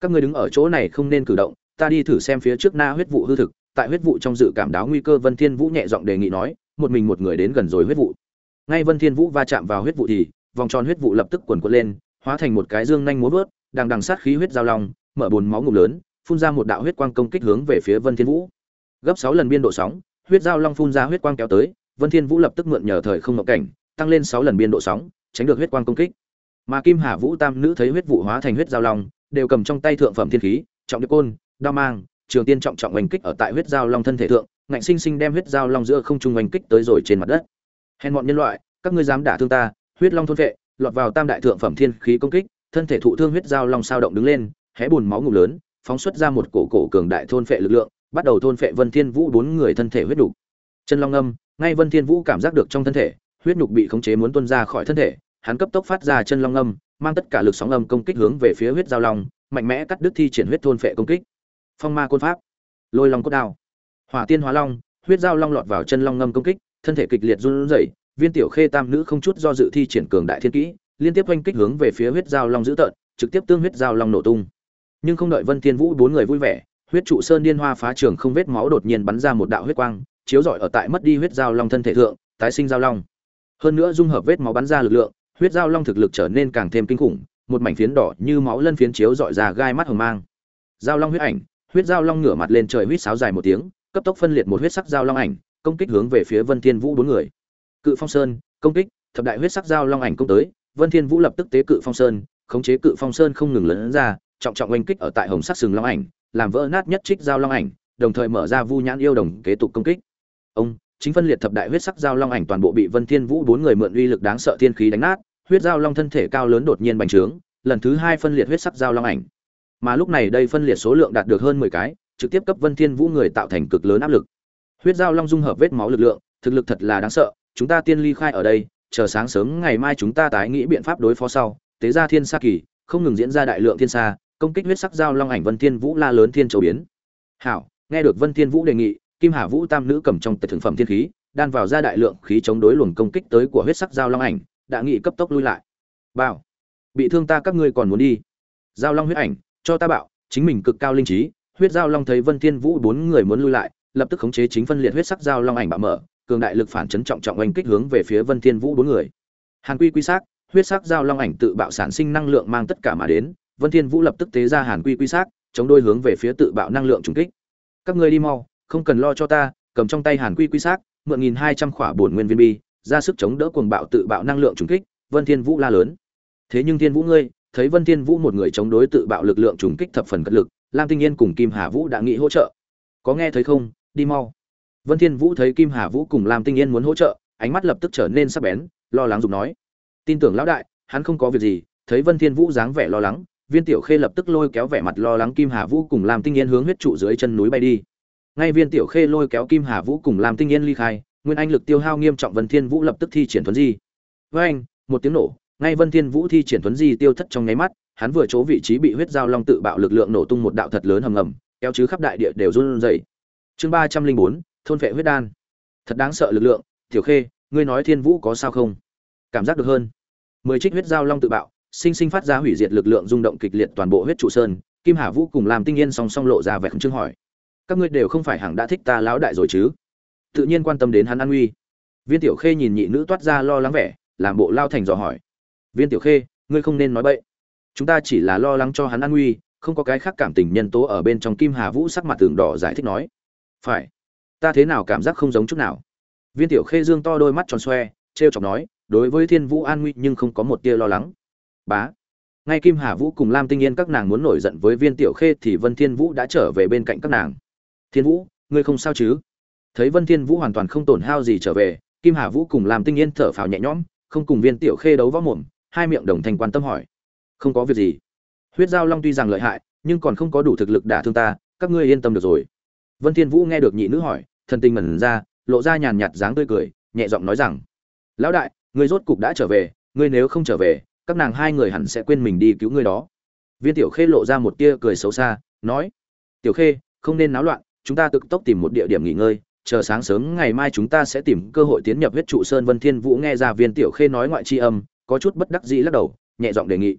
các ngươi đứng ở chỗ này không nên cử động, ta đi thử xem phía trước na huyết vụ hư thực, tại huyết vụ trong dự cảm đáo nguy cơ vân thiên vũ nhẹ giọng đề nghị nói, một mình một người đến gần rồi huyết vụ. Ngay vân thiên vũ va chạm vào huyết vụ thì, vòng tròn huyết vụ lập tức quần quật lên, hóa thành một cái dương nhanh múa vớt, đang đằng sát khí huyết giao long, mở bồn máu ngụm lớn, phun ra một đạo huyết quang công kích hướng về phía vân thiên vũ. Gấp 6 lần biên độ sóng, huyết giao long phun ra huyết quang kéo tới, vân thiên vũ lập tức mượn nhờ thời không ngọc cảnh, tăng lên 6 lần biên độ sóng, tránh được huyết quang công kích. Mà kim hà vũ tam nữ thấy huyết vụ hóa thành huyết giao long đều cầm trong tay thượng phẩm thiên khí, trọng điệp côn, đao mang, trường tiên trọng trọng oanh kích ở tại huyết giao long thân thể thượng, ngạnh sinh sinh đem huyết giao long giữa không trung oanh kích tới rồi trên mặt đất. Hèn bọn nhân loại, các ngươi dám đả thương ta, huyết long thôn vệ, lọt vào tam đại thượng phẩm thiên khí công kích, thân thể thụ thương huyết giao long sao động đứng lên, hé bùn máu ngụm lớn, phóng xuất ra một cổ cổ cường đại thôn phệ lực lượng, bắt đầu thôn phệ vân thiên vũ bốn người thân thể huyết đủ chân long âm, ngay vân thiên vũ cảm giác được trong thân thể, huyết nhục bị khống chế muốn tuôn ra khỏi thân thể, hắn cấp tốc phát ra chân long âm mang tất cả lực sóng âm công kích hướng về phía huyết giao long, mạnh mẽ cắt đứt thi triển huyết thôn phệ công kích. Phong ma côn pháp. Lôi long cốt đao. Hỏa tiên hóa long, huyết giao long lọt vào chân long ngâm công kích, thân thể kịch liệt run rẩy, viên tiểu khê tam nữ không chút do dự thi triển cường đại thiên kỹ, liên tiếp oanh kích hướng về phía huyết giao long dữ tợn, trực tiếp tương huyết giao long nổ tung. Nhưng không đợi vân thiên vũ bốn người vui vẻ, huyết trụ sơn điên hoa phá trường không vết máu đột nhiên bắn ra một đạo huyết quang, chiếu rọi ở tại mất đi huyết giao long thân thể thượng, tái sinh giao long. Hơn nữa dung hợp vết máu bắn ra lực lượng huyết giao long thực lực trở nên càng thêm kinh khủng, một mảnh phiến đỏ như máu lân phiến chiếu dọi ra gai mắt hồng mang. Giao long huyết ảnh, huyết giao long ngửa mặt lên trời huyết sáo dài một tiếng, cấp tốc phân liệt một huyết sắc giao long ảnh, công kích hướng về phía vân thiên vũ bốn người. Cự phong sơn, công kích, thập đại huyết sắc giao long ảnh công tới, vân thiên vũ lập tức tế cự phong sơn, khống chế cự phong sơn không ngừng lớn ra, trọng trọng oanh kích ở tại hồng sắc sừng long ảnh, làm vỡ nát nhất trích giao long ảnh, đồng thời mở ra vu nhãn yêu đồng kế tục công kích. Ông, chính phân liệt thập đại huyết sắc giao long ảnh toàn bộ bị vân thiên vũ bốn người mượn uy lực đáng sợ thiên khí đánh nát huyết giao long thân thể cao lớn đột nhiên bành trướng, lần thứ hai phân liệt huyết sắc giao long ảnh. Mà lúc này đây phân liệt số lượng đạt được hơn 10 cái, trực tiếp cấp vân thiên vũ người tạo thành cực lớn áp lực. Huyết giao long dung hợp vết máu lực lượng, thực lực thật là đáng sợ, chúng ta tiên ly khai ở đây, chờ sáng sớm ngày mai chúng ta tái nghĩ biện pháp đối phó sau. Tế ra thiên sa kỳ, không ngừng diễn ra đại lượng thiên sa, công kích huyết sắc giao long ảnh vân thiên vũ la lớn thiên châu biến. Hảo, nghe được vân thiên vũ đề nghị, kim hà vũ tam nữ cầm trong tệ thượng phẩm thiên khí, đan vào ra đại lượng khí chống đối luồng công kích tới của huyết sắc giao long ảnh đã nghị cấp tốc lui lại. Bảo, bị thương ta các ngươi còn muốn đi. Giao long huyết ảnh, cho ta bảo, chính mình cực cao linh trí, huyết giao long thấy vân thiên vũ bốn người muốn lui lại, lập tức khống chế chính phân liệt huyết sắc giao long ảnh bạo mở, cường đại lực phản chấn trọng trọng oanh kích hướng về phía vân thiên vũ bốn người. Hàn quy quy sắc huyết sắc giao long ảnh tự bạo sản sinh năng lượng mang tất cả mà đến, vân thiên vũ lập tức tế ra hàn quy quy sắc chống đôi hướng về phía tự bạo năng lượng trùng kích. Các ngươi đi mau, không cần lo cho ta, cầm trong tay hàn quy quy sắc mượn nghìn hai trăm khỏa bổn nguyên viên bi ra sức chống đỡ cuồng bạo tự bạo năng lượng trùng kích, vân thiên vũ la lớn. Thế nhưng thiên vũ ngươi, thấy vân thiên vũ một người chống đối tự bạo lực lượng trùng kích thập phần cật lực, lam tinh yên cùng kim hà vũ đã nghĩ hỗ trợ. Có nghe thấy không? Đi mau. Vân thiên vũ thấy kim hà vũ cùng lam tinh yên muốn hỗ trợ, ánh mắt lập tức trở nên sắc bén, lo lắng dùng nói. Tin tưởng lão đại, hắn không có việc gì, thấy vân thiên vũ dáng vẻ lo lắng, viên tiểu khê lập tức lôi kéo vẻ mặt lo lắng kim hà vũ cùng lam tinh yên hướng huyết trụ dưới chân núi bay đi. Ngay viên tiểu khê lôi kéo kim hà vũ cùng lam tinh yên ly khai nguyên anh lực tiêu hao nghiêm trọng vân thiên vũ lập tức thi triển thuấn di. Với anh, một tiếng nổ, ngay vân thiên vũ thi triển thuấn di tiêu thất trong nháy mắt, hắn vừa chỗ vị trí bị huyết giao long tự bạo lực lượng nổ tung một đạo thật lớn hầm ngầm, kéo chứ khắp đại địa đều run rẩy. Chương ba trăm linh bốn, thôn vệ huyết đan. Thật đáng sợ lực lượng, tiểu khê, ngươi nói thiên vũ có sao không? Cảm giác được hơn. Mười trích huyết giao long tự bạo, sinh sinh phát ra hủy diệt lực lượng rung động kịch liệt toàn bộ huyết trụ sơn, kim hà vũ cùng làm tinh yên song song lộ ra vẻ khẩn trương hỏi. Các ngươi đều không phải hẳn đã thích ta lão đại rồi chứ? Tự nhiên quan tâm đến hắn an nguy viên tiểu khê nhìn nhị nữ toát ra lo lắng vẻ, làm bộ lao thành dò hỏi. Viên tiểu khê, ngươi không nên nói bậy. Chúng ta chỉ là lo lắng cho hắn an nguy không có cái khác cảm tình nhân tố ở bên trong kim hà vũ sắc mặt tường đỏ giải thích nói. Phải. Ta thế nào cảm giác không giống chút nào. Viên tiểu khê dương to đôi mắt tròn xoe t r e o chọc nói, đối với thiên vũ an nguy nhưng không có một tia lo lắng. Bá. Ngay kim hà vũ cùng lam tinh yên các nàng muốn nổi giận với viên tiểu khê thì vân thiên vũ đã trở về bên cạnh các nàng. Thiên vũ, ngươi không sao chứ? Thấy vân thiên vũ hoàn toàn không tổn hao gì trở về, kim hà vũ cùng làm tinh yên thở phào nhẹ nhõm, không cùng viên tiểu khê đấu võ mồm, hai miệng đồng thanh quan tâm hỏi. Không có việc gì. Huyết giao long tuy rằng lợi hại, nhưng còn không có đủ thực lực đả thương ta, các ngươi yên tâm được rồi. Vân thiên vũ nghe được nhị nữ hỏi, thần tình mẩn ra, lộ ra nhàn nhạt dáng tươi cười, nhẹ giọng nói rằng, lão đại, ngươi rốt cục đã trở về, ngươi nếu không trở về, các nàng hai người hẳn sẽ quên mình đi cứu ngươi đó. Viên tiểu khê lộ ra một tia cười xấu xa, nói, tiểu khê, không nên náo loạn, chúng ta tự tốc tìm một địa điểm nghỉ ngơi chờ sáng sớm ngày mai chúng ta sẽ tìm cơ hội tiến nhập huyết trụ sơn vân thiên vũ nghe ra viên tiểu khê nói ngoại tri âm, có chút bất đắc dĩ lắc đầu, nhẹ giọng đề nghị.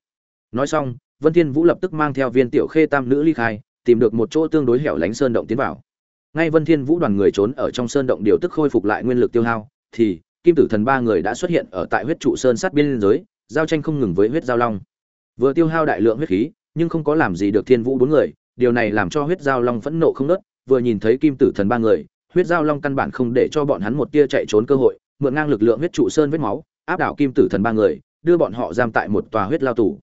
Nói xong, vân thiên vũ lập tức mang theo viên tiểu khê tam nữ ly khai, tìm được một chỗ tương đối hẻo lánh sơn động tiến vào. Ngay vân thiên vũ đoàn người trốn ở trong sơn động điều tức khôi phục lại nguyên lực tiêu hao, thì, kim tử thần ba người đã xuất hiện ở tại huyết trụ sơn sát biên giới, giao tranh không ngừng với huyết giao long. Vừa tiêu hao đại lượng huyết khí, nhưng không có làm gì được thiên vũ bốn người, điều này làm cho huyết giao long phẫn nộ không nớt vừa nhìn thấy kim tử thần ba người huyết giao long căn bản không để cho bọn hắn một tia chạy trốn cơ hội, mượn ngang lực lượng huyết trụ sơn vết máu, áp đảo kim tử thần ba người, đưa bọn họ giam tại một tòa huyết lao tù.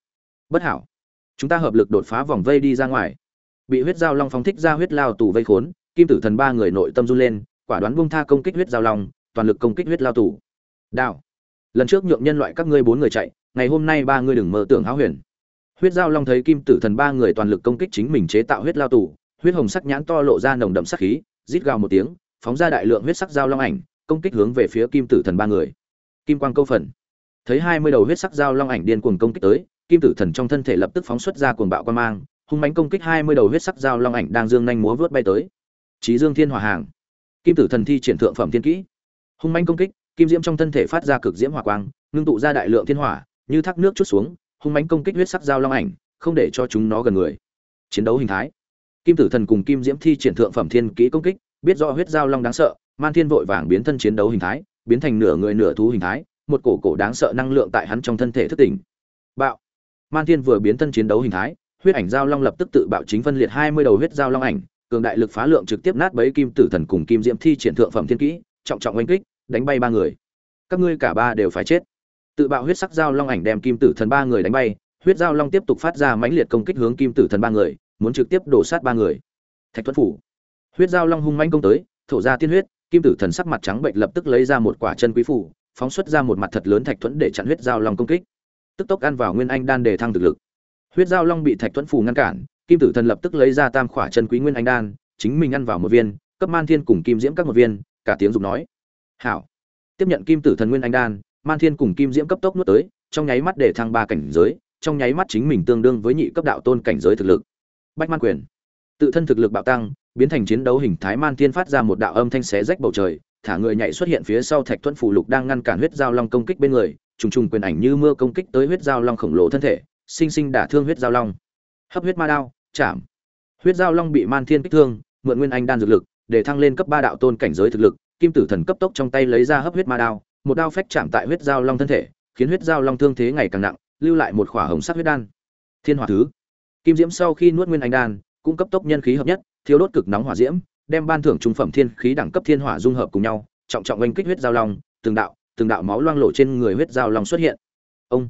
Bất hảo. Chúng ta hợp lực đột phá vòng vây đi ra ngoài. Bị huyết giao long phóng thích ra huyết lao tù vây khốn, kim tử thần ba người nội tâm run lên, quả đoán bung tha công kích huyết giao long, toàn lực công kích huyết lao tù. Đào lần trước nhượng nhân loại các ngươi bốn người chạy, ngày hôm nay ba ngươi đừng mơ tưởng háo huyền. Huyết giao long thấy kim tử thần ba người toàn lực công kích chính mình chế tạo huyết lao tù, huyết hồng sắc nhãn to lộ ra nồng đậm sắc khí rít gào một tiếng, phóng ra đại lượng huyết sắc giao long ảnh, công kích hướng về phía kim tử thần ba người. Kim quang câu phần. Thấy hai mươi đầu huyết sắc giao long ảnh điên cuồng công kích tới, kim tử thần trong thân thể lập tức phóng xuất ra cuồng bạo quan mang, hung mãnh công kích hai mươi đầu huyết sắc giao long ảnh đang dương nhanh múa vớt bay tới. Trí dương thiên hỏa hàng. Kim tử thần thi triển thượng phẩm thiên kỹ. Hung mãnh công kích, kim diễm trong thân thể phát ra cực diễm hỏa quang, ngưng tụ ra đại lượng thiên hỏa, như thác nước chút xuống, hung mãnh công kích huyết sắc giao long ảnh, không để cho chúng nó gần người. Chiến đấu hình thái kim tử thần cùng kim diễm thi triển thượng phẩm thiên kỹ công kích, biết rõ huyết giao long đáng sợ, man thiên vội vàng biến thân chiến đấu hình thái, biến thành nửa người nửa thú hình thái, một cổ cổ đáng sợ năng lượng tại hắn trong thân thể thức tỉnh. Bạo. Man thiên vừa biến thân chiến đấu hình thái, huyết ảnh giao long lập tức tự bạo chính phân liệt hai mươi đầu huyết giao long ảnh, cường đại lực phá lượng trực tiếp nát bấy kim tử thần cùng kim diễm thi triển thượng phẩm thiên kỹ, trọng trọng oanh kích, đánh bay ba người. Các ngươi cả ba đều phải chết. Tự bạo huyết sắc giao long ảnh đem kim tử thần ba người đánh bay, huyết giao long tiếp tục phát ra mãnh liệt công kích hướng kim tử thần ba người muốn trực tiếp đổ sát ba người. Thạch thuẫn phủ, huyết giao long hung manh công tới, thổ ra tiên huyết, kim tử thần sắc mặt trắng bệnh lập tức lấy ra một quả chân quý phủ, phóng xuất ra một mặt thật lớn thạch thuẫn để chặn huyết giao long công kích. Tức tốc ăn vào nguyên anh đan để thăng thực lực. Huyết giao long bị thạch thuẫn phủ ngăn cản, kim tử thần lập tức lấy ra tam khỏa chân quý nguyên anh đan, chính mình ăn vào một viên, cấp man thiên cùng kim diễm các một viên, cả tiếng dùng nói. Hảo. Tiếp nhận kim tử thần nguyên anh đan, man thiên cùng kim diễm cấp tốc nuốt tới, trong nháy mắt để thăng ba cảnh giới, trong nháy mắt chính mình tương đương với nhị cấp đạo tôn cảnh giới thực lực bách man quyền. Tự thân thực lực bạo tăng, biến thành chiến đấu hình thái man thiên phát ra một đạo âm thanh xé rách bầu trời, thả người nhảy xuất hiện phía sau thạch thuẫn phủ lục đang ngăn cản huyết giao long công kích bên người, trùng trùng quyền ảnh như mưa công kích tới huyết giao long khổng lồ thân thể, sinh sinh đả thương huyết giao long. Hấp huyết ma đao, chạm. Huyết giao long bị man thiên kích thương, mượn nguyên anh đan dược lực, để thăng lên cấp ba đạo tôn cảnh giới thực lực, kim tử thần cấp tốc trong tay lấy ra hấp huyết ma đao, một đao phách chạm tại huyết giao long thân thể, khiến huyết giao long thương thế ngày càng nặng, lưu lại một khỏa hồng sắc huyết đan. Thiên hỏa thứ kim diễm sau khi nuốt nguyên anh đan cung cấp tốc nhân khí hợp nhất thiếu đốt cực nóng hỏa diễm, đem ban thưởng trung phẩm thiên khí đẳng cấp thiên hỏa dung hợp cùng nhau, trọng trọng oanh kích huyết giao long, từng đạo từng đạo máu loang lộ trên người huyết giao long xuất hiện. Ông!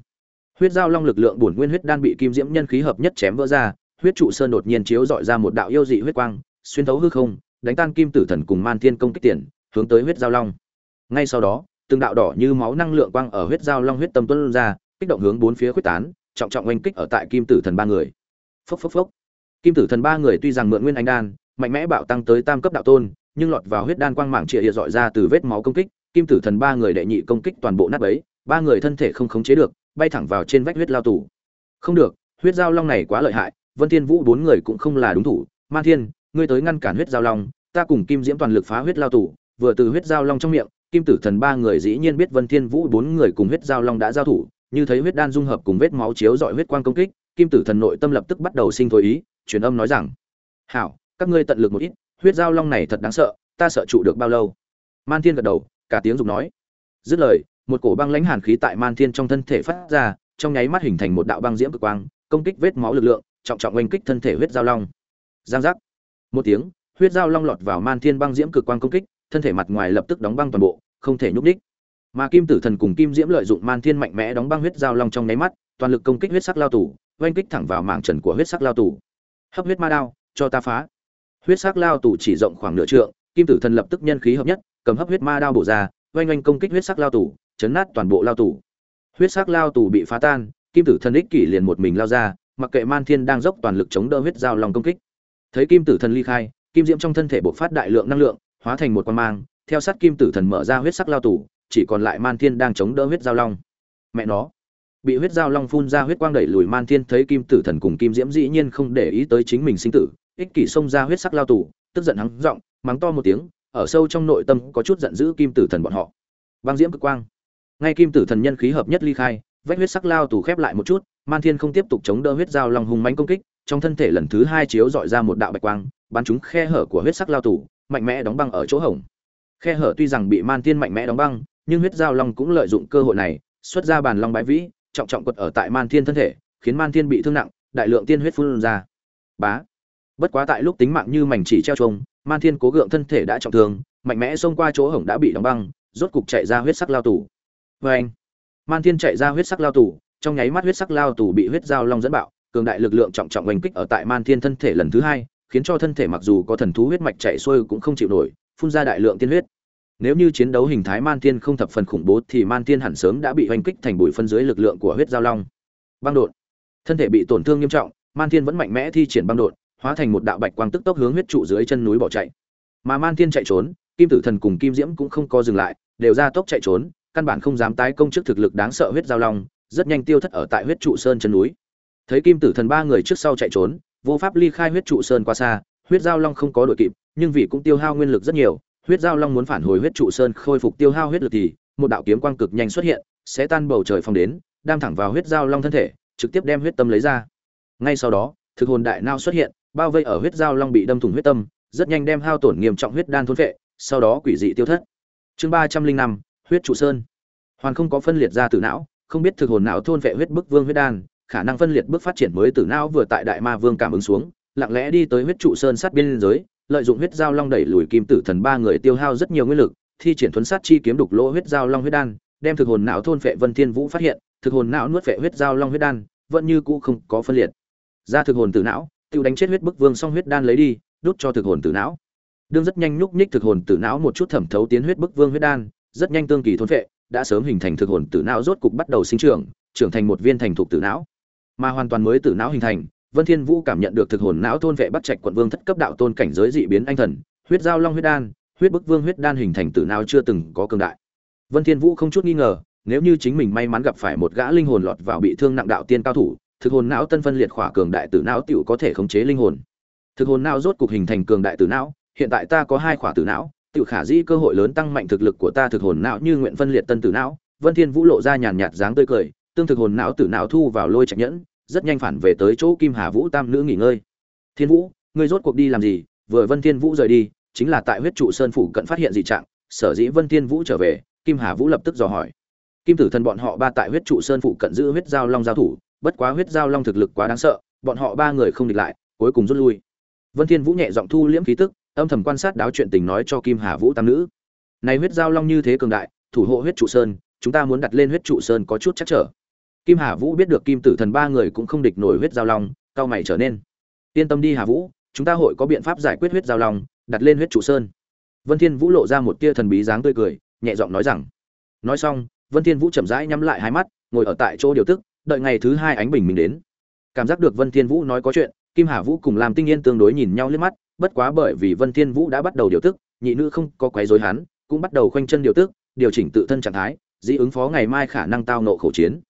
Huyết giao long lực lượng bổn nguyên huyết đan bị kim diễm nhân khí hợp nhất chém vỡ ra, huyết trụ sơn đột nhiên chiếu dọi ra một đạo yêu dị huyết quang, xuyên thấu hư không, đánh tan kim tử thần cùng man thiên công kích tiền, hướng tới huyết giao long. Ngay sau đó, từng đạo đỏ như máu năng lượng quang ở huyết giao long huyết tâm tuôn ra, kích động hướng bốn phía khuếch tán, trọng trọng oanh kích ở tại kim tử thần ba người phốc phốc phốc. Kim tử thần ba người tuy rằng mượn nguyên anh đan, mạnh mẽ bạo tăng tới tam cấp đạo tôn, nhưng lọt vào huyết đan quang mảng trịa hiện dọi ra từ vết máu công kích, kim tử thần ba người đệ nhị công kích toàn bộ nát bấy, ba người thân thể không khống chế được, bay thẳng vào trên vách huyết lao tù. Không được, huyết giao long này quá lợi hại, vân thiên vũ bốn người cũng không là đúng thủ. Man thiên, ngươi tới ngăn cản huyết giao long, ta cùng kim diễm toàn lực phá huyết lao tù. Vừa từ huyết giao long trong miệng, kim tử thần ba người dĩ nhiên biết vân thiên vũ bốn người cùng huyết giao long đã giao thủ, như thấy huyết đan dung hợp cùng vết máu chiếu dọi huyết quang công kích kim tử thần nội tâm lập tức bắt đầu sinh thối ý, truyền âm nói rằng, hảo, các ngươi tận lực một ít, huyết giao long này thật đáng sợ, ta sợ trụ được bao lâu? Man thiên gật đầu, cả tiếng dục nói. Dứt lời, một cổ băng lãnh hàn khí tại man thiên trong thân thể phát ra, trong nháy mắt hình thành một đạo băng diễm cực quang, công kích vết máu lực lượng, trọng trọng oanh kích thân thể huyết giao long. Giang giác. Một tiếng, huyết giao long lọt vào man thiên băng diễm cực quang công kích, thân thể mặt ngoài lập tức đóng băng toàn bộ, không thể nhúc đích mà kim tử thần cùng kim diễm lợi dụng man thiên mạnh mẽ đóng băng huyết giao long trong nháy mắt, toàn lực công kích huyết sắc lao tù oanh kích thẳng vào mảng trần của huyết sắc lao tù. Hấp huyết ma đao, cho ta phá. Huyết sắc lao tù chỉ rộng khoảng nửa trượng, kim tử thần lập tức nhân khí hợp nhất, cầm hấp huyết ma đao bổ ra, oanh oanh công kích huyết sắc lao tù, chấn nát toàn bộ lao tù. Huyết sắc lao tù bị phá tan, kim tử thần ích kỷ liền một mình lao ra, mặc kệ man thiên đang dốc toàn lực chống đỡ huyết giao long công kích. Thấy kim tử thần ly khai, kim diễm trong thân thể bộc phát đại lượng năng lượng, hóa thành một quan mang, theo sát kim tử thần mở ra huyết sắc lao tù, chỉ còn lại man thiên đang chống đỡ huyết giao long. Mẹ nó bị huyết giao long phun ra huyết quang đẩy lùi man thiên thấy kim tử thần cùng kim diễm dĩ nhiên không để ý tới chính mình sinh tử, ích kỷ xông ra huyết sắc lao tù, tức giận hắng giọng, mắng to một tiếng, ở sâu trong nội tâm có chút giận dữ kim tử thần bọn họ. Băng diễm cực quang. Ngay kim tử thần nhân khí hợp nhất ly khai, vách huyết sắc lao tù khép lại một chút, man thiên không tiếp tục chống đỡ huyết dao long hung mãnh công kích, trong thân thể lần thứ hai chiếu dọi ra một đạo bạch quang, bắn trúng khe hở của huyết sắc lao tù, mạnh mẽ đóng băng ở chỗ hổng. Khe hở tuy rằng bị man thiên mạnh mẽ đóng băng, nhưng huyết dao long cũng lợi dụng cơ hội này, xuất ra bàn long bái vĩ trọng trọng quật ở tại man thiên thân thể, khiến man thiên bị thương nặng, đại lượng tiên huyết phun ra. Bá. Bất quá tại lúc tính mạng như mảnh chỉ treo trông man thiên cố gượng thân thể đã trọng thương, mạnh mẽ xông qua chỗ hổng đã bị đóng băng, rốt cục chạy ra huyết sắc lao tù. Oeng. anh man thiên chạy ra huyết sắc lao tù, trong nháy mắt huyết sắc lao tù bị huyết dao long dẫn bạo, cường đại lực lượng trọng trọng oanh kích ở tại man thiên thân thể lần thứ hai, khiến cho thân thể mặc dù có thần thú huyết mạch chạy xuôi cũng không chịu nổi, phun ra đại lượng tiên huyết nếu như chiến đấu hình thái man thiên không thập phần khủng bố thì man thiên hẳn sớm đã bị oanh kích thành bụi phân dưới lực lượng của huyết giao long. Băng đột. Thân thể bị tổn thương nghiêm trọng, man thiên vẫn mạnh mẽ thi triển băng đột, hóa thành một đạo bạch quang tức tốc hướng huyết trụ dưới chân núi bỏ chạy. Mà man thiên chạy trốn, kim tử thần cùng kim diễm cũng không co dừng lại, đều ra tốc chạy trốn, căn bản không dám tái công trước thực lực đáng sợ huyết giao long, rất nhanh tiêu thất ở tại huyết trụ sơn chân núi. Thấy kim tử thần ba người trước sau chạy trốn, vô pháp ly khai huyết trụ sơn qua xa, huyết giao long không có đội kịp, nhưng vì cũng tiêu hao nguyên lực rất nhiều huyết giao long muốn phản hồi huyết trụ sơn khôi phục tiêu hao huyết lực thì, một đạo kiếm quang cực nhanh xuất hiện, sẽ tan bầu trời phong đến, đam thẳng vào huyết giao long thân thể, trực tiếp đem huyết tâm lấy ra. Ngay sau đó, thực hồn đại nao xuất hiện, bao vây ở huyết giao long bị đâm thủng huyết tâm, rất nhanh đem hao tổn nghiêm trọng huyết đan thôn vệ sau đó quỷ dị tiêu thất. Chương ba trăm linh năm, huyết trụ sơn. Hoàn không có phân liệt ra từ não, không biết thực hồn não thôn vệ huyết bức vương huyết đan, khả năng phân liệt bước phát triển mới từ não vừa tại đại ma vương cảm ứng xuống, lặng lẽ đi tới huyết trụ sơn sát biên giới lợi dụng huyết giao long đẩy lùi kim tử thần ba người tiêu hao rất nhiều nguyên lực, thi triển thuấn sát chi kiếm đục lỗ huyết giao long huyết đan, đem thực hồn não thôn phệ vân thiên vũ phát hiện, thực hồn não nuốt phệ huyết giao long huyết đan, vẫn như cũ không có phân liệt. Ra thực hồn tử não, tiêu đánh chết huyết bức vương xong huyết đan lấy đi, đút cho thực hồn tử não. Đương rất nhanh nhúc nhích thực hồn tử não một chút thẩm thấu tiến huyết bức vương huyết đan, rất nhanh tương kỳ thôn phệ, đã sớm hình thành thực hồn tử não rốt cục bắt đầu sinh trưởng trưởng thành một viên thành thục tử não. Mà hoàn toàn mới tử não hình thành Vân Thiên Vũ cảm nhận được thực hồn não thôn vệ bắt trạch quận vương thất cấp đạo tôn cảnh giới dị biến anh thần, huyết giao long huyết đan, huyết bức vương huyết đan hình thành tử não chưa từng có cường đại. Vân Thiên Vũ không chút nghi ngờ, nếu như chính mình may mắn gặp phải một gã linh hồn lọt vào bị thương nặng đạo tiên cao thủ, thực hồn não tân phân liệt khỏa cường đại tử não tiểu có thể khống chế linh hồn. Thực hồn não rốt cục hình thành cường đại tử não, hiện tại ta có hai khỏa tử não, tiểu khả dĩ cơ hội lớn tăng mạnh thực lực của ta thực hồn não như nguyện phân liệt tân tử não. Vân Thiên Vũ lộ ra nhàn nhạt dáng tươi cười, tương thực hồn não tử não thu vào lôi trạch nhẫn, rất nhanh phản về tới chỗ Kim Hà Vũ tam nữ nghỉ ngơi. Thiên Vũ, ngươi rốt cuộc đi làm gì? Vừa Vân Thiên Vũ rời đi, chính là tại huyết trụ sơn phủ cận phát hiện dị trạng, sở dĩ Vân Thiên Vũ trở về, Kim Hà Vũ lập tức dò hỏi. Kim Tử Thần bọn họ ba tại huyết trụ sơn phủ cận giữ huyết giao long giao thủ, bất quá huyết giao long thực lực quá đáng sợ, bọn họ ba người không địch lại, cuối cùng rút lui. Vân Thiên Vũ nhẹ giọng thu liễm khí tức, âm thầm quan sát đáo chuyện tình nói cho Kim Hà Vũ tam nữ. Này huyết giao long như thế cường đại, thủ hộ huyết trụ sơn, chúng ta muốn đặt lên huyết trụ sơn có chút chắc trở. Kim Hà Vũ biết được Kim Tử Thần ba người cũng không địch nổi huyết giao long, cao mày trở nên. Yên tâm đi Hà Vũ, chúng ta hội có biện pháp giải quyết huyết giao long, đặt lên huyết trụ sơn. Vân Thiên Vũ lộ ra một tia thần bí dáng tươi cười, nhẹ giọng nói rằng. Nói xong, Vân Thiên Vũ chậm rãi nhắm lại hai mắt, ngồi ở tại chỗ điều tức, đợi ngày thứ hai ánh bình minh đến. Cảm giác được Vân Thiên Vũ nói có chuyện, Kim Hà Vũ cùng làm Tinh Yên tương đối nhìn nhau liếc mắt, bất quá bởi vì Vân Thiên Vũ đã bắt đầu điều tức, nhị nữ không có quấy rối hắn, cũng bắt đầu khoanh chân điều tức, điều chỉnh tự thân trạng thái, dĩ ứng phó ngày mai khả năng tao nộ khổ chiến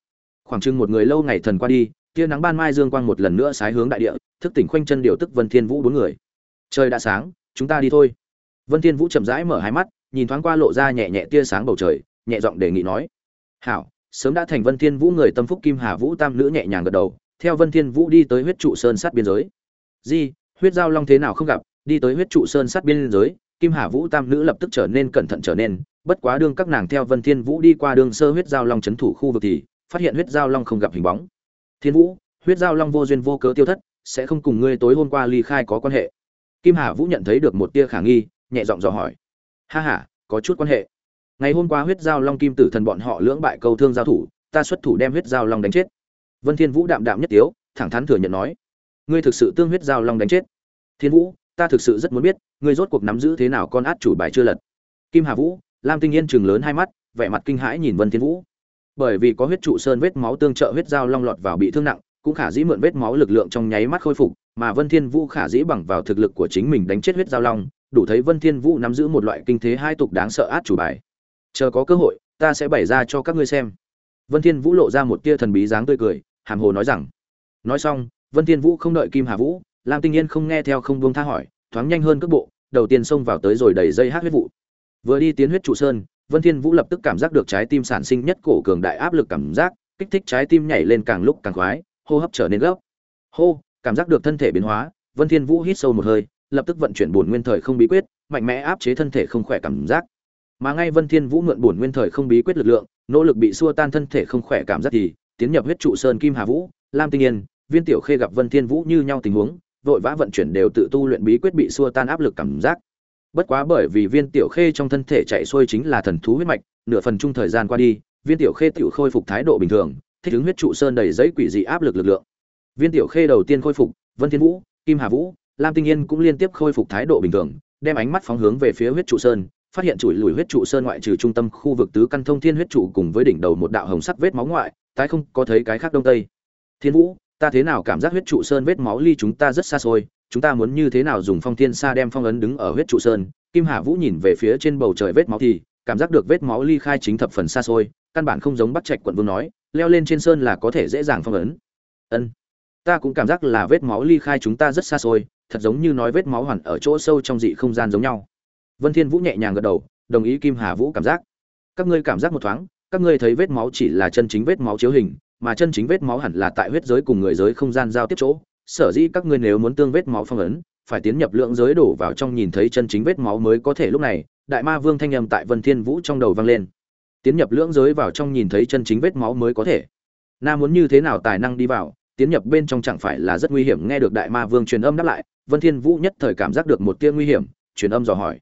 khoảng chừng một người lâu ngày thần qua đi, tia nắng ban mai dương quang một lần nữa sái hướng đại địa, thức tỉnh khoanh chân điều tức vân thiên vũ bốn người. Trời đã sáng, chúng ta đi thôi. Vân thiên vũ chậm rãi mở hai mắt, nhìn thoáng qua lộ ra nhẹ nhẹ tia sáng bầu trời, nhẹ giọng đề nghị nói. Hảo, sớm đã thành vân thiên vũ người tâm phúc kim hà vũ tam nữ nhẹ nhàng gật đầu, theo vân thiên vũ đi tới huyết trụ sơn sát biên giới. Di, huyết giao long thế nào không gặp, đi tới huyết trụ sơn sát biên giới, kim hà vũ tam nữ lập tức trở nên cẩn thận trở nên, bất quá đương các nàng theo vân thiên vũ đi qua đường sơ huyết giao long chấn thủ khu vực thì phát hiện huyết giao long không gặp hình bóng. Thiên vũ, huyết giao long vô duyên vô cớ tiêu thất, sẽ không cùng ngươi tối hôm qua ly khai có quan hệ. Kim hà vũ nhận thấy được một tia khả nghi, nhẹ giọng dò hỏi. Ha ha, có chút quan hệ. Ngày hôm qua huyết giao long kim tử thần bọn họ lưỡng bại câu thương giao thủ, ta xuất thủ đem huyết giao long đánh chết. Vân thiên vũ đạm đạm nhất tiếu, thẳng thắn thừa nhận nói. Ngươi thực sự tương huyết giao long đánh chết. Thiên vũ, ta thực sự rất muốn biết, ngươi rốt cuộc nắm giữ thế nào con át chủ bài chưa lật. Kim hà vũ, lam tinh yên chừng lớn hai mắt, vẻ mặt kinh hãi nhìn vân thiên vũ bởi vì có huyết trụ sơn vết máu tương trợ huyết dao long lọt vào bị thương nặng, cũng khả dĩ mượn vết máu lực lượng trong nháy mắt khôi phục, mà vân thiên vũ khả dĩ bằng vào thực lực của chính mình đánh chết huyết dao long, đủ thấy vân thiên vũ nắm giữ một loại kinh thế hai tục đáng sợ át chủ bài. Chờ có cơ hội, ta sẽ bày ra cho các ngươi xem. Vân thiên vũ lộ ra một tia thần bí dáng tươi cười, hàm hồ nói rằng, nói xong, vân thiên vũ không đợi kim hà vũ, lam tinh yên không nghe theo không buông tha hỏi, thoáng nhanh hơn cước bộ, đầu tiên xông vào tới rồi đẩy dây hát huyết vụ. Vừa đi tiến huyết trụ sơn Vân Thiên Vũ lập tức cảm giác được trái tim sản sinh nhất cổ cường đại áp lực cảm giác, kích thích trái tim nhảy lên càng lúc càng khoái, hô hấp trở nên gấp. Hô cảm giác được thân thể biến hóa vân thiên vũ hít sâu một hơi lập tức vận chuyển bổn nguyên thời không bí quyết mạnh mẽ áp chế thân thể không khỏe cảm giác. Mà ngay vân thiên vũ mượn bổn nguyên thời không bí quyết lực lượng nỗ lực bị xua tan thân thể không khỏe cảm giác thì tiến nhập huyết trụ sơn kim hà vũ lam tinh yên viên tiểu khê gặp vân thiên vũ như nhau tình huống vội vã vận chuyển đều tự tu luyện bí quyết bị xua tan áp lực cảm giác bất quá bởi vì viên tiểu khê trong thân thể chạy xuôi chính là thần thú huyết mạch, nửa phần chung thời gian qua đi, viên tiểu khê tiểu khôi phục thái độ bình thường, thích ứng huyết trụ sơn đầy giấy quỷ dị áp lực lực lượng. Viên tiểu khê đầu tiên khôi phục, vân thiên vũ, kim hà vũ, lam tinh yên cũng liên tiếp khôi phục thái độ bình thường, đem ánh mắt phóng hướng về phía huyết trụ sơn, phát hiện chuỗi lùi huyết trụ sơn ngoại trừ trung tâm khu vực tứ căn thông thiên huyết trụ cùng với đỉnh đầu một đạo hồng sắc vết máu ngoại, tái không có thấy cái khác đông tây. Thiên vũ, ta thế nào cảm giác huyết trụ sơn vết máu ly chúng ta rất xa xôi chúng ta muốn như thế nào dùng phong thiên sa đem phong ấn đứng ở huyết trụ sơn? Kim hà vũ nhìn về phía trên bầu trời vết máu thì cảm giác được vết máu ly khai chính thập phần xa xôi, căn bản không giống bắt trạch quận vương nói, leo lên trên sơn là có thể dễ dàng phong ấn. Ân, ta cũng cảm giác là vết máu ly khai chúng ta rất xa xôi, thật giống như nói vết máu hoàn ở chỗ sâu trong dị không gian giống nhau. Vân thiên vũ nhẹ nhàng gật đầu, đồng ý kim hà vũ cảm giác. Các ngươi cảm giác một thoáng, các ngươi thấy vết máu chỉ là chân chính vết máu chiếu hình, mà chân chính vết máu hẳn là tại huyết giới cùng người giới không gian giao tiếp chỗ sở dĩ các ngươi nếu muốn tương vết máu phong ấn, phải tiến nhập lượng giới đổ vào trong nhìn thấy chân chính vết máu mới có thể lúc này, đại ma vương thanh âm tại vân thiên vũ trong đầu vang lên. Tiến nhập lưỡng giới vào trong nhìn thấy chân chính vết máu mới có thể. Na muốn như thế nào tài năng đi vào, tiến nhập bên trong chẳng phải là rất nguy hiểm, nghe được đại ma vương truyền âm đáp lại, vân thiên vũ nhất thời cảm giác được một tia nguy hiểm, truyền âm dò hỏi.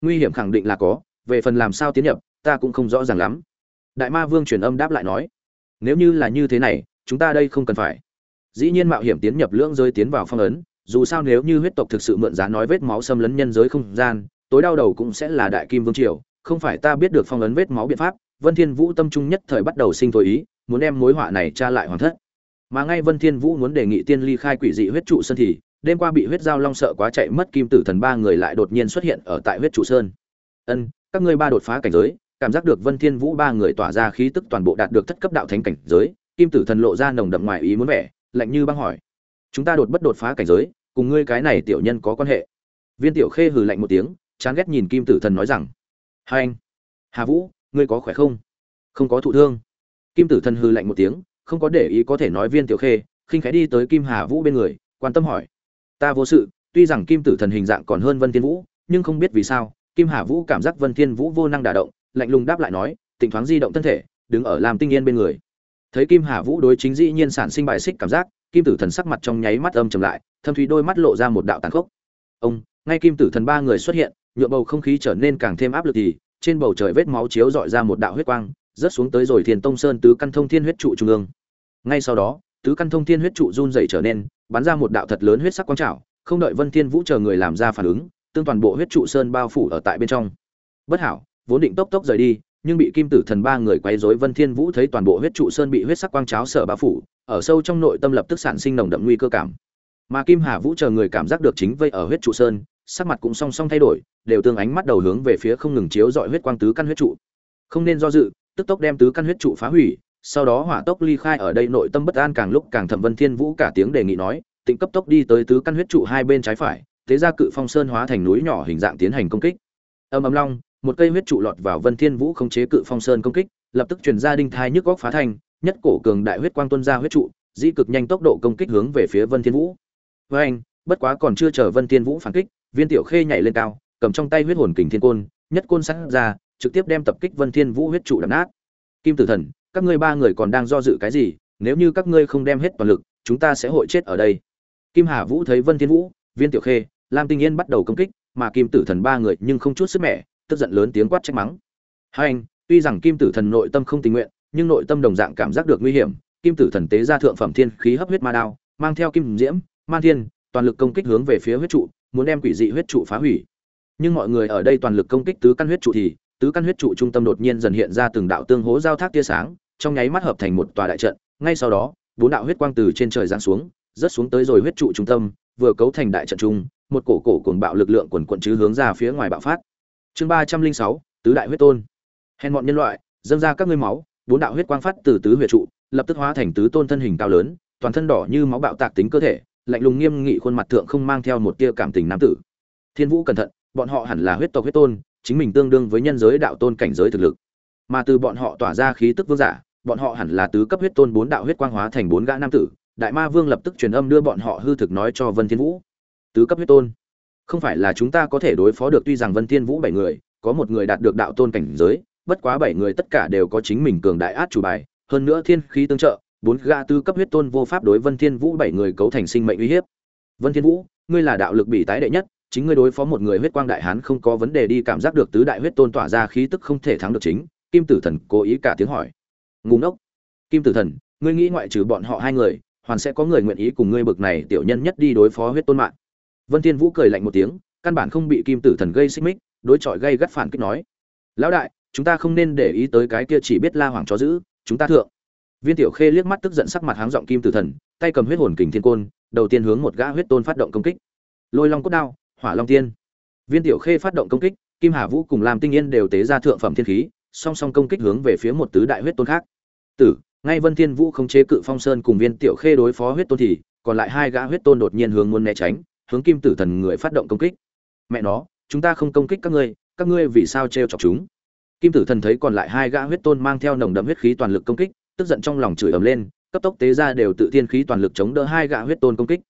Nguy hiểm khẳng định là có, về phần làm sao tiến nhập, ta cũng không rõ ràng lắm. Đại ma vương truyền âm đáp lại nói, nếu như là như thế này, chúng ta đây không cần phải dĩ nhiên mạo hiểm tiến nhập lưỡng giới tiến vào phong ấn, dù sao nếu như huyết tộc thực sự mượn giá nói vết máu xâm lấn nhân giới không gian, tối đau đầu cũng sẽ là đại kim vương triều, không phải ta biết được phong ấn vết máu biện pháp, vân thiên vũ tâm trung nhất thời bắt đầu sinh thôi ý, muốn đem mối họa này tra lại hoàn thất. Mà ngay vân thiên vũ muốn đề nghị tiên ly khai quỷ dị huyết trụ sơn thì, đêm qua bị huyết giao long sợ quá chạy mất kim tử thần ba người lại đột nhiên xuất hiện ở tại huyết trụ sơn. Ân, các ngươi ba đột phá cảnh giới, cảm giác được vân thiên vũ ba người tỏa ra khí tức toàn bộ đạt được thất cấp đạo thánh cảnh giới, kim tử thần lộ ra nồng đậm ngoài ý muốn vẻ lạnh như băng hỏi. Chúng ta đột bất đột phá cảnh giới, cùng ngươi cái này tiểu nhân có quan hệ. Viên tiểu khê hừ lạnh một tiếng, chán ghét nhìn kim tử thần nói rằng, hai anh, hà vũ, ngươi có khỏe không? Không có thụ thương. Kim tử thần hừ lạnh một tiếng, không có để ý có thể nói viên tiểu khê, khinh khẽ đi tới kim hà vũ bên người, quan tâm hỏi, ta vô sự, tuy rằng kim tử thần hình dạng còn hơn vân thiên vũ, nhưng không biết vì sao, kim hà vũ cảm giác vân thiên vũ vô năng đả động, lạnh lùng đáp lại nói tỉnh thoáng di động thân thể, đứng ở làm tinh yên bên người thấy kim hà vũ đối chính dĩ nhiên sản sinh bài xích cảm giác, kim tử thần sắc mặt trong nháy mắt âm trầm lại, thâm thúy đôi mắt lộ ra một đạo tàn khốc. Ông, ngay kim tử thần ba người xuất hiện nhựa bầu không khí trở nên càng thêm áp lực thì, trên bầu trời vết máu chiếu dọi ra một đạo huyết quang, rớt xuống tới rồi thiền tông sơn tứ căn thông thiên huyết trụ trung ương. Ngay sau đó, tứ căn thông thiên huyết trụ run dày trở nên, bắn ra một đạo thật lớn huyết sắc quang trào không đợi vân thiên vũ chờ người làm ra phản ứng, tương toàn bộ huyết trụ sơn bao phủ ở tại bên trong. Bất hảo, vốn định tốc tốc rời đi nhưng bị kim tử thần ba người quấy rối vân thiên vũ thấy toàn bộ huyết trụ sơn bị huyết sắc quang cháo sở bá phủ, ở sâu trong nội tâm lập tức sản sinh nồng đậm nguy cơ cảm. Mà kim hà vũ chờ người cảm giác được chính vây ở huyết trụ sơn, sắc mặt cũng song song thay đổi, đều tương ánh mắt đầu hướng về phía không ngừng chiếu dọi huyết quang tứ căn huyết trụ. Không nên do dự, tức tốc đem tứ căn huyết trụ phá hủy, sau đó hỏa tốc ly khai ở đây nội tâm bất an càng lúc càng thẩm vân thiên vũ cả tiếng đề nghị nói, tịnh cấp tốc đi tới tứ căn huyết trụ hai bên trái phải, thế ra cự phong sơn hóa thành núi nhỏ hình dạng tiến hành công kích. Âm âm long một cây huyết trụ lọt vào vân thiên vũ không chế cự phong sơn công kích, lập tức truyền ra đinh thai nhức góc phá thành, nhất cổ cường đại huyết quang tuôn ra huyết trụ, dĩ cực nhanh tốc độ công kích hướng về phía vân thiên vũ. Với anh, bất quá còn chưa chờ vân thiên vũ phản kích, viên tiểu khê nhảy lên cao, cầm trong tay huyết hồn kình thiên côn, nhất côn sắc ra, trực tiếp đem tập kích vân thiên vũ huyết trụ đập nát. Kim tử thần, các ngươi ba người còn đang do dự cái gì? Nếu như các ngươi không đem hết toàn lực, chúng ta sẽ hội chết ở đây. Kim hà vũ thấy vân thiên vũ, viên tiểu khê, lam tinh yên bắt đầu công kích, mà kim tử thần ba người nhưng không chút sức mẻ tức giận lớn tiếng quát trách mắng. Hai anh, tuy rằng kim tử thần nội tâm không tình nguyện, nhưng nội tâm đồng dạng cảm giác được nguy hiểm. Kim tử thần tế ra thượng phẩm thiên khí hấp huyết ma đao, mang theo kim diễm man thiên, toàn lực công kích hướng về phía huyết trụ, muốn đem quỷ dị huyết trụ phá hủy. Nhưng mọi người ở đây toàn lực công kích tứ căn huyết trụ thì, tứ căn huyết trụ trung tâm đột nhiên dần hiện ra từng đạo tương hố giao thác tia sáng, trong nháy mắt hợp thành một tòa đại trận. Ngay sau đó, bốn đạo huyết quang từ trên trời giáng xuống, rớt xuống tới rồi huyết trụ trung tâm, vừa cấu thành đại trận trung, một cổ cổ cuồng bạo lực lượng quần quận chứ hướng ra phía ngoài bạo phát chương ba trăm linh sáu, tứ đại huyết tôn. Hèn mọn nhân loại, dâng ra các ngươi máu, bốn đạo huyết quang phát từ tứ huyệt trụ, lập tức hóa thành tứ tôn thân hình cao lớn, toàn thân đỏ như máu bạo tạc tính cơ thể, lạnh lùng nghiêm nghị khuôn mặt thượng không mang theo một tia cảm tình nam tử. Thiên vũ cẩn thận, bọn họ hẳn là huyết tộc huyết tôn, chính mình tương đương với nhân giới đạo tôn cảnh giới thực lực. Mà từ bọn họ tỏa ra khí tức vương giả, bọn họ hẳn là tứ cấp huyết tôn bốn đạo huyết quang hóa thành bốn gã nam tử, đại ma vương lập tức truyền âm đưa bọn họ hư thực nói cho vân thiên vũ. Tứ cấp huyết tôn không phải là chúng ta có thể đối phó được, tuy rằng vân thiên vũ bảy người, có một người đạt được đạo tôn cảnh giới, bất quá bảy người tất cả đều có chính mình cường đại át chủ bài. Hơn nữa thiên khí tương trợ, bốn gã tứ cấp huyết tôn vô pháp đối vân thiên vũ bảy người cấu thành sinh mệnh uy hiếp. Vân thiên vũ, ngươi là đạo lực bị tái đệ nhất, chính ngươi đối phó một người huyết quang đại hán không có vấn đề đi cảm giác được tứ đại huyết tôn tỏa ra khí tức không thể thắng được chính. Kim tử thần cố ý cả tiếng hỏi. Ngu ngốc. Kim tử thần, ngươi nghĩ ngoại trừ bọn họ hai người, hoàn sẽ có người nguyện ý cùng ngươi bực này tiểu nhân nhất đi đối phó huyết tôn mạng? Vân thiên vũ cười lạnh một tiếng căn bản không bị kim tử thần gây xích mích đối chọi gây gắt phản kích nói lão đại chúng ta không nên để ý tới cái kia chỉ biết la hoàng chó dữ, chúng ta thượng. Viên tiểu khê liếc mắt tức giận sắc mặt háng giọng kim tử thần tay cầm huyết hồn kình thiên côn đầu tiên hướng một gã huyết tôn phát động công kích. Lôi long cốt đao hỏa long tiên. Viên tiểu khê phát động công kích kim hà vũ cùng làm tinh yên đều tế ra thượng phẩm thiên khí song song công kích hướng về phía một tứ đại huyết tôn khác. Tử ngay vân thiên vũ không chế cự phong sơn cùng viên tiểu khê đối phó huyết tôn thì còn lại hai gã huyết tôn đột nhiên hướng muốn né tránh hướng kim tử thần người phát động công kích. Mẹ nó, chúng ta không công kích các ngươi các ngươi vì sao trêu chọc chúng? Kim tử thần thấy còn lại hai gã huyết tôn mang theo nồng đậm huyết khí toàn lực công kích, tức giận trong lòng chửi ầm lên, cấp tốc tế ra đều tự thiên khí toàn lực chống đỡ hai gã huyết tôn công kích.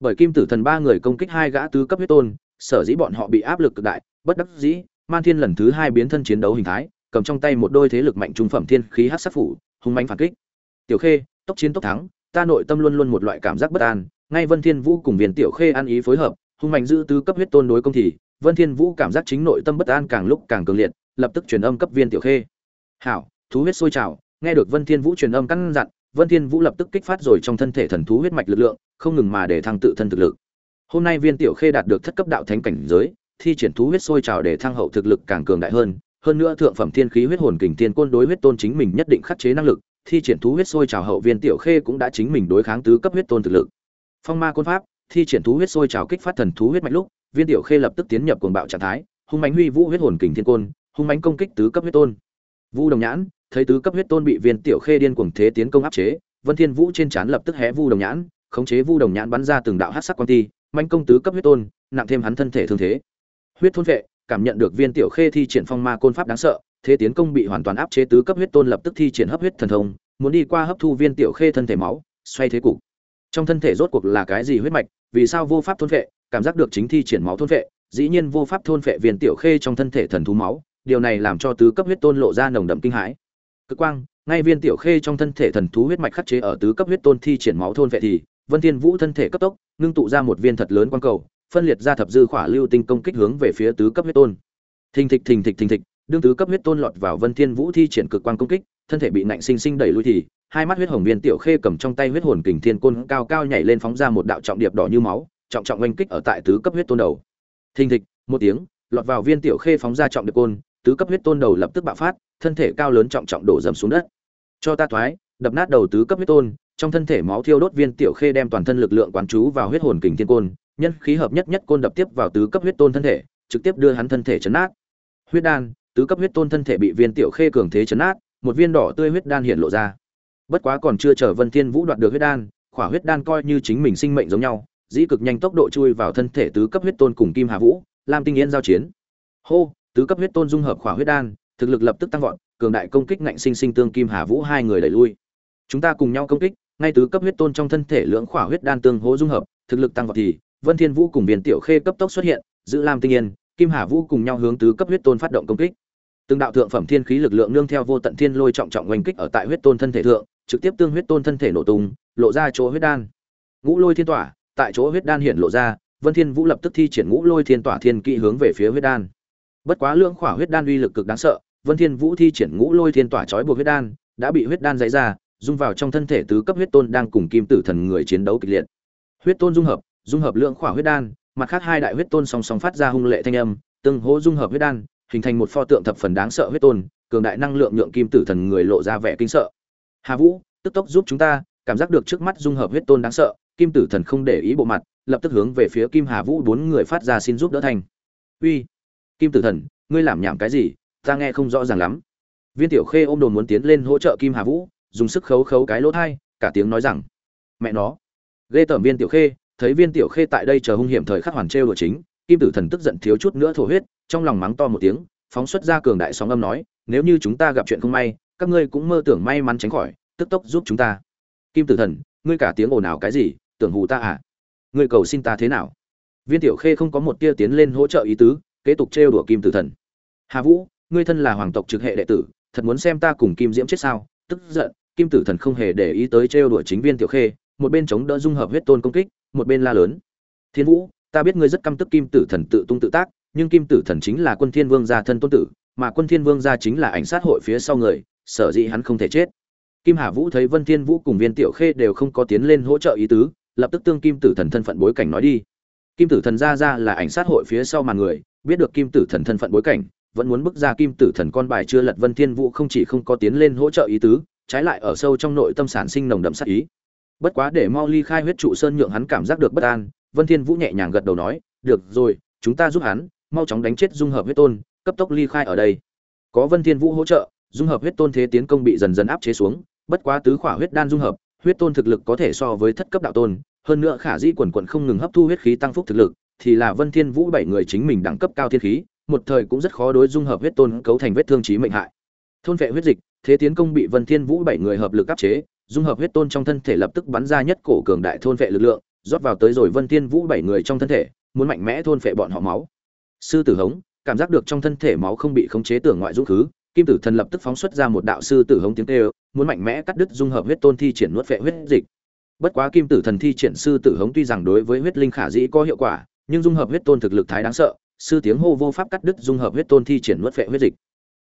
Bởi kim tử thần ba người công kích hai gã tứ cấp huyết tôn, sở dĩ bọn họ bị áp lực cực đại, bất đắc dĩ, man thiên lần thứ hai biến thân chiến đấu hình thái, cầm trong tay một đôi thế lực mạnh trung phẩm thiên khí hát sát phủ, hung mạnh phản kích. Tiểu khê, tốc chiến tốc thắng, ta nội tâm luôn luôn một loại cảm giác bất an ngay vân thiên vũ cùng viên tiểu khê ăn ý phối hợp, hung mạnh giữ tứ cấp huyết tôn đối công thì, vân thiên vũ cảm giác chính nội tâm bất an càng lúc càng cường liệt, lập tức truyền âm cấp viên tiểu khê. Hảo, thú huyết sôi trào. Nghe được vân thiên vũ truyền âm căn dặn, vân thiên vũ lập tức kích phát rồi trong thân thể thần thú huyết mạch lực lượng, không ngừng mà để thăng tự thân thực lực. Hôm nay viên tiểu khê đạt được thất cấp đạo thánh cảnh giới, thi triển thú huyết sôi trào để thăng hậu thực lực càng cường đại hơn hơn nữa thượng phẩm thiên khí huyết hồn kình tiên côn đối huyết tôn chính mình nhất định khắc chế năng lực, thi triển thú huyết sôi trào hậu viên tiểu khê cũng đã chính mình đối kháng tứ cấp huyết tôn thực lực phong ma côn pháp, thi triển thú huyết sôi trào kích phát thần thú huyết mạch lúc, viên tiểu khê lập tức tiến nhập cuồng bạo trạng thái, hung mãnh huy vũ huyết hồn kình thiên côn, hung mãnh công kích tứ cấp huyết tôn. Vu đồng nhãn, thấy tứ cấp huyết tôn bị viên tiểu khê điên cuồng thế tiến công áp chế, vân thiên vũ trên chán lập tức hé vu đồng nhãn, khống chế vu đồng nhãn bắn ra từng đạo hắc sắc quang ti manh công tứ cấp huyết tôn, nặng thêm hắn thân thể thương thế. Huyết thôn vệ, cảm nhận được viên tiểu khê thi triển phong ma côn pháp đáng sợ, thế tiến công bị hoàn toàn áp chế tứ cấp huyết tôn lập tức thi triển hấp huyết thần thông, muốn đi qua hấp thu viên tiểu khê thân thể máu, xoay thế cục trong thân thể rốt cuộc là cái gì huyết mạch, vì sao vô pháp thôn vệ cảm giác được chính thi triển máu thôn vệ dĩ nhiên vô pháp thôn vệ viên tiểu khê trong thân thể thần thú máu, điều này làm cho tứ cấp huyết tôn lộ ra nồng đậm kinh hãi. Cực quang, ngay viên tiểu khê trong thân thể thần thú huyết mạch khắc chế ở tứ cấp huyết tôn thi triển máu thôn vệ thì, vân thiên vũ thân thể cấp tốc, ngưng tụ ra một viên thật lớn quang cầu, phân liệt ra thập dư khỏa lưu tinh công kích hướng về phía tứ cấp huyết tôn. Thình thịch thình thịch thình thịch, đương tứ cấp huyết tôn lọt vào vân thiên vũ thi triển cực quang công kích, thân thể bị nạnh sinh sinh đẩy lui thì hai mắt huyết hồng viên tiểu khê cầm trong tay huyết hồn kình thiên côn cao cao nhảy lên phóng ra một đạo trọng điệp đỏ như máu, trọng trọng oanh kích ở tại tứ cấp huyết tôn đầu. Thình thịch, một tiếng, lọt vào viên tiểu khê phóng ra trọng điệp côn, tứ cấp huyết tôn đầu lập tức bạo phát, thân thể cao lớn trọng trọng đổ dầm xuống đất. Cho ta thoái, đập nát đầu tứ cấp huyết tôn, trong thân thể máu thiêu đốt viên tiểu khê đem toàn thân lực lượng quán chú vào huyết hồn kình thiên côn, nhân khí hợp nhất nhất côn đập tiếp vào tứ cấp huyết tôn thân thể, trực tiếp đưa hắn thân thể chấn nát. Huyết đan, tứ cấp huyết tôn thân thể bị viên tiểu khê cường thế chấn nát, một viên đỏ tươi huyết đan hiện lộ ra bất quá còn chưa chờ vân thiên vũ đoạt được huyết đan, khỏa huyết đan coi như chính mình sinh mệnh giống nhau, dĩ cực nhanh tốc độ chui vào thân thể tứ cấp huyết tôn cùng kim hà vũ, lam tinh yên giao chiến. Hô, tứ cấp huyết tôn dung hợp khỏa huyết đan, thực lực lập tức tăng vọt, cường đại công kích ngạnh sinh sinh tương kim hà vũ hai người đẩy lui. Chúng ta cùng nhau công kích, ngay tứ cấp huyết tôn trong thân thể lưỡng khỏa huyết đan tương hỗ dung hợp, thực lực tăng vọt thì, vân thiên vũ cùng viên tiểu khê cấp tốc xuất hiện, giữ lam tinh yên kim hà vũ cùng nhau hướng tứ cấp huyết tôn phát động công kích. Từng đạo thượng phẩm thiên khí lực lượng nương theo vô tận thiên lôi trọng trọng oanh kích ở tại huyết tôn thân thể thượng trực tiếp tương huyết tôn thân thể nổ tung, lộ ra chỗ huyết đan. Ngũ lôi thiên tỏa, tại chỗ huyết đan hiện lộ ra, vân thiên vũ lập tức thi triển ngũ lôi thiên tỏa thiên kỹ hướng về phía huyết đan. Bất quá lượng khỏa huyết đan uy lực cực đáng sợ, vân thiên vũ thi triển ngũ lôi thiên tỏa chói buộc huyết đan, đã bị huyết đan giãy ra, dung vào trong thân thể tứ cấp huyết tôn đang cùng kim tử thần người chiến đấu kịch liệt. Huyết tôn dung hợp dung hợp lượng khỏa huyết đan, mặt khác hai đại huyết tôn song song phát ra hung lệ thanh âm, tương hỗ dung hợp huyết đan, hình thành một pho tượng thập phần đáng sợ huyết tôn, cường đại năng lượng nhượng kim tử thần người lộ ra vẻ kinh sợ hà vũ, tức tốc giúp chúng ta, cảm giác được trước mắt dung hợp huyết tôn đáng sợ, kim tử thần không để ý bộ mặt, lập tức hướng về phía kim hà vũ bốn người phát ra xin giúp đỡ thành uy, kim tử thần, ngươi làm nhảm cái gì? Ta nghe không rõ ràng lắm. Viên tiểu khê ôm đồn muốn tiến lên hỗ trợ kim hà vũ, dùng sức khấu khấu cái lỗ thai cả tiếng nói rằng, mẹ nó. Ghê tởm viên tiểu khê, thấy viên tiểu khê tại đây chờ hung hiểm thời khắc hoàn trêu đồ chính, kim tử thần tức giận thiếu chút nữa thổ huyết, trong lòng mắng to một tiếng, phóng xuất ra cường đại sóng âm nói, nếu như chúng ta gặp chuyện không may các ngươi cũng mơ tưởng may mắn tránh khỏi, tức tốc giúp chúng ta. Kim tử thần, ngươi cả tiếng ồn ào cái gì, tưởng hù ta à? Ngươi cầu xin ta thế nào? Viên tiểu khê không có một tia tiến lên hỗ trợ ý tứ, kế tục trêu đùa kim tử thần. Hà vũ, ngươi thân là hoàng tộc trực hệ đệ tử, thật muốn xem ta cùng kim diễm chết sao? Tức giận, kim tử thần không hề để ý tới trêu đùa chính viên tiểu khê, một bên chống đỡ dung hợp huyết tôn công kích, một bên la lớn. Thiên vũ, ta biết ngươi rất căm tức kim tử thần tự tung tự tác, nhưng kim tử thần chính là quân thiên vương gia thân tôn tử, mà quân thiên vương gia chính là ảnh sát hội phía sau người sở dĩ hắn không thể chết. Kim hà vũ thấy vân thiên vũ cùng viên tiểu khê đều không có tiến lên hỗ trợ ý tứ, lập tức tương kim tử thần thân phận bối cảnh nói đi. Kim tử thần ra ra là ảnh sát hội phía sau màn người, biết được kim tử thần thân phận bối cảnh, vẫn muốn bức ra kim tử thần con bài chưa lật vân thiên vũ không chỉ không có tiến lên hỗ trợ ý tứ, trái lại ở sâu trong nội tâm sản sinh nồng đậm sát ý. Bất quá để mau ly khai huyết trụ sơn nhượng hắn cảm giác được bất an, vân thiên vũ nhẹ nhàng gật đầu nói, được rồi, chúng ta giúp hắn, mau chóng đánh chết dung hợp huyết tôn, cấp tốc ly khai ở đây. Có vân thiên vũ hỗ trợ dung hợp huyết tôn thế tiến công bị dần dần áp chế xuống, bất quá tứ khỏa huyết đan dung hợp, huyết tôn thực lực có thể so với thất cấp đạo tôn, hơn nữa khả dĩ quần quần không ngừng hấp thu huyết khí tăng phúc thực lực, thì là vân thiên vũ bảy người chính mình đẳng cấp cao thiên khí, một thời cũng rất khó đối dung hợp huyết tôn cấu thành vết thương chí mệnh hại. Thôn vệ huyết dịch, thế tiến công bị vân thiên vũ bảy người hợp lực áp chế, dung hợp huyết tôn trong thân thể lập tức bắn ra nhất cổ cường đại thôn vệ lực lượng, rót vào tới rồi vân thiên vũ bảy người trong thân thể, muốn mạnh mẽ thôn vệ bọn họ máu. Sư tử hống, cảm giác được trong thân thể máu không bị khống chế tưởng ngoại dũng khứ kim tử thần lập tức phóng xuất ra một đạo sư tử hống tiếng kêu, muốn mạnh mẽ cắt đứt dung hợp huyết tôn thi triển nuốt vệ huyết dịch. Bất quá kim tử thần thi triển sư tử hống tuy rằng đối với huyết linh khả dĩ có hiệu quả, nhưng dung hợp huyết tôn thực lực thái đáng sợ, sư tiếng hô vô pháp cắt đứt dung hợp huyết tôn thi triển nuốt vệ huyết dịch.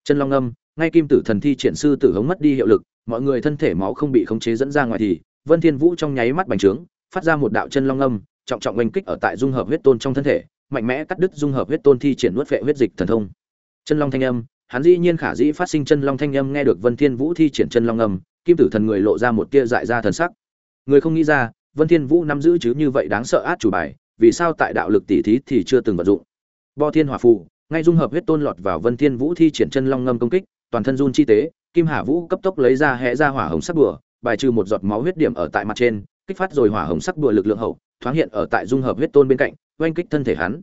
Chân long âm, ngay kim tử thần thi triển sư tử hống mất đi hiệu lực, mọi người thân thể máu không bị khống chế dẫn ra ngoài thì, vân thiên vũ trong nháy mắt bành trướng, phát ra một đạo chân long âm, trọng trọng oanh kích ở tại dung hợp huyết tôn trong thân thể, mạnh mẽ cắt đứt dung hợp huyết tôn thi triển nuốt vệ huyết dịch thần thông. Chân long thanh âm hắn dĩ nhiên khả dĩ phát sinh chân long thanh âm nghe được vân thiên vũ thi triển chân long âm, kim tử thần người lộ ra một tia dại ra thần sắc. Người không nghĩ ra, vân thiên vũ nắm giữ chứ như vậy đáng sợ át chủ bài, vì sao tại đạo lực tỷ thí thì chưa từng vận dụng? Bo thiên hỏa phù, ngay dung hợp huyết tôn lọt vào vân thiên vũ thi triển chân long ngâm công kích, toàn thân run chi tế, kim hà vũ cấp tốc lấy ra hệ ra hỏa hồng sắc bùa, bài trừ một giọt máu huyết điểm ở tại mặt trên, kích phát rồi hỏa hồng sắc bùa lực lượng hậu, thoáng hiện ở tại dung hợp huyết tôn bên cạnh, oanh kích thân thể hắn.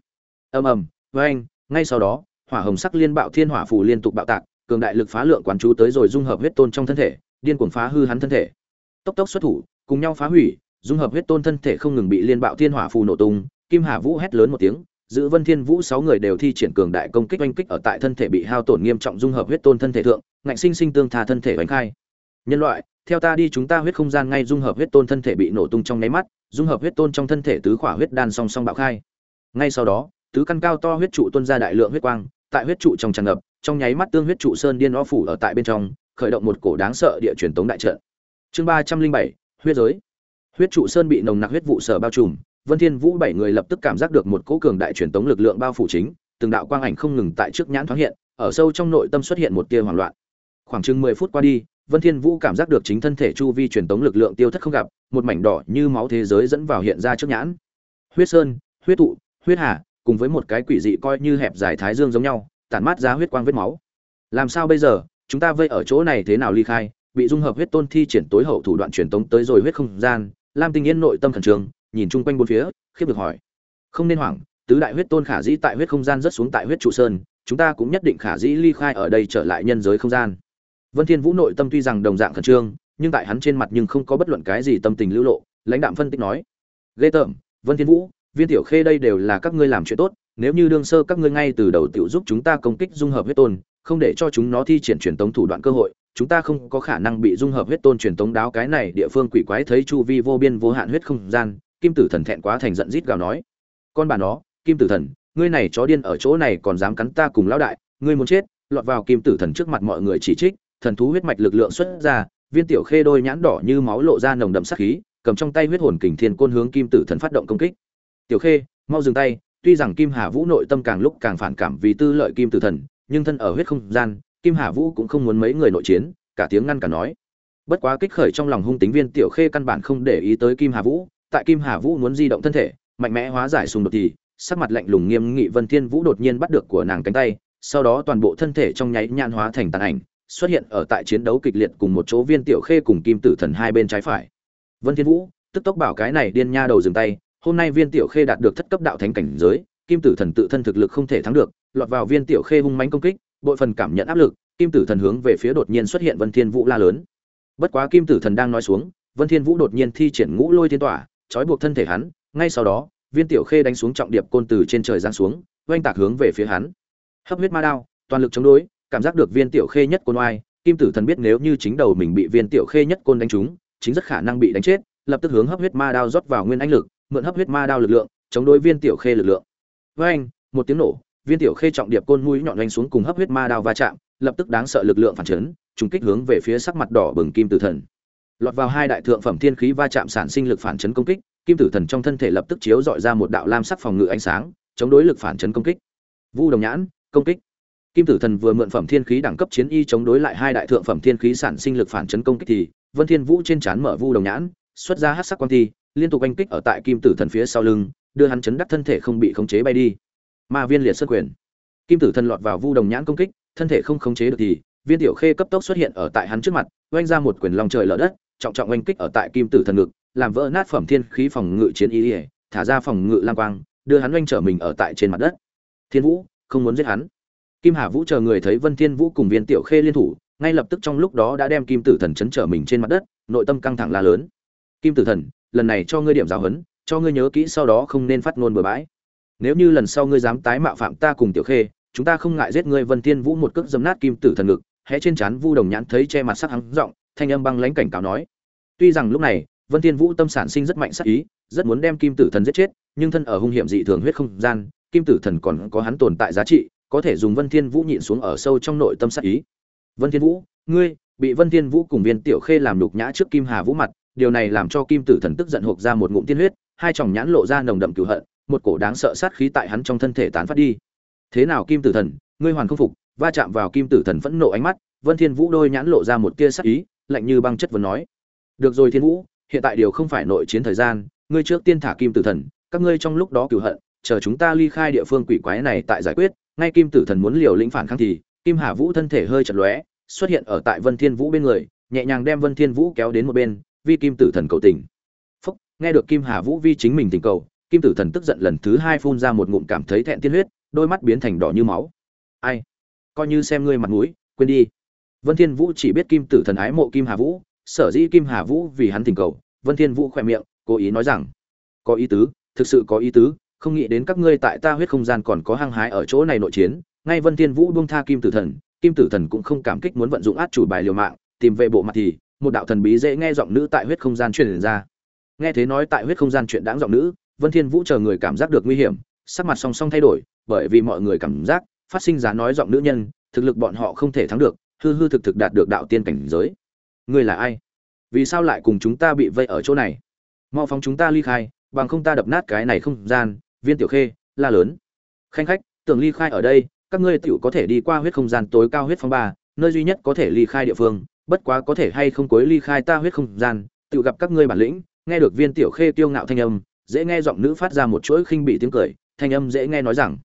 Ầm ầm, oanh, ngay sau đó hỏa hồng sắc liên bạo thiên hỏa phù liên tục bạo tạc, cường đại lực phá lượng quán chú tới rồi dung hợp huyết tôn trong thân thể, điên cuồng phá hư hắn thân thể. Tốc tốc xuất thủ, cùng nhau phá hủy, dung hợp huyết tôn thân thể không ngừng bị liên bạo thiên hỏa phù nổ tung, kim hà vũ hét lớn một tiếng, giữ vân thiên vũ sáu người đều thi triển cường đại công kích oanh kích ở tại thân thể bị hao tổn nghiêm trọng dung hợp huyết tôn thân thể thượng, ngạnh sinh sinh tương tha thân thể oanh khai. Nhân loại, theo ta đi chúng ta huyết không gian ngay dung hợp huyết tôn thân thể bị nổ tung trong nháy mắt, dung hợp huyết tôn trong thân thể tứ khỏa huyết đan song song bạo khai. Ngay sau đó, tứ căn cao to huyết trụ tuôn ra đại lượng huyết quang tại huyết trụ trong tràn ngập, trong nháy mắt tương huyết trụ sơn điên o phủ ở tại bên trong, khởi động một cổ đáng sợ địa truyền tống đại trận. Chương ba trăm linh bảy, huyết giới. Huyết trụ sơn bị nồng nặc huyết vụ sở bao trùm, vân thiên vũ bảy người lập tức cảm giác được một cỗ cường đại truyền tống lực lượng bao phủ chính, từng đạo quang ảnh không ngừng tại trước nhãn thoáng hiện, ở sâu trong nội tâm xuất hiện một tia hoảng loạn. Khoảng chừng mười phút qua đi, vân thiên vũ cảm giác được chính thân thể chu vi truyền tống lực lượng tiêu thất không gặp, một mảnh đỏ như máu thế giới dẫn vào hiện ra trước nhãn. Huyết sơn, huyết tụ, huyết hà cùng với một cái quỷ dị coi như hẹp dài thái dương giống nhau, tản mát ra huyết quang vết máu. Làm sao bây giờ? Chúng ta vây ở chỗ này thế nào ly khai? Bị dung hợp huyết tôn thi triển tối hậu thủ đoạn truyền tống tới rồi huyết không gian, lam tinh yên nội tâm khẩn trương, nhìn chung quanh bốn phía, khiếp được hỏi. Không nên hoảng, tứ đại huyết tôn khả dĩ tại huyết không gian rất xuống tại huyết trụ sơn, chúng ta cũng nhất định khả dĩ ly khai ở đây trở lại nhân giới không gian. Vân thiên vũ nội tâm tuy rằng đồng dạng khẩn trương, nhưng tại hắn trên mặt nhưng không có bất luận cái gì tâm tình lưu lộ, lãnh đạm phân tích nói. Lê tởm, vân thiên vũ viên tiểu khê đây đều là các ngươi làm chuyện tốt, nếu như đương sơ các ngươi ngay từ đầu tiểu giúp chúng ta công kích dung hợp huyết tôn, không để cho chúng nó thi triển truyền tống thủ đoạn cơ hội, chúng ta không có khả năng bị dung hợp huyết tôn truyền tống đáo cái này địa phương quỷ quái thấy chu vi vô biên vô hạn huyết không gian, kim tử thần thẹn quá thành giận rít gào nói. Con bà nó, kim tử thần, ngươi này chó điên ở chỗ này còn dám cắn ta cùng lão đại, ngươi muốn chết, lọt vào kim tử thần trước mặt mọi người chỉ trích, thần thú huyết mạch lực lượng xuất ra, viên tiểu khê đôi nhãn đỏ như máu lộ ra nồng đậm sát khí, cầm trong tay huyết hồn kình thiên côn hướng kim tử thần phát động công kích tiểu khê, mau dừng tay, tuy rằng kim hà vũ nội tâm càng lúc càng phản cảm vì tư lợi kim tử thần, nhưng thân ở huyết không gian, kim hà vũ cũng không muốn mấy người nội chiến, cả tiếng ngăn cả nói. Bất quá kích khởi trong lòng hung tính viên tiểu khê căn bản không để ý tới kim hà vũ, tại kim hà vũ muốn di động thân thể, mạnh mẽ hóa giải xung đột thì, sắc mặt lạnh lùng nghiêm nghị vân thiên vũ đột nhiên bắt được của nàng cánh tay, sau đó toàn bộ thân thể trong nháy nhãn hóa thành tàn ảnh, xuất hiện ở tại chiến đấu kịch liệt cùng một chỗ viên tiểu khê cùng kim tử thần hai bên trái phải. Vân thiên vũ, tức tốc bảo cái này điên nha đầu dừng tay hôm nay viên tiểu khê đạt được thất cấp đạo thánh cảnh giới, kim tử thần tự thân thực lực không thể thắng được, lọt vào viên tiểu khê hung mánh công kích, bội phần cảm nhận áp lực, kim tử thần hướng về phía đột nhiên xuất hiện vân thiên vũ la lớn. Bất quá kim tử thần đang nói xuống, vân thiên vũ đột nhiên thi triển ngũ lôi thiên tỏa, trói buộc thân thể hắn, ngay sau đó, viên tiểu khê đánh xuống trọng điệp côn từ trên trời giáng xuống, oanh tạc hướng về phía hắn. Hấp huyết ma đao, toàn lực chống đối, cảm giác được viên tiểu khê nhất côn oai, kim tử thần biết nếu như chính đầu mình bị viên tiểu khê nhất côn đánh trúng, chính rất khả năng bị đánh chết, lập tức hướng hấp huyết ma đao rót vào nguyên anh lực mượn hấp huyết ma đao lực lượng, chống đối viên tiểu khê lực lượng. Với anh, một tiếng nổ, viên tiểu khê trọng điệp côn mũi nhọn đánh xuống cùng hấp huyết ma đao va chạm, lập tức đáng sợ lực lượng phản chấn, trùng kích hướng về phía sắc mặt đỏ bừng kim tử thần. Lọt vào hai đại thượng phẩm thiên khí va chạm sản sinh lực phản chấn công kích, kim tử thần trong thân thể lập tức chiếu dọi ra một đạo lam sắc phòng ngự ánh sáng, chống đối lực phản chấn công kích. Vu đồng nhãn, công kích. Kim tử thần vừa mượn phẩm thiên khí đẳng cấp chiến y chống đối lại hai đại thượng phẩm thiên khí sản sinh lực phản chấn công kích thì, vân thiên vũ trên chán mở vu đồng nhãn, xuất ra hắc sắc quang thi liên tục anh kích ở tại kim tử thần phía sau lưng, đưa hắn chấn đắc thân thể không bị khống chế bay đi. Ma viên liệt sơn quyền. Kim tử thần lọt vào vu đồng nhãn công kích, thân thể không khống chế được thì, viên tiểu khê cấp tốc xuất hiện ở tại hắn trước mặt, oanh ra một quyền lòng trời lở đất, trọng trọng oanh kích ở tại kim tử thần ngực, làm vỡ nát phẩm thiên khí phòng ngự chiến y thả ra phòng ngự lang quang, đưa hắn oanh trở mình ở tại trên mặt đất. Thiên vũ, không muốn giết hắn. Kim hà vũ chờ người thấy vân thiên vũ cùng viên tiểu khê liên thủ, ngay lập tức trong lúc đó đã đem kim tử thần chấn trở mình trên mặt đất, nội tâm căng thẳng la lớn. Kim tử thần lần này cho ngươi điểm giáo huấn, cho ngươi nhớ kỹ sau đó không nên phát ngôn bừa bãi. Nếu như lần sau ngươi dám tái mạo phạm ta cùng tiểu khê, chúng ta không ngại giết ngươi vân thiên vũ một cước dẫm nát kim tử thần ngực, hé trên chán vu đồng nhãn thấy che mặt sắc hắn giọng, thanh âm băng lãnh cảnh cáo nói. Tuy rằng lúc này, vân thiên vũ tâm sản sinh rất mạnh sắc ý, rất muốn đem kim tử thần giết chết, nhưng thân ở hung hiểm dị thường huyết không gian, kim tử thần còn có hắn tồn tại giá trị, có thể dùng vân thiên vũ nhịn xuống ở sâu trong nội tâm sắc ý. Vân thiên vũ, ngươi, bị vân thiên vũ cùng viên tiểu khê làm nhục nhã trước kim hà vũ mặt điều này làm cho kim tử thần tức giận hộp ra một ngụm tiên huyết, hai tròng nhãn lộ ra nồng đậm cửu hận, một cổ đáng sợ sát khí tại hắn trong thân thể tán phát đi. Thế nào kim tử thần, ngươi hoàn không phục, va chạm vào kim tử thần phẫn nộ ánh mắt, vân thiên vũ đôi nhãn lộ ra một tia sắc ý, lạnh như băng chất vấn nói. Được rồi thiên vũ, hiện tại điều không phải nội chiến thời gian, ngươi trước tiên thả kim tử thần, các ngươi trong lúc đó cửu hận, chờ chúng ta ly khai địa phương quỷ quái này tại giải quyết, ngay kim tử thần muốn liều lĩnh phản kháng thì, kim hà vũ thân thể hơi chật lóe, xuất hiện ở tại vân thiên vũ bên người, nhẹ nhàng đem vân thiên vũ kéo đến một bên vi kim tử thần cầu tình. Phúc, nghe được kim hà vũ vi chính mình tình cầu, kim tử thần tức giận lần thứ hai phun ra một ngụm cảm thấy thẹn tiên huyết, đôi mắt biến thành đỏ như máu. Ai? Coi như xem ngươi mặt mũi, quên đi. Vân thiên vũ chỉ biết kim tử thần ái mộ kim hà vũ, sở dĩ kim hà vũ vì hắn tình cầu, vân thiên vũ khoe miệng, cố ý nói rằng, có ý tứ, thực sự có ý tứ, không nghĩ đến các ngươi tại ta huyết không gian còn có hăng hái ở chỗ này nội chiến. Ngay vân thiên vũ buông tha kim tử thần, kim tử thần cũng không cảm kích muốn vận dụng át chủ bài liều mạng, tìm về bộ mặt thì một đạo thần bí dễ nghe giọng nữ tại huyết không gian truyền ra. Nghe thế nói tại huyết không gian chuyện đáng giọng nữ, vân thiên vũ chờ người cảm giác được nguy hiểm, sắc mặt song song thay đổi, bởi vì mọi người cảm giác, phát sinh giá nói giọng nữ nhân, thực lực bọn họ không thể thắng được, hư hư thực thực đạt được đạo tiên cảnh giới. Ngươi là ai? Vì sao lại cùng chúng ta bị vây ở chỗ này? Mau phóng chúng ta ly khai, bằng không ta đập nát cái này không gian, viên tiểu khê, la lớn. Khanh khách, tưởng ly khai ở đây, các ngươi tiểu có thể đi qua huyết không gian tối cao huyết phong ba, nơi duy nhất có thể ly khai địa phương bất quá có thể hay không cuối ly khai ta huyết không gian, tự gặp các ngươi bản lĩnh, nghe được viên tiểu khê tiêu ngạo thanh âm, dễ nghe giọng nữ phát ra một chuỗi khinh bị tiếng cười, thanh âm dễ nghe nói rằng,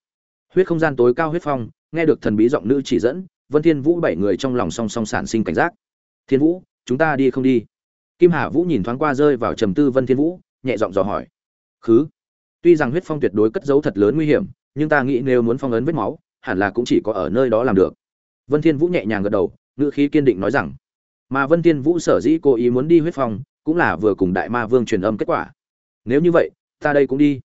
huyết không gian tối cao huyết phong, nghe được thần bí giọng nữ chỉ dẫn, vân thiên vũ bảy người trong lòng song song sản sinh cảnh giác. Thiên vũ, chúng ta đi không đi? Kim hà vũ nhìn thoáng qua rơi vào trầm tư vân thiên vũ, nhẹ giọng dò hỏi. Khứ. Tuy rằng huyết phong tuyệt đối cất giấu thật lớn nguy hiểm, nhưng ta nghĩ nếu muốn phong ấn vết máu, hẳn là cũng chỉ có ở nơi đó làm được. Vân thiên vũ nhẹ nhàng gật đầu, ngữ khí kiên định nói rằng mà vân thiên vũ sở dĩ cố ý muốn đi huyết phong, cũng là vừa cùng đại ma vương truyền âm kết quả. Nếu như vậy, ta đây cũng đi.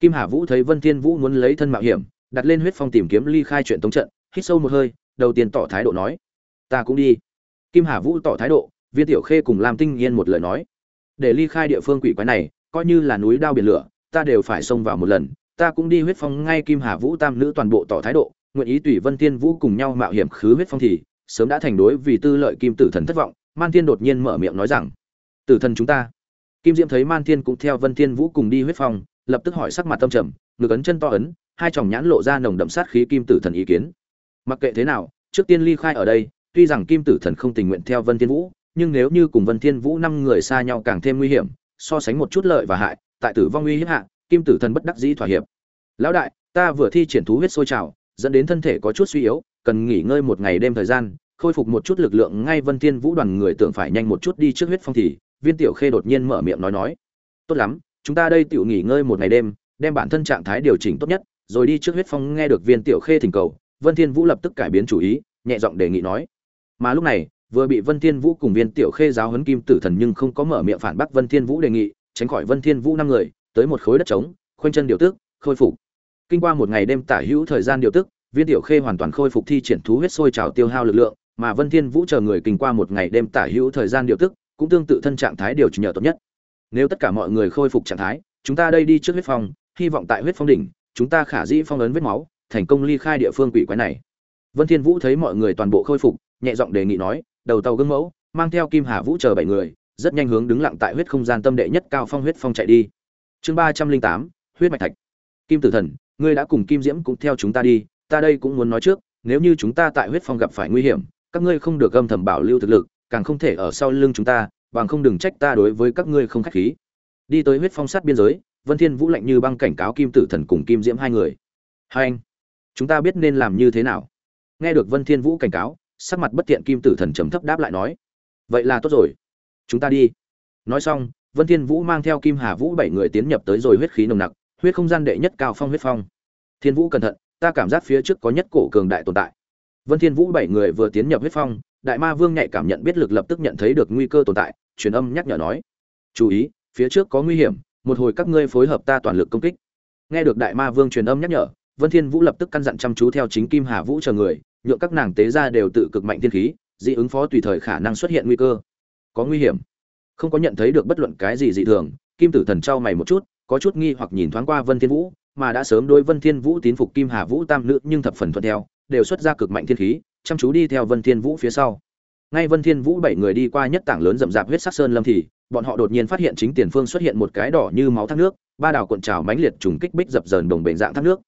Kim hà vũ thấy vân thiên vũ muốn lấy thân mạo hiểm, đặt lên huyết phong tìm kiếm ly khai chuyện tống trận, hít sâu một hơi, đầu tiên tỏ thái độ nói, ta cũng đi. Kim hà vũ tỏ thái độ, viên tiểu khê cùng lam tinh yên một lời nói, để ly khai địa phương quỷ quái này, coi như là núi đao biển lửa, ta đều phải xông vào một lần, ta cũng đi huyết phong. Ngay kim hà vũ tam nữ toàn bộ tỏ thái độ, nguyện ý tùy vân thiên vũ cùng nhau mạo hiểm khứ huyết phong thì sớm đã thành đối vì tư lợi kim tử thần thất vọng, man thiên đột nhiên mở miệng nói rằng, tử thần chúng ta. Kim diễm thấy man thiên cũng theo vân thiên vũ cùng đi huyết phong, lập tức hỏi sắc mặt tâm trầm, ngực ấn chân to ấn, hai tròng nhãn lộ ra nồng đậm sát khí kim tử thần ý kiến. Mặc kệ thế nào, trước tiên ly khai ở đây, tuy rằng kim tử thần không tình nguyện theo vân thiên vũ, nhưng nếu như cùng vân thiên vũ năm người xa nhau càng thêm nguy hiểm, so sánh một chút lợi và hại, tại tử vong uy hiếp hạ, kim tử thần bất đắc dĩ thỏa hiệp. Lão đại, ta vừa thi triển thú huyết sôi trào, dẫn đến thân thể có chút suy yếu cần nghỉ ngơi một ngày đêm thời gian khôi phục một chút lực lượng ngay vân thiên vũ đoàn người tưởng phải nhanh một chút đi trước huyết phong thì viên tiểu khê đột nhiên mở miệng nói nói tốt lắm chúng ta đây tiểu nghỉ ngơi một ngày đêm đem bản thân trạng thái điều chỉnh tốt nhất rồi đi trước huyết phong nghe được viên tiểu khê thỉnh cầu vân thiên vũ lập tức cải biến chủ ý nhẹ giọng đề nghị nói mà lúc này vừa bị Vân Thiên Vũ cùng Viên Tiểu Khê giáo huấn Kim Tử Thần nhưng không có mở miệng phản bác Vân Thiên Vũ đề nghị, tránh khỏi Vân Thiên Vũ năm người, tới một khối đất trống, khoanh chân điều tức, khôi phục. Kinh qua một ngày đêm tả hữu thời gian điều tức, Viên Tiểu Khê hoàn toàn khôi phục thi triển thú huyết sôi trào tiêu hao lực lượng, mà Vân Thiên Vũ chờ người kinh qua một ngày đêm tả hữu thời gian điều tức, cũng tương tự thân trạng thái điều chỉnh nhờ tốt nhất. Nếu tất cả mọi người khôi phục trạng thái, chúng ta đây đi trước huyết phong, hy vọng tại huyết phong đỉnh, chúng ta khả dĩ phong ấn vết máu, thành công ly khai địa phương quỷ quái này. Vân Thiên Vũ thấy mọi người toàn bộ khôi phục, nhẹ giọng đề nghị nói, đầu tàu gương mẫu, mang theo Kim Hà Vũ chờ bảy người, rất nhanh hướng đứng lặng tại huyết không gian tâm đệ nhất cao phong huyết phong chạy đi. Chương ba trăm linh tám huyết mạch thạch. Kim Tử Thần, ngươi đã cùng Kim Diễm cũng theo chúng ta đi, ta đây cũng muốn nói trước, nếu như chúng ta tại huyết phong gặp phải nguy hiểm, các ngươi không được âm thầm bảo lưu thực lực, càng không thể ở sau lưng chúng ta, bằng không đừng trách ta đối với các ngươi không khách khí. Đi tới huyết phong sát biên giới, Vân Thiên Vũ lạnh như băng cảnh cáo Kim Tử Thần cùng Kim Diễm hai người. Hai anh, chúng ta biết nên làm như thế nào? Nghe được Vân Thiên Vũ cảnh cáo, sắc mặt bất tiện Kim Tử Thần trầm thấp đáp lại nói: "Vậy là tốt rồi, chúng ta đi." Nói xong, Vân Thiên Vũ mang theo Kim Hà Vũ bảy người tiến nhập tới rồi huyết khí nồng nặc, huyết không gian đệ nhất cao phong huyết phong. Thiên Vũ cẩn thận, ta cảm giác phía trước có nhất cổ cường đại tồn tại. Vân Thiên Vũ bảy người vừa tiến nhập huyết phong, Đại Ma Vương nhạy cảm nhận biết lực lập tức nhận thấy được nguy cơ tồn tại, truyền âm nhắc nhở nói: "Chú ý, phía trước có nguy hiểm, một hồi các ngươi phối hợp ta toàn lực công kích." Nghe được Đại Ma Vương truyền âm nhắc nhở, Vân Thiên Vũ lập tức căn dặn chăm chú theo chính Kim Hà Vũ chờ người, nhượng các nàng tế ra đều tự cực mạnh thiên khí, dị ứng phó tùy thời khả năng xuất hiện nguy cơ. Có nguy hiểm. Không có nhận thấy được bất luận cái gì dị thường, Kim Tử Thần trao mày một chút, có chút nghi hoặc nhìn thoáng qua Vân Thiên Vũ, mà đã sớm đối Vân Thiên Vũ tín phục Kim Hà Vũ tam nữ nhưng thập phần thuận theo, đều xuất ra cực mạnh thiên khí, chăm chú đi theo Vân Thiên Vũ phía sau. Ngay Vân Thiên Vũ bảy người đi qua nhất tảng lớn rậm rạp huyết sắc sơn lâm thì, bọn họ đột nhiên phát hiện chính tiền phương xuất hiện một cái đỏ như máu thác nước, ba đảo cuộn trào mãnh liệt trùng kích bích dập dờn đồng bền dạng thác nước.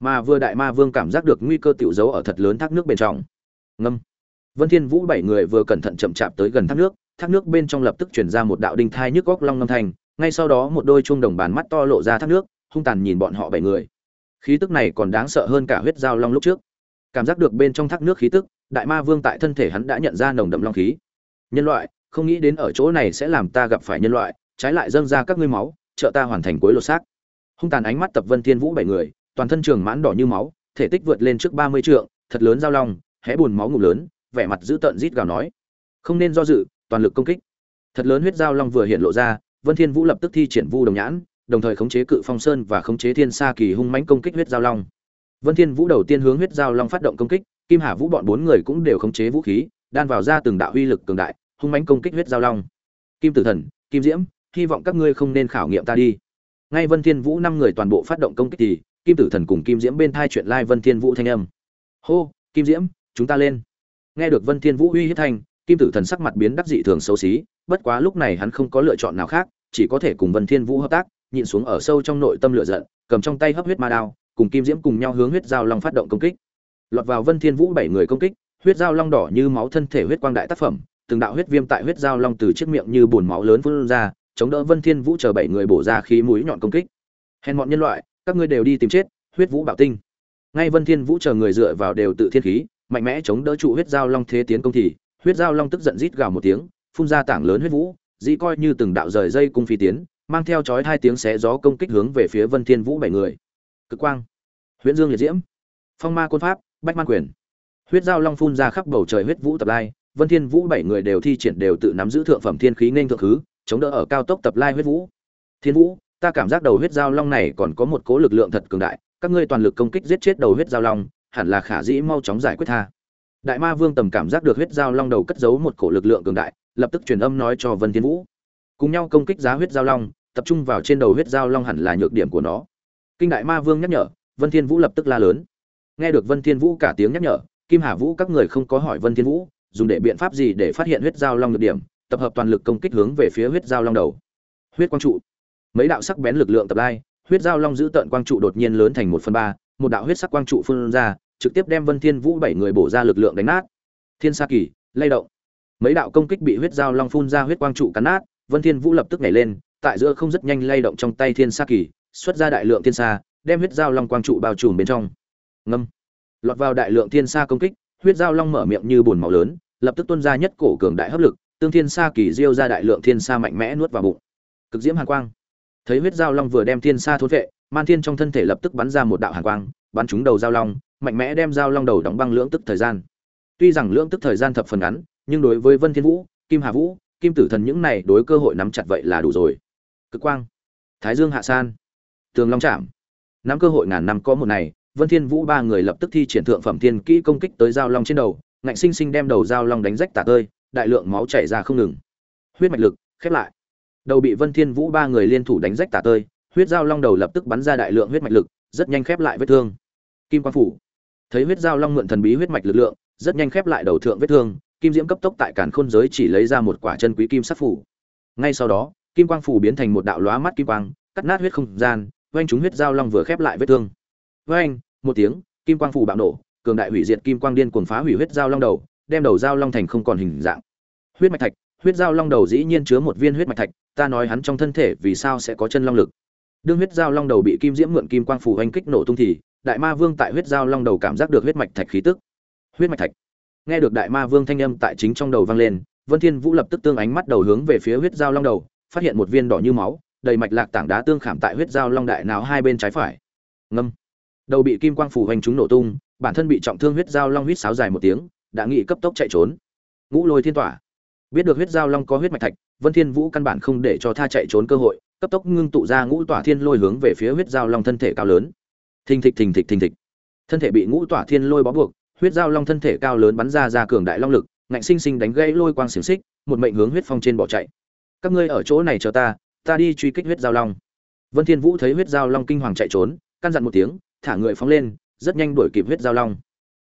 Mà vừa đại ma vương cảm giác được nguy cơ tiểu dấu ở thật lớn thác nước bên trong. Ngâm. Vân Thiên Vũ bảy người vừa cẩn thận chậm chạp tới gần thác nước, thác nước bên trong lập tức truyền ra một đạo đinh thai nhức góc long ngâm thành, ngay sau đó một đôi chuông đồng bàn mắt to lộ ra thác nước, hung tàn nhìn bọn họ bảy người. Khí tức này còn đáng sợ hơn cả huyết giao long lúc trước. Cảm giác được bên trong thác nước khí tức, đại ma vương tại thân thể hắn đã nhận ra nồng đậm long khí. Nhân loại, không nghĩ đến ở chỗ này sẽ làm ta gặp phải nhân loại, trái lại dâng ra các ngươi máu, trợ ta hoàn thành cuối lột xác. Hung tàn ánh mắt tập Vân Thiên Vũ bảy người, toàn thân trường mãn đỏ như máu, thể tích vượt lên trước 30 trượng, thật lớn giao long, hé buồn máu ngụm lớn, vẻ mặt dữ tợn rít gào nói: "Không nên do dự, toàn lực công kích." Thật lớn huyết giao long vừa hiện lộ ra, Vân Thiên Vũ lập tức thi triển Vu Đồng Nhãn, đồng thời khống chế Cự Phong Sơn và khống chế Thiên Sa Kỳ hung mãnh công kích huyết giao long. Vân Thiên Vũ đầu tiên hướng huyết giao long phát động công kích, Kim Hà Vũ bọn bốn người cũng đều khống chế vũ khí, đan vào ra từng đạo uy lực cường đại, hung mãnh công kích huyết giao long. Kim Tử Thần, Kim Diễm, hy vọng các ngươi không nên khảo nghiệm ta đi. Ngay Vân Thiên Vũ năm người toàn bộ phát động công kích thì, Kim Tử Thần cùng Kim Diễm bên thai chuyện lai Vân Thiên Vũ thanh âm. Hô, Kim Diễm, chúng ta lên. Nghe được Vân Thiên Vũ uy hiếp thanh, Kim Tử Thần sắc mặt biến đắc dị thường xấu xí, bất quá lúc này hắn không có lựa chọn nào khác, chỉ có thể cùng Vân Thiên Vũ hợp tác, nhịn xuống ở sâu trong nội tâm lửa giận, cầm trong tay hấp huyết ma đao, cùng Kim Diễm cùng nhau hướng huyết giao long phát động công kích. Lọt vào Vân Thiên Vũ bảy người công kích, huyết giao long đỏ như máu thân thể huyết quang đại tác phẩm, từng đạo huyết viêm tại huyết giao long từ chiếc miệng như buồn máu lớn phun ra, chống đỡ Vân Thiên Vũ chờ bảy người bổ ra khí mũi nhọn công kích. Hèn mọn nhân loại, các ngươi đều đi tìm chết, huyết vũ bảo tinh. Ngay Vân Thiên Vũ chờ người dựa vào đều tự thiên khí, mạnh mẽ chống đỡ trụ huyết giao long thế tiến công thì, huyết giao long tức giận rít gào một tiếng, phun ra tảng lớn huyết vũ, dĩ coi như từng đạo rời dây cung phi tiến, mang theo chói hai tiếng xé gió công kích hướng về phía Vân Thiên Vũ bảy người. Cực quang, Huyễn Dương liệt diễm, Phong Ma côn pháp, Bách Man quyền. Huyết giao long phun ra khắp bầu trời huyết vũ tập lai, Vân Thiên Vũ bảy người đều thi triển đều tự nắm giữ thượng phẩm thiên khí nên thượng khứ, chống đỡ ở cao tốc tập lai huyết vũ. Thiên Vũ, ta cảm giác đầu huyết giao long này còn có một cố lực lượng thật cường đại, các ngươi toàn lực công kích giết chết đầu huyết giao long, hẳn là khả dĩ mau chóng giải quyết tha. Đại Ma Vương tầm cảm giác được huyết giao long đầu cất giấu một cổ lực lượng cường đại, lập tức truyền âm nói cho Vân Thiên Vũ. Cùng nhau công kích giá huyết giao long, tập trung vào trên đầu huyết giao long hẳn là nhược điểm của nó. Kinh Đại Ma Vương nhắc nhở, Vân Thiên Vũ lập tức la lớn. Nghe được Vân Thiên Vũ cả tiếng nhắc nhở, Kim Hà Vũ các người không có hỏi Vân Thiên Vũ, dùng để biện pháp gì để phát hiện huyết giao long nhược điểm, tập hợp toàn lực công kích hướng về phía huyết giao long đầu. Huyết quang trụ. Mấy đạo sắc bén lực lượng tập lai, huyết giao long giữ tận quang trụ đột nhiên lớn thành một phần ba, một đạo huyết sắc quang trụ phun ra, trực tiếp đem Vân Thiên Vũ bảy người bổ ra lực lượng đánh nát. Thiên Sa Kỳ, lay động. Mấy đạo công kích bị huyết giao long phun ra huyết quang trụ cắn nát, Vân Thiên Vũ lập tức nhảy lên, tại giữa không rất nhanh lay động trong tay Thiên Sa Kỳ, xuất ra đại lượng thiên sa, đem huyết giao long quang trụ bao trùm bên trong. Ngâm. Lọt vào đại lượng thiên sa công kích, huyết giao long mở miệng như buồn máu lớn, lập tức tuôn ra nhất cổ cường đại hấp lực, tương thiên sa kỳ diêu ra đại lượng thiên sa mạnh mẽ nuốt vào bụng. Cực diễm hàn quang. Thấy huyết giao long vừa đem thiên sa thôn vệ, Man Thiên trong thân thể lập tức bắn ra một đạo hàn quang, bắn trúng đầu giao long, mạnh mẽ đem giao long đầu đóng băng lưỡng tức thời gian. Tuy rằng lưỡng tức thời gian thập phần ngắn, nhưng đối với vân thiên vũ kim hà vũ kim tử thần những này đối cơ hội nắm chặt vậy là đủ rồi cực quang. Thái dương hạ san. Tường long chạm. Nắm cơ hội ngàn năm có một này, vân thiên vũ ba người lập tức thi triển thượng phẩm thiên kỹ công kích tới giao long trên đầu, ngạnh sinh sinh đem đầu giao long đánh rách tả tơi, đại lượng máu chảy ra không ngừng. Huyết mạch lực, khép lại. Đầu bị vân thiên vũ ba người liên thủ đánh rách tả tơi, huyết giao long đầu lập tức bắn ra đại lượng huyết mạch lực, rất nhanh khép lại vết thương. Kim quang phủ. Thấy huyết giao long mượn thần bí huyết mạch lực lượng, rất nhanh khép lại đầu thượng vết thương, kim diễm cấp tốc tại cản khôn giới chỉ lấy ra một quả chân quý kim sắc phủ. Ngay sau đó kim quang phủ biến thành một đạo lóa mắt kim quang, cắt nát huyết không gian oanh chúng huyết giao long vừa khép lại vết thương. Oanh một tiếng, kim quang phủ bạo nổ, cường đại hủy diệt kim quang điên cuồng phá hủy huyết giao long đầu, đem đầu giao long thành không còn hình dạng. Huyết mạch thạch, huyết giao long đầu dĩ nhiên chứa một viên huyết mạch thạch, ta nói hắn trong thân thể vì sao sẽ có chân long lực. Đương huyết giao long đầu bị kim diễm mượn kim quang phủ oanh kích nổ tung thì, đại ma vương tại huyết giao long đầu cảm giác được huyết mạch thạch khí tức. Huyết mạch thạch. Nghe được đại ma vương thanh âm tại chính trong đầu vang lên, vân thiên vũ lập tức tương ánh mắt đầu hướng về phía huyết giao long đầu phát hiện một viên đỏ như máu, đầy mạch lạc tảng đá tương khảm tại huyết giao long đại não hai bên trái phải. Ngâm. Đầu bị kim quang phủ hoành chúng nổ tung, bản thân bị trọng thương huyết giao long huyết sáo dài một tiếng, đã nghị cấp tốc chạy trốn. Ngũ lôi thiên tỏa. Biết được huyết giao long có huyết mạch thạch, vân thiên vũ căn bản không để cho tha chạy trốn cơ hội, cấp tốc ngưng tụ ra ngũ tỏa thiên lôi hướng về phía huyết giao long thân thể cao lớn. Thình thịch thình thịch thình thịch. Thân thể bị ngũ tỏa thiên lôi bó buộc, huyết giao long thân thể cao lớn bắn ra ra cường đại long lực, ngạnh sinh sinh đánh gãy lôi quang xiềng xích, một mệnh hướng huyết phong trên bỏ chạy các ngươi ở chỗ này chờ ta ta đi truy kích huyết giao long. Vân thiên vũ thấy huyết giao long kinh hoàng chạy trốn, căn dặn một tiếng, thả người phóng lên, rất nhanh đuổi kịp huyết giao long.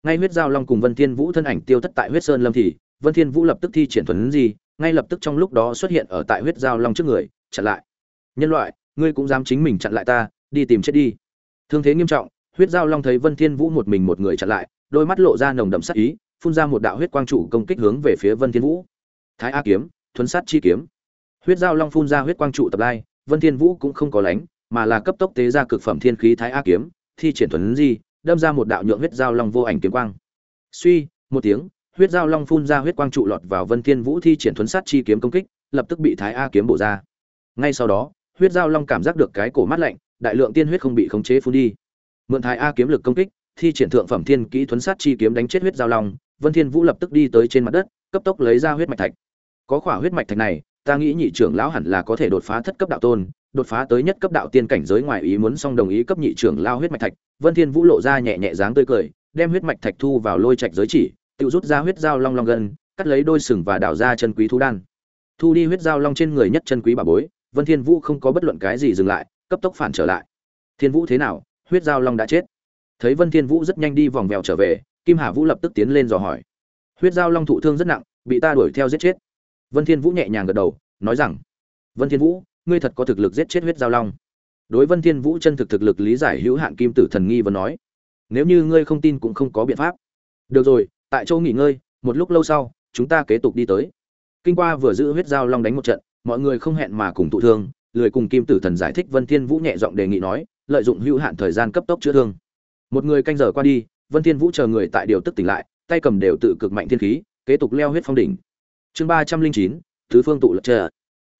Ngay huyết giao long cùng vân thiên vũ thân ảnh tiêu thất tại huyết sơn lâm thì, vân thiên vũ lập tức thi triển thuần gì, ngay lập tức trong lúc đó xuất hiện ở tại huyết giao long trước người, chặn lại. Nhân loại, ngươi cũng dám chính mình chặn lại ta, đi tìm chết đi. Thương thế nghiêm trọng, huyết giao long thấy vân thiên vũ một mình một người chặn lại, đôi mắt lộ ra nồng đậm sát ý, phun ra một đạo huyết quang trụ công kích hướng về phía vân thiên vũ. Thái a kiếm thuấn sát chi kiếm huyết giao long phun ra huyết quang trụ tập lai, vân thiên vũ cũng không có lánh, mà là cấp tốc tế ra cực phẩm thiên khí thái a kiếm, thi triển thuần di, đâm ra một đạo nhượng huyết giao long vô ảnh kiếm quang. Suy, một tiếng, huyết giao long phun ra huyết quang trụ lọt vào vân thiên vũ thi triển thuấn sát chi kiếm công kích, lập tức bị thái a kiếm bổ ra. Ngay sau đó, huyết giao long cảm giác được cái cổ mát lạnh, đại lượng tiên huyết không bị khống chế phun đi. Mượn thái a kiếm lực công kích, thi triển thượng phẩm thiên kỹ thuấn sát chi kiếm đánh chết huyết giao long, vân thiên vũ lập tức đi tới trên mặt đất, cấp tốc lấy ra huyết mạch thạch. Có khỏa huyết mạch thạch này ta nghĩ nhị trưởng lão hẳn là có thể đột phá thất cấp đạo tôn đột phá tới nhất cấp đạo tiên cảnh giới ngoài ý muốn xong đồng ý cấp nhị trưởng lao huyết mạch thạch. Vân thiên vũ lộ ra nhẹ nhẹ dáng tươi cười đem huyết mạch thạch thu vào lôi trạch giới chỉ tự rút ra huyết dao long long gần, cắt lấy đôi sừng và đảo ra chân quý thú đan. Thu đi huyết dao long trên người nhất chân quý bà bối vân thiên vũ không có bất luận cái gì dừng lại cấp tốc phản trở lại. Thiên vũ thế nào? Huyết dao long đã chết. Thấy vân thiên vũ rất nhanh đi vòng vèo trở về kim hà vũ lập tức tiến lên dò hỏi. Huyết dao long thụ thương rất nặng bị ta đuổi theo giết chết vân thiên vũ nhẹ nhàng gật đầu, nói rằng, vân thiên vũ, ngươi thật có thực lực giết chết huyết giao long. Đối vân thiên vũ chân thực thực lực lý giải hữu hạn kim tử thần nghi vẫn nói, nếu như ngươi không tin cũng không có biện pháp. Được rồi, tại châu nghỉ ngơi, một lúc lâu sau, chúng ta kế tục đi tới. Kinh qua vừa giữ huyết giao long đánh một trận, mọi người không hẹn mà cùng tụ thương, lười cùng kim tử thần giải thích vân thiên vũ nhẹ giọng đề nghị nói, lợi dụng hữu hạn thời gian cấp tốc chữa thương. Một người canh giờ qua đi, vân thiên vũ chờ người tại điều tức tỉnh lại, tay cầm đều tự cực mạnh thiên khí, kế tục leo huyết phong đỉnh chương ba trăm linh chín, Thứ phương tụ lập chờ.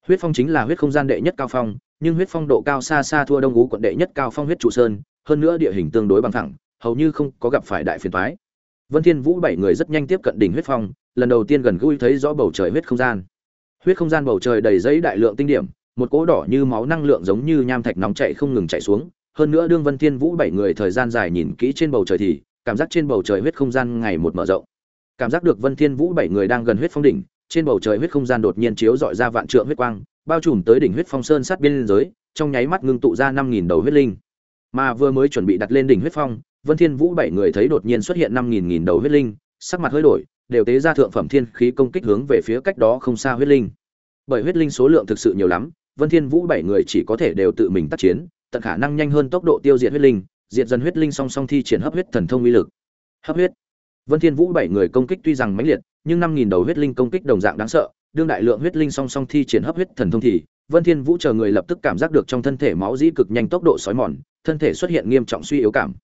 Huyết phong chính là huyết không gian đệ nhất cao phong, nhưng huyết phong độ cao xa xa thua đông ú quận đệ nhất cao phong huyết trụ sơn, hơn nữa địa hình tương đối bằng thẳng, hầu như không có gặp phải đại phiền thoái vân thiên vũ bảy người rất nhanh tiếp cận đỉnh huyết phong, lần đầu tiên gần gũi thấy rõ bầu trời huyết không gian. Huyết không gian bầu trời đầy giấy đại lượng tinh điểm, một cỗ đỏ như máu năng lượng giống như nham thạch nóng chảy không ngừng chảy xuống. Hơn nữa đương vân thiên vũ bảy người thời gian dài nhìn kỹ trên bầu trời thì, cảm giác trên bầu trời huyết không gian ngày một mở rộng. Cảm giác được vân thiên vũ bảy người đang gần huyết phong đỉnh trên bầu trời huyết không gian đột nhiên chiếu dọi ra vạn trượng huyết quang, bao trùm tới đỉnh huyết phong sơn sát biên giới, trong nháy mắt ngưng tụ ra năm nghìn đầu huyết linh. Mà vừa mới chuẩn bị đặt lên đỉnh huyết phong, Vân Thiên Vũ bảy người thấy đột nhiên xuất hiện năm nghìn nghìn đầu huyết linh, sắc mặt hơi đổi, đều tế ra thượng phẩm thiên khí công kích hướng về phía cách đó không xa huyết linh. Bởi huyết linh số lượng thực sự nhiều lắm, Vân Thiên Vũ bảy người chỉ có thể đều tự mình tác chiến, tận khả năng nhanh hơn tốc độ tiêu diệt huyết linh, diệt dần huyết linh song song thi triển hấp huyết thần thông uy lực. Hấp huyết. Vân Thiên Vũ bảy người công kích tuy rằng mãnh liệt, nhưng năm nghìn đầu huyết linh công kích đồng dạng đáng sợ, đương đại lượng huyết linh song song thi triển hấp huyết thần thông thì, Vân Thiên Vũ chờ người lập tức cảm giác được trong thân thể máu dĩ cực nhanh tốc độ sói mòn, thân thể xuất hiện nghiêm trọng suy yếu cảm.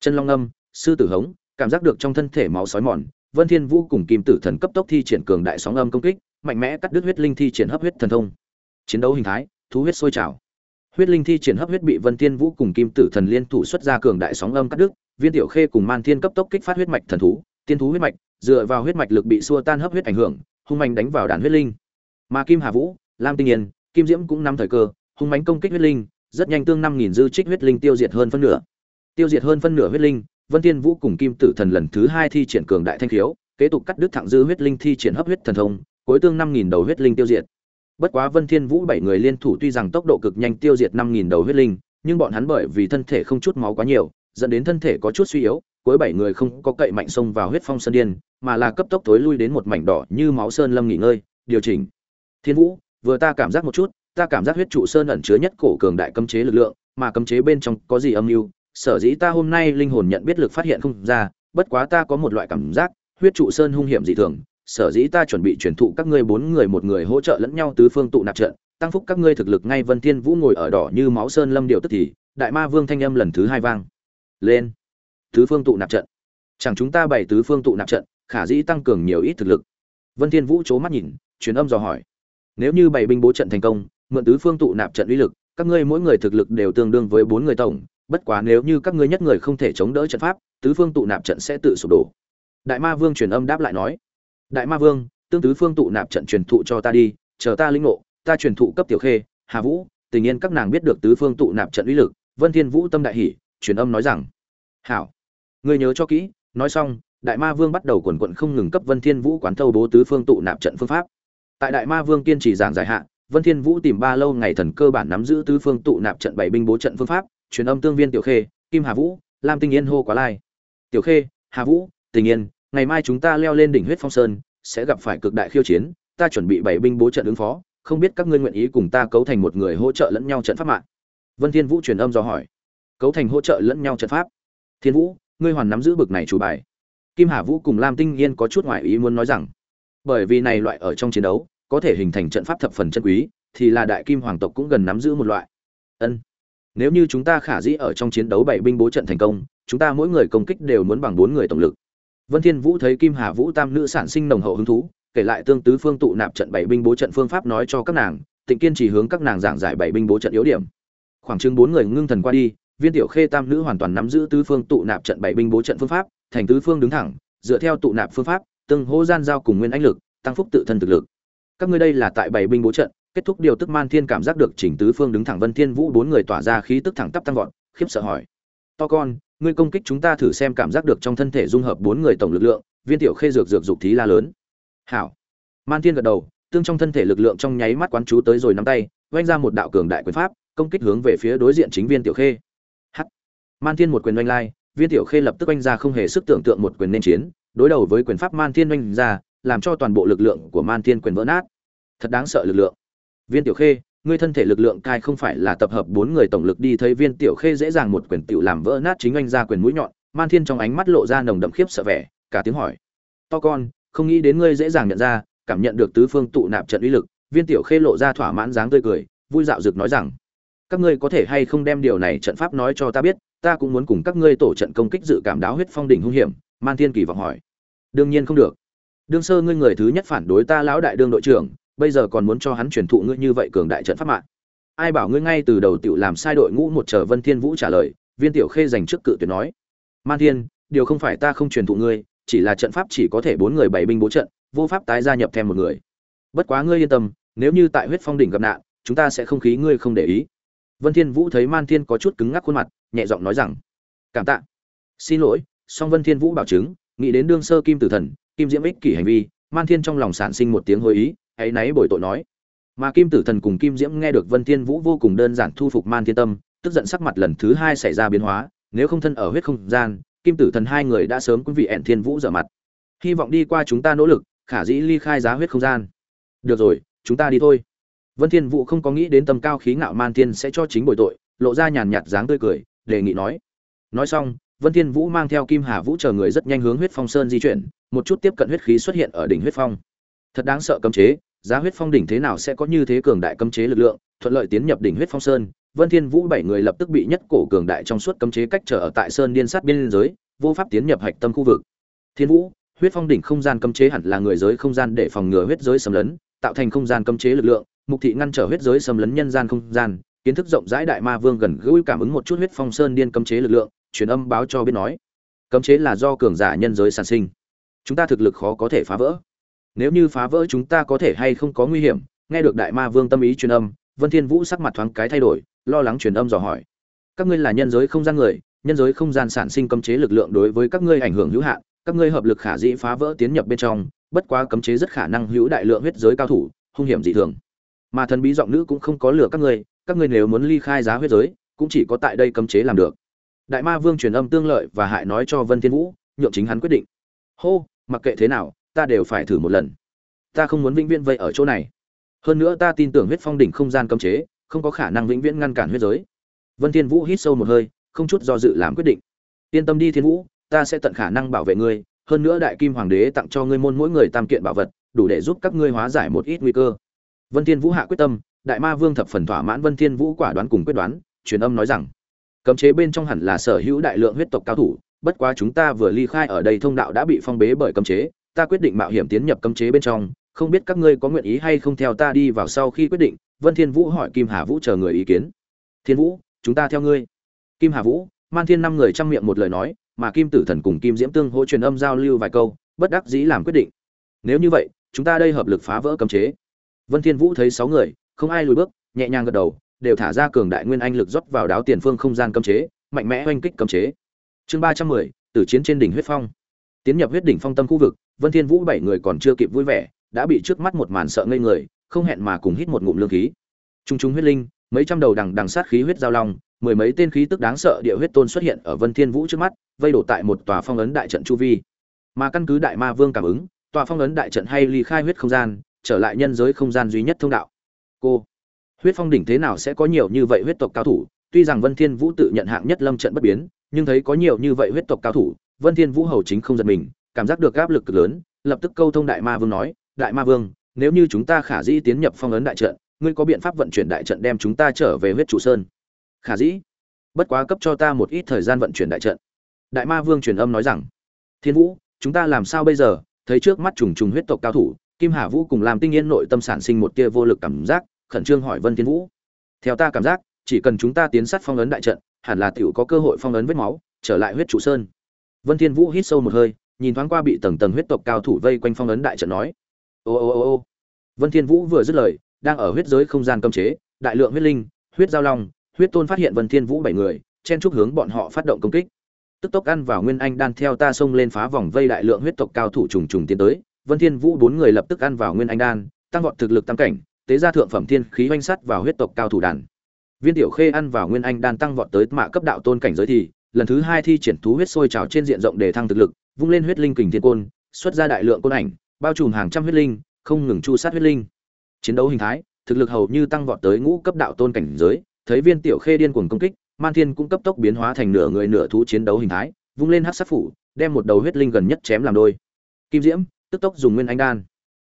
Chân long âm, sư tử hống, cảm giác được trong thân thể máu sói mòn, Vân Thiên Vũ cùng Kim Tử Thần cấp tốc thi triển cường đại sóng âm công kích, mạnh mẽ cắt đứt huyết linh thi triển hấp huyết thần thông. Chiến đấu hình thái, thú huyết sôi trào. Huyết linh thi triển hấp huyết bị Vân Thiên Vũ cùng Kim Tử Thần liên thủ xuất ra cường đại sóng âm cắt đứt, Viên Tiểu Khê cùng Man Thiên cấp tốc kích phát huyết mạch thần thú, tiên thú huyết mạch, dựa vào huyết mạch lực bị xua tan hấp huyết ảnh hưởng, hung mạnh đánh vào đàn huyết linh. Mà kim hà vũ, lam tinh yên, kim diễm cũng nắm thời cơ, hung mãnh công kích huyết linh, rất nhanh tương năm nghìn dư trích huyết linh tiêu diệt hơn phân nửa. Tiêu diệt hơn phân nửa huyết linh, vân thiên vũ cùng kim tử thần lần thứ hai thi triển cường đại thanh khiếu, kế tục cắt đứt thẳng dư huyết linh thi triển hấp huyết thần thông, cuối tương năm nghìn đầu huyết linh tiêu diệt. Bất quá vân thiên vũ bảy người liên thủ tuy rằng tốc độ cực nhanh tiêu diệt năm nghìn đầu huyết linh, nhưng bọn hắn bởi vì thân thể không chút máu quá nhiều, dẫn đến thân thể có chút suy yếu cuối bảy người không có cậy mạnh sông vào huyết phong sơn điên, mà là cấp tốc tối lui đến một mảnh đỏ như máu sơn lâm nghỉ ngơi. Điều chỉnh. Thiên vũ, vừa ta cảm giác một chút, ta cảm giác huyết trụ sơn ẩn chứa nhất cổ cường đại cấm chế lực lượng, mà cấm chế bên trong có gì âm mưu, sở dĩ ta hôm nay linh hồn nhận biết lực phát hiện không ra, bất quá ta có một loại cảm giác, huyết trụ sơn hung hiểm dị thường, sở dĩ ta chuẩn bị truyền thụ các ngươi bốn người một người hỗ trợ lẫn nhau tứ phương tụ nạp trận, tăng phúc các ngươi thực lực ngay vân thiên vũ ngồi ở đỏ như máu sơn lâm điều tức thì, đại ma vương thanh âm lần thứ hai vang. Lên tứ phương tụ nạp trận. Chẳng chúng ta bày tứ phương tụ nạp trận, khả dĩ tăng cường nhiều ít thực lực. Vân thiên vũ chố mắt nhìn, truyền âm dò hỏi. Nếu như bày binh bố trận thành công, mượn tứ phương tụ nạp trận uy lực, các ngươi mỗi người thực lực đều tương đương với bốn người tổng. Bất quá nếu như các ngươi nhất người không thể chống đỡ trận pháp, tứ phương tụ nạp trận sẽ tự sụp đổ. Đại ma vương truyền âm đáp lại nói. Đại ma vương, tương tứ phương tụ nạp trận truyền thụ cho ta đi, chờ ta linh ngộ, ta truyền thụ cấp tiểu khê, hà vũ, tình nhiên các nàng biết được tứ phương tụ nạp trận uy lực, vân thiên vũ tâm đại hỉ, truyền âm nói rằng. Hảo ngươi nhớ cho kỹ, nói xong, đại ma vương bắt đầu quần quận không ngừng cấp vân thiên vũ quán thâu bố tứ phương tụ nạp trận phương pháp. Tại đại ma vương kiên trì giảng giải hạn vân thiên vũ tìm ba lâu ngày thần cơ bản nắm giữ tứ phương tụ nạp trận bảy binh bố trận phương pháp, truyền âm tương viên tiểu khê, kim hà vũ, lam tinh yên hô quá lai. Tiểu khê, hà vũ, tình yên, ngày mai chúng ta leo lên đỉnh huyết phong sơn, sẽ gặp phải cực đại khiêu chiến, ta chuẩn bị bảy binh bố trận ứng phó, không biết các ngươi nguyện ý cùng ta cấu thành một người hỗ trợ lẫn nhau trận pháp mạng? Vân thiên vũ truyền âm do hỏi. Cấu thành hỗ trợ lẫn nhau trận pháp? Thiên vũ ngươi hoàn nắm giữ bực này chủ bài. Kim hà vũ cùng lam tinh yên có chút ngoại ý muốn nói rằng, bởi vì này loại ở trong chiến đấu, có thể hình thành trận pháp thập phần chân quý, thì là đại kim hoàng tộc cũng gần nắm giữ một loại. Ân, nếu như chúng ta khả dĩ ở trong chiến đấu bảy binh bố trận thành công, chúng ta mỗi người công kích đều muốn bằng bốn người tổng lực. Vân thiên vũ thấy kim hà vũ tam nữ sản sinh nồng hậu hứng thú, kể lại tương tứ phương tụ nạp trận bảy binh bố trận phương pháp nói cho các nàng, tịnh kiên chỉ hướng các nàng giảng giải bảy binh bố trận yếu điểm. Khoảng chừng bốn người ngưng thần qua đi viên tiểu khê tam nữ hoàn toàn nắm giữ tứ phương tụ nạp trận bảy binh bố trận phương pháp, thành tứ phương đứng thẳng, dựa theo tụ nạp phương pháp từng hô gian giao cùng nguyên ánh lực, tăng phúc tự thân thực lực. Các ngươi đây là tại bảy binh bố trận, kết thúc điều tức man thiên cảm giác được chỉnh tứ phương đứng thẳng vân thiên vũ bốn người tỏa ra khí tức thẳng tắp tăng vọt, khiếp sợ hỏi. To con, ngươi công kích chúng ta thử xem cảm giác được trong thân thể dung hợp bốn người tổng lực lượng, viên tiểu khê dược dược dục thí la lớn. Hảo. Man thiên gật đầu, tương trong thân thể lực lượng trong nháy mắt quán chú tới rồi nắm tay, vung ra một đạo cường đại quyền pháp, công kích hướng về phía đối diện chính viên tiểu khê man thiên một quyền oanh lai, viên tiểu khê lập tức oanh ra không hề sức tưởng tượng một quyền nên chiến, đối đầu với quyền pháp man thiên oanh ra, làm cho toàn bộ lực lượng của man thiên quyền vỡ nát. Thật đáng sợ lực lượng. Viên tiểu khê, ngươi thân thể lực lượng cai không phải là tập hợp bốn người tổng lực đi thấy viên tiểu khê dễ dàng một quyền tiểu làm vỡ nát chính anh ra quyền mũi nhọn, man thiên trong ánh mắt lộ ra nồng đậm khiếp sợ vẻ, cả tiếng hỏi. To con, không nghĩ đến ngươi dễ dàng nhận ra, cảm nhận được tứ phương tụ nạp trận uy lực, viên tiểu khê lộ ra thỏa mãn dáng tươi cười, vui dạo dực nói rằng các ngươi có thể hay không đem điều này trận pháp nói cho ta biết, ta cũng muốn cùng các ngươi tổ trận công kích dự cảm đáo huyết phong đỉnh hung hiểm, man thiên kỳ vọng hỏi. Đương nhiên không được. Đương sơ ngươi người thứ nhất phản đối ta lão đại đương đội trưởng, bây giờ còn muốn cho hắn truyền thụ ngươi như vậy cường đại trận pháp mạng. Ai bảo ngươi ngay từ đầu tiểu làm sai đội ngũ một chờ vân thiên vũ trả lời, viên tiểu khê dành trước cự tuyệt nói. Man thiên, điều không phải ta không truyền thụ ngươi, chỉ là trận pháp chỉ có thể bốn người bảy binh bố trận, vô pháp tái gia nhập thêm một người. Bất quá ngươi yên tâm, nếu như tại huyết phong đỉnh gặp nạn, chúng ta sẽ không khí ngươi không để ý vân thiên vũ thấy man thiên có chút cứng ngắc khuôn mặt, nhẹ giọng nói rằng, cảm tạ. Xin lỗi. Song vân thiên vũ bảo chứng, nghĩ đến đương sơ kim tử thần, kim diễm ích kỷ hành vi, man thiên trong lòng sản sinh một tiếng hồi ý, ấy náy bồi tội nói. Mà kim tử thần cùng kim diễm nghe được vân thiên vũ vô cùng đơn giản thu phục man thiên tâm, tức giận sắc mặt lần thứ hai xảy ra biến hóa, nếu không thân ở huyết không gian, kim tử thần hai người đã sớm quý vị ẹn thiên vũ dở mặt. Hy vọng đi qua chúng ta nỗ lực, khả dĩ ly khai giá huyết không gian. Được rồi, chúng ta đi thôi vân thiên vũ không có nghĩ đến tầm cao khí ngạo man thiên sẽ cho chính bồi tội, lộ ra nhàn nhạt dáng tươi cười, đề nghị nói. Nói xong, vân thiên vũ mang theo kim hà vũ chờ người rất nhanh hướng huyết phong sơn di chuyển, một chút tiếp cận huyết khí xuất hiện ở đỉnh huyết phong. Thật đáng sợ cấm chế, giá huyết phong đỉnh thế nào sẽ có như thế cường đại cấm chế lực lượng, thuận lợi tiến nhập đỉnh huyết phong sơn. Vân thiên vũ bảy người lập tức bị nhất cổ cường đại trong suốt cấm chế cách trở ở tại sơn điên sát biên giới, vô pháp tiến nhập hạch tâm khu vực. Thiên vũ, huyết phong đỉnh không gian cấm chế hẳn là người giới không gian để phòng ngừa huyết giới xâm lấn, tạo thành không gian cấm chế lực lượng mục thị ngăn trở huyết giới xâm lấn nhân gian không gian, kiến thức rộng rãi đại ma vương gần gũi cảm ứng một chút huyết phong sơn điên cấm chế lực lượng, truyền âm báo cho biết nói, cấm chế là do cường giả nhân giới sản sinh. Chúng ta thực lực khó có thể phá vỡ. Nếu như phá vỡ chúng ta có thể hay không có nguy hiểm, nghe được đại ma vương tâm ý truyền âm, vân thiên vũ sắc mặt thoáng cái thay đổi, lo lắng truyền âm dò hỏi. Các ngươi là nhân giới không gian người, nhân giới không gian sản sinh cấm chế lực lượng đối với các ngươi ảnh hưởng hữu hạn, các ngươi hợp lực khả dĩ phá vỡ tiến nhập bên trong, bất quá cấm chế rất khả năng hữu đại lượng huyết giới cao thủ, hung hiểm dị thường mà thần bí giọng nữ cũng không có lừa các ngươi các ngươi nếu muốn ly khai giá huyết giới, cũng chỉ có tại đây cấm chế làm được. Đại ma vương truyền âm tương lợi và hại nói cho vân thiên vũ, nhượng chính hắn quyết định. Hô, mặc kệ thế nào, ta đều phải thử một lần. Ta không muốn vĩnh viễn vây ở chỗ này. Hơn nữa ta tin tưởng huyết phong đỉnh không gian cấm chế, không có khả năng vĩnh viễn ngăn cản huyết giới. Vân thiên vũ hít sâu một hơi, không chút do dự làm quyết định. Yên tâm đi thiên vũ, ta sẽ tận khả năng bảo vệ ngươi, hơn nữa đại kim hoàng đế tặng cho ngươi môn mỗi người tam kiện bảo vật, đủ để giúp các ngươi hóa giải một ít nguy cơ vân thiên vũ hạ quyết tâm, đại ma vương thập phần thỏa mãn vân thiên vũ quả đoán cùng quyết đoán, truyền âm nói rằng, cấm chế bên trong hẳn là sở hữu đại lượng huyết tộc cao thủ, bất quá chúng ta vừa ly khai ở đây thông đạo đã bị phong bế bởi cấm chế, ta quyết định mạo hiểm tiến nhập cấm chế bên trong, không biết các ngươi có nguyện ý hay không theo ta đi vào sau khi quyết định? Vân thiên vũ hỏi kim hà vũ chờ người ý kiến. Thiên vũ, chúng ta theo ngươi. Kim hà vũ, man thiên năm người trăm miệng một lời nói, mà kim tử thần cùng kim diễm tương hỗ truyền âm giao lưu vài câu, bất đắc dĩ làm quyết định. Nếu như vậy, chúng ta đây hợp lực phá vỡ cấm chế vân thiên vũ thấy sáu người, không ai lùi bước, nhẹ nhàng gật đầu, đều thả ra cường đại nguyên anh lực rót vào đáo tiền phương không gian cấm chế, mạnh mẽ hoanh kích cấm chế. Chương ba trăm mười, tử chiến trên đỉnh huyết phong. Tiến nhập huyết đỉnh phong tâm khu vực, vân thiên vũ bảy người còn chưa kịp vui vẻ, đã bị trước mắt một màn sợ ngây người, không hẹn mà cùng hít một ngụm lương khí. Trung trung huyết linh, mấy trăm đầu đằng đằng sát khí huyết giao long, mười mấy tên khí tức đáng sợ địa huyết tôn xuất hiện ở vân thiên vũ trước mắt, vây đổ tại một tòa phong ấn đại trận chu vi. Mà căn cứ đại ma vương cảm ứng, tòa phong ấn đại trận hay ly khai huyết không gian trở lại nhân giới không gian duy nhất thông đạo. Cô, huyết phong đỉnh thế nào sẽ có nhiều như vậy huyết tộc cao thủ? Tuy rằng vân thiên vũ tự nhận hạng nhất lâm trận bất biến, nhưng thấy có nhiều như vậy huyết tộc cao thủ, vân thiên vũ hầu chính không giật mình, cảm giác được áp lực cực lớn, lập tức câu thông đại ma vương nói, đại ma vương, nếu như chúng ta khả dĩ tiến nhập phong ấn đại trận, ngươi có biện pháp vận chuyển đại trận đem chúng ta trở về huyết trụ sơn? Khả dĩ? Bất quá cấp cho ta một ít thời gian vận chuyển đại trận. Đại ma vương truyền âm nói rằng, thiên vũ, chúng ta làm sao bây giờ? Thấy trước mắt trùng trùng huyết tộc cao thủ kim hà vũ cùng làm tinh yên nội tâm sản sinh một tia vô lực cảm giác, khẩn trương hỏi vân thiên vũ. Theo ta cảm giác, chỉ cần chúng ta tiến sát phong ấn đại trận, hẳn là tiểu có cơ hội phong ấn vết máu, trở lại huyết trụ sơn. Vân thiên vũ hít sâu một hơi, nhìn thoáng qua bị tầng tầng huyết tộc cao thủ vây quanh phong ấn đại trận nói. Ô ô ô ô. Vân thiên vũ vừa dứt lời, đang ở huyết giới không gian cấm chế, đại lượng huyết linh, huyết giao long, huyết tôn phát hiện vân thiên vũ bảy người, chen chúc hướng bọn họ phát động công kích. Tức tốc ăn vào nguyên anh đan theo ta xông lên phá vòng vây đại lượng huyết tộc cao thủ trùng trùng tiến tới vân thiên vũ bốn người lập tức ăn vào nguyên anh đan, tăng vọt thực lực tăng cảnh, tế ra thượng phẩm thiên khí oanh sắt vào huyết tộc cao thủ đàn. Viên tiểu khê ăn vào nguyên anh đan tăng vọt tới mạ cấp đạo tôn cảnh giới thì, lần thứ hai thi triển thú huyết sôi trào trên diện rộng để thăng thực lực, vung lên huyết linh kình thiên côn, xuất ra đại lượng côn ảnh, bao trùm hàng trăm huyết linh, không ngừng chu sát huyết linh. Chiến đấu hình thái, thực lực hầu như tăng vọt tới ngũ cấp đạo tôn cảnh giới, thấy viên tiểu khê điên cuồng công kích, man thiên cũng cấp tốc biến hóa thành nửa người nửa thú chiến đấu hình thái, vung lên hắc sát phủ, đem một đầu huyết linh gần nhất chém làm đôi. Kim diễm tức tốc dùng nguyên anh đan.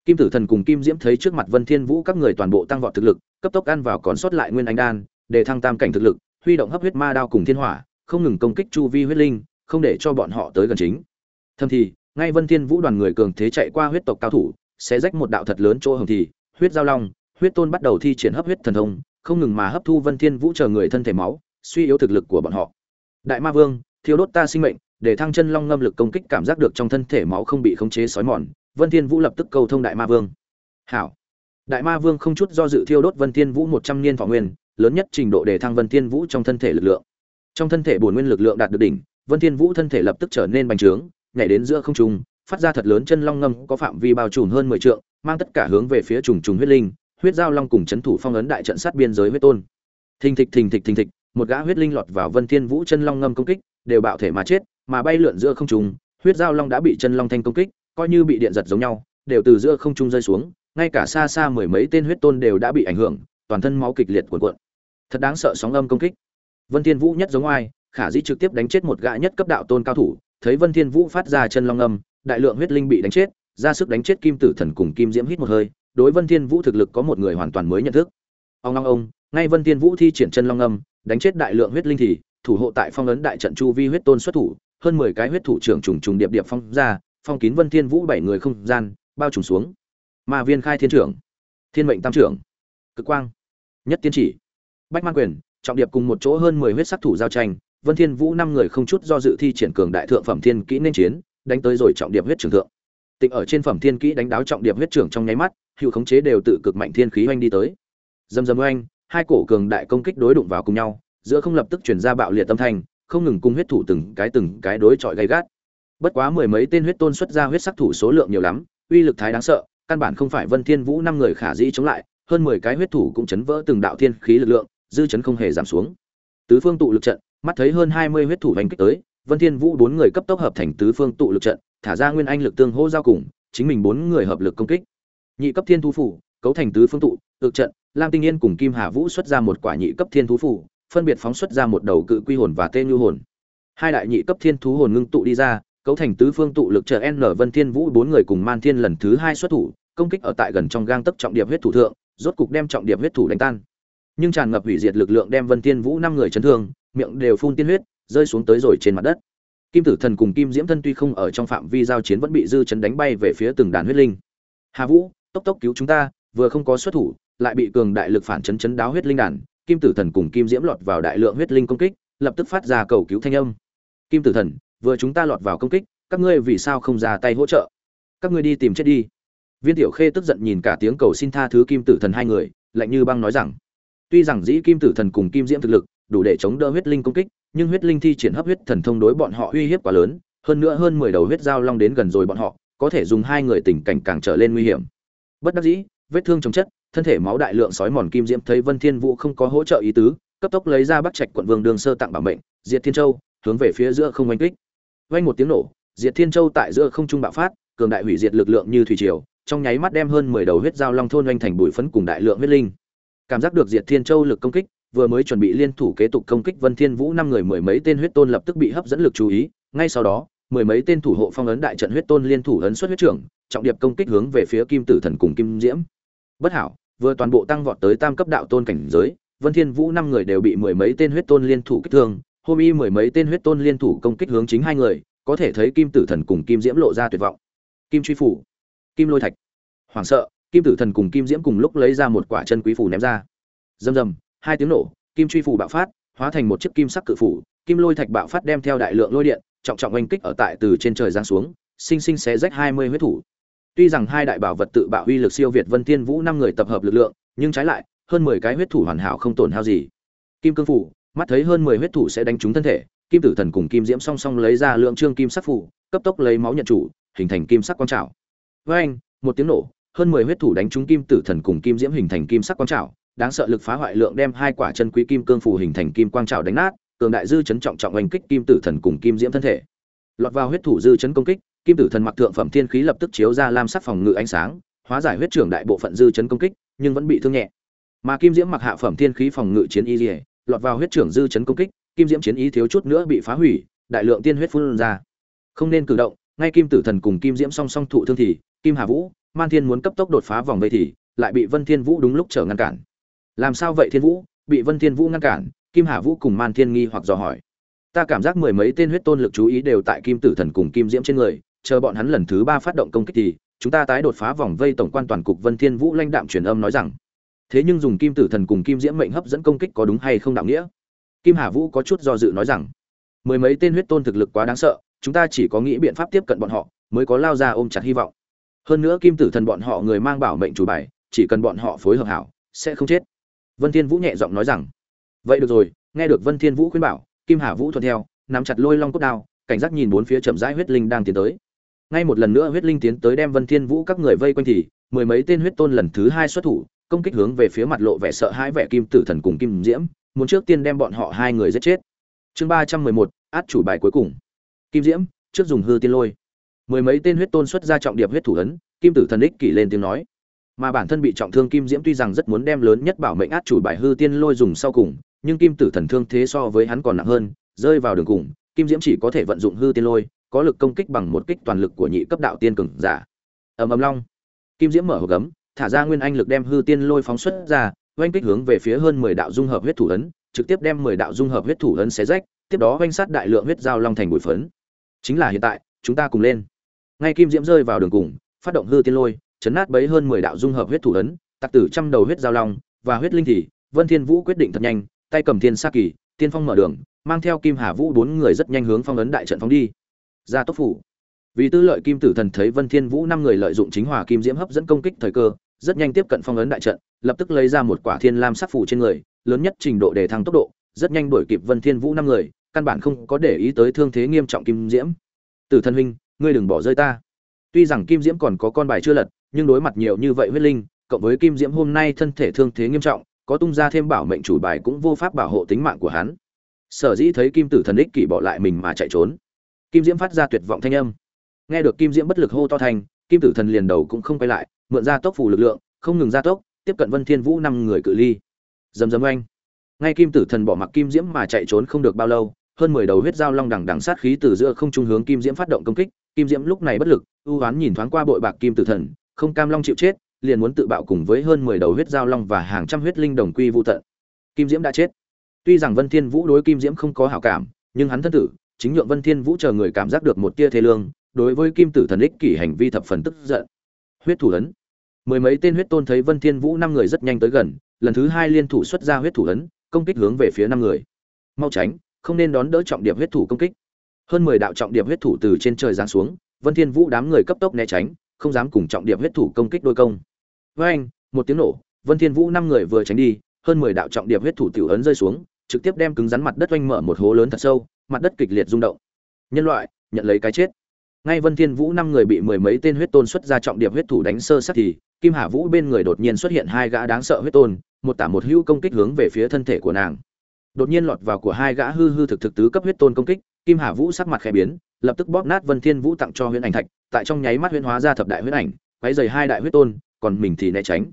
Kim tử thần cùng kim diễm thấy trước mặt vân thiên vũ các người toàn bộ tăng vọt thực lực, cấp tốc ăn vào còn sót lại nguyên anh đan, để thăng tam cảnh thực lực, huy động hấp huyết ma đao cùng thiên hỏa, không ngừng công kích chu vi huyết linh, không để cho bọn họ tới gần chính. Thâm thì, ngay vân thiên vũ đoàn người cường thế chạy qua huyết tộc cao thủ, sẽ rách một đạo thật lớn chỗ hồng thì, huyết giao long, huyết tôn bắt đầu thi triển hấp huyết thần thông, không ngừng mà hấp thu vân thiên vũ chờ người thân thể máu, suy yếu thực lực của bọn họ. Đại ma vương, thiêu đốt ta sinh mệnh để thăng chân long ngâm lực công kích cảm giác được trong thân thể máu không bị khống chế sói mòn, vân thiên vũ lập tức cầu thông đại ma vương. Hảo. Đại ma vương không chút do dự thiêu đốt vân thiên vũ một trăm niên thọ nguyên, lớn nhất trình độ để thăng vân thiên vũ trong thân thể lực lượng. Trong thân thể bổn nguyên lực lượng đạt được đỉnh, vân thiên vũ thân thể lập tức trở nên bành trướng, nhảy đến giữa không trung, phát ra thật lớn chân long ngâm có phạm vi bao trùm hơn mười trượng, mang tất cả hướng về phía trùng trùng huyết linh, huyết giao long cùng chấn thủ phong ấn đại trận sát biên giới huyết tôn. Thình thịch thình thịch thình thịch, một gã huyết linh lọt vào vân thiên vũ chân long ngâm công kích, đều bạo thể mà chết mà bay lượn giữa không trung, huyết giao long đã bị chân long thanh công kích, coi như bị điện giật giống nhau, đều từ giữa không trung rơi xuống, ngay cả xa xa mười mấy tên huyết tôn đều đã bị ảnh hưởng, toàn thân máu kịch liệt cuộn cuộn. Thật đáng sợ sóng âm công kích. Vân thiên vũ nhất giống ai khả dĩ trực tiếp đánh chết một gã nhất cấp đạo tôn cao thủ, thấy vân thiên vũ phát ra chân long âm, đại lượng huyết linh bị đánh chết, ra sức đánh chết kim tử thần cùng kim diễm hít một hơi, đối vân thiên vũ thực lực có một người hoàn toàn mới nhận thức. Ông long ông, ngay vân thiên vũ thi triển chân long âm, đánh chết đại lượng huyết linh thì thủ hộ tại phong ấn đại trận chu vi huyết tôn xuất thủ hơn 10 cái huyết thủ trưởng trùng trùng điệp điệp phong ra, phong kín vân thiên vũ bảy người không gian, bao trùm xuống. Ma viên khai thiên trưởng, thiên mệnh tam trưởng, cực quang, nhất tiên chỉ, bách man quyền, trọng điệp cùng một chỗ hơn 10 huyết sắc thủ giao tranh, vân thiên vũ năm người không chút do dự thi triển cường đại thượng phẩm thiên kỹ nên chiến, đánh tới rồi trọng điệp huyết trưởng thượng. Tịnh ở trên phẩm thiên kỹ đánh đáo trọng điệp huyết trưởng trong nháy mắt, hữu khống chế đều tự cực mạnh thiên khí hoành đi tới. Dầm dầm oanh, hai cổ cường đại công kích đối đụng vào cùng nhau, giữa không lập tức truyền ra bạo liệt tâm thanh không ngừng cung huyết thủ từng cái từng cái đối chọi gay gắt. Bất quá mười mấy tên huyết tôn xuất ra huyết sắc thủ số lượng nhiều lắm, uy lực thái đáng sợ, căn bản không phải vân thiên vũ năm người khả dĩ chống lại, hơn mười cái huyết thủ cũng chấn vỡ từng đạo thiên khí lực lượng, dư chấn không hề giảm xuống. Tứ phương tụ lực trận, mắt thấy hơn hai mươi huyết thủ đánh kích tới, vân thiên vũ bốn người cấp tốc hợp thành tứ phương tụ lực trận, thả ra nguyên anh lực tương hỗ giao cùng, chính mình bốn người hợp lực công kích. Nhị cấp thiên thú phủ, cấu thành tứ phương tụ lực trận, lam tinh yên cùng kim hà vũ xuất ra một quả nhị cấp thiên thú phủ phân biệt phóng xuất ra một đầu cự quy hồn và tê như hồn. Hai đại nhị cấp thiên thú hồn ngưng tụ đi ra, cấu thành tứ phương tụ lực trợ n, vân thiên vũ bốn người cùng man thiên lần thứ hai xuất thủ, công kích ở tại gần trong gang tấc trọng điệp huyết thủ thượng, rốt cục đem trọng điệp huyết thủ đánh tan. Nhưng tràn ngập hủy diệt lực lượng đem vân thiên vũ năm người chấn thương, miệng đều phun tiên huyết, rơi xuống tới rồi trên mặt đất. Kim tử thần cùng kim diễm thân tuy không ở trong phạm vi giao chiến vẫn bị dư chấn đánh bay về phía từng đàn huyết linh. Hà vũ, tốc tốc cứu chúng ta, vừa không có xuất thủ, lại bị cường đại lực phản chấn chấn đáo huyết linh đàn kim tử thần cùng kim diễm lọt vào đại lượng huyết linh công kích, lập tức phát ra cầu cứu thanh âm. Kim tử thần, vừa chúng ta lọt vào công kích, các ngươi vì sao không ra tay hỗ trợ? Các ngươi đi tìm chết đi. Viên tiểu khê tức giận nhìn cả tiếng cầu xin tha thứ kim tử thần hai người, lạnh như băng nói rằng, tuy rằng dĩ kim tử thần cùng kim diễm thực lực đủ để chống đỡ huyết linh công kích, nhưng huyết linh thi triển hấp huyết thần thông đối bọn họ uy hiếp quá lớn, hơn nữa hơn mười đầu huyết dao long đến gần rồi bọn họ, có thể dùng hai người tình cảnh càng trở lên nguy hiểm. Bất đắc dĩ vết thương chống chất, thân thể máu đại lượng sói mòn kim diễm thấy vân thiên vũ không có hỗ trợ ý tứ, cấp tốc lấy ra bắc trạch quận vương đường sơ tặng bảo mệnh, diệt thiên châu, hướng về phía giữa không oanh kích. Vang một tiếng nổ, diệt thiên châu tại giữa không trung bạo phát, cường đại hủy diệt lực lượng như thủy triều, trong nháy mắt đem hơn mười đầu huyết giao long thôn oanh thành bụi phấn cùng đại lượng huyết linh. Cảm giác được diệt thiên châu lực công kích, vừa mới chuẩn bị liên thủ kế tục công kích vân thiên vũ năm người mười mấy tên huyết tôn lập tức bị hấp dẫn lực chú ý, ngay sau đó, mười mấy tên thủ hộ phong ấn đại trận huyết tôn liên thủ ấn xuất huyết trưởng, trọng điệp công kích hướng về phía kim tử thần cùng kim diễm bất hảo, vừa toàn bộ tăng vọt tới tam cấp đạo tôn cảnh giới, vân thiên vũ năm người đều bị mười mấy tên huyết tôn liên thủ kích thương, hôm y mười mấy tên huyết tôn liên thủ công kích hướng chính hai người, có thể thấy kim tử thần cùng kim diễm lộ ra tuyệt vọng. Kim truy phủ, kim lôi thạch. Hoảng sợ, kim tử thần cùng kim diễm cùng lúc lấy ra một quả chân quý phủ ném ra. Rầm rầm, hai tiếng nổ, kim truy phủ bạo phát, hóa thành một chiếc kim sắc cự phủ, kim lôi thạch bạo phát đem theo đại lượng lôi điện, trọng trọng oanh kích ở tại từ trên trời giáng xuống, sinh sinh xé rách hai mươi huyết thủ tuy rằng hai đại bảo vật tự bạo uy lực siêu việt vân thiên vũ năm người tập hợp lực lượng, nhưng trái lại, hơn mười cái huyết thủ hoàn hảo không tổn hao gì. Kim cương phủ, mắt thấy hơn mười huyết thủ sẽ đánh trúng thân thể, kim tử thần cùng kim diễm song song lấy ra lượng trương kim sắc phủ, cấp tốc lấy máu nhận chủ, hình thành kim sắc quang trảo. Với anh, một tiếng nổ, hơn mười huyết thủ đánh trúng kim tử thần cùng kim diễm hình thành kim sắc quang trảo, đáng sợ lực phá hoại lượng đem hai quả chân quý kim cương phủ hình thành kim quang trảo đánh nát, cường đại dư chấn trọng trọng oanh kích kim tử thần cùng kim diễm thân thể. Lọt vào huyết thủ dư chấn công kích kim tử thần mặc thượng phẩm thiên khí lập tức chiếu ra lam sắc phòng ngự ánh sáng, hóa giải huyết trưởng đại bộ phận dư chấn công kích, nhưng vẫn bị thương nhẹ. Mà kim diễm mặc hạ phẩm thiên khí phòng ngự chiến y lìa lọt vào huyết trưởng dư chấn công kích, kim diễm chiến ý thiếu chút nữa bị phá hủy, đại lượng tiên huyết phun ra. Không nên cử động, ngay kim tử thần cùng kim diễm song song thụ thương thì, kim hà vũ, man thiên muốn cấp tốc đột phá vòng vây thì, lại bị vân thiên vũ đúng lúc trở ngăn cản. Làm sao vậy thiên vũ? Bị vân thiên vũ ngăn cản, kim hà vũ cùng man thiên nghi hoặc dò hỏi. Ta cảm giác mười mấy tên huyết tôn lực chú ý đều tại kim tử thần cùng kim diễm trên người chờ bọn hắn lần thứ ba phát động công kích thì, chúng ta tái đột phá vòng vây tổng quan toàn cục vân thiên vũ lãnh đạm truyền âm nói rằng, thế nhưng dùng kim tử thần cùng kim diễm mệnh hấp dẫn công kích có đúng hay không đạo nghĩa? Kim hà vũ có chút do dự nói rằng, mười mấy tên huyết tôn thực lực quá đáng sợ, chúng ta chỉ có nghĩ biện pháp tiếp cận bọn họ, mới có lao ra ôm chặt hy vọng. Hơn nữa kim tử thần bọn họ người mang bảo mệnh chủ bài, chỉ cần bọn họ phối hợp hảo, sẽ không chết. Vân thiên vũ nhẹ giọng nói rằng, vậy được rồi, nghe được vân thiên vũ khuyên bảo, kim hà vũ thuận theo, nắm chặt lôi long cốt đao, cảnh giác nhìn bốn phía chậm rãi huyết linh đang tiến tới ngay một lần nữa huyết linh tiến tới đem vân thiên vũ các người vây quanh thì, mười mấy tên huyết tôn lần thứ hai xuất thủ, công kích hướng về phía mặt lộ vẻ sợ hãi vẻ kim tử thần cùng kim diễm, muốn trước tiên đem bọn họ hai người giết chết. Chương ba trăm mười một, át chủ bài cuối cùng. Kim diễm, trước dùng hư tiên lôi. Mười mấy tên huyết tôn xuất ra trọng điệp huyết thủ ấn, kim tử thần ích kỷ lên tiếng nói. Mà bản thân bị trọng thương kim diễm tuy rằng rất muốn đem lớn nhất bảo mệnh át chủ bài hư tiên lôi dùng sau cùng, nhưng kim tử thần thương thế so với hắn còn nặng hơn, rơi vào đường cùng, kim diễm chỉ có thể vận dụng hư tiên lôi có lực công kích bằng một kích toàn lực của nhị cấp đạo tiên cường giả. Ầm ầm long. Kim diễm mở hộp gấm, thả ra nguyên anh lực đem hư tiên lôi phóng xuất ra, oanh kích hướng về phía hơn mười đạo dung hợp huyết thủ ấn, trực tiếp đem mười đạo dung hợp huyết thủ ấn xé rách, tiếp đó oanh sát đại lượng huyết giao long thành bụi phấn. Chính là hiện tại, chúng ta cùng lên. Ngay kim diễm rơi vào đường cùng, phát động hư tiên lôi, chấn nát bấy hơn mười đạo dung hợp huyết thủ ấn, tặc tử trăm đầu huyết giao long và huyết linh thì, vân thiên vũ quyết định thật nhanh, tay cầm thiên sa kỳ, tiên phong mở đường, mang theo kim hà vũ bốn người rất nhanh hướng phong ấn đại trận phóng đi ra tốc phủ. Vì tư lợi kim tử thần thấy vân thiên vũ năm người lợi dụng chính hòa kim diễm hấp dẫn công kích thời cơ, rất nhanh tiếp cận phong ấn đại trận, lập tức lấy ra một quả thiên lam sắc phủ trên người, lớn nhất trình độ để thăng tốc độ, rất nhanh đuổi kịp vân thiên vũ năm người, căn bản không có để ý tới thương thế nghiêm trọng kim diễm. Tử thần huynh, ngươi đừng bỏ rơi ta. Tuy rằng kim diễm còn có con bài chưa lật, nhưng đối mặt nhiều như vậy huyết linh, cộng với kim diễm hôm nay thân thể thương thế nghiêm trọng, có tung ra thêm bảo mệnh chủ bài cũng vô pháp bảo hộ tính mạng của hắn. Sở dĩ thấy kim tử thần ích kỷ bỏ lại mình mà chạy trốn kim diễm phát ra tuyệt vọng thanh âm. Nghe được kim diễm bất lực hô to thành, kim tử thần liền đầu cũng không quay lại, mượn ra tốc phủ lực lượng, không ngừng ra tốc, tiếp cận vân thiên vũ năm người cự ly. Dầm dầm oanh. Ngay kim tử thần bỏ mặc kim diễm mà chạy trốn không được bao lâu, hơn mười đầu huyết dao long đằng đằng sát khí từ giữa không trung hướng kim diễm phát động công kích, kim diễm lúc này bất lực, ưu ám nhìn thoáng qua bội bạc kim tử thần, không cam long chịu chết, liền muốn tự bạo cùng với hơn mười đầu huyết dao long và hàng trăm huyết linh đồng quy vô tận. Kim diễm đã chết. Tuy rằng vân thiên vũ đối kim diễm không có hảo cảm, nhưng hắn thân tử chính nhượng vân thiên vũ chờ người cảm giác được một tia thế lương, đối với kim tử thần ích kỷ hành vi thập phần tức giận. Huyết thủ ấn. Mười mấy tên huyết tôn thấy vân thiên vũ năm người rất nhanh tới gần, lần thứ hai liên thủ xuất ra huyết thủ ấn, công kích hướng về phía năm người. Mau tránh, không nên đón đỡ trọng điểm huyết thủ công kích. Hơn mười đạo trọng điểm huyết thủ từ trên trời giáng xuống, vân thiên vũ đám người cấp tốc né tránh, không dám cùng trọng điểm huyết thủ công kích đôi công. Với anh, một tiếng nổ, vân thiên vũ năm người vừa tránh đi, hơn mười đạo trọng điểm huyết thủ tiểu ấn rơi xuống, trực tiếp đem cứng rắn mặt đất oanh mở một hố lớn thật sâu mặt đất kịch liệt rung động. Nhân loại, nhận lấy cái chết. Ngay vân thiên vũ năm người bị mười mấy tên huyết tôn xuất ra trọng điểm huyết thủ đánh sơ sát thì, kim hà vũ bên người đột nhiên xuất hiện hai gã đáng sợ huyết tôn, một tả một hữu công kích hướng về phía thân thể của nàng. Đột nhiên lọt vào của hai gã hư hư thực thực tứ cấp huyết tôn công kích, kim hà vũ sắc mặt khẽ biến, lập tức bóp nát vân thiên vũ tặng cho huyễn ảnh thạch, tại trong nháy mắt huyễn hóa ra thập đại huyễn ảnh, quấy rầy hai đại huyết tôn, còn mình thì né tránh.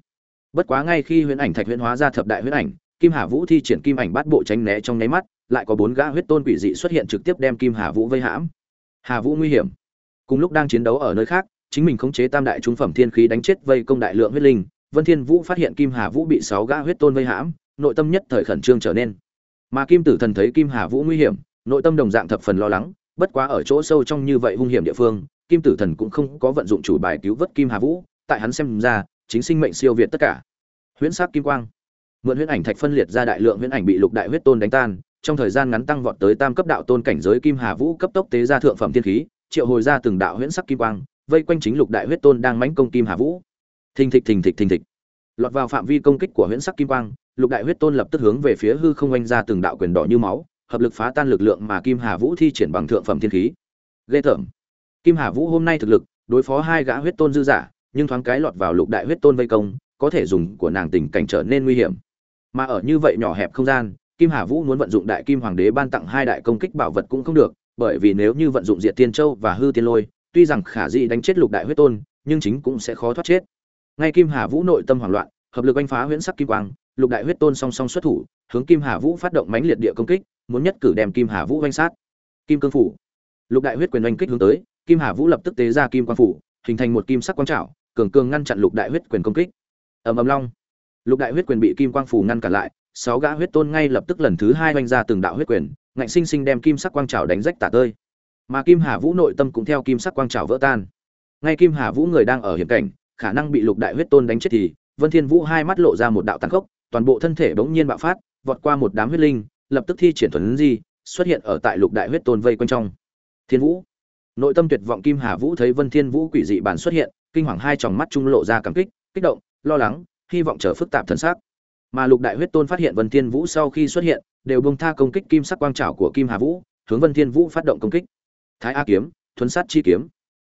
Bất quá ngay khi huyễn ảnh thạch huyễn hóa ra thập đại huyễn ảnh, kim hà vũ thi triển kim ảnh bát bộ tránh né trong nháy mắt lại có bốn gã huyết tôn quỷ dị xuất hiện trực tiếp đem kim hà vũ vây hãm. Hà vũ nguy hiểm. Cùng lúc đang chiến đấu ở nơi khác, chính mình khống chế tam đại trung phẩm thiên khí đánh chết vây công đại lượng huyết linh, vân thiên vũ phát hiện kim hà vũ bị sáu gã huyết tôn vây hãm, nội tâm nhất thời khẩn trương trở nên. Mà kim tử thần thấy kim hà vũ nguy hiểm, nội tâm đồng dạng thập phần lo lắng, bất quá ở chỗ sâu trong như vậy hung hiểm địa phương, kim tử thần cũng không có vận dụng chủ bài cứu vớt kim hà vũ, tại hắn xem ra, chính sinh mệnh siêu việt tất cả. Huyễn sắc kim quang. Mượn huyễn ảnh thạch phân liệt ra đại lượng huyễn ảnh bị lục đại huyết tôn đánh tan trong thời gian ngắn tăng vọt tới tam cấp đạo tôn cảnh giới kim hà vũ cấp tốc tế ra thượng phẩm thiên khí, triệu hồi ra từng đạo huyễn sắc kim quang, vây quanh chính lục đại huyết tôn đang mãnh công kim hà vũ. Thình thịch thình thịch thình thịch. Lọt vào phạm vi công kích của huyễn sắc kim quang, lục đại huyết tôn lập tức hướng về phía hư không oanh ra từng đạo quyền đỏ như máu, hợp lực phá tan lực lượng mà kim hà vũ thi triển bằng thượng phẩm thiên khí. Ghê tởm. Kim hà vũ hôm nay thực lực, đối phó hai gã huyết tôn dư giả, nhưng thoáng cái lọt vào lục đại huyết tôn vây công, có thể dùng của nàng tình cảnh trở nên nguy hiểm. Mà ở như vậy nhỏ hẹp không gian kim hà vũ muốn vận dụng đại kim hoàng đế ban tặng hai đại công kích bảo vật cũng không được, bởi vì nếu như vận dụng diệt tiên châu và hư tiên lôi, tuy rằng khả dĩ đánh chết lục đại huyết tôn, nhưng chính cũng sẽ khó thoát chết. Ngay kim hà vũ nội tâm hoảng loạn, hợp lực đánh phá huyễn sắc kim quang, lục đại huyết tôn song song xuất thủ, hướng kim hà vũ phát động mãnh liệt địa công kích, muốn nhất cử đem kim hà vũ vây sát. Kim cương phủ. Lục đại huyết quyền đánh kích hướng tới, kim hà vũ lập tức tế ra kim quang phủ, hình thành một kim sắc quang trảo, cường cường ngăn chặn lục đại huyết quyền công kích. Ầm ầm long. Lục đại huyết quyền bị kim quang phủ ngăn cản lại sáu gã huyết tôn ngay lập tức lần thứ hai oanh ra từng đạo huyết quyền, ngạnh sinh sinh đem kim sắc quang trào đánh rách tả tơi. Mà kim hà vũ nội tâm cũng theo kim sắc quang trào vỡ tan. Ngay kim hà vũ người đang ở hiểm cảnh, khả năng bị lục đại huyết tôn đánh chết thì, vân thiên vũ hai mắt lộ ra một đạo tàn khốc, toàn bộ thân thể bỗng nhiên bạo phát, vọt qua một đám huyết linh, lập tức thi triển thuần di, xuất hiện ở tại lục đại huyết tôn vây quanh trong. Thiên vũ. Nội tâm tuyệt vọng kim hà vũ thấy vân thiên vũ quỷ dị bản xuất hiện, kinh hoàng hai tròng mắt trung lộ ra cảm kích kích động, lo lắng, hy vọng trở phức tạp thần sắc mà lục đại huyết tôn phát hiện vân thiên vũ sau khi xuất hiện, đều bung tha công kích kim sắc quang trảo của kim hà vũ, hướng vân thiên vũ phát động công kích. Thái a kiếm, thuấn sát chi kiếm.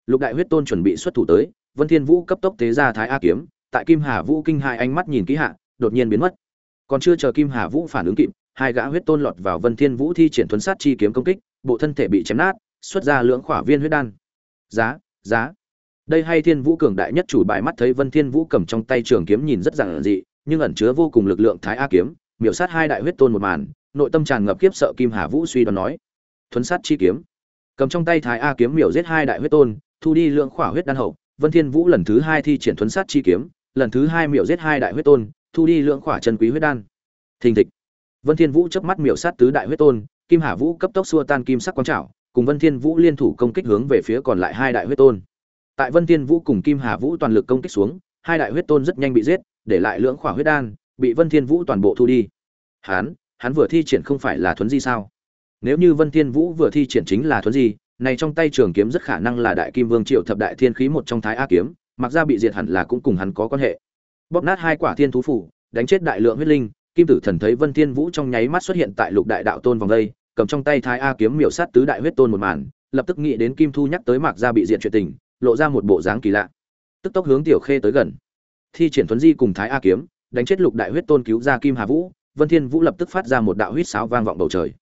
Lục đại huyết tôn chuẩn bị xuất thủ tới, vân thiên vũ cấp tốc tế ra thái a kiếm, tại kim hà vũ kinh hai ánh mắt nhìn kỹ hạ, đột nhiên biến mất. Còn chưa chờ kim hà vũ phản ứng kịp, hai gã huyết tôn lọt vào vân thiên vũ thi triển thuấn sát chi kiếm công kích, bộ thân thể bị chém nát, xuất ra lưỡng khỏa viên huyết đan. Giá giá. Đây hay thiên vũ cường đại nhất chủ bài mắt thấy vân thiên vũ cầm trong tay trường kiếm nhìn rất giản dị nhưng ẩn chứa vô cùng lực lượng thái a kiếm, miểu sát hai đại huyết tôn một màn, nội tâm tràn ngập kiếp sợ kim hà vũ suy đoán nói, thuấn sát chi kiếm. Cầm trong tay thái a kiếm miểu giết hai đại huyết tôn, thu đi lượng khỏa huyết đan hậu, vân thiên vũ lần thứ hai thi triển thuấn sát chi kiếm, lần thứ hai miểu giết hai đại huyết tôn, thu đi lượng khỏa chân quý huyết đan. Thình thịch. Vân thiên vũ chớp mắt miểu sát tứ đại huyết tôn, kim hà vũ cấp tốc xua tan kim sắc quang trảo, cùng vân thiên vũ liên thủ công kích hướng về phía còn lại hai đại huyết tôn. Tại vân thiên vũ cùng kim hà vũ toàn lực công kích xuống, hai đại huyết tôn rất nhanh bị giết để lại lưỡng khỏa huyết đan, bị vân thiên vũ toàn bộ thu đi. Hắn hắn vừa thi triển không phải là thuấn di sao? Nếu như vân thiên vũ vừa thi triển chính là thuấn di, này trong tay trường kiếm rất khả năng là đại kim vương triệu thập đại thiên khí một trong thái a kiếm, mặc ra bị diệt hẳn là cũng cùng hắn có quan hệ. Bóp nát hai quả thiên thú phủ, đánh chết đại lượng huyết linh, kim tử thần thấy vân thiên vũ trong nháy mắt xuất hiện tại lục đại đạo tôn vòng đây, cầm trong tay thái a kiếm miểu sát tứ đại huyết tôn một màn, lập tức nghĩ đến kim thu nhắc tới mặc ra bị diệt chuyện tình, lộ ra một bộ dáng kỳ lạ. Tức tốc hướng tiểu khê tới gần thi triển thuấn di cùng thái a kiếm, đánh chết lục đại huyết tôn cứu ra kim hà vũ, vân thiên vũ lập tức phát ra một đạo huyết sáo vang vọng bầu trời.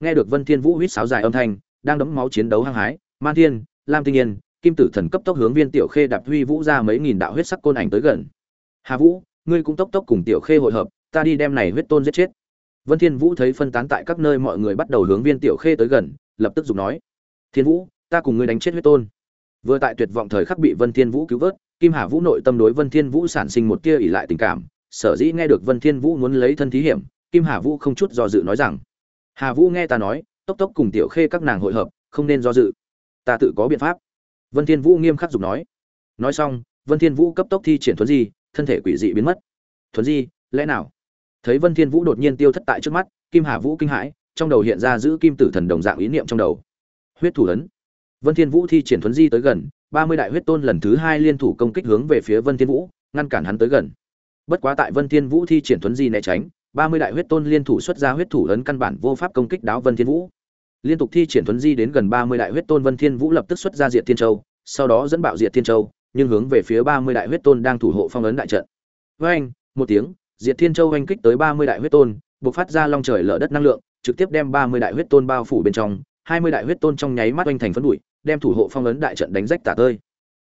Nghe được vân thiên vũ huyết sáo dài âm thanh, đang đấm máu chiến đấu hăng hái, man thiên, lam tinh yên, kim tử thần cấp tốc hướng viên tiểu khê đạp huy vũ ra mấy nghìn đạo huyết sắc côn ảnh tới gần. Hà vũ, ngươi cũng tốc tốc cùng tiểu khê hội hợp, ta đi đem này huyết tôn giết chết. Vân thiên vũ thấy phân tán tại các nơi mọi người bắt đầu hướng viên tiểu khê tới gần, lập tức dùng nói, thiên vũ, ta cùng ngươi đánh chết huyết tôn vừa tại tuyệt vọng thời khắc bị vân thiên vũ cứu vớt, kim hà vũ nội tâm đối vân thiên vũ sản sinh một tia ỉ lại tình cảm, sở dĩ nghe được vân thiên vũ muốn lấy thân thí hiểm, kim hà vũ không chút do dự nói rằng, hà vũ nghe ta nói, tốc tốc cùng tiểu khê các nàng hội hợp, không nên do dự. Ta tự có biện pháp. Vân thiên vũ nghiêm khắc dục nói. Nói xong, vân thiên vũ cấp tốc thi triển Thuần di, thân thể quỷ dị biến mất. Thuần di, lẽ nào? Thấy vân thiên vũ đột nhiên tiêu thất tại trước mắt, kim hà vũ kinh hãi, trong đầu hiện ra giữ kim tử thần đồng dạng ý niệm trong đầu. Huyết thủ ấn vân thiên vũ thi triển thuấn di tới gần ba mươi đại huyết tôn lần thứ hai liên thủ công kích hướng về phía vân thiên vũ ngăn cản hắn tới gần. Bất quá tại vân thiên vũ thi triển thuấn di né tránh ba mươi đại huyết tôn liên thủ xuất ra huyết thủ ấn căn bản vô pháp công kích đáo vân thiên vũ. Liên tục thi triển thuấn di đến gần ba mươi đại huyết tôn vân thiên vũ lập tức xuất ra diệt thiên châu sau đó dẫn bạo diệt thiên châu nhưng hướng về phía ba mươi đại huyết tôn đang thủ hộ phong ấn đại trận. Oeng, anh một tiếng diệt thiên châu oanh kích tới ba mươi đại huyết tôn bộc phát ra long trời lở đất năng lượng trực tiếp đem ba mươi đại huyết tôn bao phủ bên trong hai mươi đại huyết tôn trong nháy mắt oanh thành phấn bụi đem thủ hộ phong ấn đại trận đánh rách tả tơi.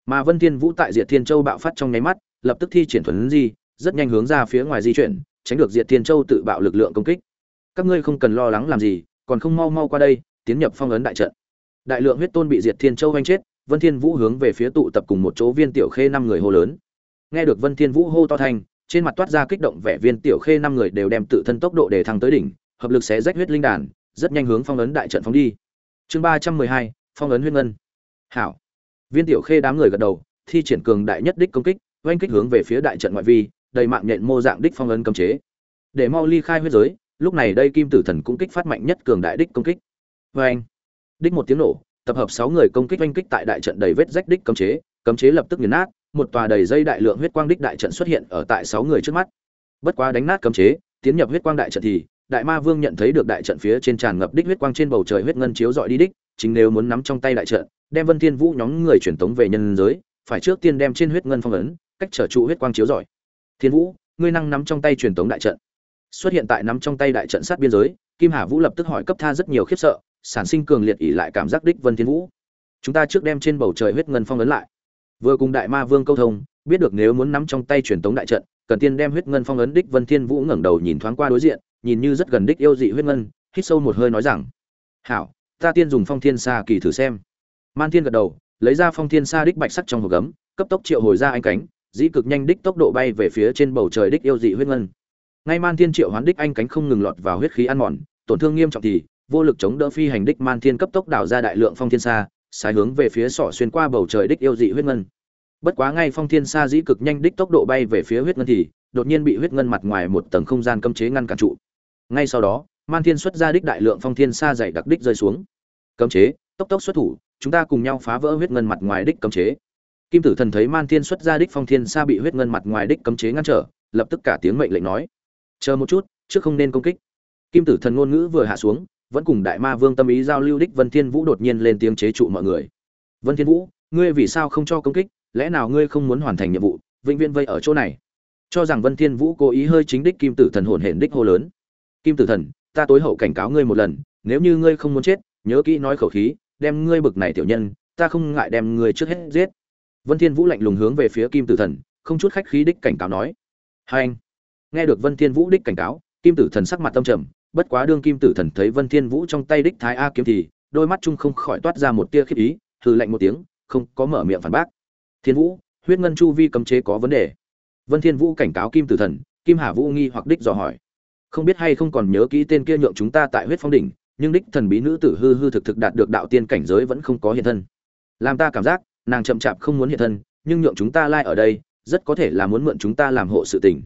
Mà vân thiên vũ tại diệt thiên châu bạo phát trong nháy mắt, lập tức thi triển thuấn di, rất nhanh hướng ra phía ngoài di chuyển, tránh được diệt thiên châu tự bạo lực lượng công kích. Các ngươi không cần lo lắng làm gì, còn không mau mau qua đây, tiến nhập phong ấn đại trận. Đại lượng huyết tôn bị diệt thiên châu oanh chết, vân thiên vũ hướng về phía tụ tập cùng một chỗ viên tiểu khê năm người hô lớn. Nghe được vân thiên vũ hô to thành, trên mặt toát ra kích động vẻ viên tiểu khê năm người đều đem tự thân tốc độ để thăng tới đỉnh, hợp lực xé rách huyết linh đàn, rất nhanh hướng phong ấn đại trận phóng đi. Chương ba trăm mười hai phong ấn huyết ngân. Hảo. Viên tiểu khê đám người gật đầu, thi triển cường đại nhất đích công kích, oanh kích hướng về phía đại trận ngoại vi, đầy mạng nhện mô dạng đích phong ấn cấm chế. Để mau ly khai huyết giới, lúc này đây kim tử thần cũng kích phát mạnh nhất cường đại đích công kích. Vê anh đích một tiếng nổ, tập hợp sáu người công kích oanh kích tại đại trận đầy vết rách đích cấm chế cấm chế lập tức nghiền nát, một tòa đầy dây đại lượng huyết quang đích đại trận xuất hiện ở tại sáu người trước mắt. Bất quá đánh nát cấm chế, tiến nhập huyết quang đại trận thì, đại ma vương nhận thấy được đại trận phía trên tràn ngập đích huyết quang trên bầu trời huyết ngân chiếu dọi đi đích chính nếu muốn nắm trong tay đại trận, đem vân thiên vũ nhóm người truyền tống về nhân giới, phải trước tiên đem trên huyết ngân phong ấn, cách trở trụ huyết quang chiếu giỏi. thiên vũ, ngươi năng nắm trong tay truyền tống đại trận. Xuất hiện tại nắm trong tay đại trận sát biên giới, kim hà vũ lập tức hỏi cấp tha rất nhiều khiếp sợ, sản sinh cường liệt ỉ lại cảm giác đích vân thiên vũ. Chúng ta trước đem trên bầu trời huyết ngân phong ấn lại. Vừa cùng đại ma vương câu thông, biết được nếu muốn nắm trong tay truyền tống đại trận, cần tiên đem huyết ngân phong ấn đích vân thiên vũ ngẩng đầu nhìn thoáng qua đối diện, nhìn như rất gần đích yêu dị huyết ngân, hít sâu một hơi nói rằng, hảo ta tiên dùng phong thiên xa kỳ thử xem. Man thiên gật đầu lấy ra phong thiên xa đích bạch sắc trong hộp gấm cấp tốc triệu hồi ra anh cánh dĩ cực nhanh đích tốc độ bay về phía trên bầu trời đích yêu dị huyết ngân. Ngay man thiên triệu hoán đích anh cánh không ngừng lọt vào huyết khí ăn mòn tổn thương nghiêm trọng thì vô lực chống đỡ phi hành đích man thiên cấp tốc đảo ra đại lượng phong thiên xa, sai hướng về phía sọ xuyên qua bầu trời đích yêu dị huyết ngân. Bất quá ngay phong thiên xa dĩ cực nhanh đích tốc độ bay về phía huyết ngân thì đột nhiên bị huyết ngân mặt ngoài một tầng không gian cấm chế ngăn cản trụ. Ngay sau đó man thiên xuất ra đích đại lượng phong thiên xa dày đặc đích rơi xuống cấm chế, tốc tốc xuất thủ, chúng ta cùng nhau phá vỡ huyết ngân mặt ngoài đích cấm chế. Kim tử thần thấy man thiên xuất ra đích phong thiên sa bị huyết ngân mặt ngoài đích cấm chế ngăn trở, lập tức cả tiếng mệnh lệnh nói, chờ một chút, trước không nên công kích. Kim tử thần ngôn ngữ vừa hạ xuống, vẫn cùng đại ma vương tâm ý giao lưu đích vân thiên vũ đột nhiên lên tiếng chế trụ mọi người. Vân thiên vũ, ngươi vì sao không cho công kích? Lẽ nào ngươi không muốn hoàn thành nhiệm vụ, vĩnh viễn vây ở chỗ này? Cho rằng vân thiên vũ cố ý hơi chính đích kim tử thần hồn hển đích hô lớn. Kim tử thần, ta tối hậu cảnh cáo ngươi một lần, nếu như ngươi không muốn chết nhớ kỹ nói khẩu khí, đem ngươi bực này tiểu nhân, ta không ngại đem ngươi trước hết giết. Vân thiên vũ lạnh lùng hướng về phía kim tử thần, không chút khách khí đích cảnh cáo nói. Hai anh, nghe được vân thiên vũ đích cảnh cáo, kim tử thần sắc mặt tâm trầm, bất quá đương kim tử thần thấy vân thiên vũ trong tay đích thái a kiếm thì, đôi mắt chung không khỏi toát ra một tia khiếp ý, hừ lạnh một tiếng, không có mở miệng phản bác. Thiên vũ, huyết ngân chu vi cấm chế có vấn đề. Vân thiên vũ cảnh cáo kim tử thần, kim hà vũ nghi hoặc đích dò hỏi. Không biết hay không còn nhớ kỹ tên kia nhượng chúng ta tại huyết phong đỉnh nhưng đích thần bí nữ tử hư hư thực thực đạt được đạo tiên cảnh giới vẫn không có hiện thân. Làm ta cảm giác, nàng chậm chạp không muốn hiện thân, nhưng nhượng chúng ta lại like ở đây, rất có thể là muốn mượn chúng ta làm hộ sự tình.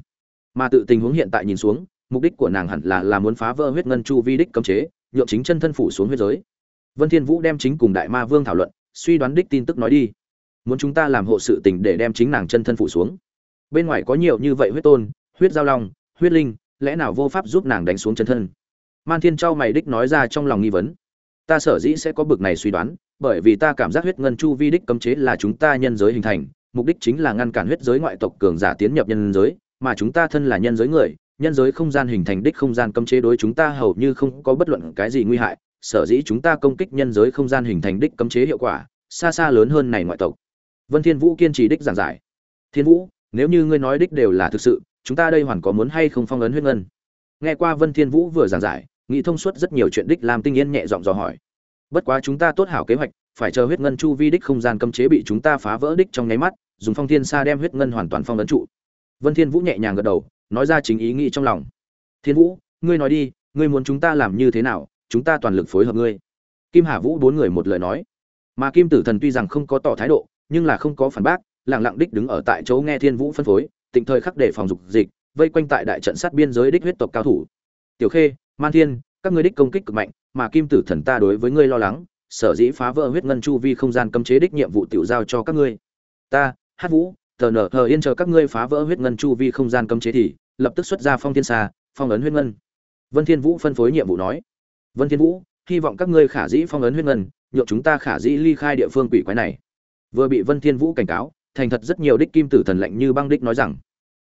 Mà tự tình huống hiện tại nhìn xuống, mục đích của nàng hẳn là là muốn phá vỡ huyết ngân chu vi đích cấm chế, nhượng chính chân thân phủ xuống huyết giới. Vân thiên vũ đem chính cùng đại ma vương thảo luận, suy đoán đích tin tức nói đi. Muốn chúng ta làm hộ sự tình để đem chính nàng chân thân phủ xuống. Bên ngoài có nhiều như vậy huyết tôn, huyết giao long, huyết linh, lẽ nào vô pháp giúp nàng đánh xuống chân thân? Man thiên trao mày đích nói ra trong lòng nghi vấn. Ta sở dĩ sẽ có bực này suy đoán, bởi vì ta cảm giác huyết ngân chu vi đích cấm chế là chúng ta nhân giới hình thành, mục đích chính là ngăn cản huyết giới ngoại tộc cường giả tiến nhập nhân giới, mà chúng ta thân là nhân giới người, nhân giới không gian hình thành đích không gian cấm chế đối chúng ta hầu như không có bất luận cái gì nguy hại, sở dĩ chúng ta công kích nhân giới không gian hình thành đích cấm chế hiệu quả, xa xa lớn hơn này ngoại tộc. Vân thiên vũ kiên trì đích giảng giải. Thiên vũ, nếu như ngươi nói đích đều là thực sự, chúng ta đây hoàn có muốn hay không phong ấn huyết ngân? Nghe qua vân thiên vũ vừa giảng giải nghĩ thông suốt rất nhiều chuyện đích làm tinh yên nhẹ giọng dò hỏi. Bất quá chúng ta tốt hảo kế hoạch, phải chờ huyết ngân chu vi đích không gian cấm chế bị chúng ta phá vỡ đích trong nháy mắt, dùng phong thiên sa đem huyết ngân hoàn toàn phong ấn trụ. Vân thiên vũ nhẹ nhàng gật đầu, nói ra chính ý nghĩ trong lòng. Thiên vũ, ngươi nói đi, ngươi muốn chúng ta làm như thế nào, chúng ta toàn lực phối hợp ngươi. Kim hà vũ bốn người một lời nói. Mà kim tử thần tuy rằng không có tỏ thái độ, nhưng là không có phản bác, lặng lặng đích đứng ở tại chỗ nghe thiên vũ phân phối, tịnh thời khắc để phòng dục dịch, vây quanh tại đại trận sát biên giới đích huyết tộc cao thủ. Tiểu khê man thiên, các ngươi đích công kích cực mạnh, mà kim tử thần ta đối với ngươi lo lắng, sở dĩ phá vỡ huyết ngân chu vi không gian cấm chế đích nhiệm vụ tiểu giao cho các ngươi. Ta, hát vũ, tờ nở hờ yên chờ các ngươi phá vỡ huyết ngân chu vi không gian cấm chế thì, lập tức xuất ra phong thiên xa phong ấn huyết ngân. Vân thiên vũ phân phối nhiệm vụ nói. Vân thiên vũ, hy vọng các ngươi khả dĩ phong ấn huyết ngân, nhượng chúng ta khả dĩ ly khai địa phương quỷ quái này. Vừa bị vân thiên vũ cảnh cáo, thành thật rất nhiều đích kim tử thần lạnh như băng đích nói rằng.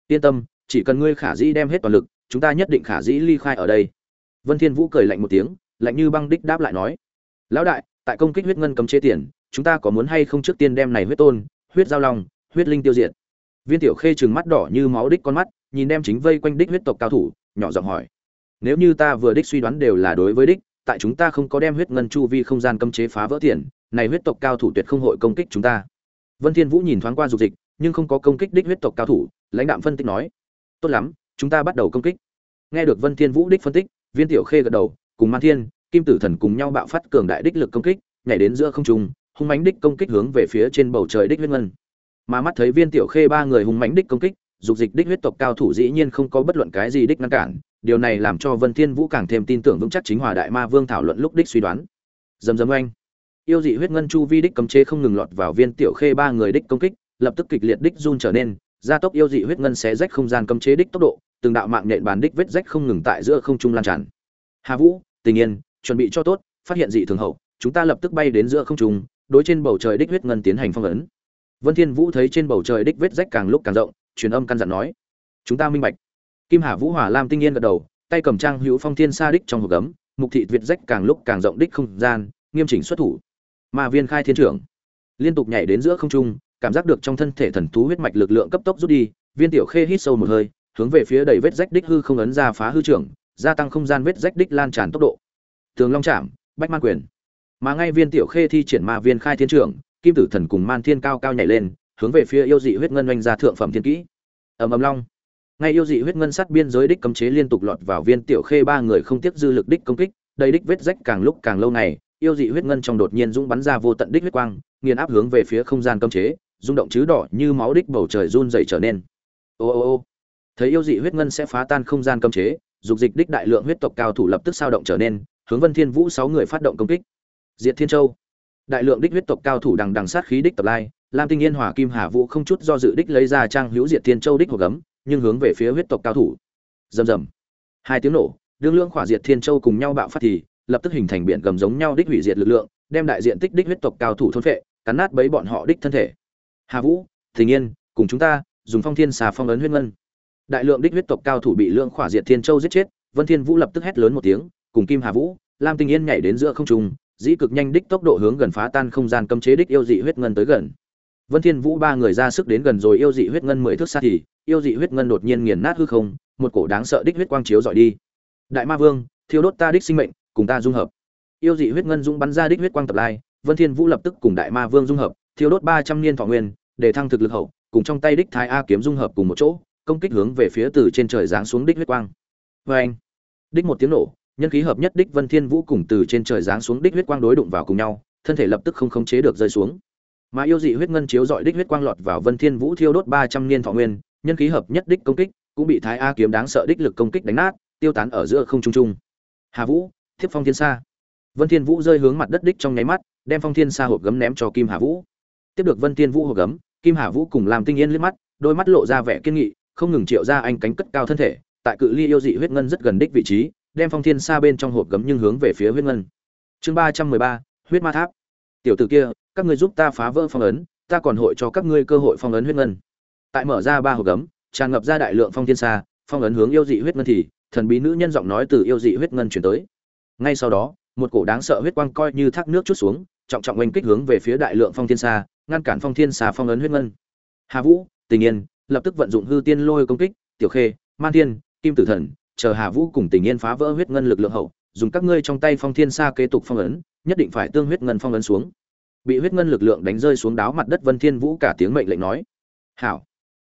Yên tâm, chỉ cần ngươi khả dĩ đem hết toàn lực, chúng ta nhất định khả dĩ ly khai ở đây vân thiên vũ cười lạnh một tiếng, lạnh như băng đích đáp lại nói, lão đại, tại công kích huyết ngân cấm chế tiền, chúng ta có muốn hay không trước tiên đem này huyết tôn, huyết giao long, huyết linh tiêu diệt? Viên tiểu khê trừng mắt đỏ như máu đích con mắt, nhìn đem chính vây quanh đích huyết tộc cao thủ, nhỏ giọng hỏi, nếu như ta vừa đích suy đoán đều là đối với đích, tại chúng ta không có đem huyết ngân chu vi không gian cấm chế phá vỡ tiền, này huyết tộc cao thủ tuyệt không hội công kích chúng ta. Vân thiên vũ nhìn thoáng qua dục dịch, nhưng không có công kích đích huyết tộc cao thủ, lãnh đạm phân tích nói, tốt lắm, chúng ta bắt đầu công kích. Nghe được vân thiên vũ đích phân tích viên tiểu khê gật đầu, cùng man thiên, kim tử thần cùng nhau bạo phát cường đại đích lực công kích, nhảy đến giữa không trung, hung mãnh đích công kích hướng về phía trên bầu trời đích huyết ngân. Mà mắt thấy viên tiểu khê ba người hung mãnh đích công kích, dục dịch đích huyết tộc cao thủ dĩ nhiên không có bất luận cái gì đích ngăn cản, điều này làm cho vân thiên vũ càng thêm tin tưởng vững chắc chính hòa đại ma vương thảo luận lúc đích suy đoán. Dầm dầm oanh. Yêu dị huyết ngân chu vi đích cấm chế không ngừng lọt vào viên tiểu khê ba người đích công kích, lập tức kịch liệt đích run trở nên, gia tốc yêu dị huyết ngân xé rách không gian cấm chế đích tốc độ từng đạo mạng nhện bàn đích vết rách không ngừng tại giữa không trung lan tràn. Hà vũ, tình yên, chuẩn bị cho tốt, phát hiện dị thường hậu, chúng ta lập tức bay đến giữa không trung, đối trên bầu trời đích huyết ngân tiến hành phong ấn. Vân thiên vũ thấy trên bầu trời đích vết rách càng lúc càng rộng, truyền âm căn dặn nói, chúng ta minh bạch. Kim hà vũ, hỏa lam, tinh yên gật đầu, tay cầm trang hữu phong thiên sa đích trong hộp gấm, mục thị việt rách càng lúc càng rộng đích không gian, nghiêm chỉnh xuất thủ. Ma viên khai thiên trưởng liên tục nhảy đến giữa không trung, cảm giác được trong thân thể thần thú huyết mạch lực lượng cấp tốc rút đi, viên tiểu khê hít sâu một hơi hướng về phía đầy vết rách đích hư không ấn ra phá hư trưởng gia tăng không gian vết rách đích lan tràn tốc độ. Tường long chạm bách man quyền. Mà ngay viên tiểu khê thi triển ma viên khai thiên trưởng kim tử thần cùng man thiên cao cao nhảy lên, hướng về phía yêu dị huyết ngân oanh ra thượng phẩm thiên kỹ. Ầm ầm long. Ngay yêu dị huyết ngân sát biên giới đích cấm chế liên tục lọt vào viên tiểu khê ba người không tiếp dư lực đích công kích, đầy đích vết rách càng lúc càng lâu ngày, yêu dị huyết ngân trong đột nhiên dũng bắn ra vô tận đích huyết quang, nghiền áp hướng về phía không gian cấm chế, rung động chứ đỏ như máu đích bầu trời run dày trở nên. Ô ô ô thấy yêu dị huyết ngân sẽ phá tan không gian cấm chế, dục dịch đích đại lượng huyết tộc cao thủ lập tức sao động trở nên, hướng vân thiên vũ sáu người phát động công kích. Diệt thiên châu. Đại lượng đích huyết tộc cao thủ đằng đằng sát khí đích tập lai, lam tinh yên hòa kim hà vũ không chút do dự đích lấy ra trang hữu diệt thiên châu đích hộp gấm, nhưng hướng về phía huyết tộc cao thủ. Rầm rầm. Hai tiếng nổ, đương lượng khỏa diệt thiên châu cùng nhau bạo phát thì, lập tức hình thành biển gầm giống nhau đích hủy diệt lực lượng, đem đại diện tích đích huyết tộc cao thủ thôn phệ, cắn nát bấy bọn họ đích thân thể. Hà vũ, thình yên, cùng chúng ta, dùng phong thiên xà phong ấn huyết ngân đại lượng đích huyết tộc cao thủ bị lượng khỏa diệt thiên châu giết chết, vân thiên vũ lập tức hét lớn một tiếng, cùng kim hà vũ, lam tinh yên nhảy đến giữa không trung, dĩ cực nhanh đích tốc độ hướng gần phá tan không gian cấm chế đích yêu dị huyết ngân tới gần. Vân thiên vũ ba người ra sức đến gần rồi yêu dị huyết ngân mười thước xa thì, yêu dị huyết ngân đột nhiên nghiền nát hư không, một cổ đáng sợ đích huyết quang chiếu dọi đi. Đại ma vương, thiêu đốt ta đích sinh mệnh, cùng ta dung hợp. Yêu dị huyết ngân dung bắn ra đích huyết quang tập lai, vân thiên vũ lập tức cùng đại ma vương dung hợp, thiêu đốt ba trăm niên thọ nguyên, để thăng thực lực hậu, cùng trong tay đích thái a kiếm dung hợp cùng một chỗ công kích hướng về phía từ trên trời giáng xuống đích huyết quang. Với anh, đích một tiếng nổ, nhân khí hợp nhất đích vân thiên vũ cùng từ trên trời giáng xuống đích huyết quang đối đụng vào cùng nhau, thân thể lập tức không khống chế được rơi xuống. Mà yêu dị huyết ngân chiếu dọi đích huyết quang lọt vào vân thiên vũ thiêu đốt ba trăm niên thọ nguyên, nhân khí hợp nhất đích công kích cũng bị thái a kiếm đáng sợ đích lực công kích đánh nát, tiêu tán ở giữa không trung trung. Hà vũ, thiếp phong thiên sa. Vân thiên vũ rơi hướng mặt đất đích trong nháy mắt, đem phong thiên sa hộp gấm ném cho kim hà vũ. Tiếp được vân thiên vũ hộp gấm, kim hà vũ cùng làm tinh yên liếc mắt, đôi mắt lộ ra vẻ kiên nghị không ngừng triệu ra anh cánh cất cao thân thể tại cự ly yêu dị huyết ngân rất gần đích vị trí đem phong thiên xa bên trong hộp gấm nhưng hướng về phía huyết ngân. Chương ba trăm mười ba huyết ma tháp. Tiểu tử kia các ngươi giúp ta phá vỡ phong ấn ta còn hội cho các ngươi cơ hội phong ấn huyết ngân. Tại mở ra ba hộp gấm tràn ngập ra đại lượng phong thiên xa, phong ấn hướng yêu dị huyết ngân thì thần bí nữ nhân giọng nói từ yêu dị huyết ngân chuyển tới. Ngay sau đó một cổ đáng sợ huyết quang coi như thác nước chút xuống trọng trọng oanh kích hướng về phía đại lượng phong thiên xa, ngăn cản phong thiên xa phong ấn huyết ngân. Hà vũ tình yên lập tức vận dụng hư tiên lôi công kích, tiểu khê, man thiên, kim tử thần, chờ hà vũ cùng tình yên phá vỡ huyết ngân lực lượng hậu, dùng các ngươi trong tay phong thiên xa kế tục phong ấn, nhất định phải tương huyết ngân phong ấn xuống. Bị huyết ngân lực lượng đánh rơi xuống đáo mặt đất vân thiên vũ cả tiếng mệnh lệnh nói, hảo.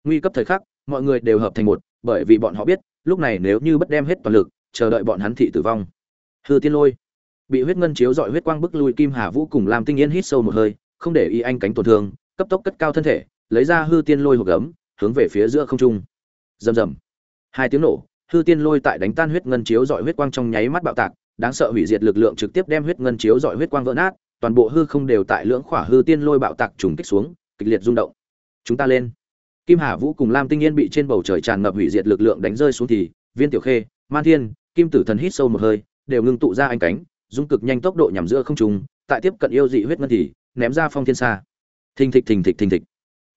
Nguy cấp thời khắc, mọi người đều hợp thành một, bởi vì bọn họ biết, lúc này nếu như bất đem hết toàn lực, chờ đợi bọn hắn thị tử vong. Hư tiên lôi. Bị huyết ngân chiếu dọi huyết quang bức lui kim hà vũ cùng làm tinh yên hít sâu một hơi, không để y anh cánh tổn thương, cấp tốc cất cao thân thể, lấy ra hư tiên lôi hộp gấm hướng về phía giữa không trung. Rầm rầm. Hai tiếng nổ, hư tiên lôi tại đánh tan huyết ngân chiếu dọi huyết quang trong nháy mắt bạo tạc, đáng sợ hủy diệt lực lượng trực tiếp đem huyết ngân chiếu dọi huyết quang vỡ nát, toàn bộ hư không đều tại lưỡng khỏa hư tiên lôi bạo tạc trùng kích xuống, kịch liệt rung động. Chúng ta lên. Kim hà vũ cùng lam tinh yên bị trên bầu trời tràn ngập hủy diệt lực lượng đánh rơi xuống thì, viên tiểu khê, man thiên, kim tử thần hít sâu một hơi, đều ngưng tụ ra anh cánh dung cực nhanh tốc độ nhằm giữa không trung, tại tiếp cận yêu dị huyết ngân thì, ném ra phong thiên xa thình thịch thình thịch thình thịch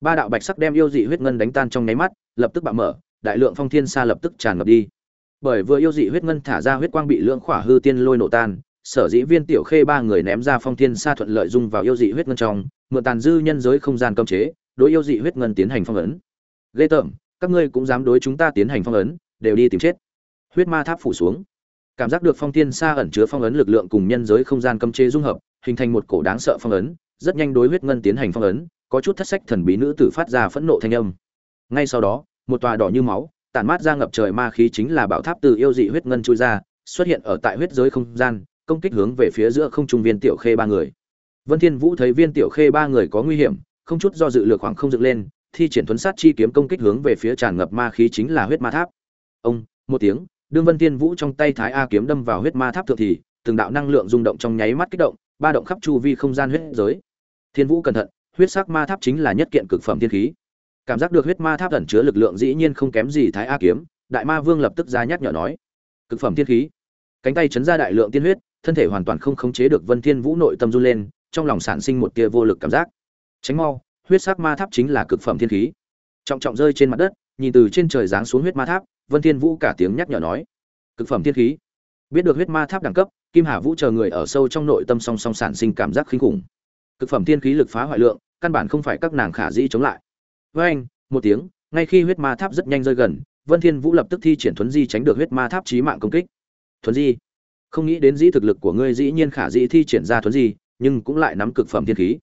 ba đạo bạch sắc đem yêu dị huyết ngân đánh tan trong nháy mắt, lập tức bạo mở, đại lượng phong thiên xa lập tức tràn ngập đi. Bởi vừa yêu dị huyết ngân thả ra huyết quang bị lượng khỏa hư tiên lôi nổ tan, sở dĩ viên tiểu khê ba người ném ra phong thiên xa thuận lợi dung vào yêu dị huyết ngân trong, mượn tàn dư nhân giới không gian cấm chế, đối yêu dị huyết ngân tiến hành phong ấn. Ghê tởm, các ngươi cũng dám đối chúng ta tiến hành phong ấn, đều đi tìm chết. Huyết ma tháp phủ xuống. Cảm giác được phong thiên xa ẩn chứa phong ấn lực lượng cùng nhân giới không gian cấm chế dung hợp, hình thành một cổ đáng sợ phong ấn, rất nhanh đối huyết ngân tiến hành phong ấn có chút thất sách thần bí nữ tử phát ra phẫn nộ thanh âm. Ngay sau đó, một tòa đỏ như máu, tản mát ra ngập trời ma khí chính là bảo tháp từ yêu dị huyết ngân chui ra, xuất hiện ở tại huyết giới không gian, công kích hướng về phía giữa không trung viên tiểu khê ba người. Vân thiên vũ thấy viên tiểu khê ba người có nguy hiểm, không chút do dự lược khoảng không dựng lên, thi triển thuấn sát chi kiếm công kích hướng về phía tràn ngập ma khí chính là huyết ma tháp. Ông, một tiếng, đương vân thiên vũ trong tay thái a kiếm đâm vào huyết ma tháp thượng thì, từng đạo năng lượng rung động trong nháy mắt kích động, ba động khắp chu vi không gian huyết giới. Thiên vũ cẩn thận huyết sắc ma tháp chính là nhất kiện cực phẩm thiên khí. Cảm giác được huyết ma tháp ẩn chứa lực lượng dĩ nhiên không kém gì thái a kiếm, đại ma vương lập tức ra nhắc nhở nói. Cực phẩm thiên khí. Cánh tay chấn ra đại lượng tiên huyết, thân thể hoàn toàn không khống chế được vân thiên vũ nội tâm run lên, trong lòng sản sinh một tia vô lực cảm giác. Tránh mau, huyết sắc ma tháp chính là cực phẩm thiên khí. Trọng trọng rơi trên mặt đất, nhìn từ trên trời giáng xuống huyết ma tháp, vân thiên vũ cả tiếng nhắc nhở nói. Cực phẩm thiên khí. Biết được huyết ma tháp đẳng cấp, kim hà vũ chờ người ở sâu trong nội tâm song song sản sinh cảm giác kinh khủng cực phẩm thiên khí lực phá hoại lượng, căn bản không phải các nàng khả dĩ chống lại. Với anh, một tiếng, ngay khi huyết ma tháp rất nhanh rơi gần, vân thiên vũ lập tức thi triển thuấn di tránh được huyết ma tháp chí mạng công kích. Thuấn di? Không nghĩ đến dĩ thực lực của ngươi dĩ nhiên khả dĩ thi triển ra thuấn di, nhưng cũng lại nắm cực phẩm thiên khí.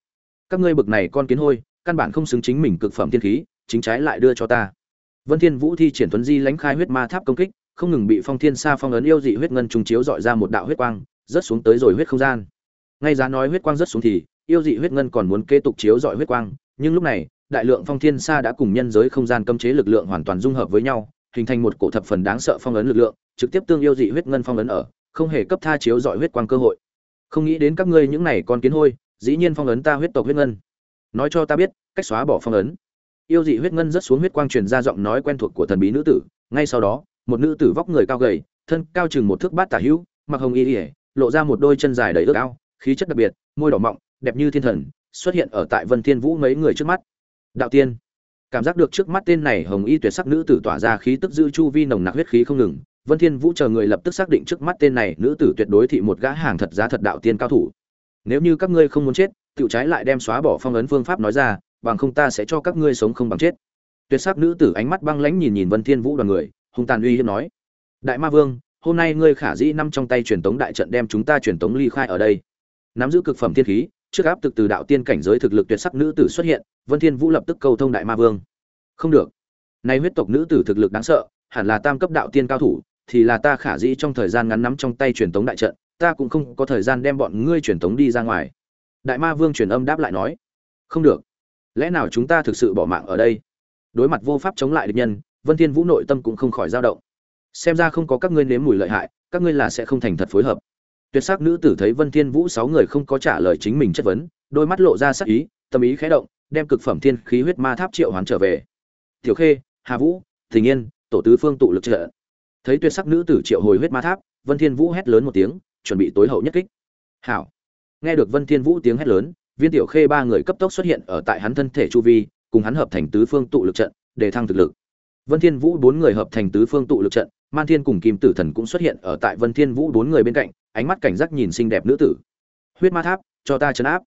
Các ngươi bực này con kiến hôi, căn bản không xứng chính mình cực phẩm thiên khí, chính trái lại đưa cho ta. Vân thiên vũ thi triển thuấn di lánh khai huyết ma tháp công kích, không ngừng bị phong thiên sa phong ấn yêu dị huyết ngân trùng chiếu dọi ra một đạo huyết quang, rớt xuống tới rồi huyết không gian. Ngay giá nói huyết quang rớt xuống thì yêu dị huyết ngân còn muốn kế tục chiếu dọi huyết quang, nhưng lúc này, đại lượng phong thiên sa đã cùng nhân giới không gian cấm chế lực lượng hoàn toàn dung hợp với nhau, hình thành một cổ thập phần đáng sợ phong ấn lực lượng, trực tiếp tương yêu dị huyết ngân phong ấn ở, không hề cấp tha chiếu dọi huyết quang cơ hội. Không nghĩ đến các ngươi những này con kiến hôi, dĩ nhiên phong ấn ta huyết tộc huyết ngân. Nói cho ta biết, cách xóa bỏ phong ấn. Yêu dị huyết ngân rất xuống huyết quang truyền ra giọng nói quen thuộc của thần bí nữ tử, ngay sau đó, một nữ tử vóc người cao gầy, thân cao chừng một thước bát tả hữu, mặc hồng y ỉa lộ ra một đôi chân dài đầy ước ao, khí chất đặc biệt, môi đỏ mọng đẹp như thiên thần, xuất hiện ở tại vân thiên vũ mấy người trước mắt. Đạo tiên, cảm giác được trước mắt tên này hồng y tuyệt sắc nữ tử tỏa ra khí tức dư chu vi nồng nặc huyết khí không ngừng, vân thiên vũ chờ người lập tức xác định trước mắt tên này nữ tử tuyệt đối thị một gã hàng thật giá thật đạo tiên cao thủ. Nếu như các ngươi không muốn chết tự trái lại đem xóa bỏ phong ấn phương pháp nói ra, bằng không ta sẽ cho các ngươi sống không bằng chết. Tuyệt sắc nữ tử ánh mắt băng lãnh nhìn nhìn vân thiên vũ đoàn người, hung tàn uy hiếp nói, đại ma vương, hôm nay ngươi khả dĩ năm trong tay truyền tống đại trận đem chúng ta truyền tống ly khai ở đây. Nắm giữ cực phẩm thiên khí trước áp thực từ đạo tiên cảnh giới thực lực tuyệt sắc nữ tử xuất hiện, vân thiên vũ lập tức cầu thông đại ma vương. Không được. Nay huyết tộc nữ tử thực lực đáng sợ, hẳn là tam cấp đạo tiên cao thủ, thì là ta khả dĩ trong thời gian ngắn nắm trong tay truyền tống đại trận, ta cũng không có thời gian đem bọn ngươi truyền tống đi ra ngoài. Đại ma vương truyền âm đáp lại nói, không được. Lẽ nào chúng ta thực sự bỏ mạng ở đây? Đối mặt vô pháp chống lại địch nhân, vân thiên vũ nội tâm cũng không khỏi dao động. Xem ra không có các ngươi nếm mùi lợi hại, các ngươi là sẽ không thành thật phối hợp tuyệt sắc nữ tử thấy vân thiên vũ sáu người không có trả lời chính mình chất vấn, đôi mắt lộ ra sắc ý, tâm ý khẽ động, đem cực phẩm thiên khí huyết ma tháp triệu hoán trở về. Tiểu khê, hà vũ, thình yên, tổ tứ phương tụ lực trợ. Thấy tuyệt sắc nữ tử triệu hồi huyết ma tháp, vân thiên vũ hét lớn một tiếng, chuẩn bị tối hậu nhất kích. Hảo. Nghe được vân thiên vũ tiếng hét lớn, viên tiểu khê ba người cấp tốc xuất hiện ở tại hắn thân thể chu vi, cùng hắn hợp thành tứ phương tụ lực trận, để thăng thực lực. Vân thiên vũ bốn người hợp thành tứ phương tụ lực trận, man thiên cùng kim tử thần cũng xuất hiện ở tại vân thiên vũ bốn người bên cạnh ánh mắt cảnh giác nhìn xinh đẹp nữ tử. Huyết ma tháp, cho ta chấn áp.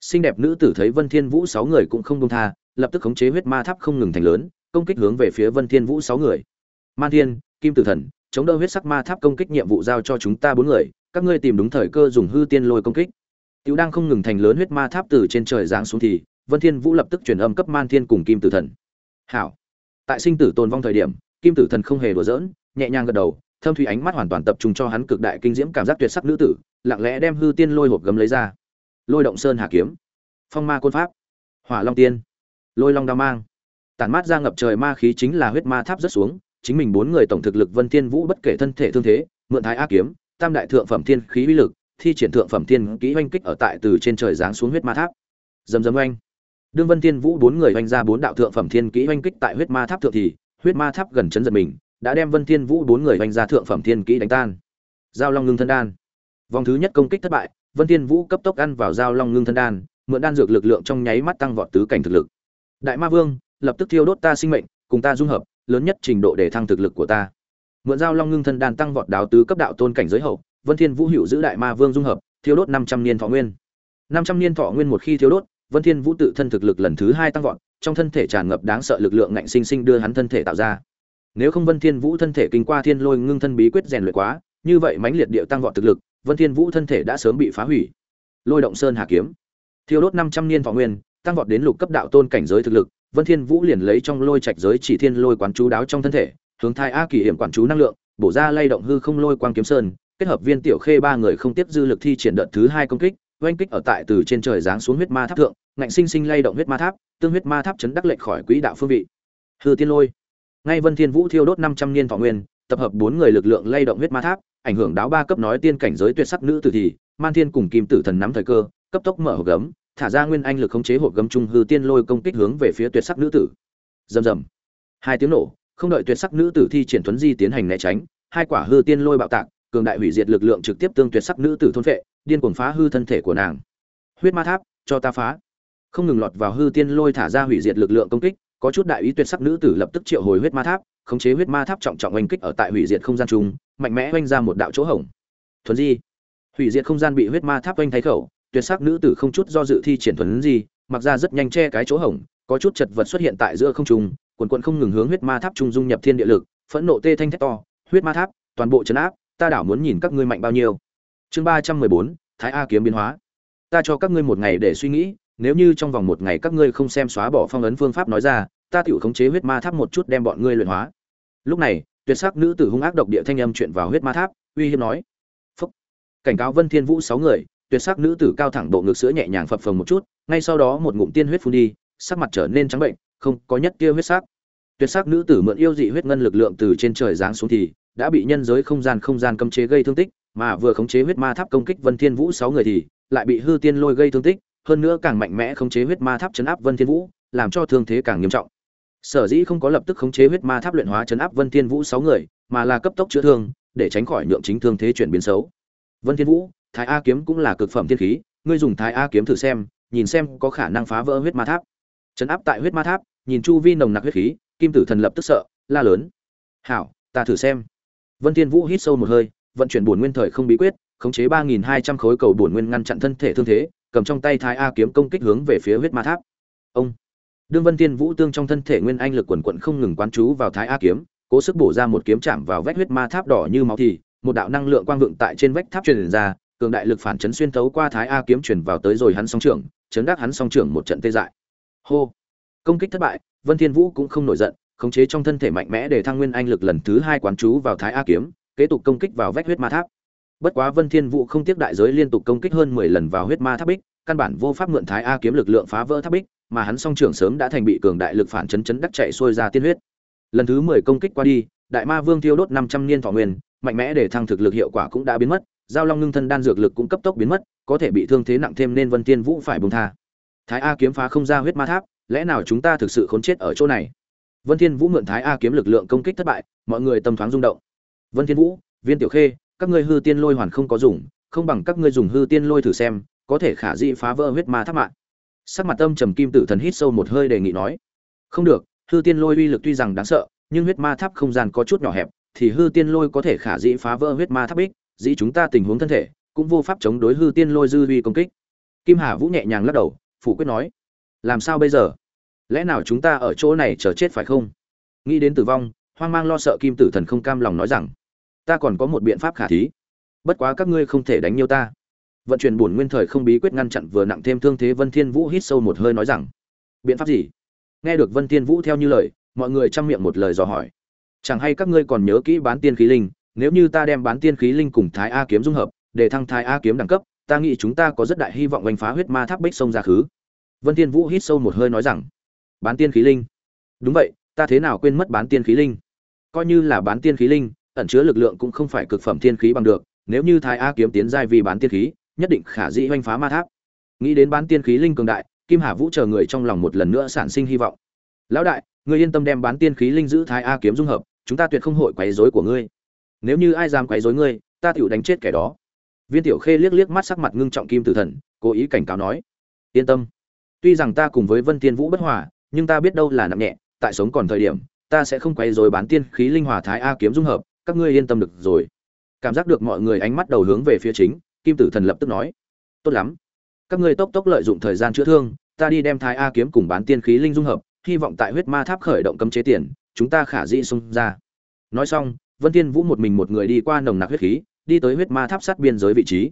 Xinh đẹp nữ tử thấy vân thiên vũ sáu người cũng không buông tha, lập tức khống chế huyết ma tháp không ngừng thành lớn, công kích hướng về phía vân thiên vũ sáu người. Man thiên, kim tử thần, chống đỡ huyết sắc ma tháp công kích nhiệm vụ giao cho chúng ta bốn người, các ngươi tìm đúng thời cơ dùng hư tiên lôi công kích. Tiểu đang không ngừng thành lớn huyết ma tháp từ trên trời giáng xuống thì, vân thiên vũ lập tức truyền âm cấp man thiên cùng kim tử thần. Hảo. Tại sinh tử tồn vong thời điểm, kim tử thần không hề đùa giỡn, nhẹ nhàng gật đầu thâm thủy ánh mắt hoàn toàn tập trung cho hắn cực đại kinh diễm cảm giác tuyệt sắc nữ tử, lặng lẽ đem hư tiên lôi hộp gấm lấy ra. Lôi động sơn hà kiếm. Phong ma côn pháp. Hỏa long tiên. Lôi long đao mang. Tản mát ra ngập trời ma khí chính là huyết ma tháp rất xuống, chính mình bốn người tổng thực lực vân thiên vũ bất kể thân thể thương thế, mượn thái a kiếm, tam đại thượng phẩm thiên khí uy lực, thi triển thượng phẩm thiên kỹ oanh kích ở tại từ trên trời giáng xuống huyết ma tháp. Dầm dầm oanh. Đương vân thiên vũ bốn người oanh ra bốn đạo thượng phẩm thiên kỹ oanh kích tại huyết ma tháp thượng thì, huyết ma tháp gần chấn giật mình đã đem vân thiên vũ bốn người vành ra thượng phẩm thiên kỹ đánh tan. Giao long ngưng thân đan. Vòng thứ nhất công kích thất bại, vân thiên vũ cấp tốc ăn vào giao long ngưng thân đan, mượn đan dược lực lượng trong nháy mắt tăng vọt tứ cảnh thực lực. Đại ma vương, lập tức thiêu đốt ta sinh mệnh, cùng ta dung hợp, lớn nhất trình độ để thăng thực lực của ta. Mượn giao long ngưng thân đan tăng vọt đáo tứ cấp đạo tôn cảnh giới hậu, vân thiên vũ hữu giữ đại ma vương dung hợp, thiêu đốt 500 niên thọ nguyên. 500 niên thọ nguyên một khi thiêu đốt, vân thiên vũ tự thân thực lực lần thứ hai tăng vọt, trong thân thể tràn ngập đáng sợ lực lượng ngạnh sinh sinh đưa hắn thân thể tạo ra nếu không vân thiên vũ thân thể kinh qua thiên lôi ngưng thân bí quyết rèn luyện quá, như vậy mãnh liệt điệu tăng vọt thực lực, vân thiên vũ thân thể đã sớm bị phá hủy. Lôi động sơn hà kiếm. Thiêu đốt 500 niên võ nguyên, tăng vọt đến lục cấp đạo tôn cảnh giới thực lực, vân thiên vũ liền lấy trong lôi trạch giới chỉ thiên lôi quán chú đáo trong thân thể, hướng thai a kỳ hiểm quản chú năng lượng, bổ ra lay động hư không lôi quang kiếm sơn, kết hợp viên tiểu khê ba người không tiếp dư lực thi triển đợt thứ hai công kích, oanh kích ở tại từ trên trời giáng xuống huyết ma tháp thượng, ngạnh sinh sinh lay động huyết ma tháp, tương huyết ma tháp chấn đắc lệch khỏi quỹ đạo phương vị. Hư tiên lôi ngay vân thiên vũ thiêu đốt 500 niên thọ nguyên, tập hợp bốn người lực lượng lay động huyết ma tháp, ảnh hưởng đáo ba cấp nói tiên cảnh giới tuyệt sắc nữ tử thì, man thiên cùng kim tử thần nắm thời cơ, cấp tốc mở hộp gấm, thả ra nguyên anh lực khống chế hộp gấm trung hư tiên lôi công kích hướng về phía tuyệt sắc nữ tử. Rầm rầm. Hai tiếng nổ, không đợi tuyệt sắc nữ tử thi triển tuấn di tiến hành né tránh, hai quả hư tiên lôi bạo tạc, cường đại hủy diệt lực lượng trực tiếp tương tuyệt sắc nữ tử thôn phệ điên cuồng phá hư thân thể của nàng. Huyết ma tháp, cho ta phá. Không ngừng lọt vào hư tiên lôi thả ra hủy diệt lực lượng công kích có chút đại ý tuyệt sắc nữ tử lập tức triệu hồi huyết ma tháp, khống chế huyết ma tháp trọng trọng oanh kích ở tại hủy diệt không gian chung mạnh mẽ oanh ra một đạo chỗ hổng. Thuần di. Hủy diệt không gian bị huyết ma tháp oanh thay khẩu, tuyệt sắc nữ tử không chút do dự thi triển thuần di, mặc ra rất nhanh che cái chỗ hổng, có chút chật vật xuất hiện tại giữa không trung, quần quần không ngừng hướng huyết ma tháp trung dung nhập thiên địa lực, phẫn nộ tê thanh thét to, huyết ma tháp, toàn bộ chấn áp, ta đảo muốn nhìn các ngươi mạnh bao nhiêu. Chương ba trăm mười bốn, thái a kiếm biến hóa. Ta cho các ngươi một ngày để suy nghĩ nếu như trong vòng một ngày các ngươi không xem xóa bỏ phong ấn phương pháp nói ra, ta tiểu khống chế huyết ma tháp một chút đem bọn ngươi luyện hóa. Lúc này, tuyệt sắc nữ tử hung ác độc địa thanh âm chuyện vào huyết ma tháp, uy hiếp nói. Phúc. Cảnh cáo vân thiên vũ sáu người, tuyệt sắc nữ tử cao thẳng bộ ngực sữa nhẹ nhàng phập phồng một chút, ngay sau đó một ngụm tiên huyết phun đi, sắc mặt trở nên trắng bệnh, không có nhất tia huyết sắc. Tuyệt sắc nữ tử mượn yêu dị huyết ngân lực lượng từ trên trời giáng xuống thì đã bị nhân giới không gian không gian cấm chế gây thương tích, mà vừa khống chế huyết ma tháp công kích vân thiên vũ sáu người thì lại bị hư tiên lôi gây thương tích hơn nữa càng mạnh mẽ khống chế huyết ma tháp chấn áp vân thiên vũ, làm cho thương thế càng nghiêm trọng. Sở dĩ không có lập tức khống chế huyết ma tháp luyện hóa chấn áp vân thiên vũ sáu người, mà là cấp tốc chữa thương, để tránh khỏi nhượng chính thương thế chuyển biến xấu. Vân thiên vũ, thái a kiếm cũng là cực phẩm thiên khí, ngươi dùng thái a kiếm thử xem, nhìn xem có khả năng phá vỡ huyết ma tháp. Chấn áp tại huyết ma tháp, nhìn chu vi nồng nặc huyết khí, kim tử thần lập tức sợ, la lớn. Hảo, ta thử xem. Vân thiên vũ hít sâu một hơi, vận chuyển bổn nguyên thời không bí quyết, khống chế ba nghìn hai trăm khối cầu bổn nguyên ngăn chặn thân thể thương thế cầm trong tay thái a kiếm công kích hướng về phía huyết ma tháp. Ông. Đương vân thiên vũ tương trong thân thể nguyên anh lực quần quận không ngừng quán chú vào thái a kiếm, cố sức bổ ra một kiếm chạm vào vách huyết ma tháp đỏ như máu thì, một đạo năng lượng quang vượng tại trên vách tháp truyền ra, cường đại lực phản chấn xuyên thấu qua thái a kiếm truyền vào tới rồi hắn song trưởng, chấn đắc hắn song trưởng một trận tê dại. Hô. Công kích thất bại, vân thiên vũ cũng không nổi giận, khống chế trong thân thể mạnh mẽ để thăng nguyên anh lực lần thứ hai quán chú vào thái a kiếm, kế tục công kích vào vách huyết ma tháp bất quá vân thiên vũ không tiếc đại giới liên tục công kích hơn 10 lần vào huyết ma tháp bích, căn bản vô pháp mượn thái a kiếm lực lượng phá vỡ tháp bích, mà hắn song trưởng sớm đã thành bị cường đại lực phản chấn chấn đắc chạy xuôi ra tiên huyết. Lần thứ 10 công kích qua đi, đại ma vương tiêu đốt 500 niên thọ nguyên, mạnh mẽ để thăng thực lực hiệu quả cũng đã biến mất, giao long ngưng thân đan dược lực cũng cấp tốc biến mất, có thể bị thương thế nặng thêm nên vân thiên vũ phải buông tha. Thái a kiếm phá không ra huyết ma tháp, lẽ nào chúng ta thực sự khốn chết ở chỗ này? Vân thiên vũ mượn thái a kiếm lực lượng công kích thất bại, mọi người tâm thoáng rung động. Vân thiên vũ, viên tiểu khê các ngươi hư tiên lôi hoàn không có dùng, không bằng các ngươi dùng hư tiên lôi thử xem, có thể khả dĩ phá vỡ huyết ma tháp mạng. Sắc mặt tâm trầm kim tử thần hít sâu một hơi đề nghị nói, không được, hư tiên lôi uy lực tuy rằng đáng sợ, nhưng huyết ma tháp không gian có chút nhỏ hẹp, thì hư tiên lôi có thể khả dĩ phá vỡ huyết ma tháp bích, dĩ chúng ta tình huống thân thể, cũng vô pháp chống đối hư tiên lôi dư uy công kích. Kim hà vũ nhẹ nhàng lắc đầu, phủ quyết nói, làm sao bây giờ? Lẽ nào chúng ta ở chỗ này chờ chết phải không? Nghĩ đến tử vong, hoang mang lo sợ kim tử thần không cam lòng nói rằng ta còn có một biện pháp khả thí. Bất quá các ngươi không thể đánh nhiều ta. Vận chuyển bổn nguyên thời không bí quyết ngăn chặn vừa nặng thêm thương thế vân thiên vũ hít sâu một hơi nói rằng, biện pháp gì? Nghe được vân thiên vũ theo như lời, mọi người chăm miệng một lời dò hỏi. Chẳng hay các ngươi còn nhớ kỹ bán tiên khí linh, nếu như ta đem bán tiên khí linh cùng thái a kiếm dung hợp, để thăng thái a kiếm đẳng cấp, ta nghĩ chúng ta có rất đại hy vọng đánh phá huyết ma tháp bích sông ra khứ. Vân thiên vũ hít sâu một hơi nói rằng, bán tiên khí linh? Đúng vậy, ta thế nào quên mất bán tiên khí linh? Coi như là bán tiên khí linh ẩn chứa lực lượng cũng không phải cực phẩm thiên khí bằng được, nếu như thái a kiếm tiến giai vì bán tiên khí, nhất định khả dĩ hoành phá ma tháp. Nghĩ đến bán tiên khí linh cường đại, kim hà vũ chờ người trong lòng một lần nữa sản sinh hy vọng. Lão đại, ngươi yên tâm đem bán tiên khí linh giữ thái a kiếm dung hợp, chúng ta tuyệt không hội quấy rối của ngươi. Nếu như ai dám quấy rối ngươi, ta tiểu đánh chết kẻ đó. Viên tiểu khê liếc liếc mắt sắc mặt ngưng trọng kim tử thần, cố ý cảnh cáo nói, yên tâm. Tuy rằng ta cùng với vân tiên vũ bất hòa, nhưng ta biết đâu là nặng nhẹ, tại sống còn thời điểm, ta sẽ không quấy rối bán tiên khí linh hòa thái a kiếm dung hợp các ngươi yên tâm được rồi. Cảm giác được mọi người ánh mắt đầu hướng về phía chính, kim tử thần lập tức nói, tốt lắm. Các ngươi tốc tốc lợi dụng thời gian chữa thương, ta đi đem thái a kiếm cùng bán tiên khí linh dung hợp, hy vọng tại huyết ma tháp khởi động cấm chế tiền, chúng ta khả dĩ xung ra. Nói xong, vân tiên vũ một mình một người đi qua nồng nặc huyết khí, đi tới huyết ma tháp sát biên giới vị trí.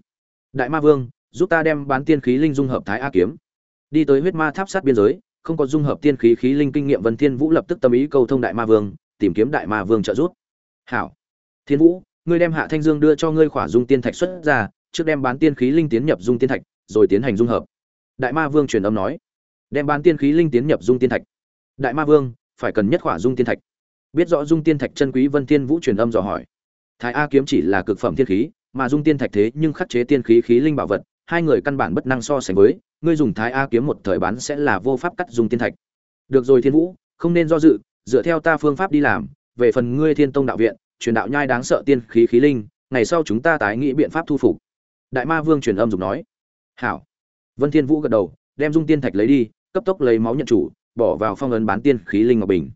Đại ma vương, giúp ta đem bán tiên khí linh dung hợp thái a kiếm. Đi tới huyết ma tháp sát biên giới, không có dung hợp tiên khí khí linh kinh nghiệm, vân thiên vũ lập tức tâm ý cầu thông đại ma vương, tìm kiếm đại ma vương trợ giúp. Hảo thiên vũ, ngươi đem hạ thanh dương đưa cho ngươi khỏa dung tiên thạch xuất ra, trước đem bán tiên khí linh tiến nhập dung tiên thạch, rồi tiến hành dung hợp. Đại ma vương truyền âm nói, đem bán tiên khí linh tiến nhập dung tiên thạch. Đại ma vương, phải cần nhất khỏa dung tiên thạch. Biết rõ dung tiên thạch chân quý vân tiên vũ truyền âm dò hỏi. Thái a kiếm chỉ là cực phẩm tiên khí, mà dung tiên thạch thế nhưng khắc chế tiên khí khí linh bảo vật, hai người căn bản bất năng so sánh với, ngươi dùng thái a kiếm một thời bán sẽ là vô pháp cắt dung tiên thạch. Được rồi thiên vũ, không nên do dự, dựa theo ta phương pháp đi làm, về phần ngươi thiên tông đạo viện truyền đạo nhai đáng sợ tiên khí khí linh, ngày sau chúng ta tái nghĩ biện pháp thu phục. Đại ma vương truyền âm dục nói. Hảo. Vân thiên vũ gật đầu, đem dung tiên thạch lấy đi, cấp tốc lấy máu nhận chủ, bỏ vào phong ấn bán tiên khí linh ngọc bình.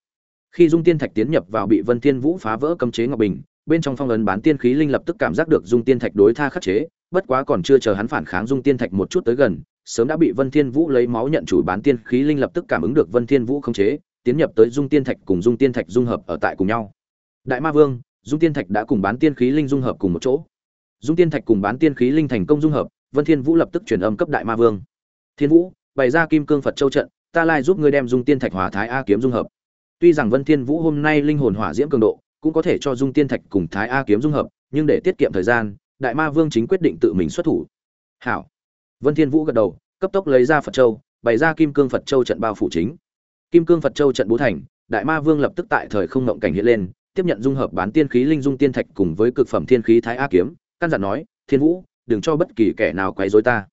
Khi dung tiên thạch tiến nhập vào bị vân thiên vũ phá vỡ cấm chế ngọc bình, bên trong phong ấn bán tiên khí linh lập tức cảm giác được dung tiên thạch đối tha khắc chế, bất quá còn chưa chờ hắn phản kháng dung tiên thạch một chút tới gần, sớm đã bị vân thiên vũ lấy máu nhận chủ bán tiên khí linh lập tức cảm ứng được vân thiên vũ khống chế, tiến nhập tới dung tiên thạch cùng dung tiên thạch dung hợp ở tại cùng nhau. Đại ma vương dung tiên thạch đã cùng bán tiên khí linh dung hợp cùng một chỗ. Dung tiên thạch cùng bán tiên khí linh thành công dung hợp, vân thiên vũ lập tức truyền âm cấp đại ma vương. Thiên vũ, bày ra kim cương phật châu trận, ta lai giúp ngươi đem dung tiên thạch hòa thái a kiếm dung hợp. Tuy rằng vân thiên vũ hôm nay linh hồn hỏa diễm cường độ, cũng có thể cho dung tiên thạch cùng thái a kiếm dung hợp, nhưng để tiết kiệm thời gian, đại ma vương chính quyết định tự mình xuất thủ. Hảo. Vân thiên vũ gật đầu, cấp tốc lấy ra phật châu, bày ra kim cương phật châu trận bao phủ chính. Kim cương phật châu trận bố thành, đại ma vương lập tức tại thời không ngộng cảnh hiện lên tiếp nhận dung hợp bán tiên khí linh dung tiên thạch cùng với cực phẩm thiên khí thái a kiếm, căn dặn nói, thiên vũ, đừng cho bất kỳ kẻ nào quấy rối ta.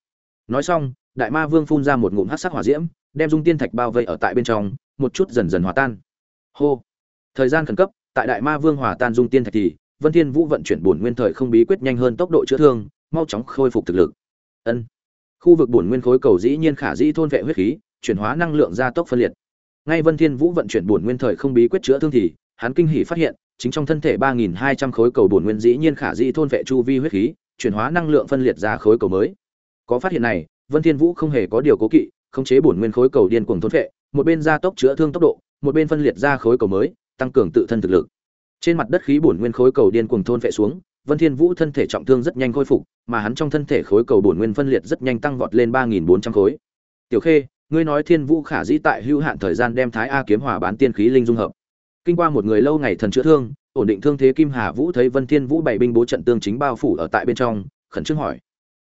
Nói xong, đại ma vương phun ra một ngụm hắc sắc hỏa diễm, đem dung tiên thạch bao vây ở tại bên trong, một chút dần dần hòa tan. Hô! Thời gian khẩn cấp, tại đại ma vương hòa tan dung tiên thạch thì, vân thiên vũ vận chuyển bổn nguyên thời không bí quyết nhanh hơn tốc độ chữa thương, mau chóng khôi phục thực lực. Ân. Khu vực bổn nguyên khối cầu dĩ nhiên khả dĩ thôn vệ huyết khí, chuyển hóa năng lượng gia tốc phân liệt. Ngay vân thiên vũ vận chuyển bổn nguyên thời không bí quyết chữa thương thì hắn kinh hỉ phát hiện, chính trong thân thể 3.200 khối cầu bổn nguyên dĩ nhiên khả dĩ thôn vệ chu vi huyết khí, chuyển hóa năng lượng phân liệt ra khối cầu mới. Có phát hiện này, vân thiên vũ không hề có điều cố kỵ, khống chế bổn nguyên khối cầu điên cuồng thôn vệ, một bên gia tốc chữa thương tốc độ, một bên phân liệt ra khối cầu mới, tăng cường tự thân thực lực. Trên mặt đất khí bổn nguyên khối cầu điên cuồng thôn vệ xuống, vân thiên vũ thân thể trọng thương rất nhanh khôi phục, mà hắn trong thân thể khối cầu bổn nguyên phân liệt rất nhanh tăng vọt lên 3.400 khối. Tiểu khê, ngươi nói thiên vũ khả dĩ tại hữu hạn thời gian đem thái a kiếm hỏa bán tiên khí linh dung hợp kinh qua một người lâu ngày thần chữa thương, ổn định thương thế kim hà vũ thấy vân thiên vũ bảy binh bố trận tương chính bao phủ ở tại bên trong, khẩn trương hỏi.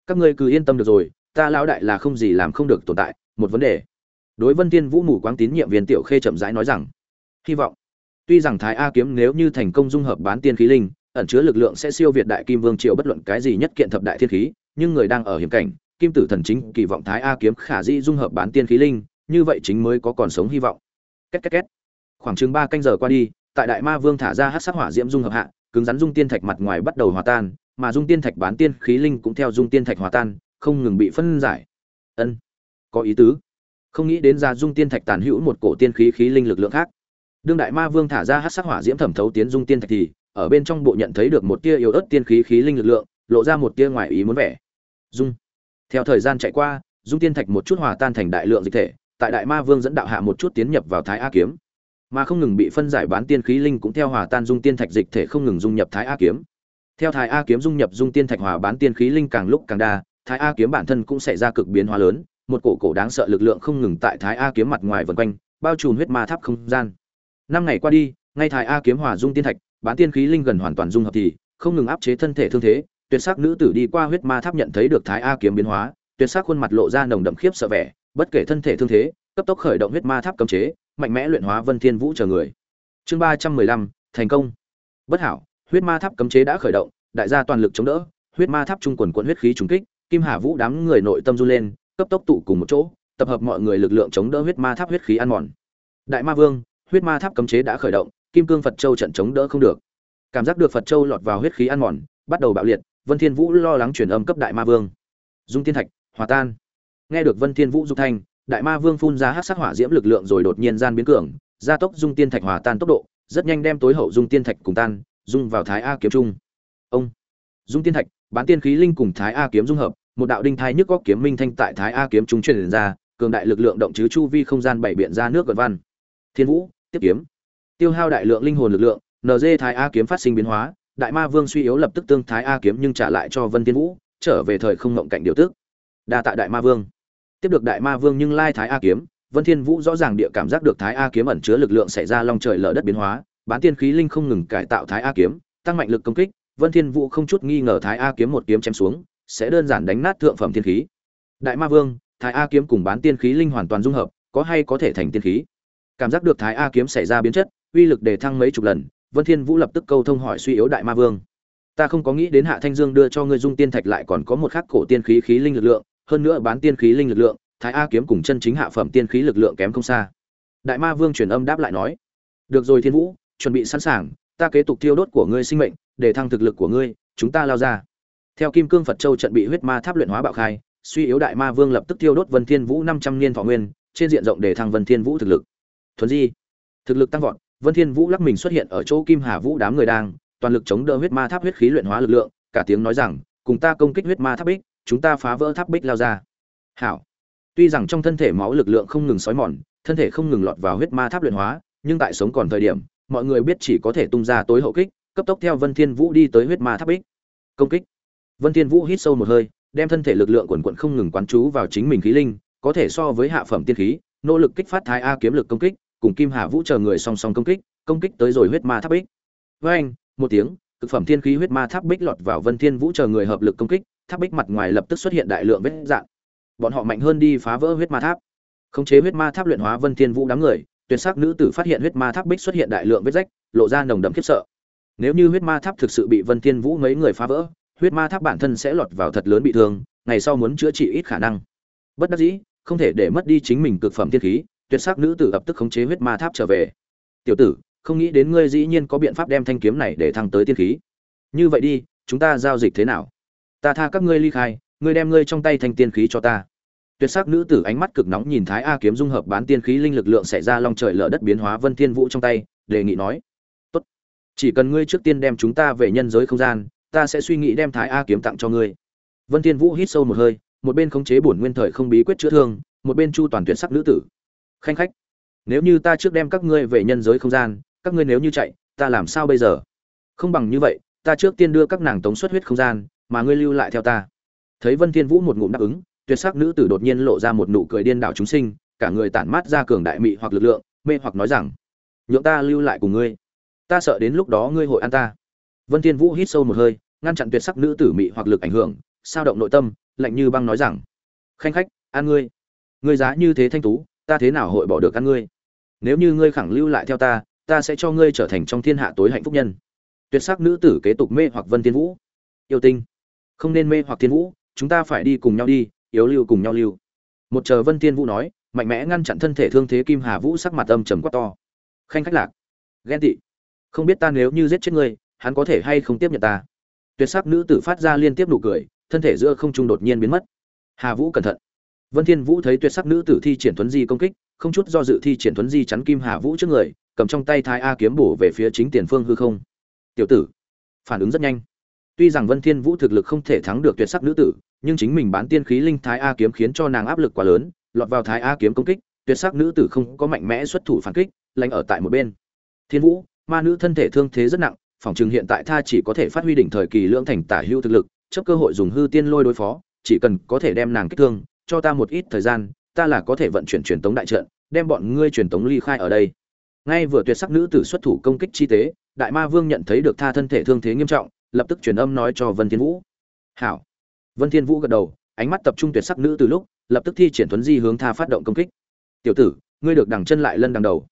Các ngươi cứ yên tâm được rồi, ta lão đại là không gì làm không được tồn tại, một vấn đề. Đối vân thiên vũ mù quáng tín nhiệm viên tiểu khê chậm rãi nói rằng, hy vọng. Tuy rằng thái a kiếm nếu như thành công dung hợp bán tiên khí linh, ẩn chứa lực lượng sẽ siêu việt đại kim vương triều bất luận cái gì nhất kiện thập đại thiên khí, nhưng người đang ở hiểm cảnh, kim tử thần chính kỳ vọng thái a kiếm khả di dung hợp bán tiên khí linh, như vậy chính mới có còn sống hy vọng. Két két két khoảng chừng ba canh giờ qua đi, tại đại ma vương thả ra hát sắc hỏa diễm dung hợp hạ, cứng rắn dung tiên thạch mặt ngoài bắt đầu hòa tan, mà dung tiên thạch bán tiên khí linh cũng theo dung tiên thạch hòa tan, không ngừng bị phân giải. Ân, có ý tứ. Không nghĩ đến ra dung tiên thạch tàn hữu một cổ tiên khí khí linh lực lượng khác. Đương đại ma vương thả ra hát sắc hỏa diễm thẩm thấu tiến dung tiên thạch thì, ở bên trong bộ nhận thấy được một tia yếu ớt tiên khí khí linh lực lượng, lộ ra một tia ngoài ý muốn vẻ. Dung. Theo thời gian chạy qua, dung tiên thạch một chút hòa tan thành đại lượng dịch thể, tại đại ma vương dẫn đạo hạ một chút tiến nhập vào thái a kiếm mà không ngừng bị phân giải bán tiên khí linh cũng theo hòa tan dung tiên thạch dịch thể không ngừng dung nhập thái a kiếm. Theo thái a kiếm dung nhập dung tiên thạch hòa bán tiên khí linh càng lúc càng đa, thái a kiếm bản thân cũng xảy ra cực biến hóa lớn, một cổ cổ đáng sợ lực lượng không ngừng tại thái a kiếm mặt ngoài vần quanh, bao trùm huyết ma tháp không gian. Năm ngày qua đi, ngay thái a kiếm hòa dung tiên thạch, bán tiên khí linh gần hoàn toàn dung hợp thì, không ngừng áp chế thân thể thương thế, tuyệt sắc nữ tử đi qua huyết ma tháp nhận thấy được thái a kiếm biến hóa, tuyệt sắc khuôn mặt lộ ra nồng đậm khiếp sợ vẻ, bất kể thân thể thương thế, cấp tốc khởi động huyết ma tháp cấm chế mạnh mẽ luyện hóa vân thiên vũ chờ người. Chương ba trăm mười lăm, thành công. Bất hảo, huyết ma tháp cấm chế đã khởi động, đại gia toàn lực chống đỡ, huyết ma tháp trung quần quần huyết khí trùng kích, kim hà vũ đám người nội tâm run lên, cấp tốc tụ cùng một chỗ, tập hợp mọi người lực lượng chống đỡ huyết ma tháp huyết khí ăn mòn. Đại ma vương, huyết ma tháp cấm chế đã khởi động, kim cương phật châu trận chống đỡ không được. Cảm giác được phật châu lọt vào huyết khí ăn mòn, bắt đầu bạo liệt, vân thiên vũ lo lắng truyền âm cấp đại ma vương. Dung thiên thạch, hòa tan. Nghe được vân thiên vũ dục thanh đại ma vương phun ra hắc sắc hỏa diễm lực lượng rồi đột nhiên gian biến cường, gia tốc dung tiên thạch hòa tan tốc độ, rất nhanh đem tối hậu dung tiên thạch cùng tan, dung vào thái a kiếm trung. Ông. Dung tiên thạch, bán tiên khí linh cùng thái a kiếm dung hợp, một đạo đinh thai nhức góc kiếm minh thanh tại thái a kiếm trung truyền ra, cường đại lực lượng động chứ chu vi không gian bảy biện ra nước gần văn. Thiên vũ, tiếp kiếm. Tiêu hao đại lượng linh hồn lực lượng nd thái a kiếm phát sinh biến hóa, đại ma vương suy yếu lập tức tương thái a kiếm nhưng trả lại cho vân tiên vũ, trở về thời không ngộng cảnh điều tức. Đa tạ đại ma vương tiếp được đại ma vương nhưng lai thái a kiếm, vân thiên vũ rõ ràng địa cảm giác được thái a kiếm ẩn chứa lực lượng xảy ra long trời lở đất biến hóa, bán tiên khí linh không ngừng cải tạo thái a kiếm, tăng mạnh lực công kích, vân thiên vũ không chút nghi ngờ thái a kiếm một kiếm chém xuống, sẽ đơn giản đánh nát thượng phẩm thiên khí. Đại ma vương, thái a kiếm cùng bán tiên khí linh hoàn toàn dung hợp, có hay có thể thành tiên khí? Cảm giác được thái a kiếm xảy ra biến chất, uy lực đề thăng mấy chục lần, vân thiên vũ lập tức câu thông hỏi suy yếu đại ma vương. Ta không có nghĩ đến hạ thanh dương đưa cho ngươi dung tiên thạch lại còn có một khắc cổ tiên khí khí linh lực lượng hơn nữa bán tiên khí linh lực lượng, thái a kiếm cùng chân chính hạ phẩm tiên khí lực lượng kém không xa. Đại ma vương truyền âm đáp lại nói, được rồi thiên vũ, chuẩn bị sẵn sàng, ta kế tục tiêu đốt của ngươi sinh mệnh, để thăng thực lực của ngươi, chúng ta lao ra. Theo kim cương phật châu trận bị huyết ma tháp luyện hóa bạo khai, suy yếu đại ma vương lập tức tiêu đốt vân thiên vũ năm trăm niên thọ nguyên, trên diện rộng để thăng vân thiên vũ thực lực. Thuần di, thực lực tăng vọt, vân thiên vũ lắc mình xuất hiện ở chỗ kim hà vũ đám người đang, toàn lực chống đỡ huyết ma tháp huyết khí luyện hóa lực lượng, cả tiếng nói rằng, cùng ta công kích huyết ma tháp bích chúng ta phá vỡ tháp bích lao ra. Hảo. Tuy rằng trong thân thể máu lực lượng không ngừng sói mòn, thân thể không ngừng lọt vào huyết ma tháp luyện hóa, nhưng tại sống còn thời điểm, mọi người biết chỉ có thể tung ra tối hậu kích, cấp tốc theo vân thiên vũ đi tới huyết ma tháp bích. Công kích. Vân thiên vũ hít sâu một hơi, đem thân thể lực lượng quần quận không ngừng quán chú vào chính mình khí linh, có thể so với hạ phẩm tiên khí, nỗ lực kích phát thái a kiếm lực công kích, cùng kim hà vũ chờ người song song công kích công kích tới rồi huyết ma tháp bích. Với anh một tiếng thực phẩm thiên khí huyết ma tháp bích lọt vào vân thiên vũ chờ người hợp lực công kích tháp bích mặt ngoài lập tức xuất hiện đại lượng vết dạn. Bọn họ mạnh hơn đi phá vỡ huyết ma tháp. Khống chế huyết ma tháp luyện hóa vân thiên vũ đám người tuyệt sắc nữ tử phát hiện huyết ma tháp bích xuất hiện đại lượng vết rách, lộ ra nồng đậm khiếp sợ. Nếu như huyết ma tháp thực sự bị vân thiên vũ mấy người phá vỡ, huyết ma tháp bản thân sẽ lọt vào thật lớn bị thương, ngày sau muốn chữa trị ít khả năng. Bất đắc dĩ, không thể để mất đi chính mình cực phẩm thiên khí tuyệt sắc nữ tử lập tức khống chế huyết ma tháp trở về. Tiểu tử, không nghĩ đến ngươi dĩ nhiên có biện pháp đem thanh kiếm này để thăng tới tiên khí. Như vậy đi, chúng ta giao dịch thế nào? Ta tha các ngươi ly khai, ngươi đem ngươi trong tay thanh tiên khí cho ta. Tuyệt sắc nữ tử ánh mắt cực nóng nhìn thái a kiếm dung hợp bán tiên khí linh lực lượng xảy ra long trời lở đất biến hóa vân thiên vũ trong tay, đề nghị nói, tốt, chỉ cần ngươi trước tiên đem chúng ta về nhân giới không gian, ta sẽ suy nghĩ đem thái a kiếm tặng cho ngươi. Vân thiên vũ hít sâu một hơi, một bên khống chế bổn nguyên thời không bí quyết chữa thương, một bên chu toàn tuyệt sắc nữ tử. Khanh khách, nếu như ta trước đem các ngươi về nhân giới không gian, các ngươi nếu như chạy, ta làm sao bây giờ? Không bằng như vậy, ta trước tiên đưa các nàng tống xuất huyết không gian mà ngươi lưu lại theo ta. Thấy vân thiên vũ một ngụm đáp ứng, tuyệt sắc nữ tử đột nhiên lộ ra một nụ cười điên đảo chúng sinh, cả người tản mát ra cường đại mị hoặc lực lượng, mê hoặc nói rằng, nhượng ta lưu lại cùng ngươi. Ta sợ đến lúc đó ngươi hội an ta. Vân thiên vũ hít sâu một hơi, ngăn chặn tuyệt sắc nữ tử mị hoặc lực ảnh hưởng, sao động nội tâm, lạnh như băng nói rằng, khanh khách an ngươi. Ngươi giá như thế thanh tú, ta thế nào hội bỏ được ăn ngươi? Nếu như ngươi khẳng lưu lại theo ta ta sẽ cho ngươi trở thành trong thiên hạ tối hạnh phúc nhân. Tuyệt sắc nữ tử kế tục mê hoặc vân thiên vũ. Yêu tinh không nên mê hoặc thiên vũ, chúng ta phải đi cùng nhau đi, yếu lưu cùng nhau lưu. Một chờ vân thiên vũ nói, mạnh mẽ ngăn chặn thân thể thương thế kim hà vũ sắc mặt âm trầm quá to. Khanh khách lạc. Ghen tị. Không biết ta nếu như giết chết ngươi, hắn có thể hay không tiếp nhận ta? Tuyệt sắc nữ tử phát ra liên tiếp nụ cười, thân thể giữa không trung đột nhiên biến mất. Hà vũ cẩn thận. Vân thiên vũ thấy tuyệt sắc nữ tử thi triển thuấn di công kích, không chút do dự thi triển thuấn di chắn kim hà vũ trước người, cầm trong tay thái a kiếm bổ về phía chính tiền phương hư không. Tiểu tử, phản ứng rất nhanh tuy rằng vân thiên vũ thực lực không thể thắng được tuyệt sắc nữ tử, nhưng chính mình bán tiên khí linh thái a kiếm khiến cho nàng áp lực quá lớn, lọt vào thái a kiếm công kích, tuyệt sắc nữ tử không có mạnh mẽ xuất thủ phản kích lạnh ở tại một bên. Thiên vũ, ma nữ thân thể thương thế rất nặng, phòng trường hiện tại tha chỉ có thể phát huy đỉnh thời kỳ lượng thành tả hữu thực lực chấp cơ hội dùng hư tiên lôi đối phó, chỉ cần có thể đem nàng kích thương, cho ta một ít thời gian, ta là có thể vận chuyển truyền tống đại trận, đem bọn ngươi truyền tống ly khai ở đây. Ngay vừa tuyệt sắc nữ tử xuất thủ công kích chi tế, đại ma vương nhận thấy được tha thân thể thương thế nghiêm trọng lập tức truyền âm nói cho vân thiên vũ. Hảo. Vân thiên vũ gật đầu, ánh mắt tập trung tuyệt sắc nữ từ lúc, lập tức thi triển tuấn di hướng tha phát động công kích. Tiểu tử, ngươi được đằng chân lại lân đằng đầu.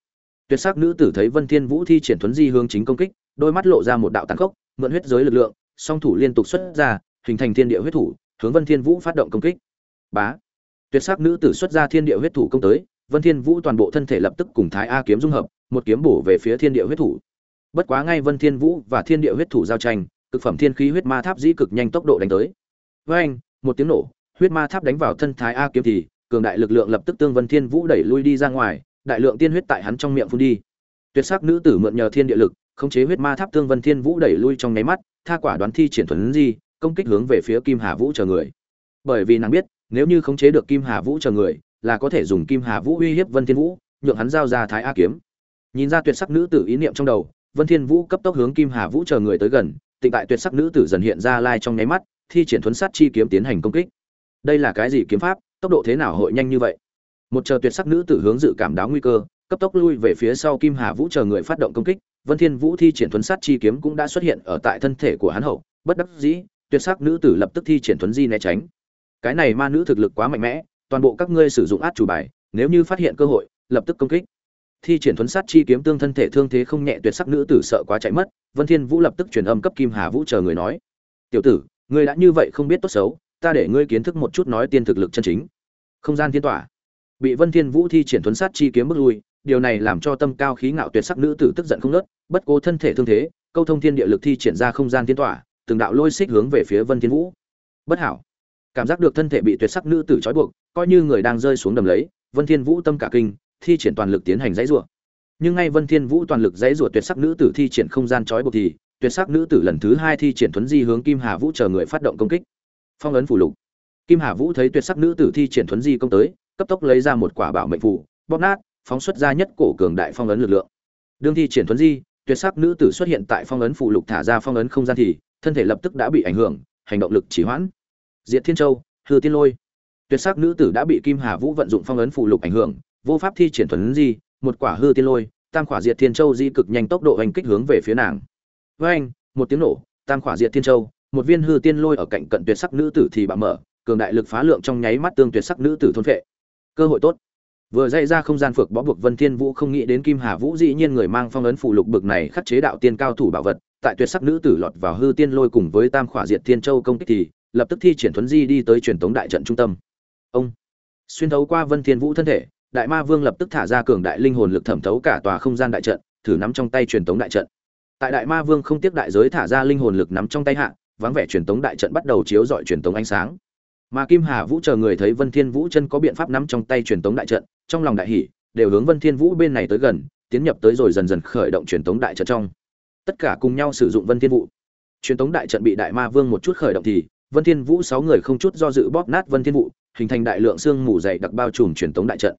Tuyệt sắc nữ tử thấy vân thiên vũ thi triển tuấn di hướng chính công kích, đôi mắt lộ ra một đạo tàn khốc, mượn huyết giới lực lượng, song thủ liên tục xuất ra, hình thành thiên địa huyết thủ, hướng vân thiên vũ phát động công kích. Bá. Tuyệt sắc nữ tử xuất ra thiên địa huyết thủ công tới, vân thiên vũ toàn bộ thân thể lập tức cùng thái a kiếm dung hợp, một kiếm bổ về phía thiên địa huyết thủ. Bất quá ngay vân thiên vũ và thiên địa huyết thủ giao tranh cực phẩm thiên khí huyết ma tháp dĩ cực nhanh tốc độ đánh tới. Với anh, một tiếng nổ, huyết ma tháp đánh vào thân thái a kiếm thì, cường đại lực lượng lập tức tương vân thiên vũ đẩy lui đi ra ngoài, đại lượng tiên huyết tại hắn trong miệng phun đi. Tuyệt sắc nữ tử mượn nhờ thiên địa lực, khống chế huyết ma tháp tương vân thiên vũ đẩy lui trong nháy mắt, tha quả đoán thi triển thuần di, công kích hướng về phía kim hà vũ chờ người. Bởi vì nàng biết, nếu như khống chế được kim hà vũ chờ người, là có thể dùng kim hà vũ uy hiếp vân thiên vũ, nhượng hắn giao ra thái a kiếm. Nhìn ra tuyệt sắc nữ tử ý niệm trong đầu, vân thiên vũ cấp tốc hướng kim hà vũ chờ người tới gần tịnh tại tuyệt sắc nữ tử dần hiện ra lai trong nháy mắt, thi triển thuấn sát chi kiếm tiến hành công kích. Đây là cái gì kiếm pháp? Tốc độ thế nào hội nhanh như vậy? Một chờ tuyệt sắc nữ tử hướng dự cảm đáo nguy cơ, cấp tốc lui về phía sau kim hà vũ chờ người phát động công kích, vân thiên vũ thi triển thuấn sát chi kiếm cũng đã xuất hiện ở tại thân thể của hắn hậu, bất đắc dĩ, tuyệt sắc nữ tử lập tức thi triển thuấn di né tránh. Cái này ma nữ thực lực quá mạnh mẽ, toàn bộ các ngươi sử dụng át chủ bài, nếu như phát hiện cơ hội, lập tức công kích thi triển thuấn sát chi kiếm tương thân thể thương thế không nhẹ tuyệt sắc nữ tử sợ quá chạy mất, vân thiên vũ lập tức truyền âm cấp kim hà vũ chờ người nói, tiểu tử, ngươi đã như vậy không biết tốt xấu, ta để ngươi kiến thức một chút nói tiên thực lực chân chính. Không gian thiên tỏa, bị vân thiên vũ thi triển thuấn sát chi kiếm bước lui, điều này làm cho tâm cao khí ngạo tuyệt sắc nữ tử tức giận không nớt bất cố thân thể thương thế, câu thông thiên địa lực thi triển ra không gian thiên tỏa, từng đạo lôi xích hướng về phía vân thiên vũ. Bất hảo, cảm giác được thân thể bị tuyệt sắc nữ tử trói buộc, coi như người đang rơi xuống đầm lấy, vân thiên vũ tâm cả kinh thi triển toàn lực tiến hành dãy rủa. Nhưng ngay Vân Thiên Vũ toàn lực dãy rủa tuyệt sắc nữ tử thi triển không gian chói buộc thì, tuyệt sắc nữ tử lần thứ hai thi triển thuấn di hướng Kim Hà Vũ chờ người phát động công kích. Phong ấn phù lục. Kim Hà Vũ thấy tuyệt sắc nữ tử thi triển thuấn di công tới, cấp tốc lấy ra một quả bảo mệnh phù, bóp nát, phóng xuất ra nhất cổ cường đại phong ấn lực lượng. Đương thi triển thuấn di, tuyệt sắc nữ tử xuất hiện tại phong ấn phù lục thả ra phong ấn không gian thì, thân thể lập tức đã bị ảnh hưởng, hành động lực chỉ hoãn. Diệt Thiên Châu, Hư Tiên Lôi. Tuyệt sắc nữ tử đã bị Kim Hà Vũ vận dụng phong ấn phù lục ảnh hưởng, vô pháp thi triển thuần di, một quả hư tiên lôi, tam khỏa diệt thiên châu di cực nhanh tốc độ hành kích hướng về phía nàng. Với anh, một tiếng nổ, tam khỏa diệt thiên châu, một viên hư tiên lôi ở cạnh cận tuyệt sắc nữ tử thì bạo mở, cường đại lực phá lượng trong nháy mắt tương tuyệt sắc nữ tử thôn phệ. Cơ hội tốt. Vừa dây ra không gian phược bó buộc vân thiên vũ không nghĩ đến kim hà vũ dĩ nhiên người mang phong ấn phụ lục bực này khắc chế đạo tiên cao thủ bảo vật, tại tuyệt sắc nữ tử lọt vào hư tiên lôi cùng với tam khỏa diệt thiên châu công kích thì, lập tức thi triển thuấn di đi tới truyền tống đại trận trung tâm. Ông. Xuyên thấu qua vân thiên vũ thân thể đại ma vương lập tức thả ra cường đại linh hồn lực thẩm thấu cả tòa không gian đại trận, thử nắm trong tay truyền tống đại trận. Tại đại ma vương không tiếc đại giới thả ra linh hồn lực nắm trong tay hạ, vắng vẻ truyền tống đại trận bắt đầu chiếu dọi truyền tống ánh sáng. Mà kim hà vũ chờ người thấy vân thiên vũ chân có biện pháp nắm trong tay truyền tống đại trận, trong lòng đại hỉ, đều hướng vân thiên vũ bên này tới gần, tiến nhập tới rồi dần dần khởi động truyền tống đại trận trong. Tất cả cùng nhau sử dụng vân thiên vũ. Truyền tống đại trận bị đại ma vương một chút khởi động thì, vân thiên vũ sáu người không chút do dự bóp nát vân thiên vũ, hình thành đại lượng xương mù dày đặc bao trùm truyền tống đại trận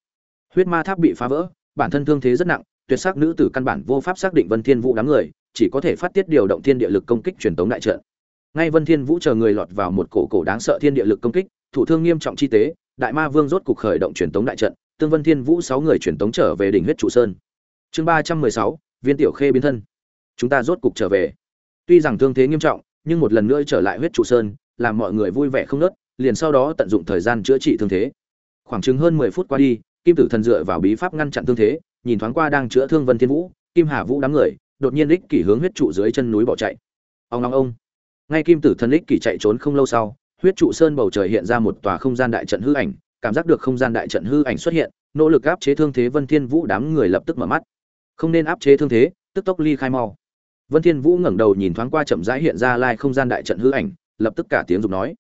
huyết ma tháp bị phá vỡ, bản thân thương thế rất nặng, tuyệt sắc nữ tử căn bản vô pháp xác định vân thiên vũ đám người, chỉ có thể phát tiết điều động thiên địa lực công kích truyền tống đại trận. Ngay vân thiên vũ chờ người lọt vào một cổ cổ đáng sợ thiên địa lực công kích, thủ thương nghiêm trọng chi tế, đại ma vương rốt cục khởi động truyền tống đại trận, tương vân thiên vũ sáu người truyền tống trở về đỉnh huyết trụ sơn. Chương ba trăm mười sáu, viên tiểu khê biến thân. Chúng ta rốt cục trở về. Tuy rằng thương thế nghiêm trọng, nhưng một lần nữa trở lại huyết trụ sơn, làm mọi người vui vẻ không nớt, liền sau đó tận dụng thời gian chữa trị thương thế. Khoảng chừng hơn mười phút qua đi kim tử thần dựa vào bí pháp ngăn chặn thương thế, nhìn thoáng qua đang chữa thương vân thiên vũ, kim hà vũ đám người, đột nhiên lích kỷ hướng huyết trụ dưới chân núi bỏ chạy. Ông ông ông. Ngay kim tử thần lích kỷ chạy trốn không lâu sau, huyết trụ sơn bầu trời hiện ra một tòa không gian đại trận hư ảnh, cảm giác được không gian đại trận hư ảnh xuất hiện, nỗ lực áp chế thương thế vân thiên vũ đám người lập tức mở mắt. Không nên áp chế thương thế, tức tốc ly khai mau. Vân thiên vũ ngẩng đầu nhìn thoáng qua chậm rãi hiện ra lai không gian đại trận hư ảnh, lập tức cả tiếng dục nói.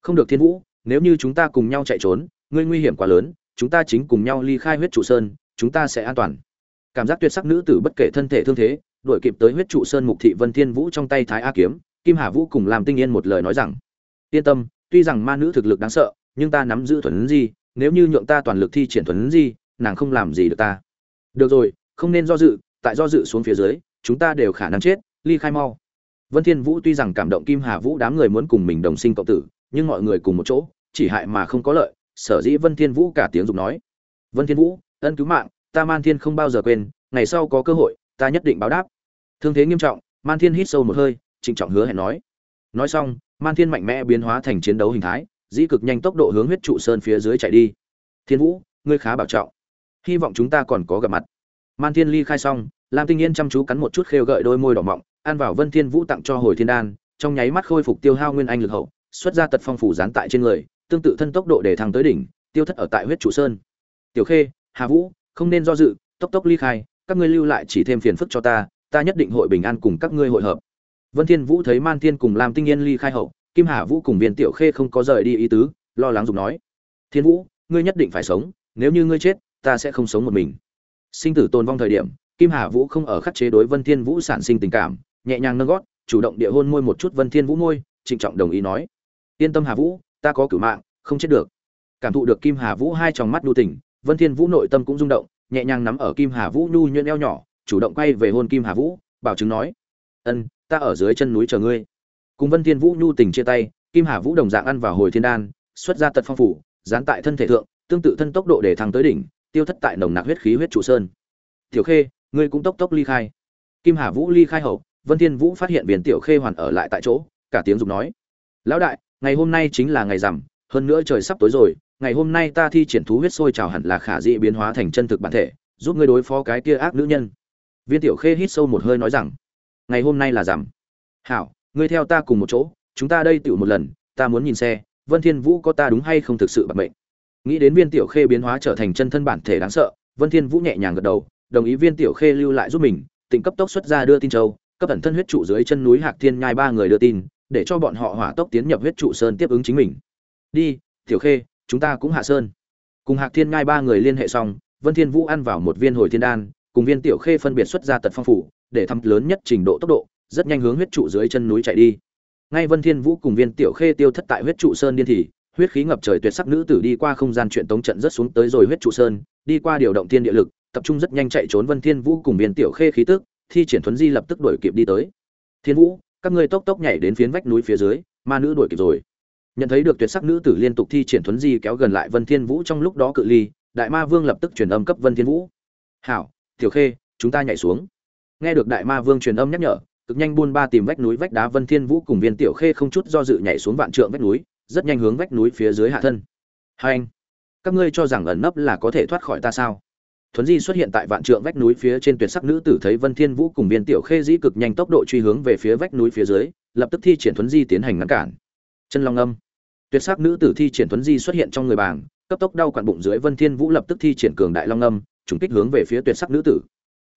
Không được thiên vũ, nếu như chúng ta cùng nhau chạy trốn, ngươi nguy hiểm quá lớn chúng ta chính cùng nhau ly khai huyết trụ sơn, chúng ta sẽ an toàn. Cảm giác tuyệt sắc nữ tử bất kể thân thể thương thế, đuổi kịp tới huyết trụ sơn mục thị vân thiên vũ trong tay thái a kiếm, kim hà vũ cùng làm tinh yên một lời nói rằng, yên tâm, tuy rằng ma nữ thực lực đáng sợ, nhưng ta nắm giữ thuần di, nếu như nhượng ta toàn lực thi triển thuần di, nàng không làm gì được ta. Được rồi, không nên do dự, tại do dự xuống phía dưới, chúng ta đều khả năng chết, ly khai mau. Vân thiên vũ tuy rằng cảm động kim hà vũ đám người muốn cùng mình đồng sinh cộng tử, nhưng mọi người cùng một chỗ, chỉ hại mà không có lợi sở dĩ vân thiên vũ cả tiếng dục nói, vân thiên vũ, ân cứu mạng, ta man thiên không bao giờ quên, ngày sau có cơ hội, ta nhất định báo đáp. Thương thế nghiêm trọng, man thiên hít sâu một hơi, trịnh trọng hứa hẹn nói. Nói xong, man thiên mạnh mẽ biến hóa thành chiến đấu hình thái, dĩ cực nhanh tốc độ hướng huyết trụ sơn phía dưới chạy đi. Thiên vũ, ngươi khá bảo trọng, hy vọng chúng ta còn có gặp mặt. Man thiên ly khai xong, lam tinh yên chăm chú cắn một chút khêu gợi đôi môi đỏ mọng, ăn vào vân thiên vũ tặng cho hồi thiên đan, trong nháy mắt khôi phục tiêu hao nguyên anh lực hậu, xuất ra tật phong phủ dán tại trên người tương tự thân tốc độ để thăng tới đỉnh, tiêu thất ở tại huyết trụ sơn. Tiểu khê, hà vũ, không nên do dự, tốc tốc ly khai, các ngươi lưu lại chỉ thêm phiền phức cho ta ta nhất định hội bình an cùng các ngươi hội hợp. Vân thiên vũ thấy man thiên cùng lam tinh yên ly khai hậu, kim hà vũ cùng viên tiểu khê không có rời đi ý tứ, lo lắng dùng nói, thiên vũ, ngươi nhất định phải sống, nếu như ngươi chết, ta sẽ không sống một mình. Sinh tử tồn vong thời điểm, kim hà vũ không ở khắc chế đối vân thiên vũ sản sinh tình cảm, nhẹ nhàng nâng gót, chủ động địa hôn môi một chút vân thiên vũ môi, trịnh trọng đồng ý nói, yên tâm hà vũ ta có cửu mạng, không chết được. Cảm thụ được kim hà vũ hai tròng mắt đu tình, vân thiên vũ nội tâm cũng rung động, nhẹ nhàng nắm ở kim hà vũ nhu nhuyễn eo nhỏ, chủ động quay về hôn kim hà vũ, bảo chứng nói, ân, ta ở dưới chân núi chờ ngươi. Cùng vân thiên vũ nhu tình chia tay, kim hà vũ đồng dạng ăn vào hồi thiên đan, xuất ra tật phong phủ, dán tại thân thể thượng, tương tự thân tốc độ để thăng tới đỉnh, tiêu thất tại nồng nặc huyết khí huyết trụ sơn. Tiểu khê, ngươi cũng tốc tốc ly khai. Kim hà vũ ly khai hậu, vân thiên vũ phát hiện viền tiểu khê hoàn ở lại tại chỗ, cả tiếng dục nói, lão đại ngày hôm nay chính là ngày rằm, hơn nữa trời sắp tối rồi, ngày hôm nay ta thi triển thú huyết sôi trào hẳn là khả dị biến hóa thành chân thực bản thể, giúp ngươi đối phó cái kia ác nữ nhân viên tiểu khê hít sâu một hơi nói rằng, ngày hôm nay là rằm hảo, ngươi theo ta cùng một chỗ, chúng ta đây tựu một lần, ta muốn nhìn xe, vân thiên vũ có ta đúng hay không thực sự bận mệnh. nghĩ đến viên tiểu khê biến hóa trở thành chân thân bản thể đáng sợ, vân thiên vũ nhẹ nhàng gật đầu, đồng ý viên tiểu khê lưu lại giúp mình tỉnh cấp tốc xuất ra đưa tin châu, cấp ẩn thân huyết trụ dưới chân núi hạc thiên nhai ba người đưa tin để cho bọn họ hỏa tốc tiến nhập huyết trụ sơn tiếp ứng chính mình. Đi, tiểu khê, chúng ta cũng hạ sơn. Cùng hạc thiên ngay ba người liên hệ xong, vân thiên vũ ăn vào một viên hồi thiên đan, cùng viên tiểu khê phân biệt xuất ra tật phong phủ, để thăm lớn nhất trình độ tốc độ, rất nhanh hướng huyết trụ dưới chân núi chạy đi. Ngay vân thiên vũ cùng viên tiểu khê tiêu thất tại huyết trụ sơn điên thì, huyết khí ngập trời tuyệt sắc nữ tử đi qua không gian chuyện tống trận rất xuống tới rồi huyết trụ sơn, đi qua điều động thiên địa lực, tập trung rất nhanh chạy trốn vân thiên vũ cùng viên tiểu khê khí tức, thi triển thuấn di lập tức đuổi kịp đi tới. Thiên vũ các ngươi tốc tốc nhảy đến phiến vách núi phía dưới, ma nữ đuổi kịp rồi. Nhận thấy được tuyệt sắc nữ tử liên tục thi triển thuấn di kéo gần lại vân thiên vũ trong lúc đó cự ly, đại ma vương lập tức truyền âm cấp vân thiên vũ. Hảo, tiểu khê, chúng ta nhảy xuống. Nghe được đại ma vương truyền âm nhắc nhở, cực nhanh buôn ba tìm vách núi vách đá vân thiên vũ cùng viên tiểu khê không chút do dự nhảy xuống vạn trượng vách núi, rất nhanh hướng vách núi phía dưới hạ thân. Hai anh, các ngươi cho rằng ẩn nấp là có thể thoát khỏi ta sao? Thuấn di xuất hiện tại vạn trượng vách núi phía trên tuyệt sắc nữ tử thấy vân thiên vũ cùng viên tiểu khê dĩ cực nhanh tốc độ truy hướng về phía vách núi phía dưới lập tức thi triển thuấn di tiến hành ngăn cản. Chân long âm. Tuyệt sắc nữ tử thi triển thuấn di xuất hiện trong người bảng, cấp tốc đau quặn bụng dưới vân thiên vũ lập tức thi triển cường đại long âm trùng kích hướng về phía tuyệt sắc nữ tử.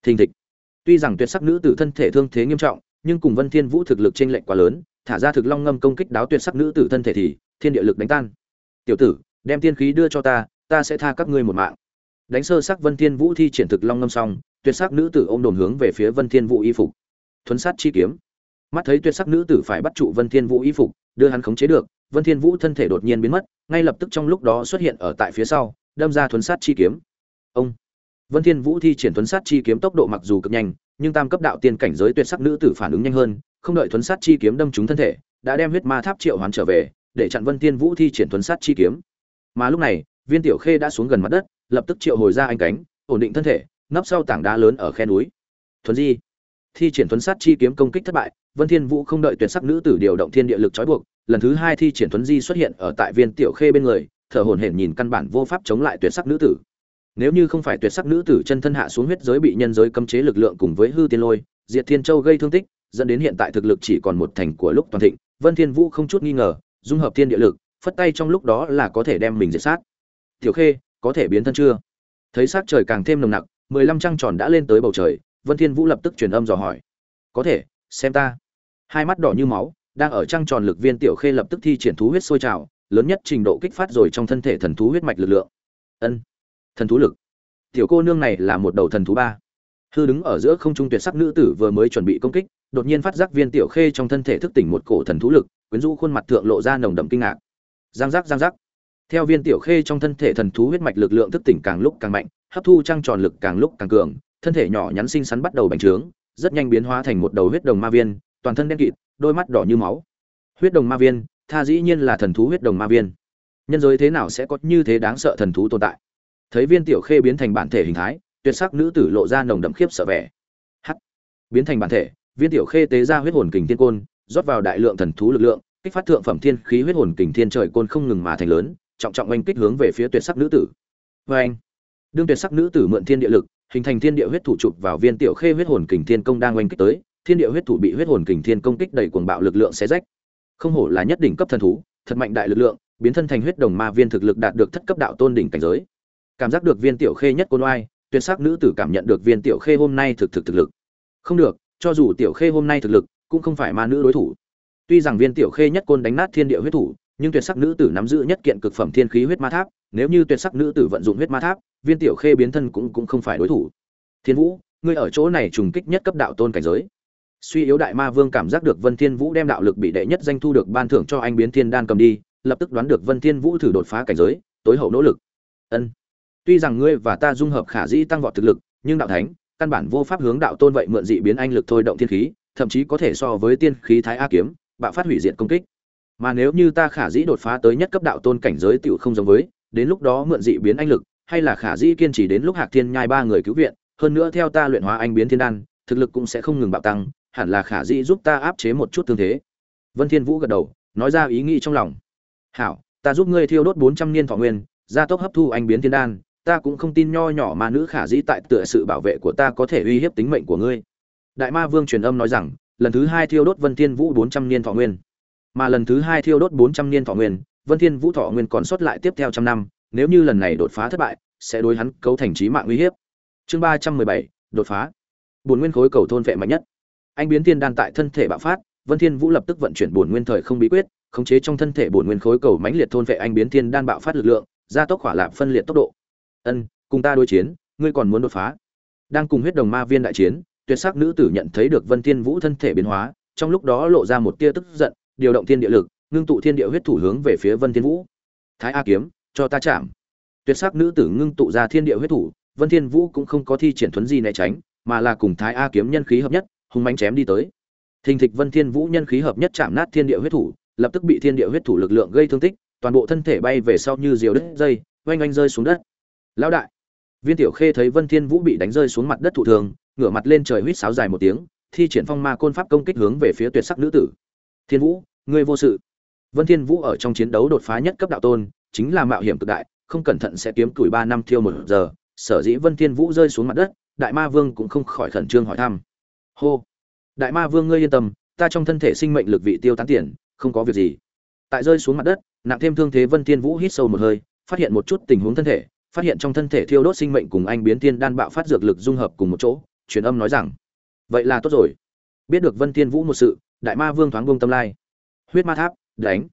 Thình thịch. Tuy rằng tuyệt sắc nữ tử thân thể thương thế nghiêm trọng nhưng cùng vân thiên vũ thực lực trên lệnh quá lớn thả ra thực long ngâm công kích đáo tuyệt sắc nữ tử thân thể thì thiên địa lực đánh tan. Tiểu tử đem tiên khí đưa cho ta ta sẽ tha các ngươi một mạng đánh sơ sắc vân thiên vũ thi triển thực long ngâm xong, tuyệt sắc nữ tử ôm đồn hướng về phía vân thiên vũ y phục. Thuấn sát chi kiếm. Mắt thấy tuyệt sắc nữ tử phải bắt trụ vân thiên vũ y phục, đưa hắn khống chế được, vân thiên vũ thân thể đột nhiên biến mất, ngay lập tức trong lúc đó xuất hiện ở tại phía sau, đâm ra thuấn sát chi kiếm. Ông. Vân thiên vũ thi triển thuấn sát chi kiếm tốc độ mặc dù cực nhanh, nhưng tam cấp đạo tiên cảnh giới tuyệt sắc nữ tử phản ứng nhanh hơn, không đợi thuấn sát chi kiếm đâm trúng thân thể, đã đem huyết ma tháp triệu hoán trở về, để chặn vân thiên vũ thi triển thuấn sát chi kiếm. Mà lúc này, viên tiểu khê đã xuống gần mặt đất lập tức triệu hồi ra anh cánh, ổn định thân thể, nấp sau tảng đá lớn ở khe núi. Thuấn di, thi triển thuấn sát chi kiếm công kích thất bại, vân thiên vũ không đợi tuyệt sắc nữ tử điều động thiên địa lực trói buộc, lần thứ hai thi triển thuấn di xuất hiện ở tại viên tiểu khê bên người, thở hổn hển nhìn căn bản vô pháp chống lại tuyệt sắc nữ tử. Nếu như không phải tuyệt sắc nữ tử chân thân hạ xuống huyết giới bị nhân giới cấm chế lực lượng cùng với hư tiên lôi, diệt thiên châu gây thương tích, dẫn đến hiện tại thực lực chỉ còn một thành của lúc toàn thịnh, vân thiên vũ không chút nghi ngờ, dung hợp thiên địa lực, phất tay trong lúc đó là có thể đem mình diệt sát. Tiểu khê có thể biến thân chưa? Thấy sắc trời càng thêm nồng nặc, mười lăm trăng tròn đã lên tới bầu trời, vân thiên vũ lập tức truyền âm dò hỏi. Có thể, xem ta. Hai mắt đỏ như máu, đang ở trăng tròn lực viên tiểu khê lập tức thi triển thú huyết sôi trào, lớn nhất trình độ kích phát rồi trong thân thể thần thú huyết mạch lực lượng. Ân, thần thú lực. Tiểu cô nương này là một đầu thần thú ba. Hư đứng ở giữa không trung tuyệt sắc nữ tử vừa mới chuẩn bị công kích, đột nhiên phát giác viên tiểu khê trong thân thể thức tỉnh một cổ thần thú lực, quyến rũ khuôn mặt thượng lộ ra nồng đậm kinh ngạc. Giang giác giang giác theo viên tiểu khê trong thân thể thần thú huyết mạch lực lượng thức tỉnh càng lúc càng mạnh, hấp thu trăng tròn lực càng lúc càng cường, thân thể nhỏ nhắn xinh xắn bắt đầu bành trướng, rất nhanh biến hóa thành một đầu huyết đồng ma viên, toàn thân đen kịt, đôi mắt đỏ như máu. Huyết đồng ma viên, tha dĩ nhiên là thần thú huyết đồng ma viên. Nhân giới thế nào sẽ có như thế đáng sợ thần thú tồn tại? Thấy viên tiểu khê biến thành bản thể hình thái, tuyệt sắc nữ tử lộ ra nồng đậm khiếp sợ vẻ. Hắc! Biến thành bản thể, viên tiểu khê tế ra huyết hồn kình thiên côn, rót vào đại lượng thần thú lực lượng, kích phát thượng phẩm thiên khí huyết hồn kình thiên trời côn không ngừng mà thành lớn trọng trọng oanh kích hướng về phía tuyệt sắc nữ tử. Vê anh, đương tuyệt sắc nữ tử mượn thiên địa lực, hình thành thiên địa huyết thủ chụp vào viên tiểu khê huyết hồn kình thiên công đang oanh kích tới, thiên địa huyết thủ bị huyết hồn kình thiên công kích đầy cuồng bạo lực lượng xé rách. Không hổ là nhất đỉnh cấp thần thú, thật mạnh đại lực lượng, biến thân thành huyết đồng ma viên thực lực đạt được thất cấp đạo tôn đỉnh cảnh giới. Cảm giác được viên tiểu khê nhất côn oai, tuyệt sắc nữ tử cảm nhận được viên tiểu khê hôm nay thực thực thực lực. Không được, cho dù tiểu khê hôm nay thực lực, cũng không phải ma nữ đối thủ. Tuy rằng viên tiểu khê nhất côn đánh nát thiên địa huyết thủ nhưng tuyệt sắc nữ tử nắm giữ nhất kiện cực phẩm thiên khí huyết ma tháp, nếu như tuyệt sắc nữ tử vận dụng huyết ma tháp, viên tiểu khê biến thân cũng cũng không phải đối thủ. Thiên vũ, ngươi ở chỗ này trùng kích nhất cấp đạo tôn cảnh giới. Suy yếu đại ma vương cảm giác được vân thiên vũ đem đạo lực bị đệ nhất danh thu được ban thưởng cho anh biến thiên đan cầm đi, lập tức đoán được vân thiên vũ thử đột phá cảnh giới, tối hậu nỗ lực. Ân. Tuy rằng ngươi và ta dung hợp khả dĩ tăng vọt thực lực, nhưng đạo thánh, căn bản vô pháp hướng đạo tôn vậy mượn dị biến anh lực thôi động thiên khí, thậm chí có thể so với tiên khí thái a kiếm, bạo phát hủy diệt công kích mà nếu như ta khả dĩ đột phá tới nhất cấp đạo tôn cảnh giới tiểu không giống với, đến lúc đó mượn dị biến anh lực, hay là khả dĩ kiên trì đến lúc hạc thiên nhai ba người cứu viện, hơn nữa theo ta luyện hóa anh biến thiên đan, thực lực cũng sẽ không ngừng bạo tăng, hẳn là khả dĩ giúp ta áp chế một chút tương thế. Vân thiên vũ gật đầu, nói ra ý nghĩ trong lòng. Hảo, ta giúp ngươi thiêu đốt bốn trăm niên thọ nguyên, gia tốc hấp thu anh biến thiên đan, ta cũng không tin nho nhỏ mà nữ khả dĩ tại tựa sự bảo vệ của ta có thể uy hiếp tính mệnh của ngươi. Đại ma vương truyền âm nói rằng, lần thứ hai thiêu đốt vân thiên vũ bốn trăm niên thọ nguyên mà lần thứ hai thiêu đốt bốn trăm niên thọ nguyên, vân thiên vũ thọ nguyên còn sót lại tiếp theo trăm năm, nếu như lần này đột phá thất bại, sẽ đối hắn cấu thành trí mạng uy hiếp. Chương ba trăm mười bảy, đột phá. Bổn nguyên khối cầu thôn vệ mạnh nhất. Anh biến thiên đan tại thân thể bạo phát, vân thiên vũ lập tức vận chuyển bổn nguyên thời không bí quyết, khống chế trong thân thể bổn nguyên khối cầu mãnh liệt thôn vệ anh biến thiên đan bạo phát lực lượng, gia tốc hỏa lạp phân liệt tốc độ. Ân, cùng ta đối chiến, ngươi còn muốn đột phá. Đang cùng huyết đồng ma viên đại chiến, tuyệt sắc nữ tử nhận thấy được vân thiên vũ thân thể biến hóa, trong lúc đó lộ ra một tia tức giận điều động thiên địa lực, ngưng tụ thiên địa huyết thủ hướng về phía vân thiên vũ. Thái a kiếm, cho ta chạm. Tuyệt sắc nữ tử ngưng tụ ra thiên địa huyết thủ, vân thiên vũ cũng không có thi triển thuấn di né tránh, mà là cùng thái a kiếm nhân khí hợp nhất, hung mãnh chém đi tới. Thình thịch vân thiên vũ nhân khí hợp nhất chạm nát thiên địa huyết thủ, lập tức bị thiên địa huyết thủ lực lượng gây thương tích, toàn bộ thân thể bay về sau như diều đứt dây, oanh oanh rơi xuống đất. Lão đại, viên tiểu khê thấy vân thiên vũ bị đánh rơi xuống mặt đất thụ thường, ngửa mặt lên trời huýt sáo dài một tiếng, thi triển phong ma côn pháp công kích hướng về phía tuyệt sắc nữ tử thiên vũ, ngươi vô sự. Vân thiên vũ ở trong chiến đấu đột phá nhất cấp đạo tôn, chính là mạo hiểm cực đại, không cẩn thận sẽ kiếm tuổi ba năm thiêu một giờ. Sở dĩ vân thiên vũ rơi xuống mặt đất, đại ma vương cũng không khỏi khẩn trương hỏi thăm. Hô. Đại ma vương ngươi yên tâm, ta trong thân thể sinh mệnh lực vị tiêu tán tiền, không có việc gì. Tại rơi xuống mặt đất, nặng thêm thương thế vân thiên vũ hít sâu một hơi, phát hiện một chút tình huống thân thể, phát hiện trong thân thể thiêu đốt sinh mệnh cùng anh biến thiên đan bạo phát dược lực dung hợp cùng một chỗ, truyền âm nói rằng, vậy là tốt rồi. Biết được vân thiên vũ một sự đại ma vương thoáng buông tâm lai. Huyết ma tháp, đánh.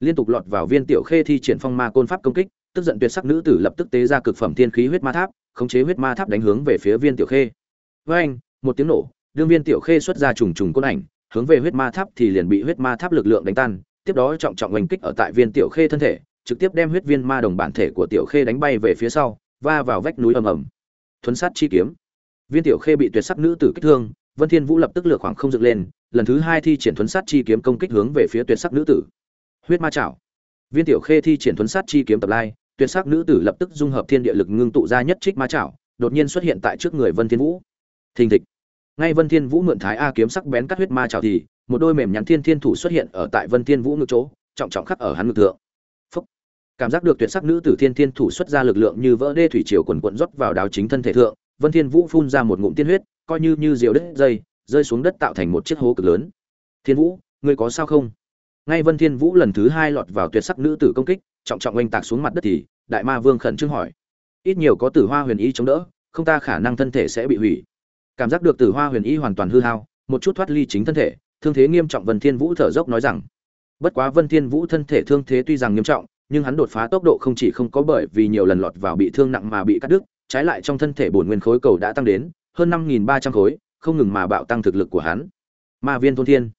Liên tục lọt vào viên tiểu khê thi triển phong ma côn pháp công kích, tức giận tuyệt sắc nữ tử lập tức tế ra cực phẩm thiên khí huyết ma tháp, khống chế huyết ma tháp đánh hướng về phía viên tiểu khê. Với anh một tiếng nổ, đương viên tiểu khê xuất ra trùng trùng côn ảnh, hướng về huyết ma tháp thì liền bị huyết ma tháp lực lượng đánh tan, tiếp đó trọng trọng oanh kích ở tại viên tiểu khê thân thể, trực tiếp đem huyết viên ma đồng bản thể của tiểu khê đánh bay về phía sau, va vào vách núi ầm ầm. Thuấn sát chi kiếm. Viên tiểu khê bị tuyệt sắc nữ tử kích thương vân thiên vũ lập tức lựa khoảng không dựng lên, lần thứ hai thi triển thuấn sát chi kiếm công kích hướng về phía tuyệt sắc nữ tử. Huyết ma chảo. Viên tiểu khê thi triển thuấn sát chi kiếm tập lai, tuyệt sắc nữ tử lập tức dung hợp thiên địa lực ngưng tụ ra nhất trích ma chảo, đột nhiên xuất hiện tại trước người vân thiên vũ. Thình thịch. Ngay vân thiên vũ mượn thái a kiếm sắc bén cắt huyết ma chảo thì, một đôi mềm nhắn thiên thiên thủ xuất hiện ở tại vân thiên vũ ngực chỗ, trọng trọng khắc ở hắn ngực thượng. Phúc. cảm giác được tuyệt sắc nữ tử thiên thiên thủ xuất ra lực lượng như vỡ đê thủy triều quần cuộn rót vào đáo chính thân thể thượng, vân thiên vũ phun ra một ngụm tiên huyết coi như như diều đứt dây, rơi xuống đất tạo thành một chiếc hố cực lớn. Thiên vũ, ngươi có sao không? Ngay vân thiên vũ lần thứ hai lọt vào tuyệt sắc nữ tử công kích, trọng trọng oanh tạc xuống mặt đất thì, đại ma vương khẩn trương hỏi. Ít nhiều có tử hoa huyền y chống đỡ, không ta khả năng thân thể sẽ bị hủy. Cảm giác được tử hoa huyền y hoàn toàn hư hao, một chút thoát ly chính thân thể, thương thế nghiêm trọng vân thiên vũ thở dốc nói rằng. Bất quá vân thiên vũ thân thể thương thế tuy rằng nghiêm trọng, nhưng hắn đột phá tốc độ không chỉ không có bởi vì nhiều lần lọt vào bị thương nặng mà bị cắt đứt, trái lại trong thân thể bổn nguyên khối cầu đã tăng đến hơn năm nghìn ba trăm khối, không ngừng mà bạo tăng thực lực của hắn. Ma viên thôn thiên.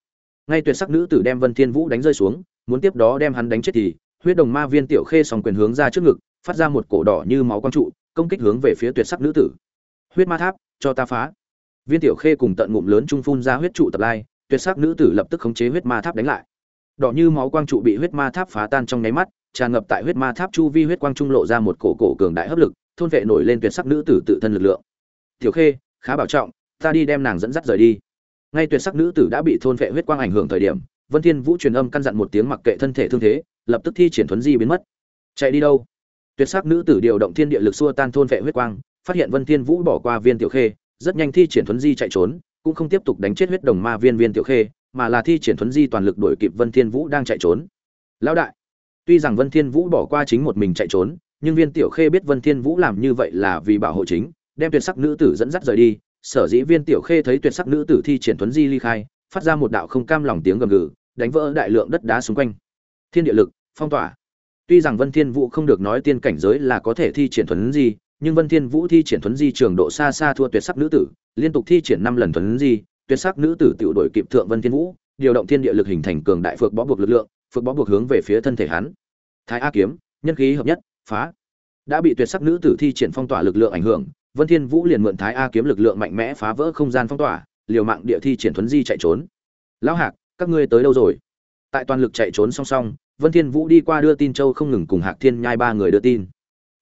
Ngay tuyệt sắc nữ tử đem vân thiên vũ đánh rơi xuống, muốn tiếp đó đem hắn đánh chết thì, huyết đồng ma viên tiểu khê song quyền hướng ra trước ngực, phát ra một cổ đỏ như máu quang trụ, công kích hướng về phía tuyệt sắc nữ tử. Huyết ma tháp, cho ta phá. Viên tiểu khê cùng tận ngụm lớn trung phun ra huyết trụ tập lai, tuyệt sắc nữ tử lập tức khống chế huyết ma tháp đánh lại. Đỏ như máu quang trụ bị huyết ma tháp phá tan trong nháy mắt, tràn ngập tại huyết ma tháp chu vi huyết quang trung lộ ra một cổ cổ cường đại hấp lực, thôn vệ nổi lên tuyệt sắc nữ tử tự thân lực lượng. Tiểu khê khá bảo trọng, ta đi đem nàng dẫn dắt rời đi. Ngay tuyệt sắc nữ tử đã bị thôn vệ huyết quang ảnh hưởng thời điểm, vân thiên vũ truyền âm căn dặn một tiếng mặc kệ thân thể thương thế, lập tức thi triển thuấn di biến mất. Chạy đi đâu? Tuyệt sắc nữ tử điều động thiên địa lực xua tan thôn vệ huyết quang, phát hiện vân thiên vũ bỏ qua viên tiểu khê, rất nhanh thi triển thuấn di chạy trốn, cũng không tiếp tục đánh chết huyết đồng ma viên viên tiểu khê, mà là thi triển thuấn di toàn lực đuổi kịp vân thiên vũ đang chạy trốn. Lão đại, tuy rằng vân thiên vũ bỏ qua chính một mình chạy trốn, nhưng viên tiểu khê biết vân thiên vũ làm như vậy là vì bảo hộ chính đem tuyệt sắc nữ tử dẫn dắt rời đi, sở dĩ viên tiểu khê thấy tuyệt sắc nữ tử thi triển thuấn di ly khai, phát ra một đạo không cam lòng tiếng gầm gừ, đánh vỡ đại lượng đất đá xung quanh. Thiên địa lực, phong tỏa. Tuy rằng vân thiên vũ không được nói tiên cảnh giới là có thể thi triển thuấn di, nhưng vân thiên vũ thi triển thuấn di trường độ xa xa thua tuyệt sắc nữ tử, liên tục thi triển năm lần thuấn di, tuyệt sắc nữ tử tiểu đổi kịp thượng vân thiên vũ, điều động thiên địa lực hình thành cường đại phược bó buộc lực lượng phược bó buộc hướng về phía thân thể hắn. Thái a kiếm, nhân khí hợp nhất, phá. Đã bị tuyệt sắc nữ tử thi triển phong tỏa lực lượng ảnh hưởng vân thiên vũ liền mượn thái a kiếm lực lượng mạnh mẽ phá vỡ không gian phong tỏa, liều mạng địa thi triển thuấn di chạy trốn. Lão hạc, các ngươi tới đâu rồi? Tại toàn lực chạy trốn song song, vân thiên vũ đi qua đưa tin châu không ngừng cùng hạc thiên nhai ba người đưa tin.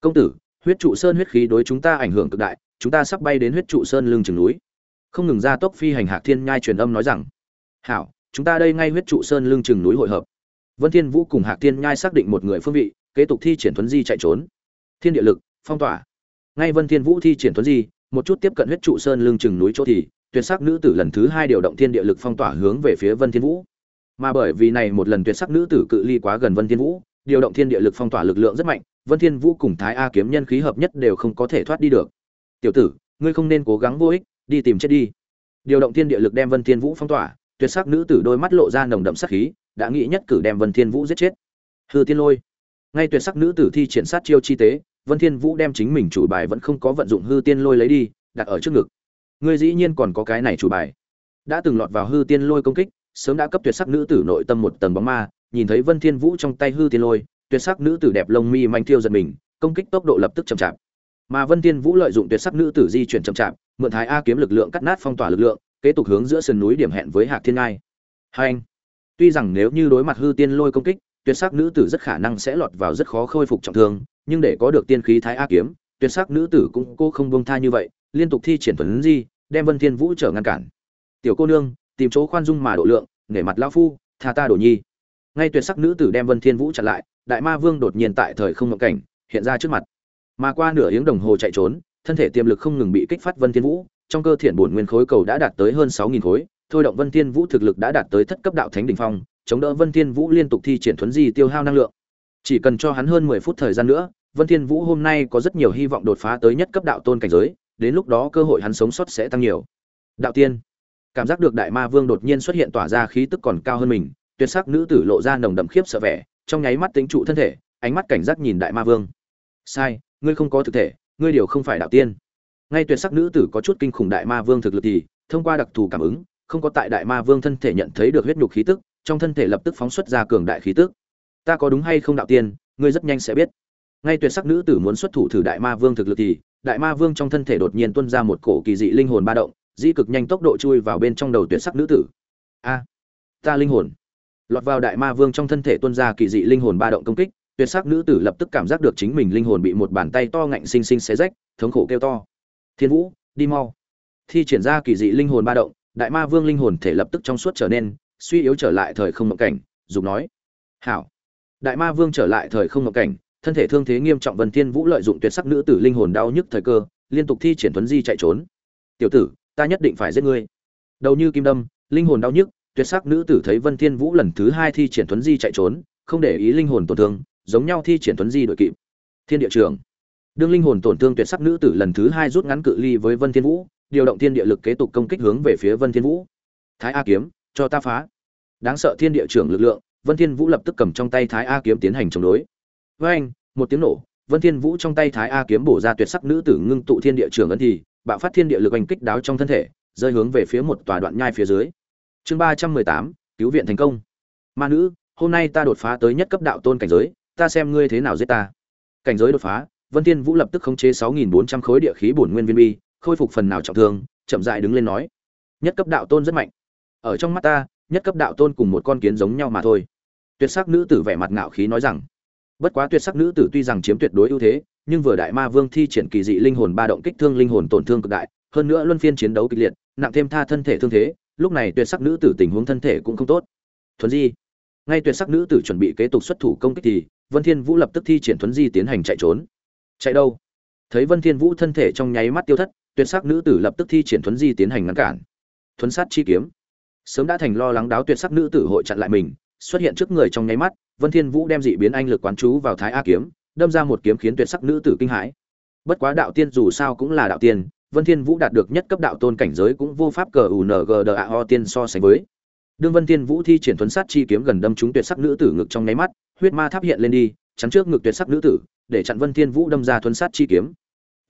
Công tử, huyết trụ sơn huyết khí đối chúng ta ảnh hưởng cực đại, chúng ta sắp bay đến huyết trụ sơn lưng chừng núi. Không ngừng ra tốc phi hành hạc thiên nhai truyền âm nói rằng, hảo, chúng ta đây ngay huyết trụ sơn lưng chừng núi hội hợp. Vân thiên vũ cùng hạc thiên nhai xác định một người phương vị, kế tục thi triển thuấn di chạy trốn. Thiên địa lực, phong tỏa ngay vân thiên vũ thi triển thuấn di, một chút tiếp cận huyết trụ sơn lưng chừng núi chỗ thì, tuyệt sắc nữ tử lần thứ hai điều động thiên địa lực phong tỏa hướng về phía vân thiên vũ. Mà bởi vì này một lần tuyệt sắc nữ tử cự ly quá gần vân thiên vũ, điều động thiên địa lực phong tỏa lực lượng rất mạnh, vân thiên vũ cùng thái a kiếm nhân khí hợp nhất đều không có thể thoát đi được. Tiểu tử, ngươi không nên cố gắng vô ích, đi tìm chết đi. Điều động thiên địa lực đem vân thiên vũ phong tỏa, tuyệt sắc nữ tử đôi mắt lộ ra nồng đậm sát khí, đã nghĩ nhất cử đem vân thiên vũ giết chết. Hư tiên lôi. Ngay tuyệt sắc nữ tử thi triển sát chiêu chi tế vân thiên vũ đem chính mình chủ bài vẫn không có vận dụng hư tiên lôi lấy đi, đặt ở trước ngực. Ngươi dĩ nhiên còn có cái này chủ bài. Đã từng lọt vào hư tiên lôi công kích, sớm đã cấp tuyệt sắc nữ tử nội tâm một tầng bóng ma, nhìn thấy vân thiên vũ trong tay hư tiên lôi, tuyệt sắc nữ tử đẹp lông mi manh thiêu giật mình, công kích tốc độ lập tức chậm chạp. Mà vân thiên vũ lợi dụng tuyệt sắc nữ tử di chuyển chậm chạp, mượn thái a kiếm lực lượng cắt nát phong tỏa lực lượng, kế tục hướng giữa sườn núi điểm hẹn với hạc thiên ngai. Hai anh, tuy rằng nếu như đối mặt hư tiên lôi công kích tuyệt sắc nữ tử rất khả năng sẽ lọt vào rất khó khôi phục trọng thương, nhưng để có được tiên khí thái a kiếm, tuyệt sắc nữ tử cũng cô không buông tha như vậy, liên tục thi triển thuần di, đem vân thiên vũ trở ngăn cản. Tiểu cô nương, tìm chỗ khoan dung mà độ lượng, nể mặt lão phu, tha ta đổ nhi. Ngay tuyệt sắc nữ tử đem vân thiên vũ chặn lại, đại ma vương đột nhiên tại thời không ngộ cảnh, hiện ra trước mặt. Mà qua nửa tiếng đồng hồ chạy trốn, thân thể tiềm lực không ngừng bị kích phát vân thiên vũ, trong cơ thiện bổn nguyên khối cầu đã đạt tới hơn 6.000 khối, thôi động vân thiên vũ thực lực đã đạt tới thất cấp đạo thánh đỉnh phong chống đỡ vân thiên vũ liên tục thi triển thuấn di tiêu hao năng lượng. Chỉ cần cho hắn hơn 10 phút thời gian nữa, vân thiên vũ hôm nay có rất nhiều hy vọng đột phá tới nhất cấp đạo tôn cảnh giới, đến lúc đó cơ hội hắn sống sót sẽ tăng nhiều. Đạo tiên, cảm giác được đại ma vương đột nhiên xuất hiện tỏa ra khí tức còn cao hơn mình, tuyệt sắc nữ tử lộ ra nồng đậm khiếp sợ vẻ, trong nháy mắt tính trụ thân thể, ánh mắt cảnh giác nhìn đại ma vương. Sai, ngươi không có thực thể, ngươi điều không phải đạo tiên. Ngay tuyệt sắc nữ tử có chút kinh khủng đại ma vương thực lực thì, thông qua đặc thù cảm ứng, không có tại đại ma vương thân thể nhận thấy được huyết nhục khí tức trong thân thể lập tức phóng xuất ra cường đại khí tức. Ta có đúng hay không đạo tiên, ngươi rất nhanh sẽ biết. Ngay tuyệt sắc nữ tử muốn xuất thủ thử đại ma vương thực lực thì, đại ma vương trong thân thể đột nhiên tuôn ra một cổ kỳ dị linh hồn ba động, dĩ cực nhanh tốc độ chui vào bên trong đầu tuyệt sắc nữ tử. A, ta linh hồn. Lọt vào đại ma vương trong thân thể tuôn ra kỳ dị linh hồn ba động công kích, tuyệt sắc nữ tử lập tức cảm giác được chính mình linh hồn bị một bàn tay to ngạnh sinh sinh xé rách, thống khổ kêu to. Thiên vũ, đi mau. Thi triển ra kỳ dị linh hồn ba động, đại ma vương linh hồn thể lập tức trong suốt trở nên suy yếu trở lại thời không mộng cảnh dùng nói. Hảo. Đại ma vương trở lại thời không mộng cảnh, thân thể thương thế nghiêm trọng vân thiên vũ lợi dụng tuyệt sắc nữ tử linh hồn đau nhức thời cơ, liên tục thi triển tuấn di chạy trốn. Tiểu tử, ta nhất định phải giết ngươi. Đầu như kim đâm, linh hồn đau nhức, tuyệt sắc nữ tử thấy vân thiên vũ lần thứ hai thi triển tuấn di chạy trốn, không để ý linh hồn tổn thương, giống nhau thi triển tuấn di đội kịp. Thiên địa trường. Đương linh hồn tổn thương tuyệt sắc nữ tử lần thứ hai rút ngắn cự ly với vân thiên vũ, điều động thiên địa lực kế tục công kích hướng về phía vân thiên vũ. Thái a kiếm, cho ta phá đáng sợ thiên địa trưởng lực lượng, vân thiên vũ lập tức cầm trong tay thái a kiếm tiến hành chống đối. Với anh một tiếng nổ, vân thiên vũ trong tay thái a kiếm bổ ra tuyệt sắc nữ tử ngưng tụ thiên địa trưởng ấn thì, bạo phát thiên địa lực oanh kích đáo trong thân thể, rơi hướng về phía một tòa đoạn nhai phía dưới. Chương ba trăm mười tám, cứu viện thành công. Ma nữ, hôm nay ta đột phá tới nhất cấp đạo tôn cảnh giới, ta xem ngươi thế nào giết ta. Cảnh giới đột phá, vân thiên vũ lập tức khống chế sáu nghìn bốn trăm khối địa khí bổn nguyên viên bi, khôi phục phần nào trọng thương, chậm rãi đứng lên nói, nhất cấp đạo tôn rất mạnh. Ở trong mắt ta nhất cấp đạo tôn cùng một con kiến giống nhau mà thôi. Tuyệt sắc nữ tử vẻ mặt ngạo khí nói rằng, bất quá tuyệt sắc nữ tử tuy rằng chiếm tuyệt đối ưu thế, nhưng vừa đại ma vương thi triển kỳ dị linh hồn ba động kích thương linh hồn tổn thương cực đại, hơn nữa luân phiên chiến đấu kịch liệt, nặng thêm tha thân thể thương thế, lúc này tuyệt sắc nữ tử tình huống thân thể cũng không tốt. Thuần di, ngay tuyệt sắc nữ tử chuẩn bị kế tục xuất thủ công kích thì vân thiên vũ lập tức thi triển thuấn di tiến hành chạy trốn. Chạy đâu? Thấy vân thiên vũ thân thể trong nháy mắt tiêu thất, tuyệt sắc nữ tử lập tức thi triển thuấn di tiến hành ngăn cản. Thuấn sát chi kiếm sớm đã thành lo lắng đáo tuyệt sắc nữ tử hội chặn lại mình, xuất hiện trước người trong nháy mắt, vân thiên vũ đem dị biến anh lực quán chú vào thái a kiếm, đâm ra một kiếm khiến tuyệt sắc nữ tử kinh hãi. Bất quá đạo tiên dù sao cũng là đạo tiên, vân thiên vũ đạt được nhất cấp đạo tôn cảnh giới cũng vô pháp cờ u n g d a tiên so sánh với. Đương vân thiên vũ thi triển thuấn sát chi kiếm gần đâm trúng tuyệt sắc nữ tử ngực trong nháy mắt, huyết ma tháp hiện lên đi, chắn trước ngực tuyệt sắc nữ tử, để chặn vân thiên vũ đâm ra thuấn sát chi kiếm.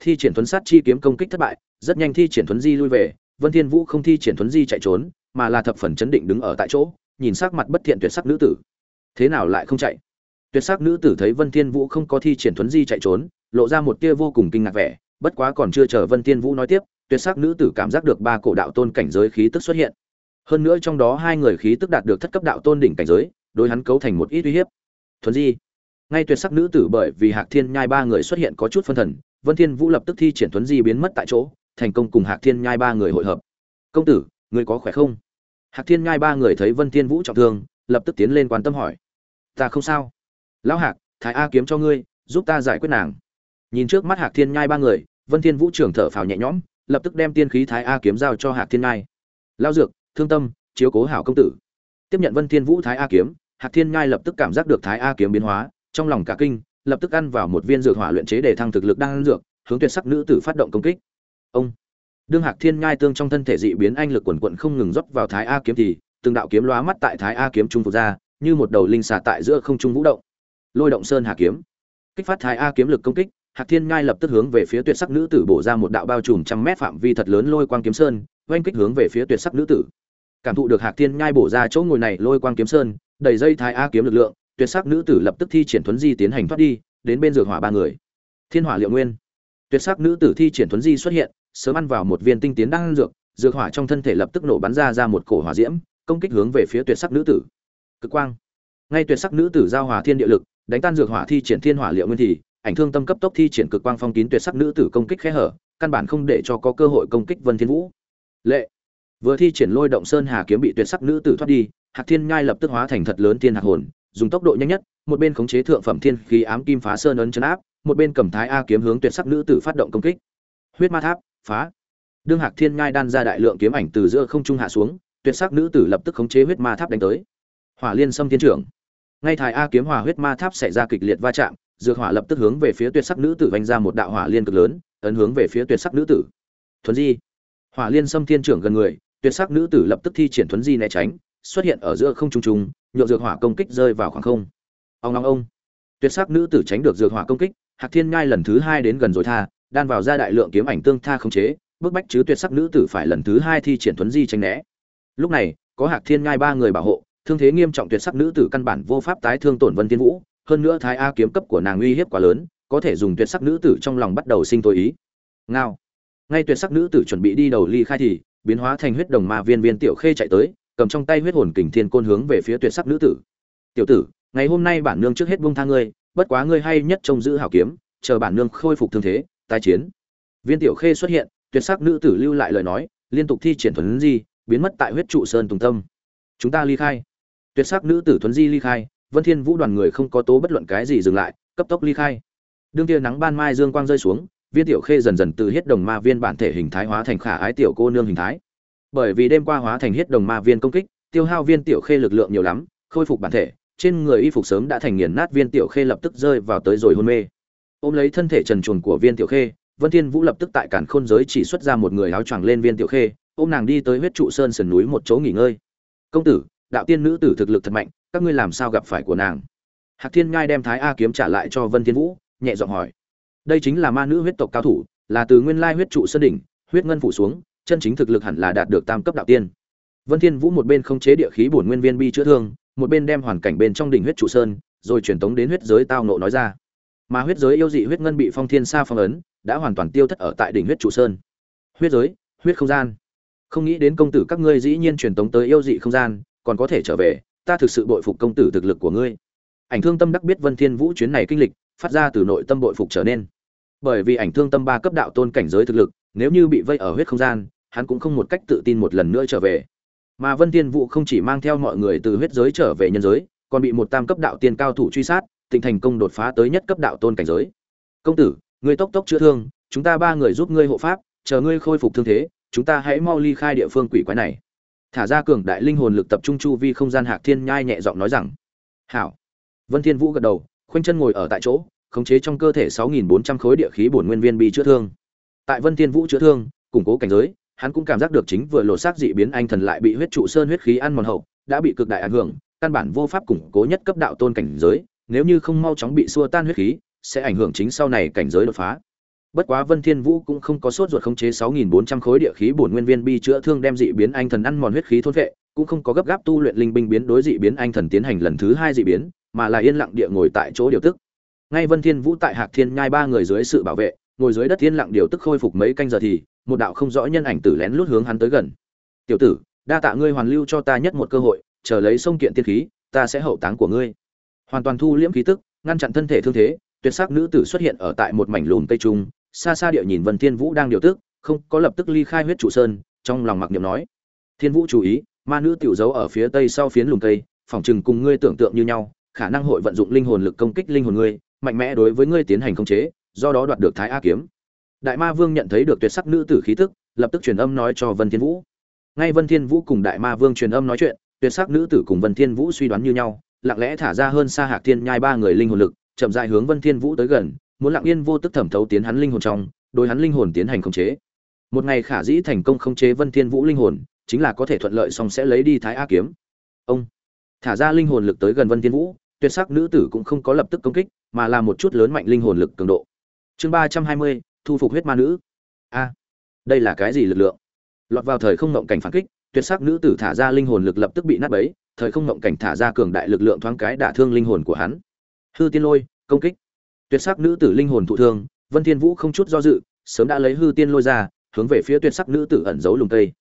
Thi triển thuấn sát chi kiếm công kích thất bại, rất nhanh thi triển thuấn di lui về, vân thiên vũ không thi triển thuấn di chạy trốn mà là thập phần chấn định đứng ở tại chỗ, nhìn sắc mặt bất thiện tuyệt sắc nữ tử. Thế nào lại không chạy? Tuyệt sắc nữ tử thấy vân thiên vũ không có thi triển thuấn di chạy trốn, lộ ra một tia vô cùng kinh ngạc vẻ, bất quá còn chưa chờ vân thiên vũ nói tiếp, tuyệt sắc nữ tử cảm giác được ba cổ đạo tôn cảnh giới khí tức xuất hiện. Hơn nữa trong đó hai người khí tức đạt được thất cấp đạo tôn đỉnh cảnh giới, đối hắn cấu thành một ít uy hiếp. Thuấn di. Ngay tuyệt sắc nữ tử bởi vì hạc thiên nhai ba người xuất hiện có chút phân thần, vân thiên vũ lập tức thi triển thuấn di biến mất tại chỗ, thành công cùng hạc thiên nhai ba người hội hợp. Công tử người có khỏe không? Hạc thiên nhai ba người thấy vân thiên vũ trọng thương, lập tức tiến lên quan tâm hỏi. Ta không sao. Lão hạc, thái a kiếm cho ngươi, giúp ta giải quyết nàng. Nhìn trước mắt hạc thiên nhai ba người, vân thiên vũ trưởng thở phào nhẹ nhõm, lập tức đem tiên khí thái a kiếm giao cho hạc thiên nhai. Lao dược, thương tâm, chiếu cố hảo công tử. Tiếp nhận vân thiên vũ thái a kiếm, hạc thiên nhai lập tức cảm giác được thái a kiếm biến hóa, trong lòng cả kinh, lập tức ăn vào một viên dược hỏa luyện chế để thăng thực lực đang dược, hướng tuyệt sắc nữ tử phát động công kích. Ông! Đương hạc thiên nhai tương trong thân thể dị biến anh lực quần quận không ngừng rót vào thái a kiếm thì, từng đạo kiếm lóa mắt tại thái a kiếm trung phục ra, như một đầu linh xà tại giữa không trung vũ động. Lôi động sơn hà kiếm. Kích phát thái a kiếm lực công kích, hạc thiên nhai lập tức hướng về phía tuyệt sắc nữ tử bổ ra một đạo bao trùm trăm mét phạm vi thật lớn lôi quang kiếm sơn, oanh kích hướng về phía tuyệt sắc nữ tử. Cảm thụ được hạc thiên nhai bổ ra chỗ ngồi này lôi quang kiếm sơn, đầy dây thái a kiếm lực lượng, tuyệt sắc nữ tử lập tức thi triển thuấn di tiến hành thoát đi, đến bên dược hỏa ba người. Thiên hỏa liệu nguyên. Tuyệt sắc nữ tử thi triển thuấn di xuất hiện sớm ăn vào một viên tinh tiến đang dược dược hỏa trong thân thể lập tức nổ bắn ra ra một cổ hỏa diễm, công kích hướng về phía tuyệt sắc nữ tử. Cực quang. Ngay tuyệt sắc nữ tử giao hòa thiên địa lực, đánh tan dược hỏa thi triển thiên hỏa liệu nguyên thì, ảnh thương tâm cấp tốc thi triển cực quang phong kín tuyệt sắc nữ tử công kích khẽ hở, căn bản không để cho có cơ hội công kích vân thiên vũ. Lệ. Vừa thi triển lôi động sơn hà kiếm bị tuyệt sắc nữ tử thoát đi, hạc thiên nhai lập tức hóa thành thật lớn thiên hạc hồn, dùng tốc độ nhanh nhất, một bên khống chế thượng phẩm thiên khí ám kim phá sơn ấn chấn áp, một bên cầm thái a kiếm hướng tuyệt sắc nữ tử phát động công kích. Huyết ma tháp phá. Đương hạc thiên nhai đan ra đại lượng kiếm ảnh từ giữa không trung hạ xuống, tuyệt sắc nữ tử lập tức khống chế huyết ma tháp đánh tới. Hỏa liên xâm thiên trưởng. Ngay thái a kiếm hỏa huyết ma tháp xảy ra kịch liệt va chạm, dược hỏa lập tức hướng về phía tuyệt sắc nữ tử vanh ra một đạo hỏa liên cực lớn, ấn hướng về phía tuyệt sắc nữ tử. Thuấn di. Hỏa liên xâm thiên trưởng gần người, tuyệt sắc nữ tử lập tức thi triển thuấn di né tránh, xuất hiện ở giữa không trung trung nhộn dược hỏa công kích rơi vào khoảng không. Ông long ông. Tuyệt sắc nữ tử tránh được dược hỏa công kích, hạc thiên ngai lần thứ hai đến gần rồi tha đan vào ra đại lượng kiếm ảnh tương tha khống chế, bức bách chứ tuyệt sắc nữ tử phải lần thứ hai thi triển thuấn di tránh né. Lúc này, có hạc thiên ngai ba người bảo hộ, thương thế nghiêm trọng tuyệt sắc nữ tử căn bản vô pháp tái thương tổn vân tiên vũ, hơn nữa thái a kiếm cấp của nàng uy hiếp quá lớn, có thể dùng tuyệt sắc nữ tử trong lòng bắt đầu sinh tối ý. Ngao. Ngay tuyệt sắc nữ tử chuẩn bị đi đầu ly khai thì, biến hóa thành huyết đồng ma viên viên tiểu khê chạy tới, cầm trong tay huyết hồn kình thiên côn hướng về phía tuyệt sắc nữ tử. Tiểu tử, ngày hôm nay bản nương trước hết buông tha ngươi, bất quá ngươi hay nhất trông giữ hảo kiếm, chờ bản nương khôi phục thương thế tái chiến. Viên tiểu khê xuất hiện, tuyệt sắc nữ tử lưu lại lời nói, liên tục thi triển thuấn di, biến mất tại huyết trụ sơn tùng tâm. Chúng ta ly khai. Tuyệt sắc nữ tử thuấn di ly khai, vân thiên vũ đoàn người không có tố bất luận cái gì dừng lại, cấp tốc ly khai. Đương tia nắng ban mai dương quang rơi xuống, viên tiểu khê dần dần từ hết đồng ma viên bản thể hình thái hóa thành khả ái tiểu cô nương hình thái. Bởi vì đêm qua hóa thành huyết đồng ma viên công kích, tiêu hao viên tiểu khê lực lượng nhiều lắm, khôi phục bản thể, trên người y phục sớm đã thành nghiền nát viên tiểu khê lập tức rơi vào tới rồi hôn mê ôm lấy thân thể trần truồng của viên tiểu khê, vân thiên vũ lập tức tại cản khôn giới chỉ xuất ra một người áo choàng lên viên tiểu khê, ôm nàng đi tới huyết trụ sơn sườn núi một chỗ nghỉ ngơi. Công tử, đạo tiên nữ tử thực lực thật mạnh, các ngươi làm sao gặp phải của nàng? Hạc thiên ngai đem thái a kiếm trả lại cho vân thiên vũ, nhẹ giọng hỏi. Đây chính là ma nữ huyết tộc cao thủ, là từ nguyên lai huyết trụ sơn đỉnh, huyết ngân phủ xuống, chân chính thực lực hẳn là đạt được tam cấp đạo tiên. Vân thiên vũ một bên không chế địa khí bổn nguyên viên bi chữa thương, một bên đem hoàn cảnh bên trong đỉnh huyết trụ sơn, rồi truyền tống đến huyết giới tao nộ nói ra mà huyết giới yêu dị huyết ngân bị phong thiên sa phong ấn, đã hoàn toàn tiêu thất ở tại đỉnh huyết trụ sơn. Huyết giới, huyết không gian. Không nghĩ đến công tử các ngươi dĩ nhiên truyền tống tới yêu dị không gian, còn có thể trở về, ta thực sự bội phục công tử thực lực của ngươi. Ảnh thương tâm đắc biết vân thiên vũ chuyến này kinh lịch, phát ra từ nội tâm bội phục trở nên. Bởi vì ảnh thương tâm ba cấp đạo tôn cảnh giới thực lực, nếu như bị vây ở huyết không gian, hắn cũng không một cách tự tin một lần nữa trở về. Mà vân thiên vũ không chỉ mang theo mọi người từ huyết giới trở về nhân giới, còn bị một tam cấp đạo tiên cao thủ truy sát tình thành công đột phá tới nhất cấp đạo tôn cảnh giới. Công tử, ngươi tốc tốc chữa thương, chúng ta ba người giúp ngươi hộ pháp, chờ ngươi khôi phục thương thế, chúng ta hãy mau ly khai địa phương quỷ quái này. Thả ra cường đại linh hồn lực tập trung chu vi không gian hạc thiên nhai nhẹ giọng nói rằng. Hảo. Vân thiên vũ gật đầu, khoanh chân ngồi ở tại chỗ, khống chế trong cơ thể 6.400 khối địa khí bổn nguyên viên bị chữa thương. Tại vân thiên vũ chữa thương, củng cố cảnh giới, hắn cũng cảm giác được chính vừa lộ xác dị biến anh thần lại bị huyết trụ sơn huyết khí ăn mòn hậu, đã bị cực đại ảnh hưởng, căn bản vô pháp củng cố nhất cấp đạo tôn cảnh giới nếu như không mau chóng bị xua tan huyết khí, sẽ ảnh hưởng chính sau này cảnh giới đột phá. Bất quá vân thiên vũ cũng không có sốt ruột khống chế 6.400 khối địa khí bổn nguyên viên bi chữa thương đem dị biến anh thần ăn mòn huyết khí thôn vệ, cũng không có gấp gáp tu luyện linh binh biến đối dị biến anh thần tiến hành lần thứ hai dị biến, mà là yên lặng địa ngồi tại chỗ điều tức. Ngay vân thiên vũ tại hạc thiên nhai ba người dưới sự bảo vệ, ngồi dưới đất yên lặng điều tức khôi phục mấy canh giờ thì, một đạo không rõ nhân ảnh tử lén lút hướng hắn tới gần. Tiểu tử, đa tạ ngươi hoàn lưu cho ta nhất một cơ hội, chờ lấy sông kiện tiên khí, ta sẽ hậu táng của ngươi hoàn toàn thu liễm khí tức, ngăn chặn thân thể thương thế, tuyệt sắc nữ tử xuất hiện ở tại một mảnh lùm tây trung, xa xa địa nhìn vân thiên vũ đang điều tức, không có lập tức ly khai huyết trụ sơn, trong lòng mặc niệm nói, thiên vũ chú ý, ma nữ tiểu giấu ở phía tây sau phiến lùm tây phòng chừng cùng ngươi tưởng tượng như nhau, khả năng hội vận dụng linh hồn lực công kích linh hồn ngươi, mạnh mẽ đối với ngươi tiến hành khống chế, do đó đoạt được thái a kiếm. Đại ma vương nhận thấy được tuyệt sắc nữ tử khí tức, lập tức truyền âm nói cho vân thiên vũ. Ngay vân thiên vũ cùng đại ma vương truyền âm nói chuyện, tuyệt sắc nữ tử cùng vân thiên vũ suy đoán như nhau lặng lẽ thả ra hơn xa hạc thiên nhai ba người linh hồn lực, chậm rãi hướng vân thiên vũ tới gần, muốn lặng yên vô tức thẩm thấu tiến hắn linh hồn trong, đối hắn linh hồn tiến hành khống chế. Một ngày khả dĩ thành công khống chế vân thiên vũ linh hồn, chính là có thể thuận lợi xong sẽ lấy đi thái a kiếm. Ông thả ra linh hồn lực tới gần vân thiên vũ, tuyệt sắc nữ tử cũng không có lập tức công kích, mà là một chút lớn mạnh linh hồn lực cường độ. Chương ba trăm hai mươi, thu phục huyết ma nữ. A, đây là cái gì lực lượng? Lọt vào thời không ngộng cảnh phản kích, tuyệt sắc nữ tử thả ra linh hồn lực lập tức bị nát bấy thời không ngộng cảnh thả ra cường đại lực lượng thoáng cái đả thương linh hồn của hắn. Hư tiên lôi, công kích. Tuyệt sắc nữ tử linh hồn thụ thương, vân thiên vũ không chút do dự, sớm đã lấy hư tiên lôi ra, hướng về phía tuyệt sắc nữ tử ẩn giấu lùm cây.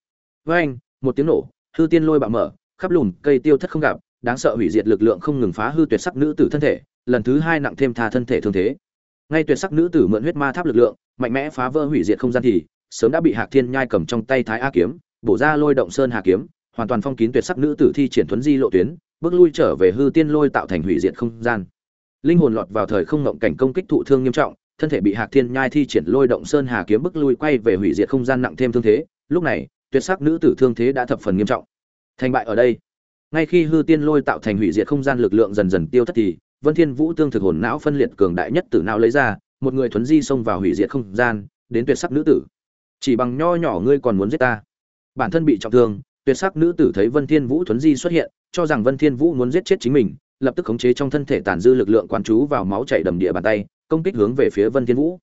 Với anh một tiếng nổ, hư tiên lôi bạo mở, khắp lùm cây tiêu thất không gặp, đáng sợ hủy diệt lực lượng không ngừng phá hư tuyệt sắc nữ tử thân thể, lần thứ hai nặng thêm tha thân thể thương thế. Ngay tuyệt sắc nữ tử mượn huyết ma tháp lực lượng, mạnh mẽ phá vỡ hủy diệt không gian thì, sớm đã bị hạc thiên nhai cầm trong tay thái a kiếm, bổ ra lôi động sơn hà kiếm hoàn toàn phong kín tuyệt sắc nữ tử thi triển thuấn di lộ tuyến, bước lui trở về hư tiên lôi tạo thành hủy diệt không gian. Linh hồn lọt vào thời không ngộng cảnh công kích thụ thương nghiêm trọng, thân thể bị hạc thiên nhai thi triển lôi động sơn hà kiếm bước lui quay về hủy diệt không gian nặng thêm thương thế, lúc này, tuyệt sắc nữ tử thương thế đã thập phần nghiêm trọng. Thành bại ở đây. Ngay khi hư tiên lôi tạo thành hủy diệt không gian lực lượng dần dần tiêu thất thì, vân thiên vũ tương thực hồn não phân liệt cường đại nhất tử não lấy ra, một người thuấn di xông vào hủy diệt không gian, đến tuyệt sắc nữ tử. Chỉ bằng nho nhỏ ngươi còn muốn giết ta. Bản thân bị trọng thương tuyệt sắc nữ tử thấy vân thiên vũ thuấn di xuất hiện, cho rằng vân thiên vũ muốn giết chết chính mình, lập tức khống chế trong thân thể tàn dư lực lượng quán chú vào máu chảy đầm địa bàn tay, công kích hướng về phía vân thiên vũ.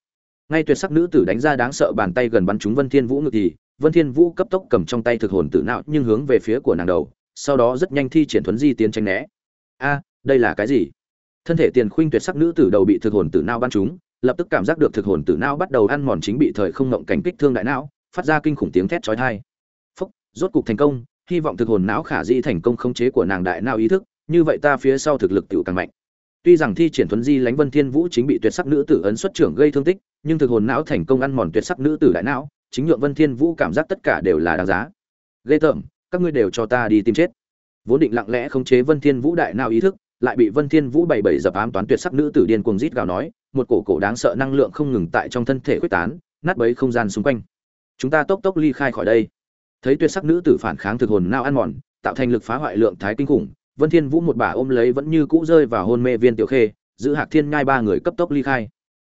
Ngay tuyệt sắc nữ tử đánh ra đáng sợ bàn tay gần bắn trúng vân thiên vũ ngực thì, vân thiên vũ cấp tốc cầm trong tay thực hồn tử não nhưng hướng về phía của nàng đầu, sau đó rất nhanh thi triển thuấn di tiến tránh né. A, đây là cái gì? Thân thể tiền khuynh tuyệt sắc nữ tử đầu bị thực hồn tử não bắn trúng, lập tức cảm giác được thực hồn tử não bắt đầu ăn mòn chính bị thời không ngộng cảnh kích thương đại não, phát ra kinh khủng tiếng thét chói tai rốt cục thành công, hy vọng thực hồn não khả di thành công khống chế của nàng đại não ý thức, như vậy ta phía sau thực lực tiểu càng mạnh. Tuy rằng thi triển thuấn di lánh vân thiên vũ chính bị tuyệt sắc nữ tử ấn xuất trưởng gây thương tích, nhưng thực hồn não thành công ăn mòn tuyệt sắc nữ tử đại não, chính nhượng vân thiên vũ cảm giác tất cả đều là đáng giá. Ghê tởm, các ngươi đều cho ta đi tìm chết. Vốn định lặng lẽ khống chế vân thiên vũ đại não ý thức, lại bị vân thiên vũ bảy bảy dập ám toán tuyệt sắc nữ tử điên cuồng rít gào nói, một cổ cổ đáng sợ năng lượng không ngừng tại trong thân thể quyết tán, nát bấy không gian xung quanh. Chúng ta tốc tốc ly khai khỏi đây thấy tuyệt sắc nữ tử phản kháng thực hồn nao ăn mòn, tạo thành lực phá hoại lượng thái kinh khủng, vân thiên vũ một bà ôm lấy vẫn như cũ rơi vào hôn mê viên tiểu khê, giữ hạc thiên ngay ba người cấp tốc ly khai.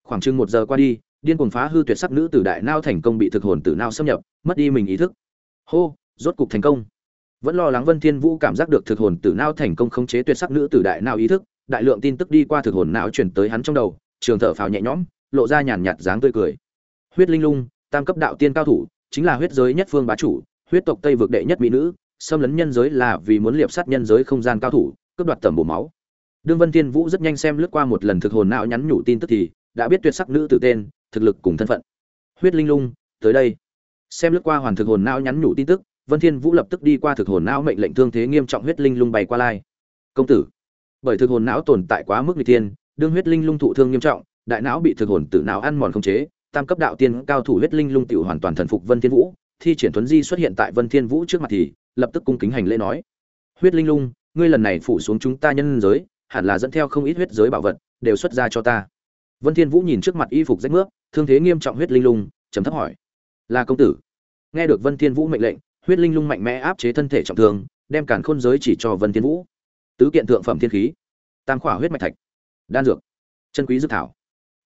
Khoảng chừng một giờ qua đi, điên cuồng phá hư tuyệt sắc nữ tử đại nao thành công bị thực hồn tử nao xâm nhập, mất đi mình ý thức. Hô, rốt cục thành công. Vẫn lo lắng vân thiên vũ cảm giác được thực hồn tử nao thành công khống chế tuyệt sắc nữ tử đại nao ý thức, đại lượng tin tức đi qua thực hồn não truyền tới hắn trong đầu, trường thở phào nhẹ nhõm, lộ ra nhàn nhạt dáng tươi cười. Huyết linh lung, tam cấp đạo tiên cao thủ, chính là huyết giới nhất phương bá chủ huyết tộc tây vực đệ nhất mỹ nữ, xâm lấn nhân giới là vì muốn liệp sát nhân giới không gian cao thủ, cướp đoạt tầm bổ máu. Đương vân thiên vũ rất nhanh xem lướt qua một lần thực hồn não nhắn nhủ tin tức thì đã biết tuyệt sắc nữ tử tên, thực lực cùng thân phận. Huyết linh lung, tới đây. Xem lướt qua hoàn thực hồn não nhắn nhủ tin tức, vân thiên vũ lập tức đi qua thực hồn não mệnh lệnh thương thế nghiêm trọng huyết linh lung bày qua lai. Công tử, bởi thực hồn não tồn tại quá mức nguy thiên, đương huyết linh lung thụ thương nghiêm trọng, đại não bị thực hồn tử não ăn mòn không chế, tam cấp đạo tiên cao thủ huyết linh lung tiểu hoàn toàn thần phục vân thiên vũ thi triển Thuấn di xuất hiện tại vân thiên vũ trước mặt thì, lập tức cung kính hành lễ nói. Huyết linh lung, ngươi lần này phủ xuống chúng ta nhân giới, hẳn là dẫn theo không ít huyết giới bảo vật, đều xuất ra cho ta. Vân thiên vũ nhìn trước mặt y phục rách nước thương thế nghiêm trọng huyết linh lung, trầm thấp hỏi. Là công tử. Nghe được vân thiên vũ mệnh lệnh, huyết linh lung mạnh mẽ áp chế thân thể trọng thương, đem cản khôn giới chỉ cho vân thiên vũ. Tứ kiện thượng phẩm thiên khí. Tam khỏa huyết mạch thạch. Đan dược. Chân quý dược thảo.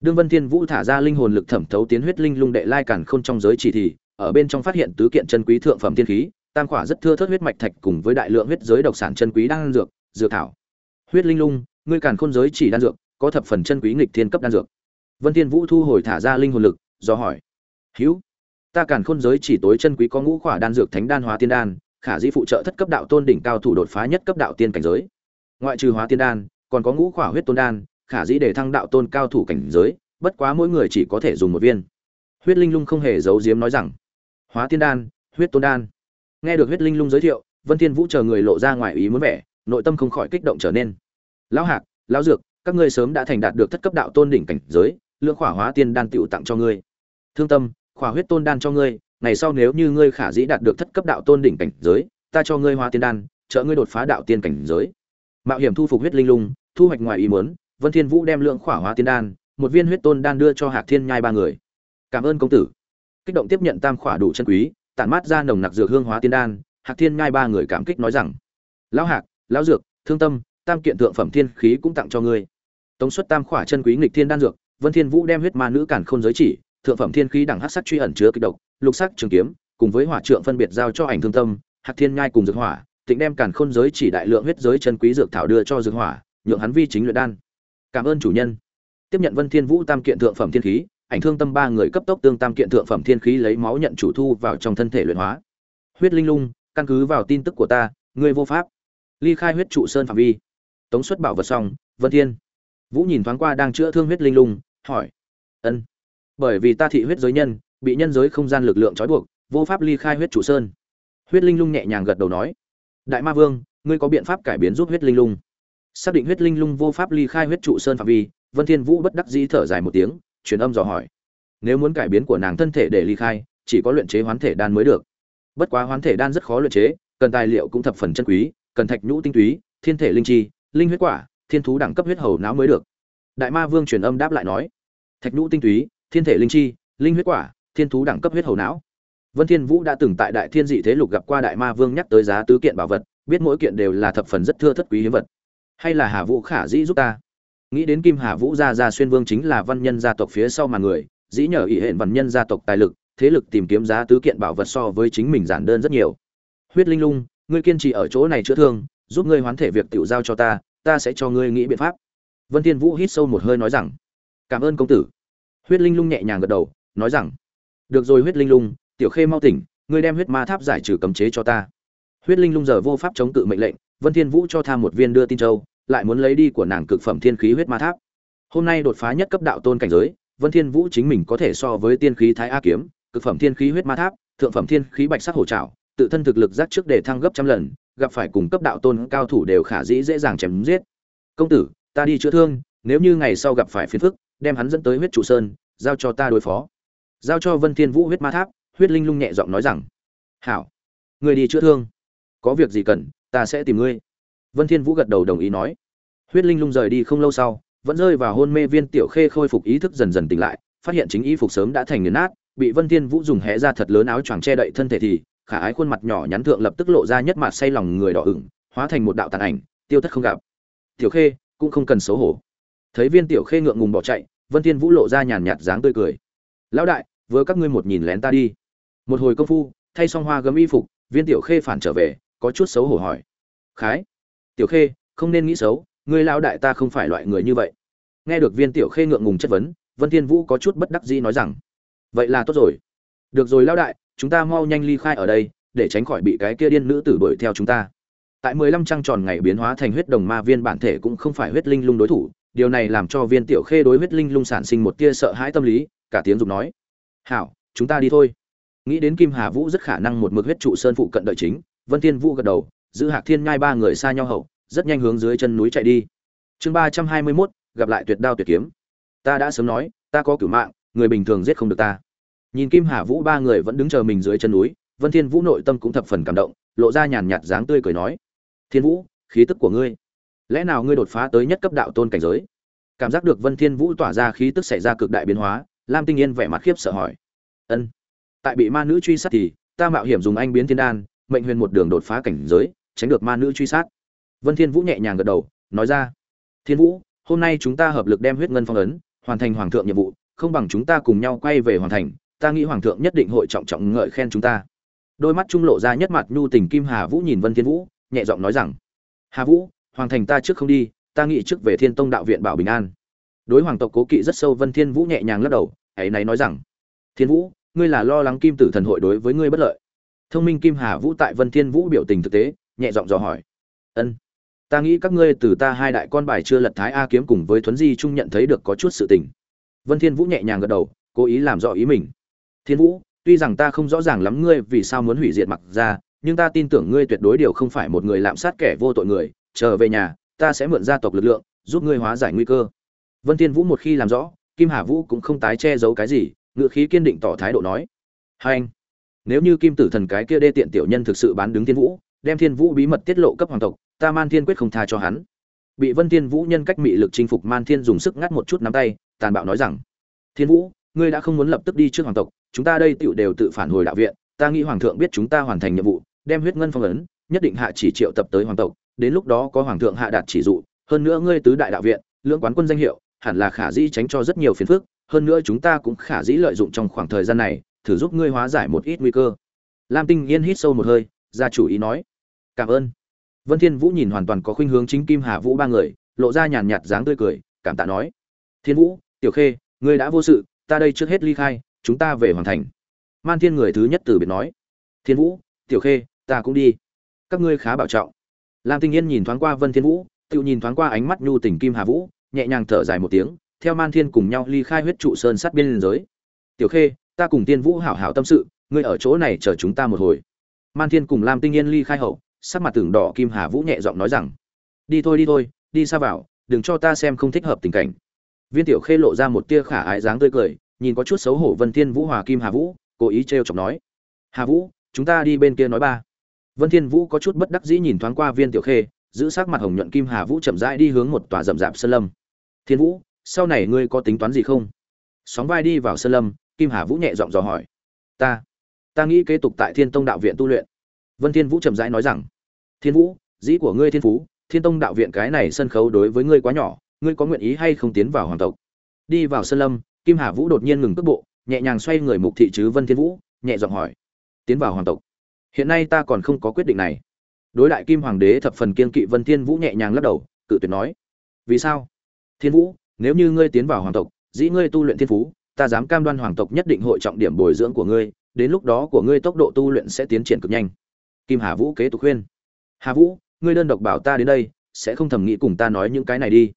Đương vân thiên vũ thả ra linh hồn lực thẩm thấu tiến huyết linh lung đệ lai cản khôn trong giới chỉ thì ở bên trong phát hiện tứ kiện chân quý thượng phẩm tiên khí, tam khỏa rất thưa thớt huyết mạch thạch cùng với đại lượng huyết giới độc sản chân quý đan dược dược thảo. Huyết linh lung, ngươi cản khôn giới chỉ đan dược, có thập phần chân quý nghịch thiên cấp đan dược. Vân thiên vũ thu hồi thả ra linh hồn lực, do hỏi, hữu, ta cản khôn giới chỉ tối chân quý có ngũ khỏa đan dược thánh đan hóa tiên đan, khả dĩ phụ trợ thất cấp đạo tôn đỉnh cao thủ đột phá nhất cấp đạo tiên cảnh giới. Ngoại trừ hóa tiên đan, còn có ngũ khỏa huyết tôn đan, khả dĩ để thăng đạo tôn cao thủ cảnh giới, bất quá mỗi người chỉ có thể dùng một viên. Huyết linh lung không hề giấu giếm nói rằng hóa tiên đan, huyết tôn đan. Nghe được huyết linh lung giới thiệu, vân thiên vũ chờ người lộ ra ngoài ý muốn vẻ, nội tâm không khỏi kích động trở nên. Lão hạc, lão dược, các ngươi sớm đã thành đạt được thất cấp đạo tôn đỉnh cảnh giới, lượng khỏa hóa tiên đan tiệu tặng cho ngươi. Thương tâm, khỏa huyết tôn đan cho ngươi, ngày sau nếu như ngươi khả dĩ đạt được thất cấp đạo tôn đỉnh cảnh giới, ta cho ngươi hóa tiên đan, trợ ngươi đột phá đạo tiên cảnh giới. Mạo hiểm thu phục huyết linh lung, thu hoạch ngoài ý muốn, vân thiên vũ đem lượng khỏa hóa tiên đan, một viên huyết tôn đan đưa cho hạc thiên nhai ba người. Cảm ơn công tử kích động tiếp nhận tam khỏa đủ chân quý, tản mát ra nồng nặc dược hương hóa tiên đan, hạc thiên ngai ba người cảm kích nói rằng, lão hạc, lão dược, thương tâm, tam kiện thượng phẩm thiên khí cũng tặng cho ngươi. Tống suất tam khỏa chân quý nghịch thiên đan dược, vân thiên vũ đem huyết ma nữ cản khôn giới chỉ, thượng phẩm thiên khí đẳng hắc sắc truy ẩn chứa kịch độc, lục sắc trường kiếm, cùng với hỏa trượng phân biệt giao cho ảnh thương tâm, hạc thiên ngai cùng dược hỏa, tịnh đem cản khôn giới chỉ đại lượng huyết giới chân quý dược thảo đưa cho dược hỏa, nhượng hắn vi chính luyện đan. Cảm ơn chủ nhân. Tiếp nhận vân thiên vũ tam kiện thượng phẩm thiên khí ảnh thương tâm ba người cấp tốc tương tam kiện thượng phẩm thiên khí lấy máu nhận chủ thu vào trong thân thể luyện hóa. Huyết linh lung, căn cứ vào tin tức của ta, ngươi vô pháp. Ly khai huyết trụ sơn phạm vi. Tống xuất bảo vật xong, vân thiên. Vũ nhìn thoáng qua đang chữa thương huyết linh lung, hỏi. Ân. Bởi vì ta thị huyết giới nhân, bị nhân giới không gian lực lượng trói buộc, vô pháp ly khai huyết trụ sơn. Huyết linh lung nhẹ nhàng gật đầu nói. Đại ma vương, ngươi có biện pháp cải biến giúp huyết linh lung? Xác định huyết linh lung vô pháp ly khai huyết trụ sơn phạm vi, vân thiên vũ bất đắc dĩ thở dài một tiếng truyền âm dò hỏi. Nếu muốn cải biến của nàng thân thể để ly khai, chỉ có luyện chế hoán thể đan mới được. Bất quá hoán thể đan rất khó luyện chế, cần tài liệu cũng thập phần chân quý, cần thạch nhũ tinh túy, thiên thể linh chi, linh huyết quả, thiên thú đẳng cấp huyết hầu não mới được. Đại ma vương truyền âm đáp lại nói, thạch nhũ tinh túy, thiên thể linh chi, linh huyết quả, thiên thú đẳng cấp huyết hầu não. Vân thiên vũ đã từng tại đại thiên dị thế lục gặp qua đại ma vương nhắc tới giá tứ kiện bảo vật, biết mỗi kiện đều là thập phần rất thưa thất quý hiếm vật. Hay là hà vũ khả dĩ giúp ta? Nghĩ đến kim hà vũ gia gia xuyên vương chính là văn nhân gia tộc phía sau mà người, dĩ nhờ ỷ hện văn nhân gia tộc tài lực, thế lực tìm kiếm giá tứ kiện bảo vật so với chính mình giản đơn rất nhiều. Huyết linh lung, ngươi kiên trì ở chỗ này chữa thương, giúp ngươi hoán thể việc tiểu giao cho ta ta sẽ cho ngươi nghĩ biện pháp. Vân thiên vũ hít sâu một hơi nói rằng, cảm ơn công tử. Huyết linh lung nhẹ nhàng gật đầu, nói rằng, được rồi huyết linh lung, tiểu khê mau tỉnh, ngươi đem huyết ma tháp giải trừ cấm chế cho ta. Huyết linh lung giờ vô pháp chống cự mệnh lệnh, vân thiên vũ cho tham một viên đưa tin châu lại muốn lấy đi của nàng cực phẩm thiên khí huyết ma tháp. Hôm nay đột phá nhất cấp đạo tôn cảnh giới, vân thiên vũ chính mình có thể so với tiên khí thái a kiếm, cực phẩm thiên khí huyết ma tháp, thượng phẩm thiên khí bạch sắc hổ trảo, tự thân thực lực giác trước để thăng gấp trăm lần, gặp phải cùng cấp đạo tôn cao thủ đều khả dĩ dễ dàng chém giết. Công tử, ta đi chữa thương, nếu như ngày sau gặp phải phiền phức, đem hắn dẫn tới huyết trụ sơn, giao cho ta đối phó. Giao cho vân thiên vũ huyết ma tháp, huyết linh lung nhẹ giọng nói rằng, hảo, ngươi đi chữa thương. Có việc gì cần, ta sẽ tìm ngươi vân thiên vũ gật đầu đồng ý nói. Huyết linh lung rời đi không lâu sau, vẫn rơi vào hôn mê viên tiểu khê khôi phục ý thức dần dần tỉnh lại, phát hiện chính y phục sớm đã thành nghiền nát, bị vân thiên vũ dùng hé ra thật lớn áo choàng che đậy thân thể thì, khả ái khuôn mặt nhỏ nhắn thượng lập tức lộ ra nhất mặt say lòng người đỏ ửng, hóa thành một đạo tàn ảnh, tiêu thất không gặp. Tiểu khê, cũng không cần xấu hổ. Thấy viên tiểu khê ngượng ngùng bỏ chạy, vân thiên vũ lộ ra nhàn nhạt dáng tươi cười. Lão đại, vừa các ngươi một nhìn lén ta đi. Một hồi công phu, thay xong hoa gấm y phục, viên tiểu khê phản trở về, có chút xấu hổ hỏi. Khái tiểu khê, không nên nghĩ xấu, ngươi lão đại ta không phải loại người như vậy. Nghe được viên tiểu khê ngượng ngùng chất vấn, vân thiên vũ có chút bất đắc dĩ nói rằng, vậy là tốt rồi. Được rồi lão đại, chúng ta mau nhanh ly khai ở đây, để tránh khỏi bị cái kia điên nữ tử đuổi theo chúng ta. Tại mười lăm trăng tròn ngày biến hóa thành huyết đồng ma viên bản thể cũng không phải huyết linh lung đối thủ, điều này làm cho viên tiểu khê đối huyết linh lung sản sinh một tia sợ hãi tâm lý, cả tiếng dục nói, hảo, chúng ta đi thôi. Nghĩ đến kim hà vũ rất khả năng một mực huyết trụ sơn phụ cận đợi chính, vân thiên vũ gật đầu giữ hạc thiên nhai ba người xa nhau hậu rất nhanh hướng dưới chân núi chạy đi. Chương ba trăm hai mươi 321, gặp lại tuyệt đao tuyệt kiếm. Ta đã sớm nói ta có cửu mạng người bình thường giết không được ta. Nhìn kim hà vũ ba người vẫn đứng chờ mình dưới chân núi vân thiên vũ nội tâm cũng thập phần cảm động lộ ra nhàn nhạt dáng tươi cười nói thiên vũ khí tức của ngươi lẽ nào ngươi đột phá tới nhất cấp đạo tôn cảnh giới? Cảm giác được vân thiên vũ tỏa ra khí tức xảy ra cực đại biến hóa lam tinh yên vẻ mặt khiếp sợ hỏi ân tại bị ma nữ truy sát thì ta mạo hiểm dùng anh biến thiên đan mệnh huyền một đường đột phá cảnh giới tránh được ma nữ truy sát. Vân thiên vũ nhẹ nhàng gật đầu, nói ra, thiên vũ, hôm nay chúng ta hợp lực đem huyết ngân phong ấn, hoàn thành hoàng thượng nhiệm vụ, không bằng chúng ta cùng nhau quay về hoàn thành, ta nghĩ hoàng thượng nhất định hội trọng trọng ngợi khen chúng ta. Đôi mắt trung lộ ra nhất mặt nhu tình kim hà vũ nhìn vân thiên vũ, nhẹ giọng nói rằng, hà vũ, hoàng thành ta trước không đi, ta nghĩ trước về thiên tông đạo viện bảo bình an. Đối hoàng tộc cố kỵ rất sâu, vân thiên vũ nhẹ nhàng lắc đầu, ấy này nói rằng, thiên vũ, ngươi là lo lắng kim tử thần hội đối với ngươi bất lợi. Thông minh kim hà vũ tại vân thiên vũ biểu tình thực tế nhẹ giọng dò hỏi. Ân, ta nghĩ các ngươi từ ta hai đại con bài chưa lật thái a kiếm cùng với thuấn di trung nhận thấy được có chút sự tình. Vân thiên vũ nhẹ nhàng gật đầu, cố ý làm rõ ý mình. Thiên vũ, tuy rằng ta không rõ ràng lắm ngươi vì sao muốn hủy diệt mặc ra nhưng ta tin tưởng ngươi tuyệt đối điều không phải một người lạm sát kẻ vô tội người. Trở về nhà, ta sẽ mượn gia tộc lực lượng, giúp ngươi hóa giải nguy cơ. Vân thiên vũ một khi làm rõ, kim hà vũ cũng không tái che giấu cái gì ngựa khí kiên định tỏ thái độ nói, hai anh, nếu như kim tử thần cái kia đê tiện tiểu nhân thực sự bán đứng thiên vũ đem thiên vũ bí mật tiết lộ cấp hoàng tộc, ta man thiên quyết không tha cho hắn. Bị vân thiên vũ nhân cách mị lực chinh phục man thiên dùng sức ngắt một chút nắm tay, tàn bạo nói rằng, thiên vũ, ngươi đã không muốn lập tức đi trước hoàng tộc, chúng ta đây tựu đều tự phản hồi đạo viện, ta nghĩ hoàng thượng biết chúng ta hoàn thành nhiệm vụ, đem huyết ngân phong ấn, nhất định hạ chỉ triệu tập tới hoàng tộc, đến lúc đó có hoàng thượng hạ đạt chỉ dụ, hơn nữa ngươi tứ đại đạo viện, lưỡng quán quân danh hiệu, hẳn là khả dĩ tránh cho rất nhiều phiền phức, hơn nữa chúng ta cũng khả dĩ lợi dụng trong khoảng thời gian này, thử giúp ngươi hóa giải một ít nguy cơ. Lam tinh yên hít sâu một hơi, gia chủ ý nói cảm ơn. Vân thiên vũ nhìn hoàn toàn có khuynh hướng chính kim hà vũ ba người, lộ ra nhàn nhạt dáng tươi cười, cảm tạ nói. Thiên vũ, tiểu khê, ngươi đã vô sự, ta đây trước hết ly khai, chúng ta về hoàn thành. Man thiên người thứ nhất từ biệt nói. Thiên vũ, tiểu khê, ta cũng đi. Các ngươi khá bảo trọng. Lam tinh yên nhìn thoáng qua vân thiên vũ, tự nhìn thoáng qua ánh mắt nhu tình kim hà vũ, nhẹ nhàng thở dài một tiếng, theo man thiên cùng nhau ly khai huyết trụ sơn sát biên giới. Tiểu khê, ta cùng tiên vũ hảo hảo tâm sự, ngươi ở chỗ này chờ chúng ta một hồi. Man thiên cùng lam tinh yên ly khai hậu sắc mặt tưởng đỏ kim hà vũ nhẹ giọng nói rằng, đi thôi đi thôi, đi xa vào, đừng cho ta xem không thích hợp tình cảnh. Viên tiểu khê lộ ra một tia khả ái dáng tươi cười, nhìn có chút xấu hổ vân thiên vũ hòa kim hà vũ, cố ý trêu chọc nói, hà vũ, chúng ta đi bên kia nói ba. Vân thiên vũ có chút bất đắc dĩ nhìn thoáng qua viên tiểu khê, giữ sắc mặt hồng nhuận kim hà vũ chậm rãi đi hướng một tòa rậm rạp sơn lâm. Thiên vũ, sau này ngươi có tính toán gì không? Sóng vai đi vào sơn lâm, kim hà vũ nhẹ giọng dò hỏi, ta ta nghĩ kế tục tại thiên tông đạo viện tu luyện. Vân thiên vũ chậm rãi nói rằng thiên vũ, dĩ của ngươi thiên phú, thiên tông đạo viện cái này sân khấu đối với ngươi quá nhỏ, ngươi có nguyện ý hay không tiến vào hoàng tộc? Đi vào sân lâm, kim hà vũ đột nhiên ngừng cước bộ, nhẹ nhàng xoay người mục thị chứ vân thiên vũ, nhẹ giọng hỏi. Tiến vào hoàng tộc? Hiện nay ta còn không có quyết định này. Đối đại kim hoàng đế thập phần kiên kỵ vân thiên vũ nhẹ nhàng lắc đầu, cự tuyệt nói. Vì sao? Thiên vũ, nếu như ngươi tiến vào hoàng tộc, dĩ ngươi tu luyện thiên phú, ta dám cam đoan hoàng tộc nhất định hội trọng điểm bồi dưỡng của ngươi, đến lúc đó của ngươi tốc độ tu luyện sẽ tiến triển cực nhanh. Kim hà vũ kế tục khuyên hà vũ, ngươi đơn độc bảo ta đến đây, sẽ không thầm nghĩ cùng ta nói những cái này đi.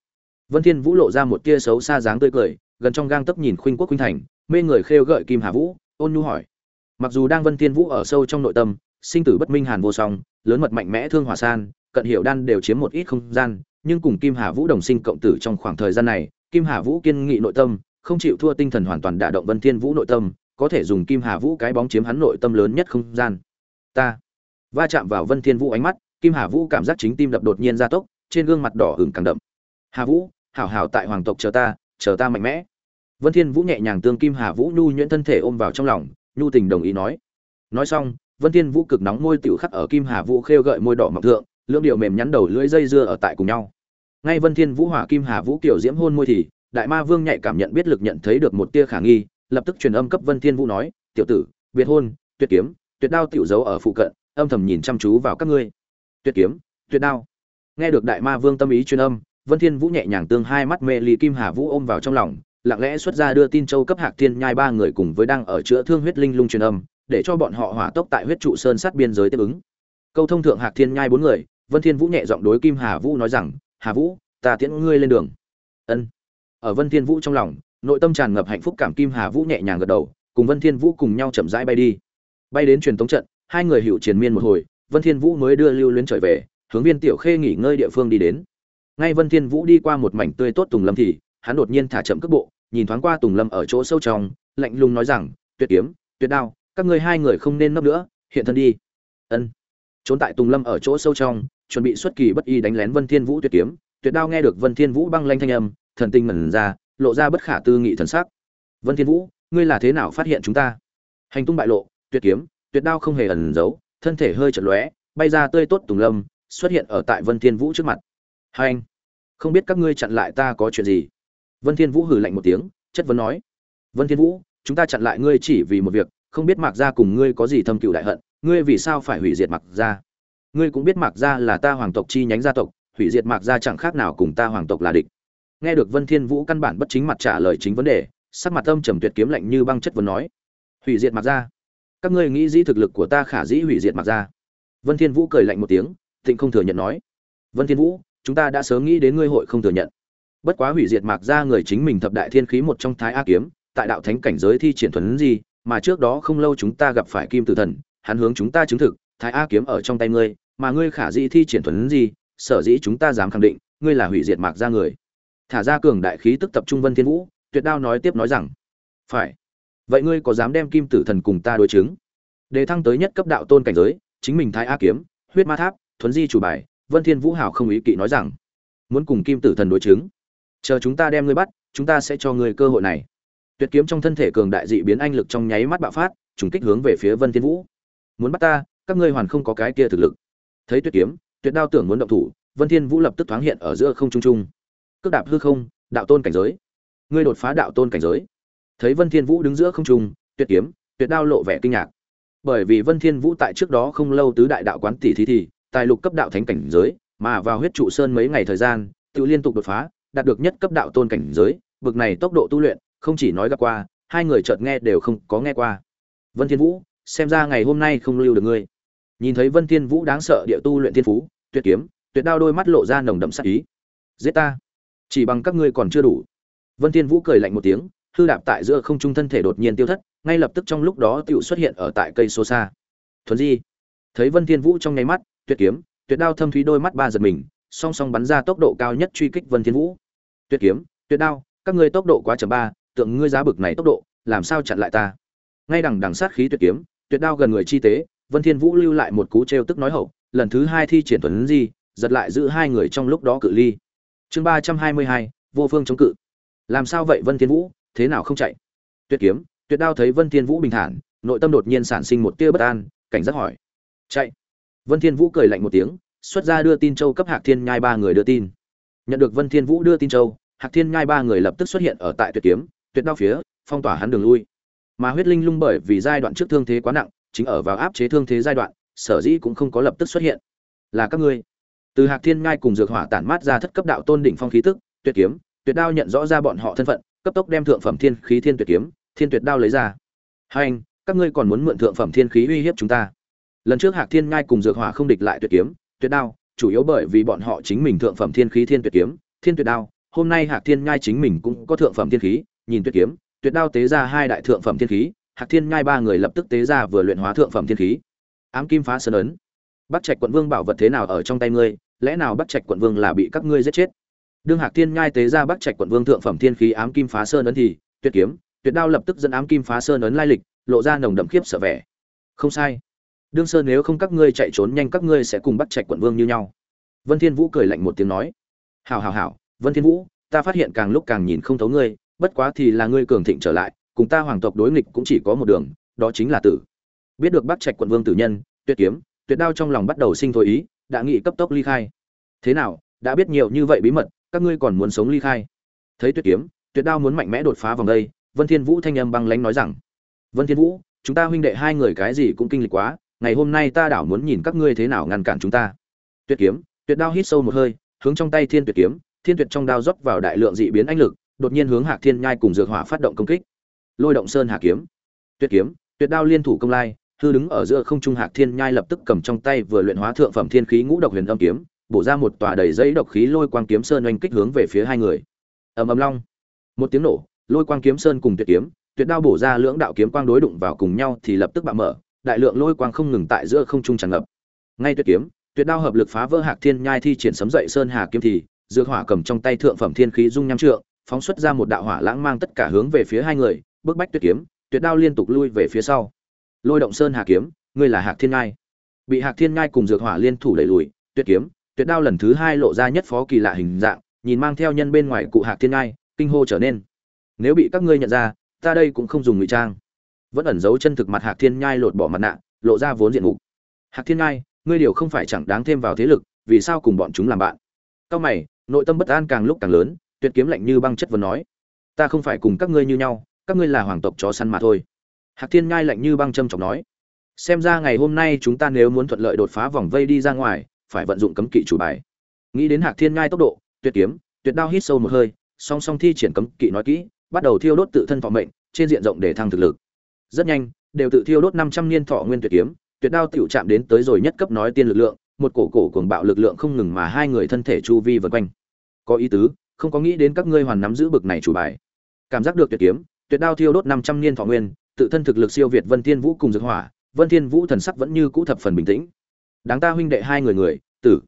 Vân thiên vũ lộ ra một tia xấu xa dáng tươi cười, gần trong gang tấc nhìn khuynh quốc khuynh thành, mê người khêu gợi kim hà vũ, ôn nhu hỏi. Mặc dù đang vân thiên vũ ở sâu trong nội tâm, sinh tử bất minh hàn vô song, lớn mật mạnh mẽ thương hỏa san, cận hiểu đan đều chiếm một ít không gian, nhưng cùng kim hà vũ đồng sinh cộng tử trong khoảng thời gian này, kim hà vũ kiên nghị nội tâm, không chịu thua tinh thần hoàn toàn đả động vân thiên vũ nội tâm, có thể dùng kim hà vũ cái bóng chiếm hắn nội tâm lớn nhất không gian. Ta va chạm vào vân thiên vũ ánh mắt kim hà vũ cảm giác chính tim đập đột nhiên gia tốc, trên gương mặt đỏ ửng càng đậm. Hà vũ, hảo hảo tại hoàng tộc chờ ta chờ ta mạnh mẽ. Vân thiên vũ nhẹ nhàng tương kim hà vũ nhu nhuyễn thân thể ôm vào trong lòng, nhu tình đồng ý nói. Nói xong, vân thiên vũ cực nóng môi tiểu khắc ở kim hà vũ khêu gợi môi đỏ mọng thượng, lưỡng điệu mềm nhắn đầu lưỡi dây dưa ở tại cùng nhau. Ngay vân thiên vũ hỏa kim hà vũ kiểu diễm hôn môi thì, đại ma vương nhạy cảm nhận biết lực nhận thấy được một tia khả nghi, lập tức truyền âm cấp vân thiên vũ nói, tiểu tử, biệt hôn, tuyệt kiếm, tuyệt đao tiểu giấu ở phụ cận, âm thầm nhìn chăm chú vào các ngươi tuyệt kiếm, tuyệt đao. Nghe được đại ma vương tâm ý truyền âm, vân thiên vũ nhẹ nhàng tương hai mắt mê ly kim hà vũ ôm vào trong lòng, lặng lẽ xuất ra đưa tin châu cấp hạc thiên nhai ba người cùng với đang ở chữa thương huyết linh lung truyền âm, để cho bọn họ hỏa tốc tại huyết trụ sơn sát biên giới tiếp ứng. Câu thông thượng hạc thiên nhai bốn người, vân thiên vũ nhẹ giọng đối kim hà vũ nói rằng, hà vũ, ta tiễn ngươi lên đường. Ân. Ở vân thiên vũ trong lòng, nội tâm tràn ngập hạnh phúc cảm kim hà vũ nhẹ nhàng gật đầu, cùng vân thiên vũ cùng nhau chậm rãi bay đi. Bay đến truyền tống trận, hai người hữu triền miên một hồi vân thiên vũ mới đưa lưu luyến trở về, hướng viên tiểu khê nghỉ ngơi địa phương đi đến. Ngay vân thiên vũ đi qua một mảnh tươi tốt tùng lâm thì, hắn đột nhiên thả chậm cước bộ, nhìn thoáng qua tùng lâm ở chỗ sâu trong, lạnh lùng nói rằng, tuyệt kiếm, tuyệt đao, các ngươi hai người không nên nấp nữa, hiện thân đi. Ân. Trốn tại tùng lâm ở chỗ sâu trong, chuẩn bị xuất kỳ bất y đánh lén vân thiên vũ tuyệt kiếm, tuyệt đao nghe được vân thiên vũ băng lanh thanh âm, thần tinh ngẩn ra, lộ ra bất khả tư nghị thần sắc. Vân thiên vũ, ngươi là thế nào phát hiện chúng ta? Hành tung bại lộ, tuyệt kiếm, tuyệt đao không hề ẩn giấu thân thể hơi chật lóe, bay ra tươi tốt tùng lâm, xuất hiện ở tại vân thiên vũ trước mặt. Hai anh, không biết các ngươi chặn lại ta có chuyện gì? Vân thiên vũ hừ lạnh một tiếng, chất vấn nói. Vân thiên vũ, chúng ta chặn lại ngươi chỉ vì một việc, không biết mạc gia cùng ngươi có gì thâm cựu đại hận, ngươi vì sao phải hủy diệt mạc gia? Ngươi cũng biết mạc gia là ta hoàng tộc chi nhánh gia tộc, hủy diệt mạc gia chẳng khác nào cùng ta hoàng tộc là địch. Nghe được vân thiên vũ căn bản bất chính mặt trả lời chính vấn đề, sắc mặt âm trầm tuyệt kiếm lạnh như băng chất vấn nói. Hủy diệt mạc gia? Các ngươi nghĩ dĩ thực lực của ta khả dĩ hủy diệt mạc gia. Vân thiên vũ cười lạnh một tiếng thịnh không thừa nhận nói. Vân thiên vũ, chúng ta đã sớm nghĩ đến ngươi hội không thừa nhận. Bất quá hủy diệt mạc gia người chính mình thập đại thiên khí một trong thái a kiếm, tại đạo thánh cảnh giới thi triển thuần gì, mà trước đó không lâu chúng ta gặp phải kim tử thần, hắn hướng chúng ta chứng thực, thái a kiếm ở trong tay ngươi, mà ngươi khả dĩ thi triển thuần gì, sở dĩ chúng ta dám khẳng định, ngươi là hủy diệt mạc gia người. Thả ra cường đại khí tức tập trung vân thiên vũ, tuyệt đao nói tiếp nói rằng, phải vậy ngươi có dám đem kim tử thần cùng ta đối chứng? Đề thăng tới nhất cấp đạo tôn cảnh giới, chính mình thái a kiếm, huyết ma tháp, thuấn di chủ bài, vân thiên vũ hào không ý kỵ nói rằng, muốn cùng kim tử thần đối chứng, chờ chúng ta đem ngươi bắt, chúng ta sẽ cho ngươi cơ hội này. Tuyệt kiếm trong thân thể cường đại dị biến anh lực trong nháy mắt bạo phát, trùng kích hướng về phía vân thiên vũ. Muốn bắt ta, các ngươi hoàn không có cái kia thực lực. Thấy tuyệt kiếm, tuyệt đao tưởng muốn động thủ, vân thiên vũ lập tức thoáng hiện ở giữa không trung trung. Cước đạp hư không, đạo tôn cảnh giới. Ngươi đột phá đạo tôn cảnh giới thấy vân thiên vũ đứng giữa không trung tuyệt kiếm tuyệt đao lộ vẻ kinh ngạc. Bởi vì vân thiên vũ tại trước đó không lâu tứ đại đạo quán tỷ thí thì, tài lục cấp đạo thánh cảnh giới, mà vào huyết trụ sơn mấy ngày thời gian, tự liên tục đột phá, đạt được nhất cấp đạo tôn cảnh giới, bực này tốc độ tu luyện, không chỉ nói gặp qua, hai người chợt nghe đều không có nghe qua. Vân thiên vũ, xem ra ngày hôm nay không lưu được ngươi. Nhìn thấy vân thiên vũ đáng sợ địa tu luyện thiên phú tuyệt kiếm tuyệt đao đôi mắt lộ ra nồng đậm sát ý. Giết ta. Chỉ bằng các ngươi còn chưa đủ. Vân thiên vũ cười lạnh một tiếng hư đạp tại giữa không trung thân thể đột nhiên tiêu thất, ngay lập tức trong lúc đó tựu xuất hiện ở tại cây số xa. Thuần di, thấy vân thiên vũ trong nháy mắt, tuyệt kiếm, tuyệt đao thâm thúy đôi mắt ba giật mình, song song bắn ra tốc độ cao nhất truy kích vân thiên vũ. Tuyệt kiếm, tuyệt đao, các ngươi tốc độ quá chậm ba, tượng ngươi giá bực này tốc độ, làm sao chặn lại ta? Ngay đằng đằng sát khí tuyệt kiếm, tuyệt đao gần người chi tế, vân thiên vũ lưu lại một cú treo tức nói hậu, lần thứ hai thi triển thuần di, giật lại giữ hai người trong lúc đó cự ly. Chương ba trăm hai mươi hai, vô phương chống cự. Làm sao vậy vân thiên vũ? Thế nào không chạy? Tuyệt kiếm, tuyệt đao thấy vân thiên vũ bình thản, nội tâm đột nhiên sản sinh một tia bất an, cảnh giác hỏi. Chạy. Vân thiên vũ cười lạnh một tiếng, xuất ra đưa tin châu cấp hạc thiên nhai ba người đưa tin. Nhận được vân thiên vũ đưa tin châu, hạc thiên nhai ba người lập tức xuất hiện ở tại tuyệt kiếm, tuyệt đao phía, phong tỏa hắn đường lui. Mà huyết linh lung bởi vì giai đoạn trước thương thế quá nặng, chính ở vào áp chế thương thế giai đoạn, sở dĩ cũng không có lập tức xuất hiện. Là các ngươi. Từ hạc thiên nhai cùng dược hỏa tản mát ra thất cấp đạo tôn đỉnh phong khí tức, tuyệt kiếm, tuyệt đao nhận rõ ra bọn họ thân phận cấp tốc đem thượng phẩm thiên khí thiên tuyệt kiếm, thiên tuyệt đao lấy ra. Hai anh, các ngươi còn muốn mượn thượng phẩm thiên khí uy hiếp chúng ta? Lần trước hạc thiên ngai cùng dược hỏa không địch lại tuyệt kiếm, tuyệt đao, chủ yếu bởi vì bọn họ chính mình thượng phẩm thiên khí thiên tuyệt kiếm, thiên tuyệt đao. Hôm nay hạc thiên ngai chính mình cũng có thượng phẩm thiên khí, nhìn tuyệt kiếm, tuyệt đao tế ra hai đại thượng phẩm thiên khí, hạc thiên ngai ba người lập tức tế ra vừa luyện hóa thượng phẩm thiên khí. Ám kim phá sơn ấn. Bắc trạch quận vương bảo vật thế nào ở trong tay ngươi? Lẽ nào bắc trạch quận vương là bị các ngươi giết chết? Đương hạc thiên nhai tế ra bắc trạch quận vương thượng phẩm thiên khí ám kim phá sơn ấn thì tuyệt kiếm tuyệt đao lập tức dẫn ám kim phá sơn ấn lai lịch, lộ ra nồng đậm khiếp sợ vẻ. Không sai. Đương sơn nếu không các ngươi chạy trốn nhanh các ngươi sẽ cùng bắt trạch quận vương như nhau. Vân thiên vũ cười lạnh một tiếng nói. Hảo hảo hảo, vân thiên vũ, ta phát hiện càng lúc càng nhìn không thấu ngươi, bất quá thì là ngươi cường thịnh trở lại, cùng ta hoàng tộc đối nghịch cũng chỉ có một đường, đó chính là tử. Biết được bắt trạch quận vương tử nhân tuyệt kiếm tuyệt đao trong lòng bắt đầu sinh thôi ý, đã nghị cấp tốc ly khai. Thế nào, đã biết nhiều như vậy bí mật các ngươi còn muốn sống ly khai? Thấy tuyệt kiếm tuyệt đao muốn mạnh mẽ đột phá vòng đây, vân thiên vũ thanh âm băng lãnh nói rằng, vân thiên vũ, chúng ta huynh đệ hai người cái gì cũng kinh lịch quá, ngày hôm nay ta đảo muốn nhìn các ngươi thế nào ngăn cản chúng ta. Tuyệt kiếm tuyệt đao hít sâu một hơi, hướng trong tay thiên tuyệt kiếm, thiên tuyệt trong đao dốc vào đại lượng dị biến ánh lực, đột nhiên hướng hạc thiên nhai cùng dược hỏa phát động công kích. Lôi động sơn hạ kiếm. Tuyệt kiếm tuyệt đao liên thủ công lai, hư đứng ở giữa không trung hạc thiên nhai lập tức cầm trong tay vừa luyện hóa thượng phẩm thiên khí ngũ độc huyền âm kiếm bổ ra một tòa đầy dây độc khí lôi quang kiếm sơn oanh kích hướng về phía hai người. Ầm ầm long. Một tiếng nổ, lôi quang kiếm sơn cùng tuyệt kiếm, tuyệt đao bổ ra lưỡng đạo kiếm quang đối đụng vào cùng nhau thì lập tức bạo mở, đại lượng lôi quang không ngừng tại giữa không trung tràn ngập. Ngay tuyệt kiếm, tuyệt đao hợp lực phá vỡ hạc thiên nhai thi triển sấm dậy sơn hà kiếm thì, dược hỏa cầm trong tay thượng phẩm thiên khí dung nham trượng, phóng xuất ra một đạo hỏa lãng mang tất cả hướng về phía hai người bước bách tuyệt kiếm, tuyệt đao liên tục lui về phía sau. Lôi động sơn hà kiếm, ngươi là hạc thiên nhai. Bị hạc thiên nhai cùng dược hỏa liên thủ đẩy lùi, tuyệt kiếm tuyệt đao lần thứ hai lộ ra nhất phó kỳ lạ hình dạng, nhìn mang theo nhân bên ngoài cụ hạc thiên nhai kinh hô trở nên. Nếu bị các ngươi nhận ra, ta đây cũng không dùng ngụy trang. Vẫn ẩn giấu chân thực mặt hạc thiên nhai lột bỏ mặt nạ, lộ ra vốn diện mục. Hạc thiên nhai ngươi điều không phải chẳng đáng thêm vào thế lực, vì sao cùng bọn chúng làm bạn? Cao mày, nội tâm bất an càng lúc càng lớn, tuyệt kiếm lạnh như băng chất vấn nói. Ta không phải cùng các ngươi như nhau, các ngươi là hoàng tộc chó săn mà thôi. Hạc thiên nhai lạnh như băng châm chọc nói. Xem ra ngày hôm nay chúng ta nếu muốn thuận lợi đột phá vòng vây đi ra ngoài phải vận dụng cấm kỵ chủ bài. Nghĩ đến hạc thiên nhai tốc độ, tuyệt kiếm, tuyệt đao hít sâu một hơi, song song thi triển cấm kỵ nói kỹ, bắt đầu thiêu đốt tự thân thọ mệnh, trên diện rộng để thăng thực lực. Rất nhanh, đều tự thiêu đốt năm trăm niên thọ nguyên tuyệt kiếm, tuyệt đao tiểu chạm đến tới rồi nhất cấp nói tiên lực lượng, một cổ cổ cuồng bạo lực lượng không ngừng mà hai người thân thể chu vi vần quanh. Có ý tứ, không có nghĩ đến các ngươi hoàn nắm giữ bực này chủ bài. Cảm giác được tuyệt kiếm, tuyệt đao thiêu đốt năm trăm niên thọ nguyên, tự thân thực lực siêu việt vân thiên vũ cùng dược hỏa, vân thiên vũ thần sắc vẫn như cũ thập phần bình tĩnh đáng ta huynh đệ hai người người, tử.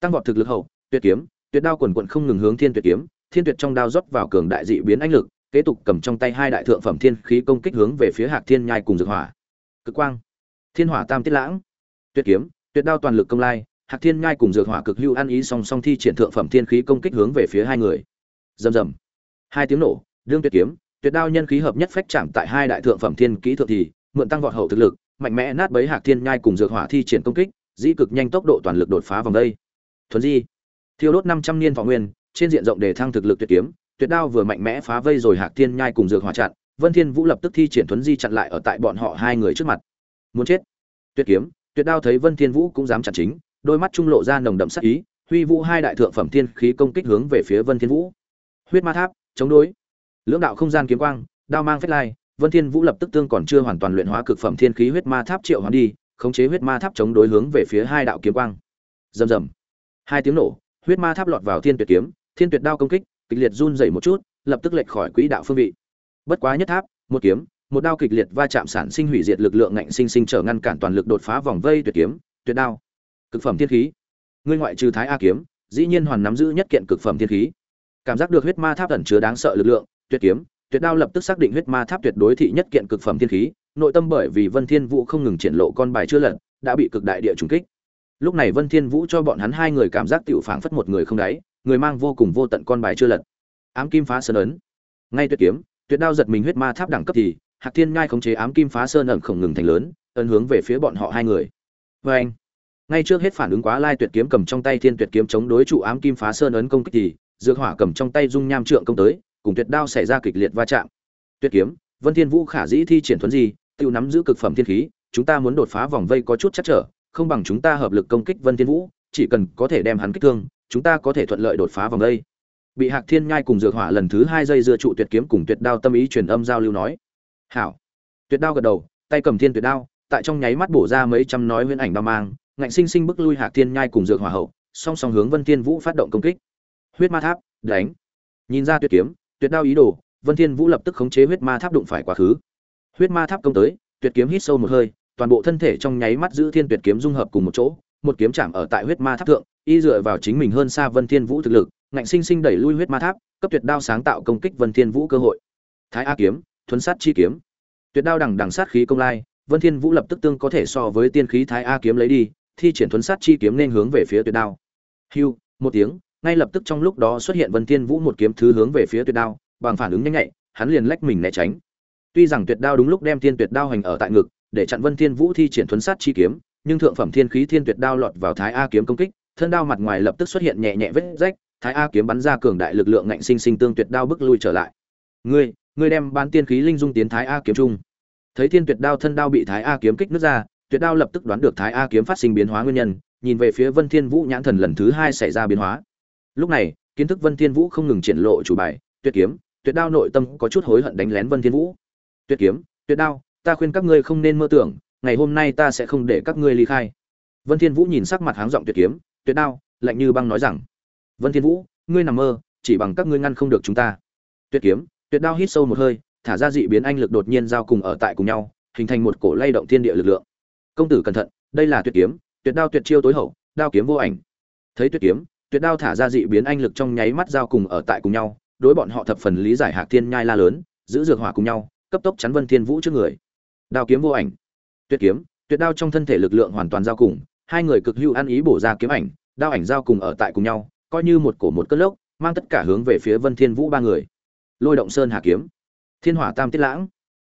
Tăng vọt thực lực hậu, tuyệt kiếm, tuyệt đao quần quận không ngừng hướng thiên tuyệt kiếm, thiên tuyệt trong đao rót vào cường đại dị biến ánh lực, kế tục cầm trong tay hai đại thượng phẩm thiên khí công kích hướng về phía hạc thiên nhai cùng dược hỏa. Cực quang. Thiên hỏa tam tiết lãng. Tuyệt kiếm, tuyệt đao toàn lực công lai, hạc thiên nhai cùng dược hỏa cực hưu ăn ý song song thi triển thượng phẩm thiên khí công kích hướng về phía hai người. Rầm rầm. Hai tiếng nổ, đương tuyệt kiếm, tuyệt đao nhân khí hợp nhất phách chạm tại hai đại thượng phẩm thiên kỹ thượng thì, mượn tăng vọt hậu thực lực, mạnh mẽ nát bấy hạc thiên nhai cùng dược hỏa thi triển công kích dĩ cực nhanh tốc độ toàn lực đột phá vòng đây. Thuần di, thiêu đốt năm trăm niên võ nguyên, trên diện rộng đề thăng thực lực tuyệt kiếm, tuyệt đao vừa mạnh mẽ phá vây rồi hạc thiên nhai cùng dược hỏa chặn, vân thiên vũ lập tức thi triển thuần di chặn lại ở tại bọn họ hai người trước mặt. Muốn chết. Tuyệt kiếm, tuyệt đao thấy vân thiên vũ cũng dám chặn chính, đôi mắt trung lộ ra nồng đậm sát ý, huy vũ hai đại thượng phẩm thiên khí công kích hướng về phía vân thiên vũ. Huyết ma tháp, chống đối. Lưỡng đạo không gian kiếm quang, đao mang phách lai, vân thiên vũ lập tức tương còn chưa hoàn toàn luyện hóa cực phẩm thiên khí huyết ma tháp triệu hoán đi khống chế huyết ma tháp chống đối hướng về phía hai đạo kiếm quang. Rầm rầm. Hai tiếng nổ, huyết ma tháp lọt vào thiên tuyệt kiếm, thiên tuyệt đao công kích, kịch liệt run rẩy một chút, lập tức lệch khỏi quỹ đạo phương vị. Bất quá nhất tháp, một kiếm, một đao kịch liệt va chạm sản sinh hủy diệt lực lượng ngạnh sinh sinh trở ngăn cản toàn lực đột phá vòng vây tuyệt kiếm, tuyệt đao. Cực phẩm thiên khí. Ngươi ngoại trừ thái a kiếm, dĩ nhiên hoàn nắm giữ nhất kiện cực phẩm thiên khí. Cảm giác được huyết ma tháp ẩn chứa đáng sợ lực lượng, tuyệt kiếm, tuyệt đao lập tức xác định huyết ma tháp tuyệt đối thị nhất kiện cực phẩm thiên khí nội tâm bởi vì vân thiên vũ không ngừng triển lộ con bài chưa lật, đã bị cực đại địa trùng kích. Lúc này vân thiên vũ cho bọn hắn hai người cảm giác tiểu phảng phất một người không đáy, người mang vô cùng vô tận con bài chưa lật. Ám kim phá sơn ấn. Ngay tuyệt kiếm, tuyệt đao giật mình huyết ma tháp đẳng cấp thì, hạc thiên ngay khống chế ám kim phá sơn ẩn không ngừng thành lớn, ấn hướng về phía bọn họ hai người. Với anh, ngay trước hết phản ứng quá lai tuyệt kiếm cầm trong tay thiên tuyệt kiếm chống đối trụ ám kim phá sơn ấn công kích thì, dược hỏa cầm trong tay dung nham trượng công tới, cùng tuyệt đao xảy ra kịch liệt va chạm. Tuyệt kiếm, vân thiên vũ khả dĩ thi triển thuấn gì tiêu nắm giữ cực phẩm thiên khí, chúng ta muốn đột phá vòng vây có chút chắc trở, không bằng chúng ta hợp lực công kích vân thiên vũ, chỉ cần có thể đem hắn kích thương, chúng ta có thể thuận lợi đột phá vòng vây. Bị hạc thiên nhai cùng dược hỏa lần thứ hai giây dưa trụ tuyệt kiếm cùng tuyệt đao tâm ý truyền âm giao lưu nói. Hảo. Tuyệt đao gật đầu, tay cầm thiên tuyệt đao, tại trong nháy mắt bổ ra mấy trăm nói huyễn ảnh đao mang, ngạnh sinh sinh bức lui hạc thiên nhai cùng dược hỏa hậu, song song hướng vân thiên vũ phát động công kích. Huyết ma tháp, đánh. Nhìn ra tuyệt kiếm, tuyệt đao ý đồ, vân thiên vũ lập tức khống chế huyết ma tháp đụng phải quá khứ huyết ma tháp công tới, tuyệt kiếm hít sâu một hơi, toàn bộ thân thể trong nháy mắt giữ thiên tuyệt kiếm dung hợp cùng một chỗ, một kiếm chạm ở tại huyết ma tháp thượng, y dựa vào chính mình hơn xa vân thiên vũ thực lực, ngạnh sinh sinh đẩy lui huyết ma tháp, cấp tuyệt đao sáng tạo công kích vân thiên vũ cơ hội. Thái a kiếm, thuấn sát chi kiếm. Tuyệt đao đằng đằng sát khí công lai, vân thiên vũ lập tức tương có thể so với tiên khí thái a kiếm lấy đi, thi triển thuấn sát chi kiếm nên hướng về phía tuyệt đao. Hưu, một tiếng, ngay lập tức trong lúc đó xuất hiện vân thiên vũ một kiếm thứ hướng về phía tuyệt đao, bằng phản ứng nhanh nhạy, hắn liền lách mình né tránh tuy rằng tuyệt đao đúng lúc đem thiên tuyệt đao hành ở tại ngực để chặn Vân Thiên Vũ thi triển thuấn sát chi kiếm, nhưng thượng phẩm thiên khí thiên tuyệt đao lọt vào Thái A kiếm công kích, thân đao mặt ngoài lập tức xuất hiện nhẹ nhẹ vết rách, Thái A kiếm bắn ra cường đại lực lượng ngạnh sinh sinh tương tuyệt đao bức lui trở lại. Ngươi, ngươi đem bán tiên khí linh dung tiến Thái A kiếm trung. Thấy thiên tuyệt đao thân đao bị Thái A kiếm kích nứt ra, tuyệt đao lập tức đoán được Thái A kiếm phát sinh biến hóa nguyên nhân, nhìn về phía Vân Thiên Vũ nhãn thần lần thứ hai xảy ra biến hóa. Lúc này, kiến thức Vân Thiên Vũ không ngừng triển lộ chủ bài, tuyệt kiếm, tuyệt đao nội tâm có chút hối hận đánh lén Vân Thiên Vũ. Tuyệt kiếm, tuyệt đao, ta khuyên các ngươi không nên mơ tưởng, ngày hôm nay ta sẽ không để các ngươi ly khai. Vân Thiên Vũ nhìn sắc mặt háng giọng tuyệt kiếm, tuyệt đao, lạnh như băng nói rằng: "Vân Thiên Vũ, ngươi nằm mơ, chỉ bằng các ngươi ngăn không được chúng ta." Tuyệt kiếm, tuyệt đao hít sâu một hơi, thả ra dị biến anh lực đột nhiên giao cùng ở tại cùng nhau, hình thành một cổ lay động thiên địa lực lượng. "Công tử cẩn thận, đây là tuyệt kiếm, tuyệt đao tuyệt chiêu tối hậu, đao kiếm vô ảnh." Thấy tuyệt kiếm, tuyệt đao thả ra dị biến anh lực trong nháy mắt giao cùng ở tại cùng nhau, đối bọn họ thập phần lý giải Hạc Thiên nhai la lớn, giữ dược hỏa cùng nhau, cấp tốc chắn Vân Thiên Vũ trước người. Đao kiếm vô ảnh, tuyệt kiếm, tuyệt đao trong thân thể lực lượng hoàn toàn giao cùng, hai người cực hữu ăn ý bổ ra kiếm ảnh, đao ảnh giao cùng ở tại cùng nhau, coi như một cổ một cất lốc, mang tất cả hướng về phía Vân Thiên Vũ ba người. Lôi động sơn hà kiếm, Thiên hỏa tam tiết lãng,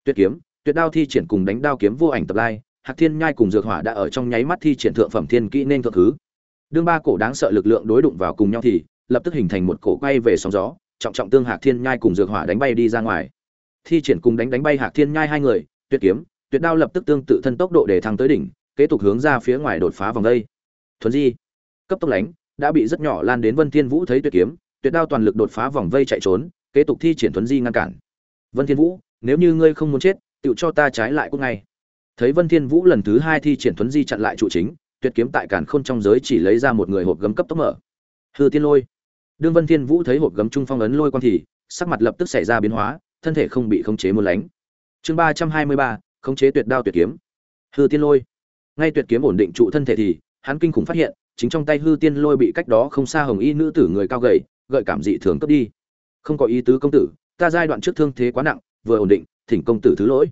tuyệt kiếm, tuyệt đao thi triển cùng đánh đao kiếm vô ảnh tập lai, Hạc Thiên nhai cùng dược hỏa đã ở trong nháy mắt thi triển thượng phẩm thiên kỹ nên thượng thứ. Đương ba cổ đáng sợ lực lượng đối đụng vào cùng nhau thì lập tức hình thành một cổ quay về sóng gió, trọng trọng tương Hạc Thiên nhai cùng dược hỏa đánh bay đi ra ngoài. Thi triển cùng đánh đánh bay Hạc Thiên nhai hai người, tuyệt kiếm, tuyệt đao lập tức tương tự thân tốc độ để thăng tới đỉnh, kế tục hướng ra phía ngoài đột phá vòng đây. Thuần di, cấp tốc lánh, đã bị rất nhỏ lan đến Vân Thiên Vũ thấy tuyệt kiếm, tuyệt đao toàn lực đột phá vòng vây chạy trốn, kế tục thi triển thuần di ngăn cản. Vân Thiên Vũ, nếu như ngươi không muốn chết, tự cho ta trái lại cũng ngay. Thấy Vân Thiên Vũ lần thứ hai thi triển thuần di chặn lại trụ chính, tuyệt kiếm tại cản khôn trong giới chỉ lấy ra một người hộp gấm cấp tốc mở. Hư Tiên Lôi. Đương Vân Thiên Vũ thấy hộp gấm trung phong ấn lôi quan thì, sắc mặt lập tức xảy ra biến hóa, thân thể không bị khống chế muốn lánh. Chương 323, khống chế tuyệt đao tuyệt kiếm. Hư Tiên Lôi. Ngay tuyệt kiếm ổn định trụ thân thể thì, hắn kinh khủng phát hiện, chính trong tay Hư Tiên Lôi bị cách đó không xa hồng y nữ tử người cao gầy, gợi cảm dị thường cấp đi. Không có ý tứ công tử, ta giai đoạn trước thương thế quá nặng, vừa ổn định, thỉnh công tử thứ lỗi.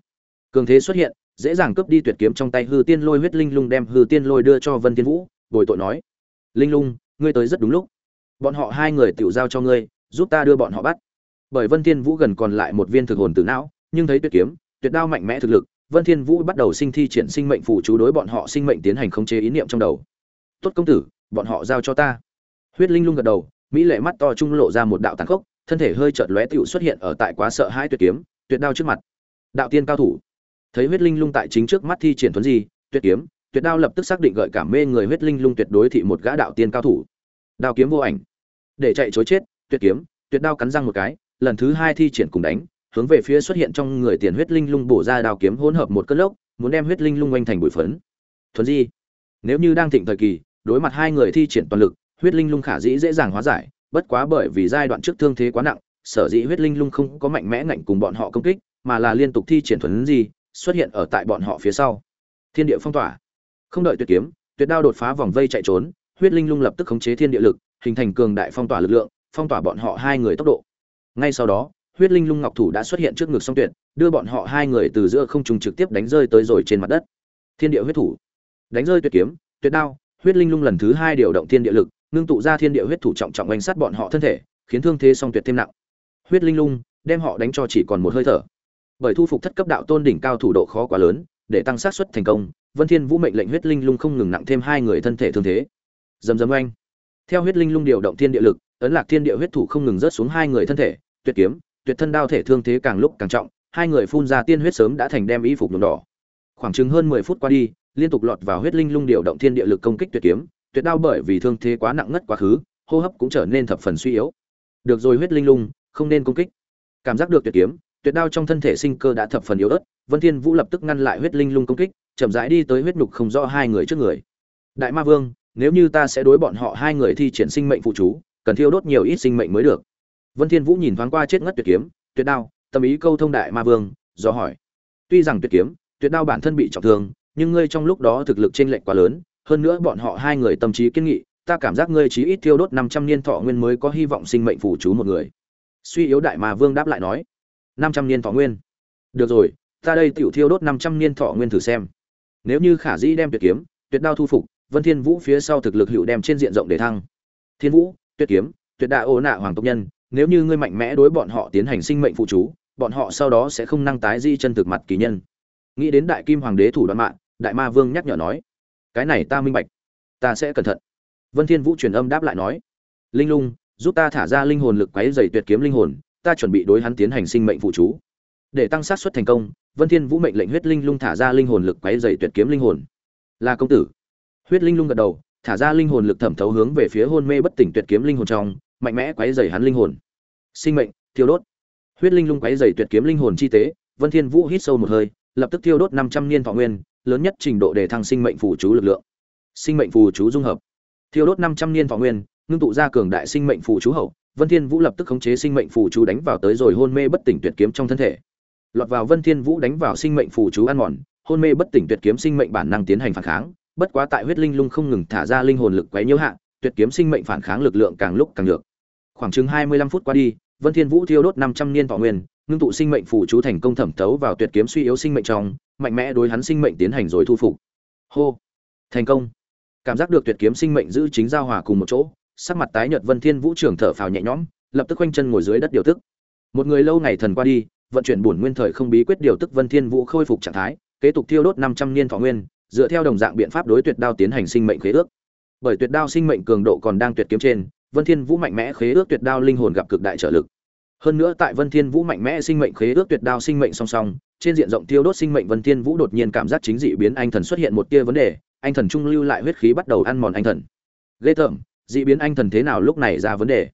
Cường thế xuất hiện, dễ dàng cướp đi tuyệt kiếm trong tay Hư Tiên Lôi huyết linh lung đem Hư Tiên Lôi đưa cho Vân Tiên Vũ, bồi tội nói: "Linh Lung, ngươi tới rất đúng lúc. Bọn họ hai người tiểu giao cho ngươi, giúp ta đưa bọn họ bắt." Bởi Vân thiên Vũ gần còn lại một viên thực hồn tử não, nhưng thấy tuyệt kiếm, tuyệt đao mạnh mẽ thực lực, Vân Thiên Vũ bắt đầu sinh thi triển sinh mệnh phù chú đối bọn họ sinh mệnh tiến hành khống chế ý niệm trong đầu. "Tốt công tử, bọn họ giao cho ta." Huyết Linh lung gật đầu, mỹ lệ mắt to trung lộ ra một đạo tàn khốc, thân thể hơi chợt lóe tựu xuất hiện ở tại quá sợ hãi tuyệt kiếm, tuyệt đao trước mặt. Đạo tiên cao thủ. Thấy Huyết Linh lung tại chính trước mắt thi triển tuấn gì, tuyệt kiếm, tuyệt đao lập tức xác định gợi cảm mê người Huyết Linh lung tuyệt đối thị một gã đạo tiên cao thủ. Đao kiếm vô ảnh. Để chạy trối chết, tuyệt kiếm, tuyệt đao cắn răng một cái, lần thứ hai thi triển cùng đánh, hướng về phía xuất hiện trong người tiền huyết linh lung bổ ra đao kiếm hỗn hợp một cơn lốc, muốn đem huyết linh lung oanh thành bụi phấn. Thuần di, nếu như đang thịnh thời kỳ, đối mặt hai người thi triển toàn lực, huyết linh lung khả dĩ dễ dàng hóa giải, bất quá bởi vì giai đoạn trước thương thế quá nặng, sở dĩ huyết linh lung không có mạnh mẽ ngạnh cùng bọn họ công kích, mà là liên tục thi triển thuần di, xuất hiện ở tại bọn họ phía sau. Thiên địa phong tỏa, không đợi tuyệt kiếm, tuyệt đao đột phá vòng vây chạy trốn, huyết linh lung lập tức khống chế thiên địa lực, hình thành cường đại phong tỏa lực lượng, phong tỏa bọn họ hai người tốc độ. Ngay sau đó, huyết linh lung ngọc thủ đã xuất hiện trước ngực song tuyệt đưa bọn họ hai người từ giữa không trung trực tiếp đánh rơi tới rồi trên mặt đất. Thiên địa huyết thủ. Đánh rơi tuyệt kiếm tuyệt đao huyết linh lung lần thứ hai điều động thiên địa lực ngưng tụ ra thiên địa huyết thủ trọng trọng oanh sát bọn họ thân thể khiến thương thế song tuyệt thêm nặng. Huyết linh lung đem họ đánh cho chỉ còn một hơi thở. Bởi thu phục thất cấp đạo tôn đỉnh cao thủ độ khó quá lớn để tăng sát suất thành công vân thiên vũ mệnh lệnh huyết linh lung không ngừng nặng thêm hai người thân thể thương thế. Dầm dầm oanh. Theo huyết linh lung điều động thiên địa lực ấn lạc thiên địa huyết thủ không ngừng rớt xuống hai người thân thể tuyệt kiếm tuyệt thân đao thể thương thế càng lúc càng trọng, hai người phun ra tiên huyết sớm đã thành đem y phục nhuộm đỏ. Khoảng chừng hơn 10 phút qua đi, liên tục lọt vào huyết linh lung điều động thiên địa lực công kích tuyệt kiếm, tuyệt đao bởi vì thương thế quá nặng ngất quá khứ, hô hấp cũng trở nên thập phần suy yếu. Được rồi huyết linh lung, không nên công kích. Cảm giác được tuyệt kiếm, tuyệt đao trong thân thể sinh cơ đã thập phần yếu ớt, Vân Thiên Vũ lập tức ngăn lại huyết linh lung công kích, chậm rãi đi tới huyết nục không rõ hai người trước người. Đại Ma Vương, nếu như ta sẽ đối bọn họ hai người thi triển sinh mệnh phụ chú, cần thiêu đốt nhiều ít sinh mệnh mới được. Vân Thiên Vũ nhìn thoáng qua chết ngất tuyệt kiếm, tuyệt đao, tâm ý câu thông đại ma vương, do hỏi. Tuy rằng tuyệt kiếm, tuyệt đao bản thân bị trọng thương, nhưng ngươi trong lúc đó thực lực chênh lệch quá lớn, hơn nữa bọn họ hai người tâm trí kiên nghị, ta cảm giác ngươi chí ít thiêu đốt 500 niên thọ nguyên mới có hy vọng sinh mệnh phụ chú một người. Suy yếu đại ma vương đáp lại nói, 500 niên thọ nguyên. Được rồi, ta đây tiểu thiêu đốt 500 niên thọ nguyên thử xem. Nếu như Khả Dĩ đem tuyệt kiếm, tuyệt đao thu phục, Vân Thiên Vũ phía sau thực lực hữu đem trên diện rộng để thăng. Thiên Vũ, tuyệt kiếm, tuyệt đại ô nạ hoàng tộc nhân, nếu như ngươi mạnh mẽ đối bọn họ tiến hành sinh mệnh phụ chú, bọn họ sau đó sẽ không năng tái di chân thực mặt kỳ nhân. Nghĩ đến đại kim hoàng đế thủ đoạn mạng, đại ma vương nhắc nhở nói, cái này ta minh bạch, ta sẽ cẩn thận. Vân thiên vũ truyền âm đáp lại nói, linh lung, giúp ta thả ra linh hồn lực quấy giày tuyệt kiếm linh hồn, ta chuẩn bị đối hắn tiến hành sinh mệnh phụ chú. Để tăng sát suất thành công, vân thiên vũ mệnh lệnh huyết linh lung thả ra linh hồn lực quấy giày tuyệt kiếm linh hồn. Là công tử. Huyết linh lung gật đầu, thả ra linh hồn lực thẩm thấu hướng về phía hôn mê bất tỉnh tuyệt kiếm linh hồn trong mạnh mẽ quấy rầy hắn linh hồn. Sinh mệnh, thiêu đốt. Huyết linh lung quấy rầy tuyệt kiếm linh hồn chi tế, vân thiên vũ hít sâu một hơi, lập tức thiêu đốt 500 niên thọ nguyên, lớn nhất trình độ để thăng sinh mệnh phù chú lực lượng. Sinh mệnh phù chú dung hợp. Thiêu đốt 500 niên thọ nguyên, ngưng tụ ra cường đại sinh mệnh phù chú hậu, vân thiên vũ lập tức khống chế sinh mệnh phù chú đánh vào tới rồi hôn mê bất tỉnh tuyệt kiếm trong thân thể. Lọt vào vân thiên vũ đánh vào sinh mệnh phù chú ăn mòn, hôn mê bất tỉnh tuyệt kiếm sinh mệnh bản năng tiến hành phản kháng, bất quá tại huyết linh lung không ngừng thả ra linh hồn lực quấy nhiễu hạ, tuyệt kiếm sinh mệnh phản kháng lực lượng càng lúc càng được khoảng chừng 25 phút qua đi, vân thiên vũ thiêu đốt 500 niên thọ nguyên, ngưng tụ sinh mệnh phủ chú thành công thẩm thấu vào tuyệt kiếm suy yếu sinh mệnh trong, mạnh mẽ đối hắn sinh mệnh tiến hành rồi thu phục. Hô! Thành công! Cảm giác được tuyệt kiếm sinh mệnh giữ chính giao hòa cùng một chỗ, sắc mặt tái nhợt vân thiên vũ trưởng thở phào nhẹ nhõm, lập tức quanh chân ngồi dưới đất điều tức. Một người lâu ngày thần qua đi, vận chuyển bổn nguyên thời không bí quyết điều tức vân thiên vũ khôi phục trạng thái, kế tục thiêu đốt 500 niên thọ nguyên, dựa theo đồng dạng biện pháp đối tuyệt đao tiến hành sinh mệnh khế ước. Bởi tuyệt đao sinh mệnh cường độ còn đang tuyệt kiếm trên vân thiên vũ mạnh mẽ khế ước tuyệt đao linh hồn gặp cực đại trợ lực. Hơn nữa tại vân thiên vũ mạnh mẽ sinh mệnh khế ước tuyệt đao sinh mệnh song song, trên diện rộng tiêu đốt sinh mệnh vân thiên vũ đột nhiên cảm giác chính dị biến anh thần xuất hiện một tia vấn đề, anh thần trung lưu lại huyết khí bắt đầu ăn mòn anh thần. Lê tởm, dị biến anh thần thế nào lúc này ra vấn đề?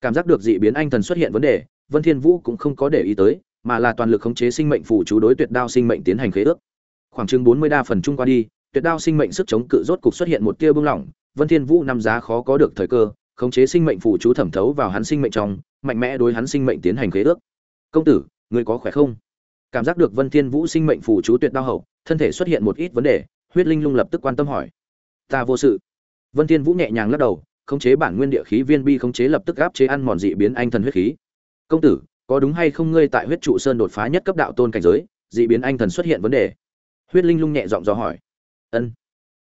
Cảm giác được dị biến anh thần xuất hiện vấn đề, vân thiên vũ cũng không có để ý tới, mà là toàn lực khống chế sinh mệnh phù chú đối tuyệt đao sinh mệnh tiến hành khế ước. Khoảng chừng 40 đa phần trung qua đi, tuyệt đao sinh mệnh sức chống cự rốt cục xuất hiện một tia bừng lỏng, vân thiên vũ năm giá khó có được thời cơ khống chế sinh mệnh phụ chú thẩm thấu vào hắn sinh mệnh trong, mạnh mẽ đối hắn sinh mệnh tiến hành khế ước. Công tử, ngươi có khỏe không? Cảm giác được vân thiên vũ sinh mệnh phụ chú tuyệt đau hậu, thân thể xuất hiện một ít vấn đề, huyết linh lung lập tức quan tâm hỏi. Ta vô sự. Vân thiên vũ nhẹ nhàng lắc đầu, khống chế bản nguyên địa khí viên bi khống chế lập tức áp chế ăn mòn dị biến anh thần huyết khí. Công tử, có đúng hay không ngươi tại huyết trụ sơn đột phá nhất cấp đạo tôn cảnh giới, dị biến anh thần xuất hiện vấn đề? Huyết linh lung nhẹ giọng dò hỏi. Ân,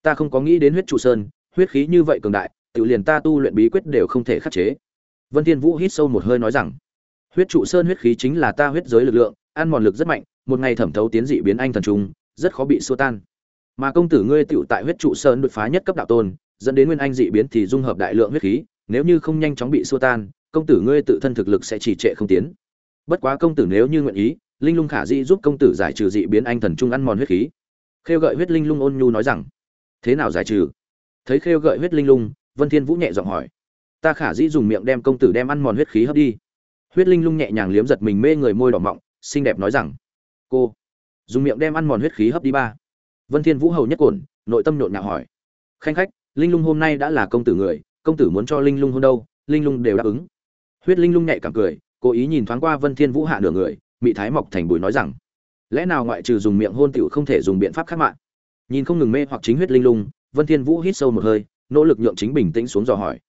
ta không có nghĩ đến huyết trụ sơn, huyết khí như vậy cường đại tự liền ta tu luyện bí quyết đều không thể khắc chế. Vân thiên vũ hít sâu một hơi nói rằng, huyết trụ sơn huyết khí chính là ta huyết giới lực lượng, ăn mòn lực rất mạnh, một ngày thẩm thấu tiến dị biến anh thần trung rất khó bị xua tan. Mà công tử ngươi tựu tại huyết trụ sơn đột phá nhất cấp đạo tôn, dẫn đến nguyên anh dị biến thì dung hợp đại lượng huyết khí, nếu như không nhanh chóng bị xua tan, công tử ngươi tự thân thực lực sẽ trì trệ không tiến. Bất quá công tử nếu như nguyện ý, linh lung khả di giúp công tử giải trừ dị biến anh thần trung ăn mòn huyết khí. Khêu gợi huyết linh lung ôn nhu nói rằng, thế nào giải trừ? Thấy khêu gợi huyết linh lung vân thiên vũ nhẹ giọng hỏi. Ta khả dĩ dùng miệng đem công tử đem ăn mòn huyết khí hấp đi. Huyết linh lung nhẹ nhàng liếm giật mình mê người môi đỏ mọng, xinh đẹp nói rằng, cô, dùng miệng đem ăn mòn huyết khí hấp đi ba. Vân thiên vũ hầu nhất cổn, nội tâm nhộn nhạo hỏi. Khanh khách, linh lung hôm nay đã là công tử người, công tử muốn cho linh lung hôn đâu? Linh lung đều đáp ứng. Huyết linh lung nhẹ cảm cười, cố ý nhìn thoáng qua vân thiên vũ hạ nửa người, mị thái mọc thành bùi nói rằng, lẽ nào ngoại trừ dùng miệng hôn tiểu không thể dùng biện pháp khác mạng? Nhìn không ngừng mê hoặc chính huyết linh lung, vân thiên vũ hít sâu một hơi nỗ lực nhượng chính bình tĩnh xuống dò hỏi.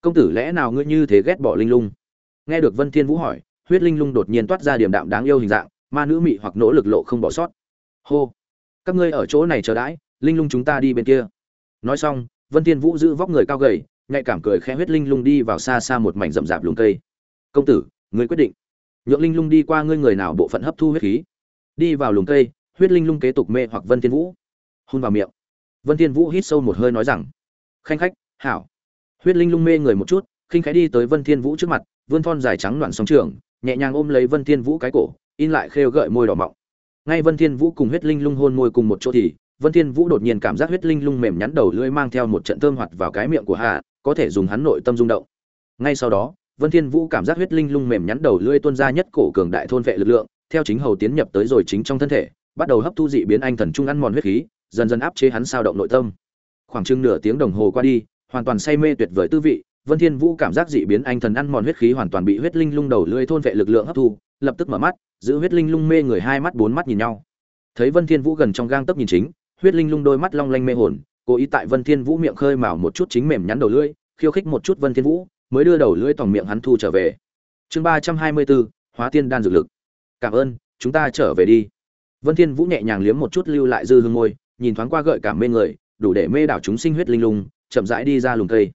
Công tử, lẽ nào ngươi như thế ghét bỏ linh lung? Nghe được vân thiên vũ hỏi, huyết linh lung đột nhiên toát ra điểm đạm đáng yêu hình dạng, ma nữ mị hoặc nỗ lực lộ không bỏ sót. Hô, các ngươi ở chỗ này chờ đãi, linh lung chúng ta đi bên kia. Nói xong, vân thiên vũ giữ vóc người cao gầy, nhạy cảm cười khẽ huyết linh lung đi vào xa xa một mảnh rậm rạp lùm cây. Công tử, ngươi quyết định. Nhượng linh lung đi qua ngươi người nào bộ phận hấp thu huyết khí. Đi vào lùm cây, huyết linh lung kế tục mê hoặc vân thiên vũ. Hôn vào miệng. Vân thiên vũ hít sâu một hơi nói rằng khanh khách, hảo. Huyết linh lung mê người một chút, khinh khẽ đi tới vân thiên vũ trước mặt, vươn thon dài trắng loạn sóng trường, nhẹ nhàng ôm lấy vân thiên vũ cái cổ, in lại khêu gợi môi đỏ mọng. Ngay vân thiên vũ cùng huyết linh lung hôn môi cùng một chỗ thì, vân thiên vũ đột nhiên cảm giác huyết linh lung mềm nhắn đầu lưỡi mang theo một trận thơm hoạt vào cái miệng của hạ, có thể dùng hắn nội tâm rung động. Ngay sau đó, vân thiên vũ cảm giác huyết linh lung mềm nhắn đầu lưỡi tuôn ra nhất cổ cường đại thôn vệ lực lượng, theo chính hầu tiến nhập tới rồi chính trong thân thể, bắt đầu hấp thu dị biến anh thần trung ăn mòn huyết khí, dần dần áp chế hắn sao động nội tâm khoảng chừng nửa tiếng đồng hồ qua đi hoàn toàn say mê tuyệt vời tư vị vân thiên vũ cảm giác dị biến anh thần ăn mòn huyết khí hoàn toàn bị huyết linh lung đầu lưỡi thôn vệ lực lượng hấp thu lập tức mở mắt giữ huyết linh lung mê người hai mắt bốn mắt nhìn nhau. Thấy vân thiên vũ gần trong gang tấc nhìn chính huyết linh lung đôi mắt long lanh mê hồn cố ý tại vân thiên vũ miệng khơi mào một chút chính mềm nhắn đầu lưỡi khiêu khích một chút vân thiên vũ mới đưa đầu lưỡi tòng miệng hắn thu trở về. Chương ba trăm hai mươi 324, hóa tiên đan dược lực. Cảm ơn chúng ta trở về đi. Vân thiên vũ nhẹ nhàng liếm một chút lưu lại dư hương môi nhìn thoáng qua gợi cảm mê người đủ để mê đảo chúng sinh huyết linh lung, chậm rãi đi ra lùng cây.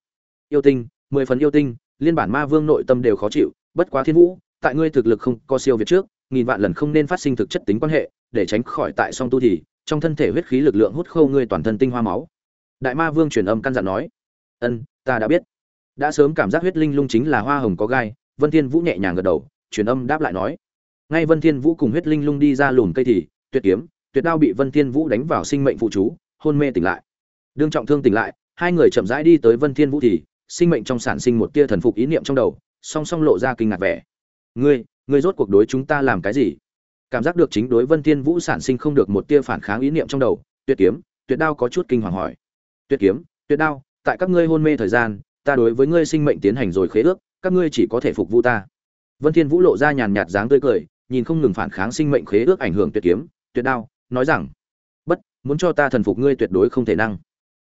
Yêu tinh, mười phần yêu tinh, liên bản ma vương nội tâm đều khó chịu, bất quá thiên vũ, tại ngươi thực lực không có siêu việt trước, nghìn vạn lần không nên phát sinh thực chất tính quan hệ, để tránh khỏi tại song tu thì, trong thân thể huyết khí lực lượng hút khô ngươi toàn thân tinh hoa máu. Đại ma vương truyền âm căn dặn nói, ân, ta đã biết. Đã sớm cảm giác huyết linh lung chính là hoa hồng có gai. Vân thiên vũ nhẹ nhàng gật đầu, truyền âm đáp lại nói, ngay vân thiên vũ cùng huyết linh lung đi ra lùm cây thì, tuyệt kiếm, tuyệt đao bị vân thiên vũ đánh vào sinh mệnh phụ chú, hôn mê tỉnh lại đương trọng thương tỉnh lại, hai người chậm rãi đi tới vân thiên vũ thì, sinh mệnh trong sản sinh một tia thần phục ý niệm trong đầu, song song lộ ra kinh ngạc vẻ. Ngươi ngươi rốt cuộc đối chúng ta làm cái gì? Cảm giác được chính đối vân thiên vũ sản sinh không được một tia phản kháng ý niệm trong đầu tuyệt kiếm tuyệt đao có chút kinh hoàng hỏi. Tuyệt kiếm tuyệt đao, tại các ngươi hôn mê thời gian, ta đối với ngươi sinh mệnh tiến hành rồi khế ước, các ngươi chỉ có thể phục vụ ta. Vân thiên vũ lộ ra nhàn nhạt dáng tươi cười, nhìn không ngừng phản kháng sinh mệnh khế ước ảnh hưởng tuyệt kiếm tuyệt đao, nói rằng, bất, muốn cho ta thần phục ngươi tuyệt đối không thể năng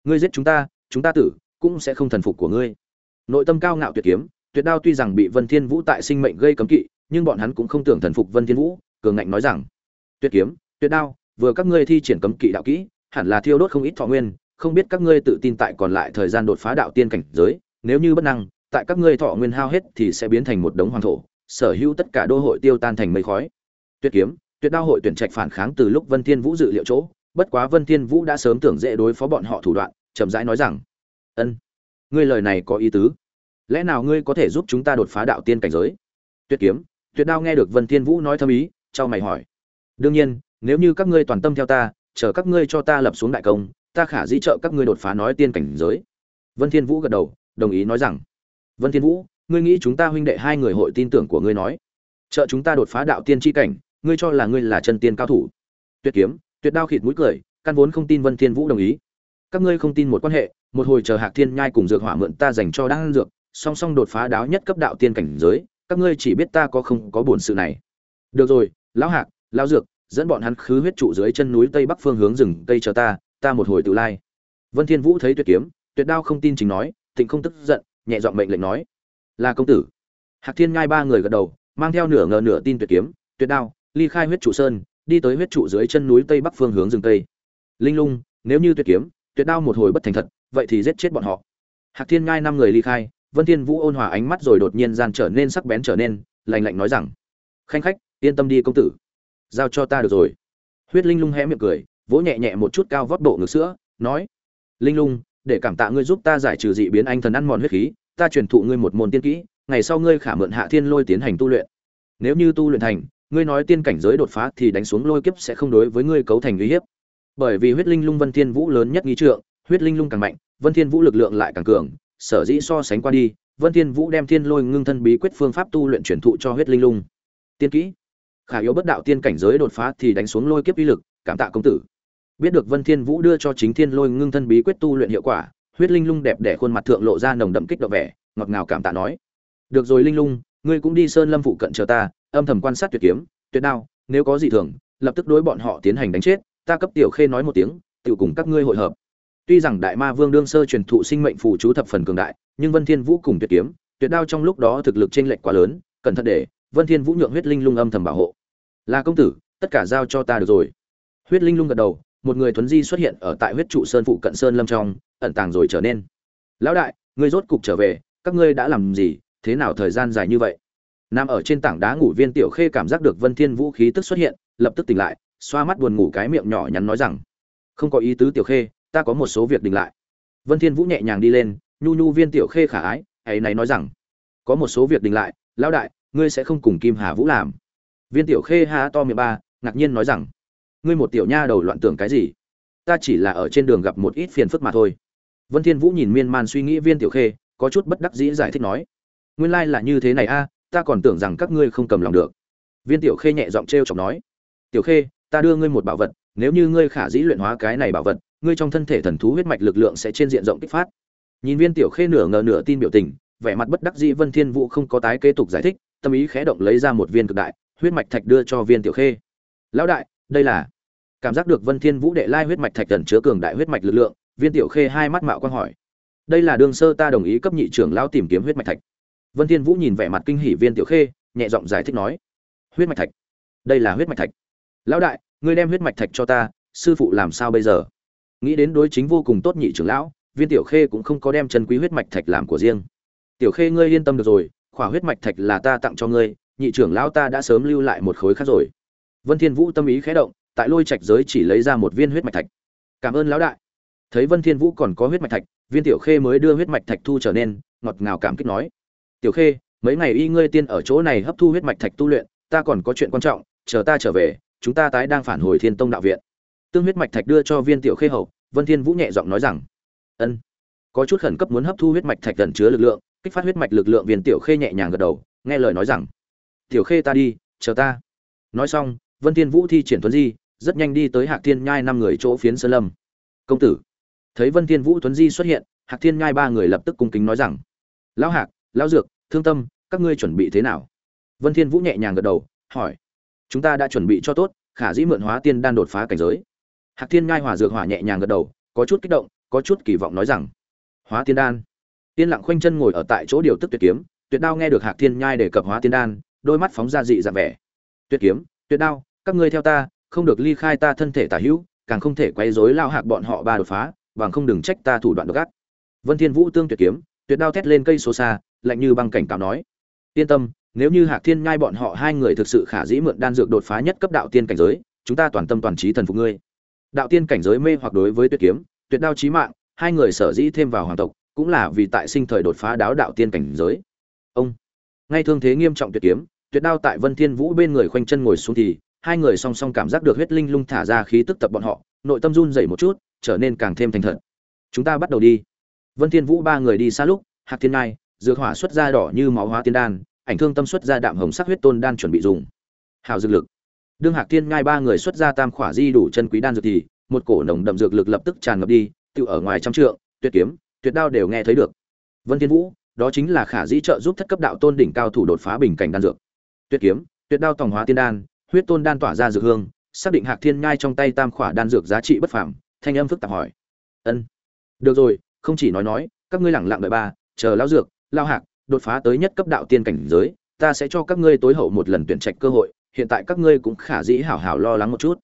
ngươi giết chúng ta chúng ta tử, cũng sẽ không thần phục của ngươi. Nội tâm cao ngạo tuyệt kiếm, tuyệt đao tuy rằng bị vân thiên vũ tại sinh mệnh gây cấm kỵ, nhưng bọn hắn cũng không tưởng thần phục vân thiên vũ, cường ngạnh nói rằng, tuyệt kiếm, tuyệt đao, vừa các ngươi thi triển cấm kỵ đạo kỹ, hẳn là thiêu đốt không ít thọ nguyên, không biết các ngươi tự tin tại còn lại thời gian đột phá đạo tiên cảnh giới, nếu như bất năng, tại các ngươi thọ nguyên hao hết thì sẽ biến thành một đống hoàng thổ, sở hữu tất cả đô hội tiêu tan thành mây khói. Tuyệt kiếm, tuyệt đao hội tuyển trạch phản kháng từ lúc vân thiên vũ dự liệu chỗ bất quá vân thiên vũ đã sớm tưởng dễ đối phó bọn họ thủ đoạn, chậm rãi nói rằng, ân, ngươi lời này có ý tứ. Lẽ nào ngươi có thể giúp chúng ta đột phá đạo tiên cảnh giới? Tuyệt kiếm. Tuyệt đao nghe được vân thiên vũ nói thâm ý, trao mày hỏi, đương nhiên, nếu như các ngươi toàn tâm theo ta, chờ các ngươi cho ta lập xuống đại công, ta khả dĩ trợ các ngươi đột phá nói tiên cảnh giới. Vân thiên vũ gật đầu, đồng ý nói rằng, vân thiên vũ, ngươi nghĩ chúng ta huynh đệ hai người hội tin tưởng của ngươi nói, trợ chúng ta đột phá đạo tiên chi cảnh, ngươi cho là ngươi là chân tiên cao thủ. Tuyệt kiếm tuyệt đao khịt mũi cười, căn vốn không tin vân thiên vũ đồng ý. Các ngươi không tin một quan hệ, một hồi chờ hạc thiên nhai cùng dược hỏa mượn ta dành cho đan dược, song song đột phá đáo nhất cấp đạo tiên cảnh giới, các ngươi chỉ biết ta có không có buồn sự này. Được rồi, lão hạc, lão dược, dẫn bọn hắn khứ huyết trụ dưới chân núi tây bắc phương hướng rừng tây chờ ta ta một hồi tự lai. Vân thiên vũ thấy tuyệt kiếm, tuyệt đao không tin chính nói, tịnh không tức giận, nhẹ giọng mệnh lệnh nói. Là công tử. Hạc thiên Nhai ba người gật đầu, mang theo nửa ngờ nửa tin tuyệt kiếm, tuyệt đao, ly khai huyết trụ sơn đi tới huyết trụ dưới chân núi tây bắc phương hướng rừng tây. Linh lung, nếu như tuyệt kiếm, tuyệt đao một hồi bất thành thật, vậy thì giết chết bọn họ. Hạc thiên ngai năm người ly khai, vân thiên vũ ôn hòa ánh mắt rồi đột nhiên gian trở nên sắc bén trở nên, lạnh lạnh nói rằng, khanh khách, yên tâm đi công tử. Giao cho ta được rồi. Huyết linh lung hé miệng cười, vỗ nhẹ nhẹ một chút cao vót bộ ngực sữa, nói, linh lung, để cảm tạ ngươi giúp ta giải trừ dị biến anh thần ăn mòn huyết khí, ta truyền thụ ngươi một môn tiên kỹ, ngày sau ngươi khả mượn hạ thiên lôi tiến hành tu luyện. Nếu như tu luyện thành ngươi nói tiên cảnh giới đột phá thì đánh xuống lôi kiếp sẽ không đối với ngươi cấu thành uy hiếp. Bởi vì huyết linh lung vân thiên vũ lớn nhất nghi trượng, huyết linh lung càng mạnh, vân thiên vũ lực lượng lại càng cường, sở dĩ so sánh qua đi, vân thiên vũ đem thiên lôi ngưng thân bí quyết phương pháp tu luyện truyền thụ cho huyết linh lung. Tiên kỹ. Khả yếu bất đạo tiên cảnh giới đột phá thì đánh xuống lôi kiếp uy lực, cảm tạ công tử. Biết được vân thiên vũ đưa cho chính thiên lôi ngưng thân bí quyết tu luyện hiệu quả, huyết linh lung đẹp đẽ khuôn mặt thượng lộ ra nồng đậm kích động vẻ, ngọt ngào cảm tạ nói. Được rồi linh lung, ngươi cũng đi sơn lâm phụ cận chờ ta âm thầm quan sát tuyệt kiếm, tuyệt đao, nếu có gì thường, lập tức đối bọn họ tiến hành đánh chết, ta cấp tiểu khê nói một tiếng tự cùng các ngươi hội hợp. Tuy rằng đại ma vương đương sơ truyền thụ sinh mệnh phù chú thập phần cường đại, nhưng vân thiên vũ cùng tuyệt kiếm, tuyệt đao trong lúc đó thực lực trên lệch quá lớn, cẩn thận để vân thiên vũ nhượng huyết linh lung âm thầm bảo hộ. Là công tử, tất cả giao cho ta được rồi. Huyết linh lung gật đầu, một người thuấn di xuất hiện ở tại huyết trụ sơn phụ cận sơn lâm trong, ẩn tàng rồi trở nên. Lão đại, ngươi rốt cục trở về, các ngươi đã làm gì, thế nào thời gian dài như vậy? Nằm ở trên tảng đá ngủ viên tiểu khê cảm giác được vân thiên vũ khí tức xuất hiện, lập tức tỉnh lại, xoa mắt buồn ngủ cái miệng nhỏ nhắn nói rằng, không có ý tứ tiểu khê, ta có một số việc đình lại. Vân thiên vũ nhẹ nhàng đi lên, nhu nhu viên tiểu khê khả ái, ấy này nói rằng, có một số việc đình lại, lão đại, ngươi sẽ không cùng kim hà vũ làm. Viên tiểu khê há to miệng ba, ngạc nhiên nói rằng, ngươi một tiểu nha đầu loạn tưởng cái gì? Ta chỉ là ở trên đường gặp một ít phiền phức mà thôi. Vân thiên vũ nhìn miên man suy nghĩ viên tiểu khê, có chút bất đắc dĩ giải thích nói, nguyên lai là như thế này a ta còn tưởng rằng các ngươi không cầm lòng được. Viên tiểu khê nhẹ giọng trêu chọc nói, tiểu khê, ta đưa ngươi một bảo vật, nếu như ngươi khả dĩ luyện hóa cái này bảo vật, ngươi trong thân thể thần thú huyết mạch lực lượng sẽ trên diện rộng kích phát. Nhìn viên tiểu khê nửa ngờ nửa tin biểu tình, vẻ mặt bất đắc dĩ vân thiên vũ không có tái kế tục giải thích, tâm ý khẽ động lấy ra một viên cực đại, huyết mạch thạch đưa cho viên tiểu khê. Lão đại, đây là cảm giác được vân thiên vũ đệ lai huyết mạch thạch gần chứa cường đại huyết mạch lực lượng, viên tiểu khê hai mắt mạo quang hỏi, đây là đương sơ ta đồng ý cấp nhị trưởng lão tìm kiếm huyết mạch thạch vân thiên vũ nhìn vẻ mặt kinh hỉ viên tiểu khê, nhẹ giọng giải thích nói, huyết mạch thạch, đây là huyết mạch thạch. Lão đại, ngươi đem huyết mạch thạch cho ta, sư phụ làm sao bây giờ? Nghĩ đến đối chính vô cùng tốt nhị trưởng lão, viên tiểu khê cũng không có đem chân quý huyết mạch thạch làm của riêng. Tiểu khê, ngươi yên tâm được rồi, khỏa huyết mạch thạch là ta tặng cho ngươi, nhị trưởng lão ta đã sớm lưu lại một khối khác rồi. Vân thiên vũ tâm ý khẽ động, tại lôi trạch giới chỉ lấy ra một viên huyết mạch thạch. Cảm ơn lão đại. Thấy vân thiên vũ còn có huyết mạch thạch, viên tiểu khê mới đưa huyết mạch thạch thu trở nên, ngọt ngào cảm kích nói tiểu khê, mấy ngày y ngươi tiên ở chỗ này hấp thu huyết mạch thạch tu luyện, ta còn có chuyện quan trọng, chờ ta trở về, chúng ta tái đang phản hồi thiên tông đạo viện. Tương huyết mạch thạch đưa cho viên tiểu khê hậu, vân thiên vũ nhẹ giọng nói rằng, ân. Có chút khẩn cấp muốn hấp thu huyết mạch thạch gần chứa lực lượng, kích phát huyết mạch lực lượng viên tiểu khê nhẹ nhàng gật đầu, nghe lời nói rằng, tiểu khê ta đi, chờ ta. Nói xong, vân thiên vũ thi triển tuấn di, rất nhanh đi tới hạc thiên nhai năm người chỗ phiến sơn lâm. Công tử. Thấy vân thiên vũ tuấn di xuất hiện, hạc thiên nhai ba người lập tức cung kính nói rằng, lão hạc, lão dược thương tâm, các ngươi chuẩn bị thế nào? Vân thiên vũ nhẹ nhàng gật đầu, hỏi. Chúng ta đã chuẩn bị cho tốt, khả dĩ mượn hóa tiên đan đột phá cảnh giới. Hạc thiên nhai hòa dược hỏa nhẹ nhàng gật đầu, có chút kích động, có chút kỳ vọng nói rằng, hóa tiên đan. Tiên lặng khoanh chân ngồi ở tại chỗ điều tức tuyệt kiếm, tuyệt đao nghe được hạc thiên nhai đề cập hóa tiên đan, đôi mắt phóng ra dị dạng vẻ. Tuyệt kiếm, tuyệt đao, các ngươi theo ta, không được ly khai ta thân thể tả hữu, càng không thể quấy rối lao hạc bọn họ ba đột phá, bằng không đừng trách ta thủ đoạn độc ác. Vân thiên vũ tương tuyệt kiếm, tuyệt đao thét lên cây số xa lạnh như băng cảnh cáo nói. Yên tâm, nếu như hạc thiên nhai bọn họ hai người thực sự khả dĩ mượn đan dược đột phá nhất cấp đạo tiên cảnh giới, chúng ta toàn tâm toàn trí thần phục ngươi. Đạo tiên cảnh giới mê hoặc đối với tuyệt kiếm, tuyệt đao chí mạng, hai người sở dĩ thêm vào hoàng tộc, cũng là vì tại sinh thời đột phá đáo đạo tiên cảnh giới. Ông, ngay thương thế nghiêm trọng tuyệt kiếm, tuyệt đao tại vân thiên vũ bên người khoanh chân ngồi xuống thì, hai người song song cảm giác được huyết linh lung thả ra khí tức tập bọn họ, nội tâm run rẩy một chút, trở nên càng thêm thành thật. Chúng ta bắt đầu đi. Vân thiên vũ ba người đi xa lúc, hạc thiên ngai dược hỏa xuất ra đỏ như máu hóa tiên đan, ảnh thương tâm xuất ra đạm hồng sắc huyết tôn đan chuẩn bị dùng. Hào dược lực. Đương hạc thiên ngai ba người xuất ra tam khỏa di đủ chân quý đan dược thì, một cổ nồng đậm dược lực lập tức tràn ngập đi tự ở ngoài trăm trượng, tuyệt kiếm, tuyệt đao đều nghe thấy được. Vân thiên vũ, đó chính là khả dĩ trợ giúp thất cấp đạo tôn đỉnh cao thủ đột phá bình cảnh đan dược. Tuyệt kiếm, tuyệt đao tòng hóa tiên đan, huyết tôn đan tỏa ra dược hương, xác định hạc thiên ngay trong tay tam khỏa đan dược giá trị bất phàm, thanh âm phức tạp hỏi. Ân, được rồi, không chỉ nói nói, các ngươi lẳng lặng đợi ba, chờ lão dược lao hạc, đột phá tới nhất cấp đạo tiên cảnh giới, ta sẽ cho các ngươi tối hậu một lần tuyển trạch cơ hội, hiện tại các ngươi cũng khả dĩ hảo hảo lo lắng một chút.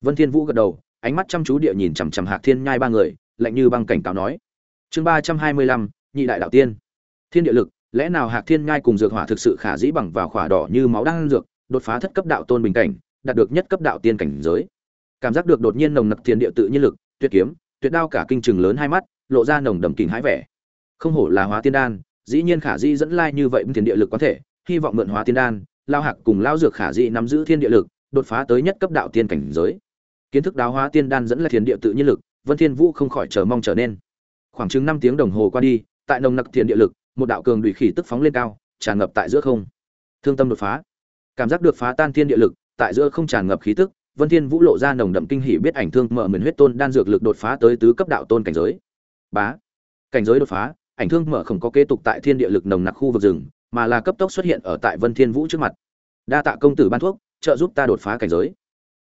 Vân thiên vũ gật đầu, ánh mắt chăm chú địa nhìn chằm chằm hạc thiên nhai ba người, lạnh như băng cảnh cáo nói. Chương ba trăm hai mươi lăm, nhị đại đạo tiên. Thiên địa lực, lẽ nào hạc thiên nhai cùng dược hỏa thực sự khả dĩ bằng vào khỏa đỏ như máu đang dược, đột phá thất cấp đạo tôn bình cảnh, đạt được nhất cấp đạo tiên cảnh giới? Cảm giác được đột nhiên nồng nặc thiên địa tự nhiên lực, tuyệt kiếm, tuyệt đao cả kinh chừng lớn hai mắt, lộ ra nồng đậm kình hãi vẻ. Không hổ là hóa tiên đan dĩ nhiên khả di dẫn lai như vậy thiên địa lực có thể, hy vọng mượn hóa tiên đan, lao hạc cùng lao dược khả di nắm giữ thiên địa lực, đột phá tới nhất cấp đạo tiên cảnh giới. Kiến thức đáo hóa tiên đan dẫn là thiên địa tự nhiên lực, vân thiên vũ không khỏi chờ mong trở nên. Khoảng chừng năm tiếng đồng hồ qua đi, tại nồng nặc thiên địa lực, một đạo cường đùi khỉ tức phóng lên cao, tràn ngập tại giữa không. Thương tâm đột phá. Cảm giác được phá tan thiên địa lực, tại giữa không tràn ngập khí tức, vân thiên vũ lộ ra nồng đậm kinh hỉ biết ảnh thương mở miền huyết tôn đan dược lực đột phá tới tứ cấp đạo tôn cảnh giới. Bá. Cảnh giới đột phá ảnh thương mở không có kế tục tại thiên địa lực nồng nặc khu vực rừng, mà là cấp tốc xuất hiện ở tại vân thiên vũ trước mặt. Đa tạ công tử ban thuốc, trợ giúp ta đột phá cảnh giới.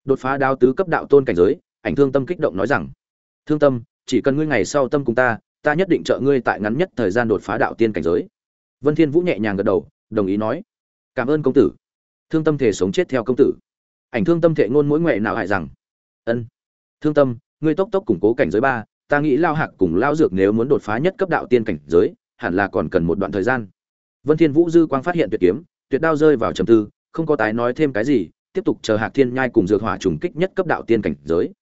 Đột phá đao tứ cấp đạo tôn cảnh giới, ảnh thương tâm kích động nói rằng, thương tâm, chỉ cần ngươi ngày sau tâm cùng ta ta nhất định trợ ngươi tại ngắn nhất thời gian đột phá đạo tiên cảnh giới. Vân thiên vũ nhẹ nhàng gật đầu, đồng ý nói, cảm ơn công tử. Thương tâm thể sống chết theo công tử. Ảnh thương tâm thể ngôn mỗi ngoại nào hại rằng, ân. Thương tâm, ngươi tốc tốc củng cố cảnh giới ba ta nghĩ lao hạc cùng lao dược nếu muốn đột phá nhất cấp đạo tiên cảnh giới, hẳn là còn cần một đoạn thời gian. Vân thiên vũ dư quang phát hiện tuyệt kiếm, tuyệt đao rơi vào trầm tư, không có tái nói thêm cái gì, tiếp tục chờ hạc thiên nhai cùng dược hỏa trùng kích nhất cấp đạo tiên cảnh giới.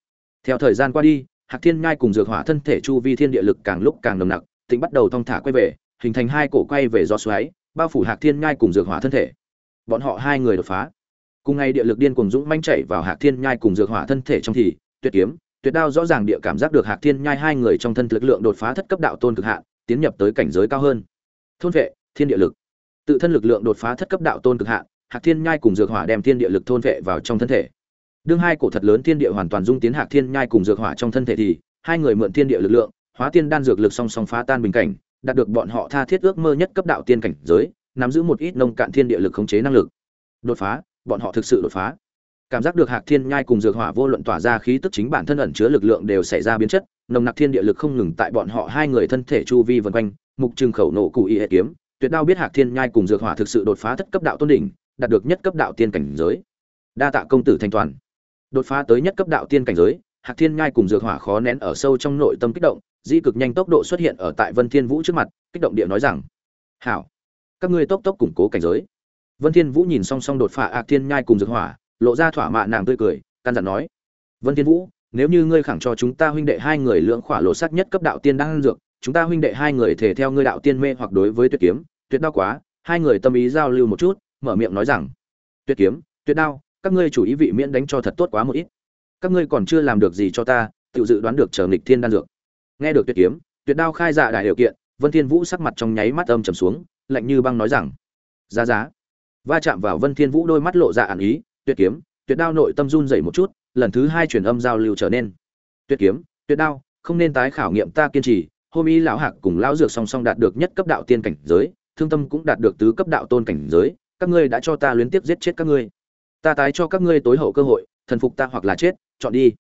Theo thời gian qua đi, hạc thiên nhai cùng dược hỏa thân thể chu vi thiên địa lực càng lúc càng nồng nặc tĩnh bắt đầu thong thả quay về, hình thành hai cổ quay về do xoáy, bao phủ hạc thiên nhai cùng dược hỏa thân thể. Bọn họ hai người đột phá. Cùng ngày địa lực điên cuồng dũng manh chảy vào hạc thiên nhai cùng dược hỏa thân thể trong thì, tuyệt kiếm tuyệt đao rõ ràng địa cảm giác được hạc thiên nhai hai người trong thân lực lượng đột phá thất cấp đạo tôn cực hạn, tiến nhập tới cảnh giới cao hơn. Thôn vệ, thiên địa lực. Tự thân lực lượng đột phá thất cấp đạo tôn cực hạn, hạc thiên nhai cùng dược hỏa đem thiên địa lực thôn vệ vào trong thân thể. Đương hai cổ thật lớn thiên địa hoàn toàn dung tiến hạc thiên nhai cùng dược hỏa trong thân thể thì, hai người mượn thiên địa lực lượng, hóa tiên đan dược lực song song phá tan bình cảnh, đạt được bọn họ tha thiết ước mơ nhất cấp đạo tiên cảnh giới, nắm giữ một ít nông cạn thiên địa lực khống chế năng lực. Đột phá, bọn họ thực sự đột phá cảm giác được hạc thiên nhai cùng dược hỏa vô luận tỏa ra khí tức chính bản thân ẩn chứa lực lượng đều xảy ra biến chất, nồng nặc thiên địa lực không ngừng tại bọn họ hai người thân thể chu vi vần quanh, mục trừng khẩu nổ cụ y hệ kiếm, tuyệt đao biết hạc thiên nhai cùng dược hỏa thực sự đột phá thất cấp đạo tôn đỉnh, đạt được nhất cấp đạo tiên cảnh giới. Đa tạ công tử thanh toàn. Đột phá tới nhất cấp đạo tiên cảnh giới, hạc thiên nhai cùng dược hỏa khó nén ở sâu trong nội tâm kích động, di cực nhanh tốc độ xuất hiện ở tại vân thiên vũ trước mặt, kích động địa nói rằng, hảo, các ngươi tốc tốc củng cố cảnh giới. Vân thiên vũ nhìn song song đột phá Hạc thiên nhai cùng dược hỏa lộ ra thỏa mãn nàng tươi cười, căn dặn nói, vân thiên vũ, nếu như ngươi khẳng cho chúng ta huynh đệ hai người lượng khỏa lộ sắc nhất cấp đạo tiên đang dược, chúng ta huynh đệ hai người thể theo ngươi đạo tiên mê hoặc đối với tuyệt kiếm, tuyệt đao quá, hai người tâm ý giao lưu một chút, mở miệng nói rằng, tuyệt kiếm, tuyệt đao, các ngươi chủ ý vị miễn đánh cho thật tốt quá một ít. Các ngươi còn chưa làm được gì cho ta, tự dự đoán được chờ nghịch thiên đan dược. Nghe được tuyệt kiếm, tuyệt đao khai dạ đại điều kiện, vân thiên vũ sắc mặt trong nháy mắt âm trầm xuống, lạnh như băng nói rằng, giá giá. Va chạm vào vân thiên vũ đôi mắt lộ ra ẩn ý tuyệt kiếm, tuyệt đao nội tâm run rẩy một chút, lần thứ hai truyền âm giao lưu trở nên. Tuyệt kiếm, tuyệt đao, không nên tái khảo nghiệm ta kiên trì, hôm y lão hạc cùng lão dược song song đạt được nhất cấp đạo tiên cảnh giới, thương tâm cũng đạt được tứ cấp đạo tôn cảnh giới, các ngươi đã cho ta luyến tiếp giết chết các ngươi. Ta tái cho các ngươi tối hậu cơ hội, thần phục ta hoặc là chết, chọn đi.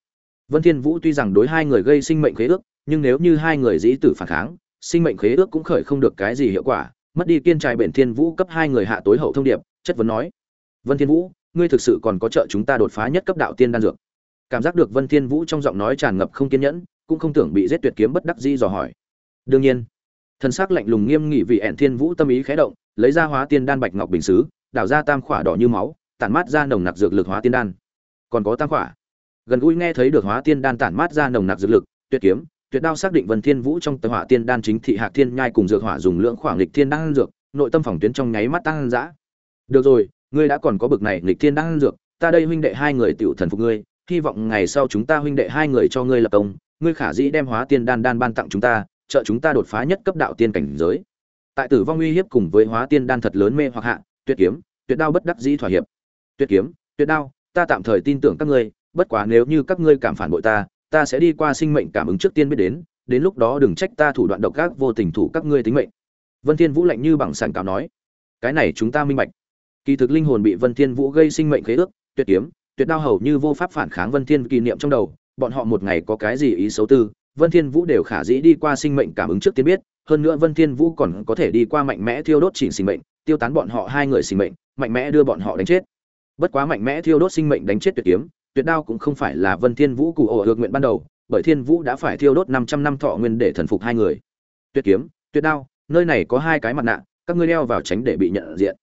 Vân thiên vũ tuy rằng đối hai người gây sinh mệnh khế ước, nhưng nếu như hai người dĩ tử phản kháng, sinh mệnh khế ước cũng khởi không được cái gì hiệu quả, mất đi kiên trại bền thiên vũ cấp hai người hạ tối hậu thông điệp, chất vấn nói. Vân thiên vũ ngươi thực sự còn có trợ chúng ta đột phá nhất cấp đạo tiên đan dược. Cảm giác được vân thiên vũ trong giọng nói tràn ngập không kiên nhẫn, cũng không tưởng bị giết tuyệt kiếm bất đắc dĩ dò hỏi. Đương nhiên thân xác lạnh lùng nghiêm nghị vì ẹn thiên vũ tâm ý khẽ động, lấy ra hóa tiên đan bạch ngọc bình sứ đảo ra tam khỏa đỏ như máu, tản mát ra nồng nặc dược lực hóa tiên đan. Còn có tam khỏa. Gần gũi nghe thấy được hóa tiên đan tản mát ra nồng nặc dược lực, tuyệt kiếm, tuyệt đao xác định vân thiên vũ trong tờ hỏa tiên đan chính thị hạc thiên nhai cùng dược hỏa dùng lượng khoảng lịch thiên đan dược, nội tâm phòng tuyến trong nháy mắt tăng dã. Được rồi ngươi đã còn có bực này nghịch thiên đang dược, ta đây huynh đệ hai người tiểu thần phục ngươi, hy vọng ngày sau chúng ta huynh đệ hai người cho ngươi lập công, ngươi khả dĩ đem hóa tiên đan đan ban tặng chúng ta, trợ chúng ta đột phá nhất cấp đạo tiên cảnh giới. Tại tử vong uy hiếp cùng với hóa tiên đan thật lớn mê hoặc hạ, tuyệt kiếm, tuyệt đao bất đắc dĩ thỏa hiệp. Tuyệt kiếm, tuyệt đao, ta tạm thời tin tưởng các ngươi, bất quá nếu như các ngươi cảm phản bội ta ta sẽ đi qua sinh mệnh cảm ứng trước tiên biết đến đến lúc đó đừng trách ta thủ đoạn độc ác vô tình thủ các ngươi tính mệnh. Vân thiên vũ lạnh như bằng sàn cáo nói, cái này chúng ta minh bạch kỳ thực linh hồn bị vân thiên vũ gây sinh mệnh khế ước, tuyệt kiếm, tuyệt đao hầu như vô pháp phản kháng vân thiên kỷ niệm trong đầu, bọn họ một ngày có cái gì ý xấu tư, vân thiên vũ đều khả dĩ đi qua sinh mệnh cảm ứng trước tiên biết, hơn nữa vân thiên vũ còn có thể đi qua mạnh mẽ thiêu đốt chỉnh sinh mệnh, tiêu tán bọn họ hai người sinh mệnh, mạnh mẽ đưa bọn họ đánh chết. Bất quá mạnh mẽ thiêu đốt sinh mệnh đánh chết tuyệt kiếm, tuyệt đao cũng không phải là vân thiên vũ cụ ổ được nguyện ban đầu, bởi thiên vũ đã phải thiêu đốt 500 năm thọ nguyên để thần phục hai người. Tuyệt kiếm, tuyệt đao, nơi này có hai cái mặt nạ, các ngươi đeo vào tránh để bị nhận diện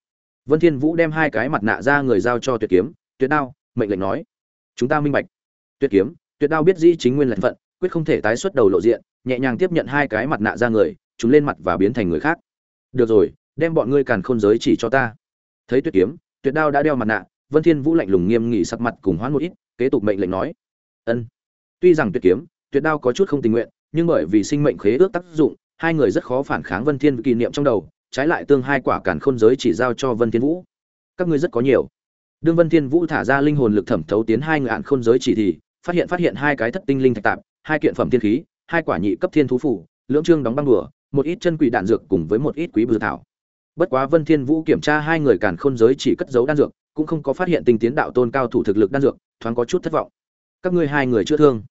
vân thiên vũ đem hai cái mặt nạ ra người giao cho tuyệt kiếm, tuyệt đao, mệnh lệnh nói. Chúng ta minh bạch. Tuyệt kiếm, tuyệt đao biết dĩ chính nguyên lệnh phận, quyết không thể tái xuất đầu lộ diện, nhẹ nhàng tiếp nhận hai cái mặt nạ ra người, chúng lên mặt và biến thành người khác. Được rồi, đem bọn ngươi càn khôn giới chỉ cho ta. Thấy tuyệt kiếm, tuyệt đao đã đeo mặt nạ, vân thiên vũ lạnh lùng nghiêm nghị sắc mặt cùng hoán một ít, kế tục mệnh lệnh nói. Ân. Tuy rằng tuyệt kiếm, tuyệt đao có chút không tình nguyện, nhưng bởi vì sinh mệnh khế ước tác dụng, hai người rất khó phản kháng vân thiên kỷ niệm trong đầu trái lại tương hai quả càn khôn giới chỉ giao cho vân thiên vũ. Các ngươi rất có nhiều. Đương vân thiên vũ thả ra linh hồn lực thẩm thấu tiến hai người án khôn giới chỉ thì, phát hiện phát hiện hai cái thất tinh linh thạch tạp, hai kiện phẩm thiên khí, hai quả nhị cấp thiên thú phủ, lưỡng trương đóng băng đùa, một ít chân quỷ đạn dược cùng với một ít quý bư thảo. Bất quá vân thiên vũ kiểm tra hai người càn khôn giới chỉ cất giấu đan dược, cũng không có phát hiện tinh tiến đạo tôn cao thủ thực lực đan dược, thoáng có chút thất vọng. Các ngươi hai người chưa thương.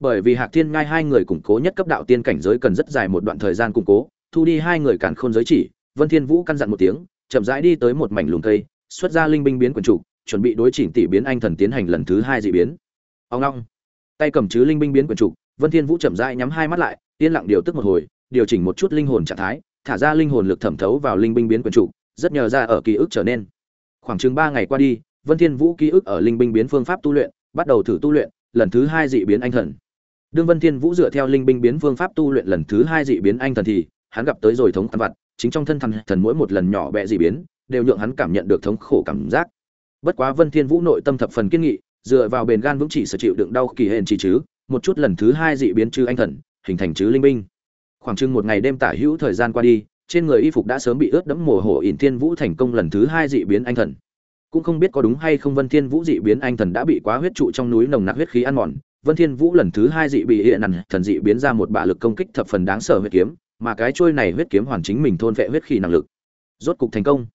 Bởi vì hạc thiên ngai hai người củng cố nhất cấp đạo tiên cảnh giới cần rất dài một đoạn thời gian củng cố, thu đi hai người càn khôn giới chỉ vân thiên vũ căn dặn một tiếng, chậm rãi đi tới một mảnh lùm cây, xuất ra linh binh biến quần trụ chuẩn bị đối chỉnh tỷ biến anh thần tiến hành lần thứ hai dị biến. Ông long. Tay cầm chứ linh binh biến quần trụ vân thiên vũ chậm rãi nhắm hai mắt lại, yên lặng điều tức một hồi, điều chỉnh một chút linh hồn trạng thái, thả ra linh hồn lực thẩm thấu vào linh binh biến quần trụ rất nhờ ra ở ký ức trở nên. Khoảng chừng ba ngày qua đi, vân thiên vũ ký ức ở linh binh biến phương pháp tu luyện, bắt đầu thử tu luyện, lần thứ hai dị biến anh thần. Đương vân thiên vũ dựa theo linh binh biến phương pháp tu luyện lần thứ hai dị biến anh thần thì hắn gặp tới rồi thống thần vật chính trong thân thần thần mỗi một lần nhỏ bé dị biến, đều nhượng hắn cảm nhận được thống khổ cảm giác. Bất quá vân thiên vũ nội tâm thập phần kiên nghị, dựa vào bền gan vững chỉ sở chịu đựng đau kỳ hên chỉ chứ, một chút lần thứ hai dị biến chư anh thần, hình thành chứ linh binh. Khoảng chừng một ngày đêm tả hữu thời gian qua đi, trên người y phục đã sớm bị ướt đẫm mồ hổ ỉn thiên vũ thành công lần thứ hai dị biến anh thần. Cũng không biết có đúng hay không vân thiên vũ dị biến anh thần đã bị quá huyết trụ trong núi nồng nặc huyết khí ăn mòn, vân thiên vũ lần thứ hai dị bị hiện nằn, thần dị biến ra một bạo lực công kích thập phần đáng sợ huyết kiếm mà cái trôi này huyết kiếm hoàn chính mình thôn vệ huyết khí năng lực. Rốt cục thành công.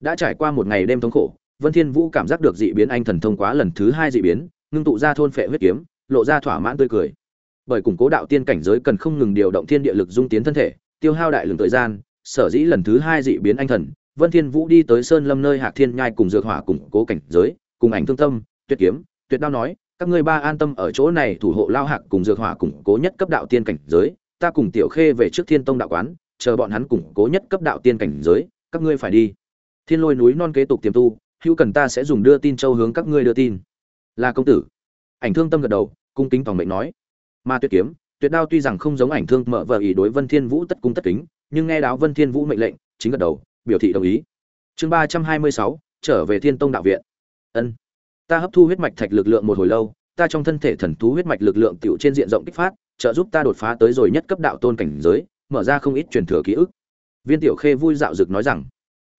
Đã trải qua một ngày đêm thống khổ, vân thiên vũ cảm giác được dị biến anh thần thông quá lần thứ hai dị biến, ngưng tụ ra thôn phệ huyết kiếm, lộ ra thỏa mãn tươi cười. Bởi củng cố đạo tiên cảnh giới cần không ngừng điều động thiên địa lực dung tiến thân thể, tiêu hao đại lượng thời gian, sở dĩ lần thứ hai dị biến anh thần, vân thiên vũ đi tới sơn lâm nơi hạc thiên nhai cùng dược hỏa củng cố cảnh giới, cùng ảnh thương tâm, tuyệt kiếm, tuyệt đao nói, các ngươi ba an tâm ở chỗ này thủ hộ lao hạc cùng dược hỏa củng cố nhất cấp đạo tiên cảnh giới ta cùng tiểu khê về trước thiên tông đạo quán, chờ bọn hắn củng cố nhất cấp đạo tiên cảnh giới, các ngươi phải đi. Thiên lôi núi non kế tục tiềm tu, hữu cần ta sẽ dùng đưa tin châu hướng các ngươi đưa tin. Là công tử. Ảnh thương tâm gật đầu, cung kính phòng mệnh nói. Ma tuyệt kiếm, tuyệt đao tuy rằng không giống ảnh thương mở vợ ý đối vân thiên vũ tất cung tất kính, nhưng nghe đáo vân thiên vũ mệnh lệnh, chính gật đầu, biểu thị đồng ý. Chương ba trăm hai mươi sáu, trở về thiên tông đạo viện. Ân. Ta hấp thu huyết mạch thạch lực lượng một hồi lâu, ta trong thân thể thần thú huyết mạch lực lượng tiểu trên diện rộng kích phát trợ giúp ta đột phá tới rồi nhất cấp đạo tôn cảnh giới, mở ra không ít truyền thừa ký ức. Viên tiểu khê vui dạo dực nói rằng,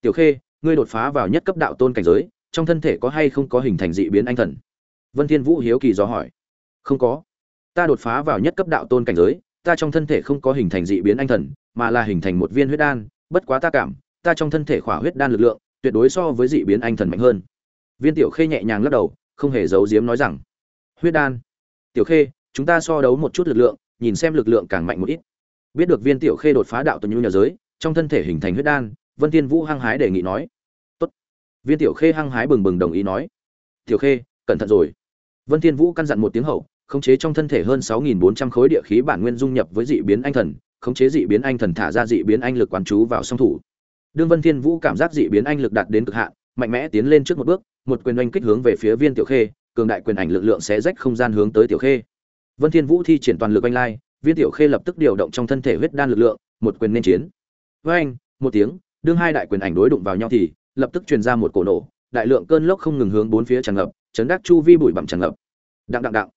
tiểu khê, ngươi đột phá vào nhất cấp đạo tôn cảnh giới, trong thân thể có hay không có hình thành dị biến anh thần? Vân thiên vũ hiếu kỳ do hỏi. Không có. Ta đột phá vào nhất cấp đạo tôn cảnh giới, ta trong thân thể không có hình thành dị biến anh thần, mà là hình thành một viên huyết đan, bất quá ta cảm, ta trong thân thể khỏa huyết đan lực lượng, tuyệt đối so với dị biến anh thần mạnh hơn. Viên tiểu khê nhẹ nhàng lắc đầu, không hề giấu giếm nói rằng, huyết đan? Tiểu khê chúng ta so đấu một chút lực lượng, nhìn xem lực lượng càng mạnh một ít. Biết được viên tiểu khê đột phá đạo tuần nhu nhà giới, trong thân thể hình thành huyết đan, vân thiên vũ hăng hái đề nghị nói. Tốt. Viên tiểu khê hăng hái bừng bừng đồng ý nói. Tiểu khê, cẩn thận rồi. Vân thiên vũ căn dặn một tiếng hậu, khống chế trong thân thể hơn 6.400 khối địa khí bản nguyên dung nhập với dị biến anh thần, khống chế dị biến anh thần thả ra dị biến anh lực quán chú vào song thủ. Đương vân thiên vũ cảm giác dị biến anh lực đạt đến cực hạn, mạnh mẽ tiến lên trước một bước, một quyền oanh kích hướng về phía viên tiểu khê, cường đại quyền ảnh lực lượng sẽ rách không gian hướng tới tiểu khê vân thiên vũ thi triển toàn lực anh lai, viên tiểu khê lập tức điều động trong thân thể huyết đan lực lượng, một quyền nên chiến. Với anh một tiếng, đương hai đại quyền ảnh đối đụng vào nhau thì, lập tức truyền ra một cổ nổ, đại lượng cơn lốc không ngừng hướng bốn phía tràn ngập, chấn đắc chu vi bụi bặm tràn ngập. Đặng đặng đặng.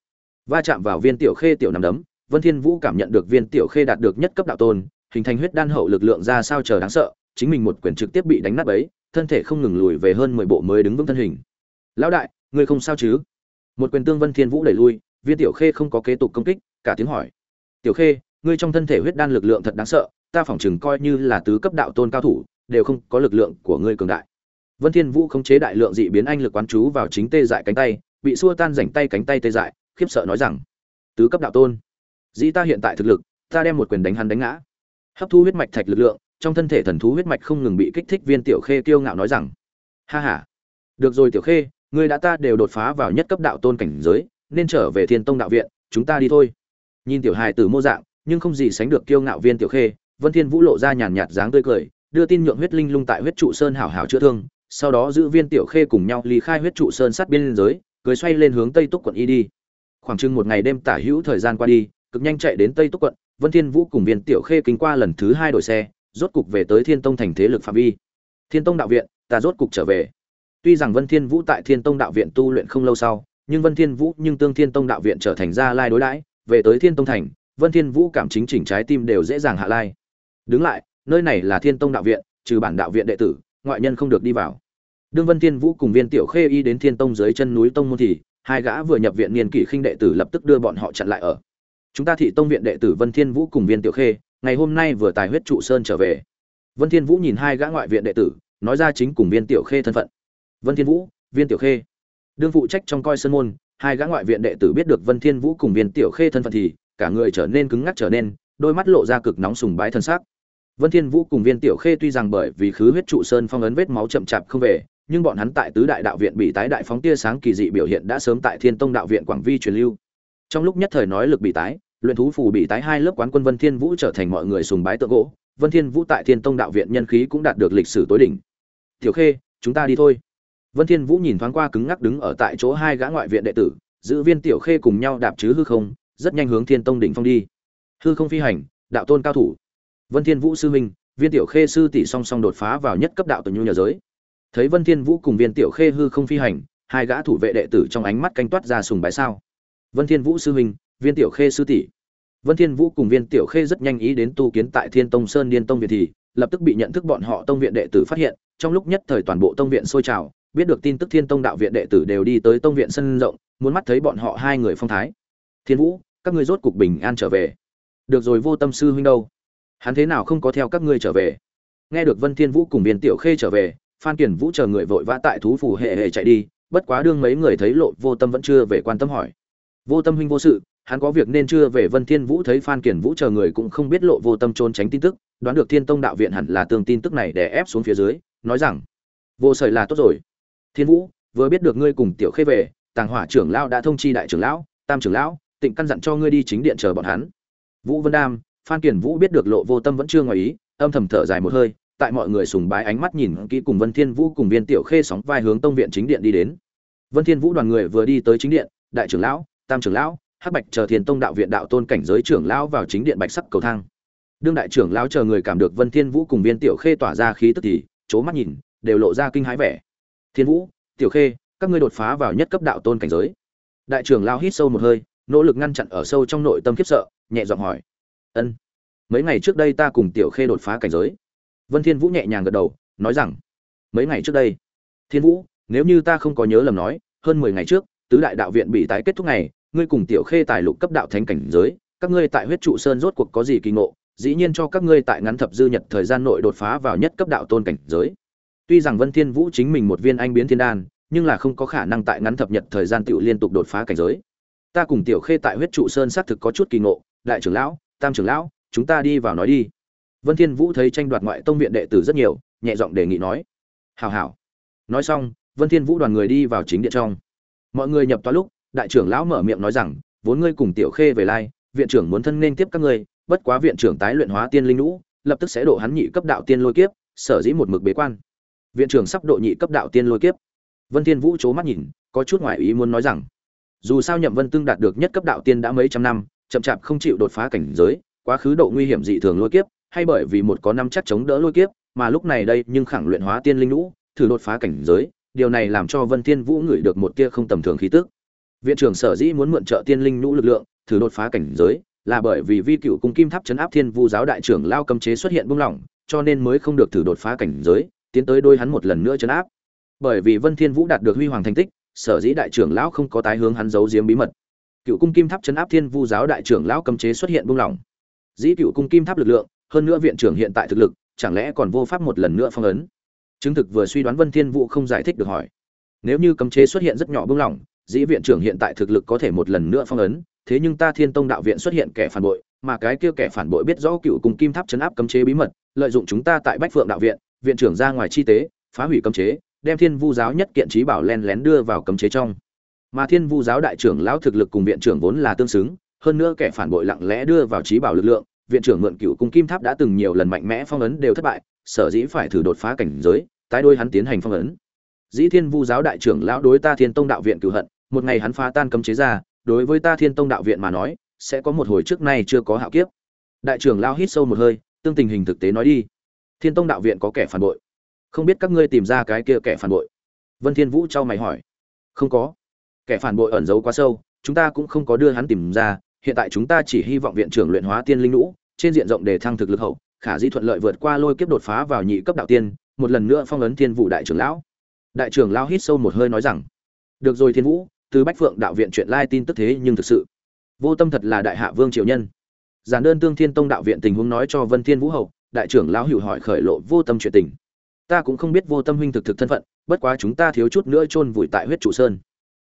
Va chạm vào viên tiểu khê tiểu nằm đấm, vân thiên vũ cảm nhận được viên tiểu khê đạt được nhất cấp đạo tôn, hình thành huyết đan hậu lực lượng ra sao chờ đáng sợ, chính mình một quyền trực tiếp bị đánh nát ấy thân thể không ngừng lùi về hơn mười bộ mới đứng vững thân hình. Lão đại, ngươi không sao chứ? Một quyền tương vân thiên vũ đẩy lui viên tiểu khê không có kế tục công kích, cả tiếng hỏi. Tiểu khê, ngươi trong thân thể huyết đan lực lượng thật đáng sợ, ta phỏng chừng coi như là tứ cấp đạo tôn cao thủ, đều không có lực lượng của ngươi cường đại. Vân thiên vũ khống chế đại lượng dị biến anh lực quán chú vào chính tê dại cánh tay, bị xua tan rảnh tay cánh tay tê dại, khiếp sợ nói rằng, tứ cấp đạo tôn, dĩ ta hiện tại thực lực, ta đem một quyền đánh hắn đánh ngã. Hấp thu huyết mạch thạch lực lượng, trong thân thể thần thú huyết mạch không ngừng bị kích thích, viên tiểu khê kiêu ngạo nói rằng, ha ha, được rồi tiểu khê, ngươi đã ta đều đột phá vào nhất cấp đạo tôn cảnh giới nên trở về thiên tông đạo viện, chúng ta đi thôi. Nhìn tiểu hài tử mô dạng, nhưng không gì sánh được kiêu ngạo viên tiểu khê, vân thiên vũ lộ ra nhàn nhạt dáng tươi cười, đưa tin nhượng huyết linh lung tại huyết trụ sơn hảo hảo chữa thương, sau đó giữ viên tiểu khê cùng nhau ly khai huyết trụ sơn sát biên giới cưới xoay lên hướng tây túc quận y đi. Khoảng chừng một ngày đêm tả hữu thời gian qua đi, cực nhanh chạy đến tây túc quận, vân thiên vũ cùng viên tiểu khê kinh qua lần thứ hai đổi xe, rốt cục về tới thiên tông thành thế lực phạm vi. Thiên tông đạo viện, ta rốt cục trở về. Tuy rằng vân thiên vũ tại thiên tông đạo viện tu luyện không lâu sau nhưng vân thiên vũ nhưng tương thiên tông đạo viện trở thành gia lai đối đãi, về tới thiên tông thành, vân thiên vũ cảm chính chỉnh trái tim đều dễ dàng hạ lai. Đứng lại, nơi này là thiên tông đạo viện, trừ bản đạo viện đệ tử, ngoại nhân không được đi vào. Đương vân thiên vũ cùng viên tiểu khê y đến thiên tông dưới chân núi tông môn thì, hai gã vừa nhập viện niên kỷ khinh đệ tử lập tức đưa bọn họ chặn lại ở. Chúng ta thị tông viện đệ tử vân thiên vũ cùng viên tiểu khê, ngày hôm nay vừa tài huyết trụ sơn trở về. Vân thiên vũ nhìn hai gã ngoại viện đệ tử, nói ra chính cùng viên tiểu khê thân phận. Vân thiên vũ, viên tiểu khê đương phụ trách trong coi sơn môn, hai gã ngoại viện đệ tử biết được vân thiên vũ cùng viên tiểu khê thân phận thì cả người trở nên cứng ngắc trở nên, đôi mắt lộ ra cực nóng sùng bái thân xác vân thiên vũ cùng viên tiểu khê tuy rằng bởi vì khứ huyết trụ sơn phong ấn vết máu chậm chạp không về, nhưng bọn hắn tại tứ đại đạo viện bị tái đại phóng tia sáng kỳ dị biểu hiện đã sớm tại thiên tông đạo viện quảng vi truyền lưu. Trong lúc nhất thời nói lực bị tái, luyện thú phù bị tái hai lớp quán quân vân thiên vũ trở thành mọi người sùng bái tượng gỗ, vân thiên vũ tại thiên tông đạo viện nhân khí cũng đạt được lịch sử tối đỉnh. Tiểu khê, chúng ta đi thôi vân thiên vũ nhìn thoáng qua cứng ngắc đứng ở tại chỗ hai gã ngoại viện đệ tử, giữ viên tiểu khê cùng nhau đạp chứ hư không, rất nhanh hướng thiên tông đỉnh phong đi. Hư không phi hành, đạo tôn cao thủ. Vân thiên vũ sư huynh, viên tiểu khê sư tỷ song song đột phá vào nhất cấp đạo tuần nhu nhà giới. Thấy vân thiên vũ cùng viên tiểu khê hư không phi hành, hai gã thủ vệ đệ tử trong ánh mắt canh toát ra sùng bái sao. Vân thiên vũ sư huynh, viên tiểu khê sư tỷ. Vân thiên vũ cùng viên tiểu khê rất nhanh ý đến tu kiến tại thiên tông sơn điên tông viện thì, lập tức bị nhận thức bọn họ tông viện đệ tử phát hiện, trong lúc nhất thời toàn bộ tông viện sôi trào biết được tin tức thiên tông đạo viện đệ tử đều đi tới tông viện sân rộng, muốn mắt thấy bọn họ hai người phong thái. Thiên vũ, các ngươi rốt cục bình an trở về. Được rồi, vô tâm sư huynh đâu? Hắn thế nào không có theo các ngươi trở về? Nghe được vân thiên vũ cùng viên tiểu khê trở về, phan kiển vũ chờ người vội vã tại thú phủ hệ hệ chạy đi, bất quá đương mấy người thấy lộ vô tâm vẫn chưa về quan tâm hỏi. Vô tâm huynh vô sự, hắn có việc nên chưa về. Vân thiên vũ thấy phan kiền vũ chờ người cũng không biết lộ vô tâm trốn tránh tin tức, đoán được thiên tông đạo viện hẳn là tương tin tức này để ép xuống phía dưới, nói rằng, vô sởi là tốt rồi thiên vũ vừa biết được ngươi cùng tiểu khê về tàng hỏa trưởng lão đã thông chi đại trưởng lão tam trưởng lão tịnh căn dặn cho ngươi đi chính điện chờ bọn hắn vũ vân đam phan kiền vũ biết được lộ vô tâm vẫn chưa ngoài ý âm thầm thở dài một hơi tại mọi người sùng bái ánh mắt nhìn kỹ cùng Vân Thiên Vũ cùng Viên Tiểu Khê sóng vai hướng tông viện chính điện đi đến. Vân Thiên Vũ đoàn người vừa đi tới chính điện, đại trưởng lão, tam trưởng lão, hắc bạch chờ Thiên Tông đạo viện đạo tôn cảnh giới trưởng lão vào chính điện bạch sắc cầu thang. Đương đại trưởng lão chờ người cảm được Vân Thiên Vũ cùng Viên Tiểu Khê tỏa ra khí tức thì, chố mắt nhìn, đều lộ ra kinh hãi vẻ. Thiên Vũ, Tiểu Khê, các ngươi đột phá vào nhất cấp đạo tôn cảnh giới. Đại trưởng lao hít sâu một hơi, nỗ lực ngăn chặn ở sâu trong nội tâm khiếp sợ, nhẹ giọng hỏi: "Ân, mấy ngày trước đây ta cùng Tiểu Khê đột phá cảnh giới." Vân Thiên Vũ nhẹ nhàng gật đầu, nói rằng: "Mấy ngày trước đây, Thiên Vũ, nếu như ta không có nhớ lầm nói, hơn 10 ngày trước, tứ đại đạo viện bị tái kết thúc ngày, ngươi cùng Tiểu Khê tài lục cấp đạo thánh cảnh giới, các ngươi tại huyết trụ sơn rốt cuộc có gì kỳ ngộ, dĩ nhiên cho các ngươi tại ngắn thập dư nhật thời gian nội đột phá vào nhất cấp đạo tôn cảnh giới. Tuy rằng Vân Thiên Vũ chính mình một viên anh biến thiên đan, nhưng là không có khả năng tại ngắn thập nhật thời gian tiểu liên tục đột phá cảnh giới. Ta cùng Tiểu Khê tại huyết trụ sơn xác thực có chút kỳ ngộ, đại trưởng lão, tam trưởng lão, chúng ta đi vào nói đi. Vân Thiên Vũ thấy tranh đoạt ngoại tông viện đệ tử rất nhiều, nhẹ giọng đề nghị nói: "Hảo hảo." Nói xong, Vân Thiên Vũ đoàn người đi vào chính điện trong. Mọi người nhập toa lúc, đại trưởng lão mở miệng nói rằng: "Vốn ngươi cùng Tiểu Khê về lai, viện trưởng muốn thân nên tiếp các ngươi, bất quá viện trưởng tái luyện hóa tiên linh lũ, lập tức sẽ độ hắn nhị cấp đạo tiên lôi kiếp, sở dĩ một mực bế quan. Viện trưởng sắp độ nhị cấp đạo tiên lôi kiếp." Vân Thiên Vũ chố mắt nhìn, có chút ngoài ý muốn nói rằng: "Dù sao Nhậm Vân Tương đạt được nhất cấp đạo tiên đã mấy trăm năm, chậm chạp không chịu đột phá cảnh giới, quá khứ độ nguy hiểm dị thường lôi kiếp, hay bởi vì một có năm chắc chống đỡ lôi kiếp, mà lúc này đây nhưng khẳng luyện hóa tiên linh lũ, thử đột phá cảnh giới, điều này làm cho Vân Thiên Vũ ngửi được một tia không tầm thường khí tức. Viện trưởng sở dĩ muốn mượn trợ tiên linh nhũ lực lượng, thử đột phá cảnh giới, là bởi vì vi cựu cung kim tháp chấn áp thiên vu giáo đại trưởng lao cấm chế xuất hiện buông lỏng, cho nên mới không được thử đột phá cảnh giới, tiến tới đôi hắn một lần nữa chấn áp. Bởi vì Vân Thiên Vũ đạt được huy hoàng thành tích, sở dĩ đại trưởng lão không có tái hướng hắn giấu giếm bí mật. Cựu cung kim tháp chấn áp thiên vu giáo đại trưởng lão cấm chế xuất hiện buông lỏng. Dĩ cựu cung kim tháp lực lượng, hơn nữa viện trưởng hiện tại thực lực, chẳng lẽ còn vô pháp một lần nữa phong ấn? Chứng thực vừa suy đoán Vân Thiên Vũ không giải thích được hỏi. Nếu như cấm chế xuất hiện rất nhỏ buông lỏng, dĩ viện trưởng hiện tại thực lực có thể một lần nữa phong ấn, thế nhưng ta Thiên Tông đạo viện xuất hiện kẻ phản bội, mà cái kia kẻ phản bội biết rõ cựu cung kim tháp chấn áp cấm chế bí mật, lợi dụng chúng ta tại Bách Phượng đạo viện, viện trưởng ra ngoài chi tế, phá hủy cấm chế, đem Thiên Vu giáo nhất kiện trí bảo len lén đưa vào cấm chế trong. Mà Thiên Vu giáo đại trưởng lão thực lực cùng viện trưởng vốn là tương xứng, hơn nữa kẻ phản bội lặng lẽ đưa vào trí bảo lực lượng, viện trưởng mượn cựu cung kim tháp đã từng nhiều lần mạnh mẽ phong ấn đều thất bại, sở dĩ phải thử đột phá cảnh giới, tái đôi hắn tiến hành phong ấn. Dĩ Thiên Vu giáo đại trưởng lão đối ta Thiên Tông đạo viện cửu hận, một ngày hắn phá tan cấm chế ra, đối với ta Thiên Tông đạo viện mà nói, sẽ có một hồi trước nay chưa có hạo kiếp. Đại trưởng lão hít sâu một hơi, tương tình hình thực tế nói đi. Thiên Tông đạo viện có kẻ phản bội. Không biết các ngươi tìm ra cái kia kẻ phản bội. Vân Thiên Vũ trao mày hỏi. Không có. Kẻ phản bội ẩn giấu quá sâu, chúng ta cũng không có đưa hắn tìm ra, hiện tại chúng ta chỉ hy vọng viện trưởng luyện hóa tiên linh lũ, trên diện rộng để thăng thực lực hậu, khả dĩ thuận lợi vượt qua lôi kiếp đột phá vào nhị cấp đạo tiên, một lần nữa phong ấn Thiên Vũ đại trưởng lão. Đại trưởng lão hít sâu một hơi nói rằng: "Được rồi Thiên Vũ, từ Bách Phượng đạo viện chuyện lai tin tức thế nhưng thực sự, Vô Tâm thật là đại hạ vương triều nhân." Giản đơn Tương Thiên Tông đạo viện tình huống nói cho Vân Thiên Vũ hậu, đại trưởng lão hữu hỏi khởi lộ Vô Tâm chuyện tình. Ta cũng không biết Vô Tâm huynh thực thực thân phận, bất quá chúng ta thiếu chút nữa chôn vùi tại huyết trụ sơn.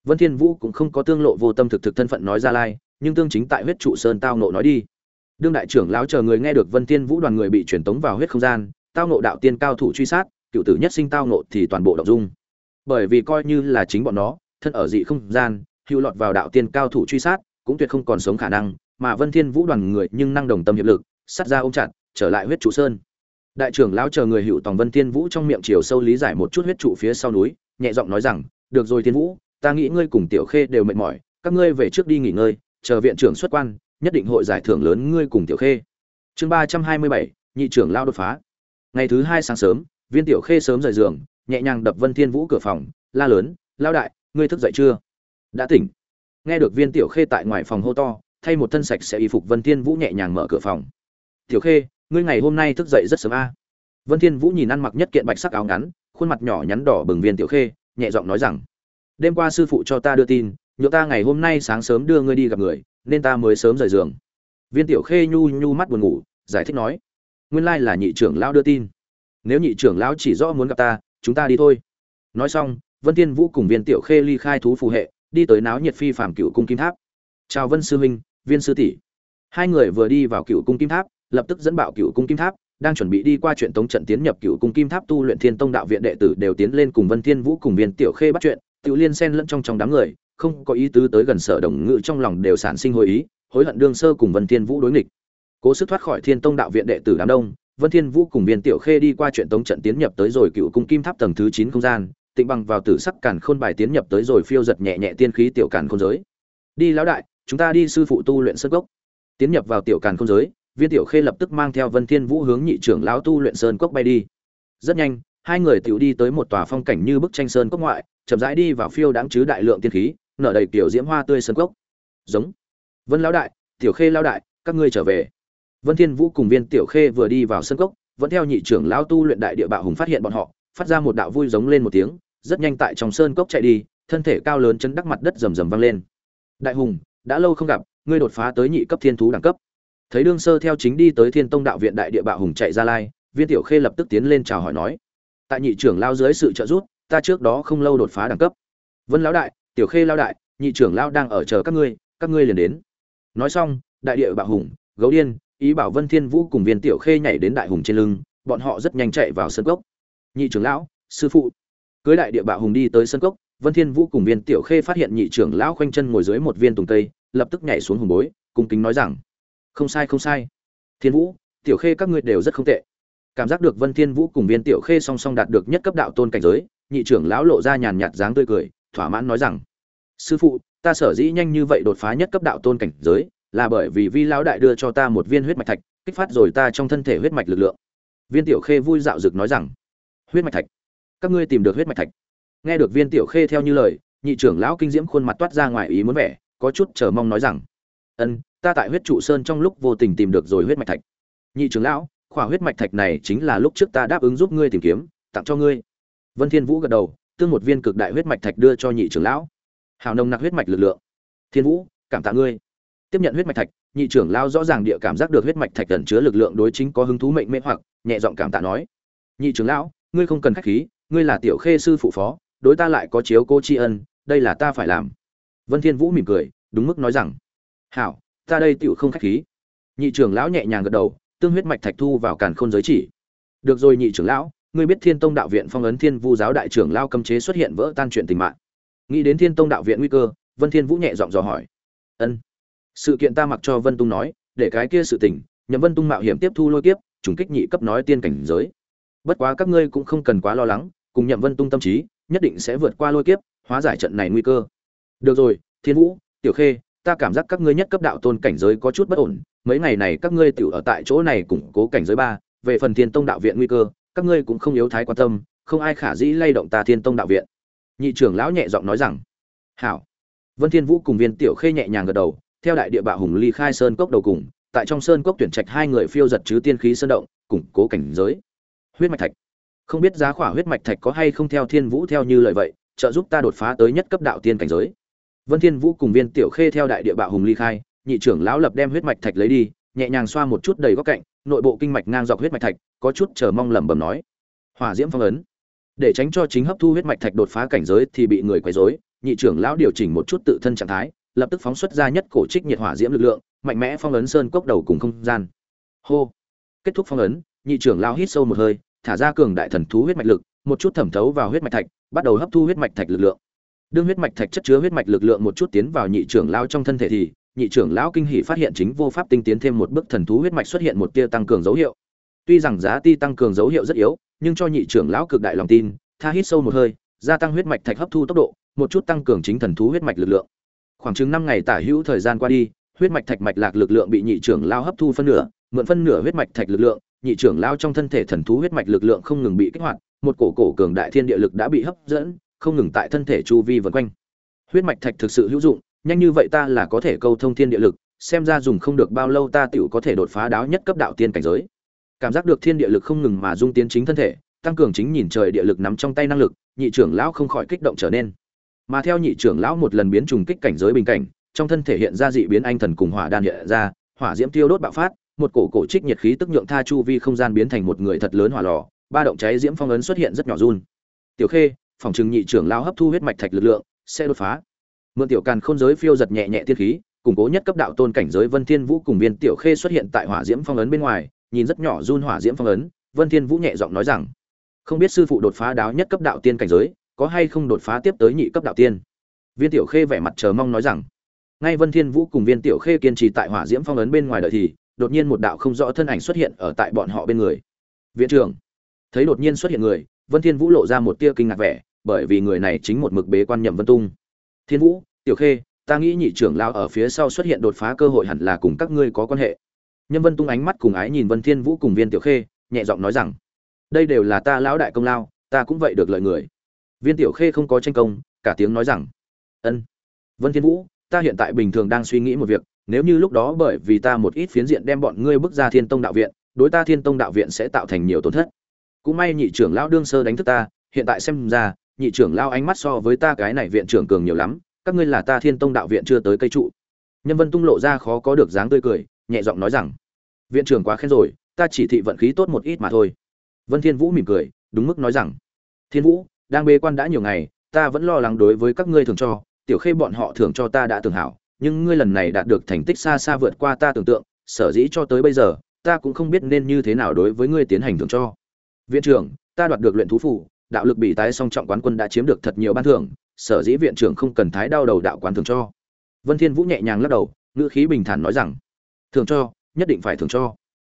Vân Thiên Vũ cũng không có tương lộ Vô Tâm thực thực thân phận nói ra lai, nhưng tương chính tại huyết trụ sơn tao nộ nói đi đương đại trưởng lão chờ người nghe được vân thiên vũ đoàn người bị truyền tống vào huyết không gian tao nộ đạo tiên cao thủ truy sát cựu tử nhất sinh tao nộ thì toàn bộ động dung bởi vì coi như là chính bọn nó thân ở dị không gian hữu lọt vào đạo tiên cao thủ truy sát cũng tuyệt không còn sống khả năng mà vân thiên vũ đoàn người nhưng năng đồng tâm hiệp lực sát ra ôm chặt trở lại huyết trụ sơn. Đại trưởng lão chờ người hữu tòng vân thiên vũ trong miệng chiều sâu lý giải một chút huyết trụ phía sau núi, nhẹ giọng nói rằng, được rồi thiên vũ, ta nghĩ ngươi cùng tiểu khê đều mệt mỏi, các ngươi về trước đi nghỉ ngơi, chờ viện trưởng xuất quan, nhất định hội giải thưởng lớn ngươi cùng tiểu khê. Chương ba trăm hai mươi bảy, nhị trưởng lao đột phá. Ngày thứ hai sáng sớm, viên tiểu khê sớm rời giường, nhẹ nhàng đập vân thiên vũ cửa phòng, la lớn lao đại, ngươi thức dậy chưa? Đã tỉnh. Nghe được viên tiểu khê tại ngoài phòng hô to, thay một thân sạch sẽ y phục vân thiên vũ nhẹ nhàng mở cửa phòng. Tiểu khê ngươi ngày hôm nay thức dậy rất sớm a. Vân thiên vũ nhìn ăn mặc nhất kiện bạch sắc áo ngắn, khuôn mặt nhỏ nhắn đỏ bừng viên tiểu khê, nhẹ giọng nói rằng, đêm qua sư phụ cho ta đưa tin nhựa ta ngày hôm nay sáng sớm đưa ngươi đi gặp người, nên ta mới sớm rời giường. Viên tiểu khê nhu nhu mắt buồn ngủ, giải thích nói, nguyên lai là nhị trưởng lão đưa tin. Nếu nhị trưởng lão chỉ rõ muốn gặp ta, chúng ta đi thôi. Nói xong, vân Thiên vũ cùng viên tiểu khê ly khai thú phù hệ, đi tới náo nhiệt phi phàm cựu cung kim tháp. Chào vân sư huynh, viên sư tỷ. Hai người vừa đi vào cựu cung kim tháp lập tức dẫn bạo cựu cung kim tháp đang chuẩn bị đi qua chuyện tống trận tiến nhập cựu cung kim tháp tu luyện thiên tông đạo viện đệ tử đều tiến lên cùng vân thiên vũ cùng viên tiểu khê bắt chuyện tiểu liên xen lẫn trong trong đám người không có ý tứ tới gần sở đồng ngự trong lòng đều sản sinh hồi ý hối hận đương sơ cùng vân thiên vũ đối nghịch cố sức thoát khỏi thiên tông đạo viện đệ tử đám đông Vân Thiên Vũ cùng Viên Tiểu Khê đi qua chuyện tống trận tiến nhập tới rồi cựu cung kim tháp tầng thứ 9 không gian, tịnh bằng vào tử sắc cản khôn bài tiến nhập tới rồi phiêu giật nhẹ nhẹ tiên khí tiểu cản khôn giới. Đi lão đại, chúng ta đi sư phụ tu luyện sơn gốc Tiến nhập vào tiểu càn khôn giới, Viên Tiểu Khê lập tức mang theo Vân Thiên Vũ hướng nhị trưởng lão tu luyện sơn cốc bay đi. Rất nhanh, hai người tiểu đi tới một tòa phong cảnh như bức tranh sơn cốc ngoại, chậm rãi đi vào phiêu đáng chứ đại lượng tiên khí, nở đầy tiểu diễm hoa tươi sơn cốc. Giống. Vân lão đại, Tiểu Khê lão đại, các ngươi trở về. Vân Thiên Vũ cùng Viên Tiểu Khê vừa đi vào sân cốc, vẫn theo nhị trưởng lão tu luyện đại địa bạo hùng phát hiện bọn họ, phát ra một đạo vui giống lên một tiếng, rất nhanh tại trong sơn cốc chạy đi, thân thể cao lớn chấn đắc mặt đất rầm rầm vang lên. Đại hùng, đã lâu không gặp, ngươi đột phá tới nhị cấp thiên thú đẳng cấp. Thấy đương sơ theo chính đi tới Thiên Tông đạo viện đại địa bạo hùng chạy ra lai, Viên Tiểu Khê lập tức tiến lên chào hỏi nói: "Tại nhị trưởng lão dưới sự trợ giúp, ta trước đó không lâu đột phá đẳng cấp. Vân lão đại, Tiểu Khê lão đại, nhị trưởng lão đang ở chờ các ngươi, các ngươi liền đến." Nói xong, đại địa bạo hùng, gấu điên, ý bảo Vân Thiên Vũ cùng Viên Tiểu Khê nhảy đến đại hùng trên lưng, bọn họ rất nhanh chạy vào sân cốc. Nhị trưởng lão, sư phụ. Cưới đại địa bạo hùng đi tới sân cốc, Vân Thiên Vũ cùng Viên Tiểu Khê phát hiện nhị trưởng lão khoanh chân ngồi dưới một viên tùng tây, lập tức nhảy xuống hùng bối, cung kính nói rằng: "Không sai không sai. Thiên Vũ, Tiểu Khê các ngươi đều rất không tệ." Cảm giác được Vân Thiên Vũ cùng Viên Tiểu Khê song song đạt được nhất cấp đạo tôn cảnh giới, nhị trưởng lão lộ ra nhàn nhạt dáng tươi cười, thỏa mãn nói rằng: "Sư phụ, ta sở dĩ nhanh như vậy đột phá nhất cấp đạo tôn cảnh giới, là bởi vì vi lão đại đưa cho ta một viên huyết mạch thạch kích phát rồi ta trong thân thể huyết mạch lực lượng viên tiểu khê vui dạo dực nói rằng huyết mạch thạch các ngươi tìm được huyết mạch thạch nghe được viên tiểu khê theo như lời nhị trưởng lão kinh diễm khuôn mặt toát ra ngoài ý muốn vẻ có chút chờ mong nói rằng ân, ta tại huyết trụ sơn trong lúc vô tình tìm được rồi huyết mạch thạch. Nhị trưởng lão, khỏa huyết mạch thạch này chính là lúc trước ta đáp ứng giúp ngươi tìm kiếm, tặng cho ngươi. Vân thiên vũ gật đầu, tương một viên cực đại huyết mạch thạch đưa cho nhị trưởng lão. Hào nồng nặc huyết mạch lực lượng. Thiên vũ, cảm tạ ngươi. Tiếp nhận huyết mạch thạch, nhị trưởng lão rõ ràng địa cảm giác được huyết mạch thạch ẩn chứa lực lượng đối chính có hứng thú mệnh mê hoặc, nhẹ giọng cảm tạ nói. Nhị trưởng lão, ngươi không cần khách khí, ngươi là tiểu khê sư phụ phó, đối ta lại có chiếu cô tri ân, đây là ta phải làm. Vân thiên vũ mỉm cười, đúng mức nói rằng hảo, ta đây tiểu không khách khí. Nhị trưởng lão nhẹ nhàng gật đầu, tương huyết mạch thạch thu vào càn khôn giới chỉ. Được rồi nhị trưởng lão, ngươi biết thiên tông đạo viện phong ấn thiên vu giáo đại trưởng lao cấm chế xuất hiện vỡ tan chuyện tình mạng. Nghĩ đến thiên tông đạo viện nguy cơ, vân thiên vũ nhẹ giọng dò hỏi. Ân. Sự kiện ta mặc cho vân tung nói, để cái kia sự tình, nhậm vân tung mạo hiểm tiếp thu lôi kiếp, trùng kích nhị cấp nói tiên cảnh giới. Bất quá các ngươi cũng không cần quá lo lắng, cùng nhậm vân tung tâm trí, nhất định sẽ vượt qua lôi kiếp, hóa giải trận này nguy cơ. Được rồi, thiên vũ, tiểu khê ta cảm giác các ngươi nhất cấp đạo tôn cảnh giới có chút bất ổn, mấy ngày này các ngươi tiểu ở tại chỗ này củng cố cảnh giới ba, về phần thiên tông đạo viện nguy cơ, các ngươi cũng không yếu thái quan tâm, không ai khả dĩ lay động ta thiên tông đạo viện. Nhị trưởng lão nhẹ giọng nói rằng. Hảo. Vân thiên vũ cùng viên tiểu khê nhẹ nhàng gật đầu, theo đại địa bạo hùng ly khai sơn cốc đầu cùng, tại trong sơn cốc tuyển trạch hai người phiêu giật chứ tiên khí sơn động, củng cố cảnh giới. Huyết mạch thạch. Không biết giá khỏa huyết mạch thạch có hay không theo thiên vũ theo như lời vậy, trợ giúp ta đột phá tới nhất cấp đạo tiên cảnh giới vân thiên vũ cùng viên tiểu khê theo đại địa bạo hùng ly khai nhị trưởng lão lập đem huyết mạch thạch lấy đi nhẹ nhàng xoa một chút đầy góc cạnh nội bộ kinh mạch ngang dọc huyết mạch thạch có chút chờ mong lẩm bẩm nói hỏa diễm phong ấn để tránh cho chính hấp thu huyết mạch thạch đột phá cảnh giới thì bị người quấy rối nhị trưởng lão điều chỉnh một chút tự thân trạng thái lập tức phóng xuất ra nhất cổ trích nhiệt hỏa diễm lực lượng, mạnh mẽ phong ấn sơn cốc đầu cùng không gian. Hô. Kết thúc phong ấn, nhị trưởng lão hít sâu một hơi, thả ra cường đại thần thú huyết mạch lực, một chút thẩm thấu vào huyết mạch thạch, bắt đầu hấp thu huyết mạch thạch lực lượng. Đương huyết mạch thạch chất chứa huyết mạch lực lượng một chút tiến vào nhị trưởng lao trong thân thể thì, nhị trưởng lão kinh hỉ phát hiện chính vô pháp tinh tiến thêm một bước thần thú huyết mạch xuất hiện một tia tăng cường dấu hiệu. Tuy rằng giá ti tăng cường dấu hiệu rất yếu, nhưng cho nhị trưởng lão cực đại lòng tin, tha hít sâu một hơi, gia tăng huyết mạch thạch hấp thu tốc độ, một chút tăng cường chính thần thú huyết mạch lực lượng khoảng chừng năm ngày tả hữu thời gian qua đi huyết mạch thạch mạch lạc lực lượng bị nhị trưởng lao hấp thu phân nửa mượn phân nửa huyết mạch thạch lực lượng nhị trưởng lao trong thân thể thần thú huyết mạch lực lượng không ngừng bị kích hoạt một cổ cổ cường đại thiên địa lực đã bị hấp dẫn không ngừng tại thân thể chu vi vần quanh. Huyết mạch thạch thực sự hữu dụng, nhanh như vậy ta là có thể câu thông thiên địa lực, xem ra dùng không được bao lâu ta tựu có thể đột phá đáo nhất cấp đạo tiên cảnh giới. Cảm giác được thiên địa lực không ngừng mà dung tiến chính thân thể, tăng cường chính nhìn trời địa lực nắm trong tay năng lực, nhị trưởng lão không khỏi kích động trở nên. Mà theo nhị trưởng lão một lần biến trùng kích cảnh giới bình cảnh, trong thân thể hiện ra dị biến anh thần cùng hỏa đan hiện ra, hỏa diễm tiêu đốt bạo phát, một cổ cổ trích nhiệt khí tức nhượng tha chu vi không gian biến thành một người thật lớn hỏa lò, ba động cháy diễm phong ấn xuất hiện rất nhỏ run. Tiểu khê phòng trừng nhị trưởng lão hấp thu huyết mạch thạch lực lượng, sẽ đột phá. Mượn tiểu càn khôn giới phiêu giật nhẹ nhẹ thiên khí, củng cố nhất cấp đạo tôn cảnh giới vân thiên vũ cùng viên tiểu khê xuất hiện tại hỏa diễm phong ấn bên ngoài, nhìn rất nhỏ run hỏa diễm phong ấn, vân thiên vũ nhẹ giọng nói rằng, không biết sư phụ đột phá đáo nhất cấp đạo tiên cảnh giới, có hay không đột phá tiếp tới nhị cấp đạo tiên? Viên tiểu khê vẻ mặt chờ mong nói rằng, ngay vân thiên vũ cùng viên tiểu khê kiên trì tại hỏa diễm phong ấn bên ngoài đợi thì, đột nhiên một đạo không rõ thân ảnh xuất hiện ở tại bọn họ bên người. Viện trưởng. Thấy đột nhiên xuất hiện người vân thiên vũ lộ ra một tia kinh ngạc vẻ, bởi vì người này chính một mực bế quan nhậm vân tung. Thiên vũ, tiểu khê, ta nghĩ nhị trưởng lão ở phía sau xuất hiện đột phá cơ hội hẳn là cùng các ngươi có quan hệ. Nhâm vân tung ánh mắt cùng ái nhìn vân thiên vũ cùng viên tiểu khê, nhẹ giọng nói rằng, đây đều là ta lão đại công lao, ta cũng vậy được lợi người. Viên tiểu khê không có tranh công, cả tiếng nói rằng, ân. Vân thiên vũ, ta hiện tại bình thường đang suy nghĩ một việc, nếu như lúc đó bởi vì ta một ít phiến diện đem bọn ngươi bước ra thiên tông đạo viện, đối ta thiên tông đạo viện sẽ tạo thành nhiều tổn thất cũng may nhị trưởng lão đương sơ đánh thức ta, hiện tại xem ra, nhị trưởng lão ánh mắt so với ta cái này viện trưởng cường nhiều lắm, các ngươi là ta thiên tông đạo viện chưa tới cây trụ. Nhân vân tung lộ ra khó có được dáng tươi cười, nhẹ giọng nói rằng, viện trưởng quá khen rồi, ta chỉ thị vận khí tốt một ít mà thôi. Vân thiên vũ mỉm cười, đúng mức nói rằng, thiên vũ, đang bế quan đã nhiều ngày, ta vẫn lo lắng đối với các ngươi thường cho, tiểu khê bọn họ thường cho ta đã tưởng hảo, nhưng ngươi lần này đạt được thành tích xa xa vượt qua ta tưởng tượng, sở dĩ cho tới bây giờ, ta cũng không biết nên như thế nào đối với ngươi tiến hành thưởng cho viện trưởng, ta đoạt được luyện thú phủ đạo lực bị tái song trọng quán quân đã chiếm được thật nhiều ban thưởng, sở dĩ viện trưởng không cần thái đau đầu đạo quán thưởng cho. Vân thiên vũ nhẹ nhàng lắc đầu, ngữ khí bình thản nói rằng, thưởng cho, nhất định phải thưởng cho.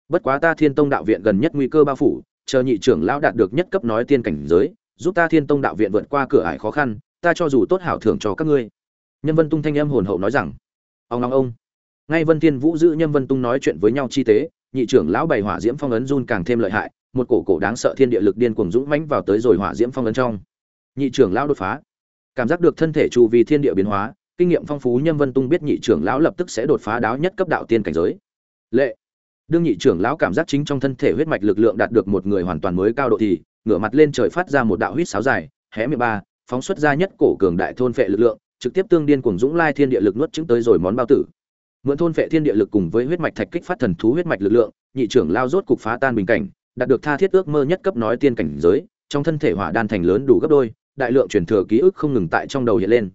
Bất quá ta thiên tông đạo viện gần nhất nguy cơ bao phủ, chờ nhị trưởng lão đạt được nhất cấp nói tiên cảnh giới, giúp ta thiên tông đạo viện vượt qua cửa ải khó khăn, ta cho dù tốt hảo thưởng cho các ngươi. Nhân vân tung thanh âm hồn hậu nói rằng, ông long ông. Ngay vân thiên vũ giữ nhân vân tung nói chuyện với nhau chi tế, nhị trưởng lão bày hỏa diễm phong ấn run càng thêm lợi hại một cổ cổ đáng sợ thiên địa lực điên cuồng dũng mãnh vào tới rồi hỏa diễm phong ấn trong. Nhị trưởng lão đột phá. Cảm giác được thân thể chu vi thiên địa biến hóa, kinh nghiệm phong phú nhân vân tung biết nhị trưởng lão lập tức sẽ đột phá đáo nhất cấp đạo tiên cảnh giới. Lệ. Đương nhị trưởng lão cảm giác chính trong thân thể huyết mạch lực lượng đạt được một người hoàn toàn mới cao độ thì, ngửa mặt lên trời phát ra một đạo huyết sáo dài, hé miệng ba, phóng xuất ra nhất cổ cường đại thôn phệ lực lượng, trực tiếp tương điên cuồng dũng lai thiên địa lực nuốt chứng tới rồi món bao tử. Mượn thôn phệ thiên địa lực cùng với huyết mạch thạch kích phát thần thú huyết mạch lực lượng, nhị trưởng lao rốt cục phá tan bình cảnh đạt được tha thiết ước mơ nhất cấp nói tiên cảnh giới, trong thân thể hỏa đan thành lớn đủ gấp đôi, đại lượng truyền thừa ký ức không ngừng tại trong đầu hiện lên.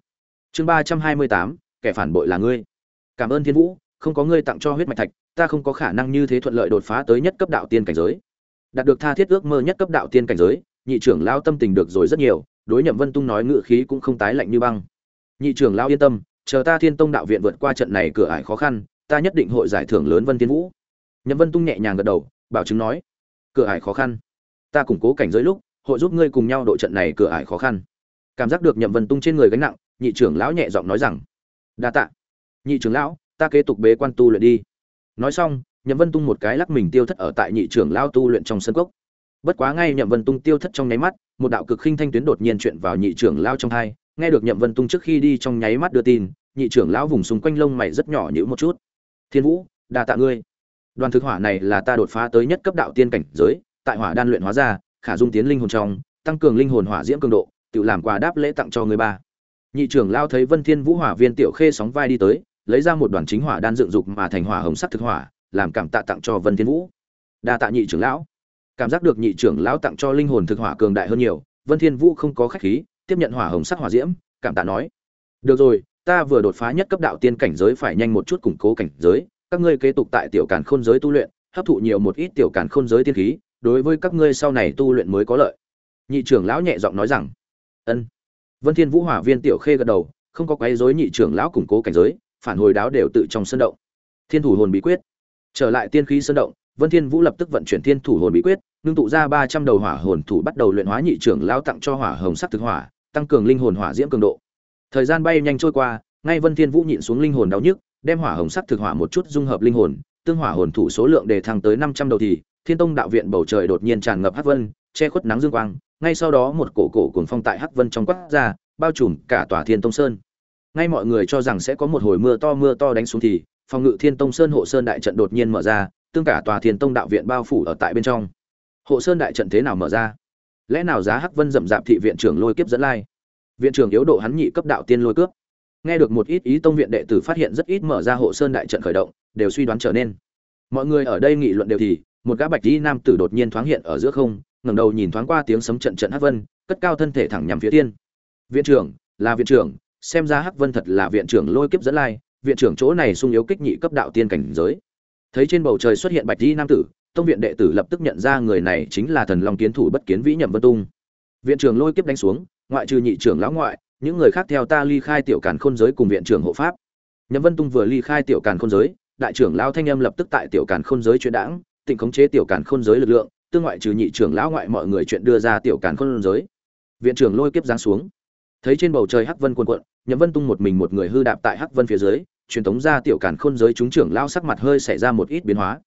Chương ba trăm hai mươi tám, kẻ phản bội là ngươi. Cảm ơn thiên vũ, không có ngươi tặng cho huyết mạch thạch, ta không có khả năng như thế thuận lợi đột phá tới nhất cấp đạo tiên cảnh giới. Đạt được tha thiết ước mơ nhất cấp đạo tiên cảnh giới, nhị trưởng lao tâm tình được rồi rất nhiều, đối nhậm vân tung nói ngựa khí cũng không tái lạnh như băng. Nhị trưởng lao yên tâm, chờ ta thiên tông đạo viện vượt qua trận này cửa ải khó khăn, ta nhất định hội giải thưởng lớn vân thiên vũ. Nhậm vân tung nhẹ nhàng gật đầu, bảo chứng nói cửa ải khó khăn. Ta củng cố cảnh giới lúc, hội giúp ngươi cùng nhau đội trận này cửa ải khó khăn. Cảm giác được nhậm vân tung trên người gánh nặng, nhị trưởng lão nhẹ giọng nói rằng, đa tạ. Nhị trưởng lão, ta kế tục bế quan tu luyện đi. Nói xong, nhậm vân tung một cái lắc mình tiêu thất ở tại nhị trưởng lão tu luyện trong sân cốc. Bất quá ngay nhậm vân tung tiêu thất trong nháy mắt, một đạo cực khinh thanh tuyến đột nhiên chuyện vào nhị trưởng lão trong hai. Nghe được nhậm vân tung trước khi đi trong nháy mắt đưa tin, nhị trưởng lão vùng xung quanh lông mày rất nhỏ nhữ một chút. Thiên vũ, đa tạ ngươi đoàn thực hỏa này là ta đột phá tới nhất cấp đạo tiên cảnh giới, tại hỏa đan luyện hóa ra, khả dung tiến linh hồn trong, tăng cường linh hồn hỏa diễm cường độ, tự làm quà đáp lễ tặng cho người ba. Nhị trưởng lao thấy vân thiên vũ hỏa viên tiểu khê sóng vai đi tới, lấy ra một đoàn chính hỏa đan dựng dục mà thành hỏa hồng sắc thực hỏa, làm cảm tạ tặng cho vân thiên vũ. Đa tạ nhị trưởng lão. Cảm giác được nhị trưởng lão tặng cho linh hồn thực hỏa cường đại hơn nhiều, vân thiên vũ không có khách khí, tiếp nhận hỏa hồng sắc hỏa diễm, cảm tạ nói. Được rồi, ta vừa đột phá nhất cấp đạo tiên cảnh giới phải nhanh một chút củng cố cảnh giới các ngươi kế tục tại tiểu càn khôn giới tu luyện, hấp thụ nhiều một ít tiểu càn khôn giới tiên khí, đối với các ngươi sau này tu luyện mới có lợi. Nhị trưởng lão nhẹ giọng nói rằng. Ân. Vân thiên vũ hỏa viên tiểu khê gật đầu, không có quấy rối nhị trưởng lão củng cố cảnh giới, phản hồi đáo đều tự trong sân động. Thiên thủ hồn bí quyết. Trở lại tiên khí sân động, vân thiên vũ lập tức vận chuyển thiên thủ hồn bí quyết nương tụ ra 300 đầu hỏa hồn thủ bắt đầu luyện hóa nhị trưởng lão tặng cho hỏa hồng sắc thực hỏa, tăng cường linh hồn hỏa diễm cường độ. Thời gian bay nhanh trôi qua, ngay vân thiên vũ nhịn xuống linh hồn đau nhức đem hỏa hồng sắc thực hỏa một chút dung hợp linh hồn, tương hỏa hồn thủ số lượng đề thăng tới 500 đầu thì, thiên tông đạo viện bầu trời đột nhiên tràn ngập hắc vân, che khuất nắng dương quang, ngay sau đó một cổ cổ cuồng phong tại hắc vân trong quát ra, bao trùm cả tòa thiên tông sơn. Ngay mọi người cho rằng sẽ có một hồi mưa to mưa to đánh xuống thì, phòng ngự thiên tông sơn hộ sơn đại trận đột nhiên mở ra, tương cả tòa thiên tông đạo viện bao phủ ở tại bên trong. Hộ sơn đại trận thế nào mở ra? Lẽ nào giá hắc vân rậm rạp thị viện trưởng lôi kiếp dẫn lai? Viện trưởng yếu độ hắn nhị cấp đạo tiên lôi cướp nghe được một ít ý tông viện đệ tử phát hiện rất ít mở ra hộ sơn đại trận khởi động, đều suy đoán trở nên. Mọi người ở đây nghị luận đều thì, một gã bạch y nam tử đột nhiên thoáng hiện ở giữa không, ngẩng đầu nhìn thoáng qua tiếng sấm trận trận hắc vân, cất cao thân thể thẳng nhằm phía tiên. Viện trưởng, là viện trưởng, xem ra hắc vân thật là viện trưởng lôi kiếp dẫn lai, viện trưởng chỗ này sung yếu kích nhị cấp đạo tiên cảnh giới. Thấy trên bầu trời xuất hiện bạch y nam tử, tông viện đệ tử lập tức nhận ra người này chính là thần long kiến thủ bất kiến vĩ nhậm vân tung. Viện trưởng lôi kiếp đánh xuống, ngoại trừ nhị trưởng lão ngoại những người khác theo ta ly khai tiểu càn khôn giới cùng viện trưởng hộ pháp. Nhậm vân tung vừa ly khai tiểu càn khôn giới, đại trưởng lão thanh âm lập tức tại tiểu càn khôn giới chuyện đãng, tịnh khống chế tiểu càn khôn giới lực lượng, tương ngoại trừ nhị trưởng lão ngoại mọi người chuyện đưa ra tiểu càn khôn giới. Viện trưởng lôi kiếp giáng xuống. Thấy trên bầu trời hắc vân cuồn cuộn, nhậm vân tung một mình một người hư đạp tại hắc vân phía dưới, truyền tống ra tiểu càn khôn giới chúng trưởng lão sắc mặt hơi xảy ra một ít biến hóa.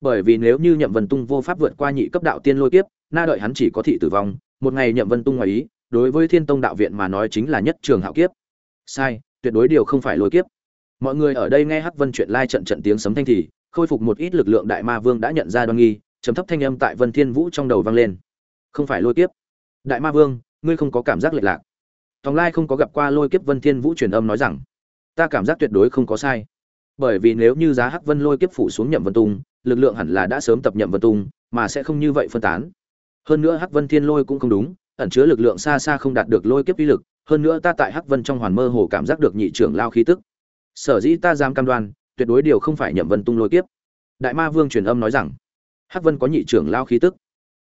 Bởi vì nếu như nhậm vân tung vô pháp vượt qua nhị cấp đạo tiên lôi kiếp, na đợi hắn chỉ có thị tử vong, một ngày nhậm vân tung ngoài ý đối với thiên tông đạo viện mà nói chính là nhất trường hạo kiếp. Sai, tuyệt đối điều không phải lôi kiếp. Mọi người ở đây nghe hắc vân chuyện lai trận trận tiếng sấm thanh thì, khôi phục một ít lực lượng đại ma vương đã nhận ra đoan nghi, trầm thấp thanh âm tại vân thiên vũ trong đầu vang lên. Không phải lôi kiếp. Đại ma vương, ngươi không có cảm giác lệch lạc. Tòng lai không có gặp qua lôi kiếp vân thiên vũ truyền âm nói rằng, ta cảm giác tuyệt đối không có sai. Bởi vì nếu như giá hắc vân lôi kiếp phủ xuống nhậm vân tung, lực lượng hẳn là đã sớm tập nhậm vân tung, mà sẽ không như vậy phân tán. Hơn nữa hắc vân thiên lôi cũng không đúng ẩn chứa lực lượng xa xa không đạt được lôi kiếp uy lực, hơn nữa ta tại hắc vân trong hoàn mơ hồ cảm giác được nhị trưởng lao khí tức. Sở dĩ ta dám cam đoan, tuyệt đối điều không phải nhậm vân tung lôi kiếp. Đại ma vương truyền âm nói rằng, hắc vân có nhị trưởng lao khí tức.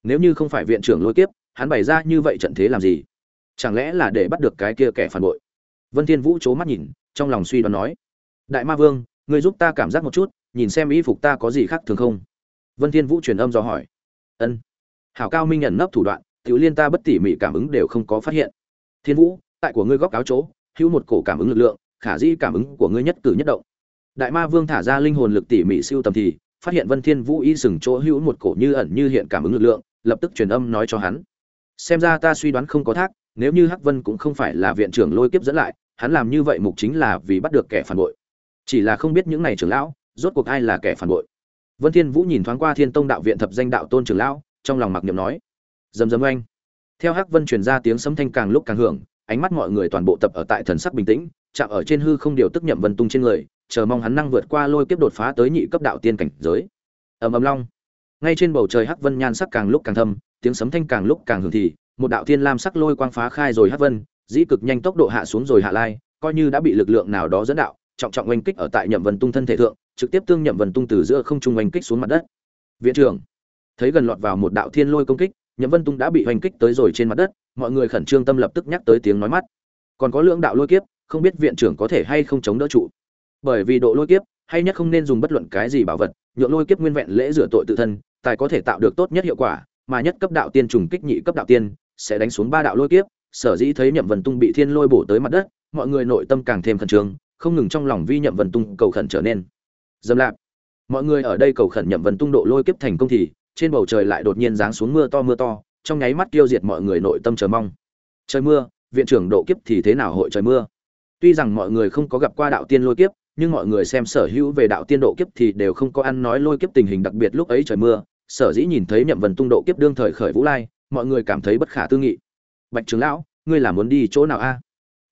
Nếu như không phải viện trưởng lôi kiếp, hắn bày ra như vậy trận thế làm gì? Chẳng lẽ là để bắt được cái kia kẻ phản bội? Vân thiên vũ chố mắt nhìn, trong lòng suy đoán nói, đại ma vương, ngươi giúp ta cảm giác một chút, nhìn xem y phục ta có gì khác thường không? Vân thiên vũ truyền âm do hỏi, ân. Hảo cao minh nhận nấp thủ đoạn tiểu liên ta bất tỉ mỉ cảm ứng đều không có phát hiện. Thiên vũ, tại của ngươi góc áo chỗ, hữu một cổ cảm ứng lực lượng, khả dĩ cảm ứng của ngươi nhất cử nhất động. Đại ma vương thả ra linh hồn lực tỉ mỉ siêu tầm thì, phát hiện vân thiên vũ y sừng chỗ hữu một cổ như ẩn như hiện cảm ứng lực lượng, lập tức truyền âm nói cho hắn. Xem ra ta suy đoán không có thác, nếu như hắc vân cũng không phải là viện trưởng lôi kiếp dẫn lại, hắn làm như vậy mục chính là vì bắt được kẻ phản bội. Chỉ là không biết những này trưởng lão, rốt cuộc ai là kẻ phản bội. Vân thiên vũ nhìn thoáng qua thiên tông đạo viện thập danh đạo tôn trưởng lão, trong lòng mặc niệm nói Rầm rầm oanh. Theo hắc vân truyền ra tiếng sấm thanh càng lúc càng hưởng, ánh mắt mọi người toàn bộ tập ở tại thần sắc bình tĩnh, chạm ở trên hư không điều tức nhậm vân tung trên người, chờ mong hắn năng vượt qua lôi kiếp đột phá tới nhị cấp đạo tiên cảnh giới. Ầm ầm long. Ngay trên bầu trời hắc vân nhan sắc càng lúc càng thâm, tiếng sấm thanh càng lúc càng hưởng thì, một đạo thiên lam sắc lôi quang phá khai rồi hắc vân, dĩ cực nhanh tốc độ hạ xuống rồi hạ lai, coi như đã bị lực lượng nào đó dẫn đạo, trọng trọng oanh kích ở tại nhậm vân tung thân thể thượng, trực tiếp tương nhậm vân tung từ giữa không trung oanh kích xuống mặt đất. Viện trưởng, thấy gần lọt vào một đạo thiên lôi công kích nhậm vân tung đã bị hoành kích tới rồi trên mặt đất, mọi người khẩn trương tâm lập tức nhắc tới tiếng nói mắt. Còn có lưỡng đạo lôi kiếp, không biết viện trưởng có thể hay không chống đỡ trụ. Bởi vì độ lôi kiếp, hay nhất không nên dùng bất luận cái gì bảo vật, nhượng lôi kiếp nguyên vẹn lễ rửa tội tự thân, tài có thể tạo được tốt nhất hiệu quả, mà nhất cấp đạo tiên trùng kích nhị cấp đạo tiên, sẽ đánh xuống ba đạo lôi kiếp, sở dĩ thấy nhậm vân tung bị thiên lôi bổ tới mặt đất, mọi người nội tâm càng thêm khẩn trương, không ngừng trong lòng vi nhậm vân tung cầu khẩn trở nên. Dâm lạp. Mọi người ở đây cầu khẩn nhậm vân tung độ lôi kiếp thành công thì trên bầu trời lại đột nhiên giáng xuống mưa to mưa to, trong nháy mắt tiêu diệt mọi người nội tâm chờ mong. Trời mưa, viện trưởng độ kiếp thì thế nào hội trời mưa? Tuy rằng mọi người không có gặp qua đạo tiên lôi kiếp, nhưng mọi người xem sở hữu về đạo tiên độ kiếp thì đều không có ăn nói lôi kiếp tình hình đặc biệt lúc ấy trời mưa. Sở dĩ nhìn thấy nhậm vân tung độ kiếp đương thời khởi vũ lai, mọi người cảm thấy bất khả tư nghị. Bạch trưởng lão, ngươi là muốn đi chỗ nào a?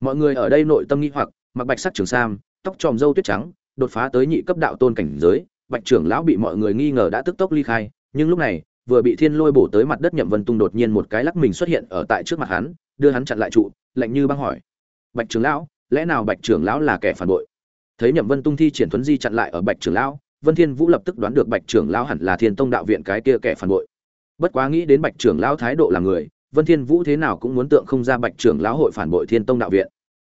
Mọi người ở đây nội tâm nghi hoặc, mặc bạch sắc trường sam, tóc tròm râu tuyết trắng, đột phá tới nhị cấp đạo tôn cảnh giới. Bạch trưởng lão bị mọi người nghi ngờ đã tức tốc ly khai nhưng lúc này, vừa bị thiên lôi bổ tới mặt đất nhậm vân tung đột nhiên một cái lắc mình xuất hiện ở tại trước mặt hắn, đưa hắn chặn lại trụ, lạnh như băng hỏi. Bạch trưởng lão, lẽ nào bạch trưởng lão là kẻ phản bội? Thấy nhậm vân tung thi triển thuấn di chặn lại ở bạch trưởng lão, vân thiên vũ lập tức đoán được bạch trưởng lão hẳn là thiên tông đạo viện cái kia kẻ phản bội. Bất quá nghĩ đến bạch trưởng lão thái độ là người, vân thiên vũ thế nào cũng muốn tượng không ra bạch trưởng lão hội phản bội thiên tông đạo viện.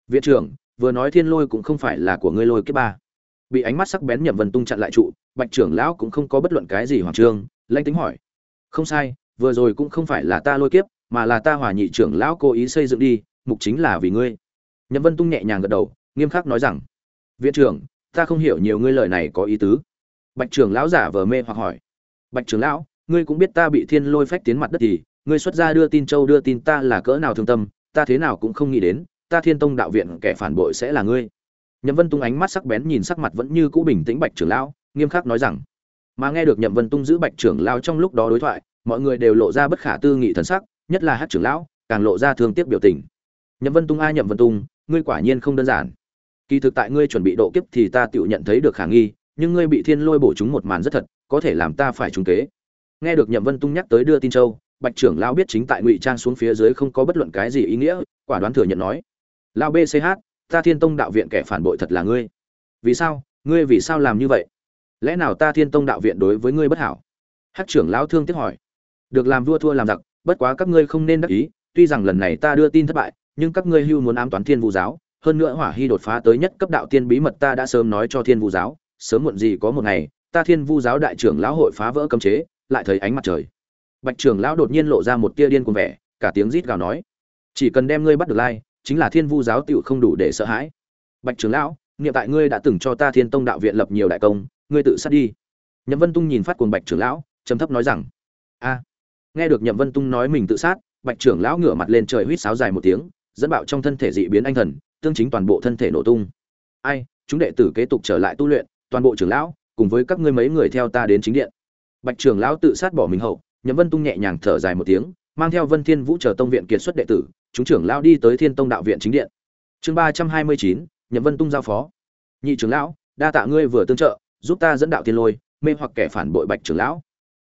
Viện trưởng, vừa nói thiên lôi cũng không phải là của ngươi lôi kết ba. Bị ánh mắt sắc bén nhậm vân tung chặn lại trụ, bạch trưởng lão cũng không có bất luận cái gì hoàng trương lanh tính hỏi. Không sai, vừa rồi cũng không phải là ta lôi kiếp, mà là ta hòa nhị trưởng lão cố ý xây dựng đi, mục chính là vì ngươi. Nhậm vân tung nhẹ nhàng gật đầu, nghiêm khắc nói rằng, viện trưởng, ta không hiểu nhiều ngươi lời này có ý tứ. Bạch trưởng lão giả vờ mê hoặc hỏi. Bạch trưởng lão, ngươi cũng biết ta bị thiên lôi phách tiến mặt đất thì, ngươi xuất ra đưa tin châu đưa tin ta là cỡ nào thương tâm, ta thế nào cũng không nghĩ đến, ta thiên tông đạo viện kẻ phản bội sẽ là ngươi. Nhậm vân tung ánh mắt sắc bén nhìn sắc mặt vẫn như cũ bình tĩnh bạch trưởng lão, nghiêm khắc nói rằng mà nghe được nhậm vân tung giữ bạch trưởng lão trong lúc đó đối thoại, mọi người đều lộ ra bất khả tư nghị thần sắc, nhất là hát trưởng lão, càng lộ ra thương tiếc biểu tình. Nhậm vân tung ai nhậm vân tung, ngươi quả nhiên không đơn giản. Kỳ thực tại ngươi chuẩn bị độ kiếp thì ta tự nhận thấy được khả nghi, nhưng ngươi bị thiên lôi bổ chúng một màn rất thật, có thể làm ta phải trúng kế. Nghe được nhậm vân tung nhắc tới đưa tin châu, bạch trưởng lão biết chính tại ngụy trang xuống phía dưới không có bất luận cái gì ý nghĩa, quả đoán thừa nhận nói, lão bch ta thiên tông đạo viện kẻ phản bội thật là ngươi. Vì sao? Ngươi vì sao làm như vậy? Lẽ nào ta thiên tông đạo viện đối với ngươi bất hảo? Hát trưởng lão thương tiếc hỏi. Được làm vua thua làm giặc, bất quá các ngươi không nên đắc ý, tuy rằng lần này ta đưa tin thất bại, nhưng các ngươi hưu muốn ám toán thiên vũ giáo, hơn nữa hỏa hy đột phá tới nhất cấp đạo tiên bí mật ta đã sớm nói cho thiên vũ giáo, sớm muộn gì có một ngày, ta thiên vu giáo đại trưởng lão hội phá vỡ cấm chế, lại thấy ánh mặt trời. Bạch trưởng lão đột nhiên lộ ra một tia điên cuồng vẻ, cả tiếng rít gào nói, chỉ cần đem ngươi bắt được lai, chính là thiên vu giáo tựu không đủ để sợ hãi. Bạch trưởng lão, niệm tại ngươi đã từng cho ta thiên tông đạo viện lập nhiều đại công ngươi tự sát đi. Nhậm vân tung nhìn phát cuồng bạch trưởng lão, trầm thấp nói rằng, a. Nghe được nhậm vân tung nói mình tự sát, bạch trưởng lão ngửa mặt lên trời huýt sáo dài một tiếng, dẫn bạo trong thân thể dị biến anh thần, tương chính toàn bộ thân thể nổ tung. Ai, chúng đệ tử kế tục trở lại tu luyện, toàn bộ trưởng lão, cùng với các ngươi mấy người theo ta đến chính điện. Bạch trưởng lão tự sát bỏ mình hậu, nhậm vân tung nhẹ nhàng thở dài một tiếng, mang theo vân thiên vũ chờ tông viện kiệt xuất đệ tử, chúng trưởng lão đi tới thiên tông đạo viện chính điện. Chương ba trăm hai mươi chín, nhậm vân tung giao phó. Nhị trưởng lão, đa tạ ngươi vừa tương trợ giúp ta dẫn đạo thiên lôi, mê hoặc kẻ phản bội bạch trưởng lão.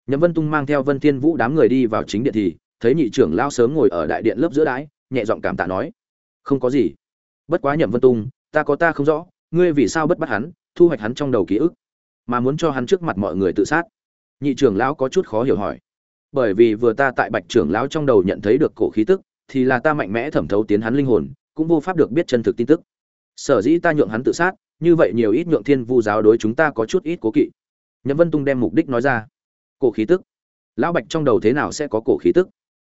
Nhậm vân tung mang theo vân thiên vũ đám người đi vào chính điện thì, thấy nhị trưởng lão sớm ngồi ở đại điện lớp giữa đái, nhẹ giọng cảm tạ nói, không có gì. Bất quá nhậm vân tung, ta có ta không rõ, ngươi vì sao bất bắt hắn, thu hoạch hắn trong đầu ký ức, mà muốn cho hắn trước mặt mọi người tự sát? Nhị trưởng lão có chút khó hiểu hỏi. Bởi vì vừa ta tại bạch trưởng lão trong đầu nhận thấy được cổ khí tức, thì là ta mạnh mẽ thẩm thấu tiến hắn linh hồn, cũng vô pháp được biết chân thực tin tức sở dĩ ta nhượng hắn tự sát, như vậy nhiều ít nhượng thiên vu giáo đối chúng ta có chút ít cố kỵ. Nhậm vân tung đem mục đích nói ra. Cổ khí tức. Lão bạch trong đầu thế nào sẽ có cổ khí tức?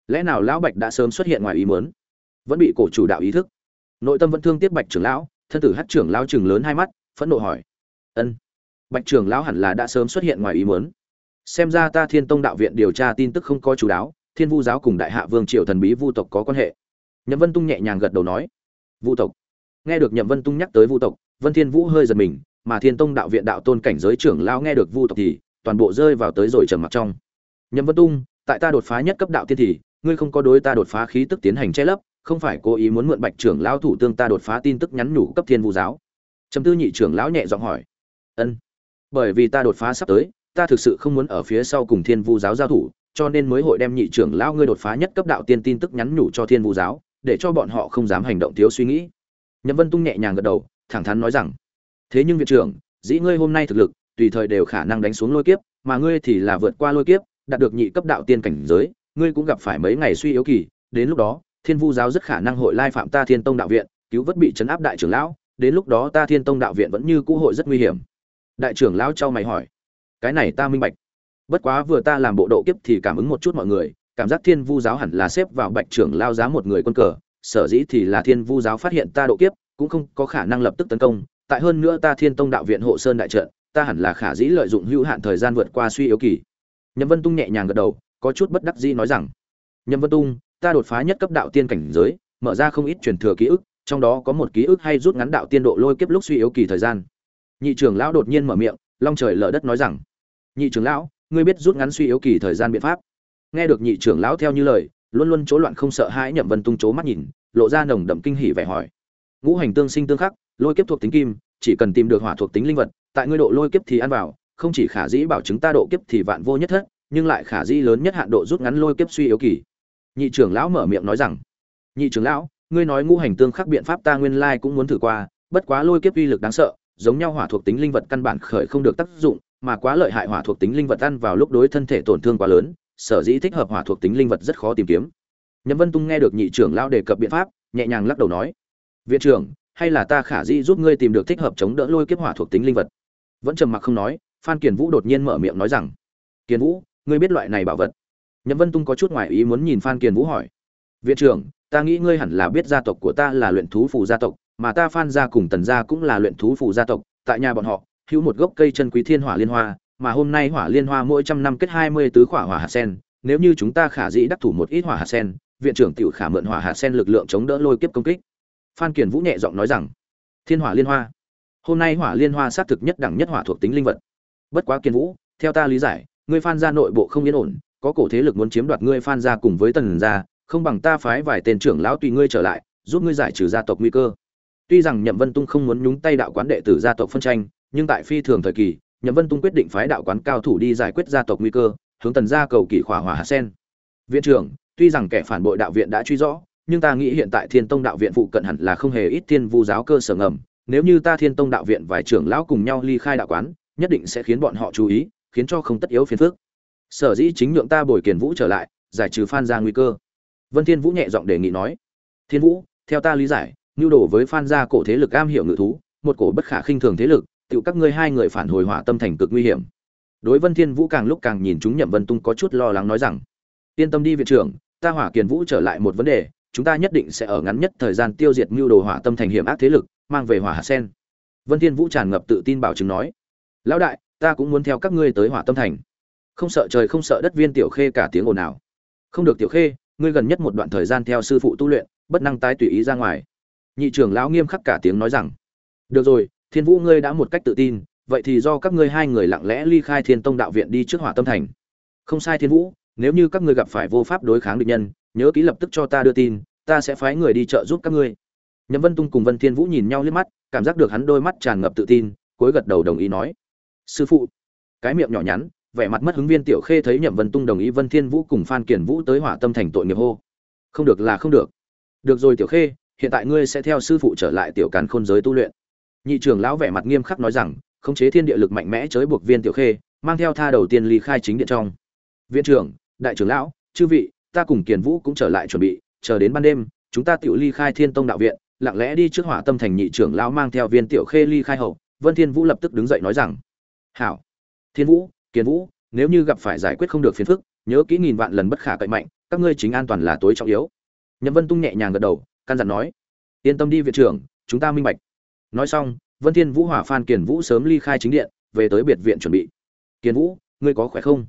Lẽ nào lão bạch đã sớm xuất hiện ngoài ý muốn? Vẫn bị cổ chủ đạo ý thức. Nội tâm vẫn thương tiếc bạch trưởng lão, thân tử hát trưởng lão chừng lớn hai mắt, phẫn nộ hỏi. Ân, bạch trưởng lão hẳn là đã sớm xuất hiện ngoài ý muốn. Xem ra ta thiên tông đạo viện điều tra tin tức không có chủ đáo, thiên vu giáo cùng đại hạ vương triều thần bí vu tộc có quan hệ. Nhậm vân tung nhẹ nhàng gật đầu nói. Vu tộc nghe được nhậm vân tung nhắc tới vu tộc, vân thiên vũ hơi giật mình, mà thiên tông đạo viện đạo tôn cảnh giới trưởng lão nghe được vu tộc thì toàn bộ rơi vào tới rồi trầm mặc trong. Nhậm vân tung, tại ta đột phá nhất cấp đạo tiên thì, ngươi không có đối ta đột phá khí tức tiến hành che lấp, không phải cố ý muốn mượn bạch trưởng lão thủ tương ta đột phá tin tức nhắn nhủ cấp thiên vu giáo? Trầm tư nhị trưởng lão nhẹ giọng hỏi. Ân, bởi vì ta đột phá sắp tới, ta thực sự không muốn ở phía sau cùng thiên vu giáo giao thủ, cho nên mới hội đem nhị trưởng lão ngươi đột phá nhất cấp đạo tiên tin tức nhắn nhủ cho thiên vu giáo, để cho bọn họ không dám hành động thiếu suy nghĩ nhậm vân tung nhẹ nhàng gật đầu, thẳng thắn nói rằng, thế nhưng viện trưởng, dĩ ngươi hôm nay thực lực, tùy thời đều khả năng đánh xuống lôi kiếp, mà ngươi thì là vượt qua lôi kiếp, đạt được nhị cấp đạo tiên cảnh giới, ngươi cũng gặp phải mấy ngày suy yếu kỳ, đến lúc đó, thiên vu giáo rất khả năng hội lai phạm ta thiên tông đạo viện, cứu vớt bị chấn áp đại trưởng lão, đến lúc đó ta thiên tông đạo viện vẫn như cũ hội rất nguy hiểm. Đại trưởng lão trao mày hỏi, cái này ta minh bạch. Bất quá vừa ta làm bộ độ kiếp thì cảm ứng một chút mọi người, cảm giác thiên vu giáo hẳn là xếp vào bạch trưởng lao giá một người quân cờ sở dĩ thì là thiên vu giáo phát hiện ta độ kiếp, cũng không có khả năng lập tức tấn công, tại hơn nữa ta thiên tông đạo viện hộ sơn đại trận, ta hẳn là khả dĩ lợi dụng hữu hạn thời gian vượt qua suy yếu kỳ. Nhậm vân tung nhẹ nhàng gật đầu, có chút bất đắc dĩ nói rằng, nhậm vân tung, ta đột phá nhất cấp đạo tiên cảnh giới, mở ra không ít truyền thừa ký ức, trong đó có một ký ức hay rút ngắn đạo tiên độ lôi kiếp lúc suy yếu kỳ thời gian. Nhị trưởng lão đột nhiên mở miệng, long trời lở đất nói rằng, nhị trưởng lão, ngươi biết rút ngắn suy yếu kỳ thời gian biện pháp? Nghe được nhị trưởng lão theo như lời luôn luôn chỗ loạn không sợ hãi nhậm vân tung chố mắt nhìn, lộ ra nồng đậm kinh hỉ vẻ hỏi. Ngũ hành tương sinh tương khắc, lôi kiếp thuộc tính kim, chỉ cần tìm được hỏa thuộc tính linh vật, tại ngươi độ lôi kiếp thì ăn vào, không chỉ khả dĩ bảo chứng ta độ kiếp thì vạn vô nhất thất, nhưng lại khả dĩ lớn nhất hạn độ rút ngắn lôi kiếp suy yếu kỳ. Nhị trưởng lão mở miệng nói rằng, nhị trưởng lão, ngươi nói ngũ hành tương khắc biện pháp ta nguyên lai cũng muốn thử qua, bất quá lôi kiếp uy lực đáng sợ, giống nhau hỏa thuộc tính linh vật căn bản khởi không được tác dụng, mà quá lợi hại hỏa thuộc tính linh vật ăn vào lúc đối thân thể tổn thương quá lớn sở dĩ thích hợp hỏa thuộc tính linh vật rất khó tìm kiếm. Nhậm vân tung nghe được nhị trưởng lão đề cập biện pháp, nhẹ nhàng lắc đầu nói, viện trưởng, hay là ta khả dĩ giúp ngươi tìm được thích hợp chống đỡ lôi kiếp hỏa thuộc tính linh vật? Vẫn trầm mặc không nói, phan kiền vũ đột nhiên mở miệng nói rằng, kiền vũ, ngươi biết loại này bảo vật? Nhậm vân tung có chút ngoài ý muốn nhìn phan kiền vũ hỏi, viện trưởng, ta nghĩ ngươi hẳn là biết gia tộc của ta là luyện thú phù gia tộc, mà ta phan gia cùng tần gia cũng là luyện thú phù gia tộc, tại nhà bọn họ, hữu một gốc cây chân quý thiên hỏa liên hoa mà hôm nay hỏa liên hoa mỗi trăm năm kết hai mươi tứ khỏa hỏa hạt sen, nếu như chúng ta khả dĩ đắc thủ một ít hỏa hạt sen, viện trưởng tiểu khả mượn hỏa hạt sen lực lượng chống đỡ lôi kiếp công kích. Phan kiền vũ nhẹ giọng nói rằng, thiên hỏa liên hoa, hôm nay hỏa liên hoa xác thực nhất đẳng nhất hỏa thuộc tính linh vật. Bất quá kiền vũ, theo ta lý giải, ngươi phan gia nội bộ không yên ổn, có cổ thế lực muốn chiếm đoạt ngươi phan gia cùng với tần gia, không bằng ta phái vài tên trưởng lão tùy ngươi trở lại, giúp ngươi giải trừ gia tộc nguy cơ. Tuy rằng nhậm vân tung không muốn nhúng tay đạo quán đệ tử gia tộc phân tranh, nhưng tại phi thường thời kỳ nhậm vân tung quyết định phái đạo quán cao thủ đi giải quyết gia tộc nguy cơ, hướng tần gia cầu kỳ khỏa hỏa hạ sen. Viện trưởng, tuy rằng kẻ phản bội đạo viện đã truy rõ, nhưng ta nghĩ hiện tại thiên tông đạo viện phụ cận hẳn là không hề ít thiên vu giáo cơ sở ngầm. Nếu như ta thiên tông đạo viện vài trưởng lão cùng nhau ly khai đạo quán, nhất định sẽ khiến bọn họ chú ý, khiến cho không tất yếu phiền phức. Sở dĩ chính nhượng ta bồi kiền vũ trở lại, giải trừ phan gia nguy cơ. Vân thiên vũ nhẹ giọng đề nghị nói. Thiên vũ, theo ta lý giải nhu đổ với phan gia cổ thế lực am hiểu ngự thú, một cổ bất khả khinh thường thế lực tự các ngươi hai người phản hồi hỏa tâm thành cực nguy hiểm. Đối vân thiên vũ càng lúc càng nhìn chúng nhậm vân tung có chút lo lắng nói rằng, yên tâm đi viện trưởng, ta hỏa kiền vũ trở lại một vấn đề, chúng ta nhất định sẽ ở ngắn nhất thời gian tiêu diệt mưu đồ hỏa tâm thành hiểm ác thế lực, mang về hỏa hạ sen. Vân thiên vũ tràn ngập tự tin bảo chứng nói, lão đại, ta cũng muốn theo các ngươi tới hỏa tâm thành. Không sợ trời không sợ đất viên tiểu khê cả tiếng ồn ào. Không được tiểu khê, ngươi gần nhất một đoạn thời gian theo sư phụ tu luyện, bất năng tái tùy ý ra ngoài. Nhị trưởng lão nghiêm khắc cả tiếng nói rằng, được rồi thiên vũ ngươi đã một cách tự tin, vậy thì do các ngươi hai người lặng lẽ ly khai thiên tông đạo viện đi trước hỏa tâm thành. Không sai thiên vũ, nếu như các ngươi gặp phải vô pháp đối kháng địch nhân, nhớ ký lập tức cho ta đưa tin, ta sẽ phái người đi trợ giúp các ngươi. Nhậm vân tung cùng vân thiên vũ nhìn nhau liếc mắt, cảm giác được hắn đôi mắt tràn ngập tự tin, cuối gật đầu đồng ý nói. Sư phụ, cái miệng nhỏ nhắn, vẻ mặt mất hứng viên tiểu khê thấy nhậm vân tung đồng ý vân thiên vũ cùng phan kiển vũ tới hỏa tâm thành tội nghiệp hô. Không được là không được. Được rồi tiểu khê, hiện tại ngươi sẽ theo sư phụ trở lại tiểu càn khôn giới tu luyện nhị trưởng lão vẻ mặt nghiêm khắc nói rằng, khống chế thiên địa lực mạnh mẽ chới buộc viên tiểu khê, mang theo tha đầu tiên ly khai chính điện trong. Viện trưởng, đại trưởng lão, chư vị, ta cùng kiền vũ cũng trở lại chuẩn bị, chờ đến ban đêm, chúng ta tự ly khai thiên tông đạo viện, lặng lẽ đi trước hỏa tâm thành nhị trưởng lão mang theo viên tiểu khê ly khai hậu, vân thiên vũ lập tức đứng dậy nói rằng, hảo. Thiên vũ, kiền vũ, nếu như gặp phải giải quyết không được phiền phức, nhớ kỹ nghìn vạn lần bất khả cậy mạnh, các ngươi chính an toàn là tối trọng yếu. Nhậm vân tung nhẹ nhàng gật đầu, căn dặn nói, yên tâm đi, viện trưởng, chúng ta minh bạch nói xong, vân thiên vũ hỏa phan kiền vũ sớm ly khai chính điện, về tới biệt viện chuẩn bị. Kiền vũ, ngươi có khỏe không?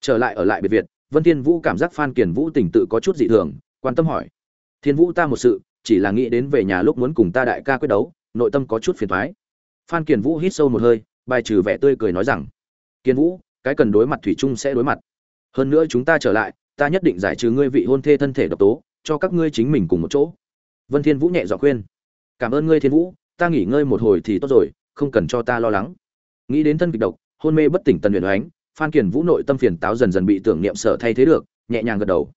Trở lại ở lại biệt viện, vân thiên vũ cảm giác phan kiền vũ tỉnh tự có chút dị thường, quan tâm hỏi, thiên vũ ta một sự, chỉ là nghĩ đến về nhà lúc muốn cùng ta đại ca quyết đấu, nội tâm có chút phiền toái phan kiền vũ hít sâu một hơi, bài trừ vẻ tươi cười nói rằng, kiền vũ, cái cần đối mặt thủy chung sẽ đối mặt. Hơn nữa chúng ta trở lại, ta nhất định giải trừ ngươi vị hôn thê thân thể độc tố, cho các ngươi chính mình cùng một chỗ. Vân thiên vũ nhẹ giọng khuyên, cảm ơn ngươi thiên vũ ta nghỉ ngơi một hồi thì tốt rồi, không cần cho ta lo lắng. Nghĩ đến thân kịch độc, hôn mê bất tỉnh tần luyện oánh, phan kiền vũ nội tâm phiền táo dần dần bị tưởng niệm sở thay thế được, nhẹ nhàng gật đầu.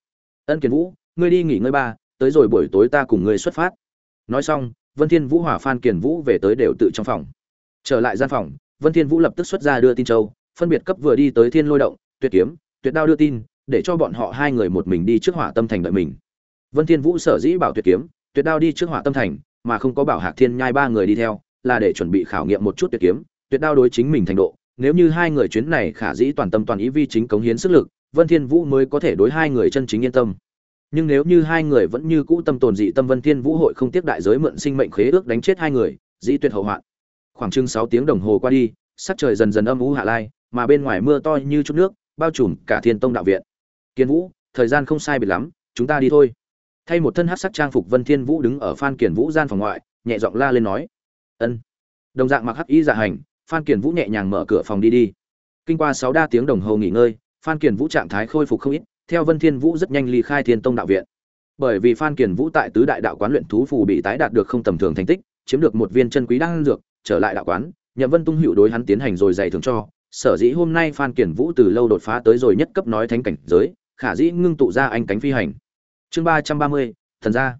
Ân kiền vũ, ngươi đi nghỉ ngơi ba, tới rồi buổi tối ta cùng ngươi xuất phát. Nói xong, vân thiên vũ hỏa phan kiền vũ về tới đều tự trong phòng. Trở lại gian phòng, vân thiên vũ lập tức xuất ra đưa tin châu, phân biệt cấp vừa đi tới thiên lôi động, tuyệt kiếm, tuyệt đao đưa tin, để cho bọn họ hai người một mình đi trước hỏa tâm thành đợi mình. Vân thiên vũ sở dĩ bảo tuyệt kiếm, tuyệt đao đi trước hỏa tâm thành mà không có bảo hạc thiên nhai ba người đi theo, là để chuẩn bị khảo nghiệm một chút tuyệt kiếm, tuyệt đao đối chính mình thành độ. Nếu như hai người chuyến này khả dĩ toàn tâm toàn ý vi chính cống hiến sức lực, vân thiên vũ mới có thể đối hai người chân chính yên tâm. Nhưng nếu như hai người vẫn như cũ tâm tồn dị tâm vân thiên vũ hội không tiếp đại giới mượn sinh mệnh khế ước đánh chết hai người, dĩ tuyệt hậu hoạn. Khoảng chừng 6 tiếng đồng hồ qua đi, sắc trời dần dần âm u hạ lai, mà bên ngoài mưa to như chút nước, bao trùm cả thiên tông đạo viện. Kiên vũ, thời gian không sai biệt lắm, chúng ta đi thôi thay một thân hát sắc trang phục vân thiên vũ đứng ở phan kiền vũ gian phòng ngoại, nhẹ giọng la lên nói, ân. Đồng dạng mặc hắc y dạ hành, phan kiền vũ nhẹ nhàng mở cửa phòng đi đi. Kinh qua sáu đa tiếng đồng hồ nghỉ ngơi, phan kiền vũ trạng thái khôi phục không ít, theo vân thiên vũ rất nhanh ly khai thiên tông đạo viện. Bởi vì phan kiền vũ tại tứ đại đạo quán luyện thú phù bị tái đạt được không tầm thường thành tích, chiếm được một viên chân quý đan dược, trở lại đạo quán, nhậm vân tung hiệu đối hắn tiến hành rồi dày thường cho. Sở dĩ hôm nay phan kiền vũ từ lâu đột phá tới rồi nhất cấp nói thánh cảnh giới, khả dĩ ngưng tụ ra anh cánh phi hành chương ba trăm ba mươi, thần gia.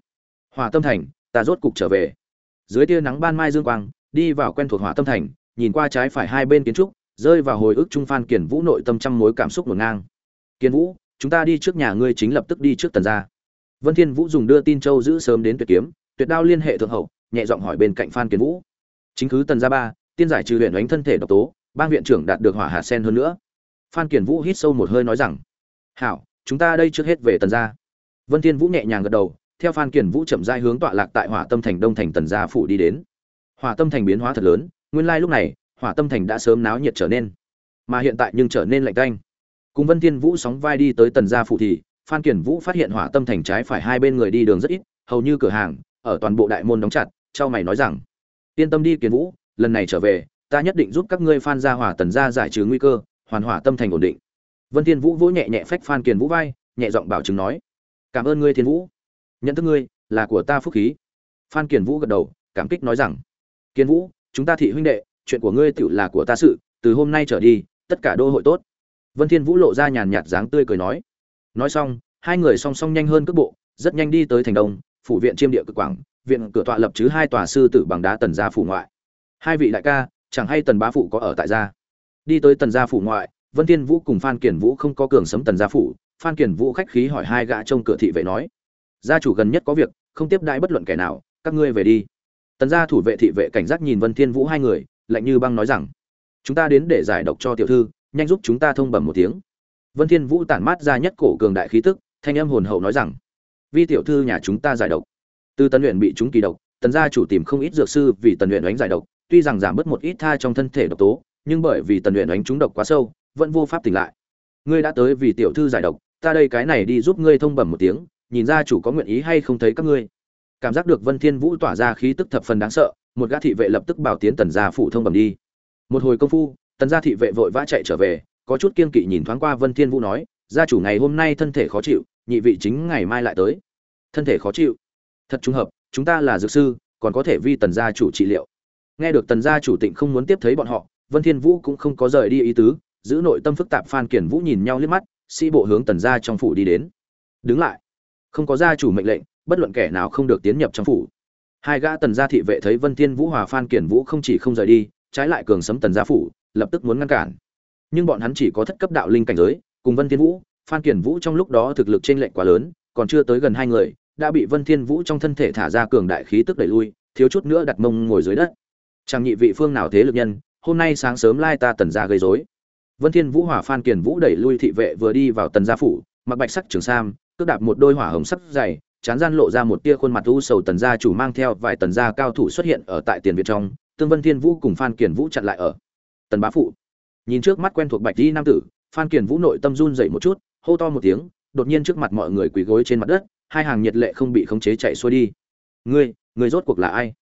Hỏa tâm thành, ta rốt cục trở về. Dưới tia nắng ban mai dương quang, đi vào quen thuộc hỏa tâm thành, nhìn qua trái phải hai bên kiến trúc, rơi vào hồi ức trung phan kiền vũ nội tâm trăm mối cảm xúc ngổn ngang. Kiền vũ, chúng ta đi trước nhà ngươi chính lập tức đi trước tần gia. Vân thiên vũ dùng đưa tin châu giữ sớm đến tuyệt kiếm, tuyệt đao liên hệ thượng hậu, nhẹ giọng hỏi bên cạnh phan kiền vũ. Chính cứ tần gia ba, tiên giải trừ luyện đánh thân thể độc tố ban viện trưởng đạt được hỏa hạ sen hơn nữa. Phan kiền vũ hít sâu một hơi nói rằng, hảo, chúng ta đây trước hết về tần gia vân thiên vũ nhẹ nhàng gật đầu, theo phan kiền vũ chậm rãi hướng tọa lạc tại hỏa tâm thành đông thành tần gia phủ đi đến. Hỏa tâm thành biến hóa thật lớn, nguyên lai lúc này, hỏa tâm thành đã sớm náo nhiệt trở nên, mà hiện tại nhưng trở nên lạnh tanh. Cùng vân thiên vũ sóng vai đi tới tần gia phủ thì, phan kiền vũ phát hiện hỏa tâm thành trái phải hai bên người đi đường rất ít, hầu như cửa hàng, ở toàn bộ đại môn đóng chặt, trao mày nói rằng, yên tâm đi kiền vũ, lần này trở về, ta nhất định giúp các ngươi phan gia hỏa tần gia giải trừ nguy cơ, hoàn hỏa tâm thành ổn định. Vân thiên vũ vỗ nhẹ nhẹ phách phan kiền vũ vai, nhẹ giọng bảo chứng nói cảm ơn ngươi, thiên vũ. Nhận thức ngươi là của ta phúc khí. Phan kiền vũ gật đầu, cảm kích nói rằng kiền vũ, chúng ta thị huynh đệ, chuyện của ngươi tựu là của ta sự, từ hôm nay trở đi, tất cả đô hội tốt. Vân thiên vũ lộ ra nhàn nhạt dáng tươi cười nói. Nói xong, hai người song song nhanh hơn cước bộ, rất nhanh đi tới thành đông, phủ viện chiêm địa cực quảng, viện cửa tọa lập chứ hai tòa sư tử bằng đá tần gia phủ ngoại. Hai vị đại ca, chẳng hay tần bá phụ có ở tại gia? Đi tới tần gia phủ ngoại, vân thiên vũ cùng phan kiền vũ không có cường sấm tần gia phủ phan Kiển vũ khách khí hỏi hai gã trông cửa thị vệ nói, gia chủ gần nhất có việc, không tiếp đãi bất luận kẻ nào, các ngươi về đi. Tần gia thủ vệ thị vệ cảnh giác nhìn vân thiên vũ hai người, lạnh như băng nói rằng, chúng ta đến để giải độc cho tiểu thư, nhanh giúp chúng ta thông bẩm một tiếng. Vân thiên vũ tản mát ra nhất cổ cường đại khí tức, thanh âm hồn hậu nói rằng, vi tiểu thư nhà chúng ta giải độc. Từ tần luyện bị chúng kỳ độc, tần gia chủ tìm không ít dược sư vì tần luyện đánh giải độc, tuy rằng giảm bớt một ít tha trong thân thể độc tố, nhưng bởi vì tần luyện đánh chúng độc quá sâu, vẫn vô pháp tỉnh lại. Ngươi đã tới vì tiểu thư giải độc ta đây cái này đi giúp ngươi thông bẩm một tiếng, nhìn ra chủ có nguyện ý hay không thấy các ngươi. Cảm giác được vân thiên vũ tỏa ra khí tức thập phần đáng sợ, một gã thị vệ lập tức bảo tiến tần gia phủ thông bẩm đi. Một hồi công phu, tần gia thị vệ vội vã chạy trở về, có chút kiên kỵ nhìn thoáng qua vân thiên vũ nói, gia chủ ngày hôm nay thân thể khó chịu, nhị vị chính ngày mai lại tới. Thân thể khó chịu? Thật trùng hợp, chúng ta là dược sư, còn có thể vi tần gia chủ trị liệu. Nghe được tần gia chủ tịnh không muốn tiếp thấy bọn họ, vân thiên vũ cũng không có rời đi ý tứ, giữ nội tâm phức tạp phan kiển vũ nhìn nhau liếc mắt sĩ bộ hướng tần gia trong phủ đi đến. Đứng lại. Không có gia chủ mệnh lệnh, bất luận kẻ nào không được tiến nhập trong phủ. Hai gã tần gia thị vệ thấy vân thiên vũ, hòa phan kiển vũ không chỉ không rời đi, trái lại cường sấm tần gia phủ, lập tức muốn ngăn cản. Nhưng bọn hắn chỉ có thất cấp đạo linh cảnh giới, cùng vân thiên vũ, phan kiển vũ trong lúc đó thực lực trên lệnh quá lớn, còn chưa tới gần hai người, đã bị vân thiên vũ trong thân thể thả ra cường đại khí tức đẩy lui, thiếu chút nữa đặt mông ngồi dưới đất. Chẳng nhị vị phương nào thế lực nhân, hôm nay sáng sớm lai ta tần gia gây rối vân thiên vũ hỏa phan Kiền vũ đẩy lui thị vệ vừa đi vào tần gia phủ, mặc bạch sắc trường sam cướp đạp một đôi hỏa hồng sắc dày chán gian lộ ra một tia khuôn mặt u sầu tần gia chủ mang theo vài tần gia cao thủ xuất hiện ở tại tiền viện trong, tương vân thiên vũ cùng phan Kiền vũ chặn lại ở tần bá phụ nhìn trước mắt quen thuộc bạch y nam tử, phan Kiền vũ nội tâm run rẩy một chút, hô to một tiếng, đột nhiên trước mặt mọi người quỳ gối trên mặt đất, hai hàng nhiệt lệ không bị khống chế chạy xuôi đi. Ngươi ngươi rốt cuộc là ai?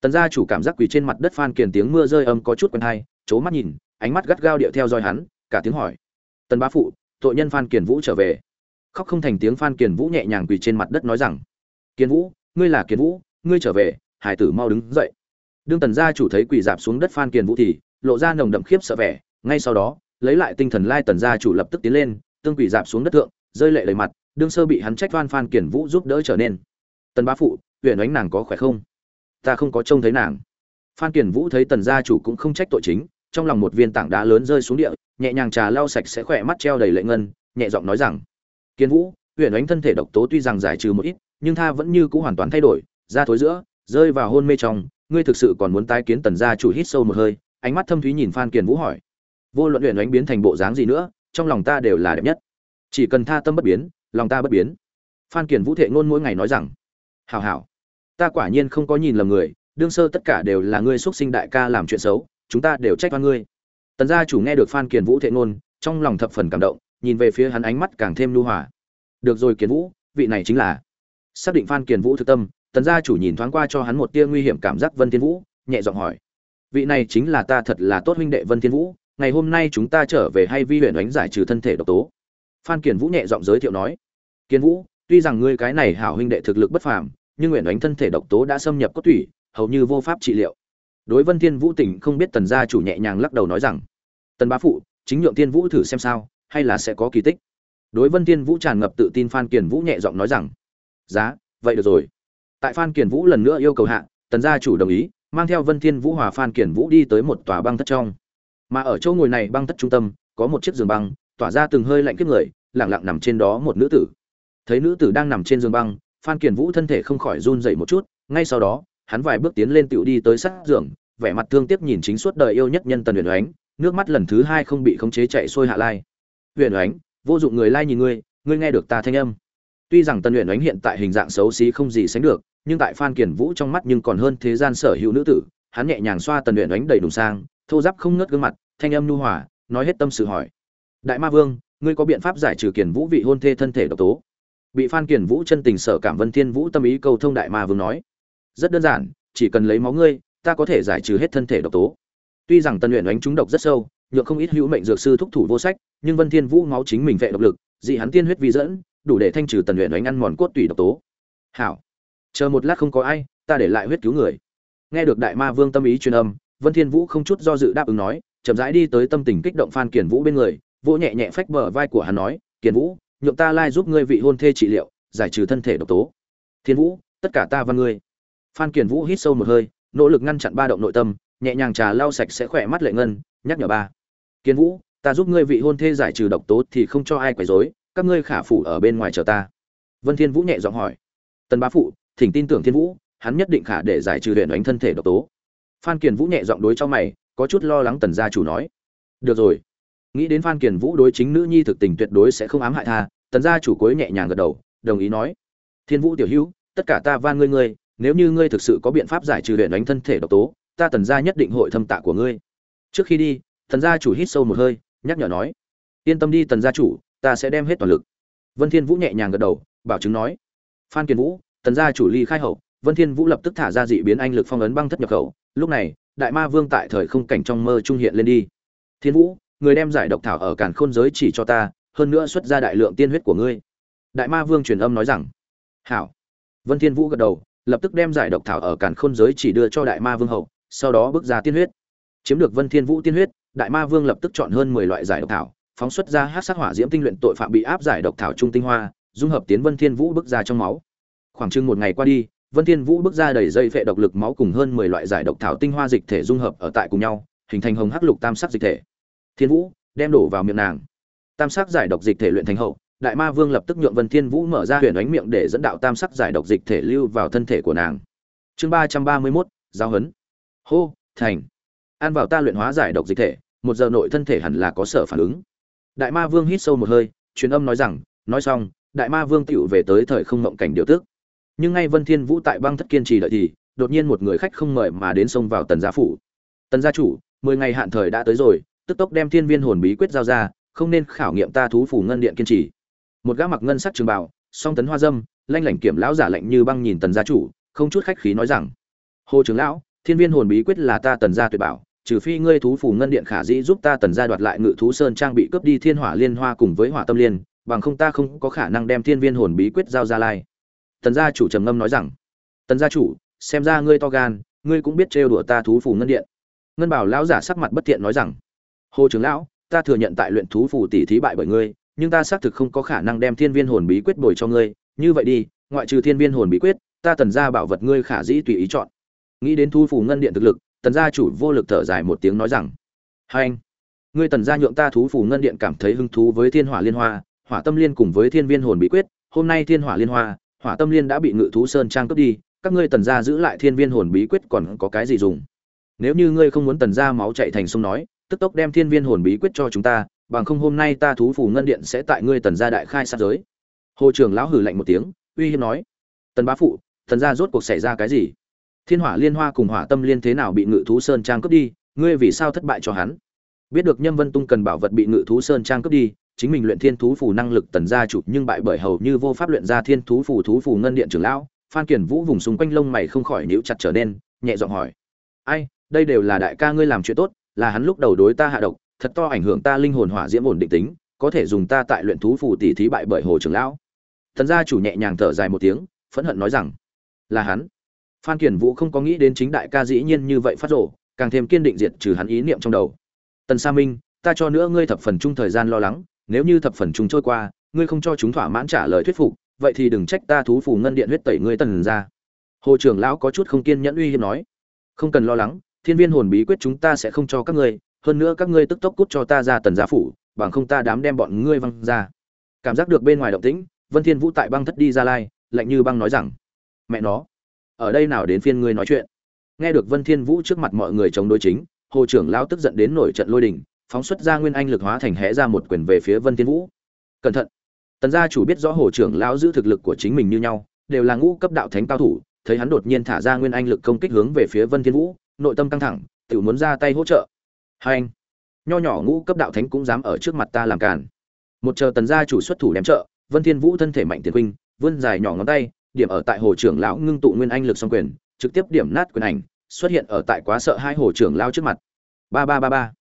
Tần gia chủ cảm giác quỳ trên mặt đất phan kiền tiếng mưa rơi âm có chút quen hay ố mắt nhìn, ánh mắt gắt gao điệu theo dõi hắn, cả tiếng hỏi. Tần bá phụ, tội nhân phan kiền vũ trở về. Khóc không thành tiếng phan kiền vũ nhẹ nhàng quỳ trên mặt đất nói rằng, Kiền vũ, ngươi là Kiền vũ, ngươi trở về, hải tử mau đứng dậy. Đương tần gia chủ thấy quỳ dạp xuống đất phan kiền vũ thì, lộ ra nồng đậm khiếp sợ vẻ, ngay sau đó, lấy lại tinh thần lai tần gia chủ lập tức tiến lên, tương quỷ dạp xuống đất thượng, rơi lệ lầy mặt, đương sơ bị hắn trách van phan kiển vũ giúp đỡ trở nên. Tần bá phụ, huyện ánh nàng có khỏe không? Ta không có trông thấy nàng. Phan kiển vũ thấy tần gia chủ cũng không trách tội chính, trong lòng một viên tảng đá lớn rơi xuống địa, nhẹ nhàng trà lau sạch sẽ khỏe mắt treo đầy lệ ngân, nhẹ giọng nói rằng Kiền vũ huyện ánh thân thể độc tố tuy rằng giải trừ một ít, nhưng tha vẫn như cũ hoàn toàn thay đổi ra thối giữa, rơi vào hôn mê trong, ngươi thực sự còn muốn tái kiến tần gia chủ hít sâu một hơi. Ánh mắt thâm thúy nhìn phan kiền vũ hỏi. Vô luận huyện ánh biến thành bộ dáng gì nữa, trong lòng ta đều là đẹp nhất. Chỉ cần tha tâm bất biến, lòng ta bất biến. Phan kiền vũ thệ ngôn mỗi ngày nói rằng hào hào ta quả nhiên không có nhìn lầm người, đương sơ tất cả đều là ngươi xuất sinh đại ca làm chuyện xấu, chúng ta đều trách oan ngươi. Tần gia chủ nghe được phan kiền vũ thệ ngôn, trong lòng thập phần cảm động, nhìn về phía hắn ánh mắt càng thêm lưu hòa. Được rồi kiền vũ, vị này chính là. Xác định phan kiền vũ thực tâm, tần gia chủ nhìn thoáng qua cho hắn một tia nguy hiểm cảm giác vân thiên vũ, nhẹ giọng hỏi. Vị này chính là ta thật là tốt huynh đệ vân thiên vũ, ngày hôm nay chúng ta trở về hay vi huyện đánh giải trừ thân thể độc tố? Phan kiền vũ nhẹ giọng giới thiệu nói. Kiền vũ, tuy rằng ngươi cái này hảo huynh đệ thực lực bất phàm nhưng nguyện đánh thân thể độc tố đã xâm nhập cốt tủy, hầu như vô pháp trị liệu. Đối vân thiên vũ tỉnh không biết tần gia chủ nhẹ nhàng lắc đầu nói rằng, tần bá phụ, chính nhượng thiên vũ thử xem sao, hay là sẽ có kỳ tích? Đối vân thiên vũ tràn ngập tự tin phan kiền vũ nhẹ giọng nói rằng, giá, vậy được rồi. Tại phan kiền vũ lần nữa yêu cầu hạ, tần gia chủ đồng ý, mang theo vân thiên vũ hòa phan kiền vũ đi tới một tòa băng thất trong. Mà ở chỗ ngồi này băng thất trung tâm, có một chiếc giường băng, tỏa ra từng hơi lạnh kiếp người, lặng lặng nằm trên đó một nữ tử. Thấy nữ tử đang nằm trên giường băng phan kiền vũ thân thể không khỏi run rẩy một chút, ngay sau đó, hắn vài bước tiến lên tiểu đi tới sát giường, vẻ mặt thương tiếc nhìn chính suốt đời yêu nhất nhân tần huyền oánh, nước mắt lần thứ hai không bị khống chế chạy xuôi hạ lai. Huyền oánh, vô dụng người lai nhìn ngươi ngươi nghe được ta thanh âm. Tuy rằng tần huyền oánh hiện tại hình dạng xấu xí không gì sánh được, nhưng tại phan kiền vũ trong mắt nhưng còn hơn thế gian sở hữu nữ tử, hắn nhẹ nhàng xoa tần huyền oánh đầy đủ sang, thô giáp không ngớt gương mặt, thanh âm nhu hòa, nói hết tâm sự hỏi. Đại ma vương, ngươi có biện pháp giải trừ kiền vũ vị hôn thê thân thể độc tố? Bị phan kiền vũ chân tình sở cảm vân thiên vũ tâm ý cầu thông đại ma vương nói, rất đơn giản, chỉ cần lấy máu ngươi, ta có thể giải trừ hết thân thể độc tố. Tuy rằng tân luyện đánh trúng độc rất sâu, nhượng không ít hữu mệnh dược sư thúc thủ vô sách, nhưng vân thiên vũ máu chính mình vệ độc lực, dị hắn tiên huyết vi dẫn, đủ để thanh trừ tần luyện đánh ăn mòn cốt tủy độc tố. Hảo, chờ một lát không có ai, ta để lại huyết cứu người. Nghe được đại ma vương tâm ý truyền âm, vân thiên vũ không chút do dự đáp ứng nói, chậm rãi đi tới tâm tình kích động phan kiền vũ bên người, vỗ nhẹ nhẹ phách bờ vai của hắn nói kiền vũ nhượng ta lai giúp ngươi vị hôn thê trị liệu, giải trừ thân thể độc tố. Thiên vũ, tất cả ta và ngươi. Phan kiền vũ hít sâu một hơi, nỗ lực ngăn chặn ba động nội tâm, nhẹ nhàng trà lau sạch sẽ khỏe mắt lệ ngân, nhắc nhở ba. Kiền vũ, ta giúp ngươi vị hôn thê giải trừ độc tố thì không cho ai quấy rối, các ngươi khả phủ ở bên ngoài chờ ta. Vân thiên vũ nhẹ giọng hỏi. Tần bá phụ, thỉnh tin tưởng thiên vũ, hắn nhất định khả để giải trừ huyền đánh thân thể độc tố. Phan kiền vũ nhẹ giọng đối cho mày, có chút lo lắng tần gia chủ nói. Được rồi nghĩ đến phan kiền vũ đối chính nữ nhi thực tình tuyệt đối sẽ không ám hại tha, tần gia chủ cuối nhẹ nhàng gật đầu, đồng ý nói. Thiên vũ tiểu hữu, tất cả ta van ngươi ngươi, nếu như ngươi thực sự có biện pháp giải trừ luyện đánh thân thể độc tố, ta tần gia nhất định hội thâm tạ của ngươi. Trước khi đi, tần gia chủ hít sâu một hơi, nhắc nhở nói. Yên tâm đi tần gia chủ, ta sẽ đem hết toàn lực. Vân thiên vũ nhẹ nhàng gật đầu, bảo chứng nói. Phan kiền vũ, tần gia chủ ly khai hậu, vân thiên vũ lập tức thả ra dị biến anh lực phong ấn băng thất nhập khẩu. Lúc này, đại ma vương tại thời không cảnh trong mơ trung hiện lên đi. Thiên vũ người đem giải độc thảo ở càn khôn giới chỉ cho ta, hơn nữa xuất ra đại lượng tiên huyết của ngươi. Đại ma vương truyền âm nói rằng. Hảo. Vân thiên vũ gật đầu, lập tức đem giải độc thảo ở càn khôn giới chỉ đưa cho đại ma vương hậu, sau đó bước ra tiên huyết. Chiếm được vân thiên vũ tiên huyết, đại ma vương lập tức chọn hơn 10 loại giải độc thảo, phóng xuất ra hắc sát hỏa diễm tinh luyện tội phạm bị áp giải độc thảo trung tinh hoa, dung hợp tiến vân thiên vũ bước ra trong máu. Khoảng chừng một ngày qua đi, vân thiên vũ bước ra đầy dây phệ độc lực máu cùng hơn 10 loại giải độc thảo tinh hoa dịch thể dung hợp ở tại cùng nhau, hình thành hồng hắc lục tam sắc dịch thể thiên vũ đem đổ vào miệng nàng. Tam sắc giải độc dịch thể luyện thành hậu đại ma vương lập tức nhượng vân thiên vũ mở ra huyền ánh miệng để dẫn đạo tam sắc giải độc dịch thể lưu vào thân thể của nàng. Chương ba trăm ba mươi 331, giao hấn. Hô thành. Ăn vào ta luyện hóa giải độc dịch thể một giờ nội thân thể hẳn là có sở phản ứng. Đại ma vương hít sâu một hơi truyền âm nói rằng nói xong đại ma vương tựu về tới thời không mộng cảnh điều tức nhưng ngay vân thiên vũ tại băng thất kiên trì đợi thì đột nhiên một người khách không mời mà đến xông vào tần gia phủ. Tần gia chủ mười ngày hạn thời đã tới rồi tức tốc đem thiên viên hồn bí quyết giao ra không nên khảo nghiệm ta thú phủ ngân điện kiên trì. Một gã mặc ngân sắc trường bảo, song tấn hoa dâm lanh lảnh kiểm lão giả lạnh như băng nhìn tần gia chủ không chút khách khí nói rằng hồ trưởng lão thiên viên hồn bí quyết là ta tần gia tuyệt bảo trừ phi ngươi thú phủ ngân điện khả dĩ giúp ta tần gia đoạt lại ngự thú sơn trang bị cướp đi thiên hỏa liên hoa cùng với hỏa tâm liên bằng không ta không có khả năng đem thiên viên hồn bí quyết giao ra lai. Tần gia chủ trầm ngâm nói rằng tần gia chủ xem ra ngươi to gan ngươi cũng biết trêu đùa ta thú phủ ngân điện. Ngân bảo lão giả sắc mặt bất thiện nói rằng hồ trưởng lão, ta thừa nhận tại luyện thú phủ tỷ thí bại bởi ngươi, nhưng ta xác thực không có khả năng đem thiên viên hồn bí quyết bồi cho ngươi. Như vậy đi, ngoại trừ thiên viên hồn bí quyết, ta tần gia bảo vật ngươi khả dĩ tùy ý chọn. Nghĩ đến thu phủ ngân điện thực lực, tần gia chủ vô lực thở dài một tiếng nói rằng, hai anh, ngươi tần gia nhượng ta thú phủ ngân điện cảm thấy hứng thú với thiên hỏa liên hoa, hỏa tâm liên cùng với thiên viên hồn bí quyết, hôm nay thiên hỏa liên hoa, hỏa tâm liên đã bị ngự thú sơn trang cướp đi, các ngươi tần gia giữ lại thiên viên hồn bí quyết còn có cái gì dùng? Nếu như ngươi không muốn tần gia máu chạy thành sông nói tức tốc đem thiên viên hồn bí quyết cho chúng ta, bằng không hôm nay ta thú phủ ngân điện sẽ tại ngươi tần gia đại khai sát giới. Hồ trưởng lão hử lạnh một tiếng, uy hiếp nói, tần bá phụ, tần gia rốt cuộc xảy ra cái gì? Thiên hỏa liên hoa cùng hỏa tâm liên thế nào bị ngự thú sơn trang cướp đi, ngươi vì sao thất bại cho hắn? Biết được nhâm vân tung cần bảo vật bị ngự thú sơn trang cướp đi, chính mình luyện thiên thú phù năng lực tần gia chủ nhưng bại bởi hầu như vô pháp luyện ra thiên thú phù thú phù ngân điện trưởng lão, phan kiển vũ vùng xung quanh lông mày không khỏi níu chặt trở nên, nhẹ giọng hỏi, ai, đây đều là đại ca ngươi làm chuyện tốt là hắn lúc đầu đối ta hạ độc, thật to ảnh hưởng ta linh hồn hỏa diễm ổn định tính, có thể dùng ta tại luyện thú phù tỷ thí bại bởi hồ trưởng lão. Thần gia chủ nhẹ nhàng thở dài một tiếng, phẫn hận nói rằng, là hắn. Phan kiển vũ không có nghĩ đến chính đại ca dĩ nhiên như vậy phát rộ càng thêm kiên định diệt trừ hắn ý niệm trong đầu. Tần sa minh, ta cho nữa ngươi thập phần chung thời gian lo lắng, nếu như thập phần chung trôi qua, ngươi không cho chúng thỏa mãn trả lời thuyết phục, vậy thì đừng trách ta thú phù ngân điện huyết tẩy ngươi tần ra hồ trưởng lão có chút không kiên nhẫn uy hiếp nói. Không cần lo lắng thiên viên hồn bí quyết chúng ta sẽ không cho các ngươi, hơn nữa các ngươi tức tốc cút cho ta ra tần gia phủ, bằng không ta đám đem bọn ngươi văng ra. Cảm giác được bên ngoài động tĩnh, vân thiên vũ tại băng thất đi ra lai, lạnh như băng nói rằng, mẹ nó, ở đây nào đến phiên ngươi nói chuyện? Nghe được vân thiên vũ trước mặt mọi người chống đối chính, hồ trưởng lão tức giận đến nổi trận lôi đình, phóng xuất ra nguyên anh lực hóa thành hẽ ra một quyền về phía vân thiên vũ. Cẩn thận. Tần gia chủ biết rõ hồ trưởng lão giữ thực lực của chính mình như nhau, đều là ngũ cấp đạo thánh cao thủ, thấy hắn đột nhiên thả ra nguyên anh lực công kích hướng về phía vân thiên vũ nội tâm căng thẳng tự muốn ra tay hỗ trợ. Hai anh, nho nhỏ ngũ cấp đạo thánh cũng dám ở trước mặt ta làm càn. Một chờ tần gia chủ xuất thủ đem trợ, vân thiên vũ thân thể mạnh tiền huynh vươn dài nhỏ ngón tay, điểm ở tại hồ trưởng lão ngưng tụ nguyên anh lực song quyền, trực tiếp điểm nát quyền ảnh xuất hiện ở tại quá sợ hai hồ trưởng lão trước mặt. Ba ba ba ba.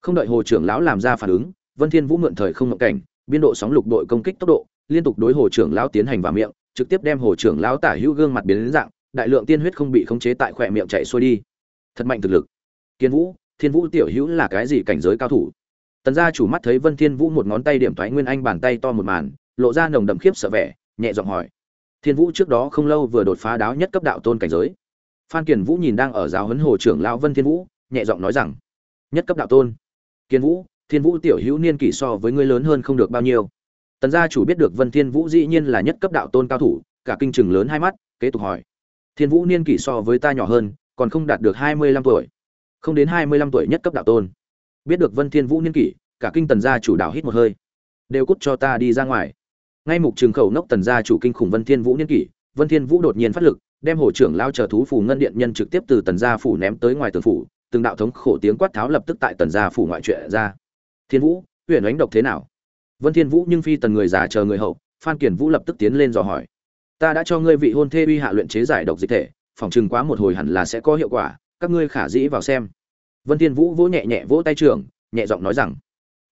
Không đợi hồ trưởng lão làm ra phản ứng, vân thiên vũ mượn thời không ngậm cảnh, biên độ sóng lục đội công kích tốc độ, liên tục đối hồ trưởng lão tiến hành vào miệng, trực tiếp đem hồ trưởng lão tả hữu gương mặt biến đến dạng, đại lượng tiên huyết không bị khống chế tại khỏe miệng chạy xuôi đi thật mạnh thực lực. Kiên vũ, thiên vũ tiểu hữu là cái gì cảnh giới cao thủ? Tần gia chủ mắt thấy vân thiên vũ một ngón tay điểm thoái nguyên anh bàn tay to một màn, lộ ra nồng đậm khiếp sợ vẻ, nhẹ giọng hỏi. Thiên vũ trước đó không lâu vừa đột phá đáo nhất cấp đạo tôn cảnh giới. Phan kiền vũ nhìn đang ở giáo huấn hồ trưởng lão vân thiên vũ, nhẹ giọng nói rằng, nhất cấp đạo tôn. Kiên vũ, thiên vũ tiểu hữu niên kỷ so với ngươi lớn hơn không được bao nhiêu. Tần gia chủ biết được vân thiên vũ dĩ nhiên là nhất cấp đạo tôn cao thủ, cả kinh chừng lớn hai mắt, kế tục hỏi, thiên vũ niên kỷ so với ta nhỏ hơn còn không đạt được hai mươi lăm tuổi. Không đến hai mươi lăm tuổi nhất cấp đạo tôn. Biết được vân thiên vũ niên kỷ, cả kinh tần gia chủ đạo hít một hơi. Đều cút cho ta đi ra ngoài. Ngay mục trường khẩu nốc tần gia chủ kinh khủng vân thiên vũ niên kỷ, vân thiên vũ đột nhiên phát lực, đem hồ trưởng lao chờ thú phù ngân điện nhân trực tiếp từ tần gia phủ ném tới ngoài tường phủ, từng đạo thống khổ tiếng quát tháo lập tức tại tần gia phủ ngoại truyện ra. Thiên vũ, huyền ánh độc thế nào? Vân thiên vũ nhưng phi tần người già chờ người hậu, phan kiển vũ lập tức tiến lên dò hỏi. Ta đã cho ngươi vị hôn thê uy hạ luyện chế giải độc dịch thể phòng chừng quá một hồi hẳn là sẽ có hiệu quả, các ngươi khả dĩ vào xem. Vân thiên vũ vỗ nhẹ nhẹ vỗ tay trưởng, nhẹ giọng nói rằng,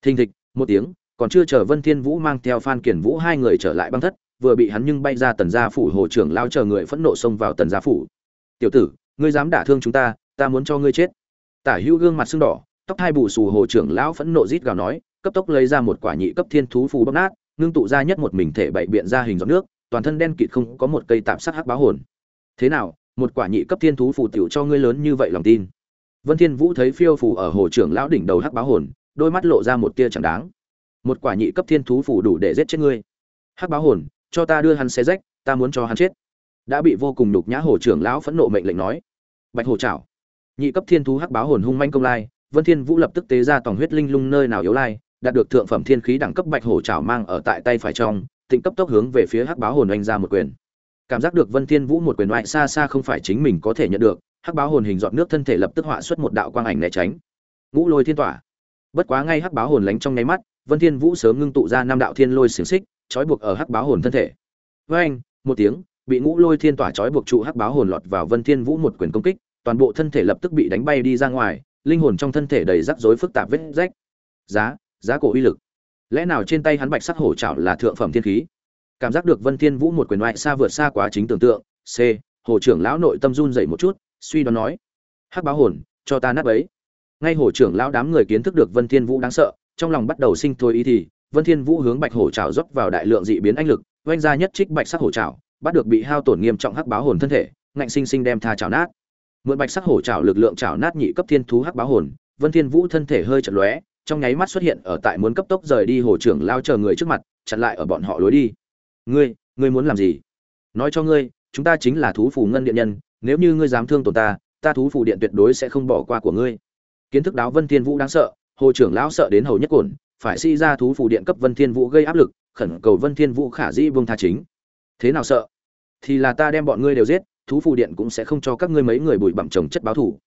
thình thịch, một tiếng, còn chưa chờ vân thiên vũ mang theo phan kiển vũ hai người trở lại băng thất, vừa bị hắn nhưng bay ra tần gia phủ hồ trưởng lao chờ người phẫn nộ xông vào tần gia phủ. Tiểu tử, ngươi dám đả thương chúng ta ta muốn cho ngươi chết. Tả hữu gương mặt sưng đỏ, tóc hai bù xù hồ trưởng lão phẫn nộ rít gào nói, cấp tốc lấy ra một quả nhị cấp thiên thú phù bóc nát, ngưng tụ ra nhất một mình thể bảy biện ra hình giọt nước, toàn thân đen kịt không có một cây tạm sắc hắc báo hồn. Thế nào một quả nhị cấp thiên thú phù tiểu cho ngươi lớn như vậy lòng tin. Vân thiên vũ thấy phiêu phù ở hồ trưởng lão đỉnh đầu hắc báo hồn, đôi mắt lộ ra một tia chẳng đáng. Một quả nhị cấp thiên thú phù đủ để giết chết ngươi. Hắc báo hồn, cho ta đưa hắn xé rách, ta muốn cho hắn chết. Đã bị vô cùng nhục nhã hồ trưởng lão phẫn nộ mệnh lệnh nói. Bạch hồ chảo nhị cấp thiên thú hắc báo hồn hung manh công lai, vân thiên vũ lập tức tế ra tổng huyết linh lung nơi nào yếu lai, đạt được thượng phẩm thiên khí đẳng cấp bạch hổ chảo mang ở tại tay phải trong, tịnh cấp tốc hướng về phía hắc báo hồn anh ra một quyền cảm giác được vân thiên vũ một quyền ngoại xa xa không phải chính mình có thể nhận được, hắc báo hồn hình dọn nước thân thể lập tức họa xuất một đạo quang ảnh né tránh. Ngũ lôi thiên tỏa. Bất quá ngay hắc báo hồn lánh trong nháy mắt, vân thiên vũ sớm ngưng tụ ra năm đạo thiên lôi xiềng xích, trói buộc ở hắc báo hồn thân thể. Với anh một tiếng, bị ngũ lôi thiên tỏa trói buộc trụ hắc báo hồn lọt vào vân thiên vũ một quyền công kích, toàn bộ thân thể lập tức bị đánh bay đi ra ngoài, linh hồn trong thân thể đầy rắc rối phức tạp vết rách. Giá giá cổ uy lực. Lẽ nào trên tay hắn bạch sắc hổ trảo là thượng phẩm thiên khí? Cảm giác được vân thiên vũ một quyền ngoại xa vượt xa quá chính tưởng tượng, c, hồ trưởng lão nội tâm run dậy một chút, suy đoán nói, hắc báo hồn, cho ta nát ấy ngay hồ trưởng lão đám người kiến thức được vân thiên vũ đáng sợ, trong lòng bắt đầu sinh thôi ý thì, vân thiên vũ hướng bạch hổ trảo dốc vào đại lượng dị biến anh lực, oanh ra nhất trích bạch sắc hổ trảo, bắt được bị hao tổn nghiêm trọng hắc báo hồn thân thể, ngạnh sinh sinh đem tha trảo nát. Mượn bạch sắc hổ trảo lực lượng trảo nát nhị cấp thiên thú hắc báo hồn, vân thiên vũ thân thể hơi chật lóe, trong nháy mắt xuất hiện ở tại muốn cấp tốc rời đi hồ trưởng lao chờ người trước mặt, chặn lại ở bọn họ lối đi ngươi ngươi muốn làm gì? Nói cho ngươi, chúng ta chính là thú phù ngân điện nhân, nếu như ngươi dám thương tổn ta ta thú phù điện tuyệt đối sẽ không bỏ qua của ngươi. Kiến thức đáo vân thiên vũ đáng sợ, hồ trưởng lão sợ đến hầu nhất cổn, phải si ra thú phù điện cấp vân thiên vũ gây áp lực, khẩn cầu vân thiên vũ khả dĩ vương tha chính. Thế nào sợ? Thì là ta đem bọn ngươi đều giết, thú phù điện cũng sẽ không cho các ngươi mấy người bụi bặm chồng chất báo thủ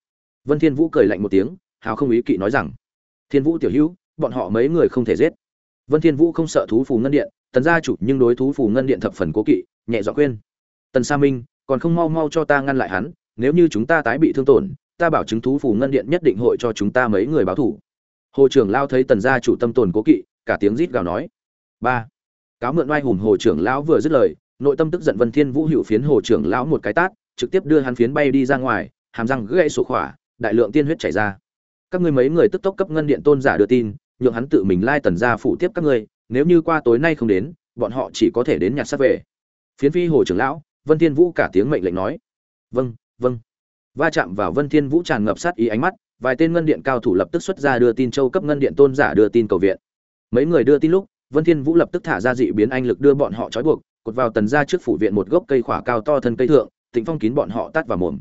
vân thiên vũ cười lạnh một tiếng, hào không ý kỵ nói rằng, thiên vũ tiểu hữu, bọn họ mấy người không thể giết vân thiên vũ không sợ thú phù ngân điện, tần gia chủ nhưng đối thú phù ngân điện thập phần cố kỵ, nhẹ giọng khuyên. Tần sa minh, còn không mau mau cho ta ngăn lại hắn, nếu như chúng ta tái bị thương tổn, ta bảo chứng thú phù ngân điện nhất định hội cho chúng ta mấy người báo thủ. Hồ trưởng lao thấy tần gia chủ tâm tồn cố kỵ, cả tiếng rít gào nói. Ba. Cáo mượn oai hùng hồ trưởng lão vừa dứt lời, nội tâm tức giận vân thiên vũ hữu phiến hồ trưởng lão một cái tát, trực tiếp đưa hắn phiến bay đi ra ngoài, hàm răng gãy sổ khỏa, đại lượng tiên huyết chảy ra. Các ngươi mấy người tức tốc cấp ngân điện tôn giả đưa tin nhượng hắn tự mình lai tần gia phụ tiếp các ngươi, nếu như qua tối nay không đến, bọn họ chỉ có thể đến nhặt sắt về. Phiến phi hồ trưởng lão, vân thiên vũ cả tiếng mệnh lệnh nói. Vâng vâng. Va chạm vào vân thiên vũ tràn ngập sát ý ánh mắt, vài tên ngân điện cao thủ lập tức xuất ra đưa tin châu cấp ngân điện tôn giả đưa tin cầu viện. Mấy người đưa tin lúc, vân thiên vũ lập tức thả ra dị biến anh lực đưa bọn họ trói buộc, cột vào tần gia trước phủ viện một gốc cây khỏa cao to thân cây thượng tịnh phong kín bọn họ tát vào mồm.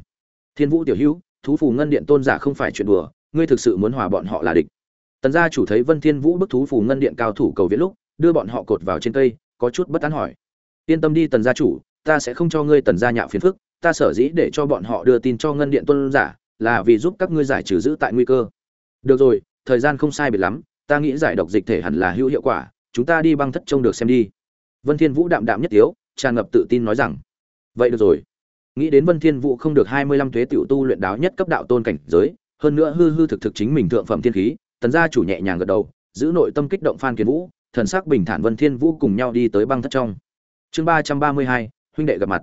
Thiên vũ tiểu hữu, thú phù ngân điện tôn giả không phải chuyện đùa, ngươi thực sự muốn hòa bọn họ là địch tần gia chủ thấy vân thiên vũ bức thú phù ngân điện cao thủ cầu viện lúc, đưa bọn họ cột vào trên cây, có chút bất an hỏi. Yên tâm đi, tần gia chủ, ta sẽ không cho ngươi tần gia nhạo phiền phức, ta sở dĩ để cho bọn họ đưa tin cho ngân điện tuân giả là vì giúp các ngươi giải trừ giữ tại nguy cơ. Được rồi, thời gian không sai biệt lắm, ta nghĩ giải độc dịch thể hẳn là hữu hiệu quả, chúng ta đi băng thất trông được xem đi. Vân thiên vũ đạm đạm nhất tiếu, tràn ngập tự tin nói rằng. Vậy được rồi. Nghĩ đến vân thiên vũ không được 25 tuế tiểu tu luyện đáo nhất cấp đạo tôn cảnh giới, hơn nữa hư hư thực thực chính mình thượng phẩm thiên khí tần gia chủ nhẹ nhàng gật đầu giữ nội tâm kích động phan kiến vũ thần sắc bình thản vân thiên vũ cùng nhau đi tới băng thất trong. Chương 332, huynh đệ gặp mặt.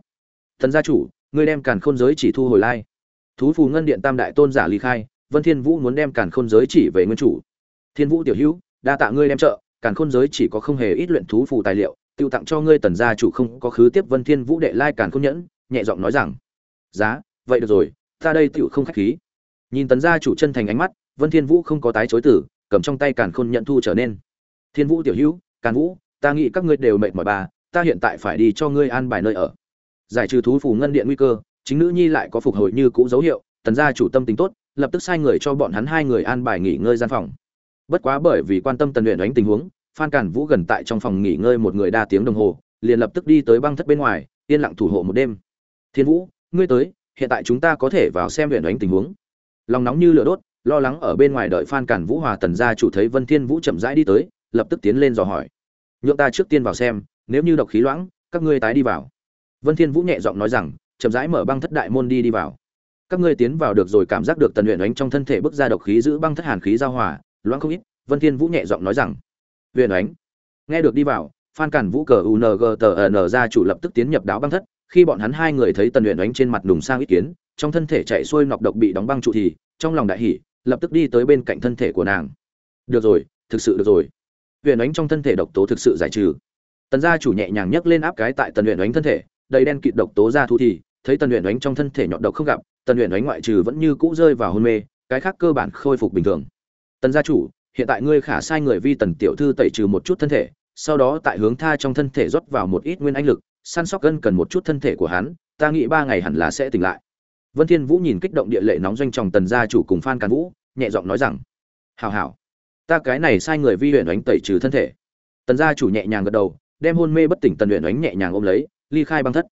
Tần gia chủ ngươi đem càn khôn giới chỉ thu hồi lai. Thú phù ngân điện tam đại tôn giả ly khai vân thiên vũ muốn đem càn khôn giới chỉ về nguyên chủ. Thiên vũ tiểu hữu đa tạ ngươi đem trợ càn khôn giới chỉ có không hề ít luyện thú phù tài liệu tiêu tặng cho ngươi tần gia chủ không có khứ tiếp vân thiên vũ đệ lai càn khôn nhẫn nhẹ giọng nói rằng giá vậy được rồi ta đây tiểu không khách khí. Nhìn tần gia chủ chân thành ánh mắt vân thiên vũ không có tái chối tử cầm trong tay càn khôn nhận thu trở nên. Thiên vũ tiểu hữu, càn vũ, ta nghĩ các ngươi đều mệt mỏi bà, ta hiện tại phải đi cho ngươi an bài nơi ở. Giải trừ thú phù ngân điện nguy cơ, chính nữ nhi lại có phục hồi như cũ dấu hiệu, tần gia chủ tâm tính tốt, lập tức sai người cho bọn hắn hai người an bài nghỉ ngơi gian phòng. Bất quá bởi vì quan tâm tần luyện đánh tình huống, phan cản vũ gần tại trong phòng nghỉ ngơi một người đa tiếng đồng hồ, liền lập tức đi tới băng thất bên ngoài, yên lặng thủ hộ một đêm. Thiên vũ, ngươi tới, hiện tại chúng ta có thể vào xem luyện đánh tình huống. Lòng nóng như lửa đốt lo lắng ở bên ngoài đợi phan cản vũ hòa tần gia chủ thấy vân thiên vũ chậm rãi đi tới, lập tức tiến lên dò hỏi. Nhượng ta trước tiên vào xem, nếu như độc khí loãng, các ngươi tái đi vào. Vân thiên vũ nhẹ giọng nói rằng, chậm rãi mở băng thất đại môn đi đi vào. Các ngươi tiến vào được rồi cảm giác được tần luyện oánh trong thân thể bức ra độc khí giữ băng thất hàn khí giao hòa, loãng không ít, vân thiên vũ nhẹ giọng nói rằng. Huyền oánh. Nghe được đi vào, phan cản vũ cờ ungtn ờ gia n ra chủ lập tức tiến nhập đáo băng thất, khi bọn hắn hai người thấy tần luyện oánh trên mặt nùng sang ý kiến, trong thân thể chạy xuôi nọc độc bị đóng băng trụ thì, trong lòng đại hỉ lập tức đi tới bên cạnh thân thể của nàng. Được rồi, thực sự được rồi. Huyền ánh trong thân thể độc tố thực sự giải trừ. Tần gia chủ nhẹ nhàng nhấc lên áp cái tại tần luyện ánh thân thể, đầy đen kịt độc tố ra thu thì, thấy tần luyện ánh trong thân thể nhọt độc không gặp, tần luyện ánh ngoại trừ vẫn như cũ rơi vào hôn mê, cái khác cơ bản khôi phục bình thường. Tần gia chủ, hiện tại ngươi khả sai người vi tần tiểu thư tẩy trừ một chút thân thể, sau đó tại hướng tha trong thân thể rót vào một ít nguyên anh lực, săn sóc gân cần một chút thân thể của hắn, ta nghĩ ba ngày hẳn là sẽ tỉnh lại vân thiên vũ nhìn kích động địa lệ nóng doanh tròng tần gia chủ cùng phan càn vũ, nhẹ giọng nói rằng, hảo hảo, ta cái này sai người vi luyện đánh tẩy trừ thân thể. Tần gia chủ nhẹ nhàng gật đầu, đem hôn mê bất tỉnh tần luyện đánh nhẹ nhàng ôm lấy, ly khai băng thất.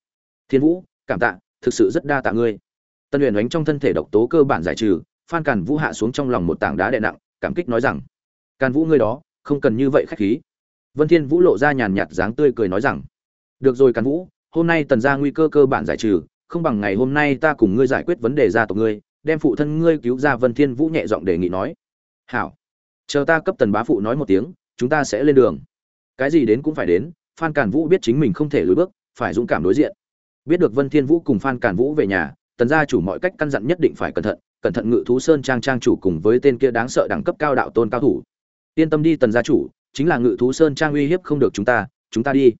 Thiên vũ, cảm tạ, thực sự rất đa tạ ngươi. Tần luyện đánh trong thân thể độc tố cơ bản giải trừ, phan càn vũ hạ xuống trong lòng một tảng đá đè nặng, cảm kích nói rằng, càn vũ ngươi đó, không cần như vậy khách khí. Vân thiên vũ lộ ra nhàn nhạt dáng tươi cười nói rằng, được rồi càn vũ, hôm nay tần gia nguy cơ cơ bản giải trừ không bằng ngày hôm nay ta cùng ngươi giải quyết vấn đề gia tộc ngươi, đem phụ thân ngươi cứu ra vân thiên vũ nhẹ giọng đề nghị nói. Hảo. Chờ ta cấp tần bá phụ nói một tiếng, chúng ta sẽ lên đường. Cái gì đến cũng phải đến, phan cản vũ biết chính mình không thể lùi bước, phải dũng cảm đối diện. Biết được vân thiên vũ cùng phan cản vũ về nhà, tần gia chủ mọi cách căn dặn nhất định phải cẩn thận cẩn thận ngự thú sơn trang trang chủ cùng với tên kia đáng sợ đẳng cấp cao đạo tôn cao thủ. Yên tâm đi tần gia chủ, chính là ngự thú sơn trang uy hiếp không được chúng ta chúng ta đi.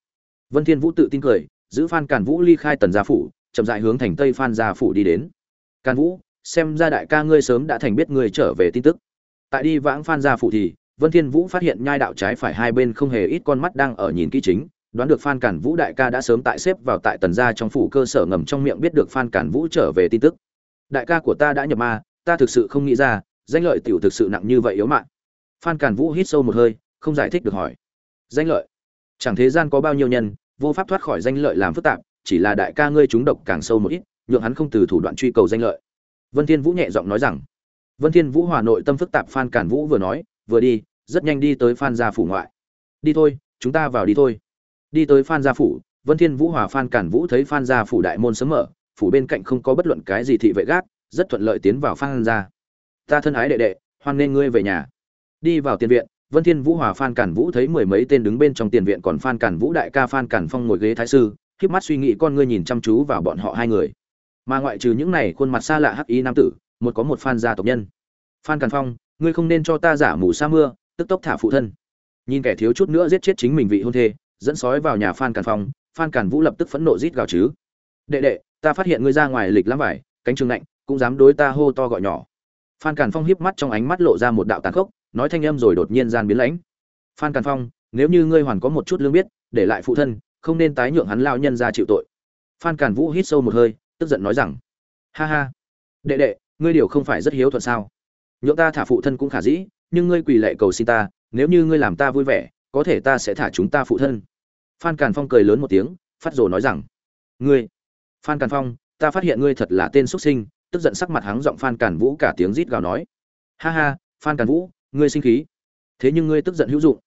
Vân thiên vũ tự tin cười, giữ phan cản vũ ly khai tần gia phủ chậm rãi hướng thành tây phan gia phủ đi đến. Can vũ, xem ra đại ca ngươi sớm đã thành biết ngươi trở về tin tức. Tại đi vãng phan gia phủ thì, vân thiên vũ phát hiện nhai đạo trái phải hai bên không hề ít con mắt đang ở nhìn kỹ chính, đoán được phan cản vũ đại ca đã sớm tại xếp vào tại tần gia trong phủ cơ sở ngầm trong miệng biết được phan cản vũ trở về tin tức. Đại ca của ta đã nhập ma, ta thực sự không nghĩ ra, danh lợi tiểu thực sự nặng như vậy yếu mạng. Phan cản vũ hít sâu một hơi, không giải thích được hỏi. Danh lợi? Chẳng thế gian có bao nhiêu nhân, vô pháp thoát khỏi danh lợi làm phức tạp chỉ là đại ca ngươi trúng độc càng sâu một ít, nhượng hắn không từ thủ đoạn truy cầu danh lợi. Vân thiên vũ nhẹ giọng nói rằng. Vân thiên vũ hòa nội tâm phức tạp phan cản vũ vừa nói, vừa đi, rất nhanh đi tới phan gia phủ ngoại. Đi thôi, chúng ta vào đi thôi. Đi tới phan gia phủ, vân thiên vũ hòa phan cản vũ thấy phan gia phủ đại môn sớm mở, phủ bên cạnh không có bất luận cái gì thị vệ gác, rất thuận lợi tiến vào phan gia. Ta thân ái đệ đệ, hoan nên ngươi về nhà. Đi vào tiền viện, vân thiên vũ hòa phan cản vũ thấy mười mấy tên đứng bên trong tiền viện còn phan cản vũ đại ca phan cản phong ngồi ghế thái sư híp mắt suy nghĩ con ngươi nhìn chăm chú vào bọn họ hai người. Mà ngoại trừ những này khuôn mặt xa lạ hắc y nam tử, một có một phan gia tộc nhân. Phan càn phong, ngươi không nên cho ta giả mù sa mưa, tức tốc thả phụ thân. Nhìn kẻ thiếu chút nữa giết chết chính mình vị hôn thê, dẫn sói vào nhà phan càn phong, phan càn vũ lập tức phẫn nộ rít gào chứ. Đệ đệ, ta phát hiện ngươi ra ngoài lịch lắm vải, cánh trường lạnh, cũng dám đối ta hô to gọi nhỏ. Phan càn phong hiếp mắt trong ánh mắt lộ ra một đạo tàn khốc, nói thanh âm rồi đột nhiên gian biến lãnh. Phan càn phong, nếu như ngươi hoàn có một chút lương biết, để lại phụ thân không nên tái nhượng hắn lao nhân ra chịu tội. Phan càn vũ hít sâu một hơi, tức giận nói rằng, ha ha, đệ đệ, ngươi điều không phải rất hiếu thuận sao? Nhượng ta thả phụ thân cũng khả dĩ, nhưng ngươi quỳ lệ cầu xin ta, nếu như ngươi làm ta vui vẻ, có thể ta sẽ thả chúng ta phụ thân. Phan càn phong cười lớn một tiếng, phát rồ nói rằng, ngươi, phan càn phong, ta phát hiện ngươi thật là tên xuất sinh. Tức giận sắc mặt hắng giọng phan càn vũ cả tiếng rít gào nói, ha ha, phan càn vũ, ngươi sinh khí. Thế nhưng ngươi tức giận hữu dụng.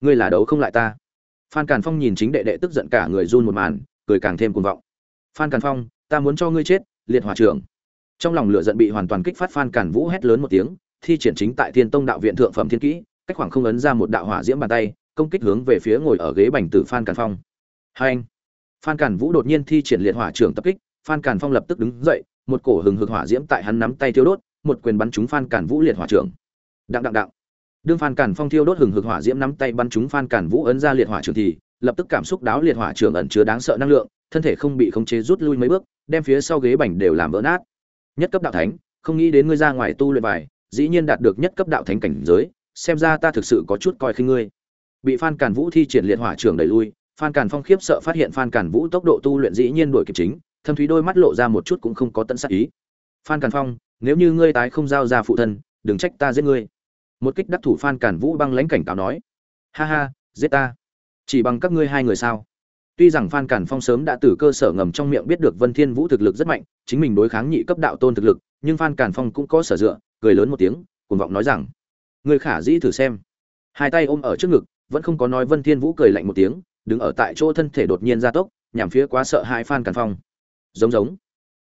Ngươi là đấu không lại ta phan càn phong nhìn chính đệ đệ tức giận cả người run một màn, cười càng thêm cuồng vọng. Phan càn phong, ta muốn cho ngươi chết, liệt hỏa trưởng. Trong lòng lửa giận bị hoàn toàn kích phát, phan càn vũ hét lớn một tiếng, thi triển chính tại thiên tông đạo viện thượng phẩm thiên kỹ, cách khoảng không ấn ra một đạo hỏa diễm bàn tay, công kích hướng về phía ngồi ở ghế bành tử phan càn phong. Hai anh. Phan càn vũ đột nhiên thi triển liệt hỏa trưởng tập kích, phan càn phong lập tức đứng dậy, một cổ hừng hực hỏa diễm tại hắn nắm tay thiêu đốt, một quyền bắn trúng phan càn vũ liệt hỏa trưởng. Đặng đặng đặng đương phan Cản phong thiêu đốt hừng hực hỏa diễm nắm tay bắn chúng phan Cản vũ ấn ra liệt hỏa trường thì lập tức cảm xúc đáo liệt hỏa trường ẩn chứa đáng sợ năng lượng thân thể không bị khống chế rút lui mấy bước đem phía sau ghế bành đều làm vỡ nát. Nhất cấp đạo thánh không nghĩ đến ngươi ra ngoài tu luyện bài, dĩ nhiên đạt được nhất cấp đạo thánh cảnh giới xem ra ta thực sự có chút coi khinh ngươi. Bị phan Cản vũ thi triển liệt hỏa trường đẩy lui phan Cản phong khiếp sợ phát hiện phan Cản vũ tốc độ tu luyện dĩ nhiên đuổi kịp chính thâm thúy đôi mắt lộ ra một chút cũng không có tận sắc ý. Phan Cản phong nếu như ngươi tái không giao ra phụ thân đừng trách ta giết ngươi một kích đắc thủ phan cản vũ băng lãnh cảnh cáo nói. Ha ha, giết ta. Chỉ bằng các ngươi hai người sao? Tuy rằng phan cản phong sớm đã từ cơ sở ngầm trong miệng biết được vân thiên vũ thực lực rất mạnh, chính mình đối kháng nhị cấp đạo tôn thực lực, nhưng phan cản phong cũng có sở dựa, cười lớn một tiếng, cuồng vọng nói rằng người khả dĩ thử xem. Hai tay ôm ở trước ngực, vẫn không có nói vân thiên vũ cười lạnh một tiếng, đứng ở tại chỗ thân thể đột nhiên gia tốc nhảm phía quá sợ hai phan cản phong. Giống giống.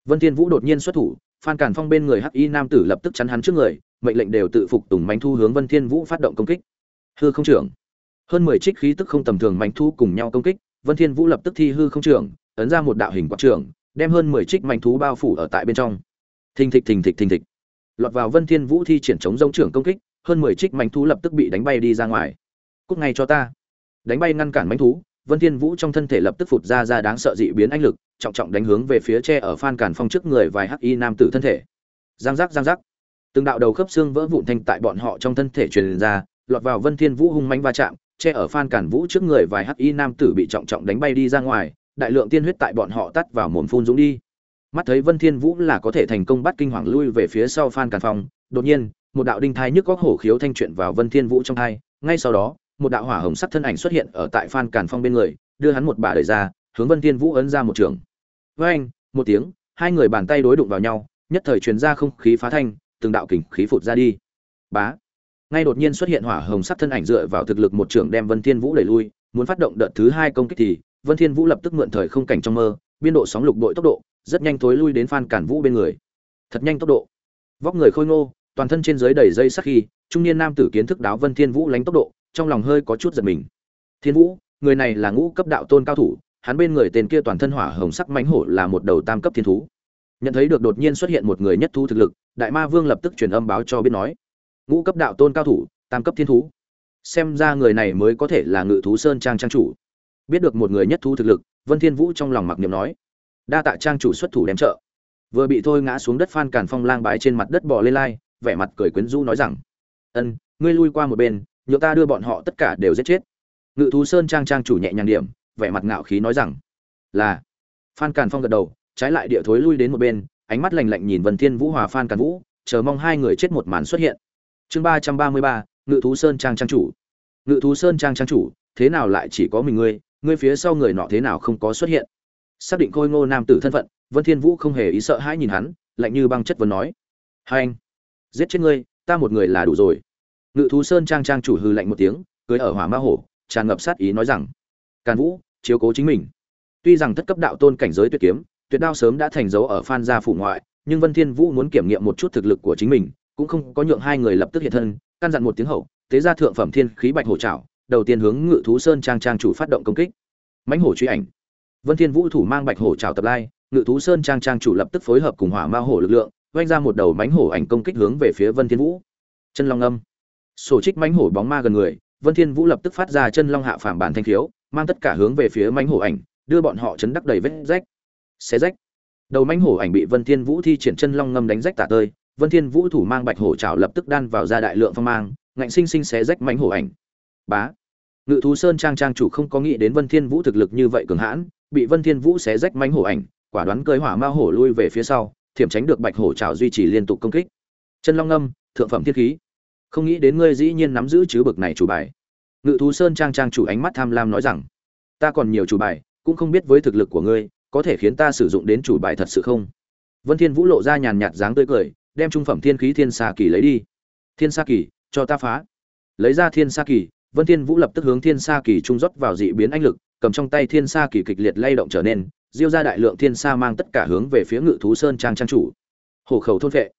Vân thiên vũ đột nhiên xuất thủ, phan cản phong bên người hắc y nam tử lập tức chắn hắn trước người mệnh lệnh đều tự phục tùng mánh thu hướng vân thiên vũ phát động công kích. Hư không trưởng. Hơn mười trích khí tức không tầm thường mánh thu cùng nhau công kích, vân thiên vũ lập tức thi hư không trưởng, ấn ra một đạo hình quạt trưởng, đem hơn mười trích mánh thú bao phủ ở tại bên trong. Thình thịch thình thịch thình thịch. Lọt vào vân thiên vũ thi triển chống giống trưởng công kích, hơn mười trích mánh thú lập tức bị đánh bay đi ra ngoài. Cút ngay cho ta. Đánh bay ngăn cản mánh thú vân thiên vũ trong thân thể lập tức phụt ra ra đáng sợ dị biến anh lực, trọng trọng đánh hướng về phía tre ở phan cản phong trước người vài hắc y nam tử thân thể. Giang giác giang giác từng đạo đầu khớp xương vỡ vụn thành tại bọn họ trong thân thể truyền ra, lọt vào vân thiên vũ hung mãnh va chạm, che ở phan cản vũ trước người vài hắc y nam tử bị trọng trọng đánh bay đi ra ngoài, đại lượng tiên huyết tại bọn họ tắt vào mồm phun dũng đi. Mắt thấy vân thiên vũ là có thể thành công bắt kinh hoàng lui về phía sau phan cản phong, đột nhiên, một đạo đinh thai nhức góc hổ khiếu thanh chuyện vào vân thiên vũ trong thai ngay sau đó, một đạo hỏa hồng sắc thân ảnh xuất hiện ở tại phan cản phong bên người, đưa hắn một bà đẩy ra, hướng vân thiên vũ ấn ra một trường. Với anh một tiếng, hai người bàn tay đối đụng vào nhau, nhất thời truyền ra không khí phá thanh từng đạo kình khí phụt ra đi. Bá! Ngay đột nhiên xuất hiện hỏa hồng sắc thân ảnh dựa vào thực lực một trưởng đem vân thiên vũ đẩy lui, muốn phát động đợt thứ hai công kích thì, vân thiên vũ lập tức mượn thời không cảnh trong mơ, biên độ sóng lục đội tốc độ, rất nhanh tối lui đến phan cản vũ bên người. Thật nhanh tốc độ. Vóc người khôi ngô, toàn thân trên dưới đầy dây sắc khi, trung niên nam tử kiến thức đáo vân thiên vũ lánh tốc độ, trong lòng hơi có chút giật mình. Thiên vũ, người này là ngũ cấp đạo tôn cao thủ, hắn bên người tên kia toàn thân hỏa hồng sắc mãnh hổ là một đầu tam cấp thiên thú nhận thấy được đột nhiên xuất hiện một người nhất thu thực lực, đại ma vương lập tức truyền âm báo cho biết nói, ngũ cấp đạo tôn cao thủ, tam cấp thiên thú. Xem ra người này mới có thể là ngự thú sơn trang trang chủ. Biết được một người nhất thu thực lực, vân thiên vũ trong lòng mặc niệm nói, đa tạ trang chủ xuất thủ đem trợ. Vừa bị thôi ngã xuống đất phan càn phong lang bái trên mặt đất bò lên lai, vẻ mặt cười quyến rũ nói rằng, ân, ngươi lui qua một bên nhựa ta đưa bọn họ tất cả đều giết chết. Ngự thú sơn trang trang chủ nhẹ nhàng điểm, vẻ mặt ngạo khí nói rằng, là. Phan càn phong gật đầu trái lại địa thối lui đến một bên, ánh mắt lạnh lạnh nhìn vân thiên vũ hòa phan càn vũ, chờ mong hai người chết một màn xuất hiện. Chương ba trăm ba mươi ba, ngự thú sơn trang trang chủ. Ngự thú sơn trang trang chủ, thế nào lại chỉ có mình ngươi? Ngươi phía sau người nọ thế nào không có xuất hiện? Xác định khôi ngô nam tử thân phận, vân thiên vũ không hề ý sợ hãi nhìn hắn, lạnh như băng chất vấn nói. Hai anh, giết chết ngươi, ta một người là đủ rồi. Ngự thú sơn trang trang chủ hư lạnh một tiếng, cưới ở hỏa ma hổ, tràn ngập sát ý nói rằng, càn vũ, chiếu cố chính mình. Tuy rằng thất cấp đạo tôn cảnh giới tuyệt kiếm tuyệt đao sớm đã thành dấu ở phan gia phủ ngoại nhưng vân thiên vũ muốn kiểm nghiệm một chút thực lực của chính mình cũng không có nhượng hai người lập tức hiện thân căn dặn một tiếng hậu tế ra thượng phẩm thiên khí bạch hổ trảo đầu tiên hướng ngự thú sơn trang trang chủ phát động công kích. Mãnh hổ truy ảnh. Vân thiên vũ thủ mang bạch hổ trảo tập lai ngự thú sơn trang trang chủ lập tức phối hợp cùng hỏa ma hổ lực lượng vung ra một đầu mãnh hổ ảnh công kích hướng về phía vân thiên vũ. Chân long âm. Sổ trích mãnh hổ bóng ma gần người vân thiên vũ lập tức phát ra chân long hạ phàm bản thanh thiếu, mang tất cả hướng về phía mãnh hổ ảnh đưa bọn họ chấn đắc đầy vết rách xé rách. Đầu mãnh hổ ảnh bị vân thiên vũ thi triển chân long ngâm đánh rách tả tơi, vân thiên vũ thủ mang bạch hổ chảo lập tức đan vào ra đại lượng phong mang, ngạnh sinh sinh xé rách mãnh hổ ảnh. Bá. Ngự thú sơn trang trang chủ không có nghĩ đến vân thiên vũ thực lực như vậy cường hãn, bị vân thiên vũ xé rách mãnh hổ ảnh, quả đoán cơi hỏa ma hổ lui về phía sau, thiểm tránh được bạch hổ chảo duy trì liên tục công kích. Chân long ngâm, thượng phẩm thiên khí. Không nghĩ đến ngươi dĩ nhiên nắm giữ chứ bực này chủ bài. Ngự thú sơn trang trang chủ ánh mắt tham lam nói rằng, ta còn nhiều chủ bài, cũng không biết với thực lực của ngươi có thể khiến ta sử dụng đến chủ bài thật sự không? Vân thiên vũ lộ ra nhàn nhạt dáng tươi cười, đem trung phẩm thiên khí thiên sa kỳ lấy đi. Thiên sa kỳ, cho ta phá. Lấy ra thiên sa kỳ, vân thiên vũ lập tức hướng thiên sa kỳ trung rót vào dị biến anh lực, cầm trong tay thiên sa kỳ kịch liệt lay động trở nên, diêu ra đại lượng thiên sa mang tất cả hướng về phía ngự thú sơn trang trang chủ. Hổ khẩu thôn vệ.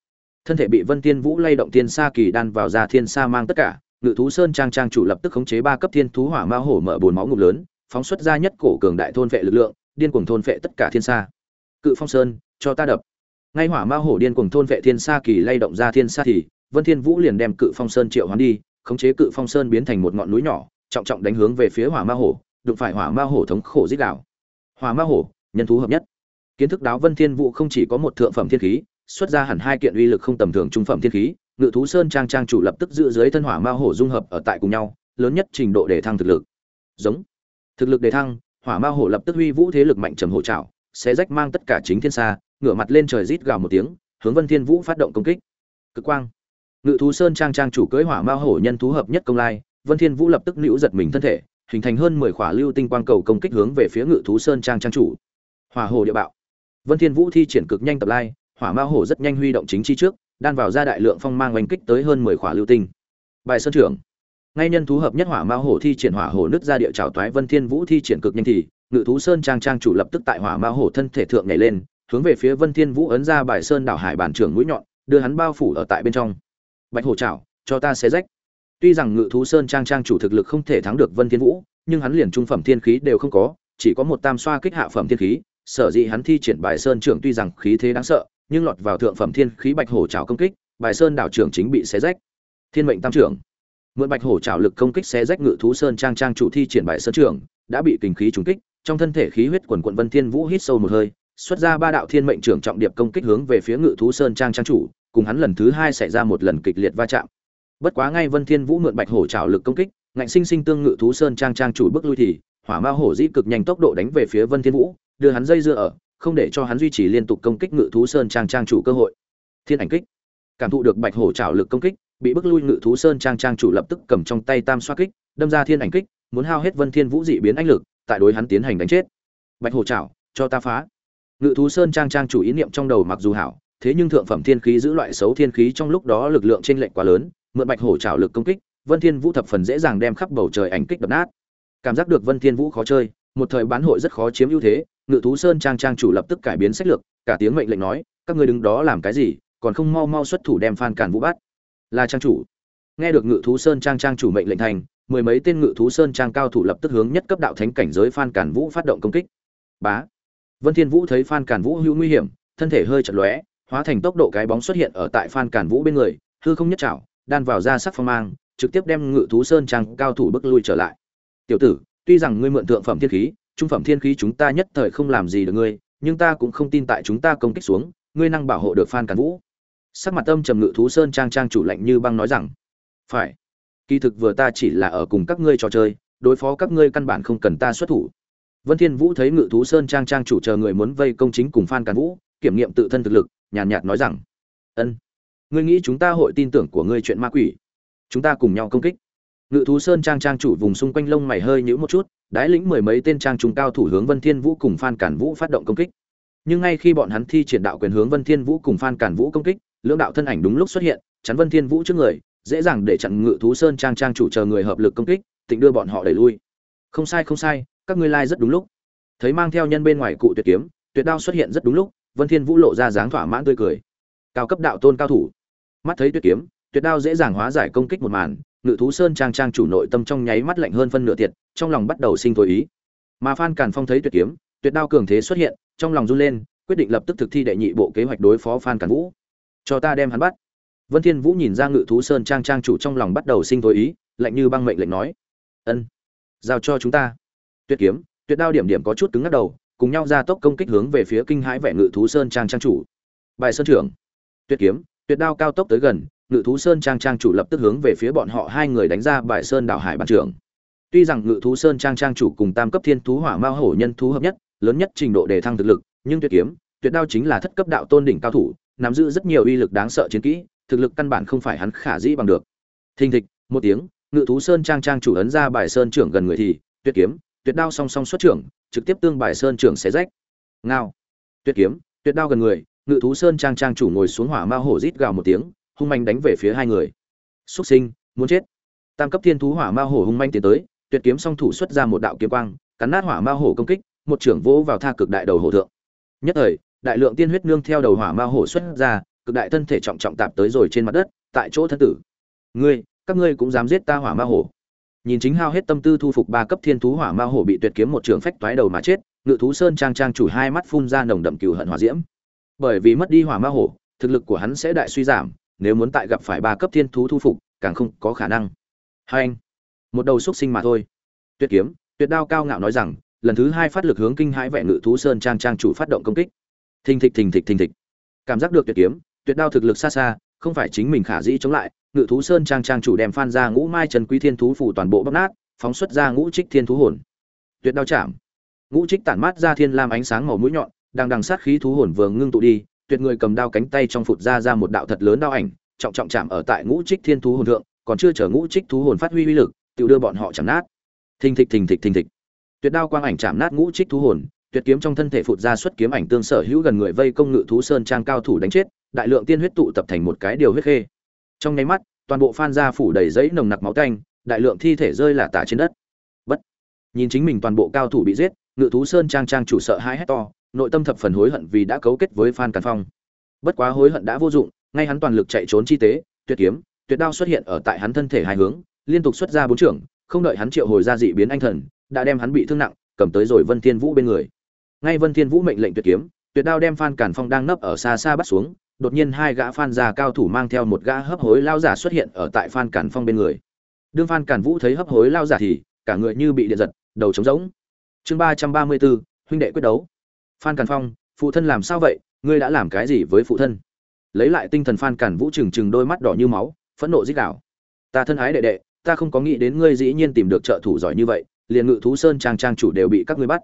Thân thể bị vân thiên vũ lay động thiên sa kỳ đan vào ra thiên sa mang tất cả, ngự thú sơn trang trang chủ lập tức khống chế ba cấp thiên thú hỏa ma hổ mở bồn máu ngục lớn, phóng xuất ra nhất cổ cường đại thôn vệ lực lượng điên cuồng thôn vệ tất cả thiên sa. Cự phong sơn, cho ta đập. Ngay hỏa ma hổ điên cuồng thôn vệ thiên sa kỳ lay động ra thiên sa thì, vân thiên vũ liền đem cự phong sơn triệu hoán đi, khống chế cự phong sơn biến thành một ngọn núi nhỏ, trọng trọng đánh hướng về phía hỏa ma hổ, đụng phải hỏa ma hổ thống khổ giết đảo hỏa ma hổ, nhân thú hợp nhất. Kiến thức đáo vân thiên vũ không chỉ có một thượng phẩm thiên khí, xuất ra hẳn hai kiện uy lực không tầm thường trung phẩm thiên khí, ngự thú sơn trang trang chủ lập tức giữ dưới thân hỏa ma hổ dung hợp ở tại cùng nhau, lớn nhất trình độ để thăng thực lực. Giống. Thực lực để thăng hỏa ma hổ lập tức huy vũ thế lực mạnh trầm hổ trảo, xé rách mang tất cả chính thiên xa, ngửa mặt lên trời rít gào một tiếng, hướng vân thiên vũ phát động công kích. Cực quang. Ngự thú sơn trang trang chủ cưỡi hỏa ma hổ nhân thú hợp nhất công lai, vân thiên vũ lập tức liễu giật mình thân thể, hình thành hơn 10 khỏa lưu tinh quang cầu công kích hướng về phía ngự thú sơn trang trang chủ. Hỏa hồ địa bạo. Vân thiên vũ thi triển cực nhanh tập lai, hỏa ma hổ rất nhanh huy động chính chi trước, đan vào ra đại lượng phong mang oanh kích tới hơn 10 khỏa lưu tinh. Bài sơn trưởng ngay nhân thú hợp nhất hỏa ma hổ thi triển hỏa hổ nứt ra địa trảo toái vân thiên vũ thi triển cực nhanh thì, ngự thú sơn trang trang chủ lập tức tại hỏa ma hổ thân thể thượng nhảy lên, hướng về phía vân thiên vũ ấn ra bài sơn đảo hải bản trưởng mũi nhọn, đưa hắn bao phủ ở tại bên trong. Bạch hổ chảo cho ta xé rách. Tuy rằng ngự thú sơn trang trang chủ thực lực không thể thắng được vân thiên vũ, nhưng hắn liền trung phẩm thiên khí đều không có, chỉ có một tam xoa kích hạ phẩm thiên khí, sở dĩ hắn thi triển bài sơn trưởng tuy rằng khí thế đáng sợ, nhưng lọt vào thượng phẩm thiên khí bạch hổ chảo công kích, bài sơn đảo trưởng chính bị xé rách. Thiên mệnh tam trưởng mượn bạch hổ trảo lực công kích xé rách ngự thú sơn trang trang chủ thi triển bại sơn trưởng đã bị kình khí trúng kích, trong thân thể khí huyết quần quận vân thiên vũ hít sâu một hơi, xuất ra ba đạo thiên mệnh trưởng trọng điệp công kích hướng về phía ngự thú sơn trang trang chủ, cùng hắn lần thứ hai xảy ra một lần kịch liệt va chạm. Bất quá ngay vân thiên vũ mượn bạch hổ trảo lực công kích, ngạnh sinh sinh tương ngự thú sơn trang trang chủ bước lui thì, hỏa ma hổ dĩ cực nhanh tốc độ đánh về phía vân thiên vũ, đưa hắn dây dưa ở, không để cho hắn duy trì liên tục công kích ngự thú sơn trang trang chủ cơ hội. Thiên ảnh kích. Cảm thụ được bạch hổ trảo lực công kích bị bức lui ngự thú sơn trang trang chủ lập tức cầm trong tay tam xoa kích, đâm ra thiên ảnh kích, muốn hao hết vân thiên vũ dị biến anh lực, tại đối hắn tiến hành đánh chết. Bạch hổ chảo cho ta phá. Ngự thú sơn trang trang chủ ý niệm trong đầu mặc dù hảo, thế nhưng thượng phẩm thiên khí giữ loại xấu thiên khí trong lúc đó lực lượng trên lệnh quá lớn, mượn bạch hổ chảo lực công kích, vân thiên vũ thập phần dễ dàng đem khắp bầu trời ảnh kích đập nát. Cảm giác được vân thiên vũ khó chơi, một thời bán hội rất khó chiếm ưu thế, ngự thú sơn trang trang chủ lập tức cải biến sách lược, cả tiếng mệnh lệnh nói, các ngươi đứng đó làm cái gì, còn không mau mau xuất thủ đem phan cản vũ bắt là trang chủ. Nghe được ngự thú sơn trang trang chủ mệnh lệnh thành, mười mấy tên ngự thú sơn trang cao thủ lập tức hướng nhất cấp đạo thánh cảnh giới phan cản vũ phát động công kích. Bá! Vân thiên vũ thấy phan cản vũ hữu nguy hiểm, thân thể hơi chật lóe, hóa thành tốc độ cái bóng xuất hiện ở tại phan cản vũ bên người, hư không nhất chảo đan vào ra sắc phong mang, trực tiếp đem ngự thú sơn trang cao thủ bước lui trở lại. Tiểu tử, tuy rằng ngươi mượn thượng phẩm thiên khí, trung phẩm thiên khí chúng ta nhất thời không làm gì được ngươi, nhưng ta cũng không tin tại chúng ta công kích xuống, ngươi năng bảo hộ được phan cản vũ sắc mặt âm trầm ngự thú sơn trang trang chủ lạnh như băng nói rằng phải. Kỳ thực vừa ta chỉ là ở cùng các ngươi trò chơi đối phó các ngươi căn bản không cần ta xuất thủ. Vân thiên vũ thấy ngự thú sơn trang trang chủ chờ người muốn vây công chính cùng phan càn vũ kiểm nghiệm tự thân thực lực nhàn nhạt, nhạt nói rằng ân ngươi nghĩ chúng ta hội tin tưởng của ngươi chuyện ma quỷ? Chúng ta cùng nhau công kích. Ngự thú sơn trang trang chủ vùng xung quanh lông mày hơi nhíu một chút đái lĩnh mười mấy tên trang trung cao thủ hướng vân thiên vũ cùng phan cản vũ phát động công kích. Nhưng ngay khi bọn hắn thi triển đạo quyền hướng vân thiên vũ cùng phan cản vũ công kích lưỡng đạo thân ảnh đúng lúc xuất hiện, chắn vân thiên vũ trước người, dễ dàng để chặn ngự thú sơn trang trang chủ chờ người hợp lực công kích, tịnh đưa bọn họ đẩy lui. Không sai không sai, các ngươi lai rất đúng lúc. Thấy mang theo nhân bên ngoài cụ tuyệt kiếm, tuyệt đao xuất hiện rất đúng lúc, vân thiên vũ lộ ra dáng thỏa mãn tươi cười. Cao cấp đạo tôn cao thủ. Mắt thấy tuyệt kiếm, tuyệt đao dễ dàng hóa giải công kích một màn, ngự thú sơn trang trang chủ nội tâm trong nháy mắt lạnh hơn phân nửa tiệt trong lòng bắt đầu sinh thối ý. Mà phan càn phong thấy tuyệt kiếm, tuyệt đao cường thế xuất hiện, trong lòng run lên, quyết định lập tức thực thi đệ nhị bộ kế hoạch đối phó phan càn vũ cho ta đem hắn bắt. Vân thiên vũ nhìn ra ngự thú sơn trang trang chủ trong lòng bắt đầu sinh thối ý, lạnh như băng mệnh lệnh nói. Ân, giao cho chúng ta. Tuyệt kiếm tuyệt đao điểm điểm có chút cứng ngắc đầu, cùng nhau ra tốc công kích hướng về phía kinh hãi vẻ ngự thú sơn trang trang chủ. Bài sơn trưởng. Tuyệt kiếm tuyệt đao cao tốc tới gần, ngự thú sơn trang trang chủ lập tức hướng về phía bọn họ hai người đánh ra bài sơn đảo hải bản trưởng. Tuy rằng ngự thú sơn trang trang chủ cùng tam cấp thiên thú hỏa mao hổ nhân thú hợp nhất, lớn nhất trình độ đề thăng thực lực, nhưng tuyệt kiếm tuyệt đao chính là thất cấp đạo tôn đỉnh cao thủ nắm giữ rất nhiều uy lực đáng sợ chiến kỹ, thực lực căn bản không phải hắn khả dĩ bằng được. Thình thịch, một tiếng, Ngự thú sơn trang trang chủ ấn ra bài sơn trưởng gần người thì, tuyệt kiếm, tuyệt đao song song xuất trưởng, trực tiếp tương bài sơn trưởng xé rách. Ngao. Tuyệt kiếm, tuyệt đao gần người, Ngự thú sơn trang trang chủ ngồi xuống hỏa ma hổ rít gào một tiếng, hung manh đánh về phía hai người. Súc sinh, muốn chết. Tam cấp thiên thú hỏa ma hổ hung manh tiến tới, tuyệt kiếm song thủ xuất ra một đạo kiếm quang, cắn nát hỏa ma hổ công kích, một trưởng vỗ vào tha cực đại đầu hổ thượng. Nhất thời, đại lượng tiên huyết nương theo đầu hỏa ma hổ xuất ra, cực đại thân thể trọng trọng tạp tới rồi trên mặt đất, tại chỗ thân tử. Ngươi, các ngươi cũng dám giết ta hỏa ma hổ? Nhìn chính hao hết tâm tư thu phục ba cấp thiên thú hỏa ma hổ bị tuyệt kiếm một trường phách toái đầu mà chết, Ngự thú sơn trang trang chủ hai mắt phun ra nồng đậm cừu hận hỏa diễm. Bởi vì mất đi hỏa ma hổ, thực lực của hắn sẽ đại suy giảm, nếu muốn tại gặp phải ba cấp thiên thú thu phục, càng không có khả năng. Hai anh, một đầu xúc sinh mà thôi. Tuyệt kiếm, tuyệt đao cao ngạo nói rằng, lần thứ hai phát lực hướng kinh hãi vẻ ngự thú sơn trang trang chủ phát động công kích thình thịch thình thịch thình thịch. Cảm giác được tuyệt kiếm, tuyệt đao thực lực xa xa, không phải chính mình khả dĩ chống lại, ngự thú sơn trang trang chủ đem phan ra ngũ mai trần quý thiên thú phủ toàn bộ bóc nát, phóng xuất ra ngũ trích thiên thú hồn. Tuyệt đao chạm. Ngũ trích tản mát ra thiên lam ánh sáng màu mũi nhọn, đang đằng sát khí thú hồn vừa ngưng tụ đi, tuyệt người cầm đao cánh tay trong phụt ra ra một đạo thật lớn đao ảnh, trọng trọng chạm ở tại ngũ trích thiên thú hồn thượng, còn chưa chở ngũ trích thú hồn phát huy uy lực tự đưa bọn họ chạm nát. Thình thịch thình thịch thình thịch. Tuyệt đao quang ảnh chạm nát ngũ trích thú hồn tuyệt kiếm trong thân thể phụt ra xuất kiếm ảnh tương sở hữu gần người vây công ngự thú sơn trang cao thủ đánh chết, đại lượng tiên huyết tụ tập thành một cái điều huyết khê. Trong nháy mắt, toàn bộ phan gia phủ đầy giấy nồng nặc máu tanh, đại lượng thi thể rơi là tả trên đất. Bất, nhìn chính mình toàn bộ cao thủ bị giết, ngự thú sơn trang trang chủ sợ hai hét to, nội tâm thập phần hối hận vì đã cấu kết với phan càn phong. Bất quá hối hận đã vô dụng, ngay hắn toàn lực chạy trốn chi tế, tuyệt kiếm, tuyệt đao xuất hiện ở tại hắn thân thể hai hướng, liên tục xuất ra bốn trưởng, không đợi hắn triệu hồi ra dị biến anh thần, đã đem hắn bị thương nặng, cầm tới rồi vân thiên vũ bên người ngay vân thiên vũ mệnh lệnh tuyệt kiếm, tuyệt đao đem phan cản phong đang nấp ở xa xa bắt xuống, đột nhiên hai gã phan già cao thủ mang theo một gã hấp hối lao giả xuất hiện ở tại phan cản phong bên người. Đương phan cản vũ thấy hấp hối lao giả thì, cả người như bị điện giật, đầu trống rỗng. Chương ba trăm ba mươi bốn, huynh đệ quyết đấu. Phan cản phong, phụ thân làm sao vậy? Ngươi đã làm cái gì với phụ thân? Lấy lại tinh thần phan cản vũ trừng trừng đôi mắt đỏ như máu, phẫn nộ dích đảo ta thân ái đệ đệ, ta không có nghĩ đến ngươi dĩ nhiên tìm được trợ thủ giỏi như vậy, liền ngự thú sơn trang trang chủ đều bị các ngươi bắt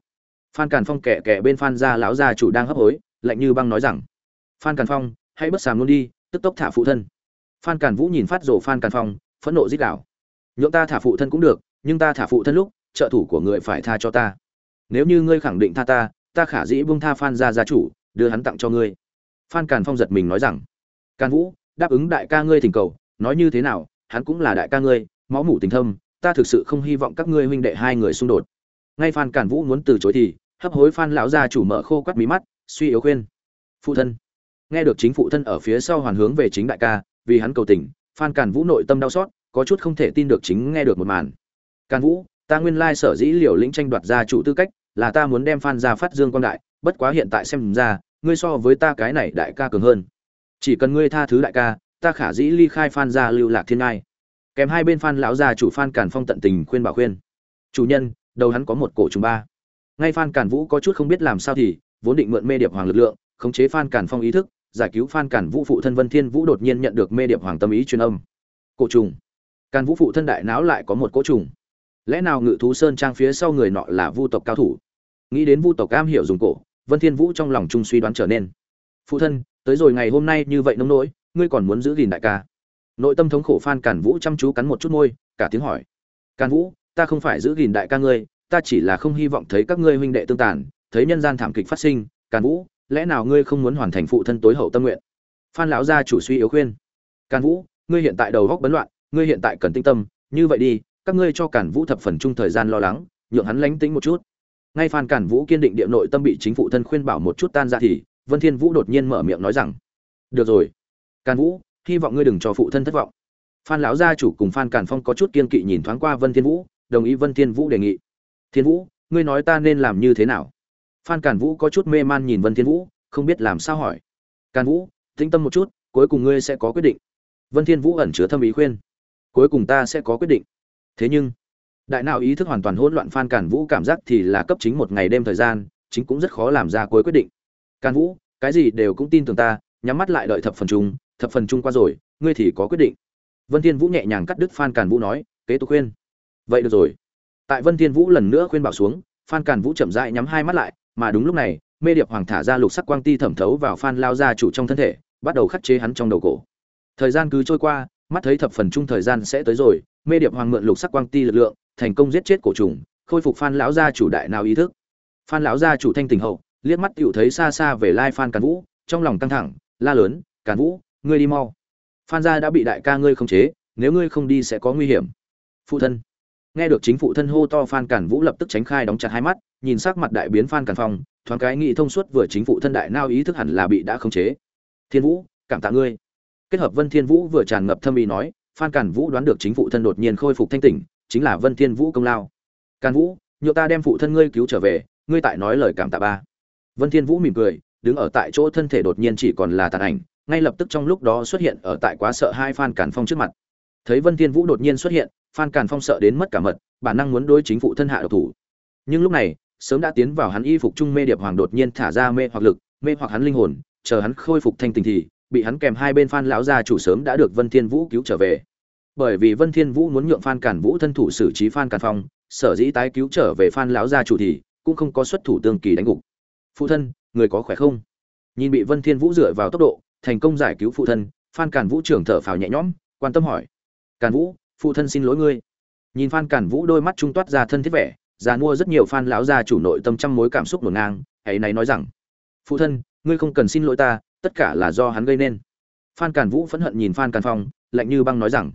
phan càn phong kẻ kẻ bên phan gia lão gia chủ đang hấp hối, lạnh như băng nói rằng, phan càn phong, hãy bất sàm luôn đi, tức tốc thả phụ thân. Phan càn vũ nhìn phát rồ phan càn phong, phẫn nộ dích đảo nhượng ta thả phụ thân cũng được, nhưng ta thả phụ thân lúc, trợ thủ của người phải tha cho ta. Nếu như ngươi khẳng định tha ta ta khả dĩ buông tha phan gia gia chủ, đưa hắn tặng cho ngươi. Phan càn phong giật mình nói rằng, càn vũ, đáp ứng đại ca ngươi thỉnh cầu, nói như thế nào, hắn cũng là đại ca ngươi, máu mủ tình thâm, ta thực sự không hy vọng các ngươi huynh đệ hai người xung đột ngay phan cản vũ muốn từ chối thì, hấp hối phan lão gia chủ mở khô quắt mí mắt, suy yếu khuyên. Phụ thân. Nghe được chính phụ thân ở phía sau hoàn hướng về chính đại ca, vì hắn cầu tình, phan cản vũ nội tâm đau xót, có chút không thể tin được chính nghe được một màn. Cản vũ, ta nguyên lai sở dĩ liều lĩnh tranh đoạt gia chủ tư cách, là ta muốn đem phan gia phát dương quan đại, bất quá hiện tại xem ra, ngươi so với ta cái này đại ca cường hơn. Chỉ cần ngươi tha thứ đại ca, ta khả dĩ ly khai phan gia lưu lạc thiên ngai. Kèm hai bên phan lão gia chủ phan cản phong tận tình khuyên bảo khuyên. Chủ nhân đầu hắn có một cổ trùng ba. Ngay phan cản vũ có chút không biết làm sao thì, vốn định mượn mê điệp hoàng lực lượng, khống chế phan cản phong ý thức, giải cứu phan cản vũ phụ thân vân thiên vũ đột nhiên nhận được mê điệp hoàng tâm ý truyền âm. Cổ trùng. Càn vũ phụ thân đại não lại có một cỗ trùng. Lẽ nào ngự thú sơn trang phía sau người nọ là vu tộc cao thủ? Nghĩ đến vu tộc cam hiểu dùng cổ, vân thiên vũ trong lòng trung suy đoán trở nên. Phụ thân, tới rồi ngày hôm nay như vậy nông nỗi, ngươi còn muốn giữ gìn đại ca? Nội tâm thống khổ phan càn vũ chăm chú cắn một chút môi, cả tiếng hỏi. Càn vũ ta không phải giữ gìn đại ca ngươi, ta chỉ là không hy vọng thấy các ngươi huynh đệ tương tàn, thấy nhân gian thảm kịch phát sinh, càn vũ, lẽ nào ngươi không muốn hoàn thành phụ thân tối hậu tâm nguyện? Phan lão gia chủ suy yếu khuyên. Càn vũ, ngươi hiện tại đầu góc bấn loạn, ngươi hiện tại cần tinh tâm, như vậy đi, các ngươi cho càn vũ thập phần chung thời gian lo lắng, nhượng hắn lánh tính một chút. Ngay phan càn vũ kiên định địa nội tâm bị chính phụ thân khuyên bảo một chút tan ra thì, vân thiên vũ đột nhiên mở miệng nói rằng, được rồi, càn vũ, hy vọng ngươi đừng cho phụ thân thất vọng. Phan lão gia chủ cùng phan càn phong có chút kiên kỵ nhìn thoáng qua vân thiên vũ đồng ý vân thiên vũ đề nghị. Thiên vũ, ngươi nói ta nên làm như thế nào? Phan càn vũ có chút mê man nhìn vân thiên vũ, không biết làm sao hỏi. Càn vũ, tĩnh tâm một chút, cuối cùng ngươi sẽ có quyết định. Vân thiên vũ ẩn chứa thâm ý khuyên. Cuối cùng ta sẽ có quyết định. Thế nhưng, đại não ý thức hoàn toàn hỗn loạn phan càn vũ cảm giác thì là cấp chính một ngày đêm thời gian, chính cũng rất khó làm ra cuối quyết định. Càn vũ, cái gì đều cũng tin tưởng ta, nhắm mắt lại đợi thập phần chung, thập phần chung qua rồi, ngươi thì có quyết định. Vân thiên vũ nhẹ nhàng cắt đứt phan càn vũ nói, kế tục khuyên vậy được rồi. Tại vân thiên vũ lần nữa khuyên bảo xuống, phan càn vũ chậm rãi nhắm hai mắt lại, mà đúng lúc này, mê điệp hoàng thả ra lục sắc quang ti thẩm thấu vào phan lao gia chủ trong thân thể, bắt đầu khắc chế hắn trong đầu cổ. Thời gian cứ trôi qua, mắt thấy thập phần chung thời gian sẽ tới rồi, mê điệp hoàng mượn lục sắc quang ti lực lượng, thành công giết chết cổ trùng, khôi phục phan lão gia chủ đại nào ý thức. Phan lão gia chủ thanh tình hậu, liếc mắt tựu thấy xa xa về lai phan càn vũ, trong lòng căng thẳng, la lớn, càn vũ, ngươi đi mau. Phan gia đã bị đại ca ngươi khống chế, nếu ngươi không đi sẽ có nguy hiểm. Phụ thân nghe được chính phụ thân hô to phan cản vũ lập tức tránh khai đóng chặt hai mắt, nhìn sắc mặt đại biến phan cản phong, thoáng cái nghị thông suốt vừa chính phụ thân đại nao ý thức hẳn là bị đã khống chế. Thiên vũ, cảm tạ ngươi. Kết hợp vân thiên vũ vừa tràn ngập thâm ý nói, phan cản vũ đoán được chính phụ thân đột nhiên khôi phục thanh tỉnh, chính là vân thiên vũ công lao. Cản vũ nhựa ta đem phụ thân ngươi cứu trở về, ngươi tại nói lời cảm tạ ba. Vân thiên vũ mỉm cười, đứng ở tại chỗ thân thể đột nhiên chỉ còn là tàn ảnh, ngay lập tức trong lúc đó xuất hiện ở tại quá sợ hai phan cản phong trước mặt. Thấy vân thiên vũ đột nhiên xuất hiện phan càn phong sợ đến mất cả mật, bản năng muốn đối chính phụ thân hạ độc thủ. Nhưng lúc này, sớm đã tiến vào hắn y phục trung mê điệp hoàng đột nhiên thả ra mê hoặc lực, mê hoặc hắn linh hồn, chờ hắn khôi phục thanh tình thì, bị hắn kèm hai bên phan lão gia chủ sớm đã được vân thiên vũ cứu trở về. Bởi vì vân thiên vũ muốn nhượng phan càn vũ thân thủ xử trí phan càn phong, sở dĩ tái cứu trở về phan lão gia chủ thì, cũng không có xuất thủ tương kỳ đánh gục. Phụ thân, người có khỏe không? Nhìn bị vân thiên vũ dựa vào tốc độ, thành công giải cứu phụ thân, phan càn vũ trưởng thở phào nhẹ nhõm, quan tâm hỏi. Càn vũ phụ thân xin lỗi ngươi. Nhìn phan càn vũ đôi mắt trung toát ra thân thiết vẻ, già mua rất nhiều phan lão gia chủ nội tâm trăm mối cảm xúc ngổn ngang, ấy này nói rằng, phụ thân, ngươi không cần xin lỗi ta, tất cả là do hắn gây nên. Phan càn vũ phẫn hận nhìn phan càn phong, lạnh như băng nói rằng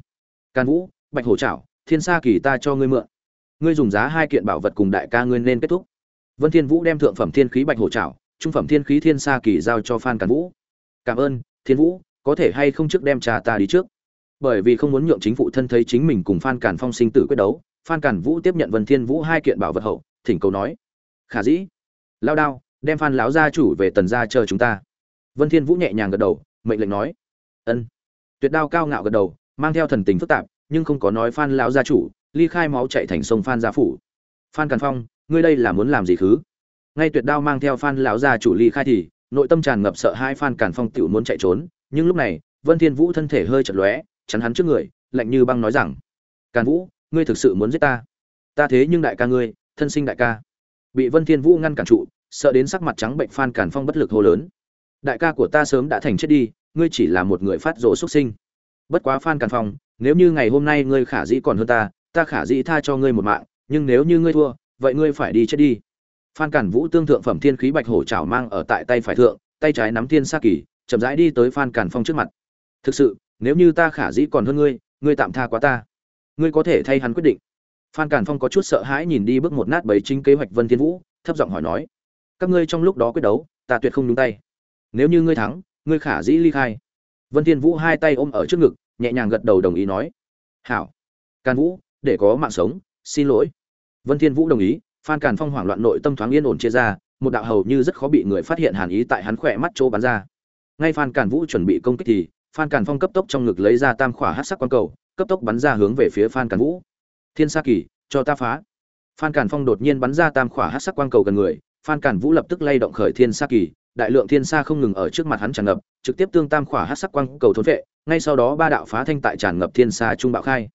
càn vũ, bạch hổ trảo thiên sa kỳ ta cho ngươi mượn. Ngươi dùng giá hai kiện bảo vật cùng đại ca ngươi nên kết thúc. Vân thiên vũ đem thượng phẩm thiên khí bạch hổ trảo trung phẩm thiên khí thiên sa kỳ giao cho phan càn vũ. Cảm ơn, thiên vũ, có thể hay không trước đem trà ta đi trước? Bởi vì không muốn nhượng chính phủ thân thấy chính mình cùng phan cản phong sinh tử quyết đấu, phan cản vũ tiếp nhận vân thiên vũ hai kiện bảo vật hậu, thỉnh cầu nói, khả dĩ, lao đao, đem phan lão gia chủ về tần gia chờ chúng ta. Vân thiên vũ nhẹ nhàng gật đầu, mệnh lệnh nói, ân. Tuyệt đao cao ngạo gật đầu, mang theo thần tình phức tạp, nhưng không có nói phan lão gia chủ, ly khai máu chạy thành sông phan gia phủ. Phan càn phong, ngươi đây là muốn làm gì thứ ngay tuyệt đao mang theo phan lão gia chủ ly khai thì, nội tâm tràn ngập sợ hai phan càn phong tiểu muốn chạy trốn, nhưng lúc này, vân thiên vũ thân thể hơi chật lóe chắn hắn trước người, lạnh như băng nói rằng, càn vũ, ngươi thực sự muốn giết ta? Ta thế nhưng đại ca ngươi, thân sinh đại ca. Bị vân thiên vũ ngăn cản trụ, sợ đến sắc mặt trắng bệnh phan càn phong bất lực hô lớn, đại ca của ta sớm đã thành chết đi, ngươi chỉ là một người phát rồ xuất sinh. Bất quá phan càn phong, nếu như ngày hôm nay ngươi khả dĩ còn hơn ta ta khả dĩ tha cho ngươi một mạng, nhưng nếu như ngươi thua, vậy ngươi phải đi chết đi. Phan càn vũ tương thượng phẩm thiên khí bạch hổ chảo mang ở tại tay phải thượng, tay trái nắm thiên sa kỳ, chậm rãi đi tới phan càn phong trước mặt. Thực sự nếu như ta khả dĩ còn hơn ngươi ngươi tạm tha quá ta. Ngươi có thể thay hắn quyết định. Phan càn phong có chút sợ hãi nhìn đi bước một nát bấy chính kế hoạch vân thiên vũ, thấp giọng hỏi nói, các ngươi trong lúc đó quyết đấu, ta tuyệt không nhúng tay. Nếu như ngươi thắng, ngươi khả dĩ ly khai. Vân thiên vũ hai tay ôm ở trước ngực, nhẹ nhàng gật đầu đồng ý nói, hảo. Càn vũ, để có mạng sống, xin lỗi. Vân thiên vũ đồng ý, phan càn phong hoảng loạn nội tâm thoáng yên ổn chia ra, một đạo hầu như rất khó bị người phát hiện hàn ý tại hắn khỏe mắt chỗ bắn ra. Ngay phan càn vũ chuẩn bị công kích thì phan càn phong cấp tốc trong ngực lấy ra tam khỏa hắc sắc quang cầu, cấp tốc bắn ra hướng về phía phan càn vũ. Thiên sa kỳ, cho ta phá. Phan càn phong đột nhiên bắn ra tam khỏa hắc sắc quang cầu gần người, phan càn vũ lập tức lay động khởi thiên sa kỳ, đại lượng thiên sa không ngừng ở trước mặt hắn tràn ngập, trực tiếp tương tam khỏa hắc sắc quang cầu thốn vệ, ngay sau đó ba đạo phá thanh tại tràn ngập thiên sa trung bạo khai.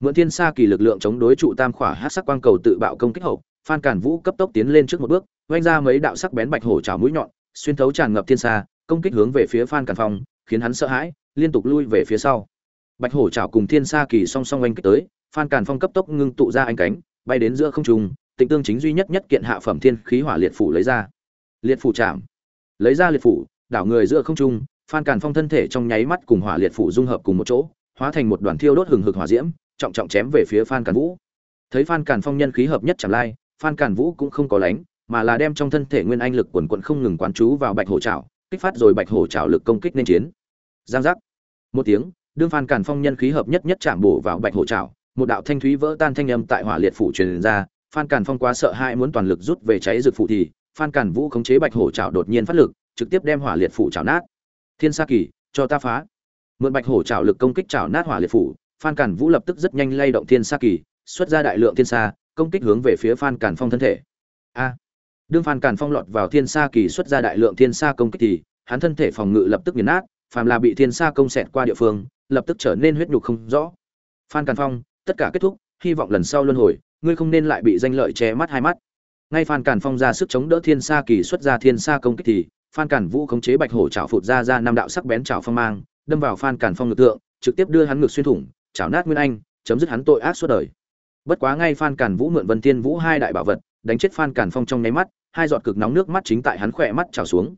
Mượn thiên sa kỳ lực lượng chống đối trụ tam khỏa hắc sắc quang cầu tự bạo công kích hậu, phan càn vũ cấp tốc tiến lên trước một bước vanh ra mấy đạo sắc bén bạch hổ trào mũi nhọn, xuyên thấu tràn ngập thiên sa, công kích hướng về phía phan càn phong, khiến hắn sợ hãi liên tục lui về phía sau. Bạch hổ Chảo cùng thiên sa kỳ song song oanh kích tới, phan càn phong cấp tốc ngưng tụ ra anh cánh, bay đến giữa không trung, tịnh tương chính duy nhất nhất kiện hạ phẩm thiên khí hỏa liệt phủ lấy ra. Liệt phủ chạm. Lấy ra liệt phủ, đảo người giữa không trung, phan càn phong thân thể trong nháy mắt cùng hỏa liệt phủ dung hợp cùng một chỗ, hóa thành một đoàn thiêu đốt hừng hực hỏa diễm, trọng trọng chém về phía phan càn vũ. Thấy phan càn phong nhân khí hợp nhất chẳng lai, phan càn vũ cũng không có lánh, mà là đem trong thân thể nguyên anh lực quần quận không ngừng quán chú vào bạch hổ trảo kích phát rồi bạch hổ trảo lực công kích nên chiến. Giang giác một tiếng, đương phan càn phong nhân khí hợp nhất nhất chạm bổ vào bạch hổ trào một đạo thanh thúy vỡ tan thanh âm tại hỏa liệt phủ truyền ra, phan càn phong quá sợ hãi muốn toàn lực rút về cháy rực phủ thì, phan càn vũ khống chế bạch hổ trào đột nhiên phát lực, trực tiếp đem hỏa liệt phủ chảo nát. Thiên sa kỳ, cho ta phá. Mượn bạch hổ trào lực công kích chảo nát hỏa liệt phủ, phan càn vũ lập tức rất nhanh lay động thiên sa kỳ, xuất ra đại lượng thiên sa, công kích hướng về phía phan càn phong thân thể. A! Đương phan càn phong lọt vào thiên sa kỳ xuất ra đại lượng thiên sa công kích thì, hắn thân thể phòng ngự lập tức nghiền nát phàm là bị thiên sa công xẹt qua địa phương, lập tức trở nên huyết nhục không rõ. Phan càn phong, tất cả kết thúc, hy vọng lần sau luân hồi, ngươi không nên lại bị danh lợi che mắt hai mắt. Ngay phan càn phong ra sức chống đỡ thiên sa kỳ xuất ra thiên sa công kích thì, phan càn vũ khống chế bạch hổ chảo phụt ra ra năm đạo sắc bén chảo phong mang, đâm vào phan càn phong ngực tượng, trực tiếp đưa hắn ngực xuyên thủng chảo nát nguyên anh, chấm dứt hắn tội ác suốt đời. Bất quá ngay phan càn vũ mượn vân thiên vũ hai đại bảo vật, đánh chết phan càn phong trong nháy mắt, hai giọt cực nóng nước mắt chính tại hắn khỏe mắt trào xuống.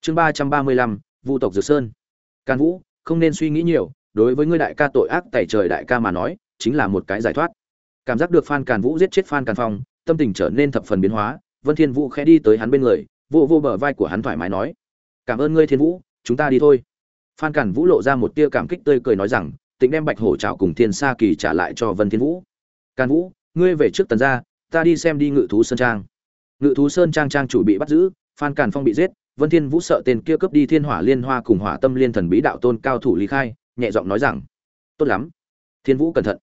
Chương ba trăm ba mươi lăm, vu tộc dược sơn. Can vũ, không nên suy nghĩ nhiều, đối với ngươi đại ca tội ác tẩy trời đại ca mà nói, chính là một cái giải thoát. Cảm giác được phan càn vũ giết chết phan càn phong, tâm tình trở nên thập phần biến hóa, vân thiên vũ khẽ đi tới hắn bên người, vô vô bờ vai của hắn thoải mái nói, cảm ơn ngươi thiên vũ, chúng ta đi thôi. Phan càn vũ lộ ra một tia cảm kích tươi cười nói rằng, tịnh đem bạch hổ trào cùng thiên sa kỳ trả lại cho vân thiên vũ. Càn vũ, ngươi về trước tần gia, ta đi xem đi ngự thú sơn trang. Ngự thú sơn trang trang chủ bị bắt giữ, phan càn phong bị giết vân thiên vũ sợ tên kia cướp đi thiên hỏa liên hoa cùng hỏa tâm liên thần bí đạo tôn cao thủ lý khai, nhẹ giọng nói rằng, tốt lắm. Thiên vũ cẩn thận.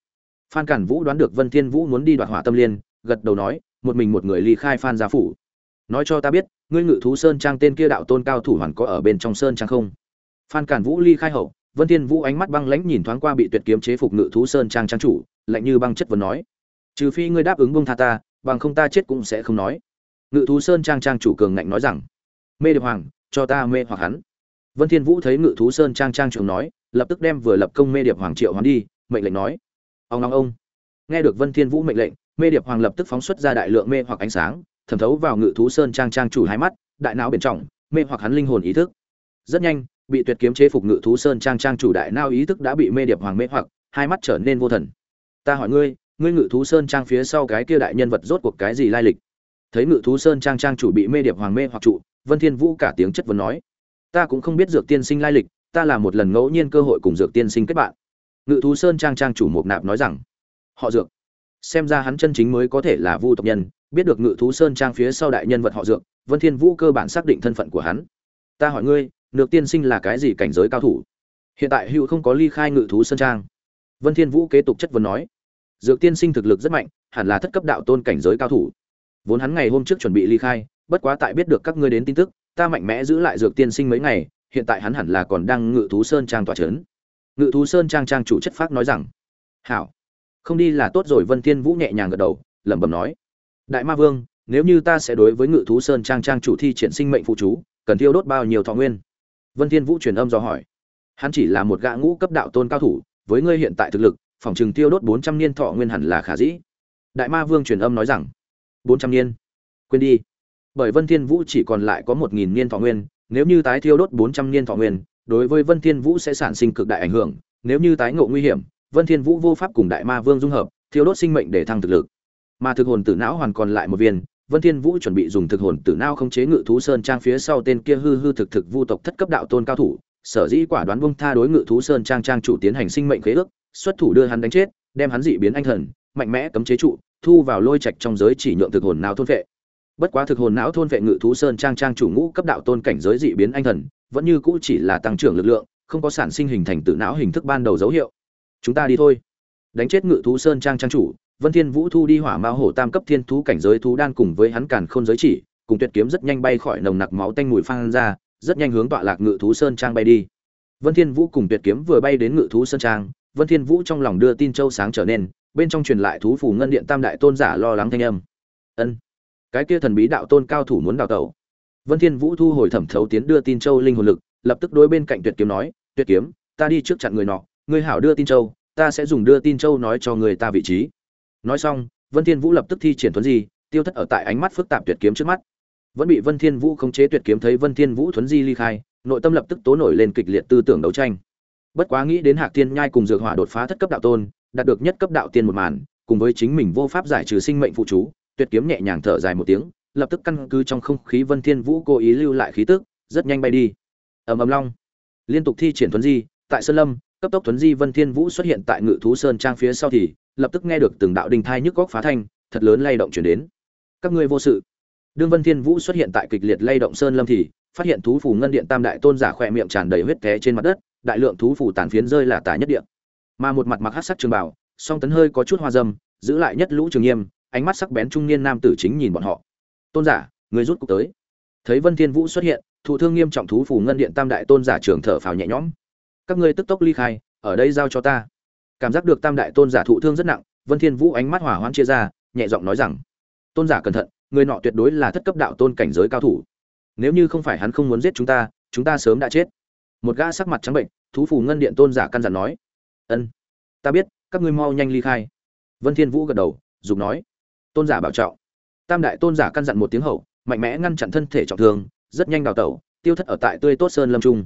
Phan Cản vũ đoán được vân thiên vũ muốn đi đoạt hỏa tâm liên, gật đầu nói, một mình một người ly khai phan gia phủ. Nói cho ta biết, ngươi ngự thú sơn trang tên kia đạo tôn cao thủ hoàn có ở bên trong sơn trang không? Phan Cản vũ ly khai hậu, vân thiên vũ ánh mắt băng lãnh nhìn thoáng qua bị tuyệt kiếm chế phục ngự thú sơn trang trang chủ, lạnh như băng chất vấn nói, trừ phi ngươi đáp ứng buông tha ta, bằng không ta chết cũng sẽ không nói. Ngự thú sơn trang trang chủ cường ngạnh nói rằng mê điệp hoàng cho ta mê hoặc hắn. Vân thiên vũ thấy ngự thú sơn trang trang trường nói lập tức đem vừa lập công mê điệp hoàng triệu hoán đi mệnh lệnh nói. Ông ông ông. Nghe được vân thiên vũ mệnh lệnh mê điệp hoàng lập tức phóng xuất ra đại lượng mê hoặc ánh sáng thẩm thấu vào ngự thú sơn trang trang chủ hai mắt đại não biển trọng, mê hoặc hắn linh hồn ý thức. Rất nhanh bị tuyệt kiếm chế phục ngự thú sơn trang trang chủ đại não ý thức đã bị mê điệp hoàng mê hoặc hai mắt trở nên vô thần. Ta hỏi ngươi ngươi ngự thú sơn trang phía sau cái kia đại nhân vật rốt cuộc cái gì lai lịch? Thấy ngự thú sơn trang trang chủ bị mê điệp hoàng mê hoặc trụ, vân thiên vũ cả tiếng chất vấn nói, ta cũng không biết dược tiên sinh lai lịch, ta là một lần ngẫu nhiên cơ hội cùng dược tiên sinh kết bạn. Ngự thú sơn trang trang chủ mộc nạp nói rằng, họ dược, xem ra hắn chân chính mới có thể là vu tộc nhân, biết được ngự thú sơn trang phía sau đại nhân vật họ dược, vân thiên vũ cơ bản xác định thân phận của hắn. Ta hỏi ngươi nhược tiên sinh là cái gì cảnh giới cao thủ? Hiện tại hữu không có ly khai ngự thú sơn trang. Vân thiên vũ kế tục chất vấn nói, dược tiên sinh thực lực rất mạnh, hẳn là thất cấp đạo tôn cảnh giới cao thủ vốn hắn ngày hôm trước chuẩn bị ly khai, bất quá tại biết được các ngươi đến tin tức, ta mạnh mẽ giữ lại dược tiên sinh mấy ngày, hiện tại hắn hẳn là còn đang ngự thú sơn trang tỏa chấn ngự thú sơn trang trang chủ chất phác nói rằng, hảo, không đi là tốt rồi. Vân thiên vũ nhẹ nhàng gật đầu, lẩm bẩm nói, đại ma vương, nếu như ta sẽ đối với ngự thú sơn trang trang chủ thi triển sinh mệnh phụ chú, cần thiêu đốt bao nhiêu thọ nguyên? Vân thiên vũ truyền âm do hỏi, hắn chỉ là một gã ngũ cấp đạo tôn cao thủ, với ngươi hiện tại thực lực, phòng trường tiêu đốt 400 niên thọ nguyên hẳn là khả dĩ. Đại ma vương truyền âm nói rằng 400 niên. Quên đi. Bởi vân thiên vũ chỉ còn lại có 1.000 niên thọ nguyên, nếu như tái thiêu đốt 400 niên thọ nguyên, đối với vân thiên vũ sẽ sản sinh cực đại ảnh hưởng, nếu như tái ngộ nguy hiểm, vân thiên vũ vô pháp cùng đại ma vương dung hợp, thiêu đốt sinh mệnh để thăng thực lực. Mà thực hồn tử não hoàn còn lại một viên, vân thiên vũ chuẩn bị dùng thực hồn tử não không chế ngự thú sơn trang phía sau tên kia hư hư thực thực vu tộc thất cấp đạo tôn cao thủ, sở dĩ quả đoán buông tha đối ngự thú sơn trang trang chủ tiến hành sinh mệnh khế ước, xuất thủ đưa hắn đánh chết, đem hắn dị biến anh thần mạnh mẽ cấm chế trụ thu vào lôi trạch trong giới chỉ nhượng thực hồn não thôn vệ bất quá thực hồn não thôn vệ ngự thú sơn trang trang chủ ngũ cấp đạo tôn cảnh giới dị biến anh thần, vẫn như cũ chỉ là tăng trưởng lực lượng, không có sản sinh hình thành tự não hình thức ban đầu dấu hiệu. Chúng ta đi thôi. Đánh chết ngự thú sơn trang trang chủ, vân thiên vũ thu đi hỏa ma hổ tam cấp thiên thú cảnh giới thú đan cùng với hắn càn khôn giới chỉ, cùng tuyệt kiếm rất nhanh bay khỏi nồng nặc máu tanh mùi phan ra, rất nhanh hướng tọa lạc ngự thú sơn trang bay đi. Vân thiên vũ cùng tuyệt kiếm vừa bay đến ngự thú sơn trang, vân thiên vũ trong lòng đưa tin châu sáng trở nên bên trong truyền lại thú phù ngân điện tam đại tôn giả lo lắng thanh âm. Ân, cái kia thần bí đạo tôn cao thủ muốn đào tẩu. Vân thiên vũ thu hồi thẩm thấu tiến đưa tin châu linh hồn lực, lập tức đối bên cạnh tuyệt kiếm nói, tuyệt kiếm, ta đi trước chặn người nọ, ngươi hảo đưa tin châu, ta sẽ dùng đưa tin châu nói cho người ta vị trí. Nói xong, vân thiên vũ lập tức thi triển thuấn di, tiêu thất ở tại ánh mắt phức tạp tuyệt kiếm trước mắt. Vẫn bị vân thiên vũ khống chế tuyệt kiếm thấy vân thiên vũ thuấn di ly khai, nội tâm lập tức tố nổi lên kịch liệt tư tưởng đấu tranh. Bất quá nghĩ đến hạc thiên nhai cùng dược hỏa đột phá thất cấp đạo tôn đạt được nhất cấp đạo tiên một màn, cùng với chính mình vô pháp giải trừ sinh mệnh phụ chú, tuyệt kiếm nhẹ nhàng thở dài một tiếng, lập tức căn cứ trong không khí vân thiên vũ cố ý lưu lại khí tức, rất nhanh bay đi. Ầm ầm long. Liên tục thi triển tuấn di, tại sơn lâm, cấp tốc tuấn di vân thiên vũ xuất hiện tại ngự thú sơn trang phía sau thì, lập tức nghe được từng đạo đình thai nhức góc phá thanh, thật lớn lay động truyền đến. Các ngươi vô sự. Đương vân thiên vũ xuất hiện tại kịch liệt lay động sơn lâm thì, phát hiện thú phù ngân điện tam đại tôn giả khỏe miệng tràn đầy huyết té trên mặt đất, đại lượng thú phù tàn phiến rơi là tả nhất điện mà một mặt mặc hắc sắc trường bảo, song tấn hơi có chút hoa dâm, giữ lại nhất lũ trường nghiêm, ánh mắt sắc bén trung niên nam tử chính nhìn bọn họ. Tôn giả, người rút cục tới. Thấy vân thiên vũ xuất hiện, thụ thương nghiêm trọng thú phù ngân điện tam đại tôn giả trường thở phào nhẹ nhõm. Các ngươi tức tốc ly khai, ở đây giao cho ta. Cảm giác được tam đại tôn giả thụ thương rất nặng, vân thiên vũ ánh mắt hỏa hoãn chia ra, nhẹ giọng nói rằng, tôn giả cẩn thận, người nọ tuyệt đối là thất cấp đạo tôn cảnh giới cao thủ. Nếu như không phải hắn không muốn giết chúng ta chúng ta sớm đã chết. Một gã sắc mặt trắng bệnh, thú phù ngân điện tôn giả căn dặn nói ân. Ta biết, các ngươi mau nhanh ly khai. Vân thiên vũ gật đầu dùng nói. Tôn giả bảo trọng. Tam đại tôn giả căn dặn một tiếng hậu, mạnh mẽ ngăn chặn thân thể trọng thương, rất nhanh đào tẩu, tiêu thất ở tại tươi tốt sơn lâm trung.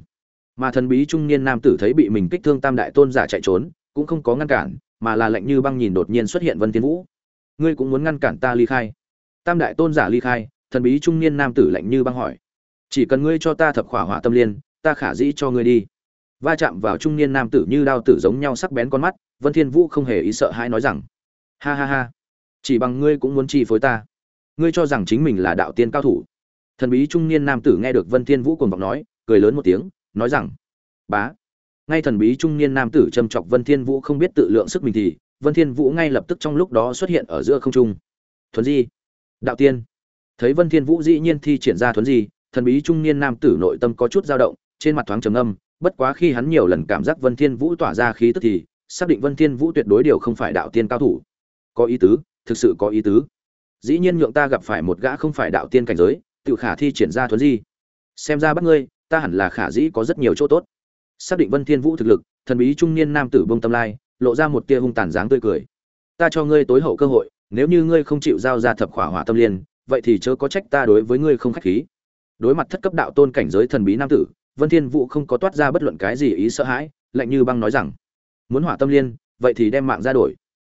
Mà thần bí trung niên nam tử thấy bị mình kích thương tam đại tôn giả chạy trốn, cũng không có ngăn cản, mà là lạnh như băng nhìn đột nhiên xuất hiện vân thiên vũ. Ngươi cũng muốn ngăn cản ta ly khai? Tam đại tôn giả ly khai, thần bí trung niên nam tử lạnh như băng hỏi. Chỉ cần ngươi cho ta thập khỏa hỏa tâm liên, ta khả dĩ cho ngươi đi va chạm vào trung niên nam tử như đao tử giống nhau sắc bén con mắt, vân thiên vũ không hề ý sợ hãi nói rằng, ha ha ha, chỉ bằng ngươi cũng muốn chi phối ta. Ngươi cho rằng chính mình là đạo tiên cao thủ. Thần bí trung niên nam tử nghe được vân thiên vũ cuồng vọng nói, cười lớn một tiếng, nói rằng, bá. Ngay thần bí trung niên nam tử châm chọc vân thiên vũ không biết tự lượng sức mình thì, vân thiên vũ ngay lập tức trong lúc đó xuất hiện ở giữa không trung. Thuần di, đạo tiên. Thấy vân thiên vũ dĩ nhiên thi triển ra thuần di, thần bí trung niên nam tử nội tâm có chút dao động, trên mặt thoáng trầm âm bất quá khi hắn nhiều lần cảm giác vân thiên vũ tỏa ra khí tức thì, xác định vân thiên vũ tuyệt đối điều không phải đạo tiên cao thủ. Có ý tứ, thực sự có ý tứ. Dĩ nhiên nhượng ta gặp phải một gã không phải đạo tiên cảnh giới tự khả thi triển ra thuấn di. Xem ra bắt ngươi, ta hẳn là khả dĩ có rất nhiều chỗ tốt. Xác định vân thiên vũ thực lực, thần bí trung niên nam tử bông tâm lai, lộ ra một tia hung tàn dáng tươi cười. Ta cho ngươi tối hậu cơ hội, nếu như ngươi không chịu giao ra thập khỏa hỏa tâm liên, vậy thì chớ có trách ta đối với ngươi không khách khí. Đối mặt thất cấp đạo tôn cảnh giới thần bí nam tử vân thiên vũ không có toát ra bất luận cái gì ý sợ hãi, lạnh như băng nói rằng, muốn hỏa tâm liên, vậy thì đem mạng ra đổi.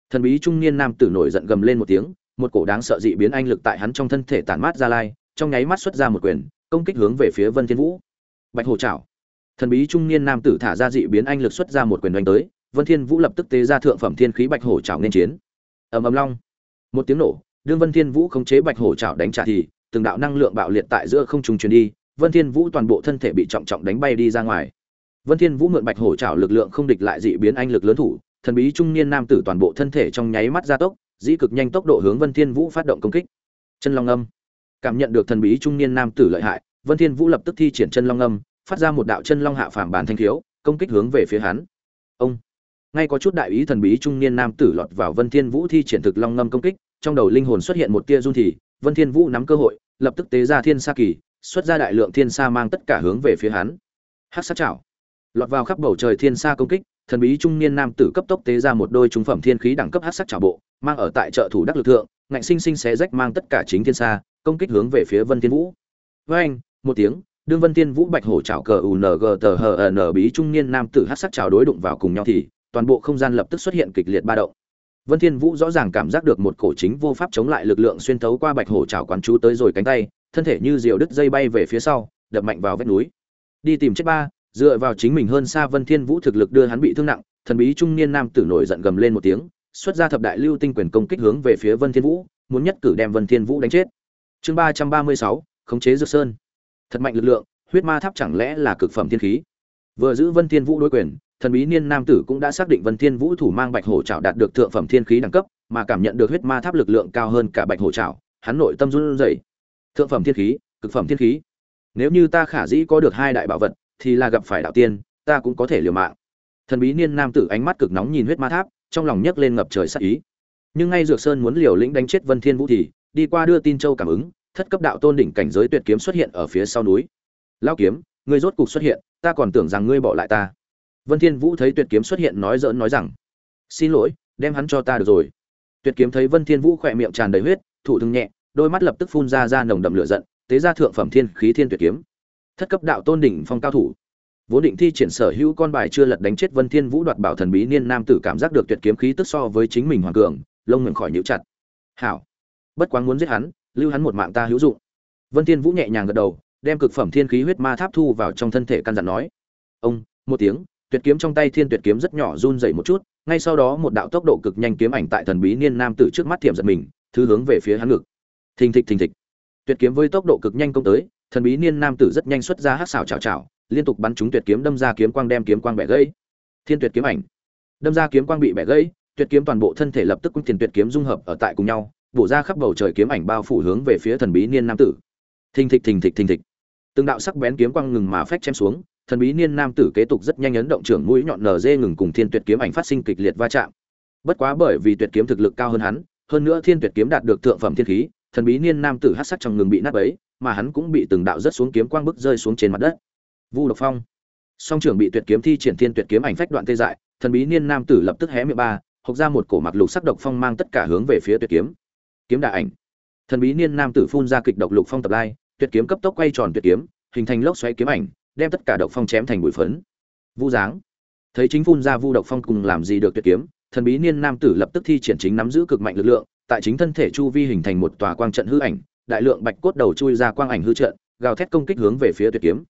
Thần bí trung niên nam tử nổi giận gầm lên một tiếng, một cổ đáng sợ dị biến anh lực tại hắn trong thân thể tản mát ra lai, trong nháy mắt xuất ra một quyền, công kích hướng về phía vân thiên vũ. Bạch hổ chảo thần bí trung niên nam tử thả ra dị biến anh lực xuất ra một quyền đánh tới, vân thiên vũ lập tức tế ra thượng phẩm thiên khí bạch hổ chảo nên chiến. Ầm ầm long. Một tiếng nổ, đương vân thiên vũ khống chế bạch hổ chảo đánh trả thì, từng đạo năng lượng bạo liệt tại giữa không trung truyền đi vân thiên vũ toàn bộ thân thể bị trọng trọng đánh bay đi ra ngoài. Vân thiên vũ mượn bạch hổ chảo lực lượng không địch lại dị biến anh lực lớn thủ, thần bí trung niên nam tử toàn bộ thân thể trong nháy mắt gia tốc, dĩ cực nhanh tốc độ hướng vân thiên vũ phát động công kích. Chân long âm. Cảm nhận được thần bí trung niên nam tử lợi hại, vân thiên vũ lập tức thi triển chân long âm, phát ra một đạo chân long hạ phàm bản thanh thiếu công kích hướng về phía hắn. Ông. Ngay có chút đại ý thần bí trung niên nam tử lọt vào vân thiên vũ thi triển thực long ngâm công kích, trong đầu linh hồn xuất hiện một tia run thì, vân thiên vũ nắm cơ hội lập tức tế ra thiên sa kỳ, xuất ra đại lượng thiên sa mang tất cả hướng về phía hắn. Hắc sát chảo. Lọt vào khắp bầu trời thiên sa công kích, thần bí trung niên nam tử cấp tốc tế ra một đôi trung phẩm thiên khí đẳng cấp hắc sát chảo bộ, mang ở tại trợ thủ đắc lực thượng, ngạnh sinh sinh xé rách mang tất cả chính thiên sa, công kích hướng về phía vân thiên vũ. Với anh một tiếng, đương vân thiên vũ bạch hổ chảo cờ ung tờ hờ n bí trung niên nam tử hắc sát chảo đối đụng vào cùng nhau thì, toàn bộ không gian lập tức xuất hiện kịch liệt ba động vân thiên vũ rõ ràng cảm giác được một cổ chính vô pháp chống lại lực lượng xuyên thấu qua bạch hổ chảo quán chú tới rồi cánh tay, thân thể như diều đứt dây bay về phía sau, đập mạnh vào vách núi. Đi tìm chết ba, dựa vào chính mình hơn xa vân thiên vũ thực lực đưa hắn bị thương nặng, thần bí trung niên nam tử nổi giận gầm lên một tiếng, xuất ra thập đại lưu tinh quyền công kích hướng về phía vân thiên vũ, muốn nhất cử đem vân thiên vũ đánh chết. Chương ba trăm ba mươi sáu, khống chế dược sơn. Thật mạnh lực lượng, huyết ma tháp chẳng lẽ là cực phẩm thiên khí? Vừa giữ vân thiên vũ đối quyền thần bí niên nam tử cũng đã xác định vân thiên vũ thủ mang bạch hổ trảo đạt được thượng phẩm thiên khí đẳng cấp, mà cảm nhận được huyết ma tháp lực lượng cao hơn cả bạch hổ trảo hắn nội tâm run rẩy. Thượng phẩm thiên khí, cực phẩm thiên khí. Nếu như ta khả dĩ có được hai đại bảo vật, thì là gặp phải đạo tiên, ta cũng có thể liều mạng. Thần bí niên nam tử ánh mắt cực nóng nhìn huyết ma tháp, trong lòng nhấc lên ngập trời sát ý. Nhưng ngay dược sơn muốn liều lĩnh đánh chết vân thiên vũ thì, đi qua đưa tin châu cảm ứng, thất cấp đạo tôn đỉnh cảnh giới tuyệt kiếm xuất hiện ở phía sau núi. Lão kiếm, ngươi rốt cục xuất hiện, ta còn tưởng rằng ngươi bỏ lại ta vân thiên vũ thấy tuyệt kiếm xuất hiện nói giỡn nói rằng, xin lỗi, đem hắn cho ta được rồi. Tuyệt kiếm thấy vân thiên vũ khỏe miệng tràn đầy huyết, thủ thương nhẹ, đôi mắt lập tức phun ra ra nồng đậm lửa giận, tế ra thượng phẩm thiên khí thiên tuyệt kiếm. Thất cấp đạo tôn đỉnh phong cao thủ. Vốn định thi triển sở hữu con bài chưa lật đánh chết vân thiên vũ đoạt bảo thần bí niên nam tử cảm giác được tuyệt kiếm khí tức so với chính mình hoàng cường, lông ngẩng khỏi nhíu chặt. Hảo, bất quá muốn giết hắn, lưu hắn một mạng ta hữu dụng. Vân thiên vũ nhẹ nhàng gật đầu, đem cực phẩm thiên khí huyết ma tháp thu vào trong thân thể căn dặn nói. Ông, một tiếng tuyệt kiếm trong tay thiên tuyệt kiếm rất nhỏ run rẩy một chút, ngay sau đó một đạo tốc độ cực nhanh kiếm ảnh tại thần bí niên nam tử trước mắt thiểm giật mình, thứ hướng về phía hắn ngực. Thình thịch thình thịch. Tuyệt kiếm với tốc độ cực nhanh công tới, thần bí niên nam tử rất nhanh xuất ra hắc xảo chảo chảo, liên tục bắn trúng tuyệt kiếm đâm ra kiếm quang đem kiếm quang bẻ gãy. Thiên tuyệt kiếm ảnh. Đâm ra kiếm quang bị bẻ gãy, tuyệt kiếm toàn bộ thân thể lập tức cùng tiền tuyệt kiếm dung hợp ở tại cùng nhau, bổ ra khắp bầu trời kiếm ảnh bao phủ hướng về phía thần bí niên nam tử. Thình thịch thình thịch thình thịch. Từng đạo sắc bén kiếm quang ngừng mà phách chém xuống thần bí niên nam tử kế tục rất nhanh ấn động trưởng mũi nhọn nở dê ngừng cùng thiên tuyệt kiếm ảnh phát sinh kịch liệt va chạm. Bất quá bởi vì tuyệt kiếm thực lực cao hơn hắn, hơn nữa thiên tuyệt kiếm đạt được thượng phẩm thiên khí, thần bí niên nam tử hắc sắc trong ngừng bị nát bấy, mà hắn cũng bị từng đạo rất xuống kiếm quang bức rơi xuống trên mặt đất. Vu độc phong. Song trưởng bị tuyệt kiếm thi triển thiên tuyệt kiếm ảnh phách đoạn tê dại, thần bí niên nam tử lập tức hé miệng ba, hộc ra một cổ mặc lục sắc độc phong mang tất cả hướng về phía tuyệt kiếm. Kiếm đại ảnh. Thần bí niên nam tử phun ra kịch độc lục phong tập lai, tuyệt kiếm cấp tốc quay tròn tuyệt kiếm, hình thành lốc xoáy kiếm ảnh đem tất cả độc phong chém thành bụi phấn. Vu dáng. Thấy chính phun ra vu độc phong cùng làm gì được tuyệt kiếm, thần bí niên nam tử lập tức thi triển chính nắm giữ cực mạnh lực lượng, tại chính thân thể chu vi hình thành một tòa quang trận hư ảnh, đại lượng bạch cốt đầu chui ra quang ảnh hư trận, gào thét công kích hướng về phía tuyệt kiếm.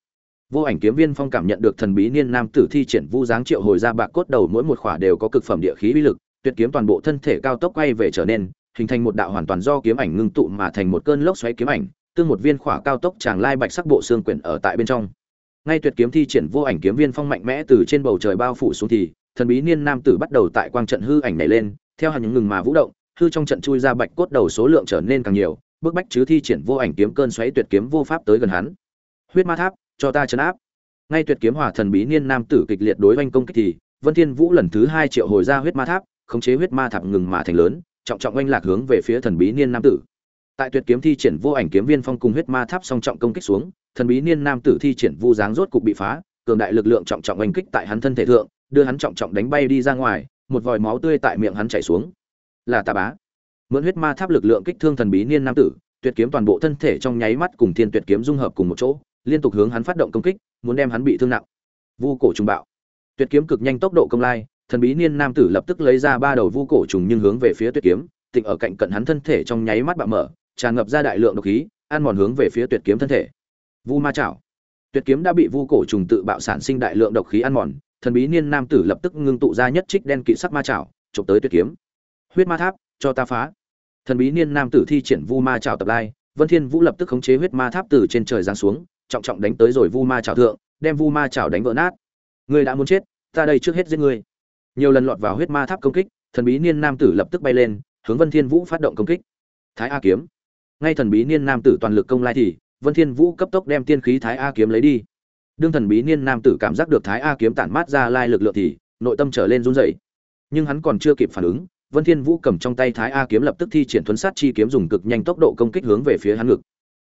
Vô ảnh kiếm viên phong cảm nhận được thần bí niên nam tử thi triển vu dáng triệu hồi ra bạc cốt đầu mỗi một khỏa đều có cực phẩm địa khí uy lực, tuyệt kiếm toàn bộ thân thể cao tốc quay về trở nên, hình thành một đạo hoàn toàn do kiếm ảnh ngưng tụ mà thành một cơn lốc xoáy kiếm ảnh, tương một viên khỏa cao tốc tràng lai bạch sắc bộ xương quyển ở tại bên trong ngay tuyệt kiếm thi triển vô ảnh kiếm viên phong mạnh mẽ từ trên bầu trời bao phủ xuống thì, thần bí niên nam tử bắt đầu tại quang trận hư ảnh này lên, theo hàng những ngừng mà vũ động, hư trong trận chui ra bạch cốt đầu số lượng trở nên càng nhiều, bức bách chứ thi triển vô ảnh kiếm cơn xoáy tuyệt kiếm vô pháp tới gần hắn. Huyết ma tháp, cho ta chấn áp. Ngay tuyệt kiếm hòa thần bí niên nam tử kịch liệt đối oanh công kích thì, vân thiên vũ lần thứ hai triệu hồi ra huyết ma tháp, khống chế huyết ma tháp ngừng mà thành lớn, trọng trọng oanh lạc hướng về phía thần bí niên nam tử tại tuyệt kiếm thi triển vô ảnh kiếm viên phong cùng huyết ma tháp song trọng công kích xuống, thần bí niên nam tử thi triển vu dáng rốt cục bị phá, cường đại lực lượng trọng trọng oanh kích tại hắn thân thể thượng, đưa hắn trọng trọng đánh bay đi ra ngoài, một vòi máu tươi tại miệng hắn chảy xuống. Là tà bá. Mượn huyết ma tháp lực lượng kích thương thần bí niên nam tử, tuyệt kiếm toàn bộ thân thể trong nháy mắt cùng thiên tuyệt kiếm dung hợp cùng một chỗ, liên tục hướng hắn phát động công kích, muốn đem hắn bị thương nặng. Vu cổ trùng bạo. Tuyệt kiếm cực nhanh tốc độ công lai, thần bí niên nam tử lập tức lấy ra ba đầu vu cổ trùng nhưng hướng về phía tuyệt kiếm, tịnh ở cạnh cận hắn thân thể trong nháy mắt bạo mở tràn ngập ra đại lượng độc khí, ăn mòn hướng về phía tuyệt kiếm thân thể. Vu ma chảo. Tuyệt kiếm đã bị vu cổ trùng tự bạo sản sinh đại lượng độc khí ăn mòn, thần bí niên nam tử lập tức ngưng tụ ra nhất trích đen kỵ sắc ma chảo, chụp tới tuyệt kiếm. Huyết ma tháp, cho ta phá. Thần bí niên nam tử thi triển vu ma chảo tập lai, vân thiên vũ lập tức khống chế huyết ma tháp từ trên trời giáng xuống, trọng trọng đánh tới rồi vu ma chảo thượng, đem vu ma chảo đánh vỡ nát. Ngươi đã muốn chết, ta đây trước hết giết ngươi. Nhiều lần lọt vào huyết ma tháp công kích, thần bí niên nam tử lập tức bay lên, hướng vân thiên vũ phát động công kích. Thái a kiếm ngay thần bí niên nam tử toàn lực công lai thì, vân thiên vũ cấp tốc đem tiên khí thái a kiếm lấy đi. Đương thần bí niên nam tử cảm giác được thái a kiếm tản mát ra lai lực lượng thì, nội tâm trở lên run rẩy. Nhưng hắn còn chưa kịp phản ứng, vân thiên vũ cầm trong tay thái a kiếm lập tức thi triển thuấn sát chi kiếm dùng cực nhanh tốc độ công kích hướng về phía hắn ngực.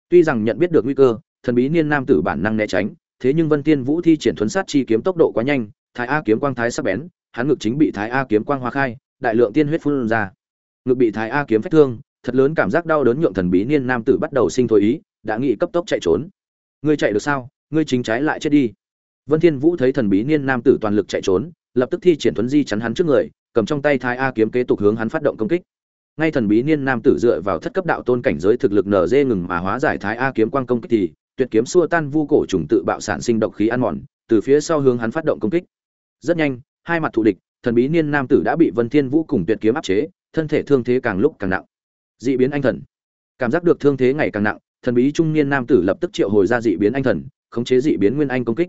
Tuy rằng nhận biết được nguy cơ, thần bí niên nam tử bản năng né tránh, thế nhưng vân thiên vũ thi triển thuấn sát chi kiếm tốc độ quá nhanh, thái a kiếm quang thái sắc bén, hắn ngực chính bị thái a kiếm quang hóa khai, đại lượng tiên huyết phun ra. Ngực bị thái a kiếm phách thương thật lớn cảm giác đau đớn nhượng thần bí niên nam tử bắt đầu sinh thôi ý, đã nghĩ cấp tốc chạy trốn. Ngươi chạy được sao? Ngươi chính trái lại chết đi. Vân thiên vũ thấy thần bí niên nam tử toàn lực chạy trốn, lập tức thi triển thuấn di chắn hắn trước người, cầm trong tay thái a kiếm kế tục hướng hắn phát động công kích. Ngay thần bí niên nam tử dựa vào thất cấp đạo tôn cảnh giới thực lực nở dê ngừng mà hóa giải thái a kiếm quang công kích thì, tuyệt kiếm xua tan vu cổ trùng tự bạo sản sinh độc khí ăn mòn, từ phía sau hướng hắn phát động công kích. Rất nhanh, hai mặt thù địch, thần bí niên nam tử đã bị vân thiên vũ cùng tuyệt kiếm áp chế, thân thể thương thế càng lúc càng nặng dị biến anh thần. Cảm giác được thương thế ngày càng nặng, thần bí trung niên nam tử lập tức triệu hồi ra dị biến anh thần, khống chế dị biến nguyên anh công kích.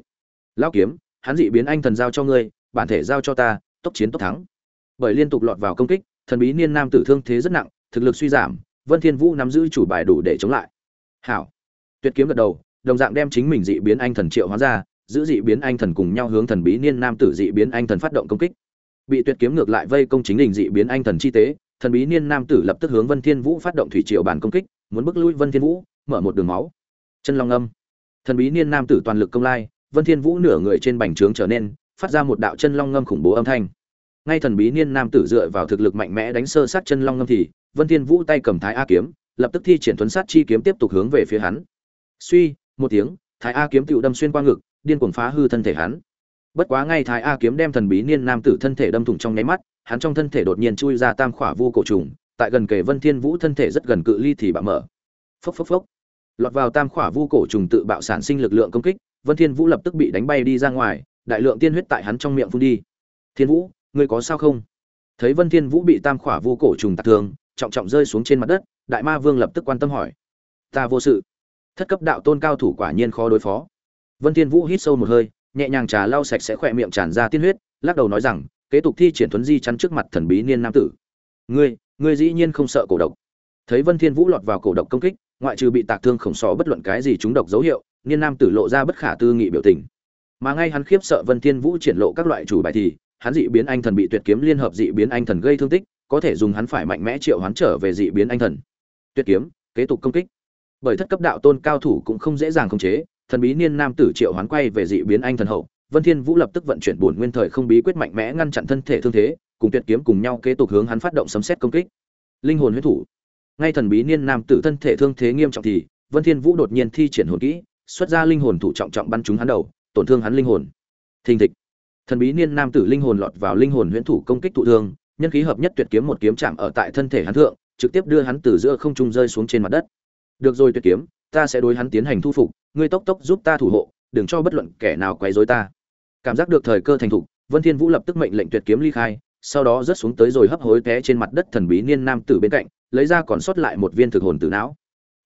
Lão kiếm, hắn dị biến anh thần giao cho ngươi, bản thể giao cho ta, tốc chiến tốc thắng. Bởi liên tục lọt vào công kích, thần bí niên nam tử thương thế rất nặng, thực lực suy giảm, vân thiên vũ nắm giữ chủ bài đủ để chống lại. Hảo. Tuyệt kiếm gật đầu, đồng dạng đem chính mình dị biến anh thần triệu hóa ra, giữ dị biến anh thần cùng nhau hướng thần bí niên nam tử dị biến anh thần phát động công kích. Bị tuyệt kiếm ngược lại vây công chính đình dị biến anh thần chi tế thần bí niên nam tử lập tức hướng vân thiên vũ phát động thủy triều bản công kích, muốn bức lui vân thiên vũ, mở một đường máu. Chân long âm. Thần bí niên nam tử toàn lực công lai, vân thiên vũ nửa người trên bành trướng trở nên, phát ra một đạo chân long ngâm khủng bố âm thanh. Ngay thần bí niên nam tử dựa vào thực lực mạnh mẽ đánh sơ sát chân long ngâm thì, vân thiên vũ tay cầm thái a kiếm, lập tức thi triển tuấn sát chi kiếm tiếp tục hướng về phía hắn. Suy, một tiếng, thái a kiếm tựu đâm xuyên qua ngực, điên cuồng phá hư thân thể hắn. Bất quá ngay thái a kiếm đem thần bí niên nam tử thân thể đâm thủng trong nháy mắt hắn trong thân thể đột nhiên chui ra tam khỏa vu cổ trùng, tại gần kề vân thiên vũ thân thể rất gần cự ly thì bạo mở. Phốc phốc phốc. Lọt vào tam khỏa vu cổ trùng tự bạo sản sinh lực lượng công kích, vân thiên vũ lập tức bị đánh bay đi ra ngoài, đại lượng tiên huyết tại hắn trong miệng phun đi. Thiên vũ, ngươi có sao không? Thấy vân thiên vũ bị tam khỏa vu cổ trùng tạc thương, trọng trọng rơi xuống trên mặt đất, đại ma vương lập tức quan tâm hỏi, ta vô sự. Thất cấp đạo tôn cao thủ quả nhiên khó đối phó. Vân thiên vũ hít sâu một hơi, nhẹ nhàng trà lau sạch sẽ khỏe miệng tràn ra tiên huyết, lắc đầu nói rằng kế tục thi triển thuấn di chắn trước mặt thần bí niên nam tử. Ngươi ngươi dĩ nhiên không sợ cổ độc. Thấy vân thiên vũ lọt vào cổ độc công kích, ngoại trừ bị tạc thương khổng sò bất luận cái gì chúng độc dấu hiệu, niên nam tử lộ ra bất khả tư nghị biểu tình. Mà ngay hắn khiếp sợ vân thiên vũ triển lộ các loại chủ bài thì, hắn dị biến anh thần bị tuyệt kiếm liên hợp dị biến anh thần gây thương tích, có thể dùng hắn phải mạnh mẽ triệu hoán trở về dị biến anh thần. Tuyệt kiếm, kế tục công kích. Bởi thất cấp đạo tôn cao thủ cũng không dễ dàng khống chế, thần bí niên nam tử triệu hoán quay về dị biến anh thần hậu vân thiên vũ lập tức vận chuyển bổn nguyên thời không bí quyết mạnh mẽ ngăn chặn thân thể thương thế, cùng tuyệt kiếm cùng nhau kế tục hướng hắn phát động sấm xét công kích. Linh hồn huyết thủ. Ngay thần bí niên nam tử thân thể thương thế nghiêm trọng thì, vân thiên vũ đột nhiên thi triển hồn kỹ, xuất ra linh hồn thủ trọng trọng bắn trúng hắn đầu, tổn thương hắn linh hồn. Thình thịch. Thần bí niên nam tử linh hồn lọt vào linh hồn huyễn thủ công kích thụ thương, nhân khí hợp nhất tuyệt kiếm một kiếm chạm ở tại thân thể hắn thượng, trực tiếp đưa hắn từ giữa không trung rơi xuống trên mặt đất. Được rồi tuyệt kiếm, ta sẽ đối hắn tiến hành thu phục, ngươi tốc tốc giúp ta thủ hộ đừng cho bất luận kẻ nào quấy rối ta. Cảm giác được thời cơ thành thục, vân thiên vũ lập tức mệnh lệnh tuyệt kiếm ly khai, sau đó rớt xuống tới rồi hấp hối té trên mặt đất thần bí niên nam tử bên cạnh, lấy ra còn sót lại một viên thực hồn tử não.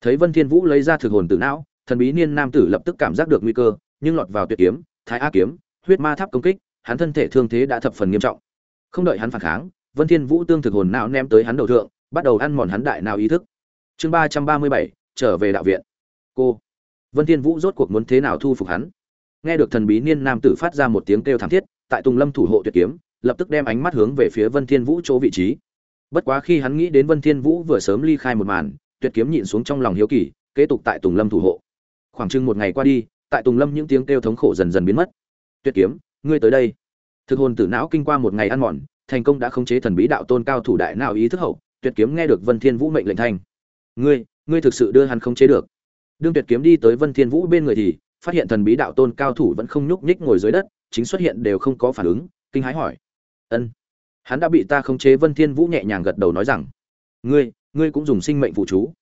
Thấy vân thiên vũ lấy ra thực hồn tử não, thần bí niên nam tử lập tức cảm giác được nguy cơ, nhưng lọt vào tuyệt kiếm, thái ác kiếm, huyết ma tháp công kích, hắn thân thể thương thế đã thập phần nghiêm trọng. Không đợi hắn phản kháng, vân thiên vũ tương thực hồn não ném tới hắn đầu thượng, bắt đầu ăn mòn hắn đại nào ý thức. Chương ba trăm ba mươi bảy, trở về đạo viện. Cô vân thiên vũ rốt cuộc muốn thế nào thu phục hắn? Nghe được thần bí niên nam tử phát ra một tiếng kêu thảm thiết, tại tùng lâm thủ hộ tuyệt kiếm, lập tức đem ánh mắt hướng về phía vân thiên vũ chỗ vị trí. Bất quá khi hắn nghĩ đến vân thiên vũ vừa sớm ly khai một màn, tuyệt kiếm nhịn xuống trong lòng hiếu kỳ, kế tục tại tùng lâm thủ hộ. Khoảng chừng một ngày qua đi, tại tùng lâm những tiếng kêu thống khổ dần dần biến mất. Tuyệt kiếm, ngươi tới đây. Thực hồn tử não kinh qua một ngày ăn mòn, thành công đã khống chế thần bí đạo tôn cao thủ đại nào ý thức hậu, tuyệt kiếm nghe được vân thiên vũ mệnh lệnh thành. Ngươi ngươi thực sự đưa hắn khống chế được? Đương tuyệt kiếm đi tới vân thiên vũ bên người thì, phát hiện thần bí đạo tôn cao thủ vẫn không nhúc nhích ngồi dưới đất, chính xuất hiện đều không có phản ứng, kinh hãi hỏi. Ân, hắn đã bị ta khống chế. Vân thiên vũ nhẹ nhàng gật đầu nói rằng. Ngươi ngươi cũng dùng sinh mệnh phụ chú.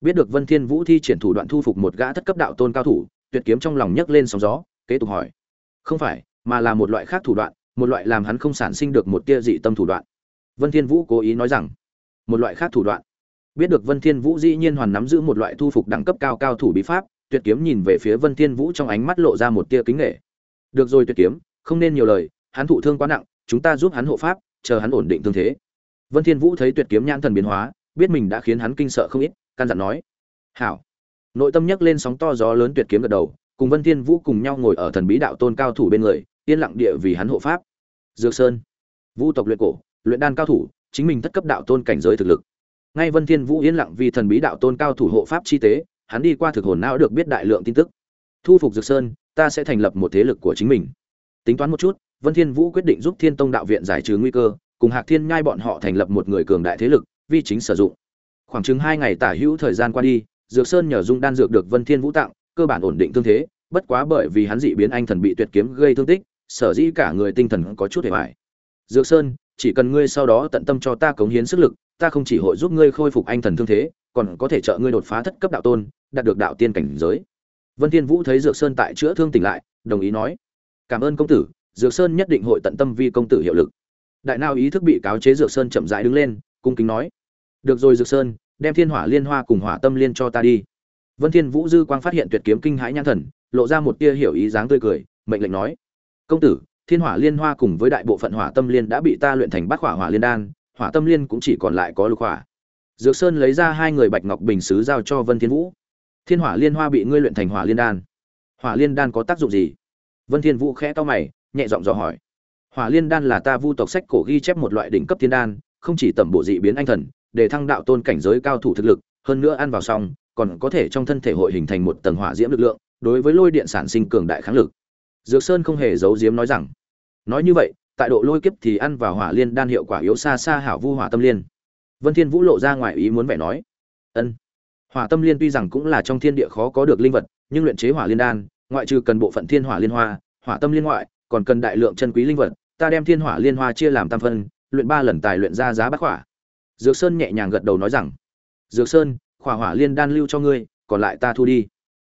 Biết được vân thiên vũ thi triển thủ đoạn thu phục một gã thất cấp đạo tôn cao thủ, tuyệt kiếm trong lòng nhấc lên sóng gió, kế tục hỏi. Không phải, mà là một loại khác thủ đoạn, một loại làm hắn không sản sinh được một tia dị tâm thủ đoạn. Vân thiên vũ cố ý nói rằng. Một loại khác thủ đoạn biết được vân thiên vũ dĩ nhiên hoàn nắm giữ một loại thu phục đẳng cấp cao cao thủ bí pháp, tuyệt kiếm nhìn về phía vân thiên vũ trong ánh mắt lộ ra một tia kính nể. Được rồi tuyệt kiếm, không nên nhiều lời, hắn thụ thương quá nặng, chúng ta giúp hắn hộ pháp, chờ hắn ổn định thương thế. Vân thiên vũ thấy tuyệt kiếm nhãn thần biến hóa, biết mình đã khiến hắn kinh sợ không ít, căn dặn nói, hảo. Nội tâm nhấc lên sóng to gió lớn tuyệt kiếm gật đầu, cùng vân thiên vũ cùng nhau ngồi ở thần bí đạo tôn cao thủ bên người, yên lặng địa vì hắn hộ pháp. Dược sơn, vũ tộc luyện cổ, luyện đan cao thủ, chính mình thất cấp đạo tôn cảnh giới thực lực ngay vân thiên vũ yên lặng vì thần bí đạo tôn cao thủ hộ pháp chi tế, hắn đi qua thực hồn não được biết đại lượng tin tức. Thu phục dược sơn, ta sẽ thành lập một thế lực của chính mình. Tính toán một chút, vân thiên vũ quyết định giúp thiên tông đạo viện giải trừ nguy cơ, cùng hạc thiên nhai bọn họ thành lập một người cường đại thế lực, vi chính sử dụng. Khoảng chừng hai ngày tả hữu thời gian qua đi, dược sơn nhờ dung đan dược được vân thiên vũ tặng, cơ bản ổn định thương thế, bất quá bởi vì hắn dị biến anh thần bị tuyệt kiếm gây thương tích, sở dĩ cả người tinh thần có chút hề bại dược sơn, chỉ cần ngươi sau đó tận tâm cho ta cống hiến sức lực ta không chỉ hội giúp ngươi khôi phục anh thần thương thế, còn có thể trợ ngươi đột phá thất cấp đạo tôn, đạt được đạo tiên cảnh giới. Vân thiên vũ thấy dược sơn tại chữa thương tỉnh lại, đồng ý nói, cảm ơn công tử, dược sơn nhất định hội tận tâm vi công tử hiệu lực. Đại nao ý thức bị cáo chế dược sơn chậm rãi đứng lên, cung kính nói, được rồi dược sơn, đem thiên hỏa liên hoa cùng hỏa tâm liên cho ta đi. Vân thiên vũ dư quang phát hiện tuyệt kiếm kinh hãi nhãn thần, lộ ra một tia hiểu ý dáng tươi cười, mệnh lệnh nói, công tử, thiên hỏa liên hoa cùng với đại bộ phận hỏa tâm liên đã bị ta luyện thành bát hỏa hỏa liên đan hỏa tâm liên cũng chỉ còn lại có lục hỏa. Dược sơn lấy ra hai người bạch ngọc bình sứ giao cho vân thiên vũ. Thiên hỏa liên hoa bị ngươi luyện thành hỏa liên đan. Hỏa liên đan có tác dụng gì? Vân thiên vũ khẽ to mày, nhẹ giọng dò hỏi. Hỏa liên đan là ta vu tộc sách cổ ghi chép một loại đỉnh cấp thiên đan, không chỉ tẩm bổ dị biến anh thần, để thăng đạo tôn cảnh giới cao thủ thực lực, hơn nữa ăn vào xong, còn có thể trong thân thể hội hình thành một tầng hỏa diễm lực lượng, đối với lôi điện sản sinh cường đại kháng lực. Dược sơn không hề giấu diếm nói rằng. Nói như vậy tại độ lôi kiếp thì ăn vào hỏa liên đan hiệu quả yếu xa xa hảo vu hỏa tâm liên. Vân thiên vũ lộ ra ngoài ý muốn vẻ nói, ân, hỏa tâm liên tuy rằng cũng là trong thiên địa khó có được linh vật, nhưng luyện chế hỏa liên đan, ngoại trừ cần bộ phận thiên hỏa liên hoa, hỏa tâm liên ngoại, còn cần đại lượng chân quý linh vật, ta đem thiên hỏa liên hoa chia làm tam phân, luyện ba lần tài luyện ra giá bát hỏa dược sơn nhẹ nhàng gật đầu nói rằng, dược sơn, khỏa hỏa liên đan lưu cho ngươi, còn lại ta thu đi.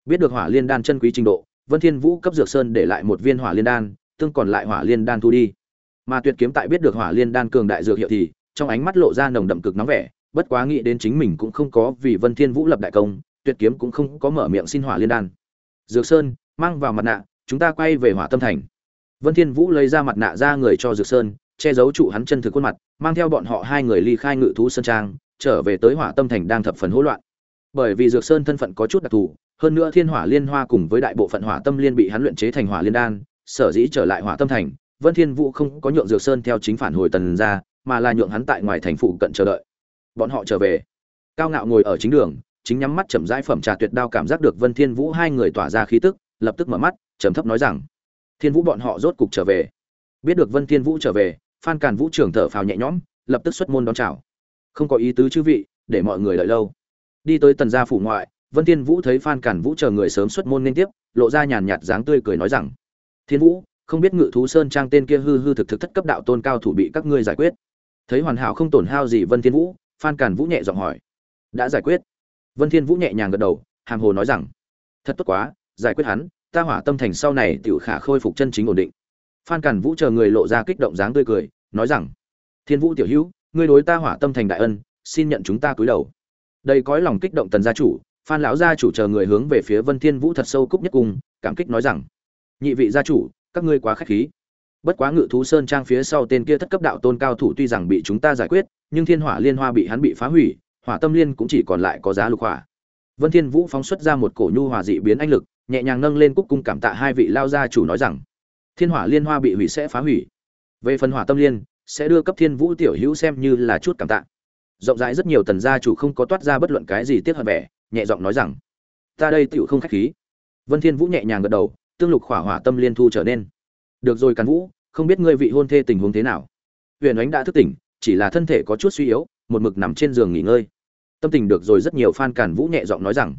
Biết được hỏa liên đan chân quý trình độ, vân thiên vũ cấp dược sơn để lại một viên hỏa liên đan, tương còn lại hỏa liên đan thu đi mà tuyệt kiếm tại biết được hỏa liên đan cường đại dược hiệu thì, trong ánh mắt lộ ra nồng đậm cực nóng vẻ, bất quá nghĩ đến chính mình cũng không có vì vân thiên vũ lập đại công, tuyệt kiếm cũng không có mở miệng xin hỏa liên đan. Dược sơn, mang vào mặt nạ, chúng ta quay về hỏa tâm thành. Vân thiên vũ lấy ra mặt nạ ra người cho dược sơn, che giấu trụ hắn chân thực khuôn mặt, mang theo bọn họ hai người ly khai ngự thú sơn trang, trở về tới hỏa tâm thành đang thập phần hỗn loạn. Bởi vì dược sơn thân phận có chút đặc thù, hơn nữa thiên hỏa liên hoa cùng với đại bộ phận hỏa tâm liên bị hắn luyện chế thành hỏa liên đan, sở dĩ trở lại hỏa tâm thành vân thiên vũ không có nhượng dược sơn theo chính phản hồi tần ra, mà là nhượng hắn tại ngoài thành phụ cận chờ đợi. Bọn họ trở về. Cao ngạo ngồi ở chính đường, chính nhắm mắt chậm rãi phẩm trà tuyệt đao cảm giác được vân thiên vũ hai người tỏa ra khí tức, lập tức mở mắt, trầm thấp nói rằng, thiên vũ bọn họ rốt cục trở về. Biết được vân thiên vũ trở về, phan càn vũ trưởng thở phào nhẹ nhõm, lập tức xuất môn đón chào. Không có ý tứ chư vị, để mọi người đợi lâu. Đi tới tần gia phủ ngoại, vân thiên vũ thấy phan càn vũ chờ người sớm xuất môn nên tiếp, lộ ra nhàn nhạt dáng tươi cười nói rằng, thiên vũ không biết ngự thú sơn trang tên kia hư hư thực thực thất cấp đạo tôn cao thủ bị các ngươi giải quyết. Thấy hoàn hảo không tổn hao gì vân thiên vũ, phan càn vũ nhẹ giọng hỏi. Đã giải quyết. Vân thiên vũ nhẹ nhàng gật đầu, hàm hồ nói rằng, thật tốt quá, giải quyết hắn, ta hỏa tâm thành sau này tiểu khả khôi phục chân chính ổn định. Phan càn vũ chờ người lộ ra kích động dáng tươi cười, nói rằng, thiên vũ tiểu hữu, ngươi đối ta hỏa tâm thành đại ân, xin nhận chúng ta cúi đầu. Đây cõi lòng kích động tần gia chủ, phan lão gia chủ chờ người hướng về phía vân thiên vũ thật sâu cúc nhất cùng, cảm kích nói rằng, nhị vị gia chủ các ngươi quá khách khí. Bất quá ngự thú sơn trang phía sau tên kia thất cấp đạo tôn cao thủ tuy rằng bị chúng ta giải quyết, nhưng thiên hỏa liên hoa bị hắn bị phá hủy, hỏa tâm liên cũng chỉ còn lại có giá lục hỏa. Vân thiên vũ phóng xuất ra một cổ nhu hòa dị biến anh lực, nhẹ nhàng nâng lên cúc cung cảm tạ hai vị lao gia chủ nói rằng, thiên hỏa liên hoa bị hủy sẽ phá hủy. Về phần hỏa tâm liên, sẽ đưa cấp thiên vũ tiểu hữu xem như là chút cảm tạ. Rộng rãi rất nhiều tần gia chủ không có toát ra bất luận cái gì tiếc hận vẻ, nhẹ giọng nói rằng, ta đây tiểu không khách khí. Vân thiên vũ nhẹ nhàng gật đầu tương lục khỏa hỏa tâm liên thu trở nên. Được rồi càn vũ, không biết ngươi vị hôn thê tình huống thế nào. Huyền ánh đã thức tỉnh, chỉ là thân thể có chút suy yếu, một mực nằm trên giường nghỉ ngơi. Tâm tình được rồi rất nhiều fan càn vũ nhẹ giọng nói rằng,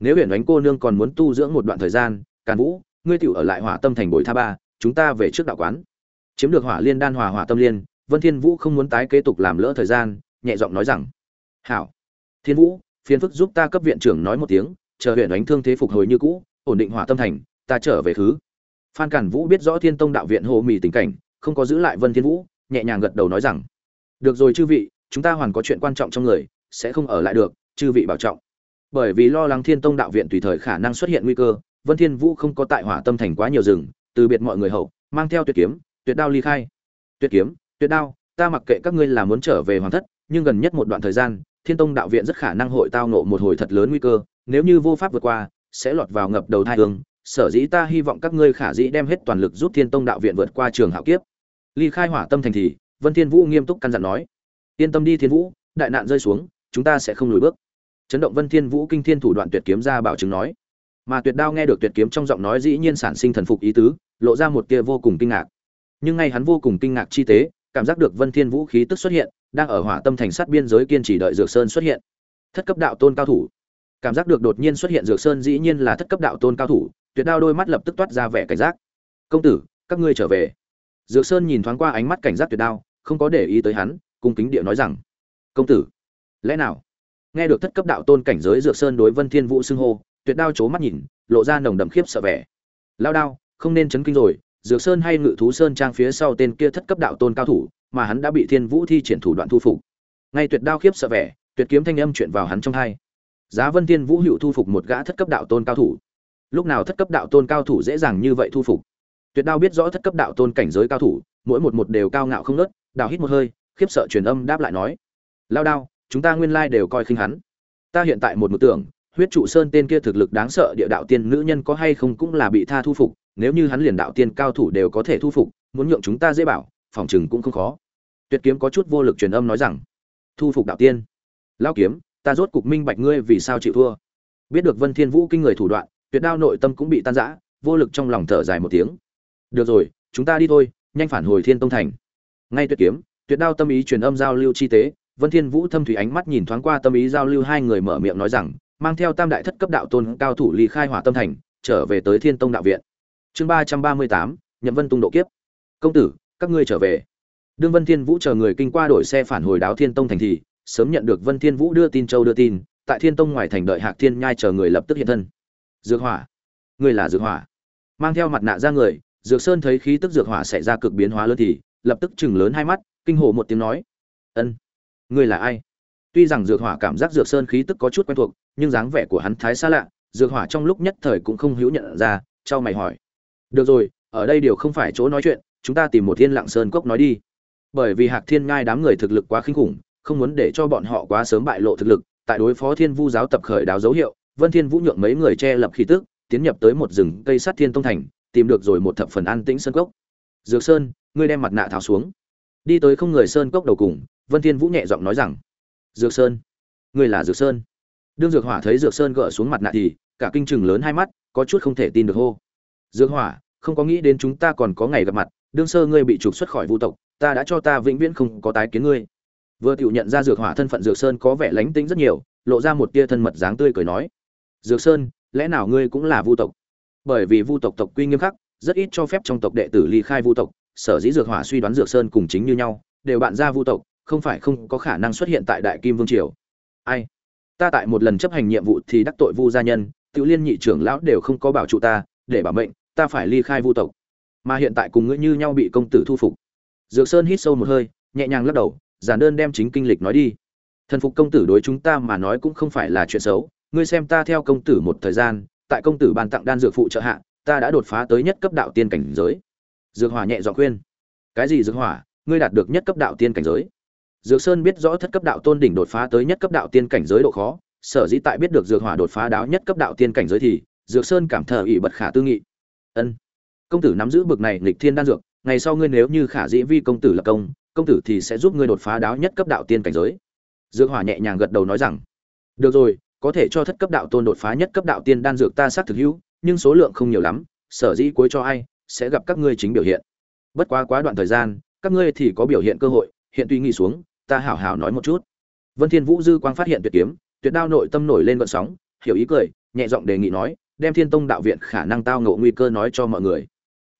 nếu huyền ánh cô nương còn muốn tu dưỡng một đoạn thời gian, càn vũ, ngươi tiểu ở lại hỏa tâm thành bồi tha ba, chúng ta về trước đạo quán. Chiếm được hỏa liên đan hòa hỏa tâm liên, vân thiên vũ không muốn tái kế tục làm lỡ thời gian, nhẹ giọng nói rằng, hảo. Thiên vũ, phiền phức giúp ta cấp viện trưởng nói một tiếng, chờ huyện đánh thương thế phục hồi như cũ, ổn định hỏa tâm thành ta trở về thứ phan cản vũ biết rõ thiên tông đạo viện hồ mì tình cảnh, không có giữ lại vân thiên vũ, nhẹ nhàng gật đầu nói rằng, được rồi chư vị, chúng ta hoàn có chuyện quan trọng trong người, sẽ không ở lại được, chư vị bảo trọng. Bởi vì lo lắng thiên tông đạo viện tùy thời khả năng xuất hiện nguy cơ, vân thiên vũ không có tại hỏa tâm thành quá nhiều rừng, từ biệt mọi người hậu, mang theo tuyệt kiếm, tuyệt đao ly khai. Tuyệt kiếm, tuyệt đao, ta mặc kệ các ngươi là muốn trở về hoàng thất, nhưng gần nhất một đoạn thời gian, thiên tông đạo viện rất khả năng hội tao nộ một hồi thật lớn nguy cơ, nếu như vô pháp vượt qua, sẽ lọt vào ngập đầu thai hương sở dĩ ta hy vọng các ngươi khả dĩ đem hết toàn lực giúp thiên tông đạo viện vượt qua trường hạo kiếp. Ly khai hỏa tâm thành thì, vân thiên vũ nghiêm túc căn dặn nói, yên tâm đi thiên vũ, đại nạn rơi xuống, chúng ta sẽ không lùi bước. Chấn động vân thiên vũ kinh thiên thủ đoạn tuyệt kiếm ra bảo chứng nói. Mà tuyệt đao nghe được tuyệt kiếm trong giọng nói dĩ nhiên sản sinh thần phục ý tứ, lộ ra một tia vô cùng kinh ngạc. Nhưng ngay hắn vô cùng kinh ngạc chi tế, cảm giác được vân thiên vũ khí tức xuất hiện, đang ở hỏa tâm thành sát biên giới kiên trì đợi dược sơn xuất hiện. Thất cấp đạo tôn cao thủ. Cảm giác được đột nhiên xuất hiện dược sơn dĩ nhiên là thất cấp đạo tôn cao thủ tuyệt đao đôi mắt lập tức toát ra vẻ cảnh giác. Công tử, các ngươi trở về. Dược sơn nhìn thoáng qua ánh mắt cảnh giác tuyệt đao, không có để ý tới hắn, cung kính địa nói rằng, công tử, lẽ nào? Nghe được thất cấp đạo tôn cảnh giới dược sơn đối vân thiên vũ xưng hô, tuyệt đao chố mắt nhìn, lộ ra nồng đậm khiếp sợ vẻ. Lao đao, không nên chấn kinh rồi, dược sơn hay ngự thú sơn trang phía sau tên kia thất cấp đạo tôn cao thủ, mà hắn đã bị thiên vũ thi triển thủ đoạn thu phục. Ngay tuyệt đao khiếp sợ vẻ, tuyệt kiếm thanh âm chuyện vào hắn trong hai. Giá vân thiên vũ hữu thu phục một gã thất cấp đạo tôn cao thủ lúc nào thất cấp đạo tôn cao thủ dễ dàng như vậy thu phục? Tuyệt đao biết rõ thất cấp đạo tôn cảnh giới cao thủ, mỗi một một đều cao ngạo không nớt đào hít một hơi, khiếp sợ truyền âm đáp lại nói, lao đao, chúng ta nguyên lai đều coi khinh hắn. Ta hiện tại một mực tưởng, huyết trụ sơn tên kia thực lực đáng sợ địa đạo tiên nữ nhân có hay không cũng là bị tha thu phục, nếu như hắn liền đạo tiên cao thủ đều có thể thu phục, muốn nhượng chúng ta dễ bảo, phòng chừng cũng không khó. Tuyệt kiếm có chút vô lực truyền âm nói rằng, thu phục đạo tiên. Lao kiếm, ta rốt cục minh bạch ngươi vì sao chịu thua. Biết được vân thiên vũ kinh người thủ đoạn tuyệt đao nội tâm cũng bị tan rã, vô lực trong lòng thở dài một tiếng. Được rồi, chúng ta đi thôi, nhanh phản hồi thiên tông thành. Ngay tuyệt kiếm, tuyệt đao tâm ý truyền âm giao lưu chi tế, vân thiên vũ thâm thủy ánh mắt nhìn thoáng qua tâm ý giao lưu hai người mở miệng nói rằng, mang theo tam đại thất cấp đạo tôn cao thủ ly khai hỏa tâm thành, trở về tới thiên tông đạo viện. Chương ba trăm ba mươi tám, nhậm vân tung độ kiếp. Công tử, các ngươi trở về. Đương vân thiên vũ chờ người kinh qua đổi xe phản hồi đáo thiên tông thành thì, sớm nhận được vân thiên vũ đưa tin, châu đưa tin, tại thiên tông ngoài thành đợi hạc thiên nhai chờ người lập tức hiện thân dược hỏa. Người là dược hỏa. Mang theo mặt nạ ra người, dược sơn thấy khí tức dược hỏa xảy ra cực biến hóa lớn thì, lập tức chừng lớn hai mắt, kinh hổ một tiếng nói. Ân người là ai? Tuy rằng dược hỏa cảm giác dược sơn khí tức có chút quen thuộc, nhưng dáng vẻ của hắn thái xa lạ, dược hỏa trong lúc nhất thời cũng không hữu nhận ra trao mày hỏi. Được rồi, ở đây đều không phải chỗ nói chuyện, chúng ta tìm một thiên lặng sơn cốc nói đi. Bởi vì hạc thiên ngai đám người thực lực quá khinh khủng, không muốn để cho bọn họ quá sớm bại lộ thực lực, tại đối phó thiên vu giáo tập khởi đáo dấu hiệu vân thiên vũ nhượng mấy người che lập khí tức, tiến nhập tới một rừng cây sát thiên tông thành, tìm được rồi một thập phần an tĩnh sơn cốc. Dược sơn, ngươi đem mặt nạ tháo xuống. Đi tới không người sơn cốc đầu cùng, vân thiên vũ nhẹ giọng nói rằng, dược sơn, ngươi là dược sơn? Đương dược hỏa thấy dược sơn gỡ xuống mặt nạ thì, cả kinh chừng lớn hai mắt, có chút không thể tin được hô. Dược hỏa, không có nghĩ đến chúng ta còn có ngày gặp mặt, đương sơ ngươi bị trục xuất khỏi vu tộc, ta đã cho ta vĩnh viễn không có tái kiến ngươi. Vừa tiểu nhận ra dược hỏa thân phận dược sơn có vẻ lánh tính rất nhiều, lộ ra một tia thân mật dáng tươi cười nói dược sơn, lẽ nào ngươi cũng là vu tộc? Bởi vì vu tộc tộc quy nghiêm khắc, rất ít cho phép trong tộc đệ tử ly khai vu tộc, sở dĩ dược hỏa suy đoán dược sơn cùng chính như nhau, đều bạn ra vu tộc, không phải không có khả năng xuất hiện tại đại kim vương triều. Ai? Ta tại một lần chấp hành nhiệm vụ thì đắc tội vu gia nhân tự liên nhị trưởng lão đều không có bảo trụ ta, để bảo mệnh, ta phải ly khai vu tộc. Mà hiện tại cùng ngươi như nhau bị công tử thu phục. Dược sơn hít sâu một hơi, nhẹ nhàng lắc đầu, giản đơn đem chính kinh lịch nói đi. Thần phục công tử đối chúng ta mà nói cũng không phải là chuyện xấu ngươi xem ta theo công tử một thời gian, tại công tử ban tặng đan dược phụ trợ hạ, ta đã đột phá tới nhất cấp đạo tiên cảnh giới. Dược hỏa nhẹ dọn khuyên. Cái gì dược hỏa? Ngươi đạt được nhất cấp đạo tiên cảnh giới. Dược sơn biết rõ thất cấp đạo tôn đỉnh đột phá tới nhất cấp đạo tiên cảnh giới độ khó, sở dĩ tại biết được dược hỏa đột phá đáo nhất cấp đạo tiên cảnh giới thì, dược sơn cảm thờ ỉ bật khả tư nghị. Ân. Công tử nắm giữ bực này nghịch thiên đan dược, ngày sau ngươi nếu như khả dĩ vi công tử lập công công tử thì sẽ giúp ngươi đột phá đáo nhất cấp đạo tiên cảnh giới. Dược hỏa nhẹ nhàng gật đầu nói rằng, được rồi có thể cho thất cấp đạo tôn đột phá nhất cấp đạo tiên đan dược ta xác thực hữu, nhưng số lượng không nhiều lắm, sở dĩ cuối cho ai, sẽ gặp các ngươi chính biểu hiện. Bất quá quá đoạn thời gian, các ngươi thì có biểu hiện cơ hội, hiện tuy nghỉ xuống, ta hảo hảo nói một chút. Vân thiên vũ dư quang phát hiện tuyệt kiếm, tuyệt đao nội tâm nổi lên gợn sóng, hiểu ý cười, nhẹ giọng đề nghị nói, đem thiên tông đạo viện khả năng tao ngộ nguy cơ nói cho mọi người.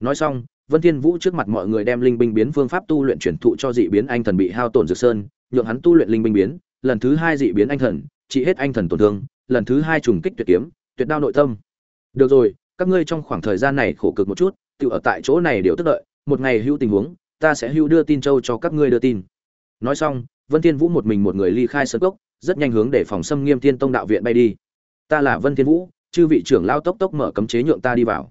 Nói xong, vân thiên vũ trước mặt mọi người đem linh binh biến phương pháp tu luyện truyền thụ cho dị biến anh thần bị hao tổn dược sơn, nhượng hắn tu luyện linh binh biến, lần thứ hai dị biến anh thần trị hết anh thần tổn thương, lần thứ hai trùng kích tuyệt kiếm, tuyệt đao nội tâm. Được rồi, các ngươi trong khoảng thời gian này khổ cực một chút, tự ở tại chỗ này đều tức đợi, một ngày hưu tình huống, ta sẽ hưu đưa tin châu cho các ngươi đưa tin. Nói xong, vân thiên vũ một mình một người ly khai sơn cốc, rất nhanh hướng để phòng xâm nghiêm thiên tông đạo viện bay đi. Ta là vân thiên vũ, chư vị trưởng lao tốc tốc mở cấm chế nhượng ta đi vào.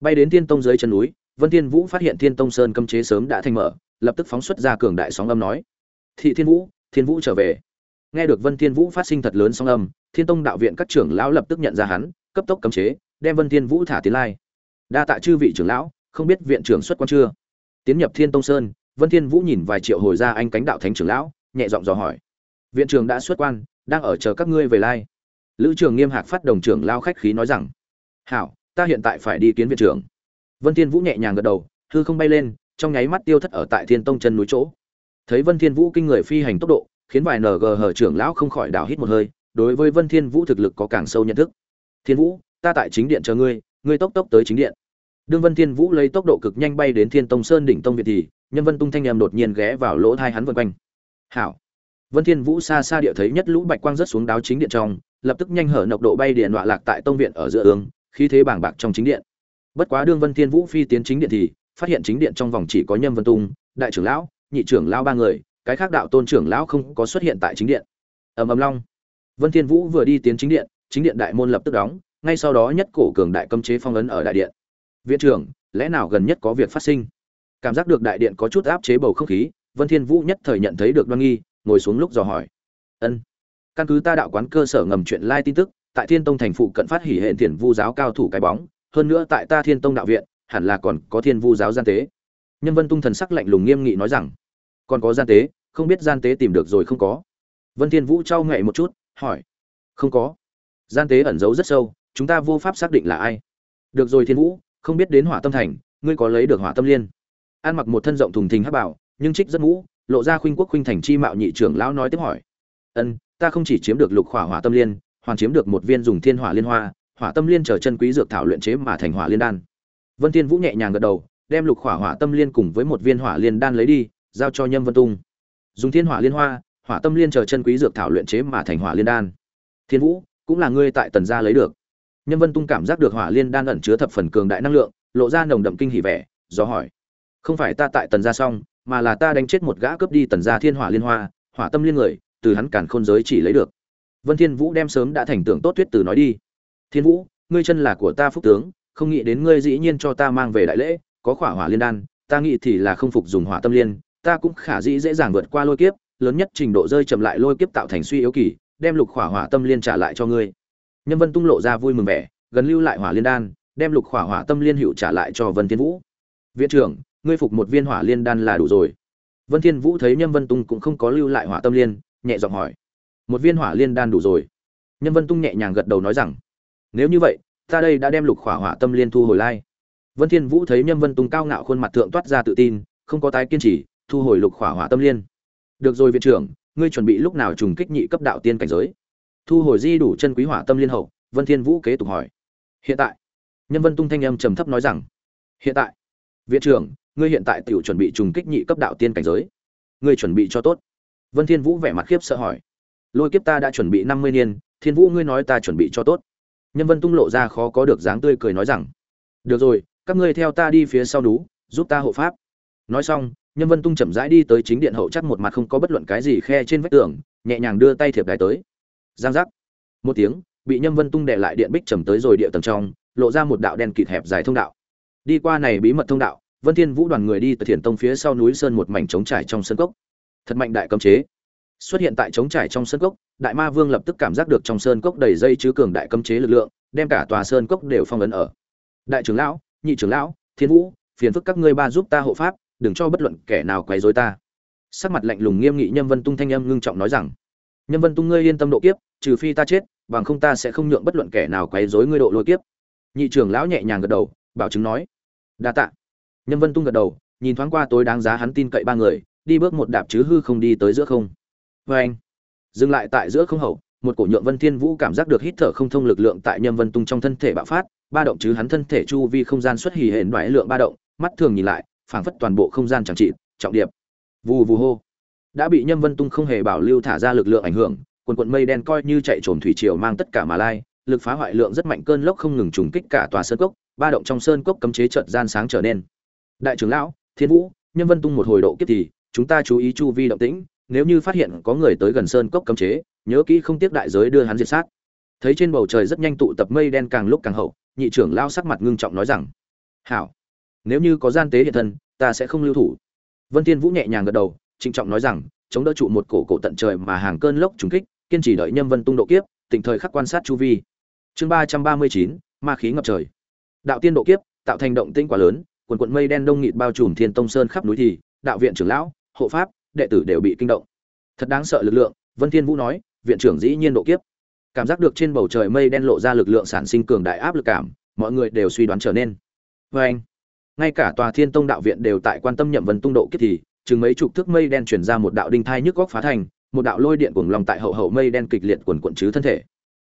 Bay đến thiên tông dưới chân núi, vân thiên vũ phát hiện thiên tông sơn cấm chế sớm đã thành mở, lập tức phóng xuất ra cường đại sóng âm nói. Thị thiên vũ thiên vũ trở về nghe được vân thiên vũ phát sinh thật lớn sóng âm, thiên tông đạo viện các trưởng lão lập tức nhận ra hắn, cấp tốc cấm chế, đem vân thiên vũ thả tiến lai. Đa tạ chư vị trưởng lão, không biết viện trưởng xuất quan chưa? Tiến nhập thiên tông sơn, vân thiên vũ nhìn vài triệu hồi ra anh cánh đạo thánh trưởng lão, nhẹ giọng dò hỏi. Viện trưởng đã xuất quan, đang ở chờ các ngươi về lai. Lữ trường nghiêm hạc phát đồng trưởng lão khách khí nói rằng, hảo, ta hiện tại phải đi kiến viện trưởng. Vân thiên vũ nhẹ nhàng gật đầu, hư không bay lên, trong nháy mắt tiêu thất ở tại thiên tông chân núi chỗ. Thấy vân thiên vũ kinh người phi hành tốc độ khiến vài ng hở trưởng lão không khỏi đảo hít một hơi, đối với vân thiên vũ thực lực có càng sâu nhận thức. Thiên vũ, ta tại chính điện chờ ngươi ngươi tốc tốc tới chính điện. Đương vân thiên vũ lấy tốc độ cực nhanh bay đến thiên tông sơn đỉnh tông việt thì, nhân vân tung thanh em đột nhiên ghé vào lỗ thay hắn vần quanh. Hảo. Vân thiên vũ xa xa địa thấy nhất lũ bạch quang rớt xuống đáo chính điện trong, lập tức nhanh hở nọc độ bay điện loạn lạc tại tông viện ở giữa ương, khí thế bảng bạc trong chính điện. Bất quá đương vân thiên vũ phi tiến chính điện thì, phát hiện chính điện trong vòng chỉ có nhân vân tung, đại trưởng lão, nhị trưởng lão ba người cái khác đạo tôn trưởng lão không có xuất hiện tại chính điện. Ầm ầm long. Vân thiên vũ vừa đi tiến chính điện chính điện đại môn lập tức đóng, ngay sau đó nhất cổ cường đại cấm chế phong ấn ở đại điện. Viện trưởng, lẽ nào gần nhất có việc phát sinh? Cảm giác được đại điện có chút áp chế bầu không khí, vân thiên vũ nhất thời nhận thấy được đoan nghi, ngồi xuống lúc dò hỏi. Ân. Căn cứ ta đạo quán cơ sở ngầm chuyện lai tin tức, tại thiên tông thành phụ cận phát hỉ hệ thiền vu giáo cao thủ cái bóng, hơn nữa tại ta thiên tông đạo viện, hẳn là còn có thiên vu giáo gian tế. Nhân vân tung thần sắc lạnh lùng nghiêm nghị nói rằng còn có gian tế, không biết gian tế tìm được rồi không có. Vân thiên vũ trao ngậy một chút, hỏi. Không có. Gian tế ẩn giấu rất sâu, chúng ta vô pháp xác định là ai. Được rồi thiên vũ, không biết đến hỏa tâm thành, ngươi có lấy được hỏa tâm liên. An mặc một thân rộng thùng thình hắc bảo, nhưng trích rất ngũ lộ ra khuynh quốc khuynh thành chi mạo nhị trưởng lão nói tiếp hỏi. Ân, ta không chỉ chiếm được lục hỏa hỏa tâm liên, hoàn chiếm được một viên dùng thiên hỏa liên hoa, hỏa tâm liên trở chân quý dược thảo luyện chế mà thành hỏa liên đan. Vân thiên vũ nhẹ nhàng gật đầu, đem lục hỏa hỏa tâm liên cùng với một viên hỏa liên đan lấy đi giao cho nhâm vân tung. Dùng thiên hỏa liên hoa, hỏa tâm liên chờ chân quý dược thảo luyện chế mà thành hỏa liên đan. Thiên vũ, cũng là ngươi tại tần gia lấy được. Nhâm vân tung cảm giác được hỏa liên đan ẩn chứa thập phần cường đại năng lượng, lộ ra nồng đậm kinh hỉ vẻ, do hỏi. Không phải ta tại tần gia xong, mà là ta đánh chết một gã cướp đi tần gia thiên hỏa liên hoa, hỏa tâm liên người, từ hắn càn khôn giới chỉ lấy được. Vân thiên vũ đem sớm đã thành tưởng tốt tuyết từ nói đi. Thiên vũ, ngươi chân là của ta phúc tướng, không nghĩ đến ngươi dĩ nhiên cho ta mang về đại lễ, có khỏa hỏa liên đan, ta nghĩ thì là không phục dùng hỏa tâm liên ta cũng khả dĩ dễ dàng vượt qua lôi kiếp, lớn nhất trình độ rơi chậm lại lôi kiếp tạo thành suy yếu kỳ, đem lục hỏa hỏa tâm liên trả lại cho ngươi. Nhân vân tung lộ ra vui mừng vẻ, gần lưu lại hỏa liên đan, đem lục hỏa hỏa tâm liên hữu trả lại cho vân thiên vũ. Viện trưởng, ngươi phục một viên hỏa liên đan là đủ rồi. Vân thiên vũ thấy nhân vân tung cũng không có lưu lại hỏa tâm liên, nhẹ giọng hỏi. Một viên hỏa liên đan đủ rồi. Nhân vân tung nhẹ nhàng gật đầu nói rằng, nếu như vậy, ta đây đã đem lục hỏa hỏa tâm liên thu hồi lai. Vân thiên vũ thấy nhân vân tung cao ngạo khuôn mặt thượng toát ra tự tin, không có tái kiên trì thu hồi lục khỏa hỏa tâm liên. Được rồi viện trưởng ngươi chuẩn bị lúc nào trùng kích nhị cấp đạo tiên cảnh giới? Thu hồi di đủ chân quý hỏa tâm liên hậu vân thiên vũ kế tục hỏi. Hiện tại. Nhân vân tung thanh âm trầm thấp nói rằng. Hiện tại. Viện trưởng ngươi hiện tại tiểu chuẩn bị trùng kích nhị cấp đạo tiên cảnh giới. Ngươi chuẩn bị cho tốt. Vân thiên vũ vẻ mặt khiếp sợ hỏi. Lôi kiếp ta đã chuẩn bị năm mươi niên thiên vũ ngươi nói ta chuẩn bị cho tốt. Nhân vân tung lộ ra khó có được dáng tươi cười nói rằng. Được rồi các ngươi theo ta đi phía sau đủ, giúp ta hộ pháp. Nói xong nhân vân tung chậm rãi đi tới chính điện hậu chắc một mặt không có bất luận cái gì khe trên vách tường, nhẹ nhàng đưa tay thiệp đài tới. Giang giác. Một tiếng, bị nhân vân tung đệ lại điện bích trầm tới rồi địa tầng trong, lộ ra một đạo đen kịt hẹp dài thông đạo. Đi qua này bí mật thông đạo, vân thiên vũ đoàn người đi từ thiền tông phía sau núi sơn một mảnh trống trải trong sân cốc. Thật mạnh đại cấm chế. Xuất hiện tại trống trải trong sân cốc, đại ma vương lập tức cảm giác được trong sơn cốc đầy dây chứa cường đại cấm chế lực lượng, đem cả tòa sơn cốc đều phong ấn ở. Đại trưởng lão, nhị trưởng lão, thiên vũ, phiền phức các ngươi ba giúp ta hộ pháp đừng cho bất luận kẻ nào quấy rối ta. Sắc mặt lạnh lùng nghiêm nghị nhâm vân tung thanh âm ngưng trọng nói rằng, nhâm vân tung ngươi yên tâm độ kiếp, trừ phi ta chết, bằng không ta sẽ không nhượng bất luận kẻ nào quấy rối ngươi độ lôi kiếp. Nhị trưởng lão nhẹ nhàng gật đầu, bảo chứng nói, đa tạ. Nhâm vân tung gật đầu, nhìn thoáng qua tối đáng giá hắn tin cậy ba người, đi bước một đạp chứ hư không đi tới giữa không. Vê anh, dừng lại tại giữa không hậu, một cổ nhượng vân thiên vũ cảm giác được hít thở không thông lực lượng tại nhâm vân tung trong thân thể bạo phát, ba động chứ hắn thân thể chu vi không gian xuất hì hển đoái lượng ba động, mắt thường nhìn lại phảng phất toàn bộ không gian chẳng trị, trọng điệp. Vù vù hô. Đã bị nhâm vân tung không hề bảo lưu thả ra lực lượng ảnh hưởng, quần quận mây đen coi như chạy trồm thủy triều mang tất cả mà lai, lực phá hoại lượng rất mạnh cơn lốc không ngừng trùng kích cả tòa sơn cốc, ba động trong sơn cốc cấm chế trận gian sáng trở nên. Đại trưởng lão, thiên vũ, nhâm vân tung một hồi độ kiếp thì, chúng ta chú ý chu vi động tĩnh, nếu như phát hiện có người tới gần sơn cốc cấm chế, nhớ kỹ không tiếc đại giới đưa hắn diệt sát. Thấy trên bầu trời rất nhanh tụ tập mây đen càng lúc càng hậu, nhị trưởng lao sắc mặt ngưng trọng nói rằng, hảo nếu như có gian tế hiện thân, ta sẽ không lưu thủ. Vân thiên vũ nhẹ nhàng gật đầu, trịnh trọng nói rằng, chống đỡ trụ một cổ cổ tận trời mà hàng cơn lốc trùng kích, kiên trì đợi nhâm vân tung độ kiếp, tịnh thời khắc quan sát chu vi. Chương ba trăm ba mươi chín, ma khí ngập trời. Đạo tiên độ kiếp, tạo thành động tĩnh quá lớn, quần quận mây đen đông nghịt bao trùm thiên tông sơn khắp núi thì, đạo viện trưởng lão, hộ pháp, đệ tử đều bị kinh động. Thật đáng sợ lực lượng, vân thiên vũ nói, viện trưởng dĩ nhiên độ kiếp. Cảm giác được trên bầu trời mây đen lộ ra lực lượng sản sinh cường đại áp lực cảm, mọi người đều suy đoán trở nên. Vê anh ngay cả tòa thiên tông đạo viện đều tại quan tâm nhậm vân tung độ kiếp thì, chừng mấy chục thước mây đen chuyển ra một đạo đinh thai nhức góc phá thành, một đạo lôi điện cuồng lòng tại hậu hậu mây đen kịch liệt quần quận chứ thân thể.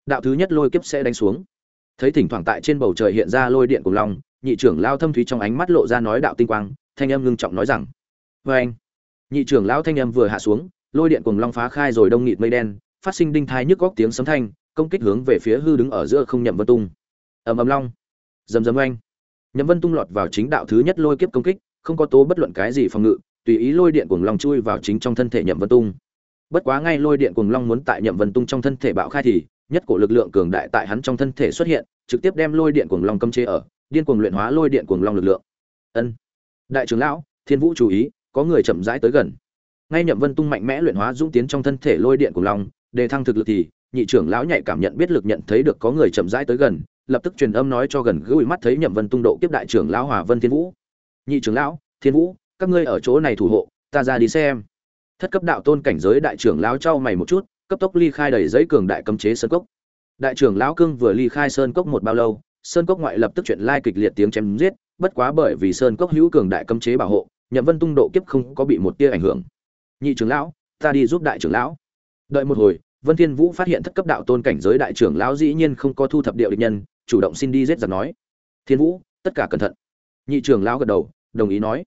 Đạo thứ nhất lôi kiếp sẽ đánh xuống. Thấy thỉnh thoảng tại trên bầu trời hiện ra lôi điện cuồng long, nhị trưởng lao thâm thúy trong ánh mắt lộ ra nói đạo tinh quang, thanh âm ngưng trọng nói rằng vê anh nhị trưởng lão thanh âm vừa hạ xuống, lôi điện cuồng long phá khai rồi đông nghịt mây đen, phát sinh đinh thai nhức góc tiếng sấm thanh, công kích hướng về phía hư đứng ở giữa không nhậm vân tung. Ầm ầm long. Rầm rầm oanh nhậm vân tung lọt vào chính đạo thứ nhất lôi kiếp công kích, không có tố bất luận cái gì phòng ngự, tùy ý lôi điện cuồng long chui vào chính trong thân thể nhậm vân tung. Bất quá ngay lôi điện cuồng long muốn tại nhậm vân tung trong thân thể bạo khai thì, nhất cổ lực lượng cường đại tại hắn trong thân thể xuất hiện, trực tiếp đem lôi điện cuồng long cấm chế ở, điên cuồng luyện hóa lôi điện cuồng long lực lượng. Ân. Đại trưởng lão, thiên vũ chú ý, có người chậm rãi tới gần. Ngay nhậm vân tung mạnh mẽ luyện hóa dũng tiến trong thân thể lôi điện cuồng long, đề thăng thực lực thì, nhị trưởng lão nhạy cảm nhận biết lực nhận thấy được có người chậm rãi tới gần lập tức truyền âm nói cho gần gũi mắt thấy nhậm vân tung độ kiếp đại trưởng lão hòa vân thiên vũ. Nhị trưởng lão, thiên vũ, các ngươi ở chỗ này thủ hộ, ta ra đi xem. Thất cấp đạo tôn cảnh giới đại trưởng lão trao mày một chút, cấp tốc ly khai đầy giấy cường đại cấm chế sơn cốc. Đại trưởng lão cương vừa ly khai sơn cốc một bao lâu, sơn cốc ngoại lập tức chuyện lai kịch liệt tiếng chém giết, bất quá bởi vì sơn cốc hữu cường đại cấm chế bảo hộ, nhậm vân tung độ kiếp không có bị một tia ảnh hưởng. Nhị trưởng lão, ta đi giúp đại trưởng lão. Đợi một hồi, vân thiên vũ phát hiện thất cấp đạo tôn cảnh giới đại trưởng lão dĩ nhiên không có thu thập điệu địch nhân chủ động xin đi giết giặc nói. Thiên vũ, tất cả cẩn thận. Nhị trưởng lão gật đầu, đồng ý nói.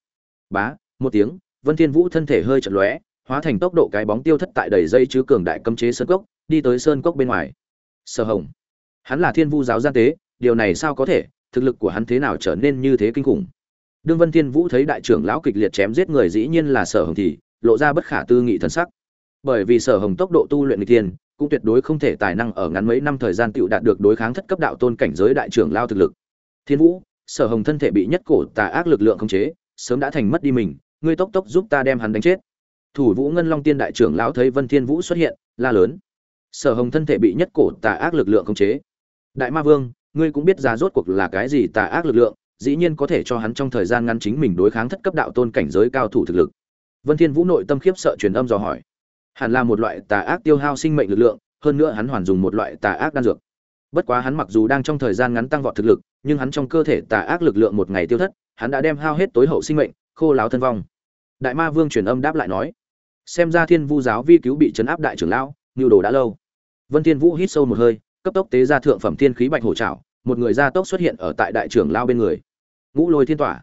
Bá, một tiếng, vân thiên vũ thân thể hơi chật lóe, hóa thành tốc độ cái bóng tiêu thất tại đầy dây chứa cường đại cấm chế sơn cốc, đi tới sơn cốc bên ngoài. Sở hồng. Hắn là thiên vu giáo gian tế, điều này sao có thể, thực lực của hắn thế nào trở nên như thế kinh khủng. Đương vân thiên vũ thấy đại trưởng lão kịch liệt chém giết người dĩ nhiên là sở hồng thì, lộ ra bất khả tư nghị thần sắc. Bởi vì sở hồng tốc độ tu luyện người thiên cũng tuyệt đối không thể tài năng ở ngắn mấy năm thời gian tựu đạt được đối kháng thất cấp đạo tôn cảnh giới đại trưởng lao thực lực. Thiên vũ, sở hồng thân thể bị nhất cổ tà ác lực lượng khống chế, sớm đã thành mất đi mình, ngươi tốc tốc giúp ta đem hắn đánh chết. Thủ vũ ngân long tiên đại trưởng lão thấy vân thiên vũ xuất hiện, la lớn. Sở hồng thân thể bị nhất cổ tà ác lực lượng khống chế. Đại ma vương, ngươi cũng biết ra rốt cuộc là cái gì tà ác lực lượng, dĩ nhiên có thể cho hắn trong thời gian ngắn chính mình đối kháng thất cấp đạo tôn cảnh giới cao thủ thực lực. Vân thiên vũ nội tâm khiếp sợ truyền âm dò hỏi hẳn là một loại tà ác tiêu hao sinh mệnh lực lượng, hơn nữa hắn hoàn dùng một loại tà ác đan dược. Bất quá hắn mặc dù đang trong thời gian ngắn tăng vọt thực lực, nhưng hắn trong cơ thể tà ác lực lượng một ngày tiêu thất, hắn đã đem hao hết tối hậu sinh mệnh, khô láo thân vong. Đại ma vương truyền âm đáp lại nói, xem ra thiên vu giáo vi cứu bị chấn áp đại trưởng lão nhu đồ đã lâu. Vân thiên vũ hít sâu một hơi, cấp tốc tế ra thượng phẩm thiên khí bạch hổ trảo, một người gia tốc xuất hiện ở tại đại trưởng lão bên người. Ngũ lôi thiên tỏa.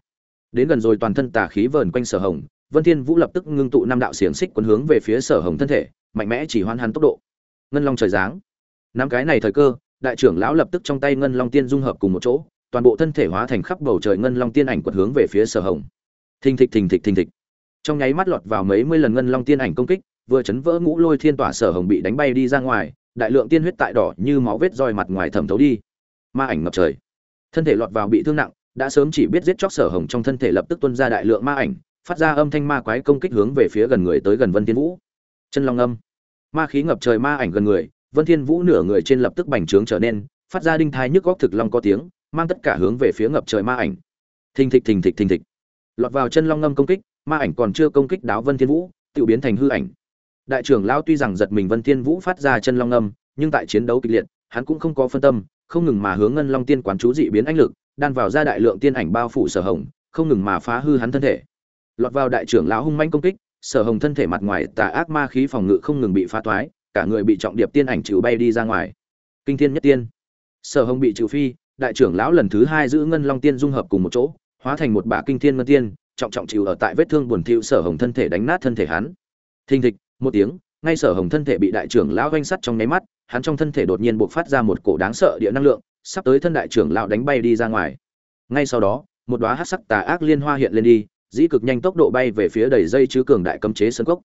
Đến gần rồi toàn thân tà khí vờn quanh sở hồng vân thiên vũ lập tức ngưng tụ năm đạo xiềng xích quấn hướng về phía sở hồng thân thể, mạnh mẽ chỉ hoan hắn tốc độ. Ngân long trời giáng. Năm cái này thời cơ, đại trưởng lão lập tức trong tay ngân long tiên dung hợp cùng một chỗ, toàn bộ thân thể hóa thành khắp bầu trời ngân long tiên ảnh quật hướng về phía sở hồng. Thình thịch thình thịch thình thịch. Trong nháy mắt lọt vào mấy mươi lần ngân long tiên ảnh công kích, vừa chấn vỡ ngũ lôi thiên tỏa sở hồng bị đánh bay đi ra ngoài, đại lượng tiên huyết tại đỏ như máu vết roi mặt ngoài thẩm thấu đi. Ma ảnh ngập trời. Thân thể lọt vào bị thương nặng, đã sớm chỉ biết giết chóc sở hồng trong thân thể lập tức tuôn ra đại lượng ma ảnh phát ra âm thanh ma quái công kích hướng về phía gần người tới gần vân thiên vũ. Chân long âm. Ma khí ngập trời ma ảnh gần người, vân thiên vũ nửa người trên lập tức bành trướng trở nên, phát ra đinh thai nhức góc thực long có tiếng, mang tất cả hướng về phía ngập trời ma ảnh. Thình thịch thình thịch thình thịch. Lọt vào chân long ngâm công kích, ma ảnh còn chưa công kích đáo vân thiên vũ tự biến thành hư ảnh. Đại trưởng lão tuy rằng giật mình vân thiên vũ phát ra chân long ngâm, nhưng tại chiến đấu kịch liệt, hắn cũng không có phân tâm, không ngừng mà hướng ngân long tiên quán chú dị biến ánh lực, đan vào ra đại lượng tiên ảnh bao phủ sở hồng, không ngừng mà phá hư hắn thân thể lọt vào đại trưởng lão hung manh công kích, sở hồng thân thể mặt ngoài tà ác ma khí phòng ngự không ngừng bị phá toái cả người bị trọng điệp tiên ảnh trừ bay đi ra ngoài. Kinh thiên nhất tiên. Sở hồng bị trừ phi, đại trưởng lão lần thứ hai giữ ngân long tiên dung hợp cùng một chỗ, hóa thành một bả kinh thiên ngân tiên, trọng trọng chịu ở tại vết thương buồn thiu sở hồng thân thể đánh nát thân thể hắn. Thình thịch, một tiếng, ngay sở hồng thân thể bị đại trưởng lão oanh sắt trong nháy mắt, hắn trong thân thể đột nhiên bộc phát ra một cổ đáng sợ địa năng lượng, sắp tới thân đại trưởng lão đánh bay đi ra ngoài. Ngay sau đó, một đóa hắc sắc tà ác liên hoa hiện lên đi dĩ cực nhanh tốc độ bay về phía đầy dây chứa cường đại cấm chế sơn cốc.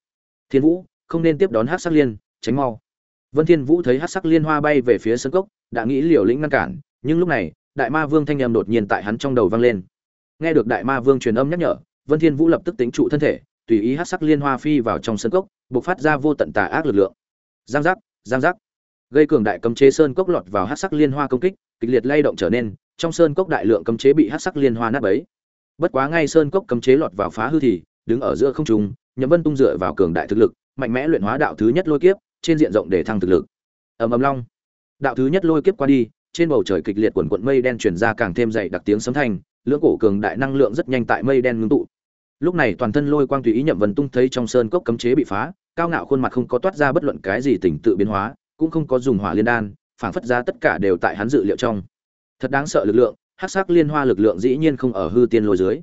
Thiên vũ, không nên tiếp đón hắc sắc liên, tránh mau. Vân thiên vũ thấy hắc sắc liên hoa bay về phía sơn cốc, đã nghĩ liều lĩnh ngăn cản, nhưng lúc này, đại ma vương thanh âm đột nhiên tại hắn trong đầu vang lên. Nghe được đại ma vương truyền âm nhắc nhở, vân thiên vũ lập tức tính trụ thân thể, tùy ý hắc sắc liên hoa phi vào trong sơn cốc, bộc phát ra vô tận tà ác lực lượng. Giang giác giang giác. Gây cường đại cấm chế sơn cốc lọt vào hắc sắc liên hoa công kích, kịch liệt lay động trở nên, trong sơn cốc đại lượng cấm chế bị hắc sắc liên hoa nát bấy bất quá ngay sơn cốc cấm chế lọt vào phá hư thì, đứng ở giữa không trung, nhậm vân tung dựa vào cường đại thực lực, mạnh mẽ luyện hóa đạo thứ nhất lôi kiếp, trên diện rộng để thăng thực lực. Ầm ầm long. Đạo thứ nhất lôi kiếp qua đi, trên bầu trời kịch liệt quần quận mây đen chuyển ra càng thêm dày đặc tiếng sấm thanh, lưỡng cổ cường đại năng lượng rất nhanh tại mây đen ngưng tụ. Lúc này toàn thân lôi quang tùy ý nhậm vân tung thấy trong sơn cốc cấm chế bị phá, cao ngạo khuôn mặt không có toát ra bất luận cái gì tỉnh tự biến hóa, cũng không có dùng hỏa liên đan, phảng phất ra tất cả đều tại hắn dự liệu trong. Thật đáng sợ lực lượng hắc sắc liên hoa lực lượng dĩ nhiên không ở hư tiên lôi dưới.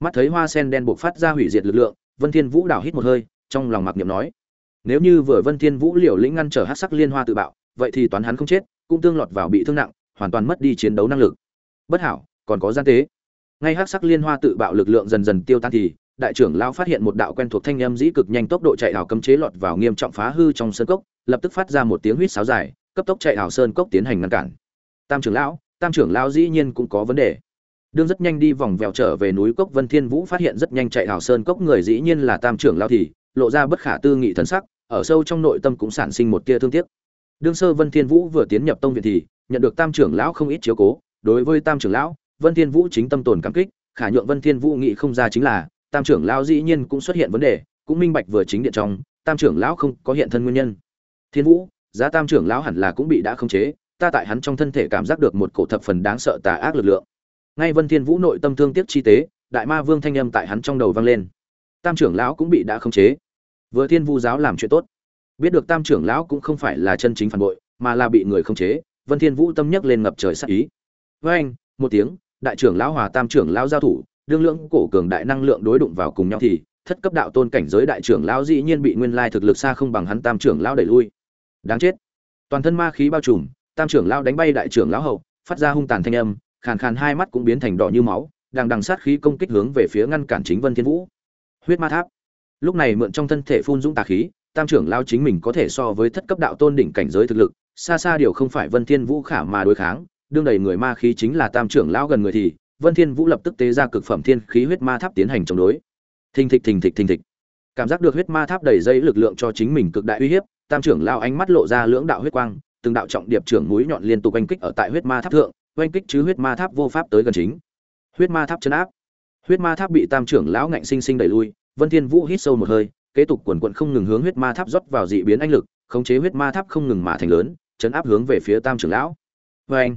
Mắt thấy hoa sen đen bộc phát ra hủy diệt lực lượng, vân thiên vũ đảo hít một hơi, trong lòng mặc niệm nói, nếu như vừa vân thiên vũ liều lĩnh ngăn trở hắc sắc liên hoa tự bạo, vậy thì toán hắn không chết, cũng tương lọt vào bị thương nặng, hoàn toàn mất đi chiến đấu năng lực. Bất hảo, còn có gian tế. Ngay hắc sắc liên hoa tự bạo lực lượng dần dần tiêu tan thì, đại trưởng lão phát hiện một đạo quen thuộc thanh âm dĩ cực nhanh tốc độ chạy đảo cấm chế lọt vào nghiêm trọng phá hư trong sơn cốc, lập tức phát ra một tiếng huýt sáo dài, cấp tốc chạy đảo sơn cốc tiến hành ngăn cản. Tam trưởng lão tam trưởng lão dĩ nhiên cũng có vấn đề. Đương rất nhanh đi vòng vèo trở về núi cốc vân thiên vũ, phát hiện rất nhanh chạy hào sơn cốc người dĩ nhiên là tam trưởng lão thì, lộ ra bất khả tư nghị thần sắc, ở sâu trong nội tâm cũng sản sinh một tia thương tiếc. Đương sơ vân thiên vũ vừa tiến nhập tông viện thì, nhận được tam trưởng lão không ít chiếu cố. Đối với tam trưởng lão, vân thiên vũ chính tâm tồn cảm kích, khả nhượng vân thiên vũ nghĩ không ra chính là, tam trưởng lão dĩ nhiên cũng xuất hiện vấn đề, cũng minh bạch vừa chính điện trong, tam trưởng lão không có hiện thân nguyên nhân. Thiên vũ, giá tam trưởng lão hẳn là cũng bị đã khống chế ta tại hắn trong thân thể cảm giác được một cổ thập phần đáng sợ tà ác lực lượng. Ngay vân thiên vũ nội tâm thương tiếc chi tế, đại ma vương thanh âm tại hắn trong đầu vang lên. Tam trưởng lão cũng bị đã khống chế. Vừa thiên vu giáo làm chuyện tốt. Biết được tam trưởng lão cũng không phải là chân chính phản bội, mà là bị người khống chế, vân thiên vũ tâm nhắc lên ngập trời sát ý. Với anh, một tiếng, đại trưởng lão hòa tam trưởng lão giao thủ, đương lượng cổ cường đại năng lượng đối đụng vào cùng nhau thì, thất cấp đạo tôn cảnh giới đại trưởng lão dĩ nhiên bị nguyên lai thực lực xa không bằng hắn tam trưởng lão đẩy lui. Đáng chết. Toàn thân ma khí bao trùm tam trưởng lão đánh bay đại trưởng lão hậu, phát ra hung tàn thanh âm, khàn khàn hai mắt cũng biến thành đỏ như máu, đang đằng sát khí công kích hướng về phía ngăn cản chính vân thiên vũ. Huyết ma tháp. Lúc này mượn trong thân thể phun dũng tà khí, tam trưởng lão chính mình có thể so với thất cấp đạo tôn đỉnh cảnh giới thực lực, xa xa điều không phải vân thiên vũ khả mà đối kháng, đương đầy người ma khí chính là tam trưởng lão gần người thì, vân thiên vũ lập tức tế ra cực phẩm thiên khí huyết ma tháp tiến hành chống đối. Thình thịch thình thịch thình thịch. Cảm giác được huyết ma tháp đầy dây lực lượng cho chính mình cực đại uy hiếp, tam trưởng lão ánh mắt lộ ra lưỡng đạo huyết quang từng đạo trọng điệp trưởng mũi nhọn liên tục oanh kích ở tại huyết ma tháp thượng, oanh kích chứ huyết ma tháp vô pháp tới gần chính. Huyết ma tháp chấn áp. Huyết ma tháp bị tam trưởng lão ngạnh sinh sinh đẩy lui, vân thiên vũ hít sâu một hơi, kế tục quần quận không ngừng hướng huyết ma tháp rót vào dị biến anh lực, khống chế huyết ma tháp không ngừng mà thành lớn, chấn áp hướng về phía tam trưởng lão. Vê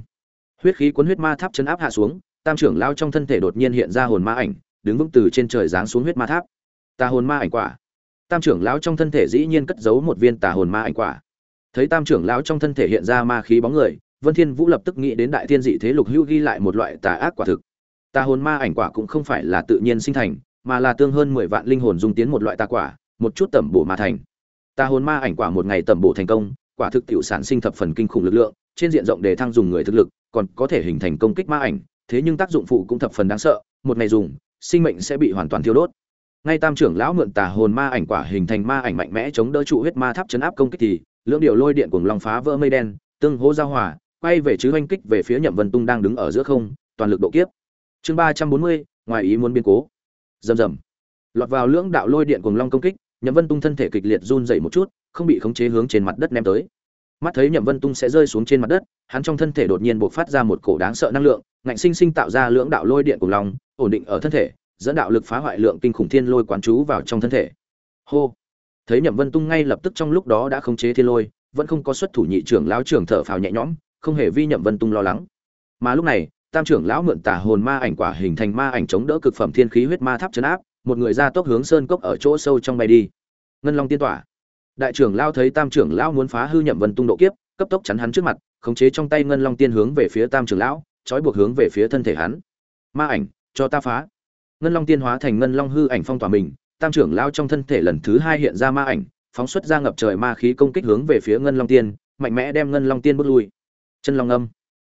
huyết khí cuốn huyết ma tháp chấn áp hạ xuống, tam trưởng lão trong thân thể đột nhiên hiện ra hồn ma ảnh, đứng vững từ trên trời giáng xuống huyết ma tháp. Tà hồn ma ảnh quả. Tam trưởng lão trong thân thể dĩ nhiên cất giấu một viên tà hồn ma ảnh quả thấy tam trưởng lão trong thân thể hiện ra ma khí bóng người, vân thiên vũ lập tức nghĩ đến đại thiên dị thế lục hữu ghi lại một loại tà ác quả thực. Tà hồn ma ảnh quả cũng không phải là tự nhiên sinh thành, mà là tương hơn mười vạn linh hồn dung tiến một loại tà quả, một chút tẩm bổ mà thành. Tà hồn ma ảnh quả một ngày tẩm bổ thành công, quả thực tiểu sản sinh thập phần kinh khủng lực lượng, trên diện rộng để thăng dùng người thực lực, còn có thể hình thành công kích ma ảnh, thế nhưng tác dụng phụ cũng thập phần đáng sợ, một ngày dùng, sinh mệnh sẽ bị hoàn toàn thiêu đốt. Ngay tam trưởng lão mượn tà hồn ma ảnh quả hình thành ma ảnh mạnh mẽ chống đỡ trụ huyết ma tháp chấn áp công kích thì lưỡng điều lôi điện cuồng long phá vỡ mây đen, tương hỗ giao hòa, quay về chứ oanh kích về phía nhậm vân tung đang đứng ở giữa không, toàn lực độ kiếp. Chương ba trăm bốn mươi, ngoài ý muốn biến cố. Rầm rầm. Lọt vào lưỡng đạo lôi điện cuồng long công kích, nhậm vân tung thân thể kịch liệt run dậy một chút, không bị khống chế hướng trên mặt đất ném tới. Mắt thấy nhậm vân tung sẽ rơi xuống trên mặt đất, hắn trong thân thể đột nhiên bộc phát ra một cổ đáng sợ năng lượng, ngạnh sinh sinh tạo ra lưỡng đạo lôi điện cuồng long, ổn định ở thân thể, dẫn đạo lực phá hoại lượng kinh khủng thiên lôi quán chú vào trong thân thể. Hô thấy nhậm vân tung ngay lập tức trong lúc đó đã khống chế thiên lôi, vẫn không có xuất thủ nhị trưởng lão trưởng thở phào nhẹ nhõm, không hề vi nhậm vân tung lo lắng. Mà lúc này, tam trưởng lão mượn tà hồn ma ảnh quả hình thành ma ảnh chống đỡ cực phẩm thiên khí huyết ma tháp chấn áp, một người ra tốc hướng sơn cốc ở chỗ sâu trong bay đi. Ngân long tiên tỏa. Đại trưởng lão thấy tam trưởng lão muốn phá hư nhậm vân tung độ kiếp, cấp tốc chắn hắn trước mặt, khống chế trong tay ngân long tiên hướng về phía tam trưởng lão, trói buộc hướng về phía thân thể hắn. Ma ảnh, cho ta phá. Ngân long tiên hóa thành ngân long hư ảnh phong tỏa mình tam trưởng lão trong thân thể lần thứ hai hiện ra ma ảnh, phóng xuất ra ngập trời ma khí công kích hướng về phía ngân long tiên, mạnh mẽ đem ngân long tiên bước lui. Chân long âm.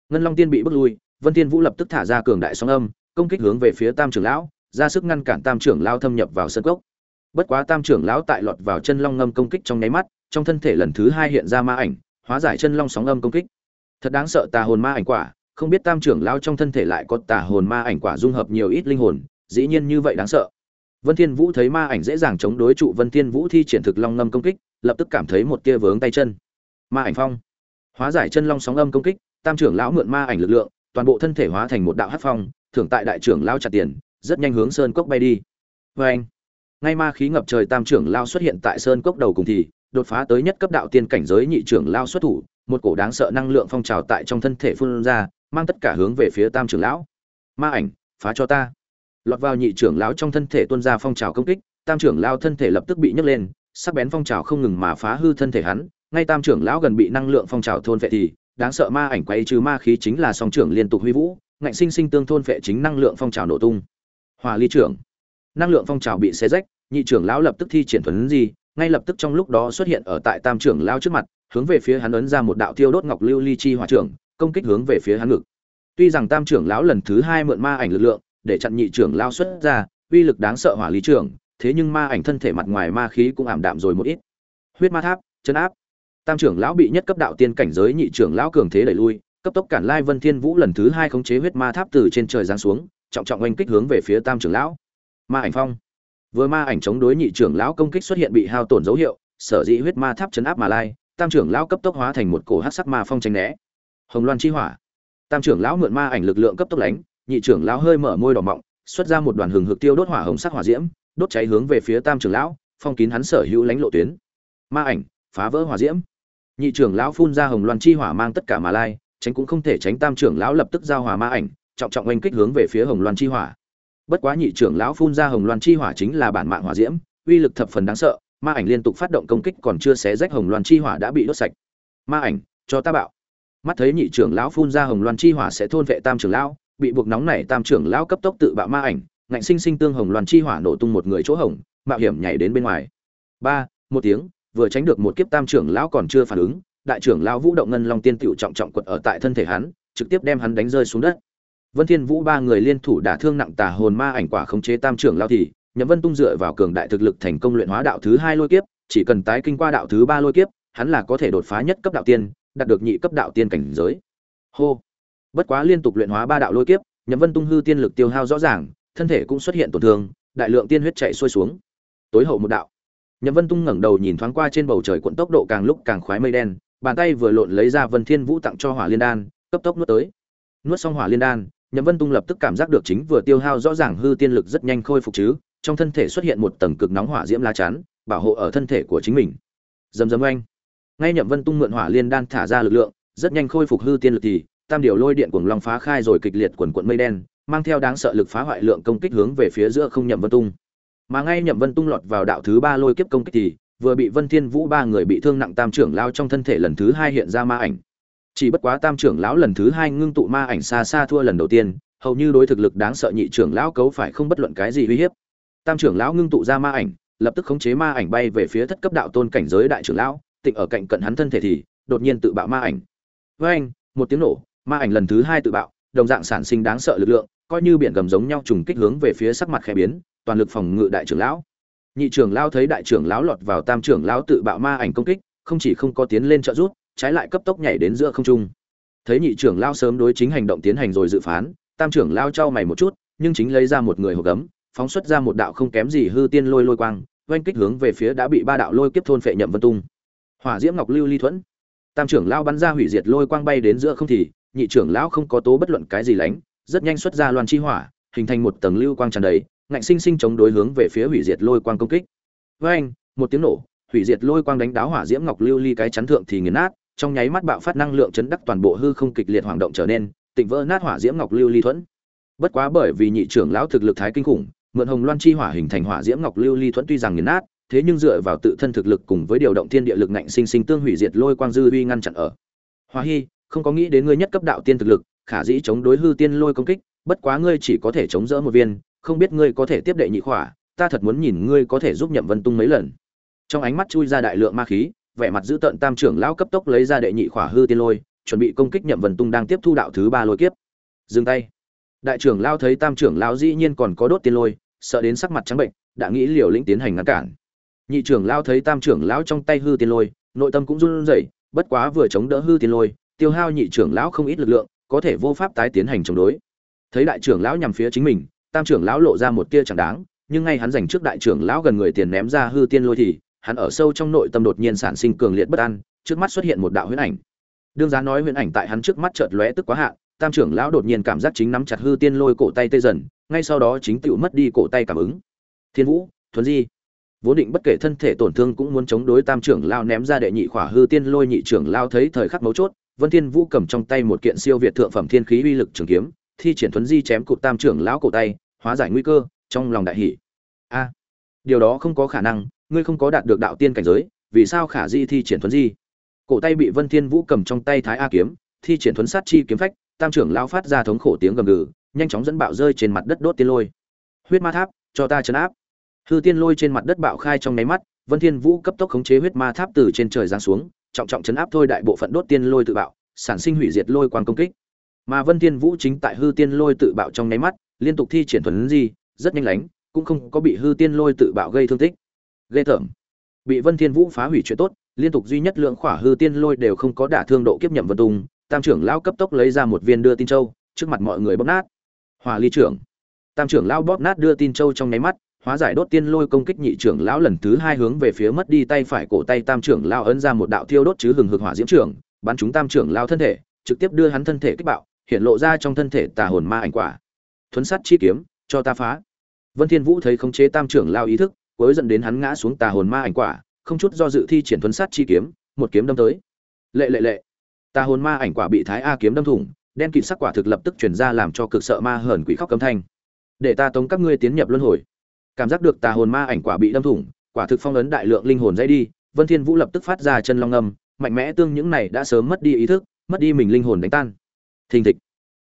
Ngân long tiên bị bước lui, vân tiên vũ lập tức thả ra cường đại sóng âm, công kích hướng về phía tam trưởng lão, ra sức ngăn cản tam trưởng lão thâm nhập vào sân cốc. Bất quá tam trưởng lão tại lọt vào chân long ngâm công kích trong nháy mắt, trong thân thể lần thứ hai hiện ra ma ảnh, hóa giải chân long sóng âm công kích. Thật đáng sợ tà hồn ma ảnh quả, không biết tam trưởng lão trong thân thể lại có tà hồn ma ảnh quả dung hợp nhiều ít linh hồn, dĩ nhiên như vậy đáng sợ vân thiên vũ thấy ma ảnh dễ dàng chống đối trụ vân thiên vũ thi triển thực long ngâm công kích, lập tức cảm thấy một tia vướng tay chân. Ma ảnh phong. Hóa giải chân long sóng âm công kích, tam trưởng lão mượn ma ảnh lực lượng, toàn bộ thân thể hóa thành một đạo hắc phong, thưởng tại đại trưởng lão chặt tiền, rất nhanh hướng sơn cốc bay đi. Với anh, ngay ma khí ngập trời tam trưởng lão xuất hiện tại sơn cốc đầu cùng thì, đột phá tới nhất cấp đạo tiên cảnh giới nhị trưởng lão xuất thủ, một cổ đáng sợ năng lượng phong trào tại trong thân thể phun ra, mang tất cả hướng về phía tam trưởng lão. Ma ảnh, phá cho ta lọt vào nhị trưởng lão trong thân thể tuôn ra phong trào công kích, tam trưởng lão thân thể lập tức bị nhấc lên, sắc bén phong trào không ngừng mà phá hư thân thể hắn, ngay tam trưởng lão gần bị năng lượng phong trào thôn vệ thì, đáng sợ ma ảnh quay trừ ma khí chính là song trưởng liên tục huy vũ, ngạnh sinh sinh tương thôn vệ chính năng lượng phong trào nổ tung. Hòa ly trưởng, năng lượng phong trào bị xé rách, nhị trưởng lão lập tức thi triển thuấn gì ngay lập tức trong lúc đó xuất hiện ở tại tam trưởng lão trước mặt, hướng về phía hắn ấn ra một đạo thiêu đốt ngọc lưu ly chi hỏa trưởng, công kích hướng về phía hắn ngực. Tuy rằng tam trưởng lão lần thứ hai mượn ma ảnh lực lượng để chặn nhị trưởng lao xuất ra, uy lực đáng sợ hỏa lý trưởng, thế nhưng ma ảnh thân thể mặt ngoài ma khí cũng ảm đạm rồi một ít. Huyết ma tháp, chân áp. Tam trưởng lão bị nhất cấp đạo tiên cảnh giới nhị trưởng lão cường thế đẩy lui, cấp tốc cản lai vân thiên vũ lần thứ hai khống chế huyết ma tháp từ trên trời giáng xuống, trọng trọng oanh kích hướng về phía tam trưởng lão. Ma ảnh phong. Vừa ma ảnh chống đối nhị trưởng lão công kích xuất hiện bị hao tổn dấu hiệu, sở dĩ huyết ma tháp chấn áp mà lai, tam trưởng lão cấp tốc hóa thành một cổ hắc sắc ma phong tranh né. Hồng loan chi hỏa. Tam trưởng lão mượn ma ảnh lực lượng cấp tốc lánh nhị trưởng lão hơi mở môi đỏ mọng, xuất ra một đoàn hừng hực tiêu đốt hỏa hồng sắc hỏa diễm, đốt cháy hướng về phía tam trưởng lão, phong kín hắn sở hữu lánh lộ tuyến. Ma ảnh, phá vỡ hỏa diễm. Nhị trưởng lão phun ra hồng loan chi hỏa mang tất cả mà lai, tránh cũng không thể tránh tam trưởng lão lập tức giao hỏa ma ảnh, trọng trọng oanh kích hướng về phía hồng loan chi hỏa. Bất quá nhị trưởng lão phun ra hồng loan chi hỏa chính là bản mạng hỏa diễm, uy lực thập phần đáng sợ, ma ảnh liên tục phát động công kích còn chưa xé rách hồng loan chi hỏa đã bị đốt sạch. Ma ảnh, cho ta bạo. Mắt thấy nhị trưởng lão phun ra hồng loan chi hỏa sẽ thôn vệ tam trưởng lão bị buộc nóng này tam trưởng lão cấp tốc tự bạo ma ảnh, ngạnh sinh sinh tương hồng loan chi hỏa nổ tung một người chỗ hồng mạo hiểm nhảy đến bên ngoài. Ba, một tiếng, vừa tránh được một kiếp tam trưởng lão còn chưa phản ứng, đại trưởng lão vũ động ngân long tiên tiểu trọng trọng quật ở tại thân thể hắn, trực tiếp đem hắn đánh rơi xuống đất. Vân thiên vũ ba người liên thủ đả thương nặng tà hồn ma ảnh quả khống chế tam trưởng lão thì, nhậm vân tung dựa vào cường đại thực lực thành công luyện hóa đạo thứ hai lôi kiếp, chỉ cần tái kinh qua đạo thứ ba lôi kiếp, hắn là có thể đột phá nhất cấp đạo tiên, đạt được nhị cấp đạo tiên cảnh giới. Hô bất quá liên tục luyện hóa ba đạo lôi kiếp, nhậm vân tung hư tiên lực tiêu hao rõ ràng, thân thể cũng xuất hiện tổn thương, đại lượng tiên huyết chảy xuôi xuống. Tối hậu một đạo. Nhậm vân tung ngẩng đầu nhìn thoáng qua trên bầu trời cuộn tốc độ càng lúc càng khoái mây đen, bàn tay vừa lộn lấy ra vân thiên vũ tặng cho hỏa liên đan, cấp tốc nuốt tới. Nuốt xong hỏa liên đan, nhậm vân tung lập tức cảm giác được chính vừa tiêu hao rõ ràng hư tiên lực rất nhanh khôi phục chứ, trong thân thể xuất hiện một tầng cực nóng hỏa diễm lá chắn, bảo hộ ở thân thể của chính mình. Dầm dầm oanh. Ngay nhậm vân tung mượn hỏa liên đan thả ra lực lượng, rất nhanh khôi phục hư tiên lực thì tam điều lôi điện cuồng long phá khai rồi kịch liệt quần quận mây đen, mang theo đáng sợ lực phá hoại lượng công kích hướng về phía giữa không nhậm vân tung. Mà ngay nhậm vân tung lọt vào đạo thứ ba lôi kiếp công kích thì, vừa bị vân thiên vũ ba người bị thương nặng tam trưởng lão trong thân thể lần thứ hai hiện ra ma ảnh. Chỉ bất quá tam trưởng lão lần thứ hai ngưng tụ ma ảnh xa xa thua lần đầu tiên, hầu như đối thực lực đáng sợ nhị trưởng lão cấu phải không bất luận cái gì uy hiếp. Tam trưởng lão ngưng tụ ra ma ảnh, lập tức khống chế ma ảnh bay về phía thất cấp đạo tôn cảnh giới đại trưởng lão, tịnh ở cạnh cận hắn thân thể thì, đột nhiên tự bạo ma ảnh. Với anh một tiếng nổ ma ảnh lần thứ hai tự bạo, đồng dạng sản sinh đáng sợ lực lượng, coi như biển gầm giống nhau trùng kích hướng về phía sắc mặt khẽ biến, toàn lực phòng ngự đại trưởng lão. Nhị trưởng lão thấy đại trưởng lão lọt vào tam trưởng lão tự bạo ma ảnh công kích, không chỉ không có tiến lên trợ giúp, trái lại cấp tốc nhảy đến giữa không trung. Thấy nhị trưởng lão sớm đối chính hành động tiến hành rồi dự phán, tam trưởng lão trao mày một chút, nhưng chính lấy ra một người hộp gấm, phóng xuất ra một đạo không kém gì hư tiên lôi lôi quang, oanh kích hướng về phía đã bị ba đạo lôi kiếp thôn phệ nhậm vân tung. Hỏa diễm ngọc lưu ly thuẫn. Tam trưởng lão bắn ra hủy diệt lôi quang bay đến giữa không thì nhị trưởng lão không có tố bất luận cái gì lánh, rất nhanh xuất ra loan chi hỏa, hình thành một tầng lưu quang tràn đầy, ngạnh sinh sinh chống đối hướng về phía hủy diệt lôi quang công kích với anh, một tiếng nổ, hủy diệt lôi quang đánh đáo hỏa diễm ngọc lưu ly cái chắn thượng thì nghiền nát, trong nháy mắt bạo phát năng lượng chấn đắc toàn bộ hư không kịch liệt hoạt động trở nên, tịnh vỡ nát hỏa diễm ngọc lưu ly thuẫn bất quá bởi vì nhị trưởng lão thực lực thái kinh khủng, mượn hồng loan chi hỏa hình thành hỏa diễm ngọc lưu ly thuẫn tuy rằng nghiền nát, thế nhưng dựa vào tự thân thực lực cùng với điều động thiên địa lực ngạnh sinh sinh tương hủy diệt lôi quang dư uy ngăn chặn ở hoa Hi không có nghĩ đến ngươi nhất cấp đạo tiên thực lực, khả dĩ chống đối hư tiên lôi công kích, bất quá ngươi chỉ có thể chống đỡ một viên, không biết ngươi có thể tiếp đệ nhị khỏa, ta thật muốn nhìn ngươi có thể giúp nhậm vân tung mấy lần. Trong ánh mắt chui ra đại lượng ma khí, vẻ mặt giữ tận tam trưởng lão cấp tốc lấy ra đệ nhị khỏa hư tiên lôi, chuẩn bị công kích nhậm vân tung đang tiếp thu đạo thứ ba lôi kiếp. Dừng tay. Đại trưởng lão thấy tam trưởng lão dĩ nhiên còn có đốt tiên lôi, sợ đến sắc mặt trắng bệnh, đã nghĩ liều lĩnh tiến hành ngăn cản. Nhị trưởng lão thấy tam trưởng lão trong tay hư tiên lôi, nội tâm cũng run rẩy, bất quá vừa chống đỡ hư tiên lôi tiêu hao nhị trưởng lão không ít lực lượng có thể vô pháp tái tiến hành chống đối. Thấy đại trưởng lão nhằm phía chính mình tam trưởng lão lộ ra một tia chẳng đáng nhưng ngay hắn giành trước đại trưởng lão gần người tiền ném ra hư tiên lôi thì hắn ở sâu trong nội tâm đột nhiên sản sinh cường liệt bất an trước mắt xuất hiện một đạo huyễn ảnh. Đương giá nói huyễn ảnh tại hắn trước mắt chợt lóe tức quá hạ, tam trưởng lão đột nhiên cảm giác chính nắm chặt hư tiên lôi cổ tay tê dần ngay sau đó chính tựu mất đi cổ tay cảm ứng. Thiên vũ thuần di. Vốn định bất kể thân thể tổn thương cũng muốn chống đối tam trưởng lao ném ra đệ nhị khỏa hư tiên lôi nhị trưởng lao thấy thời khắc mấu chốt vân thiên vũ cầm trong tay một kiện siêu việt thượng phẩm thiên khí uy lực trường kiếm, thi triển thuấn di chém cụt tam trưởng lão cổ tay, hóa giải nguy cơ, trong lòng đại hỉ. a, điều đó không có khả năng, ngươi không có đạt được đạo tiên cảnh giới, vì sao khả di thi triển thuấn di? Cổ tay bị vân thiên vũ cầm trong tay thái a kiếm, thi triển thuấn sát chi kiếm phách, tam trưởng lão phát ra thống khổ tiếng gầm gừ, nhanh chóng dẫn bạo rơi trên mặt đất đốt tiên lôi. Huyết ma tháp, cho ta chấn áp. Hư tiên lôi trên mặt đất bạo khai trong nháy mắt, vân thiên vũ cấp tốc khống chế huyết ma tháp từ trên trời giáng xuống trọng trọng chấn áp thôi đại bộ phận đốt tiên lôi tự bạo, sản sinh hủy diệt lôi quang công kích. Mà vân tiên vũ chính tại hư tiên lôi tự bạo trong nháy mắt, liên tục thi triển thuần di, rất nhanh lánh, cũng không có bị hư tiên lôi tự bạo gây thương tích. Ghê tởm. Bị vân thiên vũ phá hủy chuyện tốt, liên tục duy nhất lượng khỏa hư tiên lôi đều không có đả thương độ kiếp nhậm vân tung tam trưởng lão cấp tốc lấy ra một viên đưa tin châu, trước mặt mọi người bóp nát. Hòa ly trưởng. Tam trưởng lão bóp nát đưa tin châu trong nháy mắt hóa giải đốt tiên lôi công kích nhị trưởng lão lần thứ hai hướng về phía mất đi tay phải cổ tay tam trưởng lão ấn ra một đạo thiêu đốt chứ hừng hực hỏa diễm trưởng, bắn chúng tam trưởng lão thân thể, trực tiếp đưa hắn thân thể kích bạo, hiện lộ ra trong thân thể tà hồn ma ảnh quả. Thuấn sắt chi kiếm, cho ta phá. Vân thiên vũ thấy khống chế tam trưởng lão ý thức, cuối dẫn đến hắn ngã xuống tà hồn ma ảnh quả, không chút do dự thi triển thuấn sắt chi kiếm, một kiếm đâm tới. Lệ lệ lệ. Tà hồn ma ảnh quả bị thái a kiếm đâm thủng, đen kịt sắc quả thực lập tức truyền ra làm cho cực sợ ma hờn quỷ khóc cấm thanh. Để ta tống các ngươi tiến nhập luân hồi cảm giác được tà hồn ma ảnh quả bị đâm thủng, quả thực phong ấn đại lượng linh hồn dây đi, vân thiên vũ lập tức phát ra chân long âm, mạnh mẽ tương những này đã sớm mất đi ý thức, mất đi mình linh hồn đánh tan. Thình thịch.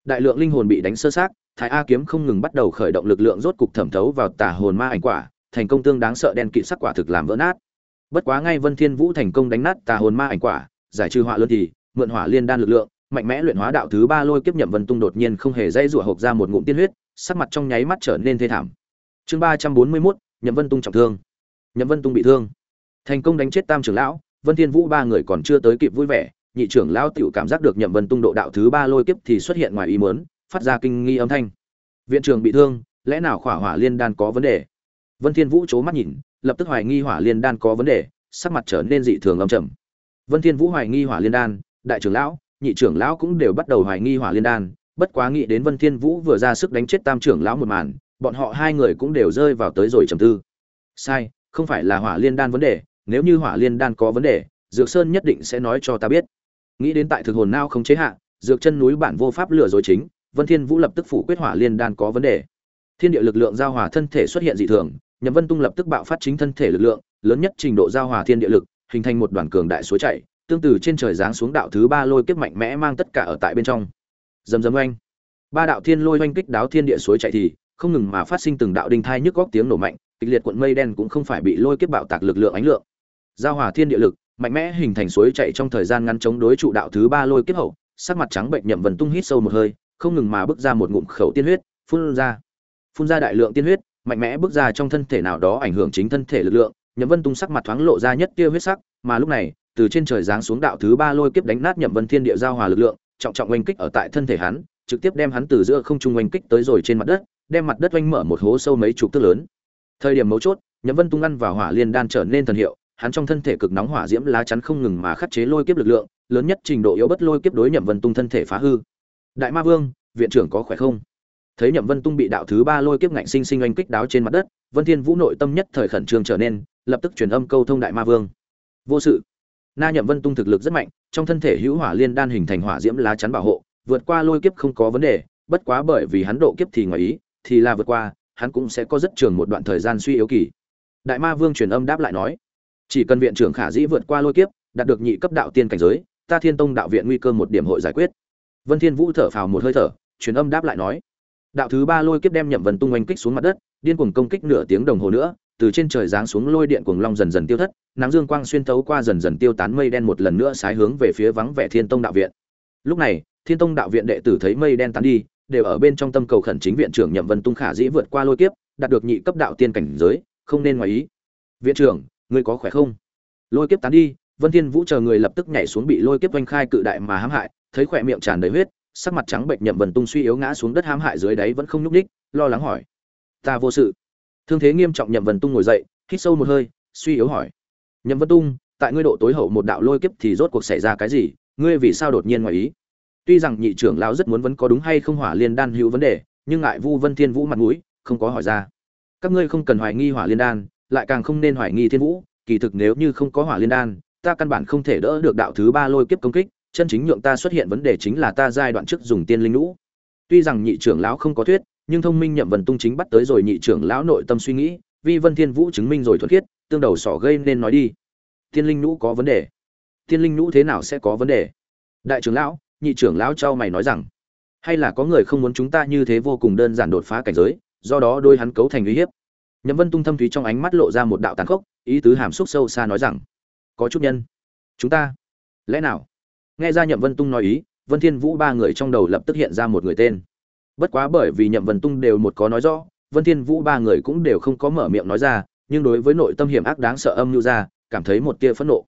Đại lượng linh hồn bị đánh sơ sát thái a kiếm không ngừng bắt đầu khởi động lực lượng rốt cục thẩm thấu vào tà hồn ma ảnh quả, thành công tương đáng sợ đen kịt sắc quả thực làm vỡ nát. Bất quá ngay vân thiên vũ thành công đánh nát tà hồn ma ảnh quả, giải trừ họa luân thì, mượn hỏa liên đan lực lượng, mạnh mẽ luyện hóa đạo thứ ba lôi kiếp nhậm vân tung đột nhiên không hề dây rủa hộc ra một ngụm tiên huyết, sắc mặt trong nháy mắt trở nên thê thảm chương ba trăm bốn mươi mốt, nhậm vân tung trọng thương. Nhậm vân tung bị thương. Thành công đánh chết tam trưởng lão, vân thiên vũ ba người còn chưa tới kịp vui vẻ, nhị trưởng lão tiểu cảm giác được nhậm vân tung độ đạo thứ ba lôi kiếp thì xuất hiện ngoài ý muốn, phát ra kinh nghi âm thanh. Viện trưởng bị thương, lẽ nào khỏa hỏa liên đan có vấn đề? Vân thiên vũ chố mắt nhìn, lập tức hoài nghi hỏa liên đan có vấn đề, sắc mặt trở nên dị thường âm trầm. Vân thiên vũ hoài nghi hỏa liên đan, đại trưởng lão, nhị trưởng lão cũng đều bắt đầu hoài nghi hỏa liên đan, bất quá nghĩ đến vân thiên vũ vừa ra sức đánh chết tam trưởng lão một màn bọn họ hai người cũng đều rơi vào tới rồi trầm tư. Sai, không phải là hỏa liên đan vấn đề, nếu như hỏa liên đan có vấn đề, dược sơn nhất định sẽ nói cho ta biết. Nghĩ đến tại thực hồn nao không chế hạ, dược chân núi bản vô pháp lừa dối chính, vân thiên vũ lập tức phủ quyết hỏa liên đan có vấn đề. Thiên địa lực lượng giao hòa thân thể xuất hiện dị thường, nhậm vân tung lập tức bạo phát chính thân thể lực lượng, lớn nhất trình độ giao hòa thiên địa lực, hình thành một đoàn cường đại suối chảy, tương tự trên trời giáng xuống đạo thứ ba lôi kiếp mạnh mẽ mang tất cả ở tại bên trong. Dầm dầm oanh. Ba đạo thiên lôi oanh kích đáo thiên địa suối chảy thì không ngừng mà phát sinh từng đạo đinh thai nhức góc tiếng nổ mạnh, kịch liệt cuộn mây đen cũng không phải bị lôi kiếp bạo tạc lực lượng ánh lượng. Giao hòa thiên địa lực, mạnh mẽ hình thành suối chảy trong thời gian ngắn chống đối trụ đạo thứ ba lôi kiếp hậu, sắc mặt trắng bệnh nhậm vân tung hít sâu một hơi, không ngừng mà bước ra một ngụm khẩu tiên huyết, phun ra. Phun ra đại lượng tiên huyết, mạnh mẽ bước ra trong thân thể nào đó ảnh hưởng chính thân thể lực lượng, nhậm vân tung sắc mặt thoáng lộ ra nhất tia huyết sắc, mà lúc này, từ trên trời giáng xuống đạo thứ ba lôi kiếp đánh nát nhậm vân thiên địa giao hòa lực lượng, trọng trọng oanh kích ở tại thân thể hắn, trực tiếp đem hắn từ giữa không trung oanh kích tới rồi trên mặt đất đem mặt đất oanh mở một hố sâu mấy chục thước lớn. Thời điểm mấu chốt, nhậm vân tung ăn vào hỏa liên đan trở nên thần hiệu, hắn trong thân thể cực nóng hỏa diễm lá chắn không ngừng mà khắc chế lôi kiếp lực lượng, lớn nhất trình độ yếu bất lôi kiếp đối nhậm vân tung thân thể phá hư. Đại ma vương, viện trưởng có khỏe không? Thấy nhậm vân tung bị đạo thứ ba lôi kiếp ngạnh sinh sinh oanh kích đáo trên mặt đất, vân thiên vũ nội tâm nhất thời khẩn trương trở nên, lập tức truyền âm câu thông đại ma vương. Vô sự. Na nhậm vân tung thực lực rất mạnh, trong thân thể hữu hỏa liên đan hình thành hỏa diễm lá chắn bảo hộ, vượt qua lôi kiếp không có vấn đề, bất quá bởi vì hắn độ kiếp thì ngoài ý thì là vượt qua, hắn cũng sẽ có rất trường một đoạn thời gian suy yếu kỳ. Đại ma vương truyền âm đáp lại nói, chỉ cần viện trưởng khả dĩ vượt qua lôi kiếp, đạt được nhị cấp đạo tiên cảnh giới, ta thiên tông đạo viện nguy cơ một điểm hội giải quyết. Vân thiên vũ thở phào một hơi thở, truyền âm đáp lại nói, đạo thứ ba lôi kiếp đem nhậm vân tung oanh kích xuống mặt đất, điên cuồng công kích nửa tiếng đồng hồ nữa, từ trên trời giáng xuống lôi điện cuồng long dần dần tiêu thất, nắng dương quang xuyên thấu qua dần dần tiêu tán mây đen một lần nữa sái hướng về phía vắng vẻ thiên tông đạo viện. Lúc này, thiên tông đạo viện đệ tử thấy mây đen tán đi đều ở bên trong tâm cầu khẩn chính viện trưởng nhậm vân tung khả dĩ vượt qua lôi kiếp, đạt được nhị cấp đạo tiên cảnh giới, không nên ngoài ý. Viện trưởng, ngươi có khỏe không? Lôi kiếp tán đi, vân thiên vũ chờ người lập tức nhảy xuống bị lôi kiếp oanh khai cự đại mà hãm hại, thấy khỏe miệng tràn đầy huyết, sắc mặt trắng bệnh nhậm vân tung suy yếu ngã xuống đất hãm hại dưới đáy vẫn không nhúc đích lo lắng hỏi. Ta vô sự. Thương thế nghiêm trọng nhậm vân tung ngồi dậy, hít sâu một hơi, suy yếu hỏi. Nhậm vân tung, tại ngươi độ tối hậu một đạo lôi kiếp thì rốt cuộc xảy ra cái gì? Ngươi vì sao đột nhiên ngoài ý? Tuy rằng nhị trưởng lão rất muốn vấn có đúng hay không hỏa liên đan hữu vấn đề, nhưng ngại vu vân thiên vũ mặt mũi, không có hỏi ra. Các ngươi không cần hoài nghi hỏa liên đan, lại càng không nên hoài nghi thiên vũ, kỳ thực nếu như không có hỏa liên đan, ta căn bản không thể đỡ được đạo thứ ba lôi kiếp công kích, chân chính nhượng ta xuất hiện vấn đề chính là ta giai đoạn trước dùng tiên linh lũ tuy rằng nhị trưởng lão không có thuyết, nhưng thông minh nhậm vần tung chính bắt tới rồi nhị trưởng lão nội tâm suy nghĩ vi vân thiên vũ chứng minh rồi thuật khiết, tương đầu sỏ gây nên nói đi. Tiên linh nhũ có vấn đề. Tiên linh nhũ thế nào sẽ có vấn đề? Đại trưởng lão nhị trưởng lão trao mày nói rằng, hay là có người không muốn chúng ta như thế vô cùng đơn giản đột phá cảnh giới, do đó đôi hắn cấu thành uy hiếp? Nhậm vân tung thâm thúy trong ánh mắt lộ ra một đạo tàn khốc, ý tứ hàm xúc sâu xa nói rằng, có chút nhân. Chúng ta, lẽ nào? Nghe ra nhậm vân tung nói ý, vân thiên vũ ba người trong đầu lập tức hiện ra một người tên. Bất quá bởi vì nhậm vân tung đều một có nói rõ, vân thiên vũ ba người cũng đều không có mở miệng nói ra, nhưng đối với nội tâm hiểm ác đáng sợ âm lưu ra, cảm thấy một tia phẫn nộ.